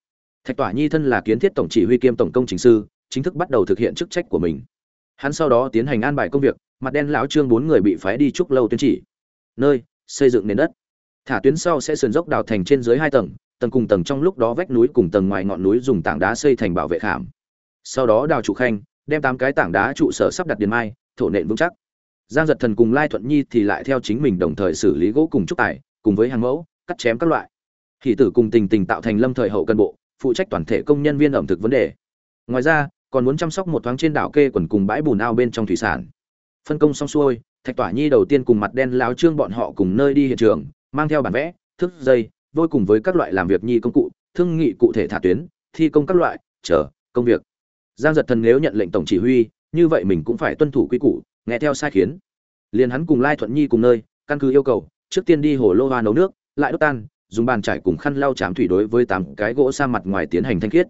thạch tỏa nhi thân là kiến thiết tổng chỉ huy kiêm tổng công trình sư, chính thức bắt đầu thực hiện chức trách của mình. Hắn sau đó tiến hành an bài công việc, mặt đen lão trương bốn người bị phái đi trúc lâu tuyên chỉ. Nơi, xây dựng nền đất. Thả tuyến sau sẽ sườn dốc đào thành trên dưới hai tầng tầng cùng tầng trong lúc đó vách núi cùng tầng ngoài ngọn núi dùng tảng đá xây thành bảo vệ khảm. Sau đó đào trụ khanh, đem tám cái tảng đá trụ sở sắp đặt điện mai, thổ nện vững chắc. Giang giật thần cùng lai thuận nhi thì lại theo chính mình đồng thời xử lý gỗ cùng trúc tải cùng với hàng mẫu, cắt chém các loại. Hỷ tử cùng tình tình tạo thành lâm thời hậu cân bộ phụ trách toàn thể công nhân viên ẩm thực vấn đề. Ngoài ra, còn muốn chăm sóc một thoáng trên đảo kê quần cùng bãi bùn ao bên trong thủy sản. Phân công xong xuôi, thạch tỏa nhi đầu tiên cùng mặt đen láo trương bọn họ cùng nơi đi hiện trường, mang theo bản vẽ thước dây, vôi cùng với các loại làm việc nhi công cụ, thương nghị cụ thể thả tuyến, thi công các loại, chờ, công việc. Giang giật thần nếu nhận lệnh tổng chỉ huy, như vậy mình cũng phải tuân thủ quy củ, nghe theo sai khiến. Liền hắn cùng lai thuận nhi cùng nơi, căn cứ yêu cầu, trước tiên đi hồ lô hoa nấu nước, lại đốt tan dùng bàn trải cùng khăn lau chám thủy đối với tám cái gỗ sa mặt ngoài tiến hành thanh khiết.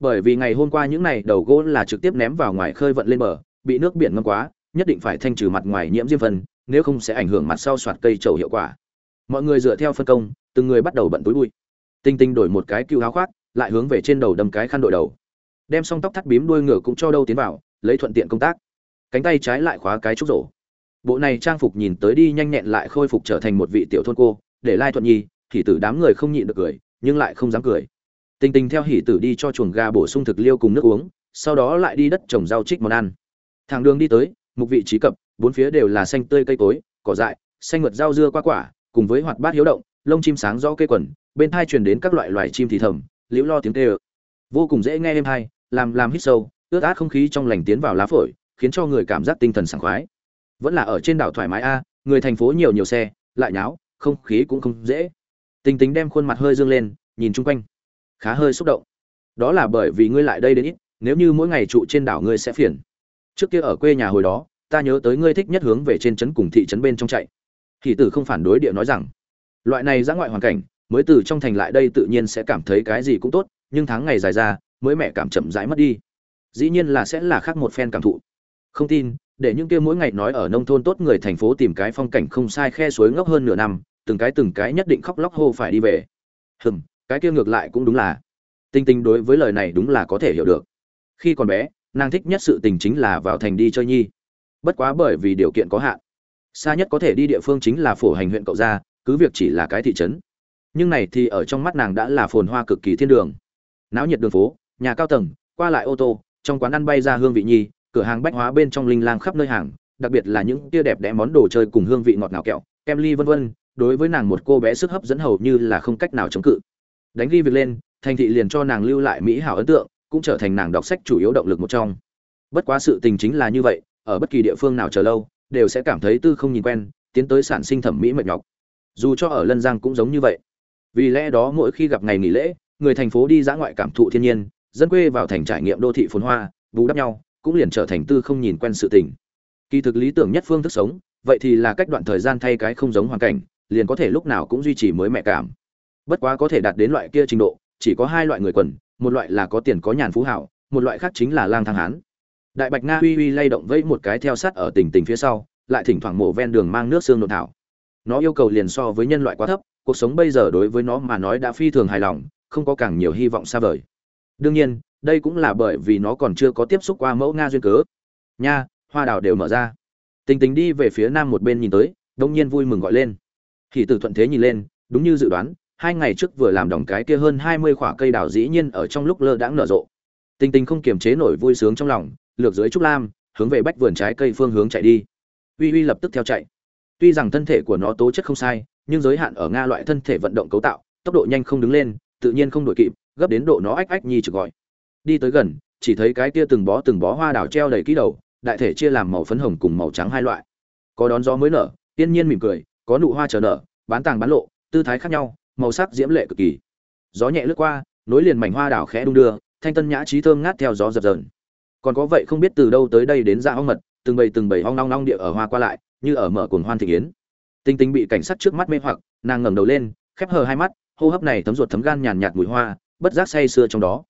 Bởi vì ngày hôm qua những này đầu gỗ là trực tiếp ném vào ngoài khơi vận lên bờ, bị nước biển ngâm quá, nhất định phải thanh trừ mặt ngoài nhiễm diêm phân, nếu không sẽ ảnh hưởng mặt sau soạt cây trầu hiệu quả. Mọi người dựa theo phân công, từng người bắt đầu bận túi bụi. Tinh tinh đổi một cái cưu áo khoác, lại hướng về trên đầu đâm cái khăn đội đầu. Đem xong tóc thắt bím đuôi ngựa cũng cho đâu tiến vào, lấy thuận tiện công tác. Cánh tay trái lại khóa cái trúc rổ. Bộ này trang phục nhìn tới đi nhanh nhẹn lại khôi phục trở thành một vị tiểu thôn cô, để lai thuận nhi hỉ tử đám người không nhịn được cười, nhưng lại không dám cười. Tình tình theo hỉ tử đi cho chuồng gà bổ sung thực liêu cùng nước uống, sau đó lại đi đất trồng rau trích món ăn. Thẳng đường đi tới, mục vị trí cập, bốn phía đều là xanh tươi cây cối, cỏ dại, xanh mượt rau dưa qua quả, cùng với hoạt bát hiếu động, lông chim sáng rõ cây quần, bên thai truyền đến các loại loài chim thì thầm, liễu lo tiếng kêu vô cùng dễ nghe êm hay làm làm hít sâu, ướt át không khí trong lành tiến vào lá phổi, khiến cho người cảm giác tinh thần sảng khoái. Vẫn là ở trên đảo thoải mái a, người thành phố nhiều nhiều xe, lại nháo, không khí cũng không dễ tình tính đem khuôn mặt hơi dương lên, nhìn chung quanh. Khá hơi xúc động. Đó là bởi vì ngươi lại đây đến ít, nếu như mỗi ngày trụ trên đảo ngươi sẽ phiền. Trước kia ở quê nhà hồi đó, ta nhớ tới ngươi thích nhất hướng về trên trấn cùng thị trấn bên trong chạy. Hỷ tử không phản đối địa nói rằng, loại này ra ngoại hoàn cảnh, mới từ trong thành lại đây tự nhiên sẽ cảm thấy cái gì cũng tốt, nhưng tháng ngày dài ra, mới mẹ cảm chậm rãi mất đi. Dĩ nhiên là sẽ là khác một phen cảm thụ. Không tin, để những kia mỗi ngày nói ở nông thôn tốt người thành phố tìm cái phong cảnh không sai khe suối ngốc hơn nửa năm từng cái từng cái nhất định khóc lóc hô phải đi về. Hừm, cái kia ngược lại cũng đúng là. Tinh tinh đối với lời này đúng là có thể hiểu được. Khi còn bé, nàng thích nhất sự tình chính là vào thành đi chơi nhi. Bất quá bởi vì điều kiện có hạn. Xa nhất có thể đi địa phương chính là phổ hành huyện cậu gia cứ việc chỉ là cái thị trấn. Nhưng này thì ở trong mắt nàng đã là phồn hoa cực kỳ thiên đường. Náo nhiệt đường phố, nhà cao tầng, qua lại ô tô, trong quán ăn bay ra hương vị nhi, cửa hàng bách hóa bên trong linh lang khắp nơi hàng, đặc biệt là những tia đẹp đẽ món đồ chơi cùng hương vị ngọt ngào kẹo, kem ly vân vân đối với nàng một cô bé sức hấp dẫn hầu như là không cách nào chống cự. Đánh ghi việc lên, thành thị liền cho nàng lưu lại mỹ hảo ấn tượng, cũng trở thành nàng đọc sách chủ yếu động lực một trong. Bất quá sự tình chính là như vậy, ở bất kỳ địa phương nào chờ lâu, đều sẽ cảm thấy tư không nhìn quen, tiến tới sản sinh thẩm mỹ mệt nhọc. Dù cho ở lân giang cũng giống như vậy. Vì lẽ đó mỗi khi gặp ngày nghỉ lễ, người thành phố đi dã ngoại cảm thụ thiên nhiên, dân quê vào thành trải nghiệm đô thị phồn hoa, bù đắp nhau, cũng liền trở thành tư không nhìn quen sự tình. Kỳ thực lý tưởng nhất phương thức sống, vậy thì là cách đoạn thời gian thay cái không giống hoàn cảnh liền có thể lúc nào cũng duy trì mới mẹ cảm. Bất quá có thể đạt đến loại kia trình độ, chỉ có hai loại người quần, một loại là có tiền có nhàn phú hảo, một loại khác chính là lang thang hán. Đại bạch nga uy uy lay động vẫy một cái theo sát ở tỉnh tỉnh phía sau, lại thỉnh thoảng mổ ven đường mang nước xương nội thảo. Nó yêu cầu liền so với nhân loại quá thấp, cuộc sống bây giờ đối với nó mà nói đã phi thường hài lòng, không có càng nhiều hy vọng xa vời. Đương nhiên, đây cũng là bởi vì nó còn chưa có tiếp xúc qua mẫu nga duyên cớ. Nha, hoa đào đều mở ra. Tình tình đi về phía nam một bên nhìn tới, đông nhiên vui mừng gọi lên hỷ tử thuận thế nhìn lên, đúng như dự đoán, hai ngày trước vừa làm đồng cái kia hơn hai mươi khoả cây đào dĩ nhiên ở trong lúc lơ đãng nở rộ. Tinh tinh không kiềm chế nổi vui sướng trong lòng, lược dưới trúc lam, hướng về bách vườn trái cây phương hướng chạy đi. Uy uy lập tức theo chạy. Tuy rằng thân thể của nó tố chất không sai, nhưng giới hạn ở nga loại thân thể vận động cấu tạo, tốc độ nhanh không đứng lên, tự nhiên không đổi kịp, gấp đến độ nó ách ách nhi trực gọi. Đi tới gần, chỉ thấy cái kia từng bó từng bó hoa đào treo đầy ký đầu, đại thể chia làm màu phấn hồng cùng màu trắng hai loại. Có đón gió mới nở, tiên nhiên mỉm cười có nụ hoa chờ nở, bán tàng bán lộ, tư thái khác nhau, màu sắc diễm lệ cực kỳ. Gió nhẹ lướt qua, nối liền mảnh hoa đào khẽ đung đưa, thanh tân nhã trí thơm ngát theo gió dập dờn. Còn có vậy không biết từ đâu tới đây đến dạ ra ong mật, từng bầy từng bầy ong long long địa ở hoa qua lại, như ở mở cuồng hoan thị yến. Tinh tinh bị cảnh sát trước mắt mê hoặc, nàng ngẩng đầu lên, khép hờ hai mắt, hô hấp này thấm ruột thấm gan nhàn nhạt mùi hoa, bất giác say sưa trong đó.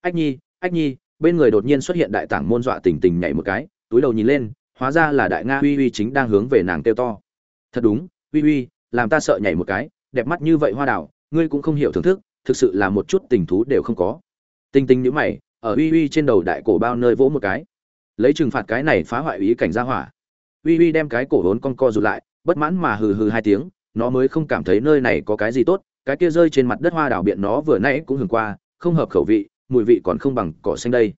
Ách nhi ách nhi, bên người đột nhiên xuất hiện đại tảng môn dọa tình tình nhảy một cái, túi đầu nhìn lên, hóa ra là đại nga uy uy chính đang hướng về nàng kêu to. Thật đúng uy uy làm ta sợ nhảy một cái đẹp mắt như vậy hoa đào, ngươi cũng không hiểu thưởng thức thực sự là một chút tình thú đều không có. Tinh tinh nhữ mày ở uy uy trên đầu đại cổ bao nơi vỗ một cái. Lấy trừng phạt cái này phá hoại ý cảnh ra hỏa. Uy uy đem cái cổ vốn con co rụt lại bất mãn mà hừ hừ hai tiếng nó mới không cảm thấy nơi này có cái gì tốt cái kia rơi trên mặt đất hoa đảo biện nó vừa nãy cũng hưởng qua không hợp khẩu vị mùi vị còn không bằng cỏ xanh đây.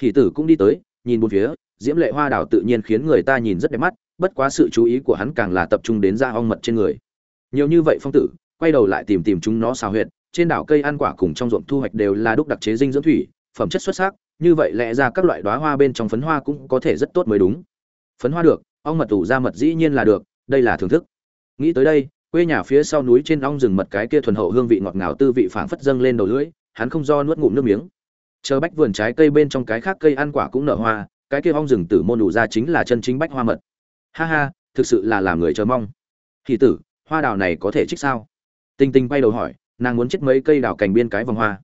Hỷ tử cũng đi tới nhìn một phía diễm lệ hoa đảo tự nhiên khiến người ta nhìn rất đẹp mắt bất quá sự chú ý của hắn càng là tập trung đến da ong mật trên người. Nhiều như vậy phong tử, quay đầu lại tìm tìm chúng nó xào huyệt, trên đảo cây ăn quả cùng trong ruộng thu hoạch đều là đúc đặc chế dinh dưỡng thủy, phẩm chất xuất sắc, như vậy lẽ ra các loại đóa hoa bên trong phấn hoa cũng có thể rất tốt mới đúng. Phấn hoa được, ong mật ủ ra mật dĩ nhiên là được, đây là thưởng thức. Nghĩ tới đây, quê nhà phía sau núi trên ong rừng mật cái kia thuần hậu hương vị ngọt ngào tư vị phảng phất dâng lên đầu lưỡi, hắn không do nuốt ngụm nước miếng. Chờ bách vườn trái cây bên trong cái khác cây ăn quả cũng nở hoa, cái kia ong rừng tử môn đủ ra chính là chân chính bách hoa mật ha ha, thực sự là làm người chờ mong. Thì tử, hoa đào này có thể trích sao? Tinh tinh bay đầu hỏi, nàng muốn trích mấy cây đào cành biên cái vòng hoa.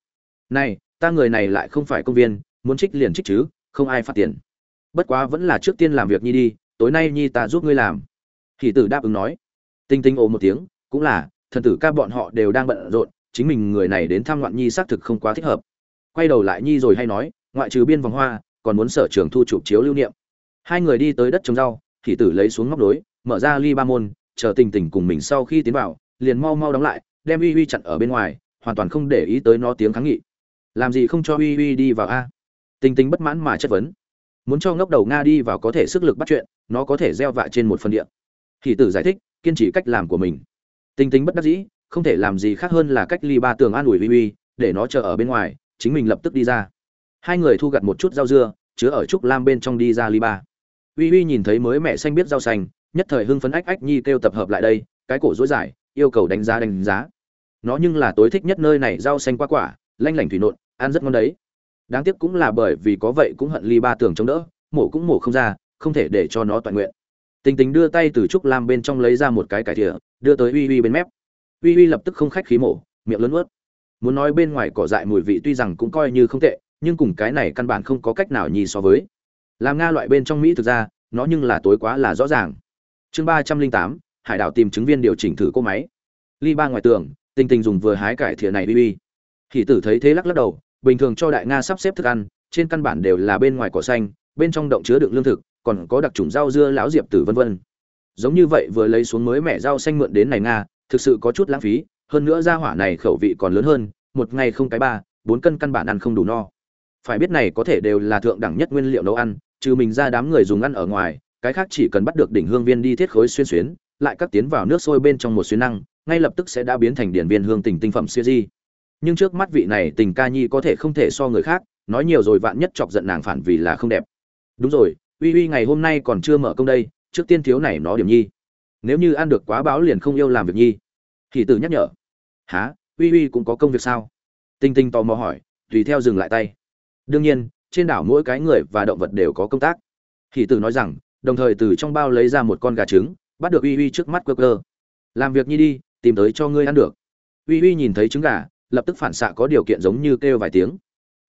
Này, ta người này lại không phải công viên, muốn trích liền trích chứ, không ai phạt tiền. Bất quá vẫn là trước tiên làm việc nhi đi, tối nay nhi ta giúp ngươi làm. Thì tử đáp ứng nói. Tinh tinh ồ một tiếng, cũng là, thần tử ca bọn họ đều đang bận rộn, chính mình người này đến thăm ngoạn nhi xác thực không quá thích hợp. Quay đầu lại nhi rồi hay nói, ngoại trừ biên vòng hoa, còn muốn sở trường thu chụp chiếu lưu niệm. Hai người đi tới đất trồng rau thì tử lấy xuống ngóc đối mở ra ly ba môn, chờ tình tình cùng mình sau khi tiến vào, liền mau mau đóng lại, đem uy uy chặn ở bên ngoài, hoàn toàn không để ý tới nó tiếng kháng nghị. Làm gì không cho uy uy đi vào a? Tình tình bất mãn mà chất vấn. Muốn cho ngốc đầu nga đi vào có thể sức lực bắt chuyện, nó có thể gieo vạ trên một phần địa. Thì tử giải thích, kiên trì cách làm của mình. Tình tình bất đắc dĩ, không thể làm gì khác hơn là cách ly ba tường an ủi uy uy, để nó chờ ở bên ngoài, chính mình lập tức đi ra. Hai người thu gặt một chút rau dưa, chứa ở trúc lam bên trong đi ra ly ba uy uy nhìn thấy mới mẹ xanh biết rau xanh, nhất thời hưng phấn ách ách nhi kêu tập hợp lại đây, cái cổ dối dài, yêu cầu đánh giá đánh giá. Nó nhưng là tối thích nhất nơi này rau xanh qua quả, lanh lảnh thủy nộn, ăn rất ngon đấy. Đáng tiếc cũng là bởi vì có vậy cũng hận ly ba tường chống đỡ, mổ cũng mổ không ra, không thể để cho nó toàn nguyện. Tình tình đưa tay từ trúc lam bên trong lấy ra một cái cải thìa, đưa tới uy uy bên mép. Uy uy lập tức không khách khí mổ, miệng lớn ướt muốn nói bên ngoài cỏ dại mùi vị tuy rằng cũng coi như không tệ, nhưng cùng cái này căn bản không có cách nào nhì so với làm nga loại bên trong mỹ thực ra, nó nhưng là tối quá là rõ ràng. Chương ba trăm linh tám, hải đảo tìm chứng viên điều chỉnh thử cô máy. Ly ba ngoài tường, tình tình dùng vừa hái cải thìa này uy uy. Hỷ tử thấy thế lắc lắc đầu, bình thường cho đại nga sắp xếp thức ăn, trên căn bản đều là bên ngoài cỏ xanh, bên trong động chứa đựng lương thực, còn có đặc trùng rau dưa láo diệp tử vân vân. Giống như vậy vừa lấy xuống mới mẻ rau xanh mượn đến này nga, thực sự có chút lãng phí, hơn nữa gia hỏa này khẩu vị còn lớn hơn, một ngày không cái ba, bốn cân căn bản ăn không đủ no phải biết này có thể đều là thượng đẳng nhất nguyên liệu nấu ăn, trừ mình ra đám người dùng ăn ở ngoài, cái khác chỉ cần bắt được đỉnh hương viên đi thiết khối xuyên xuyến, lại cắt tiến vào nước sôi bên trong một xuyến năng, ngay lập tức sẽ đã biến thành điển viên hương tình tinh phẩm siêu di. Nhưng trước mắt vị này tình ca nhi có thể không thể so người khác, nói nhiều rồi vạn nhất chọc giận nàng phản vì là không đẹp. Đúng rồi, uy uy ngày hôm nay còn chưa mở công đây, trước tiên thiếu này nó điểm nhi. Nếu như ăn được quá báo liền không yêu làm việc nhi. Thì tử nhắc nhở. Há uy uy cũng có công việc sao? Tinh tinh tò mò hỏi, tùy theo dừng lại tay đương nhiên, trên đảo mỗi cái người và động vật đều có công tác. Thì tử nói rằng, đồng thời từ trong bao lấy ra một con gà trứng, bắt được uy uy trước mắt cơ cơ làm việc nhi đi, tìm tới cho ngươi ăn được. Uy uy nhìn thấy trứng gà, lập tức phản xạ có điều kiện giống như kêu vài tiếng.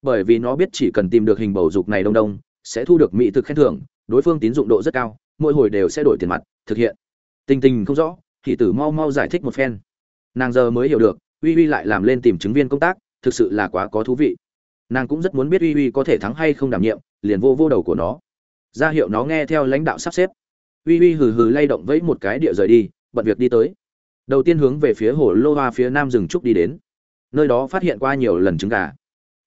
Bởi vì nó biết chỉ cần tìm được hình bầu dục này đông đông, sẽ thu được mỹ thực khen thưởng, đối phương tín dụng độ rất cao, mỗi hồi đều sẽ đổi tiền mặt, thực hiện. Tình tình không rõ thì tử mau mau giải thích một phen. Nàng giờ mới hiểu được, uy uy lại làm lên tìm chứng viên công tác, thực sự là quá có thú vị nàng cũng rất muốn biết uy uy có thể thắng hay không đảm nhiệm, liền vô vô đầu của nó. Ra hiệu nó nghe theo lãnh đạo sắp xếp. Uy uy hừ hừ lay động vẫy một cái địa rời đi, bận việc đi tới. Đầu tiên hướng về phía hồ lô hoa phía nam rừng trúc đi đến. Nơi đó phát hiện qua nhiều lần trứng gà.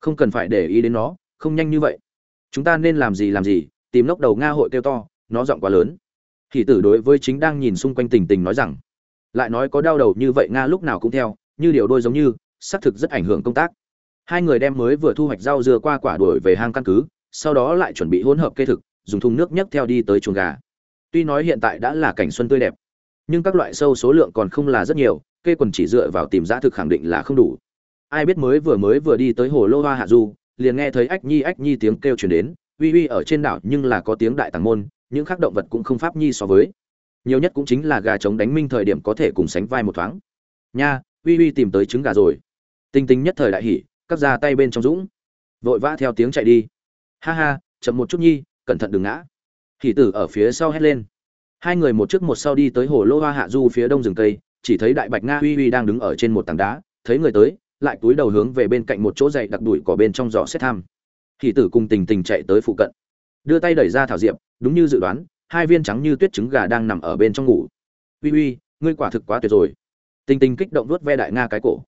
Không cần phải để ý đến nó, không nhanh như vậy. Chúng ta nên làm gì làm gì, tìm lốc đầu nga hội kêu to, nó giọng quá lớn. Thì tử đối với chính đang nhìn xung quanh tình tình nói rằng, lại nói có đau đầu như vậy nga lúc nào cũng theo, như điều đôi giống như, xác thực rất ảnh hưởng công tác hai người đem mới vừa thu hoạch rau dưa qua quả đuổi về hang căn cứ, sau đó lại chuẩn bị hỗn hợp cây thực, dùng thùng nước nhấc theo đi tới chuồng gà. Tuy nói hiện tại đã là cảnh xuân tươi đẹp, nhưng các loại sâu số lượng còn không là rất nhiều cây quần chỉ dựa vào tìm giá thực khẳng định là không đủ. Ai biết mới vừa mới vừa đi tới hồ lô hoa hạ du, liền nghe thấy ách nhi ách nhi tiếng kêu chuyển đến, uy uy ở trên đảo nhưng là có tiếng đại tàng môn, những khác động vật cũng không pháp nhi so với. Nhiều nhất cũng chính là gà trống đánh minh thời điểm có thể cùng sánh vai một thoáng. Nha, uy uy tìm tới trứng gà rồi. Tinh tinh nhất thời đại hỉ cắt ra tay bên trong dũng. Vội vã theo tiếng chạy đi. Ha ha, chậm một chút nhi, cẩn thận đừng ngã. Hỷ tử ở phía sau hét lên. Hai người một trước một sau đi tới hồ lô hoa hạ du phía đông rừng cây, chỉ thấy đại bạch nga uy uy đang đứng ở trên một tảng đá, thấy người tới, lại túi đầu hướng về bên cạnh một chỗ dậy đặc đuổi cỏ bên trong giỏ xét thăm. Hỷ tử cùng tình tình chạy tới phụ cận. Đưa tay đẩy ra thảo diệp, đúng như dự đoán, hai viên trắng như tuyết trứng gà đang nằm ở bên trong ngủ. Uy uy ngươi quả thực quá tuyệt rồi. Tình tình kích động vuốt ve đại nga cái cổ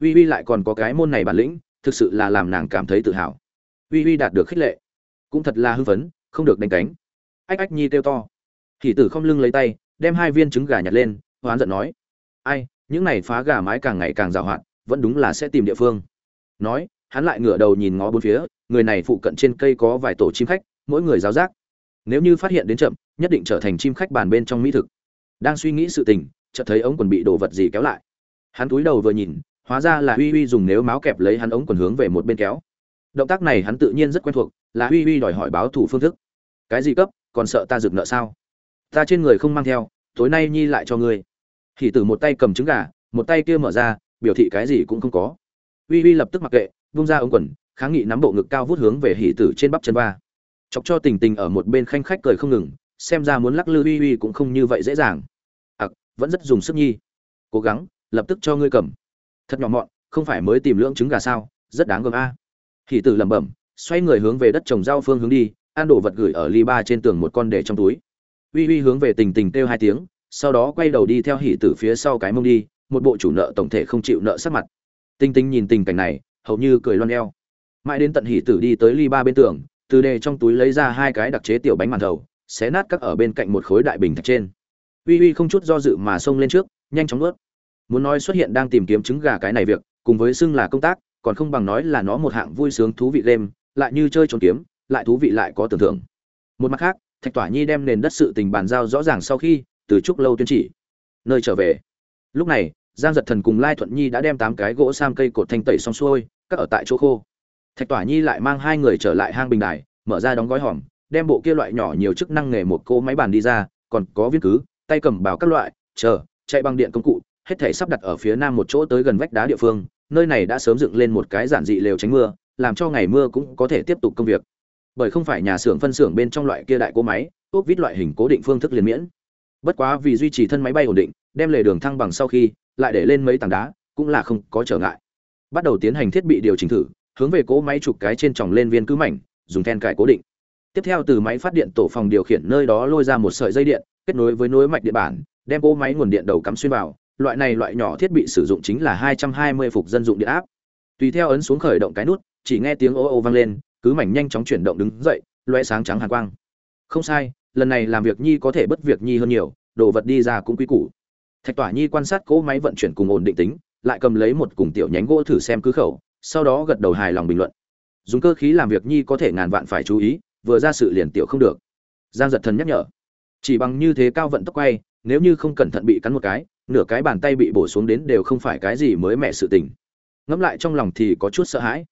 uy uy lại còn có cái môn này bản lĩnh, thực sự là làm nàng cảm thấy tự hào. Uy uy đạt được khích lệ, cũng thật là hưng phấn, không được đánh cánh. Ách ách nhi kêu to. Hỉ tử không lưng lấy tay, đem hai viên trứng gà nhặt lên, hoán giận nói. Ai, những này phá gà mái càng ngày càng giàu hoạt vẫn đúng là sẽ tìm địa phương. Nói, hắn lại ngửa đầu nhìn ngó bốn phía, người này phụ cận trên cây có vài tổ chim khách, mỗi người giáo giác. Nếu như phát hiện đến chậm, nhất định trở thành chim khách bàn bên trong mỹ thực. Đang suy nghĩ sự tình, chợt thấy ống quần bị đồ vật gì kéo lại. Hắn cúi đầu vừa nhìn hóa ra là uy uy dùng nếu máu kẹp lấy hắn ống quần hướng về một bên kéo. Động tác này hắn tự nhiên rất quen thuộc, là uy uy đòi hỏi báo thủ phương thức. Cái gì cấp, còn sợ ta rực nợ sao? Ta trên người không mang theo, tối nay nhi lại cho ngươi. Thì từ một tay cầm trứng gà, một tay kia mở ra, biểu thị cái gì cũng không có. Uy uy lập tức mặc kệ, vung ra ống quần, kháng nghị nắm bộ ngực cao vút hướng về hỉ tử trên bắp chân ba chọc cho tình tình ở một bên khanh khách cười không ngừng, xem ra muốn lắc lư uy uy cũng không như vậy dễ dàng. Ặc, vẫn rất dùng sức nhi. Cố gắng, lập tức cho ngươi cầm thật nhỏ mọn, không phải mới tìm lưỡng trứng gà sao, rất đáng gờm a. Hỉ tử lẩm bẩm, xoay người hướng về đất trồng rau phương hướng đi, ăn đồ vật gửi ở ly ba trên tường một con để trong túi. Uy uy hướng về tình tình kêu hai tiếng, sau đó quay đầu đi theo hỉ tử phía sau cái mông đi, một bộ chủ nợ tổng thể không chịu nợ sắc mặt. Tinh tinh nhìn tình cảnh này, hầu như cười loan eo. Mãi đến tận hỉ tử đi tới ly ba bên tường, từ đề trong túi lấy ra hai cái đặc chế tiểu bánh màn thầu, xé nát các ở bên cạnh một khối đại bình thạch trên. Uy uy không chút do dự mà xông lên trước, nhanh chóng ướt muốn nói xuất hiện đang tìm kiếm trứng gà cái này việc, cùng với xưng là công tác, còn không bằng nói là nó một hạng vui sướng thú vị game, lại như chơi trốn kiếm, lại thú vị lại có tưởng thưởng. Một mặt khác, thạch tỏa nhi đem nền đất sự tình bàn giao rõ ràng sau khi, từ chúc lâu tuyên chỉ. Nơi trở về. Lúc này, giang giật thần cùng lai thuận nhi đã đem tám cái gỗ sam cây cột thanh tẩy xong xuôi các ở tại chỗ khô. Thạch tỏa nhi lại mang hai người trở lại hang bình đài, mở ra đóng gói hòm, đem bộ kia loại nhỏ nhiều chức năng nghề một cô máy bàn đi ra, còn có viên cứ, tay cầm bảo các loại, chờ, chạy bằng điện công cụ hết thể sắp đặt ở phía nam một chỗ tới gần vách đá địa phương, nơi này đã sớm dựng lên một cái giản dị lều tránh mưa, làm cho ngày mưa cũng có thể tiếp tục công việc. Bởi không phải nhà xưởng phân xưởng bên trong loại kia đại cố máy ốp vít loại hình cố định phương thức liền miễn. Bất quá vì duy trì thân máy bay ổn định, đem lề đường thăng bằng sau khi, lại để lên mấy tảng đá, cũng là không có trở ngại. Bắt đầu tiến hành thiết bị điều chỉnh thử, hướng về cố máy chụp cái trên tròng lên viên cứ mảnh, dùng then cài cố định. Tiếp theo từ máy phát điện tổ phòng điều khiển nơi đó lôi ra một sợi dây điện, kết nối với nối mạch điện bản, đem cố máy nguồn điện đầu cắm xuyên vào loại này loại nhỏ thiết bị sử dụng chính là 220 phục dân dụng điện áp. Tùy theo ấn xuống khởi động cái nút, chỉ nghe tiếng ồ ô vang lên, cứ mảnh nhanh chóng chuyển động đứng dậy, lóe sáng trắng hàn quang. Không sai, lần này làm việc nhi có thể bất việc nhi hơn nhiều, đồ vật đi ra cũng quý củ. Thạch tỏa nhi quan sát cỗ máy vận chuyển cùng ổn định tính, lại cầm lấy một cùng tiểu nhánh gỗ thử xem cứ khẩu, sau đó gật đầu hài lòng bình luận. Dùng cơ khí làm việc nhi có thể ngàn vạn phải chú ý, vừa ra sự liền tiểu không được. Giang giật thần nhắc nhở, chỉ bằng như thế cao vận tốc quay, nếu như không cẩn thận bị cắn một cái nửa cái bàn tay bị bổ xuống đến đều không phải cái gì mới mẻ sự tình. Ngẫm lại trong lòng thì có chút sợ hãi.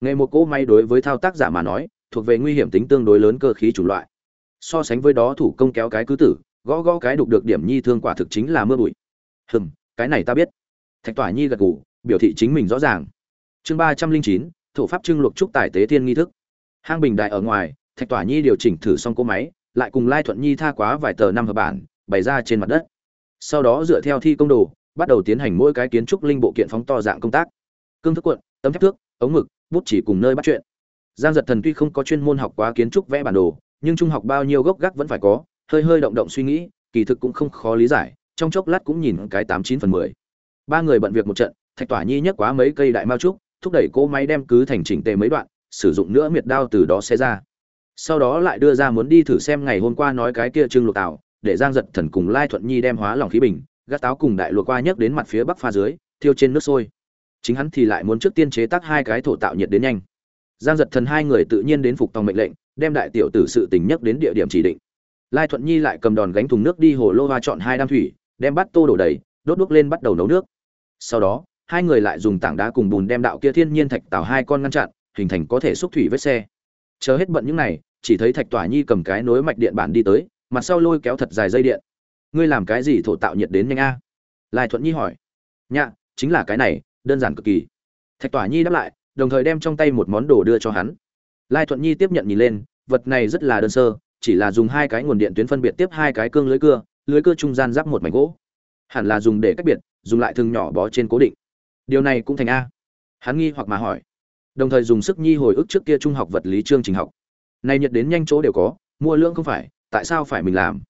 Nghề một cỗ may đối với thao tác giả mà nói, thuộc về nguy hiểm tính tương đối lớn cơ khí chủng loại. So sánh với đó thủ công kéo cái cứ tử, gõ gõ cái đục được điểm nhi thương quả thực chính là mưa bụi. Hừm, cái này ta biết. Thạch tỏa nhi gật gù, biểu thị chính mình rõ ràng. Chương ba trăm linh chín, thổ pháp trưng luộc trúc tài tế thiên nghi thức. Hang bình đại ở ngoài, thạch tỏa nhi điều chỉnh thử xong cỗ máy, lại cùng lai thuận nhi tha quá vài tờ năm hợp bản, bày ra trên mặt đất sau đó dựa theo thi công đồ, bắt đầu tiến hành mỗi cái kiến trúc linh bộ kiện phóng to dạng công tác. Cương thức cuộn, tấm thép thước, ống mực, bút chỉ cùng nơi bắt chuyện. Giang giật thần tuy không có chuyên môn học quá kiến trúc vẽ bản đồ, nhưng trung học bao nhiêu gốc gác vẫn phải có, hơi hơi động động suy nghĩ, kỳ thực cũng không khó lý giải, trong chốc lát cũng nhìn cái tám chín phần mười. Ba người bận việc một trận, thạch tỏa nhi nhấc quá mấy cây đại mao trúc, thúc đẩy cỗ máy đem cứ thành chỉnh tề mấy đoạn, sử dụng nữa miệt đao từ đó xe ra. Sau đó lại đưa ra muốn đi thử xem ngày hôm qua nói cái kia trưng lục tảo để giang giật thần cùng lai thuận nhi đem hóa lòng khí bình, gác táo cùng đại luộc qua nhấc đến mặt phía bắc pha dưới, thiêu trên nước sôi. Chính hắn thì lại muốn trước tiên chế tác hai cái thổ tạo nhiệt đến nhanh. Giang giật thần hai người tự nhiên đến phục tòng mệnh lệnh, đem đại tiểu tử sự tình nhất đến địa điểm chỉ định. Lai thuận nhi lại cầm đòn gánh thùng nước đi hồ lô hoa chọn hai đam thủy, đem bắt tô đổ đầy, đốt đuốc lên bắt đầu nấu nước. Sau đó, hai người lại dùng tảng đá cùng bùn đem đạo kia thiên nhiên thạch tào hai con ngăn chặn, hình thành có thể xúc thủy vết xe. Chờ hết bận những này, chỉ thấy thạch tỏa nhi cầm cái nối mạch điện bản đi tới mặt sau lôi kéo thật dài dây điện. Ngươi làm cái gì thổ tạo nhiệt đến nhanh a? Lai thuận nhi hỏi. Nhạ, chính là cái này, đơn giản cực kỳ. Thạch tỏa nhi đáp lại, đồng thời đem trong tay một món đồ đưa cho hắn. Lai thuận nhi tiếp nhận nhìn lên, vật này rất là đơn sơ, chỉ là dùng hai cái nguồn điện tuyến phân biệt tiếp hai cái cương lưới cưa lưới cưa trung gian giáp một mảnh gỗ. Hẳn là dùng để cách biệt, dùng lại thương nhỏ bó trên cố định. Điều này cũng thành a? Hắn nghi hoặc mà hỏi. Đồng thời dùng sức nhi hồi ức trước kia trung học vật lý chương trình học. Này nhiệt đến nhanh chỗ đều có, mua lương không phải tại sao phải mình làm?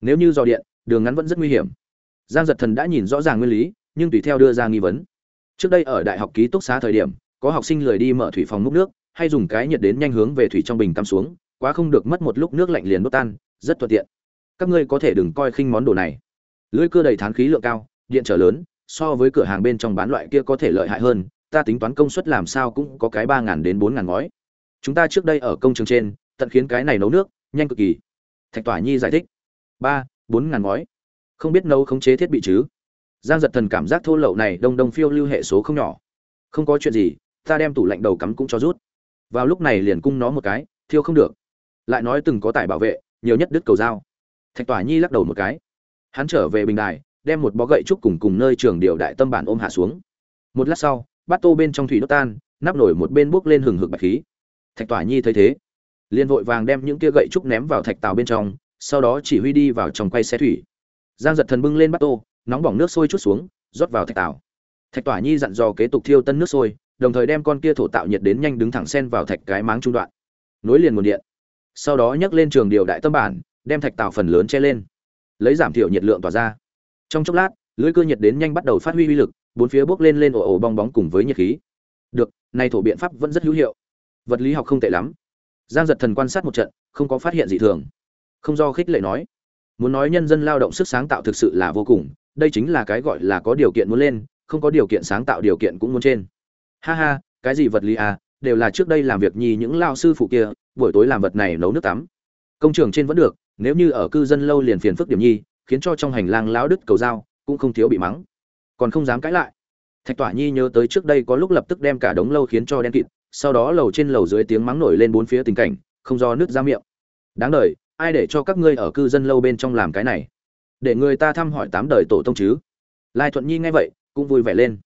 Nếu như dò điện, đường ngắn vẫn rất nguy hiểm. Giang giật thần đã nhìn rõ ràng nguyên lý, nhưng tùy theo đưa ra nghi vấn. Trước đây ở đại học ký túc xá thời điểm, có học sinh lười đi mở thủy phòng múc nước, hay dùng cái nhiệt đến nhanh hướng về thủy trong bình tắm xuống, quá không được mất một lúc nước lạnh liền đốt tan, rất thuận tiện. Các ngươi có thể đừng coi khinh món đồ này. Lưỡi cưa đầy thán khí lượng cao, điện trở lớn, so với cửa hàng bên trong bán loại kia có thể lợi hại hơn, ta tính toán công suất làm sao cũng có cái ba ngàn đến bốn ngàn ngói. Chúng ta trước đây ở công trường trên, tận khiến cái này nấu nước, nhanh cực kỳ thạch tỏa nhi giải thích. Ba, bốn ngàn ngói. Không biết nấu khống chế thiết bị chứ? Giang giật thần cảm giác thô lậu này đông đông phiêu lưu hệ số không nhỏ. Không có chuyện gì, ta đem tủ lạnh đầu cắm cũng cho rút. Vào lúc này liền cung nó một cái, thiêu không được. Lại nói từng có tải bảo vệ, nhiều nhất đứt cầu dao. Thạch tỏa nhi lắc đầu một cái. Hắn trở về bình đài, đem một bó gậy trúc cùng cùng nơi trường điều đại tâm bản ôm hạ xuống. Một lát sau, bát tô bên trong thủy đốt tan, nắp nổi một bên buốc lên hừng hực bạch khí. Thạch tỏa nhi thấy thế liền vội vàng đem những kia gậy trúc ném vào thạch tàu bên trong, sau đó chỉ huy đi vào trong quay xe thủy. Giang giật thần bưng lên bắt tô, nóng bỏng nước sôi chút xuống, rót vào thạch tàu. Thạch tỏa nhi dặn dò kế tục thiêu tân nước sôi, đồng thời đem con kia thổ tạo nhiệt đến nhanh đứng thẳng sen vào thạch cái máng trung đoạn. Nối liền nguồn điện. Sau đó nhấc lên trường điều đại tâm bản, đem thạch tàu phần lớn che lên. Lấy giảm thiểu nhiệt lượng tỏa ra. Trong chốc lát, lưới cơ nhiệt đến nhanh bắt đầu phát huy uy lực, bốn phía bốc lên lên ồ ồ bong bóng cùng với nhiệt khí. Được, nay thổ biện pháp vẫn rất hữu hiệu. Vật lý học không tệ lắm giang giật thần quan sát một trận, không có phát hiện gì thường. Không do khích lệ nói. Muốn nói nhân dân lao động sức sáng tạo thực sự là vô cùng, đây chính là cái gọi là có điều kiện muốn lên, không có điều kiện sáng tạo điều kiện cũng muốn trên. Ha ha, cái gì vật lý à đều là trước đây làm việc nhi những lao sư phụ kia, buổi tối làm vật này nấu nước tắm. Công trường trên vẫn được, nếu như ở cư dân lâu liền phiền phức điểm nhi khiến cho trong hành lang lão đứt cầu dao, cũng không thiếu bị mắng. Còn không dám cãi lại. Thạch tỏa nhi nhớ tới trước đây có lúc lập tức đem cả đống lâu khiến cho đen kịt sau đó lầu trên lầu dưới tiếng mắng nổi lên bốn phía tình cảnh, không do nước ra miệng. Đáng đời, ai để cho các ngươi ở cư dân lâu bên trong làm cái này? Để người ta thăm hỏi tám đời tổ tông chứ? Lai thuận nhi nghe vậy, cũng vui vẻ lên.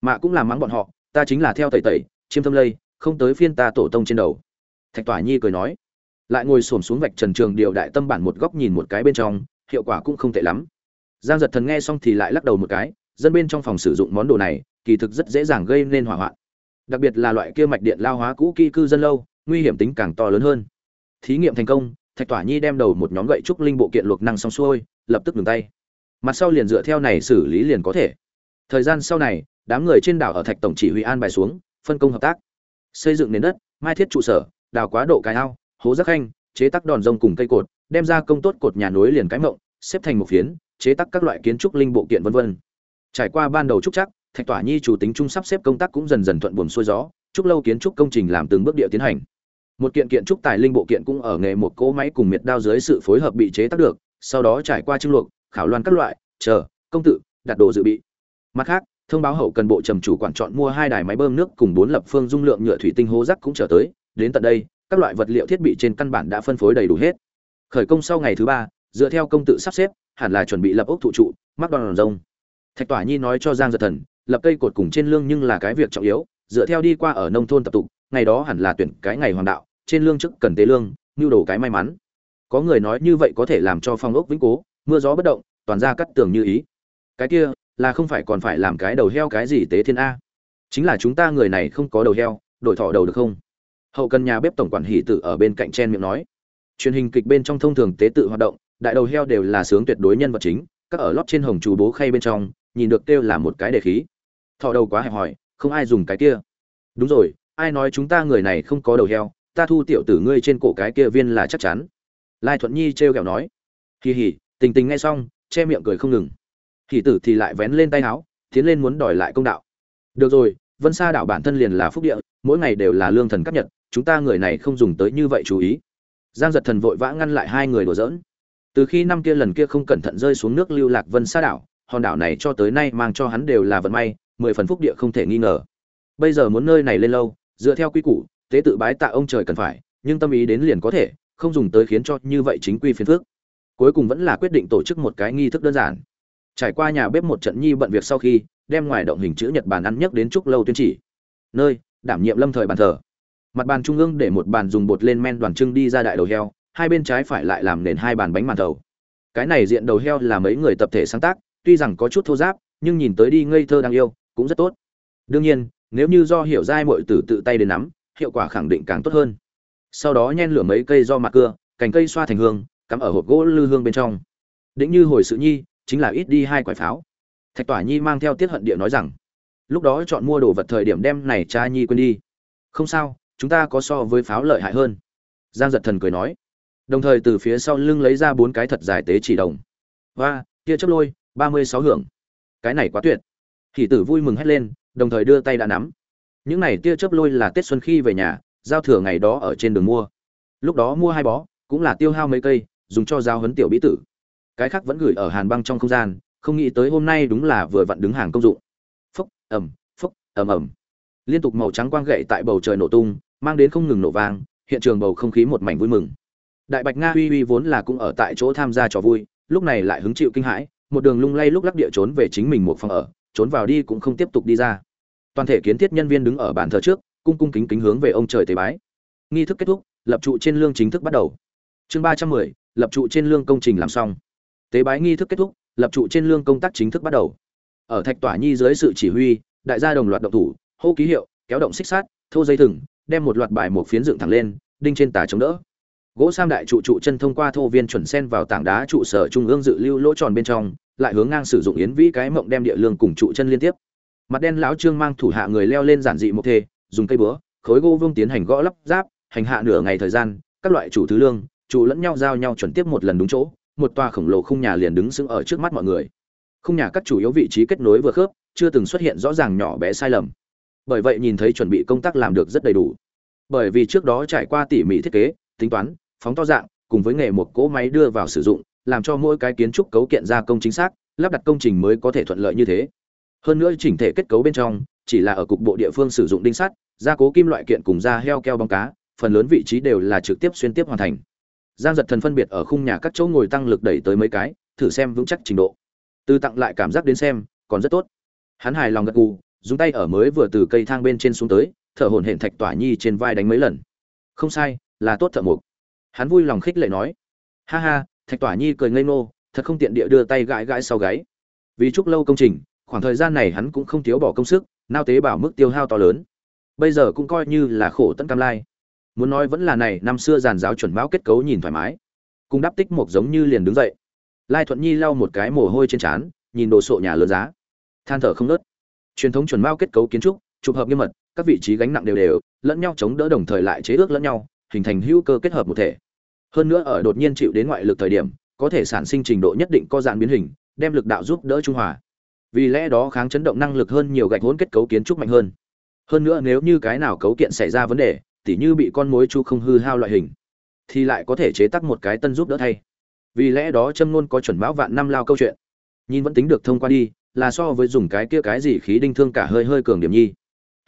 Mạ cũng làm mắng bọn họ, ta chính là theo tẩy tẩy, chiêm thâm lây, không tới phiên ta tổ tông trên đầu. Thạch tỏa nhi cười nói. Lại ngồi xổm xuống vạch trần trường điều đại tâm bản một góc nhìn một cái bên trong, hiệu quả cũng không tệ lắm. Giang giật thần nghe xong thì lại lắc đầu một cái, dân bên trong phòng sử dụng món đồ này, kỳ thực rất dễ dàng gây nên hỏa hoạn đặc biệt là loại kia mạch điện lao hóa cũ kỹ cư dân lâu, nguy hiểm tính càng to lớn hơn. Thí nghiệm thành công, thạch tỏa nhi đem đầu một nhóm gậy trúc linh bộ kiện luộc năng xong xuôi, lập tức ngừng tay. Mặt sau liền dựa theo này xử lý liền có thể. Thời gian sau này, đám người trên đảo ở thạch tổng chỉ huy an bài xuống, phân công hợp tác. Xây dựng nền đất, mai thiết trụ sở, đào quá độ cái ao, hố rác khanh chế tác đòn rông cùng cây cột, đem ra công tốt cột nhà núi liền cái mộng, xếp thành một phiến, chế tác các loại kiến trúc linh bộ kiện vân vân. Trải qua ban đầu trúc chắc thạch tỏa nhi chủ tính trung sắp xếp công tác cũng dần dần thuận buồm xuôi gió trúc lâu kiến trúc công trình làm từng bước địa tiến hành. Một kiện kiện trúc tài linh bộ kiện cũng ở nghề một cỗ máy cùng miệt đao dưới sự phối hợp bị chế tác được, sau đó trải qua trưng luộc, khảo loan các loại, chờ, công tự, đặt đồ dự bị. Mặt khác, thông báo hậu cần bộ trầm chủ quản chọn mua hai đài máy bơm nước cùng bốn lập phương dung lượng nhựa thủy tinh hố rác cũng trở tới, đến tận đây, các loại vật liệu thiết bị trên căn bản đã phân phối đầy đủ hết. Khởi công sau ngày thứ ba, dựa theo công tự sắp xếp, hẳn là chuẩn bị lập ốc thụ trụ mắc đòn rông thạch tỏa nhi nói cho giang giật thần lập cây cột cùng trên lương nhưng là cái việc trọng yếu, dựa theo đi qua ở nông thôn tập tục ngày đó hẳn là tuyển cái ngày hoàng đạo, trên lương chức cần tế lương nhu đồ cái may mắn. Có người nói như vậy có thể làm cho phong ốc vĩnh cố, mưa gió bất động, toàn ra cắt tường như ý. Cái kia, là không phải còn phải làm cái đầu heo cái gì tế thiên a. Chính là chúng ta người này không có đầu heo, đổi thỏ đầu được không? Hậu cần nhà bếp tổng quản hỷ tử ở bên cạnh chen miệng nói. Truyền hình kịch bên trong thông thường tế tự hoạt động, đại đầu heo đều là sướng tuyệt đối nhân vật chính, các ở lót trên hồng chú bố khay bên trong, nhìn được kêu là một cái đề khí thọ đầu quá hẹp hòi, không ai dùng cái kia. Đúng rồi, ai nói chúng ta người này không có đầu heo, ta thu tiểu tử ngươi trên cổ cái kia viên là chắc chắn. Lai thuận nhi trêu ghẹo nói. Kỳ hỉ tình tình nghe xong, che miệng cười không ngừng. Hỉ tử thì lại vén lên tay áo, tiến lên muốn đòi lại công đạo. Được rồi, vân sa đảo bản thân liền là phúc địa, mỗi ngày đều là lương thần cấp nhật, chúng ta người này không dùng tới như vậy chú ý. Giang giật thần vội vã ngăn lại hai người đùa giỡn. Từ khi năm kia lần kia không cẩn thận rơi xuống nước lưu lạc vân sa đảo, hòn đảo này cho tới nay mang cho hắn đều là vận may mười phần phúc địa không thể nghi ngờ. Bây giờ muốn nơi này lên lâu, dựa theo quy củ, tế tự bái tạ ông trời cần phải, nhưng tâm ý đến liền có thể, không dùng tới khiến cho như vậy chính quy phiền phước cuối cùng vẫn là quyết định tổ chức một cái nghi thức đơn giản. Trải qua nhà bếp một trận nhi bận việc sau khi, đem ngoài động hình chữ nhật bàn ăn nhất đến trúc lâu tuyên chỉ. Nơi, đảm nhiệm lâm thời bàn thờ. Mặt bàn trung ương để một bàn dùng bột lên men đoàn trưng đi ra đại đầu heo, hai bên trái phải lại làm nền hai bàn bánh màn thầu. Cái này diện đầu heo là mấy người tập thể sáng tác, tuy rằng có chút thô giáp, nhưng nhìn tới đi ngây thơ đang yêu cũng rất tốt. Đương nhiên, nếu như do hiểu giai mọi tử tự tay đến nắm, hiệu quả khẳng định càng tốt hơn. Sau đó nhen lửa mấy cây do mặt cưa, cành cây xoa thành hương, cắm ở hộp gỗ lư hương bên trong. Định như hồi sự nhi, chính là ít đi hai quả pháo. Thạch tỏa nhi mang theo tiết hận địa nói rằng, lúc đó chọn mua đồ vật thời điểm đem này cha nhi quên đi. Không sao, chúng ta có so với pháo lợi hại hơn. Giang giật thần cười nói. Đồng thời từ phía sau lưng lấy ra bốn cái thật dài tế chỉ đồng. Và kia chấp lôi, ba mươi sáu hưởng. Cái này quá tuyệt hỷ tử vui mừng hét lên, đồng thời đưa tay đã nắm. Những này tia chớp lôi là tết xuân khi về nhà, giao thừa ngày đó ở trên đường mua. Lúc đó mua hai bó, cũng là tiêu hao mấy cây, dùng cho giao hấn tiểu bí tử. Cái khác vẫn gửi ở hàn băng trong không gian, không nghĩ tới hôm nay đúng là vừa vặn đứng hàng công dụng. Phúc ẩm phúc ẩm ẩm liên tục màu trắng quang gậy tại bầu trời nổ tung, mang đến không ngừng nổ vang, hiện trường bầu không khí một mảnh vui mừng. Đại bạch nga uy uy vốn là cũng ở tại chỗ tham gia trò vui, lúc này lại hứng chịu kinh hãi, một đường lung lay lúc lắc địa trốn về chính mình một phòng ở trốn vào đi cũng không tiếp tục đi ra. Toàn thể kiến thiết nhân viên đứng ở bàn thờ trước, cung cung kính kính hướng về ông trời tế bái. Nghi thức kết thúc, lập trụ trên lương chính thức bắt đầu. Chương ba trăm mười, lập trụ trên lương công trình làm xong. Tế bái nghi thức kết thúc, lập trụ trên lương công tác chính thức bắt đầu. Ở thạch tỏa nhi dưới sự chỉ huy, đại gia đồng loạt động thủ, hô ký hiệu, kéo động xích sát thô dây thừng, đem một loạt bài một phiến dựng thẳng lên, đinh trên tà chống đỡ gỗ sam đại trụ trụ chân thông qua thô viên chuẩn sen vào tảng đá trụ sở trung ương dự lưu lỗ tròn bên trong, lại hướng ngang sử dụng yến vĩ cái mộng đem địa lương cùng trụ chân liên tiếp. Mặt đen lão trương mang thủ hạ người leo lên giản dị một thê, dùng cây búa, khối gỗ vương tiến hành gõ lắp ráp, hành hạ nửa ngày thời gian, các loại chủ thứ lương trụ lẫn nhau giao nhau chuẩn tiếp một lần đúng chỗ, một tòa khổng lồ khung nhà liền đứng sững ở trước mắt mọi người. Khung nhà các chủ yếu vị trí kết nối vừa khớp, chưa từng xuất hiện rõ ràng nhỏ bé sai lầm. Bởi vậy nhìn thấy chuẩn bị công tác làm được rất đầy đủ. Bởi vì trước đó trải qua tỉ mỉ thiết kế, tính toán phóng to dạng, cùng với nghề một cỗ máy đưa vào sử dụng, làm cho mỗi cái kiến trúc cấu kiện gia công chính xác, lắp đặt công trình mới có thể thuận lợi như thế. Hơn nữa chỉnh thể kết cấu bên trong, chỉ là ở cục bộ địa phương sử dụng đinh sắt, gia cố kim loại kiện cùng da heo keo bóng cá, phần lớn vị trí đều là trực tiếp xuyên tiếp hoàn thành. Giang giật thần phân biệt ở khung nhà các chỗ ngồi tăng lực đẩy tới mấy cái, thử xem vững chắc trình độ. Từ tặng lại cảm giác đến xem, còn rất tốt. Hắn hài lòng gật gù, dùng tay ở mới vừa từ cây thang bên trên xuống tới, thở hổn hển thạch tỏa nhi trên vai đánh mấy lần. Không sai, là tốt thợ mục hắn vui lòng khích lệ nói. Ha ha, thạch tỏa nhi cười ngây ngô, thật không tiện địa đưa tay gãi gãi sau gáy. Vì chúc lâu công trình, khoảng thời gian này hắn cũng không thiếu bỏ công sức, nao tế bảo mức tiêu hao to lớn. Bây giờ cũng coi như là khổ tận cam lai. Muốn nói vẫn là này, năm xưa giàn giáo chuẩn mão kết cấu nhìn thoải mái. Cùng đắp tích một giống như liền đứng dậy. Lai thuận nhi lau một cái mồ hôi trên trán, nhìn đồ sộ nhà lớn giá. Than thở không nớt truyền thống chuẩn mao kết cấu kiến trúc, trục hợp nghiêm mật, các vị trí gánh nặng đều đều, lẫn nhau chống đỡ đồng thời lại chế ước lẫn nhau, hình thành hữu cơ kết hợp một thể hơn nữa ở đột nhiên chịu đến ngoại lực thời điểm, có thể sản sinh trình độ nhất định có dạng biến hình, đem lực đạo giúp đỡ trung hòa. Vì lẽ đó kháng chấn động năng lực hơn nhiều gạch hỗn kết cấu kiến trúc mạnh hơn. Hơn nữa nếu như cái nào cấu kiện xảy ra vấn đề, tỉ như bị con mối chu không hư hao loại hình, thì lại có thể chế tác một cái tân giúp đỡ thay. Vì lẽ đó châm ngôn có chuẩn báo vạn năm lao câu chuyện. Nhìn vẫn tính được thông qua đi, là so với dùng cái kia cái gì khí đinh thương cả hơi hơi cường điểm nhi.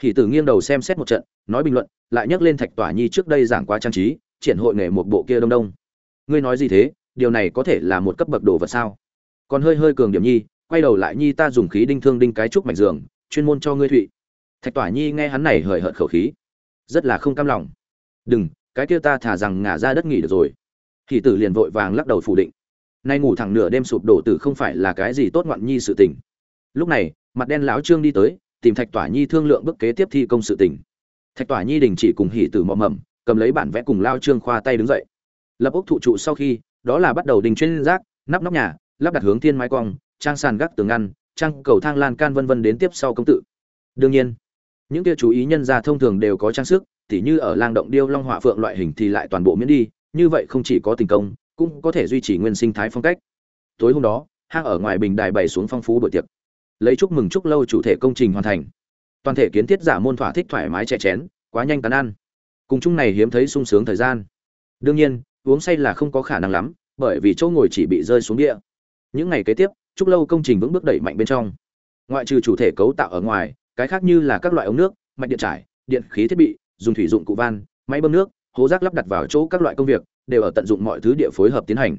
Thì tử nghiêng đầu xem xét một trận, nói bình luận, lại nhắc lên thạch tỏa nhi trước đây giảng qua trang trí triển hội nghề một bộ kia đông đông. Ngươi nói gì thế? Điều này có thể là một cấp bậc đồ vật sao? Còn hơi hơi cường điểm nhi, quay đầu lại nhi ta dùng khí đinh thương đinh cái trúc mạch giường, chuyên môn cho ngươi thụy. Thạch tỏa nhi nghe hắn này hời hợt khẩu khí, rất là không cam lòng. Đừng, cái kia ta thả rằng ngả ra đất nghỉ được rồi. Thì tử liền vội vàng lắc đầu phủ định. Nay ngủ thẳng nửa đêm sụp đổ tử không phải là cái gì tốt ngoạn nhi sự tình. Lúc này, mặt đen lão trương đi tới, tìm thạch tỏa nhi thương lượng bước kế tiếp thi công sự tình. Thạch tỏa nhi đình chỉ cùng hỉ tử mọ mầm cầm lấy bản vẽ cùng lao trương khoa tay đứng dậy. Lập ốc thụ trụ sau khi, đó là bắt đầu đình chuyên rác, nắp nóc nhà, lắp đặt hướng thiên mái cong, trang sàn gác tường ngăn, trang cầu thang lan can vân vân đến tiếp sau công tự. Đương nhiên, những kia chú ý nhân gia thông thường đều có trang sức, tỉ như ở lang động điêu long họa phượng loại hình thì lại toàn bộ miễn đi, như vậy không chỉ có tình công, cũng có thể duy trì nguyên sinh thái phong cách. Tối hôm đó, hang ở ngoài bình đài bày xuống phong phú bữa tiệc. Lấy chúc mừng chúc lâu chủ thể công trình hoàn thành. Toàn thể kiến thiết giả môn thỏa thích thoải mái chè chén, quá nhanh cắn ăn cùng chung này hiếm thấy sung sướng thời gian. Đương nhiên, uống say là không có khả năng lắm, bởi vì chỗ ngồi chỉ bị rơi xuống địa những ngày kế tiếp chúc lâu công trình vững bước đẩy mạnh bên trong. Ngoại trừ chủ thể cấu tạo ở ngoài, cái khác như là các loại ống nước, mạch điện trải, điện khí thiết bị, dùng thủy dụng cụ van, máy bơm nước, hố rác lắp đặt vào chỗ các loại công việc, đều ở tận dụng mọi thứ địa phối hợp tiến hành.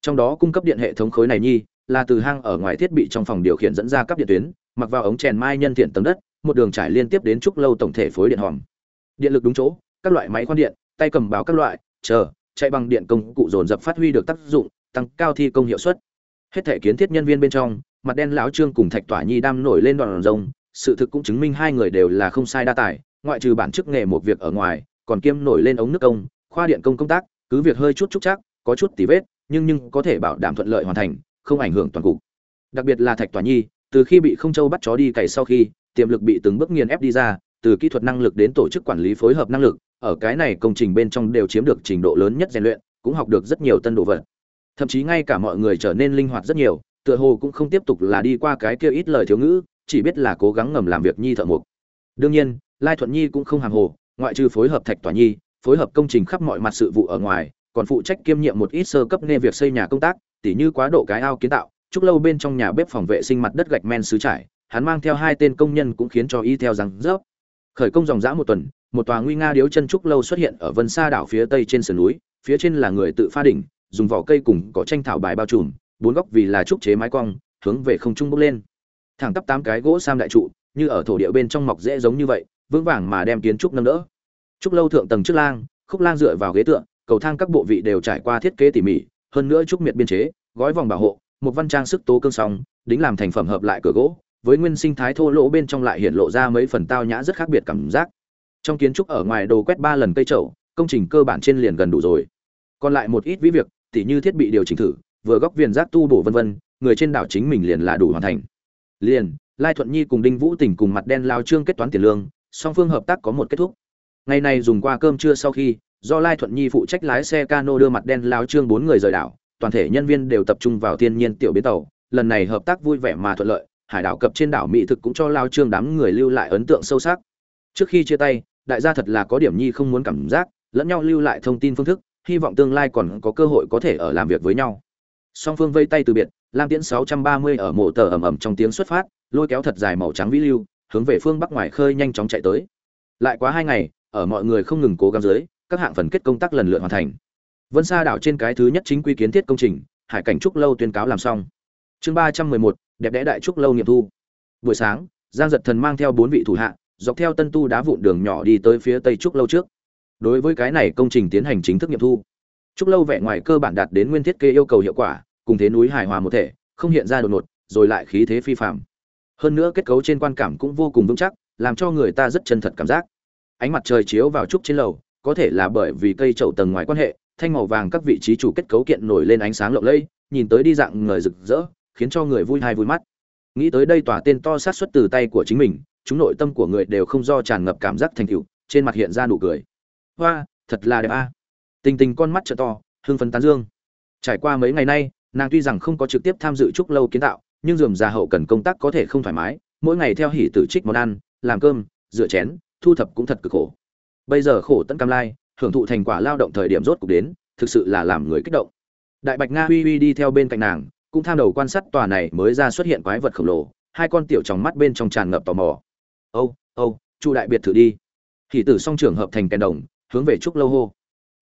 Trong đó cung cấp điện hệ thống khối này nhi, là từ hang ở ngoài thiết bị trong phòng điều khiển dẫn ra các điện tuyến, mặc vào ống chèn mai nhân thiện tầng đất, một đường trải liên tiếp đến trúc lâu tổng thể phối điện hòm. Điện lực đúng chỗ các loại máy khoan điện, tay cầm báo các loại, chờ, chạy bằng điện công cụ dồn dập phát huy được tác dụng, tăng cao thi công hiệu suất. Hết thể kiến thiết nhân viên bên trong, mặt đen lão trương cùng thạch tỏa nhi đam nổi lên đoàn rồng, sự thực cũng chứng minh hai người đều là không sai đa tài, ngoại trừ bản chức nghề một việc ở ngoài, còn kiêm nổi lên ống nước công, khoa điện công công tác, cứ việc hơi chút chút chắc có chút tỉ vết, nhưng nhưng có thể bảo đảm thuận lợi hoàn thành, không ảnh hưởng toàn cục. Đặc biệt là thạch tỏa nhi, từ khi bị không châu bắt chó đi cày sau khi, tiềm lực bị từng bước nghiền ép đi ra, từ kỹ thuật năng lực đến tổ chức quản lý phối hợp năng lực ở cái này công trình bên trong đều chiếm được trình độ lớn nhất rèn luyện, cũng học được rất nhiều tân đồ vật. Thậm chí ngay cả mọi người trở nên linh hoạt rất nhiều, tựa hồ cũng không tiếp tục là đi qua cái kia ít lời thiếu ngữ, chỉ biết là cố gắng ngầm làm việc nhi thợ mộc. Đương nhiên, lai thuận nhi cũng không hàng hồ, ngoại trừ phối hợp thạch tỏa nhi, phối hợp công trình khắp mọi mặt sự vụ ở ngoài, còn phụ trách kiêm nhiệm một ít sơ cấp nghe việc xây nhà công tác, tỉ như quá độ cái ao kiến tạo, chúc lâu bên trong nhà bếp phòng vệ sinh mặt đất gạch men xứ trải, hắn mang theo hai tên công nhân cũng khiến cho y theo rằng rớp. Khởi công dòng dã một tuần một tòa nguy nga điếu chân trúc lâu xuất hiện ở vân xa đảo phía tây trên sườn núi, phía trên là người tự pha đỉnh, dùng vỏ cây cùng có tranh thảo bài bao trùm, bốn góc vì là trúc chế mái cong, hướng về không trung bốc lên. Thẳng tắp tám cái gỗ sam đại trụ, như ở thổ địa bên trong mọc dễ giống như vậy, vững vàng mà đem kiến trúc nâng đỡ. Trúc lâu thượng tầng trước lang, khúc lang dựa vào ghế tựa, cầu thang các bộ vị đều trải qua thiết kế tỉ mỉ, hơn nữa trúc miệt biên chế, gói vòng bảo hộ, một văn trang sức tố cương song, đính làm thành phẩm hợp lại cửa gỗ, với nguyên sinh thái thô lỗ bên trong lại hiện lộ ra mấy phần tao nhã rất khác biệt cảm giác trong kiến trúc ở ngoài đồ quét ba lần cây trậu công trình cơ bản trên liền gần đủ rồi. Còn lại một ít ví việc, tỉ như thiết bị điều chỉnh thử, vừa góc viền giác tu bổ vân vân, người trên đảo chính mình liền là đủ hoàn thành. Liền, lai thuận nhi cùng đinh vũ tỉnh cùng mặt đen lao trương kết toán tiền lương, song phương hợp tác có một kết thúc. Ngày này dùng qua cơm trưa sau khi, do lai thuận nhi phụ trách lái xe cano đưa mặt đen lao trương bốn người rời đảo, toàn thể nhân viên đều tập trung vào thiên nhiên tiểu biến tàu. Lần này hợp tác vui vẻ mà thuận lợi, hải đảo cập trên đảo mỹ thực cũng cho lao trương đám người lưu lại ấn tượng sâu sắc. Trước khi chia tay đại gia thật là có điểm nhi không muốn cảm giác, lẫn nhau lưu lại thông tin phương thức, hy vọng tương lai còn có cơ hội có thể ở làm việc với nhau. Song phương vây tay từ biệt, lam tiễn 630 ở mộ tờ ầm ầm trong tiếng xuất phát, lôi kéo thật dài màu trắng vĩ lưu, hướng về phương bắc ngoài khơi nhanh chóng chạy tới. Lại quá hai ngày, ở mọi người không ngừng cố gắng dưới, các hạng phần kết công tác lần lượt hoàn thành. Vân sa đảo trên cái thứ nhất chính quy kiến thiết công trình, hải cảnh trúc lâu tuyên cáo làm xong. Chương ba trăm mười một, đẹp đẽ đại trúc lâu nghiệm thu. Buổi sáng, giang giật thần mang theo bốn vị thủ hạ dọc theo tân tu đá vụn đường nhỏ đi tới phía tây trúc lâu trước. Đối với cái này công trình tiến hành chính thức nghiệm thu. Trúc lâu vẻ ngoài cơ bản đạt đến nguyên thiết kế yêu cầu hiệu quả, cùng thế núi hài hòa một thể, không hiện ra đột ngột, rồi lại khí thế phi phạm hơn nữa kết cấu trên quan cảm cũng vô cùng vững chắc, làm cho người ta rất chân thật cảm giác. Ánh mặt trời chiếu vào trúc trên lầu, có thể là bởi vì cây trậu tầng ngoài quan hệ, thanh màu vàng các vị trí chủ kết cấu kiện nổi lên ánh sáng lộng lẫy, nhìn tới đi dạng người rực rỡ, khiến cho người vui hay vui mắt. Nghĩ tới đây tỏa tên to sát xuất từ tay của chính mình chúng nội tâm của người đều không do tràn ngập cảm giác thành tựu, trên mặt hiện ra nụ cười. Hoa, thật là đẹp a. Tình tình con mắt trợ to, hưng phấn tán dương. Trải qua mấy ngày nay, nàng tuy rằng không có trực tiếp tham dự trúc lâu kiến tạo, nhưng dườm già hậu cần công tác có thể không thoải mái, mỗi ngày theo hỉ tử trích món ăn, làm cơm, rửa chén, thu thập cũng thật cực khổ. Bây giờ khổ tận cam lai, hưởng thụ thành quả lao động thời điểm rốt cục đến, thực sự là làm người kích động. Đại bạch nga uy uy đi theo bên cạnh nàng, cũng tham đầu quan sát tòa này mới ra xuất hiện quái vật khổng lồ, hai con tiểu trong mắt bên trong tràn ngập tò mò âu âu chu đại biệt thử đi. Thì tử song trưởng hợp thành kèn đồng, hướng về trúc lâu hô.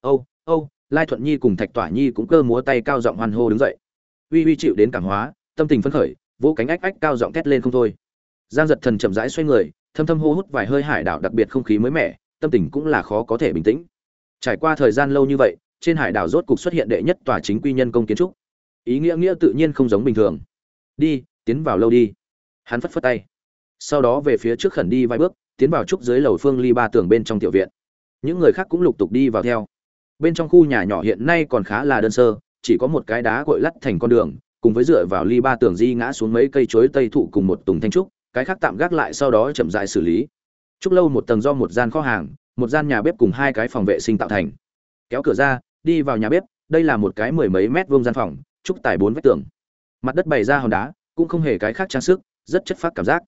Âu âu, lai thuận nhi cùng thạch tỏa nhi cũng cơ múa tay cao giọng hoan hô đứng dậy. Uy uy chịu đến cảng hóa, tâm tình phấn khởi, vỗ cánh ách ách cao giọng thét lên không thôi. Giang giật thần chậm rãi xoay người, thâm thâm hô hút vài hơi hải đảo đặc biệt không khí mới mẻ, tâm tình cũng là khó có thể bình tĩnh. Trải qua thời gian lâu như vậy, trên hải đảo rốt cục xuất hiện đệ nhất tòa chính quy nhân công kiến trúc. Ý nghĩa nghĩa tự nhiên không giống bình thường. Đi, tiến vào lâu đi. Hắn phất phất tay sau đó về phía trước khẩn đi vài bước, tiến vào trúc dưới lầu phương ly ba tường bên trong tiểu viện. Những người khác cũng lục tục đi vào theo. Bên trong khu nhà nhỏ hiện nay còn khá là đơn sơ, chỉ có một cái đá cội lắt thành con đường, cùng với dựa vào ly ba tường di ngã xuống mấy cây chuối tây thụ cùng một tùng thanh trúc, cái khác tạm gác lại sau đó chậm dại xử lý. Trúc lâu một tầng do một gian kho hàng, một gian nhà bếp cùng hai cái phòng vệ sinh tạo thành. Kéo cửa ra, đi vào nhà bếp, đây là một cái mười mấy mét vuông gian phòng, trúc tải bốn vách tường. Mặt đất bày ra hòn đá, cũng không hề cái khác trang sức, rất chất phát cảm giác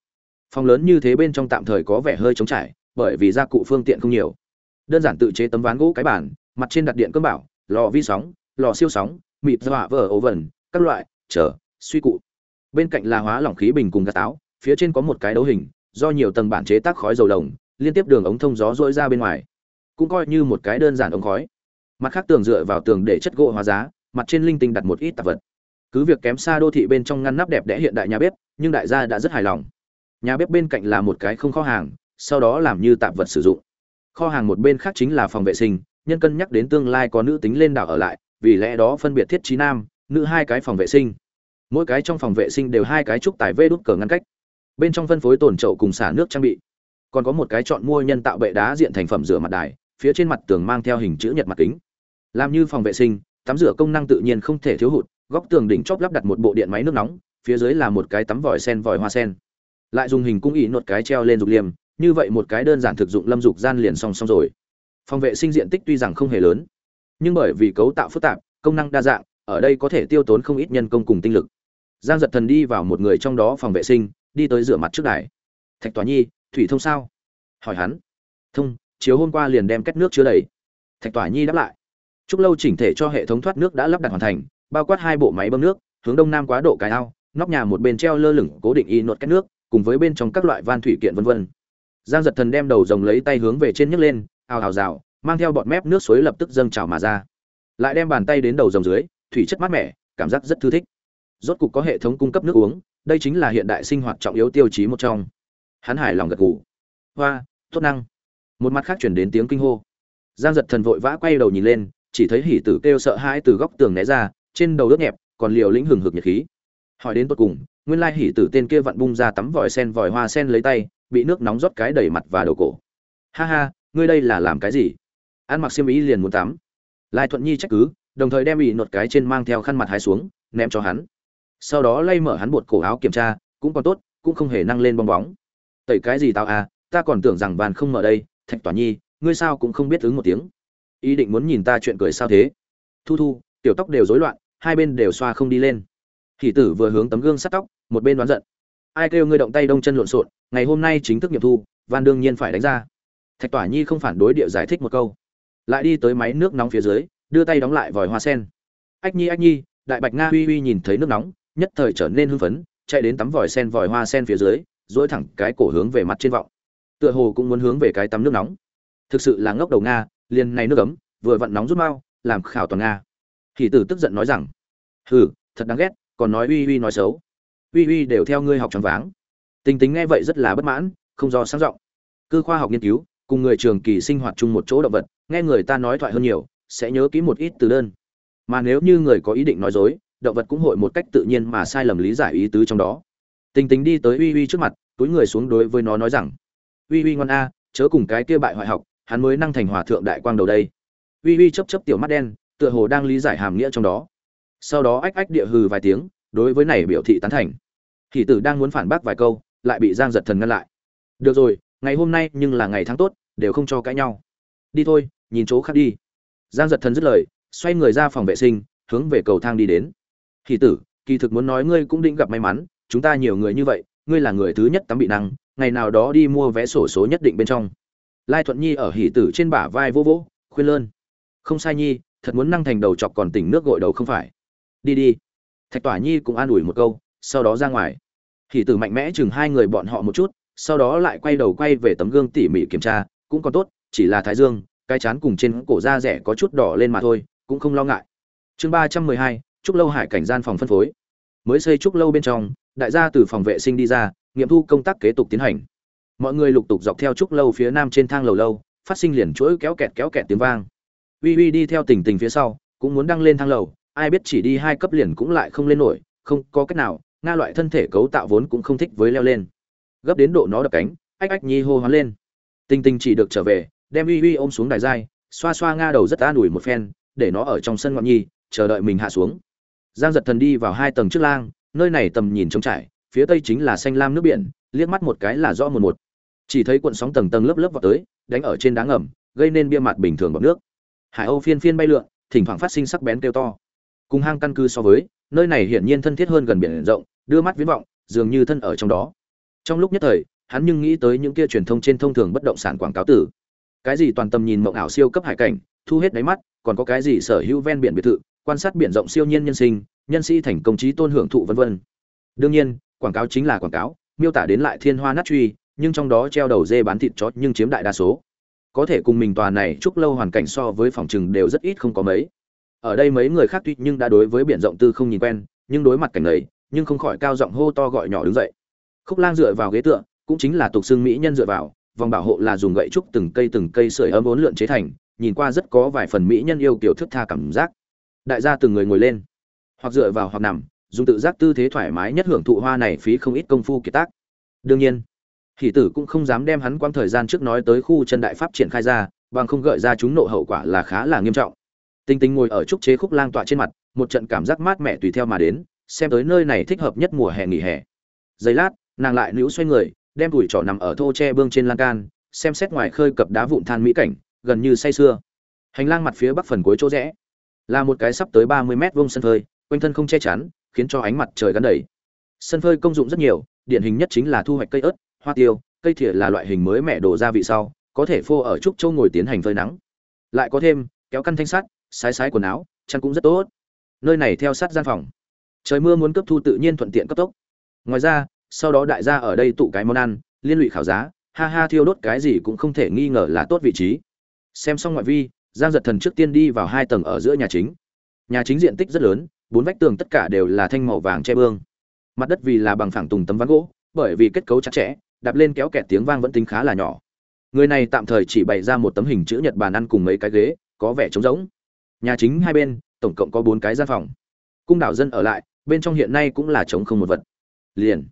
phòng lớn như thế bên trong tạm thời có vẻ hơi trống trải, bởi vì gia cụ phương tiện không nhiều. Đơn giản tự chế tấm ván gỗ cái bản mặt trên đặt điện cơm bảo, lò vi sóng, lò siêu sóng, mịt dọa vở ấu vần, các loại chở suy cụ. Bên cạnh là hóa lỏng khí bình cùng gạt táo phía trên có một cái đấu hình, do nhiều tầng bản chế tác khói dầu đồng liên tiếp đường ống thông gió rỗi ra bên ngoài. Cũng coi như một cái đơn giản ống khói. Mặt khác tường dựa vào tường để chất gỗ hóa giá, mặt trên linh tinh đặt một ít tạp vật. Cứ việc kém xa đô thị bên trong ngăn nắp đẹp đẽ hiện đại nhà bếp, nhưng đại gia đã rất hài lòng nhà bếp bên cạnh là một cái không kho hàng, sau đó làm như tạp vật sử dụng. Kho hàng một bên khác chính là phòng vệ sinh, nhân cân nhắc đến tương lai có nữ tính lên đảo ở lại, vì lẽ đó phân biệt thiết trí nam, nữ hai cái phòng vệ sinh. Mỗi cái trong phòng vệ sinh đều hai cái trúc tải vê đút cờ ngăn cách. Bên trong phân phối tồn chậu cùng xả nước trang bị. Còn có một cái chọn mua nhân tạo bệ đá diện thành phẩm rửa mặt đài, phía trên mặt tường mang theo hình chữ nhật mặt kính. Làm như phòng vệ sinh, tắm rửa công năng tự nhiên không thể thiếu hụt, góc tường đỉnh chóp lắp đặt một bộ điện máy nước nóng, phía dưới là một cái tắm vòi sen vòi hoa sen lại dùng hình cung ý nột cái treo lên dục liềm như vậy một cái đơn giản thực dụng lâm dục gian liền song song rồi. Phòng vệ sinh diện tích tuy rằng không hề lớn, nhưng bởi vì cấu tạo phức tạp, công năng đa dạng, ở đây có thể tiêu tốn không ít nhân công cùng tinh lực. Giang giật thần đi vào một người trong đó phòng vệ sinh, đi tới rửa mặt trước đài. Thạch tòa nhi, thủy thông sao? hỏi hắn. Thông chiếu hôm qua liền đem kết nước chứa đầy. Thạch tòa nhi đáp lại. Chúc lâu chỉnh thể cho hệ thống thoát nước đã lắp đặt hoàn thành, bao quát hai bộ máy bơm nước, hướng đông nam quá độ cái ao, nóc nhà một bên treo lơ lửng cố định y nốt kết nước cùng với bên trong các loại van thủy kiện vân vân. Giang giật thần đem đầu rồng lấy tay hướng về trên nhấc lên, ào ào rào, mang theo bọt mép nước suối lập tức dâng trào mà ra. Lại đem bàn tay đến đầu rồng dưới, thủy chất mát mẻ, cảm giác rất thư thích. Rốt cục có hệ thống cung cấp nước uống, đây chính là hiện đại sinh hoạt trọng yếu tiêu chí một trong. Hắn hài lòng gật gù. Hoa, tốt năng. Một mặt khác truyền đến tiếng kinh hô. Giang giật thần vội vã quay đầu nhìn lên, chỉ thấy hỉ tử kêu sợ hãi từ góc tường né ra, trên đầu đốt nhẹp, còn liều lĩnh hừng hực nhiệt khí. Hỏi đến tột cùng nguyên lai hỉ tử tên kia vặn bung ra tắm vòi sen vòi hoa sen lấy tay, bị nước nóng rót cái đầy mặt và đầu cổ. Ha ha, ngươi đây là làm cái gì? Ăn mặc xiêm ý liền muốn tắm. Lai thuận nhi trách cứ, đồng thời đem bị nột cái trên mang theo khăn mặt hai xuống, ném cho hắn. Sau đó lay mở hắn bột cổ áo kiểm tra, cũng còn tốt, cũng không hề năng lên bong bóng. Tẩy cái gì tao à ta còn tưởng rằng bàn không mở đây, thạch tỏa nhi, ngươi sao cũng không biết ứng một tiếng. Ý định muốn nhìn ta chuyện cười sao thế? Thu thu, tiểu tóc đều rối loạn, hai bên đều xoa không đi lên thì tử vừa hướng tấm gương sắt tóc, một bên đoán giận. Ai kêu ngươi động tay đông chân lộn xộn, ngày hôm nay chính thức nghiệm thu, Van đương nhiên phải đánh ra. Thạch Tỏa Nhi không phản đối địa giải thích một câu, lại đi tới máy nước nóng phía dưới, đưa tay đóng lại vòi hoa sen. Ách Nhi, Ách Nhi, Đại Bạch Nga Huy Huy nhìn thấy nước nóng, nhất thời trở nên hưng phấn, chạy đến tắm vòi sen vòi hoa sen phía dưới, duỗi thẳng cái cổ hướng về mặt trên vọng. Tựa hồ cũng muốn hướng về cái tắm nước nóng. Thực sự là ngốc đầu Nga, liền này nước ấm, vừa vặn nóng rút mau, làm khảo toàn Nga. thì tử tức giận nói rằng: "Hừ, thật đáng ghét, còn nói uy uy nói xấu. Uy uy đều theo ngươi học tròn váng. Tình tính nghe vậy rất là bất mãn, không do sáng giọng. Cư khoa học nghiên cứu, cùng người trường kỳ sinh hoạt chung một chỗ động vật, nghe người ta nói thoại hơn nhiều, sẽ nhớ kỹ một ít từ đơn. Mà nếu như người có ý định nói dối, động vật cũng hội một cách tự nhiên mà sai lầm lý giải ý tứ trong đó. Tình tính đi tới uy uy trước mặt, túi người xuống đối với nó nói rằng, uy uy ngon a, chớ cùng cái kia bại hoại học, hắn mới năng thành hòa thượng đại quang đầu đây. Uy uy chấp chấp tiểu mắt đen, tựa hồ đang lý giải hàm nghĩa trong đó sau đó ách ách địa hừ vài tiếng, đối với này biểu thị tán thành. Hỷ tử đang muốn phản bác vài câu, lại bị giang giật thần ngăn lại. Được rồi, ngày hôm nay nhưng là ngày tháng tốt, đều không cho cãi nhau. Đi thôi, nhìn chỗ khác đi. Giang giật thần dứt lời, xoay người ra phòng vệ sinh, hướng về cầu thang đi đến. Hỷ tử, kỳ thực muốn nói ngươi cũng định gặp may mắn, chúng ta nhiều người như vậy, ngươi là người thứ nhất tắm bị năng ngày nào đó đi mua vé sổ số nhất định bên trong. Lai thuận nhi ở hỷ tử trên bả vai vô vỗ khuyên lơn. Không sai nhi, thật muốn năng thành đầu chọc còn tỉnh nước gội đầu không phải đi đi. Thạch tỏa nhi cũng an ủi một câu, sau đó ra ngoài. Hỷ tử mạnh mẽ chừng hai người bọn họ một chút, sau đó lại quay đầu quay về tấm gương tỉ mỉ kiểm tra, cũng còn tốt, chỉ là thái dương, cái chán cùng trên cổ da rẻ có chút đỏ lên mà thôi, cũng không lo ngại. Chương ba trăm mười hai, trúc lâu hải cảnh gian phòng phân phối. Mới xây trúc lâu bên trong, đại gia từ phòng vệ sinh đi ra, nghiệm thu công tác kế tục tiến hành. Mọi người lục tục dọc theo trúc lâu phía nam trên thang lầu lâu, phát sinh liền chuỗi kéo kẹt kéo kẹt tiếng vang. Uy uy đi theo tình tình phía sau, cũng muốn đăng lên thang lầu ai biết chỉ đi hai cấp liền cũng lại không lên nổi, không có cách nào, nga loại thân thể cấu tạo vốn cũng không thích với leo lên. Gấp đến độ nó đập cánh, ách ách nhi hô hoán lên. Tinh tinh chỉ được trở về, đem uy uy ôm xuống đài dai, xoa xoa nga đầu rất an ủi một phen, để nó ở trong sân ngọn nhi, chờ đợi mình hạ xuống. Giang giật thần đi vào hai tầng trước lang, nơi này tầm nhìn trống trải, phía tây chính là xanh lam nước biển, liếc mắt một cái là rõ một một. Chỉ thấy cuộn sóng tầng tầng lớp lớp vào tới, đánh ở trên đá ngầm, gây nên bia mặt bình thường bọc nước. Hải âu phiên phiên bay lượn, thỉnh thoảng phát sinh sắc bén kêu to cùng hang căn cứ so với, nơi này hiển nhiên thân thiết hơn gần biển rộng, đưa mắt viễn vọng, dường như thân ở trong đó. Trong lúc nhất thời, hắn nhưng nghĩ tới những kia truyền thông trên thông thường bất động sản quảng cáo tử. Cái gì toàn tâm nhìn mộng ảo siêu cấp hải cảnh, thu hết đáy mắt, còn có cái gì sở hữu ven biển biệt thự, quan sát biển rộng siêu nhiên nhân sinh, nhân sĩ thành công trí tôn hưởng thụ vân vân. Đương nhiên, quảng cáo chính là quảng cáo, miêu tả đến lại thiên hoa nát truy, nhưng trong đó treo đầu dê bán thịt chó nhưng chiếm đại đa số. Có thể cùng mình tòa này chúc lâu hoàn cảnh so với phòng trừng đều rất ít không có mấy ở đây mấy người khác tuy nhưng đã đối với biển rộng tư không nhìn quen, nhưng đối mặt cảnh ấy, nhưng không khỏi cao giọng hô to gọi nhỏ đứng dậy. Khúc lang dựa vào ghế tựa, cũng chính là tục xương mỹ nhân dựa vào, vòng bảo hộ là dùng gậy trúc từng cây từng cây sưởi ấm bốn lượn chế thành, nhìn qua rất có vài phần mỹ nhân yêu kiểu thức tha cảm giác. Đại gia từng người ngồi lên, hoặc dựa vào hoặc nằm, dùng tự giác tư thế thoải mái nhất hưởng thụ hoa này phí không ít công phu kiệt tác. Đương nhiên, hỷ tử cũng không dám đem hắn quãng thời gian trước nói tới khu chân đại pháp triển khai ra, bằng không gợi ra chúng nộ hậu quả là khá là nghiêm trọng. Tinh Tinh ngồi ở trúc chế khúc lang tọa trên mặt, một trận cảm giác mát mẻ tùy theo mà đến, xem tới nơi này thích hợp nhất mùa hè nghỉ hè. Giây lát, nàng lại liễu xoay người, đem đùi trỏ nằm ở thô tre bương trên lan can, xem xét ngoài khơi cập đá vụn than mỹ cảnh, gần như say sưa. Hành lang mặt phía bắc phần cuối chỗ rẽ, là một cái sắp tới 30 mét vuông sân phơi, quanh thân không che chắn, khiến cho ánh mặt trời gắn đầy. Sân phơi công dụng rất nhiều, điển hình nhất chính là thu hoạch cây ớt, hoa tiêu, cây thìa là loại hình mới mẻ đổ ra vị sau, có thể phô ở trúc châu ngồi tiến hành phơi nắng. Lại có thêm, kéo căn thanh sắt, sái sái quần áo, chăn cũng rất tốt. Nơi này theo sát gian phòng. Trời mưa muốn cấp thu tự nhiên thuận tiện cấp tốc. Ngoài ra, sau đó đại gia ở đây tụ cái món ăn, liên lụy khảo giá, ha ha thiêu đốt cái gì cũng không thể nghi ngờ là tốt vị trí. Xem xong ngoại vi, giang giật thần trước tiên đi vào hai tầng ở giữa nhà chính. Nhà chính diện tích rất lớn, bốn vách tường tất cả đều là thanh màu vàng che bương. Mặt đất vì là bằng phẳng tùng tấm ván gỗ, bởi vì kết cấu chặt chẽ, đạp lên kéo kẹt tiếng vang vẫn tính khá là nhỏ. Người này tạm thời chỉ bày ra một tấm hình chữ nhật bàn ăn cùng mấy cái ghế, có vẻ trống rỗng nhà chính hai bên, tổng cộng có bốn cái gian phòng. Cung đảo dân ở lại, bên trong hiện nay cũng là chống không một vật. Liền,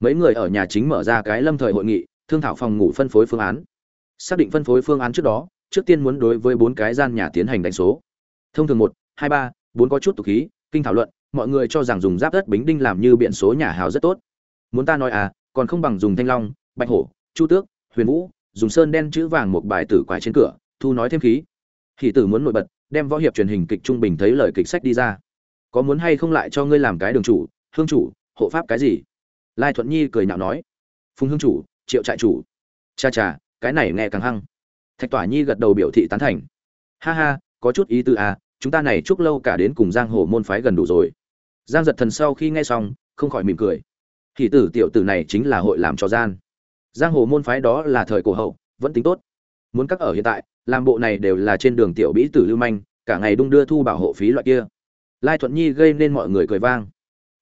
mấy người ở nhà chính mở ra cái lâm thời hội nghị, thương thảo phòng ngủ phân phối phương án. Xác định phân phối phương án trước đó, trước tiên muốn đối với bốn cái gian nhà tiến hành đánh số. Thông thường một, hai, ba, bốn có chút tục khí, kinh thảo luận, mọi người cho rằng dùng giáp đất bính đinh làm như biện số nhà hào rất tốt. Muốn ta nói à còn không bằng dùng thanh long, bạch hổ, chu tước, huyền vũ, dùng sơn đen chữ vàng một bài tử quải trên cửa, thu nói thêm khí. Hỷ tử muốn nổi bật đem võ hiệp truyền hình kịch trung bình thấy lời kịch sách đi ra. Có muốn hay không lại cho ngươi làm cái đường chủ, hương chủ, hộ pháp cái gì? Lai thuận nhi cười nhạo nói. Phùng hương chủ, triệu trại chủ. Cha cha, cái này nghe càng hăng. Thạch tỏa nhi gật đầu biểu thị tán thành. Ha ha, có chút ý tư à chúng ta này chúc lâu cả đến cùng giang hồ môn phái gần đủ rồi. Giang giật thần sau khi nghe xong, không khỏi mỉm cười. Thì tử tiểu tử này chính là hội làm cho gian. Giang hồ môn phái đó là thời cổ hậu, vẫn tính tốt. Muốn các ở hiện tại làm bộ này đều là trên đường tiểu bĩ tử lưu manh, cả ngày đung đưa thu bảo hộ phí loại kia. Lai thuận nhi gây nên mọi người cười vang.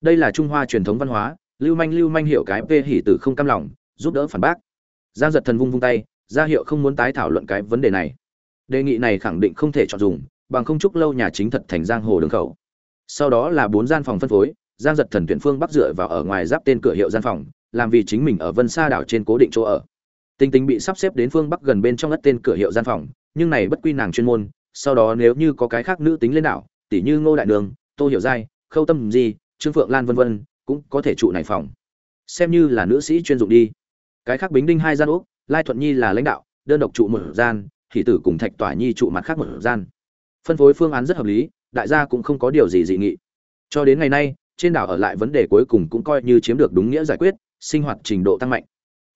Đây là trung hoa truyền thống văn hóa, lưu manh lưu manh hiểu cái p hỉ tử không cam lòng, giúp đỡ phản bác. Giang giật thần vung vung tay, ra hiệu không muốn tái thảo luận cái vấn đề này. Đề nghị này khẳng định không thể chọn dùng, bằng không chúc lâu nhà chính thật thành giang hồ đường khẩu. Sau đó là bốn gian phòng phân phối, giang giật thần tuyển phương bắc dựa vào ở ngoài giáp tên cửa hiệu gian phòng, làm vì chính mình ở vân sa đảo trên cố định chỗ ở tinh tinh bị sắp xếp đến phương bắc gần bên trong ất tên cửa hiệu gian phòng nhưng này bất quy nàng chuyên môn sau đó nếu như có cái khác nữ tính lên đảo tỷ như ngô đại đường tô hiểu giai khâu tâm gì trương phượng lan vân vân cũng có thể trụ này phòng. Xem như là nữ sĩ chuyên dụng đi. Cái khác bính đinh hai gian ốc, lai thuận nhi là lãnh đạo đơn độc trụ một gian hỷ tử cùng thạch tỏa nhi trụ mặt khác một gian. Phân phối phương án rất hợp lý đại gia cũng không có điều gì dị nghị. Cho đến ngày nay trên đảo ở lại vấn đề cuối cùng cũng coi như chiếm được đúng nghĩa giải quyết sinh hoạt trình độ tăng mạnh.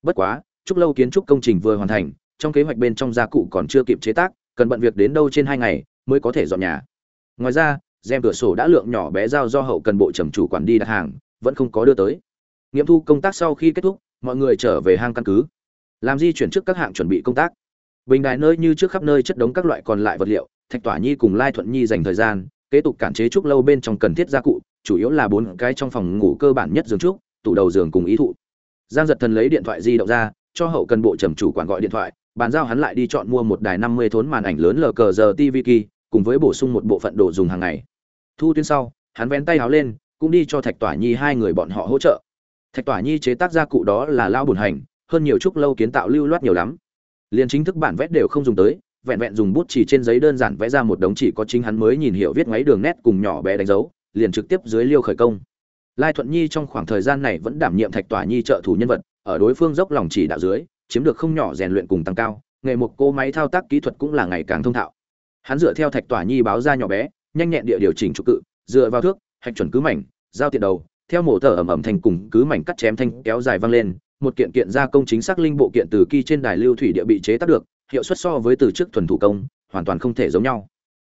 Bất quá chúc lâu kiến trúc công trình vừa hoàn thành, trong kế hoạch bên trong gia cụ còn chưa kịp chế tác, cần bận việc đến đâu trên hai ngày mới có thể dọn nhà. Ngoài ra, rèm cửa sổ đã lượng nhỏ bé giao do hậu cần bộ trầm chủ quản đi đặt hàng, vẫn không có đưa tới. Nghiệm thu công tác sau khi kết thúc, mọi người trở về hang căn cứ. Làm di chuyển trước các hạng chuẩn bị công tác. Bình đài nơi như trước khắp nơi chất đống các loại còn lại vật liệu, thạch tỏa nhi cùng lai thuận nhi dành thời gian, kế tục cản chế trúc lâu bên trong cần thiết gia cụ, chủ yếu là bốn cái trong phòng ngủ cơ bản nhất giường trúc, tủ đầu giường cùng ý thụ. Giang giật thần lấy điện thoại di động ra cho hậu cần bộ trầm chủ quản gọi điện thoại, bàn giao hắn lại đi chọn mua một đài năm mươi thốn màn ảnh lớn lờ cờ giờ tv kỳ cùng với bổ sung một bộ phận đồ dùng hàng ngày. Thu tuyến sau, hắn vén tay áo lên, cũng đi cho thạch tỏa nhi hai người bọn họ hỗ trợ. Thạch tỏa nhi chế tác gia cụ đó là lao bùn hành, hơn nhiều chúc lâu kiến tạo lưu loát nhiều lắm. Liền chính thức bản vẽ đều không dùng tới, vẹn vẹn dùng bút chỉ trên giấy đơn giản vẽ ra một đống chỉ có chính hắn mới nhìn hiểu viết ngáy đường nét cùng nhỏ bé đánh dấu, liền trực tiếp dưới liêu khởi công. Lai thuận nhi trong khoảng thời gian này vẫn đảm nhiệm thạch tỏa nhi trợ thủ nhân vật ở đối phương dốc lòng chỉ đạo dưới, chiếm được không nhỏ rèn luyện cùng tăng cao, nghề một cô máy thao tác kỹ thuật cũng là ngày càng thông thạo. Hắn dựa theo thạch tỏa nhi báo ra nhỏ bé, nhanh nhẹn địa điều chỉnh trục cự, dựa vào thước, hạch chuẩn cứ mảnh, giao tiện đầu, theo mổ thở ẩm ẩm thành cùng cứ mảnh cắt chém thanh kéo dài văng lên, một kiện kiện gia công chính xác linh bộ kiện từ kỳ trên đài lưu thủy địa bị chế tác được, hiệu suất so với từ trước thuần thủ công, hoàn toàn không thể giống nhau.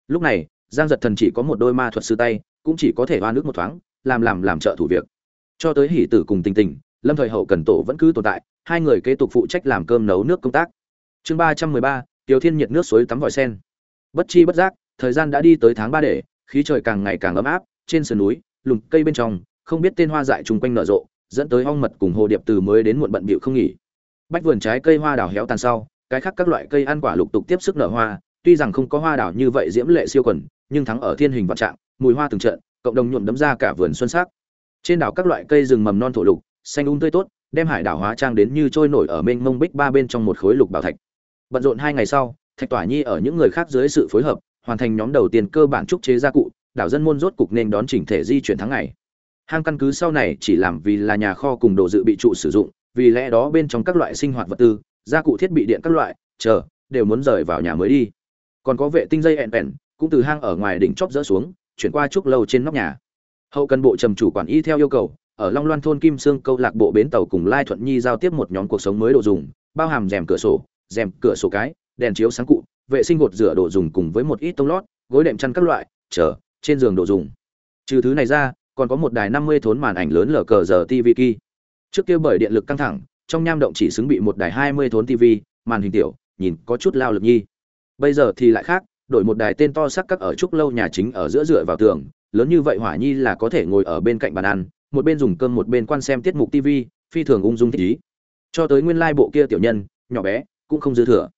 Lúc này, giang giật thần chỉ có một đôi ma thuật sư tay, cũng chỉ có thể hoa nước một thoáng, làm làm làm trợ thủ việc. Cho tới hỉ tử cùng tình tình lâm thời hậu cần tổ vẫn cứ tồn tại, hai người kế tục phụ trách làm cơm nấu nước công tác. Chương ba trăm mười ba, tiểu thiên nhiệt nước suối tắm vòi sen. Bất chi bất giác, thời gian đã đi tới tháng ba để, khí trời càng ngày càng ấm áp, trên sườn núi, lùm cây bên trong, không biết tên hoa dại chung quanh nở rộ, dẫn tới ong mật cùng hồ điệp từ mới đến muộn bận bịu không nghỉ. Bách vườn trái cây hoa đào héo tàn sau, cái khác các loại cây ăn quả lục tục tiếp sức nở hoa, tuy rằng không có hoa đào như vậy diễm lệ siêu quần, nhưng thắng ở thiên hình vạn trạng, mùi hoa từng trận, cộng đồng nhuộm đấm ra cả vườn xuân sắc. Trên đảo các loại cây rừng mầm non thổ lục xanh um tươi tốt, đem hải đảo hóa trang đến như trôi nổi ở mênh mông bích ba bên trong một khối lục bảo thạch. Bận rộn hai ngày sau, thạch tỏa nhi ở những người khác dưới sự phối hợp, hoàn thành nhóm đầu tiên cơ bản trúc chế gia cụ, đảo dân môn rốt cục nên đón chỉnh thể di chuyển tháng ngày. Hang căn cứ sau này chỉ làm vì là nhà kho cùng đồ dự bị trụ sử dụng, vì lẽ đó bên trong các loại sinh hoạt vật tư, gia cụ thiết bị điện các loại, chờ, đều muốn rời vào nhà mới đi. Còn có vệ tinh dây ẹn ẹn cũng từ hang ở ngoài đỉnh chóp dỡ xuống, chuyển qua trúc lâu trên nóc nhà. Hậu cần bộ trầm chủ quản y theo yêu cầu ở long loan thôn kim sương câu lạc bộ bến tàu cùng lai thuận nhi giao tiếp một nhóm cuộc sống mới đồ dùng, bao hàm rèm cửa sổ, rèm cửa sổ cái, đèn chiếu sáng cụ, vệ sinh gột rửa đồ dùng cùng với một ít tông lót, gối đệm chăn các loại, chờ, trên giường đồ dùng. Trừ thứ này ra, còn có một đài năm mươi thốn màn ảnh lớn lờ cờ giờ tv kỳ trước kia bởi điện lực căng thẳng, trong nham động chỉ xứng bị một đài hai mươi thốn tv màn hình tiểu, nhìn có chút lao lực nhi. Bây giờ thì lại khác, đổi một đài tên to sắc các ở trúc lâu nhà chính ở giữa rửa vào tường, lớn như vậy hỏa nhi là có thể ngồi ở bên cạnh bàn ăn một bên dùng cơm một bên quan xem tiết mục tv phi thường ung dung thích ý. Cho tới nguyên lai bộ kia tiểu nhân, nhỏ bé, cũng không dư thừa.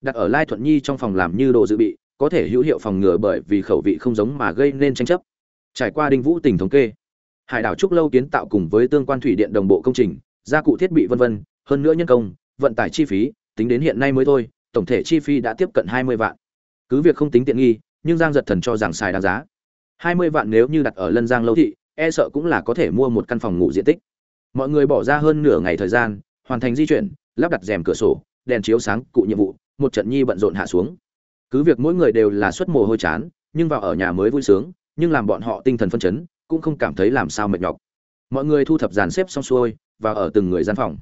Đặt ở lai thuận nhi trong phòng làm như đồ dự bị, có thể hữu hiệu phòng ngừa bởi vì khẩu vị không giống mà gây nên tranh chấp. Trải qua đinh vũ tỉnh thống kê, hải đảo trúc lâu kiến tạo cùng với tương quan thủy điện đồng bộ công trình, gia cụ thiết bị vân vân, hơn nữa nhân công, vận tải chi phí, tính đến hiện nay mới thôi, tổng thể chi phí đã tiếp cận hai mươi vạn. Cứ việc không tính tiện nghi, nhưng giang giật thần cho rằng xài đáng giá. hai mươi vạn nếu như đặt ở lân giang lâu thị e sợ cũng là có thể mua một căn phòng ngủ diện tích. Mọi người bỏ ra hơn nửa ngày thời gian, hoàn thành di chuyển, lắp đặt rèm cửa sổ, đèn chiếu sáng, cụ nhiệm vụ, một trận nhi bận rộn hạ xuống. Cứ việc mỗi người đều là suất mồ hôi chán, nhưng vào ở nhà mới vui sướng, nhưng làm bọn họ tinh thần phân chấn, cũng không cảm thấy làm sao mệt nhọc. Mọi người thu thập dàn xếp xong xuôi, và ở từng người gian phòng.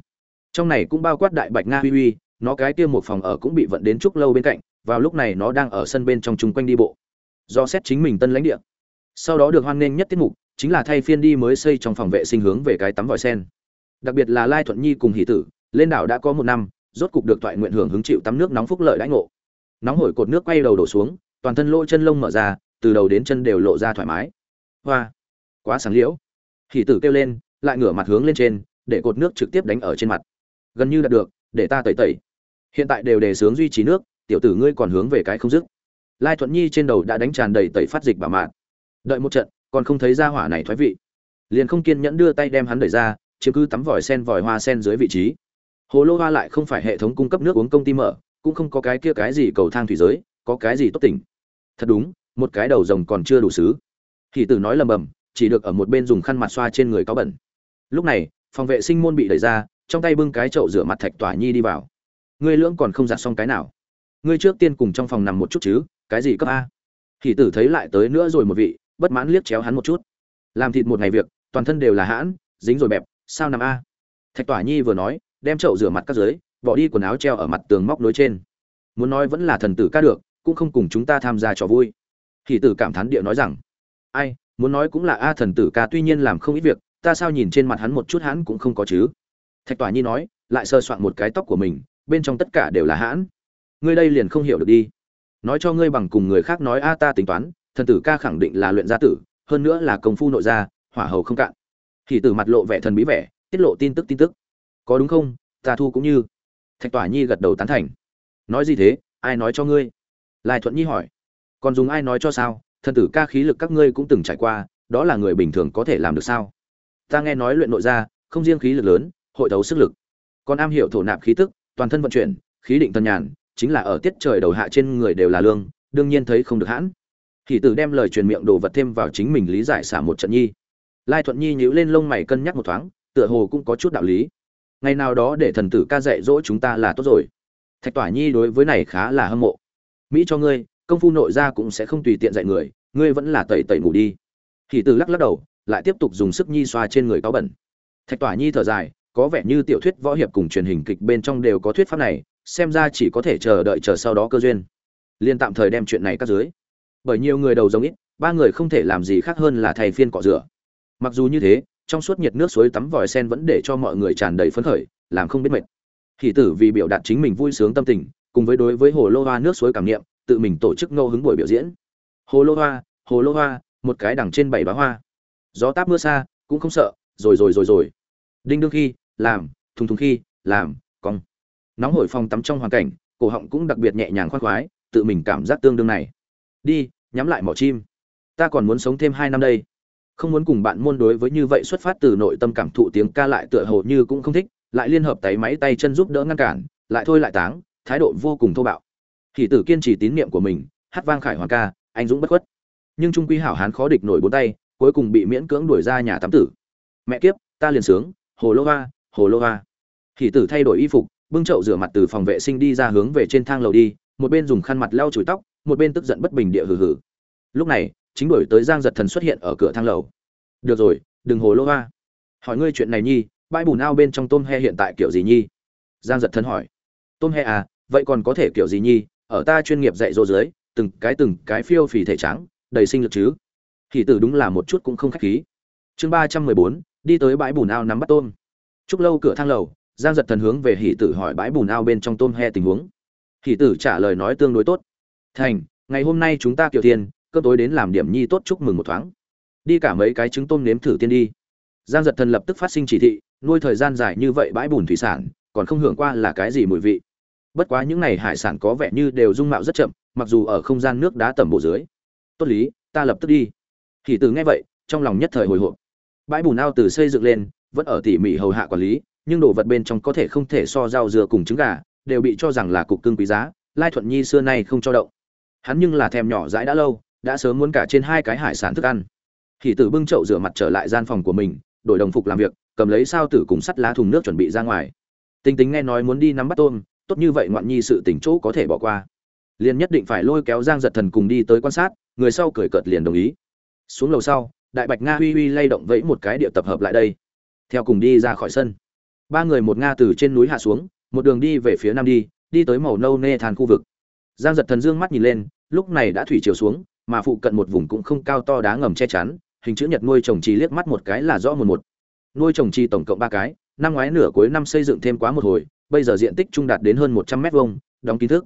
Trong này cũng bao quát đại bạch nga huy huy, nó cái kia một phòng ở cũng bị vận đến trúc lâu bên cạnh, vào lúc này nó đang ở sân bên trong chung quanh đi bộ. Do xét chính mình tân lãnh địa. Sau đó được hoan nghênh nhất tiết mục chính là thay phiên đi mới xây trong phòng vệ sinh hướng về cái tắm vòi sen. Đặc biệt là lai thuận nhi cùng hỷ tử, lên đảo đã có một năm, rốt cục được toại nguyện hưởng hứng chịu tắm nước nóng phúc lợi đãi ngộ. Nóng hổi cột nước quay đầu đổ xuống, toàn thân lỗ chân lông mở ra, từ đầu đến chân đều lộ ra thoải mái. Hoa! Quá sáng liễu. Hỷ tử kêu lên, lại ngửa mặt hướng lên trên, để cột nước trực tiếp đánh ở trên mặt. Gần như đạt được, để ta tẩy tẩy. Hiện tại đều đề sướng duy trì nước, tiểu tử ngươi còn hướng về cái không dứt. Lai thuận nhi trên đầu đã đánh tràn đầy tẩy phát dịch bảo mạn đợi một trận còn không thấy ra hỏa này thoái vị. Liền không kiên nhẫn đưa tay đem hắn đẩy ra chứ cứ tắm vòi sen vòi hoa sen dưới vị trí. Hồ lô hoa lại không phải hệ thống cung cấp nước uống công ty mở, cũng không có cái kia cái gì cầu thang thủy giới, có cái gì tốt tỉnh. Thật đúng, một cái đầu rồng còn chưa đủ xứ. Thì tử nói lầm bầm, chỉ được ở một bên dùng khăn mặt xoa trên người có bẩn. Lúc này, phòng vệ sinh môn bị đẩy ra, trong tay bưng cái chậu rửa mặt thạch tỏa nhi đi vào. Ngươi lưỡng còn không giặt xong cái nào? Ngươi trước tiên cùng trong phòng nằm một chút chứ, cái gì cấp a? Thì tử thấy lại tới nữa rồi một vị bất mãn liếc chéo hắn một chút. Làm thịt một ngày việc, toàn thân đều là hãn, dính rồi bẹp, sao nằm a? Thạch tỏa nhi vừa nói, đem chậu rửa mặt các dưới, bỏ đi quần áo treo ở mặt tường móc nối trên. Muốn nói vẫn là thần tử ca được, cũng không cùng chúng ta tham gia trò vui. Thì tử cảm thán địa nói rằng, ai, muốn nói cũng là a, thần tử ca tuy nhiên làm không ít việc, ta sao nhìn trên mặt hắn một chút hãn cũng không có chứ? Thạch tỏa nhi nói, lại sơ soạn một cái tóc của mình, bên trong tất cả đều là hãn. Ngươi đây liền không hiểu được đi. Nói cho ngươi bằng cùng người khác nói a, ta tính toán thần tử ca khẳng định là luyện gia tử, hơn nữa là công phu nội gia, hỏa hầu không cạn. Thì từ mặt lộ vẻ thần bí vẻ, tiết lộ tin tức tin tức. Có đúng không? Ta thu cũng như. Thạch tỏa nhi gật đầu tán thành. Nói gì thế? Ai nói cho ngươi? Lai thuận nhi hỏi. Còn dùng ai nói cho sao? Thần tử ca khí lực các ngươi cũng từng trải qua, đó là người bình thường có thể làm được sao? Ta nghe nói luyện nội gia, không riêng khí lực lớn, hội thấu sức lực. Còn am hiểu thổ nạp khí tức, toàn thân vận chuyển, khí định tân nhàn, chính là ở tiết trời đầu hạ trên người đều là lương, đương nhiên thấy không được hãn thì tử đem lời truyền miệng đồ vật thêm vào chính mình lý giải xả một trận nhi. Lai thuận nhi nhíu lên lông mày cân nhắc một thoáng, tựa hồ cũng có chút đạo lý. Ngày nào đó để thần tử ca dạy dỗ chúng ta là tốt rồi. Thạch tỏa nhi đối với này khá là hâm mộ. Mỹ cho ngươi, công phu nội gia cũng sẽ không tùy tiện dạy người, ngươi vẫn là tẩy tẩy ngủ đi. Thì tử lắc lắc đầu, lại tiếp tục dùng sức nhi xoa trên người cáo bẩn. Thạch tỏa nhi thở dài, có vẻ như tiểu thuyết võ hiệp cùng truyền hình kịch bên trong đều có thuyết pháp này, xem ra chỉ có thể chờ đợi chờ sau đó cơ duyên. Liên tạm thời đem chuyện này cắt dưới bởi nhiều người đầu giống ít, ba người không thể làm gì khác hơn là thay phiên cọ rửa. Mặc dù như thế, trong suốt nhiệt nước suối tắm vòi sen vẫn để cho mọi người tràn đầy phấn khởi, làm không biết mệt. Hỷ tử vì biểu đạt chính mình vui sướng tâm tình, cùng với đối với hồ lô hoa nước suối cảm nghiệm, tự mình tổ chức ngẫu hứng buổi biểu diễn. Hồ lô hoa, hồ lô hoa, một cái đằng trên bảy bá hoa. Gió táp mưa xa, cũng không sợ, rồi rồi rồi rồi. Đinh đương khi, làm, thùng thùng khi, làm, cong. Nóng hổi phòng tắm trong hoàn cảnh, cổ họng cũng đặc biệt nhẹ nhàng khoan khoái, tự mình cảm giác tương đương này đi, nhắm lại mỏ chim. Ta còn muốn sống thêm hai năm đây. Không muốn cùng bạn môn đối với như vậy xuất phát từ nội tâm cảm thụ tiếng ca lại tựa hồ như cũng không thích, lại liên hợp tay máy tay chân giúp đỡ ngăn cản, lại thôi lại táng, thái độ vô cùng thô bạo. Thì tử kiên trì tín niệm của mình, hát vang khải hoàng ca, anh dũng bất khuất. Nhưng trung quy hảo hán khó địch nổi bốn tay, cuối cùng bị miễn cưỡng đuổi ra nhà tắm tử. Mẹ kiếp, ta liền sướng, hồ lô hoa, hồ lô hoa. Thì tử thay đổi y phục, bưng chậu rửa mặt từ phòng vệ sinh đi ra hướng về trên thang lầu đi, một bên dùng khăn mặt lau chùi tóc một bên tức giận bất bình địa hừ hừ. Lúc này, chính đổi tới giang giật thần xuất hiện ở cửa thang lầu. Được rồi, đừng hồ lô hoa. Hỏi ngươi chuyện này nhi, bãi bùn ao bên trong tôm he hiện tại kiểu gì nhi? Giang giật thần hỏi. Tôm he à vậy còn có thể kiểu gì nhi? Ở ta chuyên nghiệp dạy dỗ dưới, từng cái từng cái phiêu phì thể trắng, đầy sinh lực chứ? Thì tử đúng là một chút cũng không khách khí. Chương ba trăm mười bốn, đi tới bãi bùn ao nắm bắt tôm. Chúc lâu cửa thang lầu, giang giật thần hướng về hỷ tử hỏi bãi bùn ao bên trong tôm he tình huống. Hỷ tử trả lời nói tương đối tốt thành, ngày hôm nay chúng ta kiểu thiên cơ tối đến làm điểm nhi tốt chúc mừng một thoáng. Đi cả mấy cái trứng tôm nếm thử tiên đi. Giang giật thần lập tức phát sinh chỉ thị, nuôi thời gian dài như vậy bãi bùn thủy sản, còn không hưởng qua là cái gì mùi vị. Bất quá những này hải sản có vẻ như đều dung mạo rất chậm, mặc dù ở không gian nước đá tầm bộ dưới. Tốt lý, ta lập tức đi. Thì từ nghe vậy, trong lòng nhất thời hồi hộp. Bãi bùn ao từ xây dựng lên, vẫn ở tỉ mỉ hầu hạ quản lý, nhưng đồ vật bên trong có thể không thể so rau dừa cùng trứng gà, đều bị cho rằng là cục cưng quý giá, lai thuận nhi xưa nay không cho động hắn nhưng là thèm nhỏ dãi đã lâu, đã sớm muốn cả trên hai cái hải sản thức ăn. Hỷ tử bưng chậu rửa mặt trở lại gian phòng của mình, đổi đồng phục làm việc, cầm lấy sao tử cùng sắt lá thùng nước chuẩn bị ra ngoài. Tinh tính nghe nói muốn đi nắm bắt tôm, tốt như vậy ngoạn nhi sự tỉnh chỗ có thể bỏ qua. Liền nhất định phải lôi kéo giang giật thần cùng đi tới quan sát, người sau cười cợt liền đồng ý. Xuống lầu sau, đại bạch nga huy huy lay động vẫy một cái địa tập hợp lại đây. Theo cùng đi ra khỏi sân. Ba người một nga từ trên núi hạ xuống, một đường đi về phía nam đi đi tới màu nâu nê than khu vực giang giật thần dương mắt nhìn lên, lúc này đã thủy chiều xuống, mà phụ cận một vùng cũng không cao to đá ngầm che chắn, hình chữ nhật nuôi trồng trì liếc mắt một cái là rõ một một. Nuôi trồng trì tổng cộng ba cái, năm ngoái nửa cuối năm xây dựng thêm quá một hồi, bây giờ diện tích trung đạt đến hơn một trăm mét vuông, đóng kiến thức.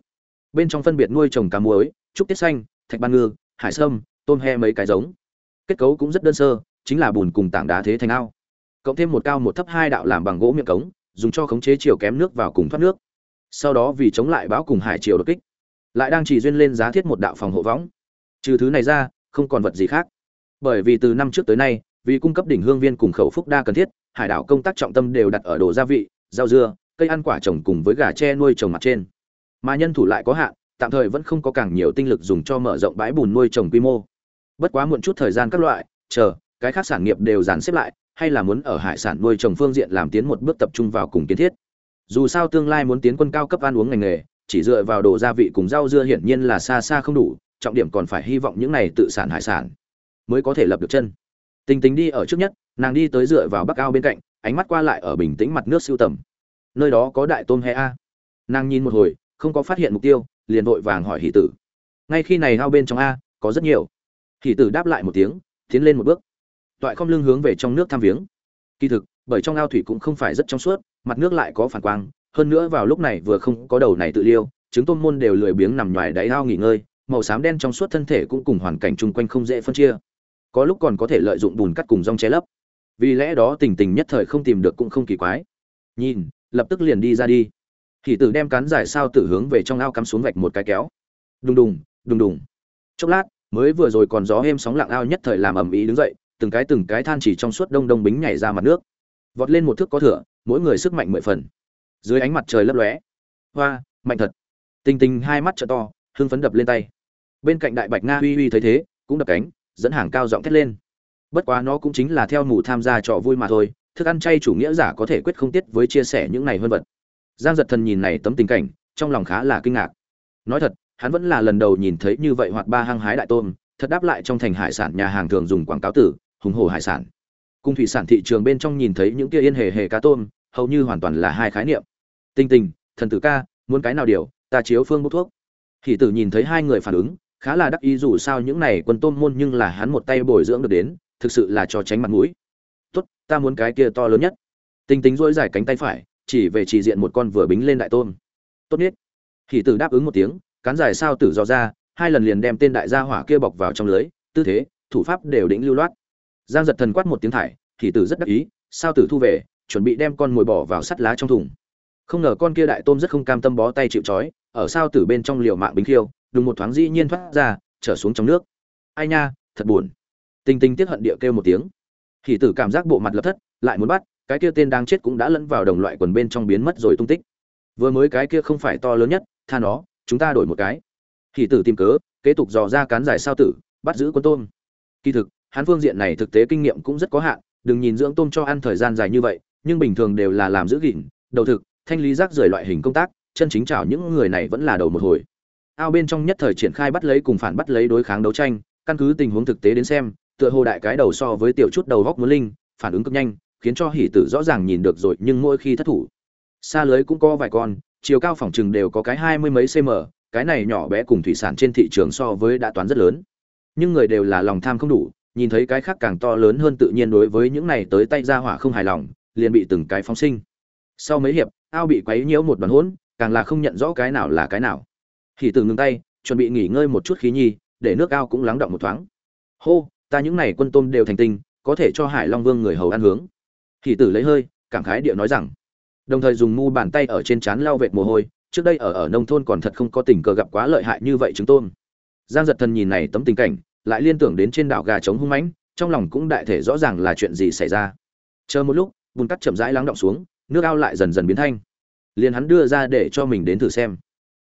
Bên trong phân biệt nuôi trồng cá muối, trúc tiết xanh, thạch ban ngư, hải sâm, tôm he mấy cái giống. Kết cấu cũng rất đơn sơ, chính là bùn cùng tảng đá thế thành ao. Cộng thêm một cao một thấp hai đạo làm bằng gỗ miệng cống, dùng cho khống chế chiều kém nước vào cùng thoát nước. Sau đó vì chống lại bão cùng hải chiều đột kích lại đang chỉ duyên lên giá thiết một đạo phòng hộ võng. Trừ thứ này ra, không còn vật gì khác. Bởi vì từ năm trước tới nay, vì cung cấp đỉnh hương viên cùng khẩu phúc đa cần thiết, hải đảo công tác trọng tâm đều đặt ở đồ gia vị, rau dưa, cây ăn quả trồng cùng với gà tre nuôi trồng mặt trên. Mà nhân thủ lại có hạn, tạm thời vẫn không có càng nhiều tinh lực dùng cho mở rộng bãi bùn nuôi trồng quy mô. Bất quá muộn chút thời gian các loại, chờ, cái khác sản nghiệp đều dàn xếp lại, hay là muốn ở hải sản nuôi trồng phương diện làm tiến một bước tập trung vào cùng kiến thiết. Dù sao tương lai muốn tiến quân cao cấp ăn uống ngành nghề chỉ dựa vào đồ gia vị cùng rau dưa hiển nhiên là xa xa không đủ, trọng điểm còn phải hy vọng những này tự sản hải sản mới có thể lập được chân. Tình tính đi ở trước nhất, nàng đi tới dựa vào bắc ao bên cạnh, ánh mắt qua lại ở bình tĩnh mặt nước siêu tầm. Nơi đó có đại tôm he a. Nàng nhìn một hồi, không có phát hiện mục tiêu, liền vội vàng hỏi hỷ tử. Ngay khi này ao bên trong a, có rất nhiều. Hỷ tử đáp lại một tiếng, tiến lên một bước. Toại không lưng hướng về trong nước tham viếng. Kỳ thực, bởi trong ao thủy cũng không phải rất trong suốt, mặt nước lại có phản quang hơn nữa vào lúc này vừa không có đầu này tự liêu, trứng tôm môn đều lười biếng nằm ngoài đáy ao nghỉ ngơi, màu xám đen trong suốt thân thể cũng cùng hoàn cảnh chung quanh không dễ phân chia. Có lúc còn có thể lợi dụng bùn cắt cùng rong che lấp. Vì lẽ đó tình tình nhất thời không tìm được cũng không kỳ quái. Nhìn, lập tức liền đi ra đi. Thì tử đem cán dài sao tử hướng về trong ao cắm xuống vạch một cái kéo. Đùng đùng đùng đùng. Chốc lát, mới vừa rồi còn gió êm sóng lặng ao nhất thời làm ầm ĩ đứng dậy, từng cái từng cái than chỉ trong suốt đông đông bính nhảy ra mặt nước. Vọt lên một thước có thửa mỗi người sức mạnh mười phần dưới ánh mặt trời lấp lóe. Hoa, mạnh thật. Tình tình hai mắt trợ to, hưng phấn đập lên tay. Bên cạnh đại bạch nga uy uy thấy thế, cũng đập cánh, dẫn hàng cao giọng thét lên. Bất quá nó cũng chính là theo mù tham gia trò vui mà thôi, thức ăn chay chủ nghĩa giả có thể quyết không tiết với chia sẻ những này hơn vật. Giang giật thần nhìn này tấm tình cảnh, trong lòng khá là kinh ngạc. Nói thật, hắn vẫn là lần đầu nhìn thấy như vậy hoạt ba hăng hái đại tôm, thật đáp lại trong thành hải sản nhà hàng thường dùng quảng cáo tử, hùng hồ hải sản. Cung thủy sản thị trường bên trong nhìn thấy những kia yên hề hề cá tôm, hầu như hoàn toàn là hai khái niệm tinh tình, thần tử ca, muốn cái nào điều, ta chiếu phương bút thuốc. Hỷ tử nhìn thấy hai người phản ứng, khá là đắc ý dù sao những này quân tôm môn nhưng là hắn một tay bồi dưỡng được đến, thực sự là cho tránh mặt mũi. Tốt, ta muốn cái kia to lớn nhất. Tinh tính dỗi dài cánh tay phải, chỉ về chỉ diện một con vừa bính lên đại tôm. Tốt nhất. Hỷ tử đáp ứng một tiếng, cán dài sao tử do ra, hai lần liền đem tên đại gia hỏa kia bọc vào trong lưới, tư thế, thủ pháp đều đỉnh lưu loát. Giang giật thần quát một tiếng thải hỷ tử rất đắc ý, sao tử thu về, chuẩn bị đem con mồi bỏ vào sắt lá trong thùng không ngờ con kia đại tôm rất không cam tâm bó tay chịu trói, ở sao từ bên trong liều mạng bính khiêu, đùng một thoáng dĩ nhiên thoát ra, trở xuống trong nước. Ai nha, thật buồn. Tinh tinh tiếc hận địa kêu một tiếng. Khỉ tử cảm giác bộ mặt lập thất, lại muốn bắt, cái kia tên đang chết cũng đã lẫn vào đồng loại quần bên trong biến mất rồi tung tích. Vừa mới cái kia không phải to lớn nhất, tha nó, chúng ta đổi một cái. Khỉ tử tìm cớ, kế tục dò ra cán giải sao tử, bắt giữ con tôm. Kỳ thực, hắn phương diện này thực tế kinh nghiệm cũng rất có hạn, đừng nhìn dưỡng tôm cho ăn thời gian dài như vậy, nhưng bình thường đều là làm giữ gìn, đầu thực thanh lý rác rưởi loại hình công tác, chân chính chảo những người này vẫn là đầu một hồi. Ao bên trong nhất thời triển khai bắt lấy cùng phản bắt lấy đối kháng đấu tranh, căn cứ tình huống thực tế đến xem, tựa hồ đại cái đầu so với tiểu chút đầu góc muốn linh, phản ứng cực nhanh, khiến cho hỉ tử rõ ràng nhìn được rồi, nhưng mỗi khi thất thủ, xa lưới cũng có vài con, chiều cao phòng trừng đều có cái hai mươi mấy cm cái này nhỏ bé cùng thủy sản trên thị trường so với đã toán rất lớn. Nhưng người đều là lòng tham không đủ, nhìn thấy cái khác càng to lớn hơn tự nhiên đối với những này tới tay ra hỏa không hài lòng, liền bị từng cái phóng sinh. Sau mấy hiệp ao bị quấy nhiễu một đoàn hỗn, càng là không nhận rõ cái nào là cái nào. Hỉ tử ngừng tay, chuẩn bị nghỉ ngơi một chút khí nhi, để nước ao cũng lắng động một thoáng. Hô, ta những này quân tôm đều thành tinh, có thể cho hải long vương người hầu ăn hướng. Hỉ tử lấy hơi, cảm khái địa nói rằng, đồng thời dùng mu bàn tay ở trên trán lau vệt mồ hôi, trước đây ở ở nông thôn còn thật không có tình cờ gặp quá lợi hại như vậy trứng tôm. Giang giật thần nhìn này tấm tình cảnh, lại liên tưởng đến trên đảo gà trống hung mãnh, trong lòng cũng đại thể rõ ràng là chuyện gì xảy ra. Chờ một lúc, bùn cắt chậm rãi lắng động xuống nước ao lại dần dần biến thanh. Liền hắn đưa ra để cho mình đến thử xem.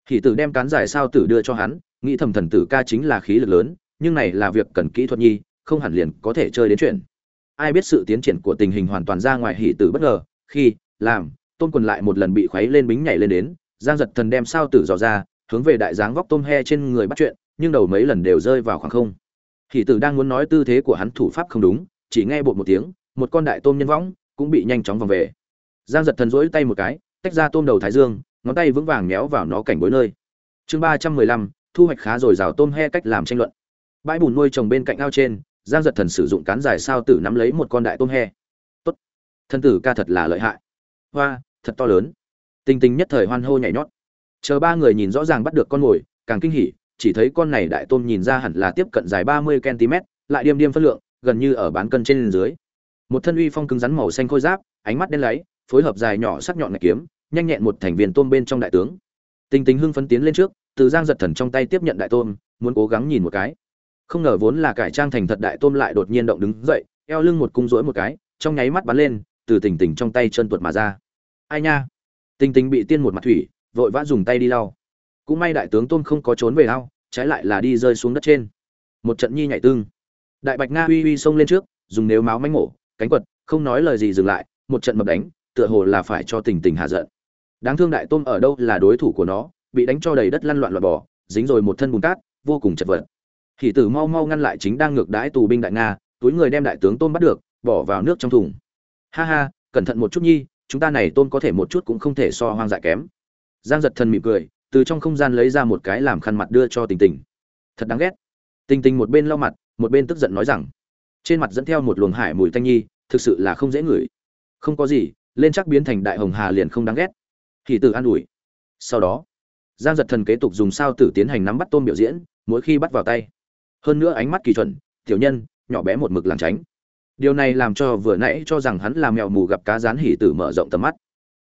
Hỷ tử đem cán giải sao tử đưa cho hắn, nghĩ thầm thần tử ca chính là khí lực lớn, nhưng này là việc cần kỹ thuật nhi, không hẳn liền có thể chơi đến chuyện. Ai biết sự tiến triển của tình hình hoàn toàn ra ngoài hỷ tử bất ngờ, khi, làm tôn quần lại một lần bị khuấy lên bính nhảy lên đến, giang giật thần đem sao tử dò ra, hướng về đại dáng vóc tôm he trên người bắt chuyện, nhưng đầu mấy lần đều rơi vào khoảng không. Hỷ tử đang muốn nói tư thế của hắn thủ pháp không đúng, chỉ nghe bột một tiếng, một con đại tôm nhân võng cũng bị nhanh chóng vòng về giang giật thần rỗi tay một cái, tách ra tôm đầu thái dương, ngón tay vững vàng méo vào nó cảnh bối nơi. Chương ba trăm mười lăm, thu hoạch khá dồi dào tôm he cách làm tranh luận. Bãi bùn nuôi trồng bên cạnh ao trên, giang giật thần sử dụng cán dài sao tử nắm lấy một con đại tôm he. Tốt. Thân tử ca thật là lợi hại. Hoa, thật to lớn. Tình tình nhất thời hoan hô nhảy nhót. Chờ ba người nhìn rõ ràng bắt được con mồi, càng kinh hỉ, chỉ thấy con này đại tôm nhìn ra hẳn là tiếp cận dài ba mươi cm, lại điềm điềm phân lượng, gần như ở bán cân trên dưới. Một thân uy phong cứng rắn màu xanh khôi giáp, ánh mắt đen lấy phối hợp dài nhỏ sắc nhọn ngạch kiếm, nhanh nhẹn một thành viên tôm bên trong đại tướng. Tinh tinh hưng phấn tiến lên trước, từ giang giật thần trong tay tiếp nhận đại tôm, muốn cố gắng nhìn một cái. Không ngờ vốn là cải trang thành thật đại tôm lại đột nhiên động đứng dậy, eo lưng một cung rỗi một cái, trong nháy mắt bắn lên, từ tình tình trong tay chân tuột mà ra. Ai nha? Tình tình bị tiên một mặt thủy, vội vã dùng tay đi lau. Cũng may đại tướng tôm không có trốn về ao, trái lại là đi rơi xuống đất trên. Một trận nhi nhảy tương đại bạch nga uy uy xông lên trước, dùng nếu máu mánh mổ, cánh quật, không nói lời gì dừng lại, một trận mập đánh tựa hồ là phải cho tình tình hạ giận. Đáng thương đại tôm ở đâu là đối thủ của nó, bị đánh cho đầy đất lăn loạn loạn bỏ dính rồi một thân bùn cát, vô cùng chật vật. Hỷ tử mau mau ngăn lại chính đang ngược đãi tù binh đại nga, túi người đem đại tướng tôm bắt được, bỏ vào nước trong thùng. Ha ha, cẩn thận một chút nhi, chúng ta này tôm có thể một chút cũng không thể so hoang dại kém. Giang giật thần mỉm cười, từ trong không gian lấy ra một cái làm khăn mặt đưa cho tình tình. Thật đáng ghét. Tình tình một bên lau mặt, một bên tức giận nói rằng, trên mặt dẫn theo một luồng hải mùi thanh nhi, thực sự là không dễ ngửi. Không có gì lên chắc biến thành đại hồng hà liền không đáng ghét. Thì tự an ủi. Sau đó, giang giật thần kế tục dùng sao tử tiến hành nắm bắt tôm biểu diễn, mỗi khi bắt vào tay. Hơn nữa ánh mắt kỳ chuẩn, tiểu nhân, nhỏ bé một mực làm tránh. Điều này làm cho vừa nãy cho rằng hắn là mèo mù gặp cá rán hỉ tử mở rộng tầm mắt.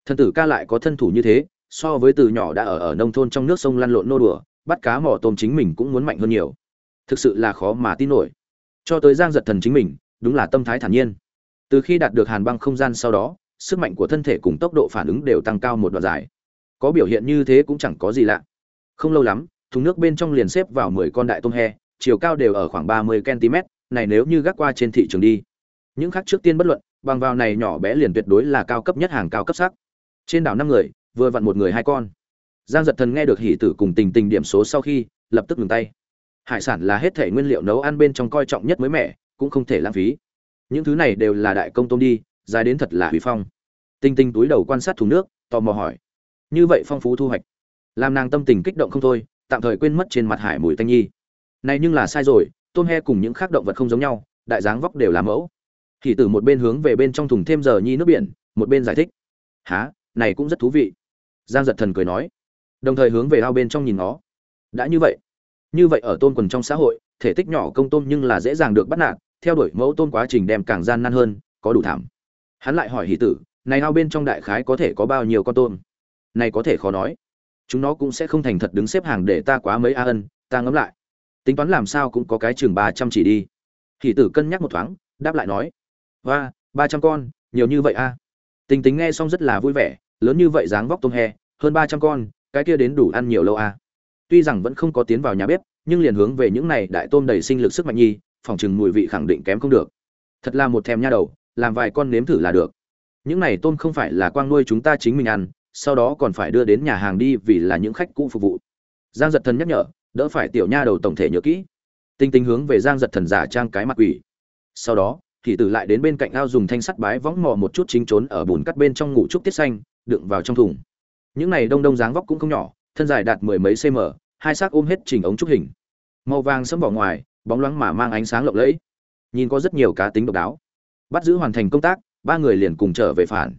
Thần tử ca lại có thân thủ như thế, so với từ nhỏ đã ở ở nông thôn trong nước sông lăn lộn nô đùa, bắt cá mỏ tôm chính mình cũng muốn mạnh hơn nhiều. Thực sự là khó mà tin nổi. Cho tới giang giật thần chính mình, đúng là tâm thái thản nhiên. Từ khi đạt được hàn băng không gian sau đó sức mạnh của thân thể cùng tốc độ phản ứng đều tăng cao một đoạn dài. Có biểu hiện như thế cũng chẳng có gì lạ. Không lâu lắm, thùng nước bên trong liền xếp vào mười con đại tôm he, chiều cao đều ở khoảng ba mươi cm này nếu như gác qua trên thị trường đi. Những khác trước tiên bất luận, bằng vào này nhỏ bé liền tuyệt đối là cao cấp nhất hàng cao cấp sắc. Trên đảo năm người, vừa vặn một người hai con. Giang giật thần nghe được hỷ tử cùng tình tình điểm số sau khi, lập tức ngừng tay. Hải sản là hết thể nguyên liệu nấu ăn bên trong coi trọng nhất mới mẻ, cũng không thể lãng phí. Những thứ này đều là đại công tôm đi, dài đến thật là hủy phong tinh tinh túi đầu quan sát thùng nước, tò mò hỏi. Như vậy phong phú thu hoạch. Làm nàng tâm tình kích động không thôi, tạm thời quên mất trên mặt hải mùi tanh nhi. Này nhưng là sai rồi, tôm he cùng những khác động vật không giống nhau, đại dáng vóc đều là mẫu. Thì từ một bên hướng về bên trong thùng thêm giờ nhi nước biển, một bên giải thích. Há này cũng rất thú vị. Giang giật thần cười nói. Đồng thời hướng về ao bên trong nhìn nó đã như vậy. Như vậy ở tôm quần trong xã hội, thể tích nhỏ công tôm nhưng là dễ dàng được bắt nạt, theo đuổi mẫu tôm quá trình đem càng gian nan hơn, có đủ thảm. Hắn lại hỏi hỷ tử này ao bên trong đại khái có thể có bao nhiêu con tôm? Này có thể khó nói. Chúng nó cũng sẽ không thành thật đứng xếp hàng để ta quá mấy a ân, ta ngẫm lại. Tính toán làm sao cũng có cái chừng ba trăm chỉ đi. Hỷ tử cân nhắc một thoáng, đáp lại nói. Và ba trăm con, nhiều như vậy a. À? tình tính nghe xong rất là vui vẻ, lớn như vậy dáng vóc tôm he hơn ba trăm con, cái kia đến đủ ăn nhiều lâu a. À? tuy rằng vẫn không có tiến vào nhà bếp, nhưng liền hướng về những này đại tôm đầy sinh lực sức mạnh nhi, phòng chừng mùi vị khẳng định kém không được. Thật là một thèm nha đầu, làm vài con nếm thử là được những này tôm không phải là quang nuôi chúng ta chính mình ăn, sau đó còn phải đưa đến nhà hàng đi vì là những khách cũ phục vụ. Giang giật thần nhắc nhở, đỡ phải tiểu nha đầu tổng thể nhớ kỹ. Tinh tinh hướng về giang giật thần giả trang cái mặt quỷ. Sau đó, thì tử lại đến bên cạnh ao dùng thanh sắt bái võng mò một chút chính trốn ở bùn cắt bên trong ngủ trúc tiết xanh, đựng vào trong thùng. Những này đông đông dáng vóc cũng không nhỏ, thân dài đạt mười mấy cm hai xác ôm hết trình ống trúc hình. Màu vàng sẫm vỏ ngoài, bóng loáng mà mang ánh sáng lộng lẫy. Nhìn có rất nhiều cá tính độc đáo. Bắt giữ hoàn thành công tác ba người liền cùng trở về phản.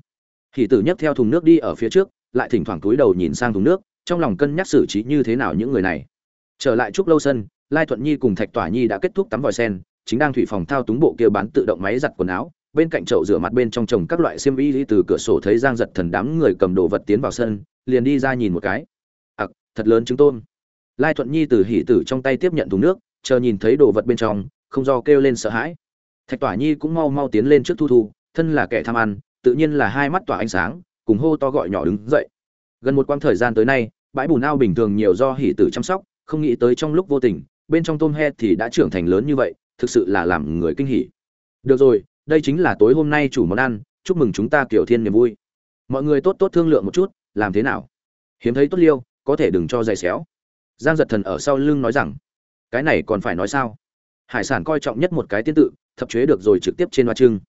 Hỷ tử nhấc theo thùng nước đi ở phía trước, lại thỉnh thoảng túi đầu nhìn sang thùng nước, trong lòng cân nhắc xử trí như thế nào những người này. Trở lại trúc lâu sân, lai thuận nhi cùng thạch tỏa nhi đã kết thúc tắm vòi sen, chính đang thủy phòng thao túng bộ kia bán tự động máy giặt quần áo, bên cạnh chậu rửa mặt bên trong chồng các loại xiêm y từ cửa sổ thấy giang giật thần đám người cầm đồ vật tiến vào sân, liền đi ra nhìn một cái. Ặc, thật lớn trứng tôm. Lai thuận nhi từ hỉ tử trong tay tiếp nhận thùng nước, chờ nhìn thấy đồ vật bên trong, không do kêu lên sợ hãi. Thạch tỏa nhi cũng mau mau tiến lên trước thu thu thân là kẻ tham ăn, tự nhiên là hai mắt tỏa ánh sáng, cùng hô to gọi nhỏ đứng dậy. Gần một quãng thời gian tới nay, bãi bùn ao bình thường nhiều do hỉ tử chăm sóc, không nghĩ tới trong lúc vô tình, bên trong tôm he thì đã trưởng thành lớn như vậy, thực sự là làm người kinh hỉ. Được rồi, đây chính là tối hôm nay chủ món ăn, chúc mừng chúng ta kiểu thiên niềm vui. Mọi người tốt tốt thương lượng một chút, làm thế nào? Hiếm thấy tốt liêu, có thể đừng cho dày xéo. Giang giật thần ở sau lưng nói rằng, cái này còn phải nói sao? Hải sản coi trọng nhất một cái tiên tự, thập chế được rồi trực tiếp trên hoa trưng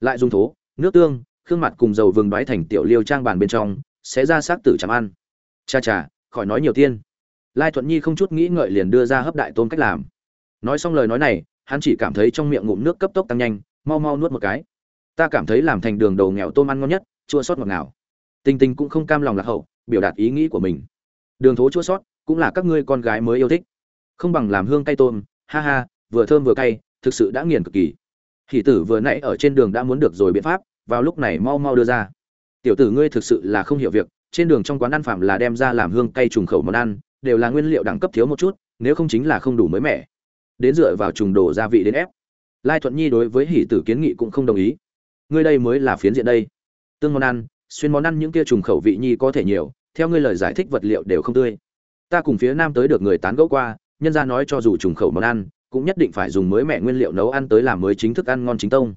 lại dùng thố, nước tương, khương mặt cùng dầu vừng đoái thành tiểu liêu trang bàn bên trong, sẽ ra xác tử chạm ăn. Cha cha, khỏi nói nhiều tiên. Lai thuận nhi không chút nghĩ ngợi liền đưa ra hấp đại tôm cách làm. Nói xong lời nói này, hắn chỉ cảm thấy trong miệng ngụm nước cấp tốc tăng nhanh, mau mau nuốt một cái. Ta cảm thấy làm thành đường đầu nghèo tôm ăn ngon nhất, chua sót ngọt ngào. Tinh tinh cũng không cam lòng lạc hậu, biểu đạt ý nghĩ của mình. Đường thố chua sót, cũng là các ngươi con gái mới yêu thích. Không bằng làm hương cay tôm, ha ha, vừa thơm vừa cay, thực sự đã nghiền cực kỳ hỷ tử vừa nãy ở trên đường đã muốn được rồi biện pháp, vào lúc này mau mau đưa ra. Tiểu tử ngươi thực sự là không hiểu việc, trên đường trong quán ăn phạm là đem ra làm hương cay trùng khẩu món ăn, đều là nguyên liệu đẳng cấp thiếu một chút, nếu không chính là không đủ mới mẻ. Đến dựa vào trùng đồ gia vị đến ép. Lai thuận nhi đối với hỷ tử kiến nghị cũng không đồng ý. Ngươi đây mới là phiến diện đây. Tương món ăn, xuyên món ăn những kia trùng khẩu vị nhi có thể nhiều, theo ngươi lời giải thích vật liệu đều không tươi. Ta cùng phía nam tới được người tán gẫu qua, nhân ra nói cho dù trùng khẩu món ăn cũng nhất định phải dùng mới mẹ nguyên liệu nấu ăn tới làm mới chính thức ăn ngon chính tông.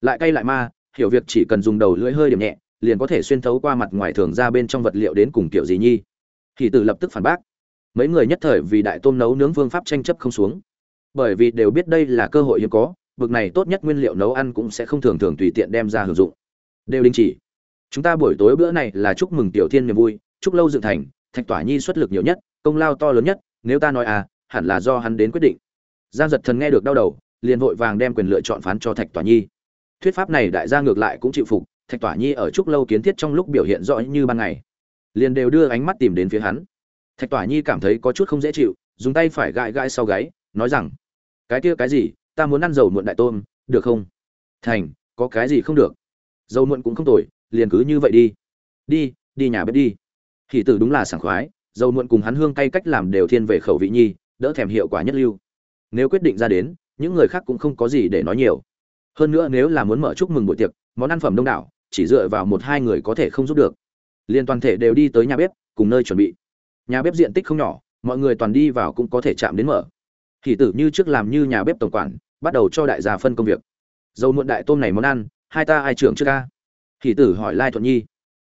Lại cay lại ma, hiểu việc chỉ cần dùng đầu lưỡi hơi điểm nhẹ, liền có thể xuyên thấu qua mặt ngoài thường ra bên trong vật liệu đến cùng kiểu gì nhi. Thì tử lập tức phản bác. Mấy người nhất thời vì đại tôm nấu nướng phương pháp tranh chấp không xuống. Bởi vì đều biết đây là cơ hội hiếm có, bực này tốt nhất nguyên liệu nấu ăn cũng sẽ không thường thường tùy tiện đem ra sử dụng. Đều đình chỉ. Chúng ta buổi tối bữa này là chúc mừng tiểu thiên niềm vui, chúc lâu dựng thành, thạch tỏa nhi xuất lực nhiều nhất, công lao to lớn nhất, nếu ta nói à hẳn là do hắn đến quyết định giang giật thần nghe được đau đầu, liền vội vàng đem quyền lựa chọn phán cho thạch tỏa nhi. Thuyết pháp này đại gia ngược lại cũng chịu phục, thạch tỏa nhi ở trúc lâu kiến thiết trong lúc biểu hiện rõ như ban ngày. Liền đều đưa ánh mắt tìm đến phía hắn. Thạch tỏa nhi cảm thấy có chút không dễ chịu, dùng tay phải gãi gãi sau gáy, nói rằng, cái kia cái gì, ta muốn ăn dầu muộn đại tôm, được không? Thành, có cái gì không được. Dầu muộn cũng không tồi, liền cứ như vậy đi. Đi đi nhà bếp đi. Hỷ tử đúng là sảng khoái, dầu muộn cùng hắn hương cay cách làm đều thiên về khẩu vị nhi, đỡ thèm hiệu quả nhất lưu nếu quyết định ra đến, những người khác cũng không có gì để nói nhiều. Hơn nữa nếu là muốn mở chúc mừng buổi tiệc, món ăn phẩm đông đảo, chỉ dựa vào một hai người có thể không giúp được. Liền toàn thể đều đi tới nhà bếp, cùng nơi chuẩn bị. Nhà bếp diện tích không nhỏ, mọi người toàn đi vào cũng có thể chạm đến mở. Thì tử như trước làm như nhà bếp tổng quản, bắt đầu cho đại gia phân công việc. Dầu muộn đại tôm này món ăn, hai ta ai trưởng trước ca? Thì tử hỏi lai thuận nhi.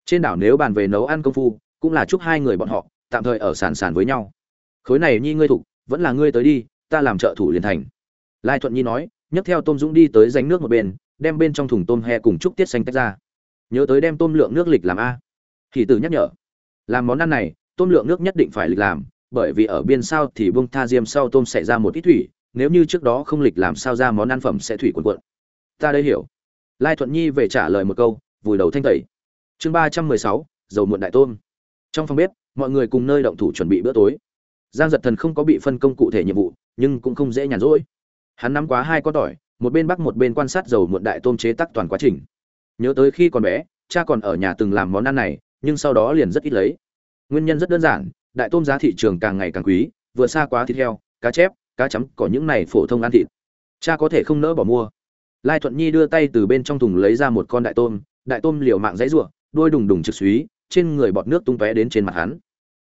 Trên đảo nếu bàn về nấu ăn công phu, cũng là chúc hai người bọn họ, tạm thời ở sàn sàn với nhau. Khối này nhi ngươi thục vẫn là ngươi tới đi ta làm trợ thủ liền thành. Lai thuận nhi nói, nhấc theo tôm dũng đi tới ránh nước một bên, đem bên trong thùng tôm he cùng trúc tiết xanh tách ra. Nhớ tới đem tôm lượng nước lịch làm a. Thì tử nhắc nhở, làm món ăn này, tôm lượng nước nhất định phải lịch làm, bởi vì ở biên sau thì bông tha diêm sau tôm sẽ ra một ít thủy, nếu như trước đó không lịch làm sao ra món ăn phẩm sẽ thủy cuộn cuộn. Ta đây hiểu. Lai thuận nhi về trả lời một câu, vùi đầu thanh tẩy. Chương ba trăm mười sáu, dầu muộn đại tôm. Trong phòng bếp, mọi người cùng nơi động thủ chuẩn bị bữa tối giang giật thần không có bị phân công cụ thể nhiệm vụ, nhưng cũng không dễ nhàn rỗi. Hắn nắm quá hai con tỏi, một bên bắc một bên quan sát dầu muộn đại tôm chế tắc toàn quá trình. Nhớ tới khi còn bé, cha còn ở nhà từng làm món ăn này, nhưng sau đó liền rất ít lấy. Nguyên nhân rất đơn giản, đại tôm giá thị trường càng ngày càng quý, vừa xa quá thịt heo, cá chép, cá chấm có những này phổ thông ăn thịt. Cha có thể không nỡ bỏ mua. Lai thuận nhi đưa tay từ bên trong thùng lấy ra một con đại tôm đại tôm liều mạng dãy ruộng đuôi đùng đùng trực suý trên người bọt nước tung tóe đến trên mặt hắn.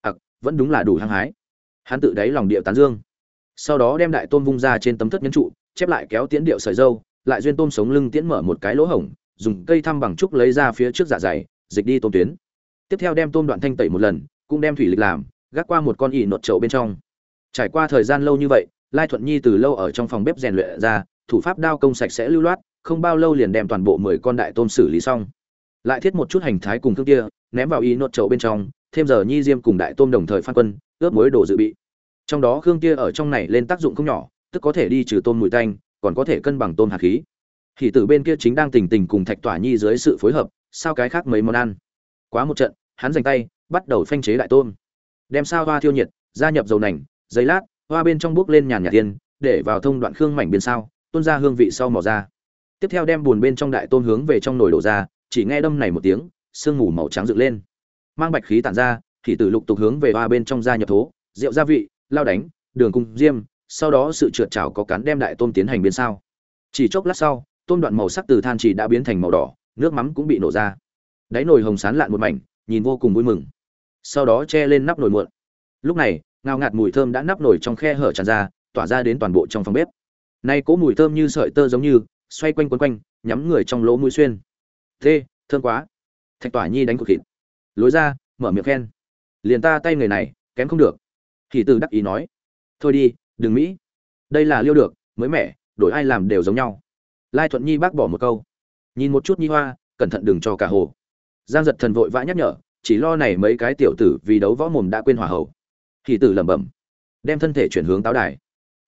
Ặc, vẫn đúng là đủ hăng hái hắn tự đáy lòng điệu tán dương. Sau đó đem đại tôm vung ra trên tấm thất nhấn trụ, chép lại kéo tiễn điệu sợi dâu, lại duyên tôm sống lưng tiễn mở một cái lỗ hổng, dùng cây thăm bằng trúc lấy ra phía trước dạ dày, dịch đi tôm tuyến. Tiếp theo đem tôm đoạn thanh tẩy một lần, cũng đem thủy lịch làm, gác qua một con ỉ nột chậu bên trong. Trải qua thời gian lâu như vậy, lai thuận nhi từ lâu ở trong phòng bếp rèn luyện ra, thủ pháp đao công sạch sẽ lưu loát, không bao lâu liền đem toàn bộ mười con đại tôm xử lý xong. Lại thiết một chút hành thái cùng thương kia, ném vào y nốt chậu bên trong thêm giờ nhi diêm cùng đại tôm đồng thời phan quân, ướp muối đồ dự bị. Trong đó khương kia ở trong này lên tác dụng không nhỏ, tức có thể đi trừ tôm mùi tanh, còn có thể cân bằng tôm hạt khí. Thì từ bên kia chính đang tình tình cùng thạch tỏa nhi dưới sự phối hợp, sao cái khác mấy món ăn? Quá một trận, hắn dành tay, bắt đầu phanh chế đại tôm. Đem sao hoa thiêu nhiệt, gia nhập dầu nành, giấy lát, hoa bên trong bước lên nhàn nhạt tiên, để vào thông đoạn khương mảnh bên sau tuôn ra hương vị sau mò ra. Tiếp theo đem buồn bên trong đại tôm hướng về trong nồi đổ ra, chỉ nghe đâm này một tiếng, sương mù màu trắng dựng lên mang bạch khí tản ra thì tử lục tục hướng về hoa bên trong gia nhập thố rượu gia vị lao đánh đường cung diêm sau đó sự trượt trào có cắn đem đại tôm tiến hành biến sao. Chỉ chốc lát sau tôm đoạn màu sắc từ than chỉ đã biến thành màu đỏ nước mắm cũng bị nổ ra. Đáy nồi hồng sán lạn một mảnh nhìn vô cùng vui mừng. Sau đó che lên nắp nồi muộn. Lúc này ngào ngạt mùi thơm đã nắp nồi trong khe hở tràn ra tỏa ra đến toàn bộ trong phòng bếp. Nay cố mùi thơm như sợi tơ giống như xoay quanh quấn quanh nhắm người trong lỗ mũi xuyên. Thê, thơm quá. Thạch tỏa nhi đánh cột thịt lối ra, mở miệng khen. Liền ta tay người này, kém không được. Thì từ đắc ý nói. Thôi đi, đừng mỹ. Đây là liêu được, mới mẻ, đổi ai làm đều giống nhau. Lai thuận nhi bác bỏ một câu. Nhìn một chút nhi hoa, cẩn thận đừng cho cả hồ. Giang giật thần vội vã nhắc nhở, chỉ lo này mấy cái tiểu tử vì đấu võ mồm đã quên hỏa hậu thì tử lẩm bẩm, đem thân thể chuyển hướng táo đài.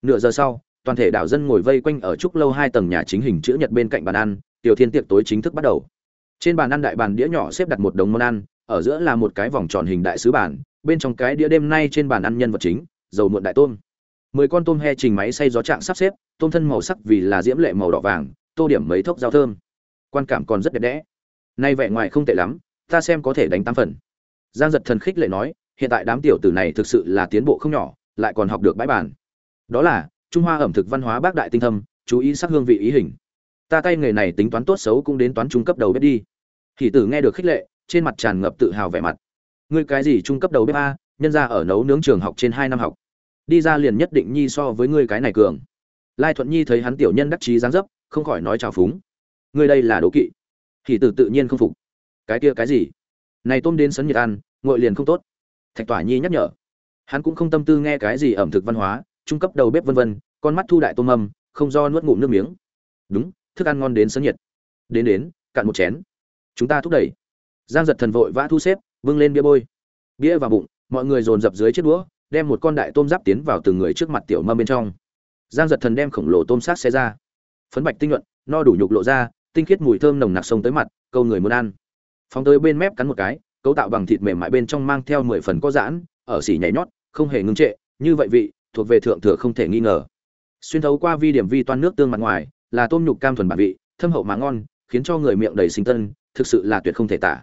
Nửa giờ sau, toàn thể đảo dân ngồi vây quanh ở trúc lâu hai tầng nhà chính hình chữ nhật bên cạnh bàn ăn, tiểu thiên tiệc tối chính thức bắt đầu. Trên bàn ăn đại bàn đĩa nhỏ xếp đặt một đống món ăn ở giữa là một cái vòng tròn hình đại sứ bản, bên trong cái đĩa đêm nay trên bàn ăn nhân vật chính, dầu muộn đại tôm. Mười con tôm he trình máy xay gió trạng sắp xếp, tôm thân màu sắc vì là diễm lệ màu đỏ vàng, tô điểm mấy thốc rau thơm. Quan cảm còn rất đẹp đẽ. Nay vẻ ngoài không tệ lắm, ta xem có thể đánh tám phần. Giang giật thần khích lệ nói, hiện tại đám tiểu tử này thực sự là tiến bộ không nhỏ, lại còn học được bãi bản đó là, trung hoa ẩm thực văn hóa bác đại tinh thâm, chú ý sắc hương vị ý hình. Ta tay nghề này tính toán tốt xấu cũng đến toán trung cấp đầu bếp đi. Thì tử nghe được khích lệ trên mặt tràn ngập tự hào vẻ mặt. Ngươi cái gì trung cấp đầu bếp a, nhân ra ở nấu nướng trường học trên hai năm học. Đi ra liền nhất định nhi so với ngươi cái này cường. Lai thuận nhi thấy hắn tiểu nhân đắc chí dáng dấp, không khỏi nói trào phúng. Ngươi đây là đố kỵ. Thì tử tự nhiên không phục. Cái kia cái gì? Này tôm đến sấn nhiệt ăn, ngội liền không tốt. Thạch tỏa nhi nhắc nhở. Hắn cũng không tâm tư nghe cái gì ẩm thực văn hóa, trung cấp đầu bếp vân vân, con mắt thu đại tôm âm không do nuốt ngụm nước miếng. Đúng, thức ăn ngon đến sấn nhiệt. Đến đến, cạn một chén. Chúng ta thúc đẩy giang giật thần vội vã thu xếp vâng lên bia bôi. Bia vào bụng mọi người dồn dập dưới chiếc đũa đem một con đại tôm giáp tiến vào từng người trước mặt tiểu mâm bên trong. Giang giật thần đem khổng lồ tôm sát xe ra. Phấn bạch tinh nhuận, no đủ nhục lộ ra tinh khiết mùi thơm nồng nặc sông tới mặt câu người muốn ăn. Phóng tới bên mép cắn một cái cấu tạo bằng thịt mềm mại bên trong mang theo mười phần có giãn ở xỉ nhảy nhót không hề ngưng trệ như vậy vị thuộc về thượng thừa không thể nghi ngờ. Xuyên thấu qua vi điểm vi toan nước tương mặt ngoài là tôm nhục cam thuần bản vị thâm hậu mà ngon khiến cho người miệng đầy sinh tân thực sự là tuyệt không thể tả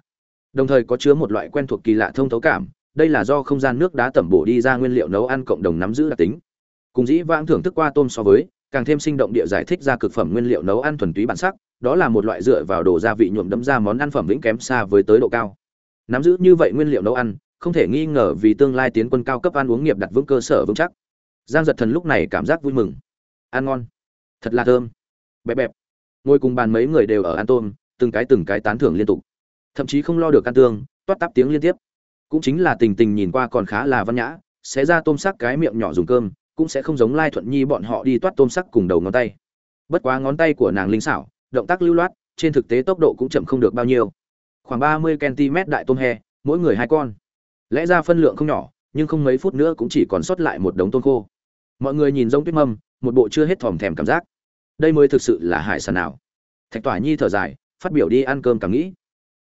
đồng thời có chứa một loại quen thuộc kỳ lạ thông thấu cảm, đây là do không gian nước đá tẩm bổ đi ra nguyên liệu nấu ăn cộng đồng nắm giữ đặc tính. Cùng dĩ vãng thưởng thức qua tôm so với, càng thêm sinh động địa giải thích ra cực phẩm nguyên liệu nấu ăn thuần túy bản sắc, đó là một loại dựa vào đồ gia vị nhuộm đẫm ra món ăn phẩm vĩnh kém xa với tới độ cao. Nắm giữ như vậy nguyên liệu nấu ăn, không thể nghi ngờ vì tương lai tiến quân cao cấp ăn uống nghiệp đặt vững cơ sở vững chắc. Giang giật thần lúc này cảm giác vui mừng. Ăn ngon. Thật là thơm. Bẹp bẹp. Ngồi cùng bàn mấy người đều ở ăn tôm, từng cái từng cái tán thưởng liên tục thậm chí không lo được can tương, toát tắp tiếng liên tiếp. Cũng chính là tình tình nhìn qua còn khá là văn nhã sẽ ra tôm sắc cái miệng nhỏ dùng cơm, cũng sẽ không giống lai thuận nhi bọn họ đi toát tôm sắc cùng đầu ngón tay. Bất quá ngón tay của nàng linh xảo, động tác lưu loát, trên thực tế tốc độ cũng chậm không được bao nhiêu. Khoảng ba mươi cm đại tôm he mỗi người hai con. Lẽ ra phân lượng không nhỏ, nhưng không mấy phút nữa cũng chỉ còn sót lại một đống tôm khô. Mọi người nhìn giống tuyết mâm, một bộ chưa hết thòm thèm cảm giác. Đây mới thực sự là hải sản nào? Thạch tỏa nhi thở dài, phát biểu đi ăn cơm cảm nghĩ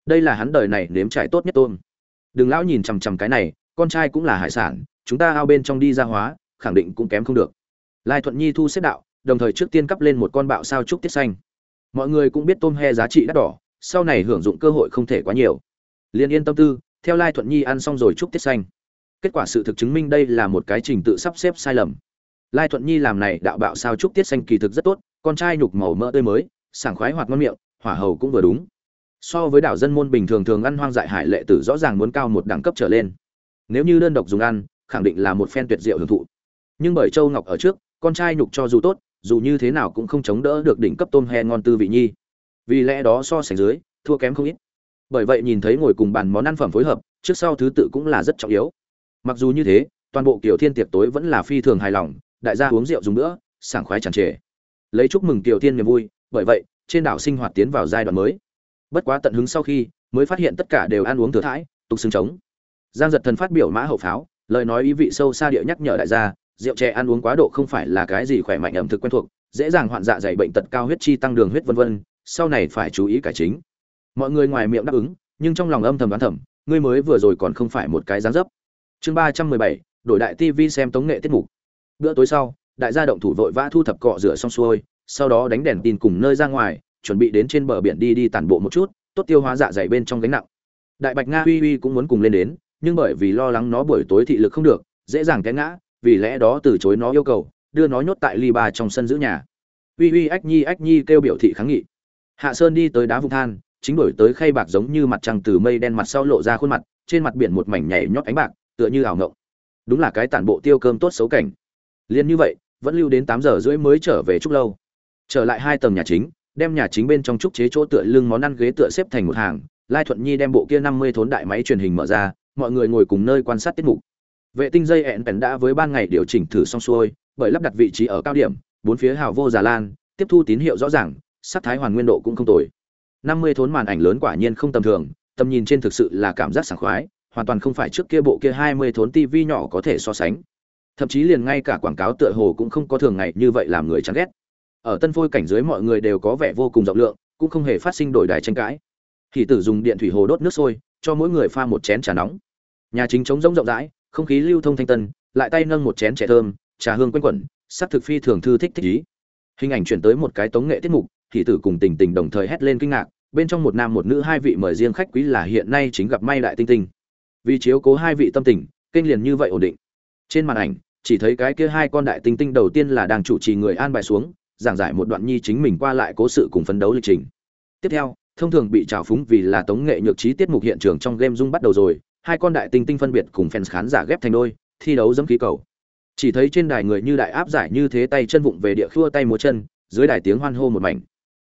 đây là hắn đời này nếm trải tốt nhất tôm. Đừng lão nhìn chằm chằm cái này, con trai cũng là hải sản, chúng ta ao bên trong đi ra hóa, khẳng định cũng kém không được. Lai thuận nhi thu xếp đạo, đồng thời trước tiên cắp lên một con bạo sao trúc tiết xanh. Mọi người cũng biết tôm he giá trị đắt đỏ, sau này hưởng dụng cơ hội không thể quá nhiều. Liên yên tâm tư, theo lai thuận nhi ăn xong rồi trúc tiết xanh. Kết quả sự thực chứng minh đây là một cái trình tự sắp xếp sai lầm. Lai thuận nhi làm này đạo bạo sao trúc tiết xanh kỳ thực rất tốt, con trai nhục màu mỡ tươi mới, sảng khoái hoạt ngon miệng, hỏa hầu cũng vừa đúng so với đảo dân môn bình thường thường ăn hoang dại hải lệ tử rõ ràng muốn cao một đẳng cấp trở lên. Nếu như đơn độc dùng ăn, khẳng định là một phen tuyệt diệu hưởng thụ. Nhưng bởi châu ngọc ở trước, con trai nhục cho dù tốt, dù như thế nào cũng không chống đỡ được đỉnh cấp tôm he ngon tư vị nhi. Vì lẽ đó so sánh dưới, thua kém không ít. Bởi vậy nhìn thấy ngồi cùng bàn món ăn phẩm phối hợp, trước sau thứ tự cũng là rất trọng yếu. Mặc dù như thế, toàn bộ kiểu thiên tiệc tối vẫn là phi thường hài lòng, đại gia uống rượu dùng nữa sảng khoái tràn trề. Lấy chúc mừng kiểu thiên niềm vui, bởi vậy, trên đảo sinh hoạt tiến vào giai đoạn mới bất quá tận hứng sau khi, mới phát hiện tất cả đều ăn uống thừa thãi, tục xương trống. Giang giật thần phát biểu mã hậu pháo, lời nói ý vị sâu xa địa nhắc nhở đại gia, rượu chè ăn uống quá độ không phải là cái gì khỏe mạnh ẩm thực quen thuộc, dễ dàng hoạn dạ dày bệnh tật cao huyết chi tăng đường huyết vân vân, sau này phải chú ý cải chính. Mọi người ngoài miệng đáp ứng, nhưng trong lòng âm thầm đoán thầm, ngươi mới vừa rồi còn không phải một cái dáng dấp. Chương ba trăm mười bảy, đổi đại tv xem tống nghệ tiết mục. Bữa tối sau, đại gia động thủ vội vã thu thập cọ rửa xong xuôi, sau đó đánh đèn tin cùng nơi ra ngoài chuẩn bị đến trên bờ biển đi đi tản bộ một chút, tốt tiêu hóa dạ dày bên trong gánh nặng. Đại bạch nga uy uy cũng muốn cùng lên đến, nhưng bởi vì lo lắng nó buổi tối thị lực không được, dễ dàng té ngã, vì lẽ đó từ chối nó yêu cầu, đưa nó nhốt tại ly ba trong sân giữ nhà. Uy uy ách nhi ách nhi kêu biểu thị kháng nghị. Hạ sơn đi tới đá vùng than, chính đổi tới khay bạc giống như mặt trăng từ mây đen mặt sau lộ ra khuôn mặt, trên mặt biển một mảnh nhảy nhót ánh bạc, tựa như ảo ngộng. Đúng là cái tản bộ tiêu cơm tốt xấu cảnh. Liên như vậy, vẫn lưu đến tám giờ rưỡi mới trở về trúc lâu. Trở lại hai tầng nhà chính đem nhà chính bên trong trúc chế chỗ tựa lưng món ăn ghế tựa xếp thành một hàng, lai thuận nhi đem bộ kia năm mươi thốn đại máy truyền hình mở ra, mọi người ngồi cùng nơi quan sát tiết mục vệ tinh dây ẹn pèn đã với ban ngày điều chỉnh thử xong xuôi, bởi lắp đặt vị trí ở cao điểm, bốn phía hào vô già lan, tiếp thu tín hiệu rõ ràng, sắc thái hoàn nguyên độ cũng không tồi năm mươi thốn màn ảnh lớn quả nhiên không tầm thường, tầm nhìn trên thực sự là cảm giác sảng khoái, hoàn toàn không phải trước kia bộ kia hai mươi thốn TV nhỏ có thể so sánh. Thậm chí liền ngay cả quảng cáo tựa hồ cũng không có thường ngày như vậy làm người chán ghét. Ở tân phôi cảnh dưới mọi người đều có vẻ vô cùng rộng lượng, cũng không hề phát sinh đổi đài tranh cãi. Thì tử dùng điện thủy hồ đốt nước sôi, cho mỗi người pha một chén trà nóng. Nhà chính trống rỗng rộng rãi, không khí lưu thông thanh tân, lại tay nâng một chén trẻ thơm, trà hương quanh quẩn, sắc thực phi thường thư thích thích ý. Hình ảnh chuyển tới một cái tống nghệ tiết mục, thì tử cùng Tình Tình đồng thời hét lên kinh ngạc, bên trong một nam một nữ hai vị mời riêng khách quý là hiện nay chính gặp may đại tinh tinh vì chiếu cố hai vị tâm tình kênh liền như vậy ổn định trên màn ảnh chỉ thấy cái kia hai con đại tinh tinh đầu tiên là đang chủ trì người an bài xuống giảng giải một đoạn nhi chính mình qua lại cố sự cùng phấn đấu lịch trình. Tiếp theo, thông thường bị trào phúng vì là tống nghệ nhược trí tiết mục hiện trường trong game dung bắt đầu rồi, hai con đại tinh tinh phân biệt cùng fans khán giả ghép thành đôi, thi đấu dẫm khí cầu. Chỉ thấy trên đài người như đại áp giải như thế tay chân vụng về địa khua tay múa chân, dưới đài tiếng hoan hô một mảnh.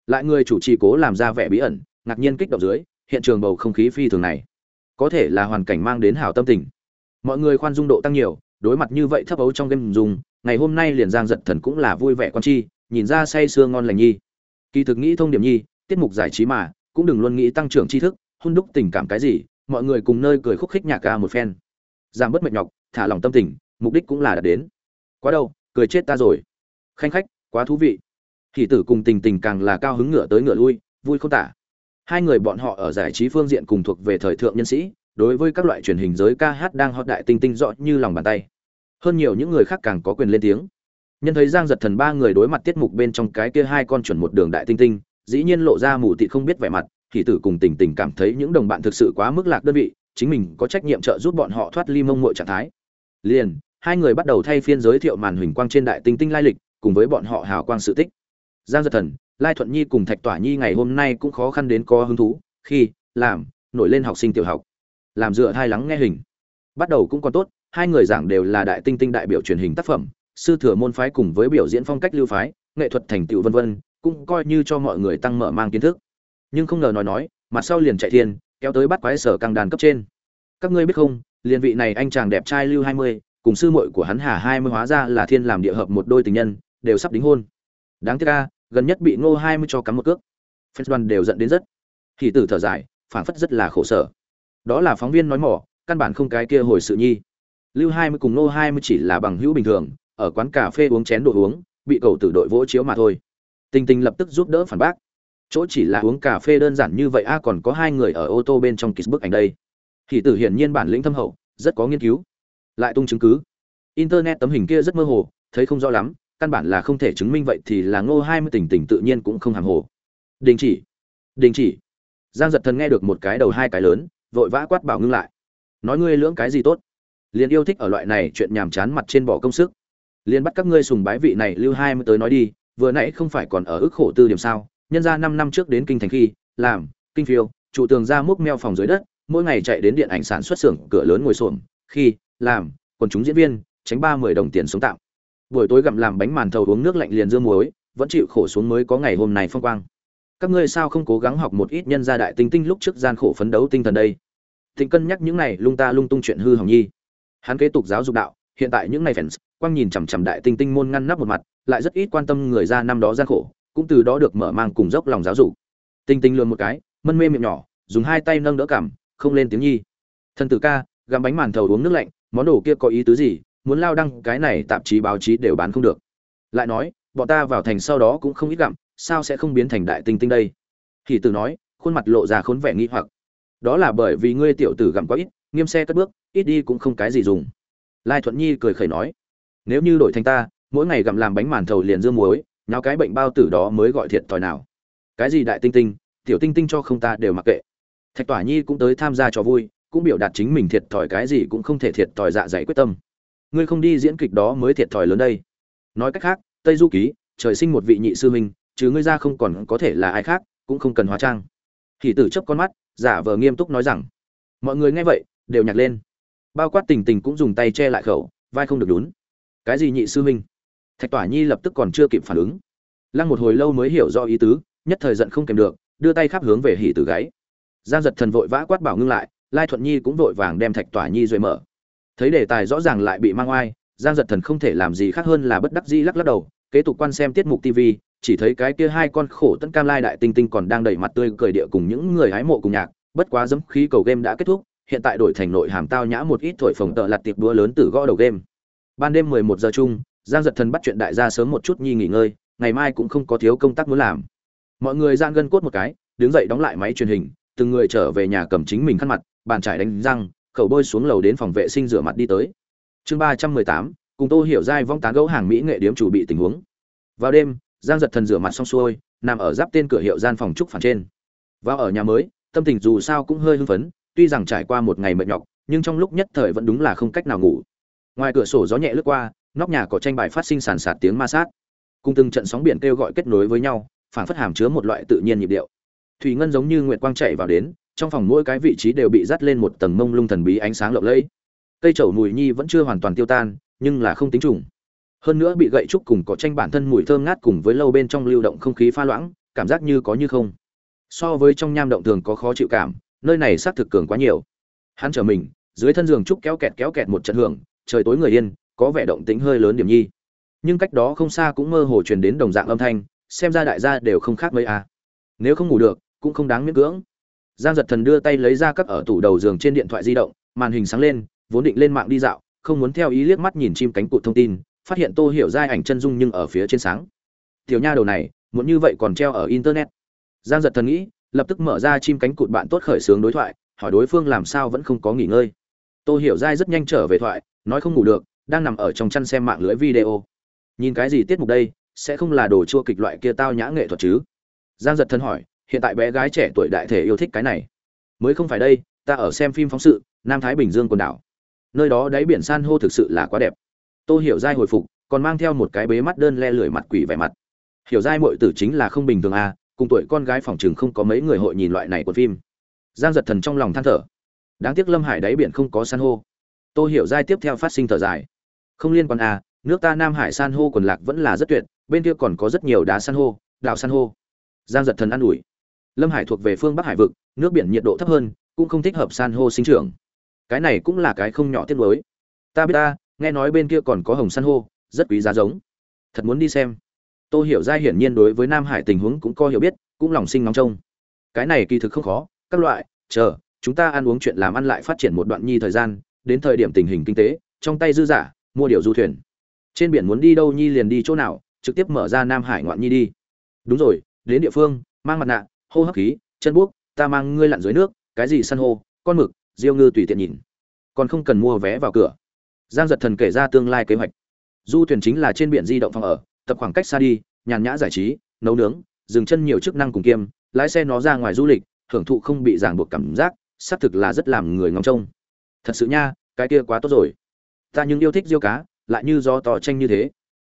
Lại người chủ trì cố làm ra vẻ bí ẩn, ngạc nhiên kích động dưới, hiện trường bầu không khí phi thường này. Có thể là hoàn cảnh mang đến hảo tâm tình. Mọi người khoan dung độ tăng nhiều, đối mặt như vậy thấp ấu trong game dùng ngày hôm nay liền giang giật thần cũng là vui vẻ quan chi nhìn ra say sưa ngon lành nhi. Kỳ thực nghĩ thông điểm nhi, tiết mục giải trí mà, cũng đừng luôn nghĩ tăng trưởng tri thức, hôn đúc tình cảm cái gì, mọi người cùng nơi cười khúc khích nhạc ca một phen. Giảm bớt mệt nhọc, thả lòng tâm tình, mục đích cũng là đạt đến. Quá đâu, cười chết ta rồi. Khanh khách, quá thú vị. Thì tử cùng tình tình càng là cao hứng ngựa tới ngựa lui, vui không tả. Hai người bọn họ ở giải trí phương diện cùng thuộc về thời thượng nhân sĩ, đối với các loại truyền hình giới ca hát đang hot đại tinh tinh rõ như lòng bàn tay. Hơn nhiều những người khác càng có quyền lên tiếng nhân thấy giang giật thần ba người đối mặt tiết mục bên trong cái kia hai con chuẩn một đường đại tinh tinh, dĩ nhiên lộ ra mù thị không biết vẻ mặt, thì tử cùng tình tình cảm thấy những đồng bạn thực sự quá mức lạc đơn vị, chính mình có trách nhiệm trợ giúp bọn họ thoát ly mông mội trạng thái. Liền, hai người bắt đầu thay phiên giới thiệu màn huỳnh quang trên đại tinh tinh lai lịch, cùng với bọn họ hào quang sự tích. Giang giật thần, lai thuận nhi cùng thạch tỏa nhi ngày hôm nay cũng khó khăn đến có hứng thú, khi, làm, nổi lên học sinh tiểu học. Làm dựa hai lắng nghe hình. Bắt đầu cũng còn tốt, hai người giảng đều là đại tinh tinh đại biểu truyền hình tác phẩm sư thừa môn phái cùng với biểu diễn phong cách lưu phái nghệ thuật thành tựu vân vân cũng coi như cho mọi người tăng mở mang kiến thức. Nhưng không ngờ nói nói mặt sau liền chạy thiên kéo tới bắt quái sở căng đàn cấp trên. Các ngươi biết không liền vị này anh chàng đẹp trai lưu hai mươi cùng sư muội của hắn hà hai mươi hóa ra là thiên làm địa hợp một đôi tình nhân đều sắp đính hôn. Đáng tiếc a, gần nhất bị ngô hai mươi cho cắm một cước. Fans đoàn đều giận đến rất. Thì tử thở dài phảng phất rất là khổ sở. Đó là phóng viên nói mỏ căn bản không cái kia hồi sự nhi. Lưu hai mươi cùng ngô hai mươi chỉ là bằng hữu bình thường ở quán cà phê uống chén đồ uống, bị cầu tử đội vỗ chiếu mà thôi. Tình tình lập tức giúp đỡ phản bác. Chỗ chỉ là uống cà phê đơn giản như vậy, a, còn có hai người ở ô tô bên trong kịch bức ảnh đây. Thì tử hiển nhiên bản lĩnh thâm hậu, rất có nghiên cứu. Lại tung chứng cứ. Internet tấm hình kia rất mơ hồ, thấy không rõ lắm, căn bản là không thể chứng minh vậy thì là ngô hai mươi tình tình tự nhiên cũng không hàm hồ. Đình chỉ. Đình chỉ. Giang giật thần nghe được một cái đầu hai cái lớn, vội vã quát bảo ngưng lại. Nói ngươi lưỡng cái gì tốt? Liền yêu thích ở loại này chuyện nhàm chán mặt trên bỏ công sức liền bắt các ngươi sùng bái vị này lưu hai mới tới nói đi, vừa nãy không phải còn ở ức khổ tư điểm sao? Nhân ra năm năm trước đến kinh thành khi, làm, kinh phiêu trụ tường ra múc meo phòng dưới đất, mỗi ngày chạy đến điện ảnh sản xuất xưởng, cửa lớn ngồi xổm, khi, làm còn chúng diễn viên, tránh ba mười đồng tiền sống tạm. Buổi tối gặm làm bánh màn thầu uống nước lạnh liền dưa muối, vẫn chịu khổ xuống mới có ngày hôm này phong quang. Các ngươi sao không cố gắng học một ít nhân gia đại tinh tinh lúc trước gian khổ phấn đấu tinh thần đây? Thịnh cân nhắc những này lung ta lung tung chuyện hư hỏng nhi. Hắn kế tục giáo dục đạo, hiện tại những này fans quang nhìn chằm chằm đại tinh tinh môn ngăn nắp một mặt, lại rất ít quan tâm người ra năm đó gian khổ, cũng từ đó được mở mang cùng dốc lòng giáo dục. Tinh tinh lườn một cái, mân mê miệng nhỏ, dùng hai tay nâng đỡ cảm không lên tiếng nhi. Thần tử ca gắm bánh màn thầu uống nước lạnh, món đồ kia có ý tứ gì? Muốn lao đăng, cái này tạp chí báo chí đều bán không được. Lại nói, bọn ta vào thành sau đó cũng không ít gặm, sao sẽ không biến thành đại tinh tinh đây? Thì từ nói, khuôn mặt lộ ra khốn vẻ nghi hoặc. Đó là bởi vì ngươi tiểu tử gặm quá ít, nghiêm xe cất bước, ít đi cũng không cái gì dùng. Lai thuận nhi cười khẩy nói nếu như đổi thành ta, mỗi ngày gặm làm bánh màn thầu liền dưa muối, nháo cái bệnh bao tử đó mới gọi thiệt thòi nào. Cái gì đại tinh tinh, tiểu tinh tinh cho không ta đều mặc kệ. Thạch tỏa nhi cũng tới tham gia cho vui, cũng biểu đạt chính mình thiệt thòi cái gì cũng không thể thiệt thòi dạ dày quyết tâm. Ngươi không đi diễn kịch đó mới thiệt thòi lớn đây. Nói cách khác, tây du ký, trời sinh một vị nhị sư huynh chứ ngươi ra không còn có thể là ai khác, cũng không cần hóa trang. Thì tử chấp con mắt, giả vờ nghiêm túc nói rằng, mọi người nghe vậy, đều nhặt lên. Bao quát tình tình cũng dùng tay che lại khẩu, vai không được đún cái gì nhị sư huynh? Thạch tỏa nhi lập tức còn chưa kịp phản ứng. Lăng một hồi lâu mới hiểu rõ ý tứ, nhất thời giận không kèm được, đưa tay khắp hướng về hỉ tử gáy. Giang giật thần vội vã quát bảo ngưng lại, lai thuận nhi cũng vội vàng đem thạch tỏa nhi rồi mở. Thấy đề tài rõ ràng lại bị mang oai, giang giật thần không thể làm gì khác hơn là bất đắc dĩ lắc lắc đầu, kế tục quan xem tiết mục tv chỉ thấy cái kia hai con khổ tận cam lai đại tinh tinh còn đang đẩy mặt tươi cười địa cùng những người hái mộ cùng nhạc, bất quá dấm khí cầu game đã kết thúc, hiện tại đổi thành nội hàm tao nhã một ít thổi phồng tợ lặt tiệp đua lớn từ gõ đầu game ban đêm 11 giờ chung, giang giật thần bắt chuyện đại gia sớm một chút nhi nghỉ ngơi, ngày mai cũng không có thiếu công tác muốn làm. Mọi người giang gân cốt một cái, đứng dậy đóng lại máy truyền hình, từng người trở về nhà cầm chính mình khăn mặt, bàn trải đánh răng, khẩu bôi xuống lầu đến phòng vệ sinh rửa mặt đi tới. Chương ba trăm mười tám, cùng tô hiểu giai vong tán gấu hàng mỹ nghệ điếm chủ bị tình huống. Vào đêm, giang giật thần rửa mặt xong xuôi, nằm ở giáp tên cửa hiệu gian phòng trúc phản trên. Vào ở nhà mới, tâm tình dù sao cũng hơi hưng phấn, tuy rằng trải qua một ngày mệt nhọc, nhưng trong lúc nhất thời vẫn đúng là không cách nào ngủ ngoài cửa sổ gió nhẹ lướt qua, nóc nhà có tranh bài phát sinh sàn sạt tiếng ma sát. Cùng từng trận sóng biển kêu gọi kết nối với nhau phản phất hàm chứa một loại tự nhiên nhịp điệu. Thủy ngân giống như nguyệt quang chạy vào đến, trong phòng mỗi cái vị trí đều bị dắt lên một tầng mông lung thần bí ánh sáng lộng lẫy. Cây trầu mùi nhi vẫn chưa hoàn toàn tiêu tan, nhưng là không tính trùng. Hơn nữa bị gậy trúc cùng cỏ tranh bản thân mùi thơm ngát cùng với lâu bên trong lưu động không khí pha loãng, cảm giác như có như không. So với trong nham động thường có khó chịu cảm, nơi này xác thực cường quá nhiều. Hắn trở mình, dưới thân giường trúc kéo kẹt kéo kẹt một trận hưởng trời tối người yên, có vẻ động tĩnh hơi lớn điểm nhi. Nhưng cách đó không xa cũng mơ hồ truyền đến đồng dạng âm thanh, xem ra đại gia đều không khác mấy a. À. nếu không ngủ được, cũng không đáng miễn cưỡng. Giang giật thần đưa tay lấy ra cấp ở tủ đầu giường trên điện thoại di động, màn hình sáng lên, vốn định lên mạng đi dạo, không muốn theo ý liếc mắt nhìn chim cánh cụt thông tin, phát hiện tô hiểu giai ảnh chân dung nhưng ở phía trên sáng. Tiểu nha đầu này, muốn như vậy còn treo ở internet. Giang giật thần nghĩ, lập tức mở ra chim cánh cụt bạn tốt khởi xướng đối thoại, hỏi đối phương làm sao vẫn không có nghỉ ngơi. Tô hiểu giai rất nhanh trở về thoại nói không ngủ được, đang nằm ở trong chăn xem mạng lưới video. Nhìn cái gì tiết mục đây, sẽ không là đồ chua kịch loại kia tao nhã nghệ thuật chứ? Giang giật thân hỏi, hiện tại bé gái trẻ tuổi đại thể yêu thích cái này. Mới không phải đây, ta ở xem phim phóng sự, nam thái bình dương quần đảo. Nơi đó đáy biển san hô thực sự là quá đẹp. Tôi hiểu giai hồi phục, còn mang theo một cái bế mắt đơn le lưỡi mặt quỷ vẻ mặt. Hiểu giai muội tử chính là không bình thường à cùng tuổi con gái phòng chừng không có mấy người hội nhìn loại này của phim. Giang giật thần trong lòng than thở. Đáng tiếc lâm hải đáy biển không có san hô tôi hiểu giai tiếp theo phát sinh thở dài. Không liên quan à nước ta nam hải san hô quần lạc vẫn là rất tuyệt, bên kia còn có rất nhiều đá san hô, đảo san hô. Giang giật thần an ủi. Lâm hải thuộc về phương bắc hải vực, nước biển nhiệt độ thấp hơn, cũng không thích hợp san hô sinh trưởng. Cái này cũng là cái không nhỏ tiết lối ta biết ta, nghe nói bên kia còn có hồng san hô, rất quý giá giống. Thật muốn đi xem. Tôi hiểu ra hiển nhiên đối với nam hải tình huống cũng có hiểu biết, cũng lòng sinh ngóng trông. Cái này kỳ thực không khó, các loại, chờ, chúng ta ăn uống chuyện làm ăn lại phát triển một đoạn nhi thời gian đến thời điểm tình hình kinh tế, trong tay dư giả, mua điều du thuyền. Trên biển muốn đi đâu nhi liền đi chỗ nào, trực tiếp mở ra nam hải ngoạn nhi đi. Đúng rồi, đến địa phương, mang mặt nạ, hô hấp khí, chân buốc, ta mang ngươi lặn dưới nước, cái gì san hô, con mực, diêu ngư tùy tiện nhìn. Còn không cần mua vé vào cửa. Giang giật thần kể ra tương lai kế hoạch. Du thuyền chính là trên biển di động phòng ở, tập khoảng cách xa đi, nhàn nhã giải trí, nấu nướng, dừng chân nhiều chức năng cùng kiêm, lái xe nó ra ngoài du lịch, hưởng thụ không bị ràng buộc cảm giác, xác thực là rất làm người ngóng trông thật sự nha, cái kia quá tốt rồi. Ta nhưng yêu thích diêu cá, lại như do tò tranh như thế.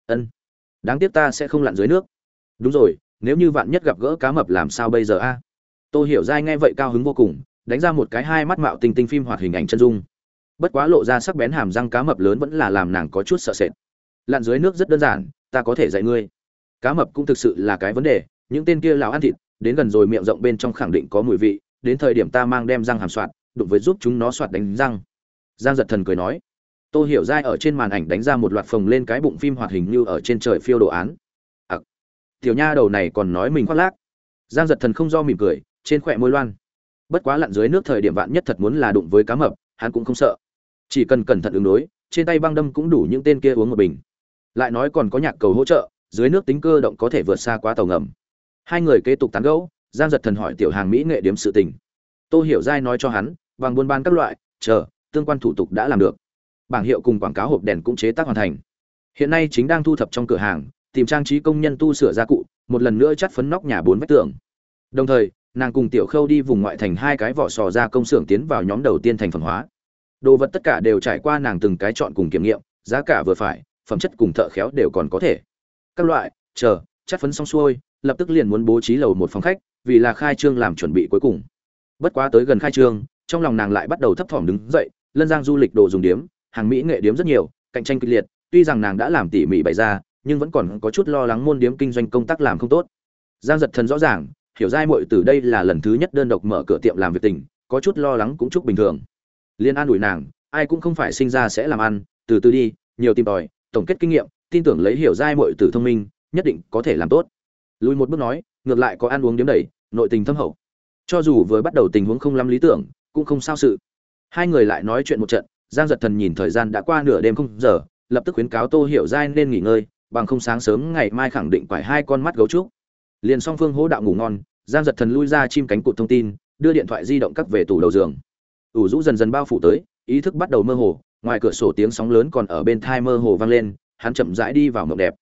Ân. Đáng tiếc ta sẽ không lặn dưới nước. Đúng rồi, nếu như vạn nhất gặp gỡ cá mập làm sao bây giờ a? Tôi hiểu dai nghe vậy cao hứng vô cùng, đánh ra một cái hai mắt mạo tinh tinh phim hoạt hình ảnh chân dung. Bất quá lộ ra sắc bén hàm răng cá mập lớn vẫn là làm nàng có chút sợ sệt. Lặn dưới nước rất đơn giản, ta có thể dạy ngươi. Cá mập cũng thực sự là cái vấn đề, những tên kia lào ăn thịt, đến gần rồi miệng rộng bên trong khẳng định có mùi vị, đến thời điểm ta mang đem răng hàm soạn đụng với giúp chúng nó soạt đánh răng. Giang giật thần cười nói, Tô hiểu dai ở trên màn ảnh đánh ra một loạt phồng lên cái bụng phim hoạt hình như ở trên trời phiêu đồ án. Ặc. Tiểu nha đầu này còn nói mình khoác lác. Giang giật thần không do mỉm cười, trên khỏe môi loan. Bất quá lặn dưới nước thời điểm vạn nhất thật muốn là đụng với cá mập, hắn cũng không sợ. Chỉ cần cẩn thận ứng đối, trên tay băng đâm cũng đủ những tên kia uống một bình. Lại nói còn có nhạc cầu hỗ trợ, dưới nước tính cơ động có thể vượt xa quá tàu ngầm. Hai người kế tục tán gẫu, giang giật thần hỏi tiểu hàng mỹ nghệ điếm sự tình. Tôi hiểu giai nói cho hắn bằng buôn bán các loại, chờ, tương quan thủ tục đã làm được. Bảng hiệu cùng quảng cáo hộp đèn cũng chế tác hoàn thành. Hiện nay chính đang thu thập trong cửa hàng, tìm trang trí công nhân tu sửa gia cụ, một lần nữa chắt phấn nóc nhà bốn vách tường. Đồng thời, nàng cùng tiểu khâu đi vùng ngoại thành hai cái vỏ sò ra công xưởng tiến vào nhóm đầu tiên thành phẩm hóa. Đồ vật tất cả đều trải qua nàng từng cái chọn cùng kiểm nghiệm, giá cả vừa phải, phẩm chất cùng thợ khéo đều còn có thể. Các loại, chờ, chắt phấn xong xuôi, lập tức liền muốn bố trí lầu một phòng khách, vì là khai trương làm chuẩn bị cuối cùng. Bất quá tới gần khai trương trong lòng nàng lại bắt đầu thấp thỏm đứng dậy, lân giang du lịch đồ dùng điếm, hàng mỹ nghệ điếm rất nhiều, cạnh tranh kịch liệt, tuy rằng nàng đã làm tỉ mỉ bày ra, nhưng vẫn còn có chút lo lắng môn điếm kinh doanh công tác làm không tốt. Giang giật thần rõ ràng, hiểu giai muội từ đây là lần thứ nhất đơn độc mở cửa tiệm làm việc tình, có chút lo lắng cũng chúc bình thường. Liên an ủi nàng, ai cũng không phải sinh ra sẽ làm ăn, từ từ đi, nhiều tìm tòi, tổng kết kinh nghiệm, tin tưởng lấy hiểu giai mội từ thông minh, nhất định có thể làm tốt. Lùi một bước nói, ngược lại có ăn uống điếm đầy nội tình thâm hậu. Cho dù vừa bắt đầu tình huống không lắm lý tưởng cũng không sao sự. Hai người lại nói chuyện một trận, giang giật thần nhìn thời gian đã qua nửa đêm không giờ, lập tức khuyến cáo tô hiểu giai nên nghỉ ngơi, bằng không sáng sớm ngày mai khẳng định phải hai con mắt gấu trúc. Liền song phương hỗ đạo ngủ ngon, giang giật thần lui ra chim cánh cụt thông tin, đưa điện thoại di động cắt về tủ đầu giường. Ủ rũ dần dần bao phủ tới, ý thức bắt đầu mơ hồ, ngoài cửa sổ tiếng sóng lớn còn ở bên thai mơ hồ vang lên, hắn chậm rãi đi vào mộng đẹp.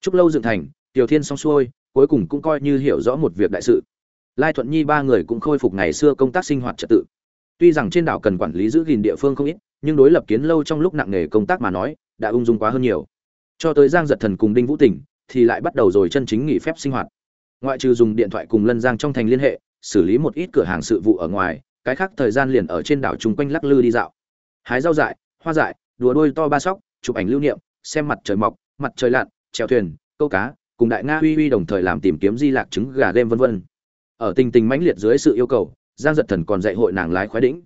Chúc lâu dựng thành, tiểu thiên xong xuôi, cuối cùng cũng coi như hiểu rõ một việc đại sự. Lai thuận nhi ba người cũng khôi phục ngày xưa công tác sinh hoạt trật tự tuy rằng trên đảo cần quản lý giữ gìn địa phương không ít, nhưng đối lập kiến lâu trong lúc nặng nghề công tác mà nói, đã ung dung quá hơn nhiều. Cho tới giang giật thần cùng đinh vũ tỉnh, thì lại bắt đầu rồi chân chính nghỉ phép sinh hoạt. Ngoại trừ dùng điện thoại cùng lân giang trong thành liên hệ, xử lý một ít cửa hàng sự vụ ở ngoài, cái khác thời gian liền ở trên đảo chung quanh lắc lư đi dạo. Hái rau dại, hoa dại, đùa đôi to ba sóc, chụp ảnh lưu niệm, xem mặt trời mọc, mặt trời lặn trèo thuyền, câu cá, cùng đại nga uy uy đồng thời làm tìm kiếm di lạc trứng gà game vân vân. Ở tình tình mãnh liệt dưới sự yêu cầu giang giật thần còn dạy hội nàng lái khoái đĩnh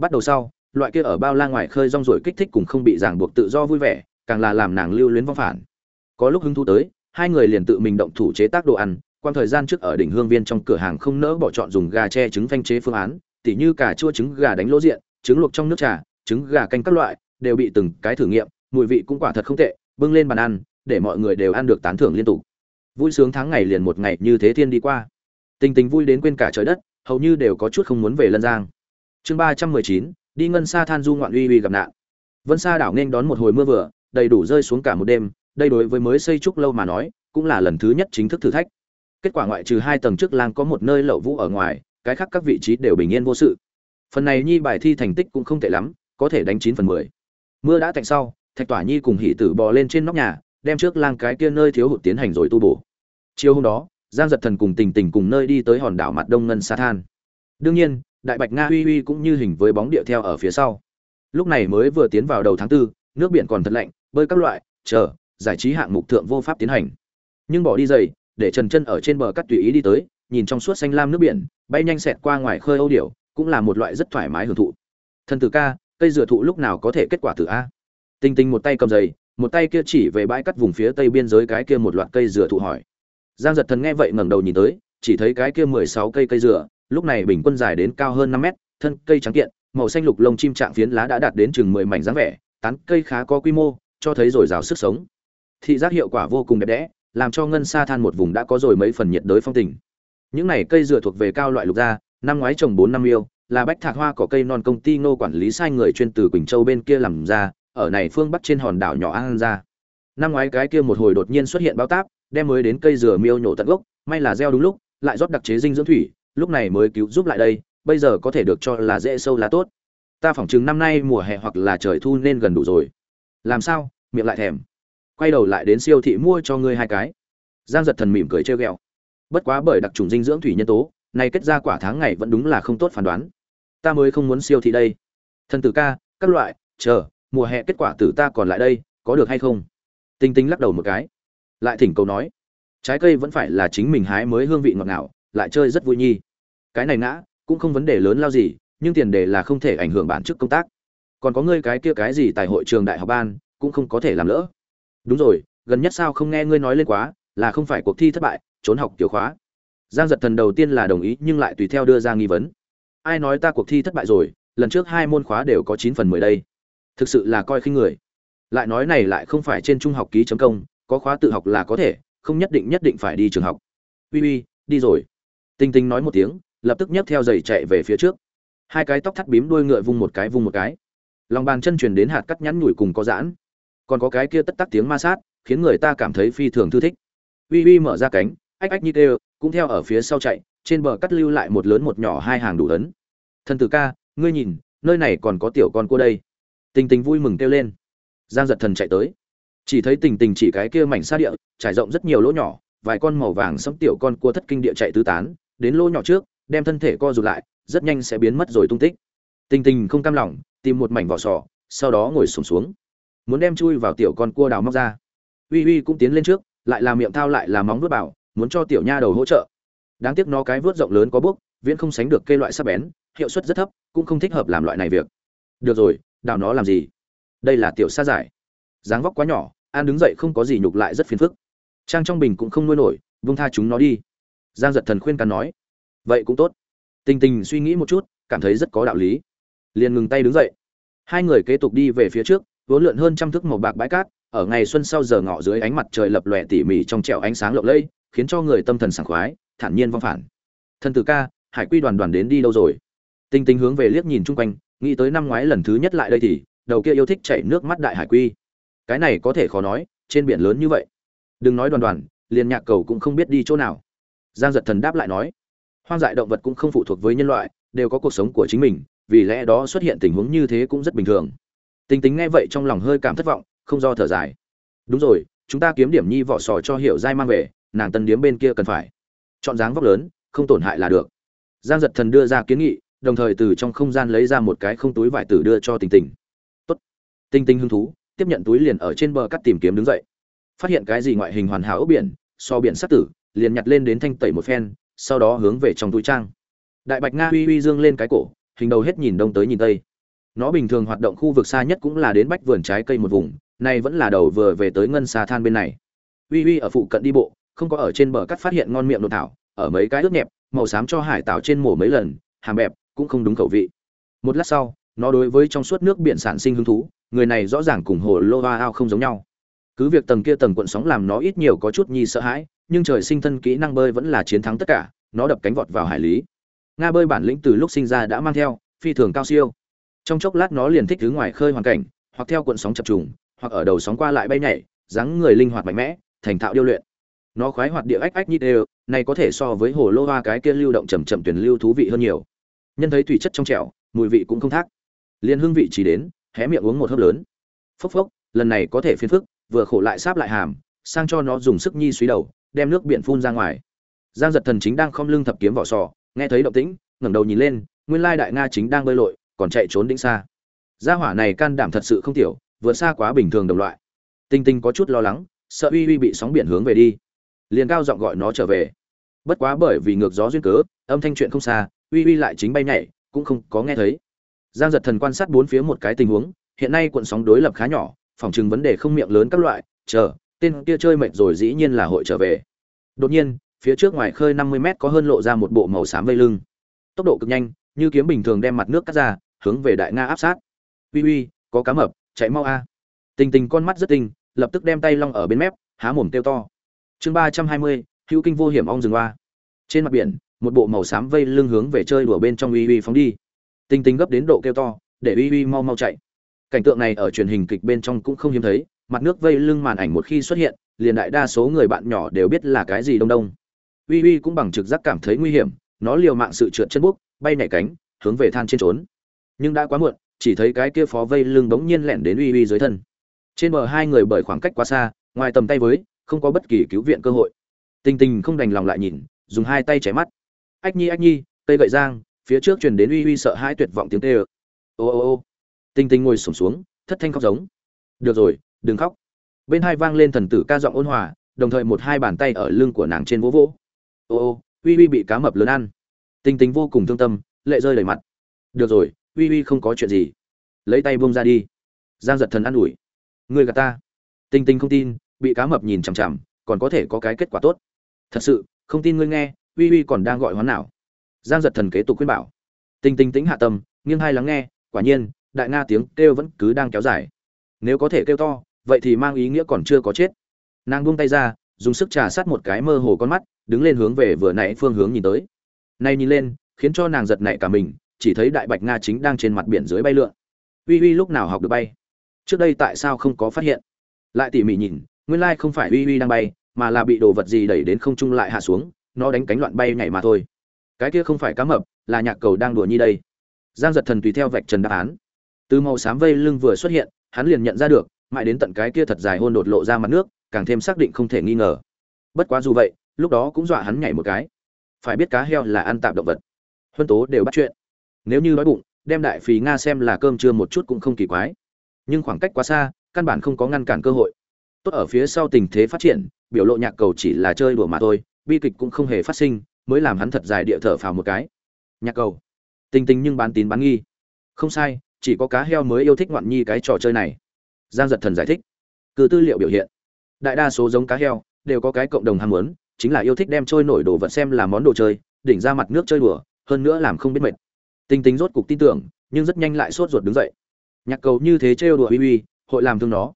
bắt đầu sau, loại kia ở bao la ngoài khơi rong rồi kích thích cùng không bị ràng buộc tự do vui vẻ, càng là làm nàng lưu luyến vong phản. Có lúc hứng thú tới, hai người liền tự mình động thủ chế tác đồ ăn quan thời gian trước ở đỉnh hương viên trong cửa hàng không nỡ bỏ chọn dùng gà che trứng phanh chế phương án, tỉ như cà chua trứng gà đánh lỗ diện, trứng luộc trong nước trà, trứng gà canh các loại, đều bị từng cái thử nghiệm, mùi vị cũng quả thật không tệ, bưng lên bàn ăn, để mọi người đều ăn được tán thưởng liên tục. Vui sướng tháng ngày liền một ngày như thế thiên đi qua. Tình tình vui đến quên cả trời đất hầu như đều có chút không muốn về lân giang. Chương ba trăm mười chín, đi ngân xa than du ngoạn uy uy gặp nạn. Vân sa đảo nên đón một hồi mưa vừa, đầy đủ rơi xuống cả một đêm, đây đối với mới xây trúc lâu mà nói, cũng là lần thứ nhất chính thức thử thách. Kết quả ngoại trừ hai tầng trước lang có một nơi lậu vũ ở ngoài, cái khác các vị trí đều bình yên vô sự. Phần này nhi bài thi thành tích cũng không tệ lắm, có thể đánh chín phần mười. Mưa đã tạnh sau, thạch tỏa nhi cùng hỷ tử bò lên trên nóc nhà, đem trước lang cái kia nơi thiếu hụt tiến hành rồi tu bổ. Chiều hôm đó giang giật thần cùng tình tình cùng nơi đi tới hòn đảo mặt đông ngân sa than. Đương nhiên, đại bạch nga uy uy cũng như hình với bóng địa theo ở phía sau. Lúc này mới vừa tiến vào đầu tháng tư, nước biển còn thật lạnh, bơi các loại, chờ, giải trí hạng mục thượng vô pháp tiến hành. Nhưng bỏ đi giày, để trần chân ở trên bờ cắt tùy ý đi tới, nhìn trong suốt xanh lam nước biển, bay nhanh xẹt qua ngoài khơi âu điểu, cũng là một loại rất thoải mái hưởng thụ. Thần tử ca, cây dừa thụ lúc nào có thể kết quả từ a? Tinh tinh một tay cầm giày, một tay kia chỉ về bãi cắt vùng phía tây biên giới cái kia một loạt cây dừa thụ hỏi giang giật thần nghe vậy ngẩng đầu nhìn tới, chỉ thấy cái kia mười sáu cây cây dừa, lúc này bình quân dài đến cao hơn năm mét, thân cây trắng kiện, màu xanh lục lông chim trạng phiến lá đã đạt đến chừng mười mảnh dáng vẻ, tán cây khá có quy mô, cho thấy dồi dào sức sống. Thị giác hiệu quả vô cùng đẹp đẽ, làm cho ngân sa than một vùng đã có rồi mấy phần nhiệt đới phong tình. Những này cây dừa thuộc về cao loại lục gia, năm ngoái trồng bốn năm yêu, là bách thạc hoa có cây non công ty nô quản lý sai người chuyên từ quỳnh châu bên kia làm ra, ở này phương bắc trên hòn đảo nhỏ an ra năm ngoái cái kia một hồi đột nhiên xuất hiện bao táp đem mới đến cây dừa miêu nhổ tận gốc, may là gieo đúng lúc, lại rót đặc chế dinh dưỡng thủy, lúc này mới cứu giúp lại đây, bây giờ có thể được cho là dễ sâu lá tốt. Ta phỏng chừng năm nay mùa hè hoặc là trời thu nên gần đủ rồi. Làm sao? Miệng lại thèm. Quay đầu lại đến siêu thị mua cho ngươi hai cái. Giang giật thần mỉm cười trêu ghẹo. Bất quá bởi đặc trùng dinh dưỡng thủy nhân tố, này kết ra quả tháng ngày vẫn đúng là không tốt phán đoán. Ta mới không muốn siêu thị đây. Thần tử ca, các loại, chờ, mùa hè kết quả tử ta còn lại đây, có được hay không? Tinh tinh lắc đầu một cái lại thỉnh cầu nói, trái cây vẫn phải là chính mình hái mới hương vị ngọt ngào, lại chơi rất vui nhi. Cái này ngã, cũng không vấn đề lớn lao gì, nhưng tiền đề là không thể ảnh hưởng bản chức công tác. Còn có ngươi cái kia cái gì tại hội trường đại học ban, cũng không có thể làm lỡ. Đúng rồi, gần nhất sao không nghe ngươi nói lên quá, là không phải cuộc thi thất bại, trốn học tiểu khóa. Giang giật thần đầu tiên là đồng ý, nhưng lại tùy theo đưa ra nghi vấn. Ai nói ta cuộc thi thất bại rồi, lần trước hai môn khóa đều có chín phần mười đây. Thực sự là coi khinh người. Lại nói này lại không phải trên trung học ký chấm công có khóa tự học là có thể, không nhất định nhất định phải đi trường học. Uy uy, đi rồi. Tinh tinh nói một tiếng, lập tức nhấc theo giày chạy về phía trước. Hai cái tóc thắt bím đuôi ngựa vung một cái vung một cái. Lòng bàn chân truyền đến hạt cắt nhắn nhủi cùng có giãn. Còn có cái kia tất tắc tiếng ma sát, khiến người ta cảm thấy phi thường thư thích. Uy uy mở ra cánh, ách ách như tê, cũng theo ở phía sau chạy, trên bờ cắt lưu lại một lớn một nhỏ hai hàng đủ ấn. Thần tử ca, ngươi nhìn, nơi này còn có tiểu con cua đây. Tình tình vui mừng kêu lên. Giang giật thần chạy tới chỉ thấy tình tình chỉ cái kia mảnh xa địa trải rộng rất nhiều lỗ nhỏ vài con màu vàng sẫm tiểu con cua thất kinh địa chạy tứ tán đến lỗ nhỏ trước đem thân thể co rụt lại rất nhanh sẽ biến mất rồi tung tích. Tình tình không cam lòng tìm một mảnh vỏ sò sau đó ngồi sùng xuống, xuống muốn đem chui vào tiểu con cua đào móc ra. Uy uy cũng tiến lên trước lại làm miệng thao lại làm móng vuốt bảo muốn cho tiểu nha đầu hỗ trợ. Đáng tiếc nó cái vuốt rộng lớn có bước viễn không sánh được cây loại sắc bén hiệu suất rất thấp cũng không thích hợp làm loại này việc. Được rồi đào nó làm gì? Đây là tiểu sa giải dáng vóc quá nhỏ, an đứng dậy không có gì nhục lại rất phiền phức. Trang trong bình cũng không nuôi nổi vung tha chúng nó đi. Giang giật thần khuyên cắn nói. Vậy cũng tốt. Tình tình suy nghĩ một chút, cảm thấy rất có đạo lý. Liền ngừng tay đứng dậy. Hai người kế tục đi về phía trước, vốn lượn hơn trăm thước màu bạc bãi cát, ở ngày xuân sau giờ ngọ dưới ánh mặt trời lập lòe tỉ mỉ trong trẻo ánh sáng lộng lẫy, khiến cho người tâm thần sảng khoái, thản nhiên vong phản. Thần tử ca, hải quy đoàn đoàn đến đi đâu rồi? Tinh tinh hướng về liếc nhìn chung quanh, nghĩ tới năm ngoái lần thứ nhất lại đây thì, đầu kia yêu thích chảy nước mắt đại hải quy cái này có thể khó nói, trên biển lớn như vậy. Đừng nói đoàn đoàn, liền nhạc cầu cũng không biết đi chỗ nào. Giang giật thần đáp lại nói, hoang dại động vật cũng không phụ thuộc với nhân loại, đều có cuộc sống của chính mình, vì lẽ đó xuất hiện tình huống như thế cũng rất bình thường. Tinh tính nghe vậy trong lòng hơi cảm thất vọng, không do thở dài. Đúng rồi, chúng ta kiếm điểm nhi vỏ sò cho hiểu dai mang về, nàng tân điếm bên kia cần phải. Chọn dáng vóc lớn, không tổn hại là được. Giang giật thần đưa ra kiến nghị, đồng thời từ trong không gian lấy ra một cái không túi vải tử đưa cho tình tình. Tốt. Tinh tinh hứng thú tiếp nhận túi liền ở trên bờ cắt tìm kiếm đứng dậy. Phát hiện cái gì ngoại hình hoàn hảo ốc biển, so biển sắc tử, liền nhặt lên đến thanh tẩy một phen, sau đó hướng về trong túi trang. Đại bạch nga uy uy dương lên cái cổ, hình đầu hết nhìn đông tới nhìn tây. Nó bình thường hoạt động khu vực xa nhất cũng là đến bách vườn trái cây một vùng, nay vẫn là đầu vừa về tới ngân xa than bên này. Uy uy ở phụ cận đi bộ, không có ở trên bờ cắt phát hiện ngon miệng nội thảo, ở mấy cái ướt nhẹp, màu xám cho hải tảo trên mổ mấy lần, hàm bẹp, cũng không đúng khẩu vị. Một lát sau, nó đối với trong suốt nước biển sản sinh hứng thú người này rõ ràng cùng hồ lô hoa ao không giống nhau. Cứ việc tầng kia tầng cuộn sóng làm nó ít nhiều có chút nhi sợ hãi, nhưng trời sinh thân kỹ năng bơi vẫn là chiến thắng tất cả, nó đập cánh vọt vào hải lý. Nga bơi bản lĩnh từ lúc sinh ra đã mang theo, phi thường cao siêu. Trong chốc lát nó liền thích thứ ngoài khơi hoàn cảnh, hoặc theo cuộn sóng chập trùng, hoặc ở đầu sóng qua lại bay nhảy, dáng người linh hoạt mạnh mẽ, thành thạo điêu luyện. Nó khoái hoạt địa ách ách như đều, này có thể so với hồ lô hoa cái kia lưu động chầm chậm tuyển lưu thú vị hơn nhiều. Nhân thấy thủy chất trong trẻo, mùi vị cũng không thác. Liền hương vị chỉ đến hé miệng uống một hớp lớn. Phốc phốc, lần này có thể phiền phức, vừa khổ lại sáp lại hàm, sang cho nó dùng sức nhi suý đầu, đem nước biển phun ra ngoài. Giang giật thần chính đang khom lưng thập kiếm vỏ sò, nghe thấy động tĩnh, ngẩng đầu nhìn lên, nguyên lai đại nga chính đang bơi lội, còn chạy trốn đỉnh xa. Gia hỏa này can đảm thật sự không tiểu, vượt xa quá bình thường đồng loại. Tinh tinh có chút lo lắng, sợ uy uy bị sóng biển hướng về đi. Liền cao giọng gọi nó trở về. Bất quá bởi vì ngược gió duyên cớ, âm thanh chuyện không xa, uy uy lại chính bay nhảy, cũng không có nghe thấy giang giật thần quan sát bốn phía một cái tình huống, hiện nay cuộn sóng đối lập khá nhỏ, phòng chừng vấn đề không miệng lớn các loại, chờ, tên kia chơi mệt rồi dĩ nhiên là hội trở về. Đột nhiên, phía trước ngoài khơi năm mươi mét có hơn lộ ra một bộ màu xám vây lưng. Tốc độ cực nhanh, như kiếm bình thường đem mặt nước cắt ra, hướng về đại nga áp sát. Uy uy, có cá mập, chạy mau a. Tình tình con mắt rất tinh, lập tức đem tay long ở bên mép, há mồm kêu to. Chương ba trăm hai mươi, hữu kinh vô hiểm ong rừng hoa. Trên mặt biển, một bộ màu xám vây lưng hướng về chơi đùa bên trong uy uy phóng đi tinh tinh gấp đến độ kêu to để uy uy mau mau chạy. Cảnh tượng này ở truyền hình kịch bên trong cũng không hiếm thấy mặt nước vây lưng màn ảnh một khi xuất hiện liền đại đa số người bạn nhỏ đều biết là cái gì đông đông. Uy uy cũng bằng trực giác cảm thấy nguy hiểm nó liều mạng sự trượt chân bước, bay nhảy cánh hướng về than trên trốn. Nhưng đã quá muộn chỉ thấy cái kia phó vây lưng bỗng nhiên lẻn đến uy uy dưới thân. Trên bờ hai người bởi khoảng cách quá xa ngoài tầm tay với không có bất kỳ cứu viện cơ hội. Tình tình không đành lòng lại nhìn dùng hai tay chảy mắt. Ách nhi ách nhi cây gậy giang phía trước truyền đến uy uy sợ hãi tuyệt vọng tiếng tê ơ. Ô ô ô. Tinh tinh ngồi sổm xuống, thất thanh khóc giống. Được rồi, đừng khóc. Bên hai vang lên thần tử ca giọng ôn hòa, đồng thời một hai bàn tay ở lưng của nàng trên vỗ vỗ. Ô ô, uy uy bị cá mập lớn ăn. Tinh tinh vô cùng thương tâm, lệ rơi đầy mặt. Được rồi, uy uy không có chuyện gì. Lấy tay buông ra đi. Giang giật thần ă n ủi. Người gà ta. Tinh tinh không tin, bị cá mập nhìn chằm chằm, còn có thể có cái kết quả tốt. Thật sự, không tin ngươi nghe, uy uy còn đang gọi hoán nào giang giật thần kế tục khuyên bảo. Tinh tinh tĩnh hạ tâm, nghiêng hai lắng nghe, quả nhiên, đại nga tiếng kêu vẫn cứ đang kéo dài. Nếu có thể kêu to, vậy thì mang ý nghĩa còn chưa có chết. Nàng buông tay ra, dùng sức trà sát một cái mơ hồ con mắt, đứng lên hướng về vừa nãy phương hướng nhìn tới. Nay nhìn lên, khiến cho nàng giật nảy cả mình, chỉ thấy đại bạch nga chính đang trên mặt biển dưới bay lượn. Uy uy lúc nào học được bay? Trước đây tại sao không có phát hiện? Lại tỉ mỉ nhìn, nguyên lai không phải uy uy đang bay, mà là bị đồ vật gì đẩy đến không trung lại hạ xuống, nó đánh cánh loạn bay nhảy mà thôi cái kia không phải cá mập, là nhạc cầu đang đùa nhi đây. Giang giật thần tùy theo vạch trần đáp án. Từ màu xám vây lưng vừa xuất hiện, hắn liền nhận ra được, mãi đến tận cái kia thật dài hôn đột lộ ra mặt nước, càng thêm xác định không thể nghi ngờ. Bất quá dù vậy, lúc đó cũng dọa hắn nhảy một cái. Phải biết cá heo là ăn tạp động vật. Huân tố đều bắt chuyện. Nếu như đói bụng, đem đại phì nga xem là cơm trưa một chút cũng không kỳ quái. Nhưng khoảng cách quá xa, căn bản không có ngăn cản cơ hội. Tốt ở phía sau tình thế phát triển, biểu lộ nhạc cầu chỉ là chơi đùa mà thôi, bi kịch cũng không hề phát sinh mới làm hắn thật dài địa thở phào một cái. Nhạc cầu. Tinh tinh nhưng bán tín bán nghi. Không sai, chỉ có cá heo mới yêu thích ngoạn nhi cái trò chơi này. Giang giật thần giải thích. Từ tư liệu biểu hiện. Đại đa số giống cá heo, đều có cái cộng đồng ham muốn, chính là yêu thích đem trôi nổi đồ vật xem là món đồ chơi, đỉnh ra mặt nước chơi đùa, hơn nữa làm không biết mệt. Tinh tính rốt cục tin tưởng, nhưng rất nhanh lại sốt ruột đứng dậy. Nhạc cầu như thế trêu đùa uy uy, hội làm thương nó.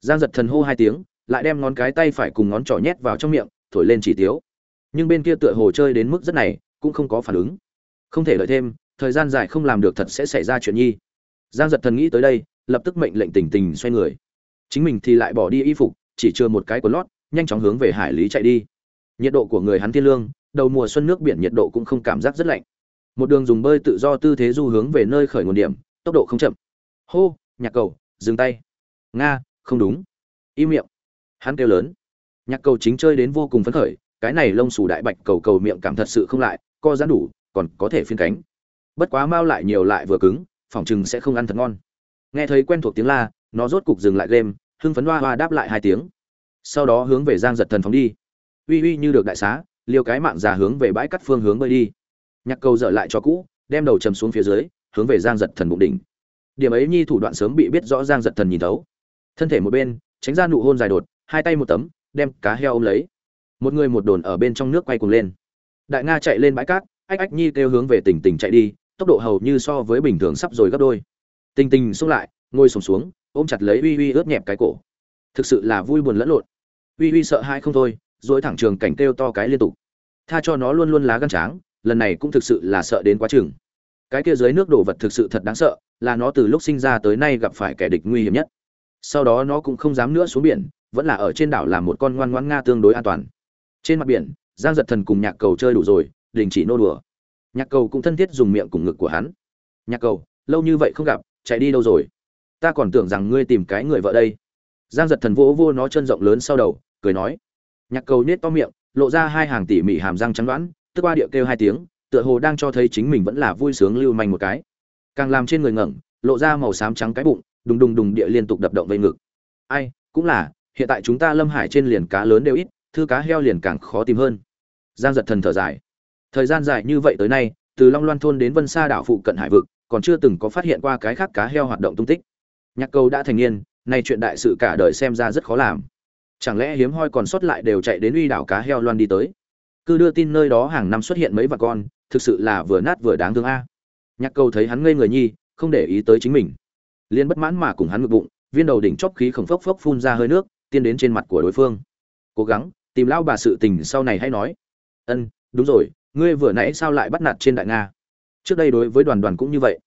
Giang giật thần hô hai tiếng, lại đem ngón cái tay phải cùng ngón trỏ nhét vào trong miệng, thổi lên chỉ tiếu nhưng bên kia tựa hồ chơi đến mức rất này, cũng không có phản ứng. Không thể đợi thêm, thời gian dài không làm được thật sẽ xảy ra chuyện nhi. Giang giật thần nghĩ tới đây, lập tức mệnh lệnh tình tình xoay người. Chính mình thì lại bỏ đi y phục, chỉ chưa một cái của lót, nhanh chóng hướng về hải lý chạy đi. Nhiệt độ của người hắn thiên lương, đầu mùa xuân nước biển nhiệt độ cũng không cảm giác rất lạnh. Một đường dùng bơi tự do tư thế du hướng về nơi khởi nguồn điểm, tốc độ không chậm. Hô, nhạc cầu, dừng tay. Nga, không đúng. Im miệng. Hắn kêu lớn. Nhạc cầu chính chơi đến vô cùng phấn khởi cái này lông xù đại bạch cầu cầu miệng cảm thật sự không lại, co giãn đủ, còn có thể phiên cánh. Bất quá mau lại nhiều lại vừa cứng phỏng chừng sẽ không ăn thật ngon. Nghe thấy quen thuộc tiếng la, nó rốt cục dừng lại game, hưng phấn hoa hoa đáp lại hai tiếng. Sau đó hướng về giang giật thần phóng đi. Uy uy như được đại xá, liều cái mạng già hướng về bãi cắt phương hướng bơi đi. Nhạc cầu dở lại cho cũ, đem đầu chầm xuống phía dưới, hướng về giang giật thần bụng đỉnh. Điểm ấy nhi thủ đoạn sớm bị biết rõ giang giật thần nhìn thấu. Thân thể một bên, tránh ra nụ hôn dài đột, hai tay một tấm, đem cá heo ôm lấy một người một đồn ở bên trong nước quay cuồng lên. Đại nga chạy lên bãi cát ách ách nhi kêu hướng về tỉnh tỉnh chạy đi tốc độ hầu như so với bình thường sắp rồi gấp đôi. Tình tình xông lại ngồi sùng xuống, xuống ôm chặt lấy uy uy ướt nhẹp cái cổ. Thực sự là vui buồn lẫn lộn. Uy uy sợ hãi không thôi dối thẳng trường cảnh kêu to cái liên tục. Tha cho nó luôn luôn lá gan tráng lần này cũng thực sự là sợ đến quá chừng. Cái kia dưới nước đồ vật thực sự thật đáng sợ là nó từ lúc sinh ra tới nay gặp phải kẻ địch nguy hiểm nhất. Sau đó nó cũng không dám nữa xuống biển vẫn là ở trên đảo làm một con ngoan ngoãn nga tương đối an toàn trên mặt biển, giang giật thần cùng nhạc cầu chơi đủ rồi, đình chỉ nô đùa. Nhạc cầu cũng thân thiết dùng miệng cùng ngực của hắn. Nhạc cầu, lâu như vậy không gặp, chạy đi đâu rồi? Ta còn tưởng rằng ngươi tìm cái người vợ đây. Giang giật thần vỗ vô nó chân rộng lớn sau đầu, cười nói. Nhạc cầu nết to miệng, lộ ra hai hàng tỉ mỉ hàm răng trắng đoán, tức qua điệu kêu hai tiếng, tựa hồ đang cho thấy chính mình vẫn là vui sướng lưu manh một cái. Càng làm trên người ngẩng, lộ ra màu xám trắng cái bụng, đùng đùng đùng địa liên tục đập động vây ngực. Ai, cũng là, hiện tại chúng ta lâm hải trên liền cá lớn đều ít thư cá heo liền càng khó tìm hơn. Giang giật thần thở dài. Thời gian dài như vậy tới nay, từ long loan thôn đến vân sa đảo phụ cận hải vực, còn chưa từng có phát hiện qua cái khác cá heo hoạt động tung tích. Nhạc cầu đã thành niên, nay chuyện đại sự cả đời xem ra rất khó làm. Chẳng lẽ hiếm hoi còn sót lại đều chạy đến uy đảo cá heo loan đi tới? Cứ đưa tin nơi đó hàng năm xuất hiện mấy vạt con, thực sự là vừa nát vừa đáng thương a. Nhạc cầu thấy hắn ngây người nhi, không để ý tới chính mình. Liên bất mãn mà cùng hắn ngực bụng, viên đầu đỉnh chóp khí khổng phốc phốc phun ra hơi nước, tiên đến trên mặt của đối phương. Cố gắng tìm lão bà sự tình sau này hay nói. Ân, đúng rồi, ngươi vừa nãy sao lại bắt nạt trên đại nga? Trước đây đối với đoàn đoàn cũng như vậy.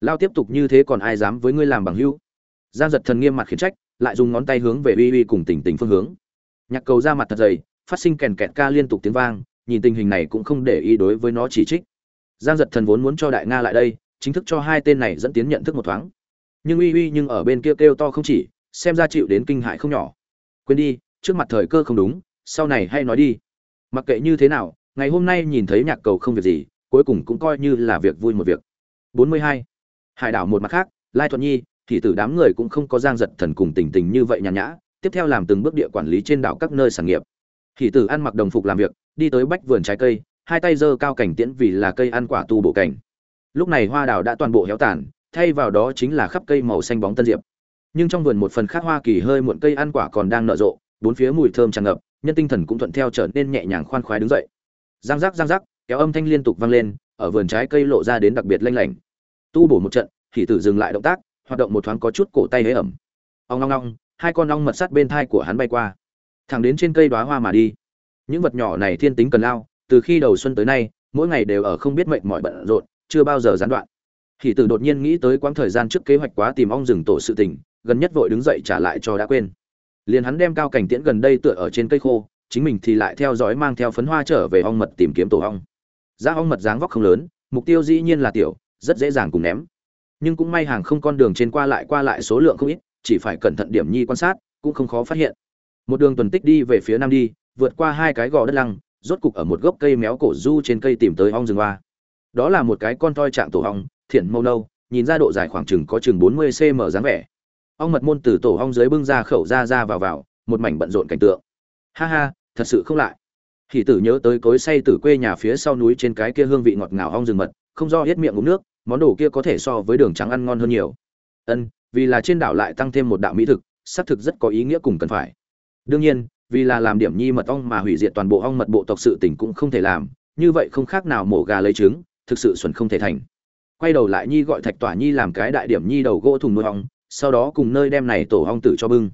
Lao tiếp tục như thế còn ai dám với ngươi làm bằng hữu? Giang giật thần nghiêm mặt khiển trách, lại dùng ngón tay hướng về uy uy cùng tỉnh tỉnh phương hướng. Nhạc cầu ra mặt thật dày, phát sinh kèn kẹt ca liên tục tiếng vang, nhìn tình hình này cũng không để ý đối với nó chỉ trích. Giang giật thần vốn muốn cho đại nga lại đây, chính thức cho hai tên này dẫn tiến nhận thức một thoáng. Nhưng uy uy nhưng ở bên kia kêu to không chỉ, xem ra chịu đến kinh hại không nhỏ. Quên đi, trước mặt thời cơ không đúng sau này hay nói đi. Mặc kệ như thế nào, ngày hôm nay nhìn thấy nhạc cầu không việc gì, cuối cùng cũng coi như là việc vui một việc. 42. hải đảo một mặt khác, lai thuận nhi, thì từ đám người cũng không có giang giật thần cùng tình tình như vậy nhàn nhã, tiếp theo làm từng bước địa quản lý trên đảo các nơi sản nghiệp. Thì tử ăn mặc đồng phục làm việc, đi tới bách vườn trái cây, hai tay giơ cao cảnh tiễn vì là cây ăn quả tu bổ cảnh lúc này hoa đào đã toàn bộ héo tàn, thay vào đó chính là khắp cây màu xanh bóng tân diệp. Nhưng trong vườn một phần khác hoa kỳ hơi muộn cây ăn quả còn đang nở rộ, bốn phía mùi thơm tràn ngập nhân tinh thần cũng thuận theo trở nên nhẹ nhàng khoan khoái đứng dậy. Giang giác giang giác, kéo âm thanh liên tục vang lên, ở vườn trái cây lộ ra đến đặc biệt lanh lảnh. Tu bổ một trận hỉ tử dừng lại động tác, hoạt động một thoáng có chút cổ tay hế ẩm. Ong long long hai con ong mật sắt bên thai của hắn bay qua. Thẳng đến trên cây đóa hoa mà đi. Những vật nhỏ này thiên tính cần lao, từ khi đầu xuân tới nay, mỗi ngày đều ở không biết mệnh mọi bận rộn, chưa bao giờ gián đoạn. Hỉ tử đột nhiên nghĩ tới quãng thời gian trước kế hoạch quá tìm ong rừng tổ sự tình, gần nhất vội đứng dậy trả lại cho đã quên liền hắn đem cao cảnh tiễn gần đây tựa ở trên cây khô, chính mình thì lại theo dõi mang theo phấn hoa trở về ong mật tìm kiếm tổ ong. Giá ong mật dáng vóc không lớn, mục tiêu dĩ nhiên là tiểu, rất dễ dàng cùng ném. Nhưng cũng may hàng không con đường trên qua lại qua lại số lượng không ít, chỉ phải cẩn thận điểm nhi quan sát, cũng không khó phát hiện. Một đường tuần tích đi về phía nam đi, vượt qua hai cái gò đất lăng, rốt cục ở một gốc cây méo cổ du trên cây tìm tới ong rừng hoa. Đó là một cái con toi trạng tổ ong thiện mâu nâu, nhìn ra độ dài khoảng chừng có chừng bốn mươi cm dáng vẻ ong mật môn từ tổ ong dưới bưng ra khẩu ra ra vào vào, một mảnh bận rộn cảnh tượng. Ha ha, thật sự không lại. Hỷ tử nhớ tới cối say từ quê nhà phía sau núi trên cái kia hương vị ngọt ngào ong rừng mật, không do hết miệng uống nước, món đồ kia có thể so với đường trắng ăn ngon hơn nhiều. Ân, vì là trên đảo lại tăng thêm một đạo mỹ thực, xác thực rất có ý nghĩa cùng cần phải. Đương nhiên, vì là làm điểm nhi mật ong mà hủy diệt toàn bộ ong mật bộ tộc sự tình cũng không thể làm, như vậy không khác nào mổ gà lấy trứng, thực sự xuẩn không thể thành. Quay đầu lại nhi gọi thạch tỏa nhi làm cái đại điểm nhi đầu gỗ thùng nuôi ong sau đó cùng nơi đem này tổ ong tử cho bưng.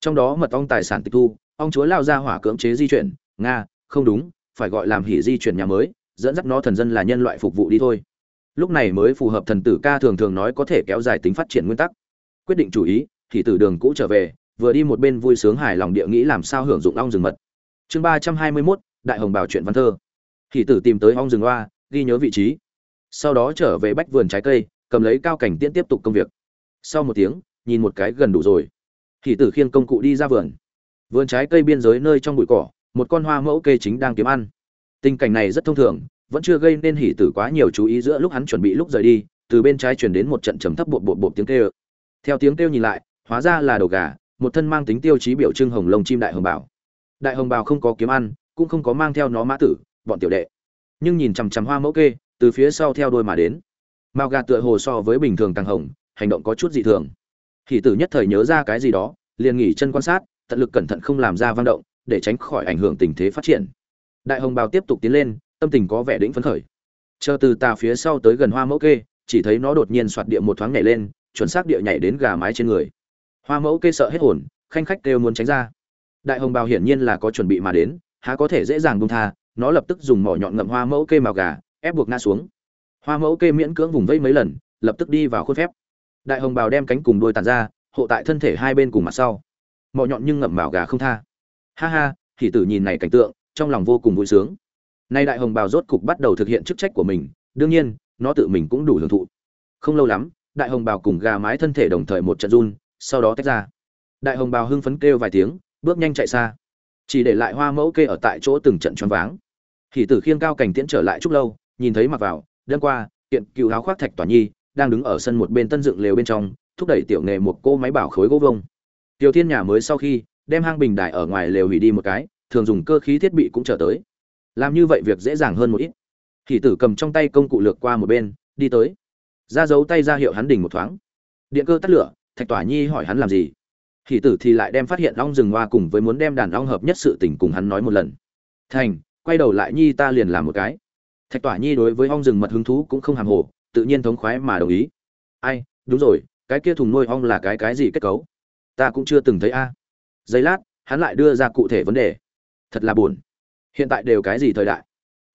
Trong đó mật ong tài sản tịch thu, ong chúa lao ra hỏa cưỡng chế di chuyển, nga, không đúng, phải gọi làm hỉ di chuyển nhà mới, dẫn dắt nó thần dân là nhân loại phục vụ đi thôi. Lúc này mới phù hợp thần tử ca thường thường nói có thể kéo dài tính phát triển nguyên tắc. Quyết định chủ ý, thì từ đường cũ trở về, vừa đi một bên vui sướng hài lòng địa nghĩ làm sao hưởng dụng ong rừng mật. Chương ba trăm hai mươi mốt, đại hồng bảo chuyện văn thơ. Thì tử tìm tới ong rừng hoa, ghi nhớ vị trí. Sau đó trở về bách vườn trái cây, cầm lấy cao cảnh tiễn tiếp tục công việc sau một tiếng, nhìn một cái gần đủ rồi. Thì tử khiêng công cụ đi ra vườn. Vườn trái cây biên giới nơi trong bụi cỏ, một con hoa mẫu kê chính đang kiếm ăn. Tình cảnh này rất thông thường, vẫn chưa gây nên hỉ tử quá nhiều chú ý giữa lúc hắn chuẩn bị lúc rời đi, từ bên trái truyền đến một trận trầm thấp bột bột bột tiếng kêu. Theo tiếng kêu nhìn lại, hóa ra là đầu gà, một thân mang tính tiêu chí biểu trưng hồng lông chim đại hồng bảo đại hồng bảo không có kiếm ăn, cũng không có mang theo nó mã tử, bọn tiểu đệ. Nhưng nhìn chằm chằm hoa mẫu kê, từ phía sau theo đôi mà đến. Mao gà tựa hồ so với bình thường càng hồng hành động có chút dị thường. Hỷ tử nhất thời nhớ ra cái gì đó, liền nghỉ chân quan sát, tận lực cẩn thận không làm ra vang động, để tránh khỏi ảnh hưởng tình thế phát triển. Đại hồng bào tiếp tục tiến lên, tâm tình có vẻ đĩnh phấn khởi. Chờ từ tà phía sau tới gần hoa mẫu kê, chỉ thấy nó đột nhiên soạt địa một thoáng nhảy lên, chuẩn xác địa nhảy đến gà mái trên người. Hoa mẫu kê sợ hết hồn, khanh khách kêu muốn tránh ra. Đại hồng bào hiển nhiên là có chuẩn bị mà đến, há có thể dễ dàng buông tha, nó lập tức dùng mỏ nhọn ngậm hoa mẫu kê màu gà, ép buộc ngã xuống. Hoa mẫu kê miễn cưỡng vùng vây mấy lần, lập tức đi vào khuôn phép đại hồng bào đem cánh cùng đôi tàn ra, hộ tại thân thể hai bên cùng mặt sau. Mỏ nhọn nhưng ngậm màu gà không tha. Ha ha, thì tử nhìn này cảnh tượng, trong lòng vô cùng vui sướng. Nay đại hồng bào rốt cục bắt đầu thực hiện chức trách của mình, đương nhiên, nó tự mình cũng đủ hưởng thụ. Không lâu lắm, đại hồng bào cùng gà mái thân thể đồng thời một trận run, sau đó tách ra. Đại hồng bào hưng phấn kêu vài tiếng, bước nhanh chạy xa. Chỉ để lại hoa mẫu kê ở tại chỗ từng trận choáng váng. Hỷ tử khiêng cao cảnh tiễn trở lại chút lâu, nhìn thấy mặc vào đêm qua, kiện cựu áo khoác thạch toàn nhi đang đứng ở sân một bên tân dựng lều bên trong, thúc đẩy tiểu nghề một cô máy bảo khối gỗ vông. Tiểu thiên nhà mới sau khi, đem hang bình đài ở ngoài lều hủy đi một cái, thường dùng cơ khí thiết bị cũng trở tới. Làm như vậy việc dễ dàng hơn một ít. Hỷ tử cầm trong tay công cụ lược qua một bên, đi tới. Ra giấu tay ra hiệu hắn đỉnh một thoáng. Điện cơ tắt lửa, thạch tỏa nhi hỏi hắn làm gì? Hỷ tử thì lại đem phát hiện long rừng hoa cùng với muốn đem đàn long hợp nhất sự tình cùng hắn nói một lần. Thành, quay đầu lại nhi ta liền làm một cái. Thạch tỏa nhi đối với ong rừng mật hứng thú cũng không hàm hồ tự nhiên thống khoái mà đồng ý. Ai, đúng rồi, cái kia thùng nuôi ong là cái cái gì kết cấu? Ta cũng chưa từng thấy a. Giây lát, hắn lại đưa ra cụ thể vấn đề. Thật là buồn. Hiện tại đều cái gì thời đại?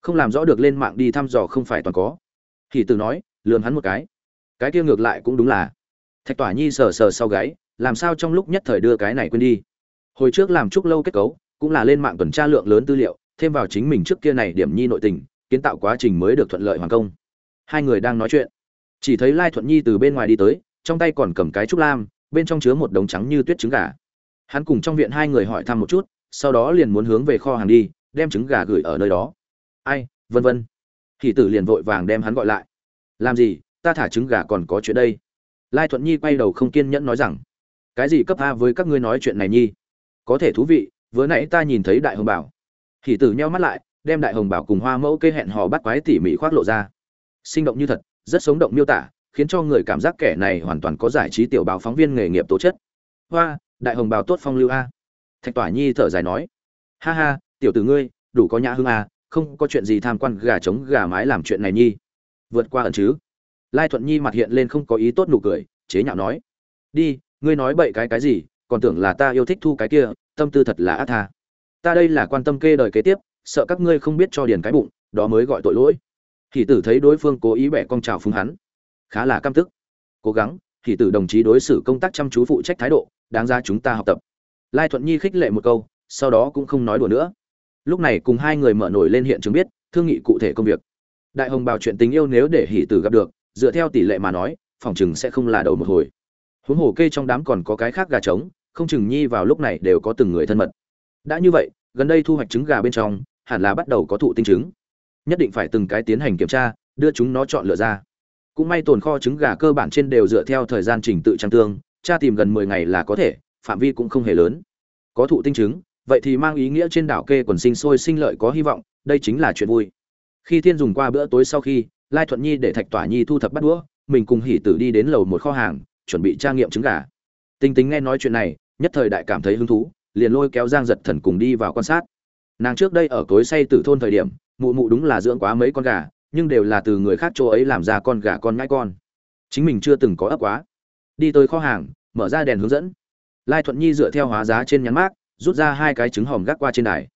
Không làm rõ được lên mạng đi thăm dò không phải toàn có. Thì từ nói, lườm hắn một cái. Cái kia ngược lại cũng đúng là. Thạch tỏa nhi sờ sờ sau gáy, làm sao trong lúc nhất thời đưa cái này quên đi? Hồi trước làm chúc lâu kết cấu, cũng là lên mạng tuần tra lượng lớn tư liệu, thêm vào chính mình trước kia này điểm nhi nội tình, kiến tạo quá trình mới được thuận lợi hoàn công hai người đang nói chuyện. Chỉ thấy lai thuận nhi từ bên ngoài đi tới, trong tay còn cầm cái trúc lam, bên trong chứa một đống trắng như tuyết trứng gà. Hắn cùng trong viện hai người hỏi thăm một chút, sau đó liền muốn hướng về kho hàng đi, đem trứng gà gửi ở nơi đó. Ai, vân vân. Thì tử liền vội vàng đem hắn gọi lại. Làm gì, ta thả trứng gà còn có chuyện đây? Lai thuận nhi quay đầu không kiên nhẫn nói rằng, cái gì cấp a với các ngươi nói chuyện này nhi? Có thể thú vị, vừa nãy ta nhìn thấy đại hồng bảo. Thì tử nheo mắt lại, đem đại hồng bảo cùng hoa mẫu kê hẹn hò bắt quái tỉ mỉ khoác lộ ra sinh động như thật, rất sống động miêu tả, khiến cho người cảm giác kẻ này hoàn toàn có giải trí tiểu báo phóng viên nghề nghiệp tố chất. Hoa, đại hồng bào tốt phong lưu a. Thạch tỏa nhi thở dài nói. Ha ha, tiểu tử ngươi, đủ có nhã hương a, không có chuyện gì tham quan gà trống gà mái làm chuyện này nhi. Vượt qua ẩn chứ. Lai thuận nhi mặt hiện lên không có ý tốt nụ cười, chế nhạo nói. Đi, ngươi nói bậy cái cái gì, còn tưởng là ta yêu thích thu cái kia, tâm tư thật là ác tha. Ta đây là quan tâm kê đời kế tiếp, sợ các ngươi không biết cho điền cái bụng, đó mới gọi tội lỗi hỷ tử thấy đối phương cố ý bẻ cong trào phúng hắn. Khá là căm tức. Cố gắng, hỷ tử đồng chí đối xử công tác chăm chú phụ trách thái độ, đáng ra chúng ta học tập. Lai thuận nhi khích lệ một câu, sau đó cũng không nói đùa nữa. Lúc này cùng hai người mở nổi lên hiện chứng biết, thương nghị cụ thể công việc. Đại hồng bào chuyện tình yêu nếu để hỷ tử gặp được, dựa theo tỷ lệ mà nói, phòng chừng sẽ không là đầu một hồi. Huống hồ kê trong đám còn có cái khác gà trống, không chừng nhi vào lúc này đều có từng người thân mật. Đã như vậy, gần đây thu hoạch trứng gà bên trong, hẳn là bắt đầu có thụ tinh trứng nhất định phải từng cái tiến hành kiểm tra, đưa chúng nó chọn lựa ra. Cũng may tồn kho trứng gà cơ bản trên đều dựa theo thời gian trình tự trang tương, tra tìm gần mười ngày là có thể, phạm vi cũng không hề lớn. Có thụ tinh trứng, vậy thì mang ý nghĩa trên đảo kê quần sinh sôi sinh lợi có hy vọng, đây chính là chuyện vui. Khi thiên dùng qua bữa tối sau khi, lai thuận nhi để thạch tỏa nhi thu thập bắt đũa, mình cùng hỉ tử đi đến lầu một kho hàng, chuẩn bị tra nghiệm trứng gà. Tinh tính nghe nói chuyện này, nhất thời đại cảm thấy hứng thú, liền lôi kéo giang giật thần cùng đi vào quan sát. Nàng trước đây ở cối say tử thôn thời điểm mụ mụ đúng là dưỡng quá mấy con gà, nhưng đều là từ người khác chỗ ấy làm ra con gà con ngãi con. Chính mình chưa từng có ấp quá. Đi tới kho hàng, mở ra đèn hướng dẫn. Lai thuận nhi dựa theo hóa giá trên nhắn mát rút ra hai cái trứng hòm gác qua trên đài.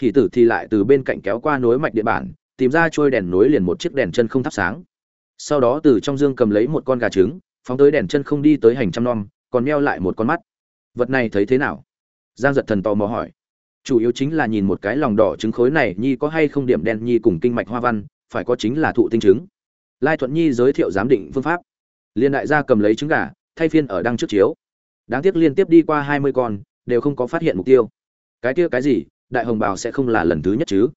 Hỷ tử thì lại từ bên cạnh kéo qua nối mạch địa bản, tìm ra trôi đèn nối liền một chiếc đèn chân không thắp sáng. Sau đó từ trong dương cầm lấy một con gà trứng, phóng tới đèn chân không đi tới hành trăm non, còn meo lại một con mắt. Vật này thấy thế nào? Giang giật thần tò mò hỏi chủ yếu chính là nhìn một cái lòng đỏ trứng khối này, nhi có hay không điểm đen, nhi cùng kinh mạch hoa văn, phải có chính là thụ tinh trứng. Lai thuận nhi giới thiệu giám định phương pháp. Liên đại gia cầm lấy trứng gà, thay phiên ở đăng trước chiếu. Đáng tiếc liên tiếp đi qua hai mươi con, đều không có phát hiện mục tiêu. Cái kia cái gì, đại hồng bào sẽ không là lần thứ nhất chứ?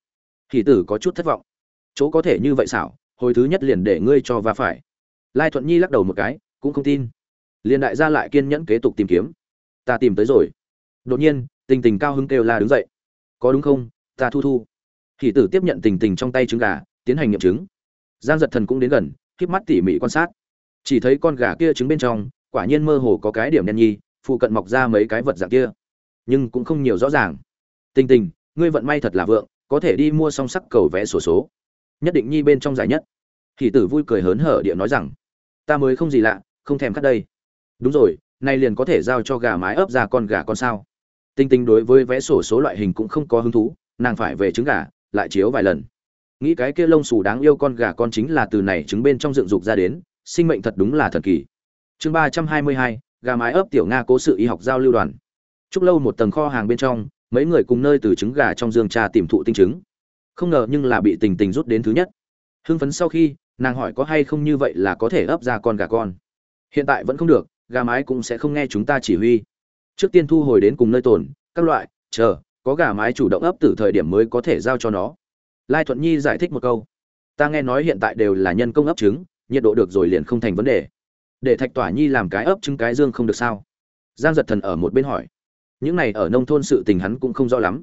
Kỳ tử có chút thất vọng. Chỗ có thể như vậy xảo, hồi thứ nhất liền để ngươi cho và phải. Lai thuận nhi lắc đầu một cái, cũng không tin. Liền đại gia lại kiên nhẫn kế tục tìm kiếm. Ta tìm tới rồi. Đột nhiên tình tình cao hứng kêu la đứng dậy. Có đúng không ta thu thu. Hỷ tử tiếp nhận tình tình trong tay trứng gà tiến hành nghiệm chứng. Giang giật thần cũng đến gần k mắt tỉ mỉ quan sát. Chỉ thấy con gà kia trứng bên trong quả nhiên mơ hồ có cái điểm đen nhi phụ cận mọc ra mấy cái vật dạng kia. Nhưng cũng không nhiều rõ ràng. Tình tình ngươi vận may thật là vượng có thể đi mua song sắc cầu vẽ sổ số, số nhất định nhi bên trong giải nhất. Hỷ tử vui cười hớn hở địa nói rằng ta mới không gì lạ không thèm cắt đây. Đúng rồi nay liền có thể giao cho gà mái ấp ra con gà con sao tinh tinh đối với vẽ sổ số loại hình cũng không có hứng thú, nàng phải về trứng gà, lại chiếu vài lần. Nghĩ cái kia lông xù đáng yêu con gà con chính là từ này trứng bên trong dựng dục ra đến, sinh mệnh thật đúng là thần kỳ. Chương ba trăm hai mươi hai, gà mái ấp tiểu nga cố sự y học giao lưu đoàn. Chúc lâu một tầng kho hàng bên trong, mấy người cùng nơi từ trứng gà trong dương trà tìm thụ tinh trứng. Không ngờ nhưng là bị tình tình rút đến thứ nhất. Hưng phấn sau khi, nàng hỏi có hay không như vậy là có thể ấp ra con gà con. Hiện tại vẫn không được, gà mái cũng sẽ không nghe chúng ta chỉ huy trước tiên thu hồi đến cùng nơi tồn, các loại, chờ, có gà mái chủ động ấp từ thời điểm mới có thể giao cho nó. Lai thuận nhi giải thích một câu. Ta nghe nói hiện tại đều là nhân công ấp trứng, nhiệt độ được rồi liền không thành vấn đề. Để thạch tỏa nhi làm cái ấp trứng cái dương không được sao? Giang giật thần ở một bên hỏi. Những này ở nông thôn sự tình hắn cũng không rõ lắm.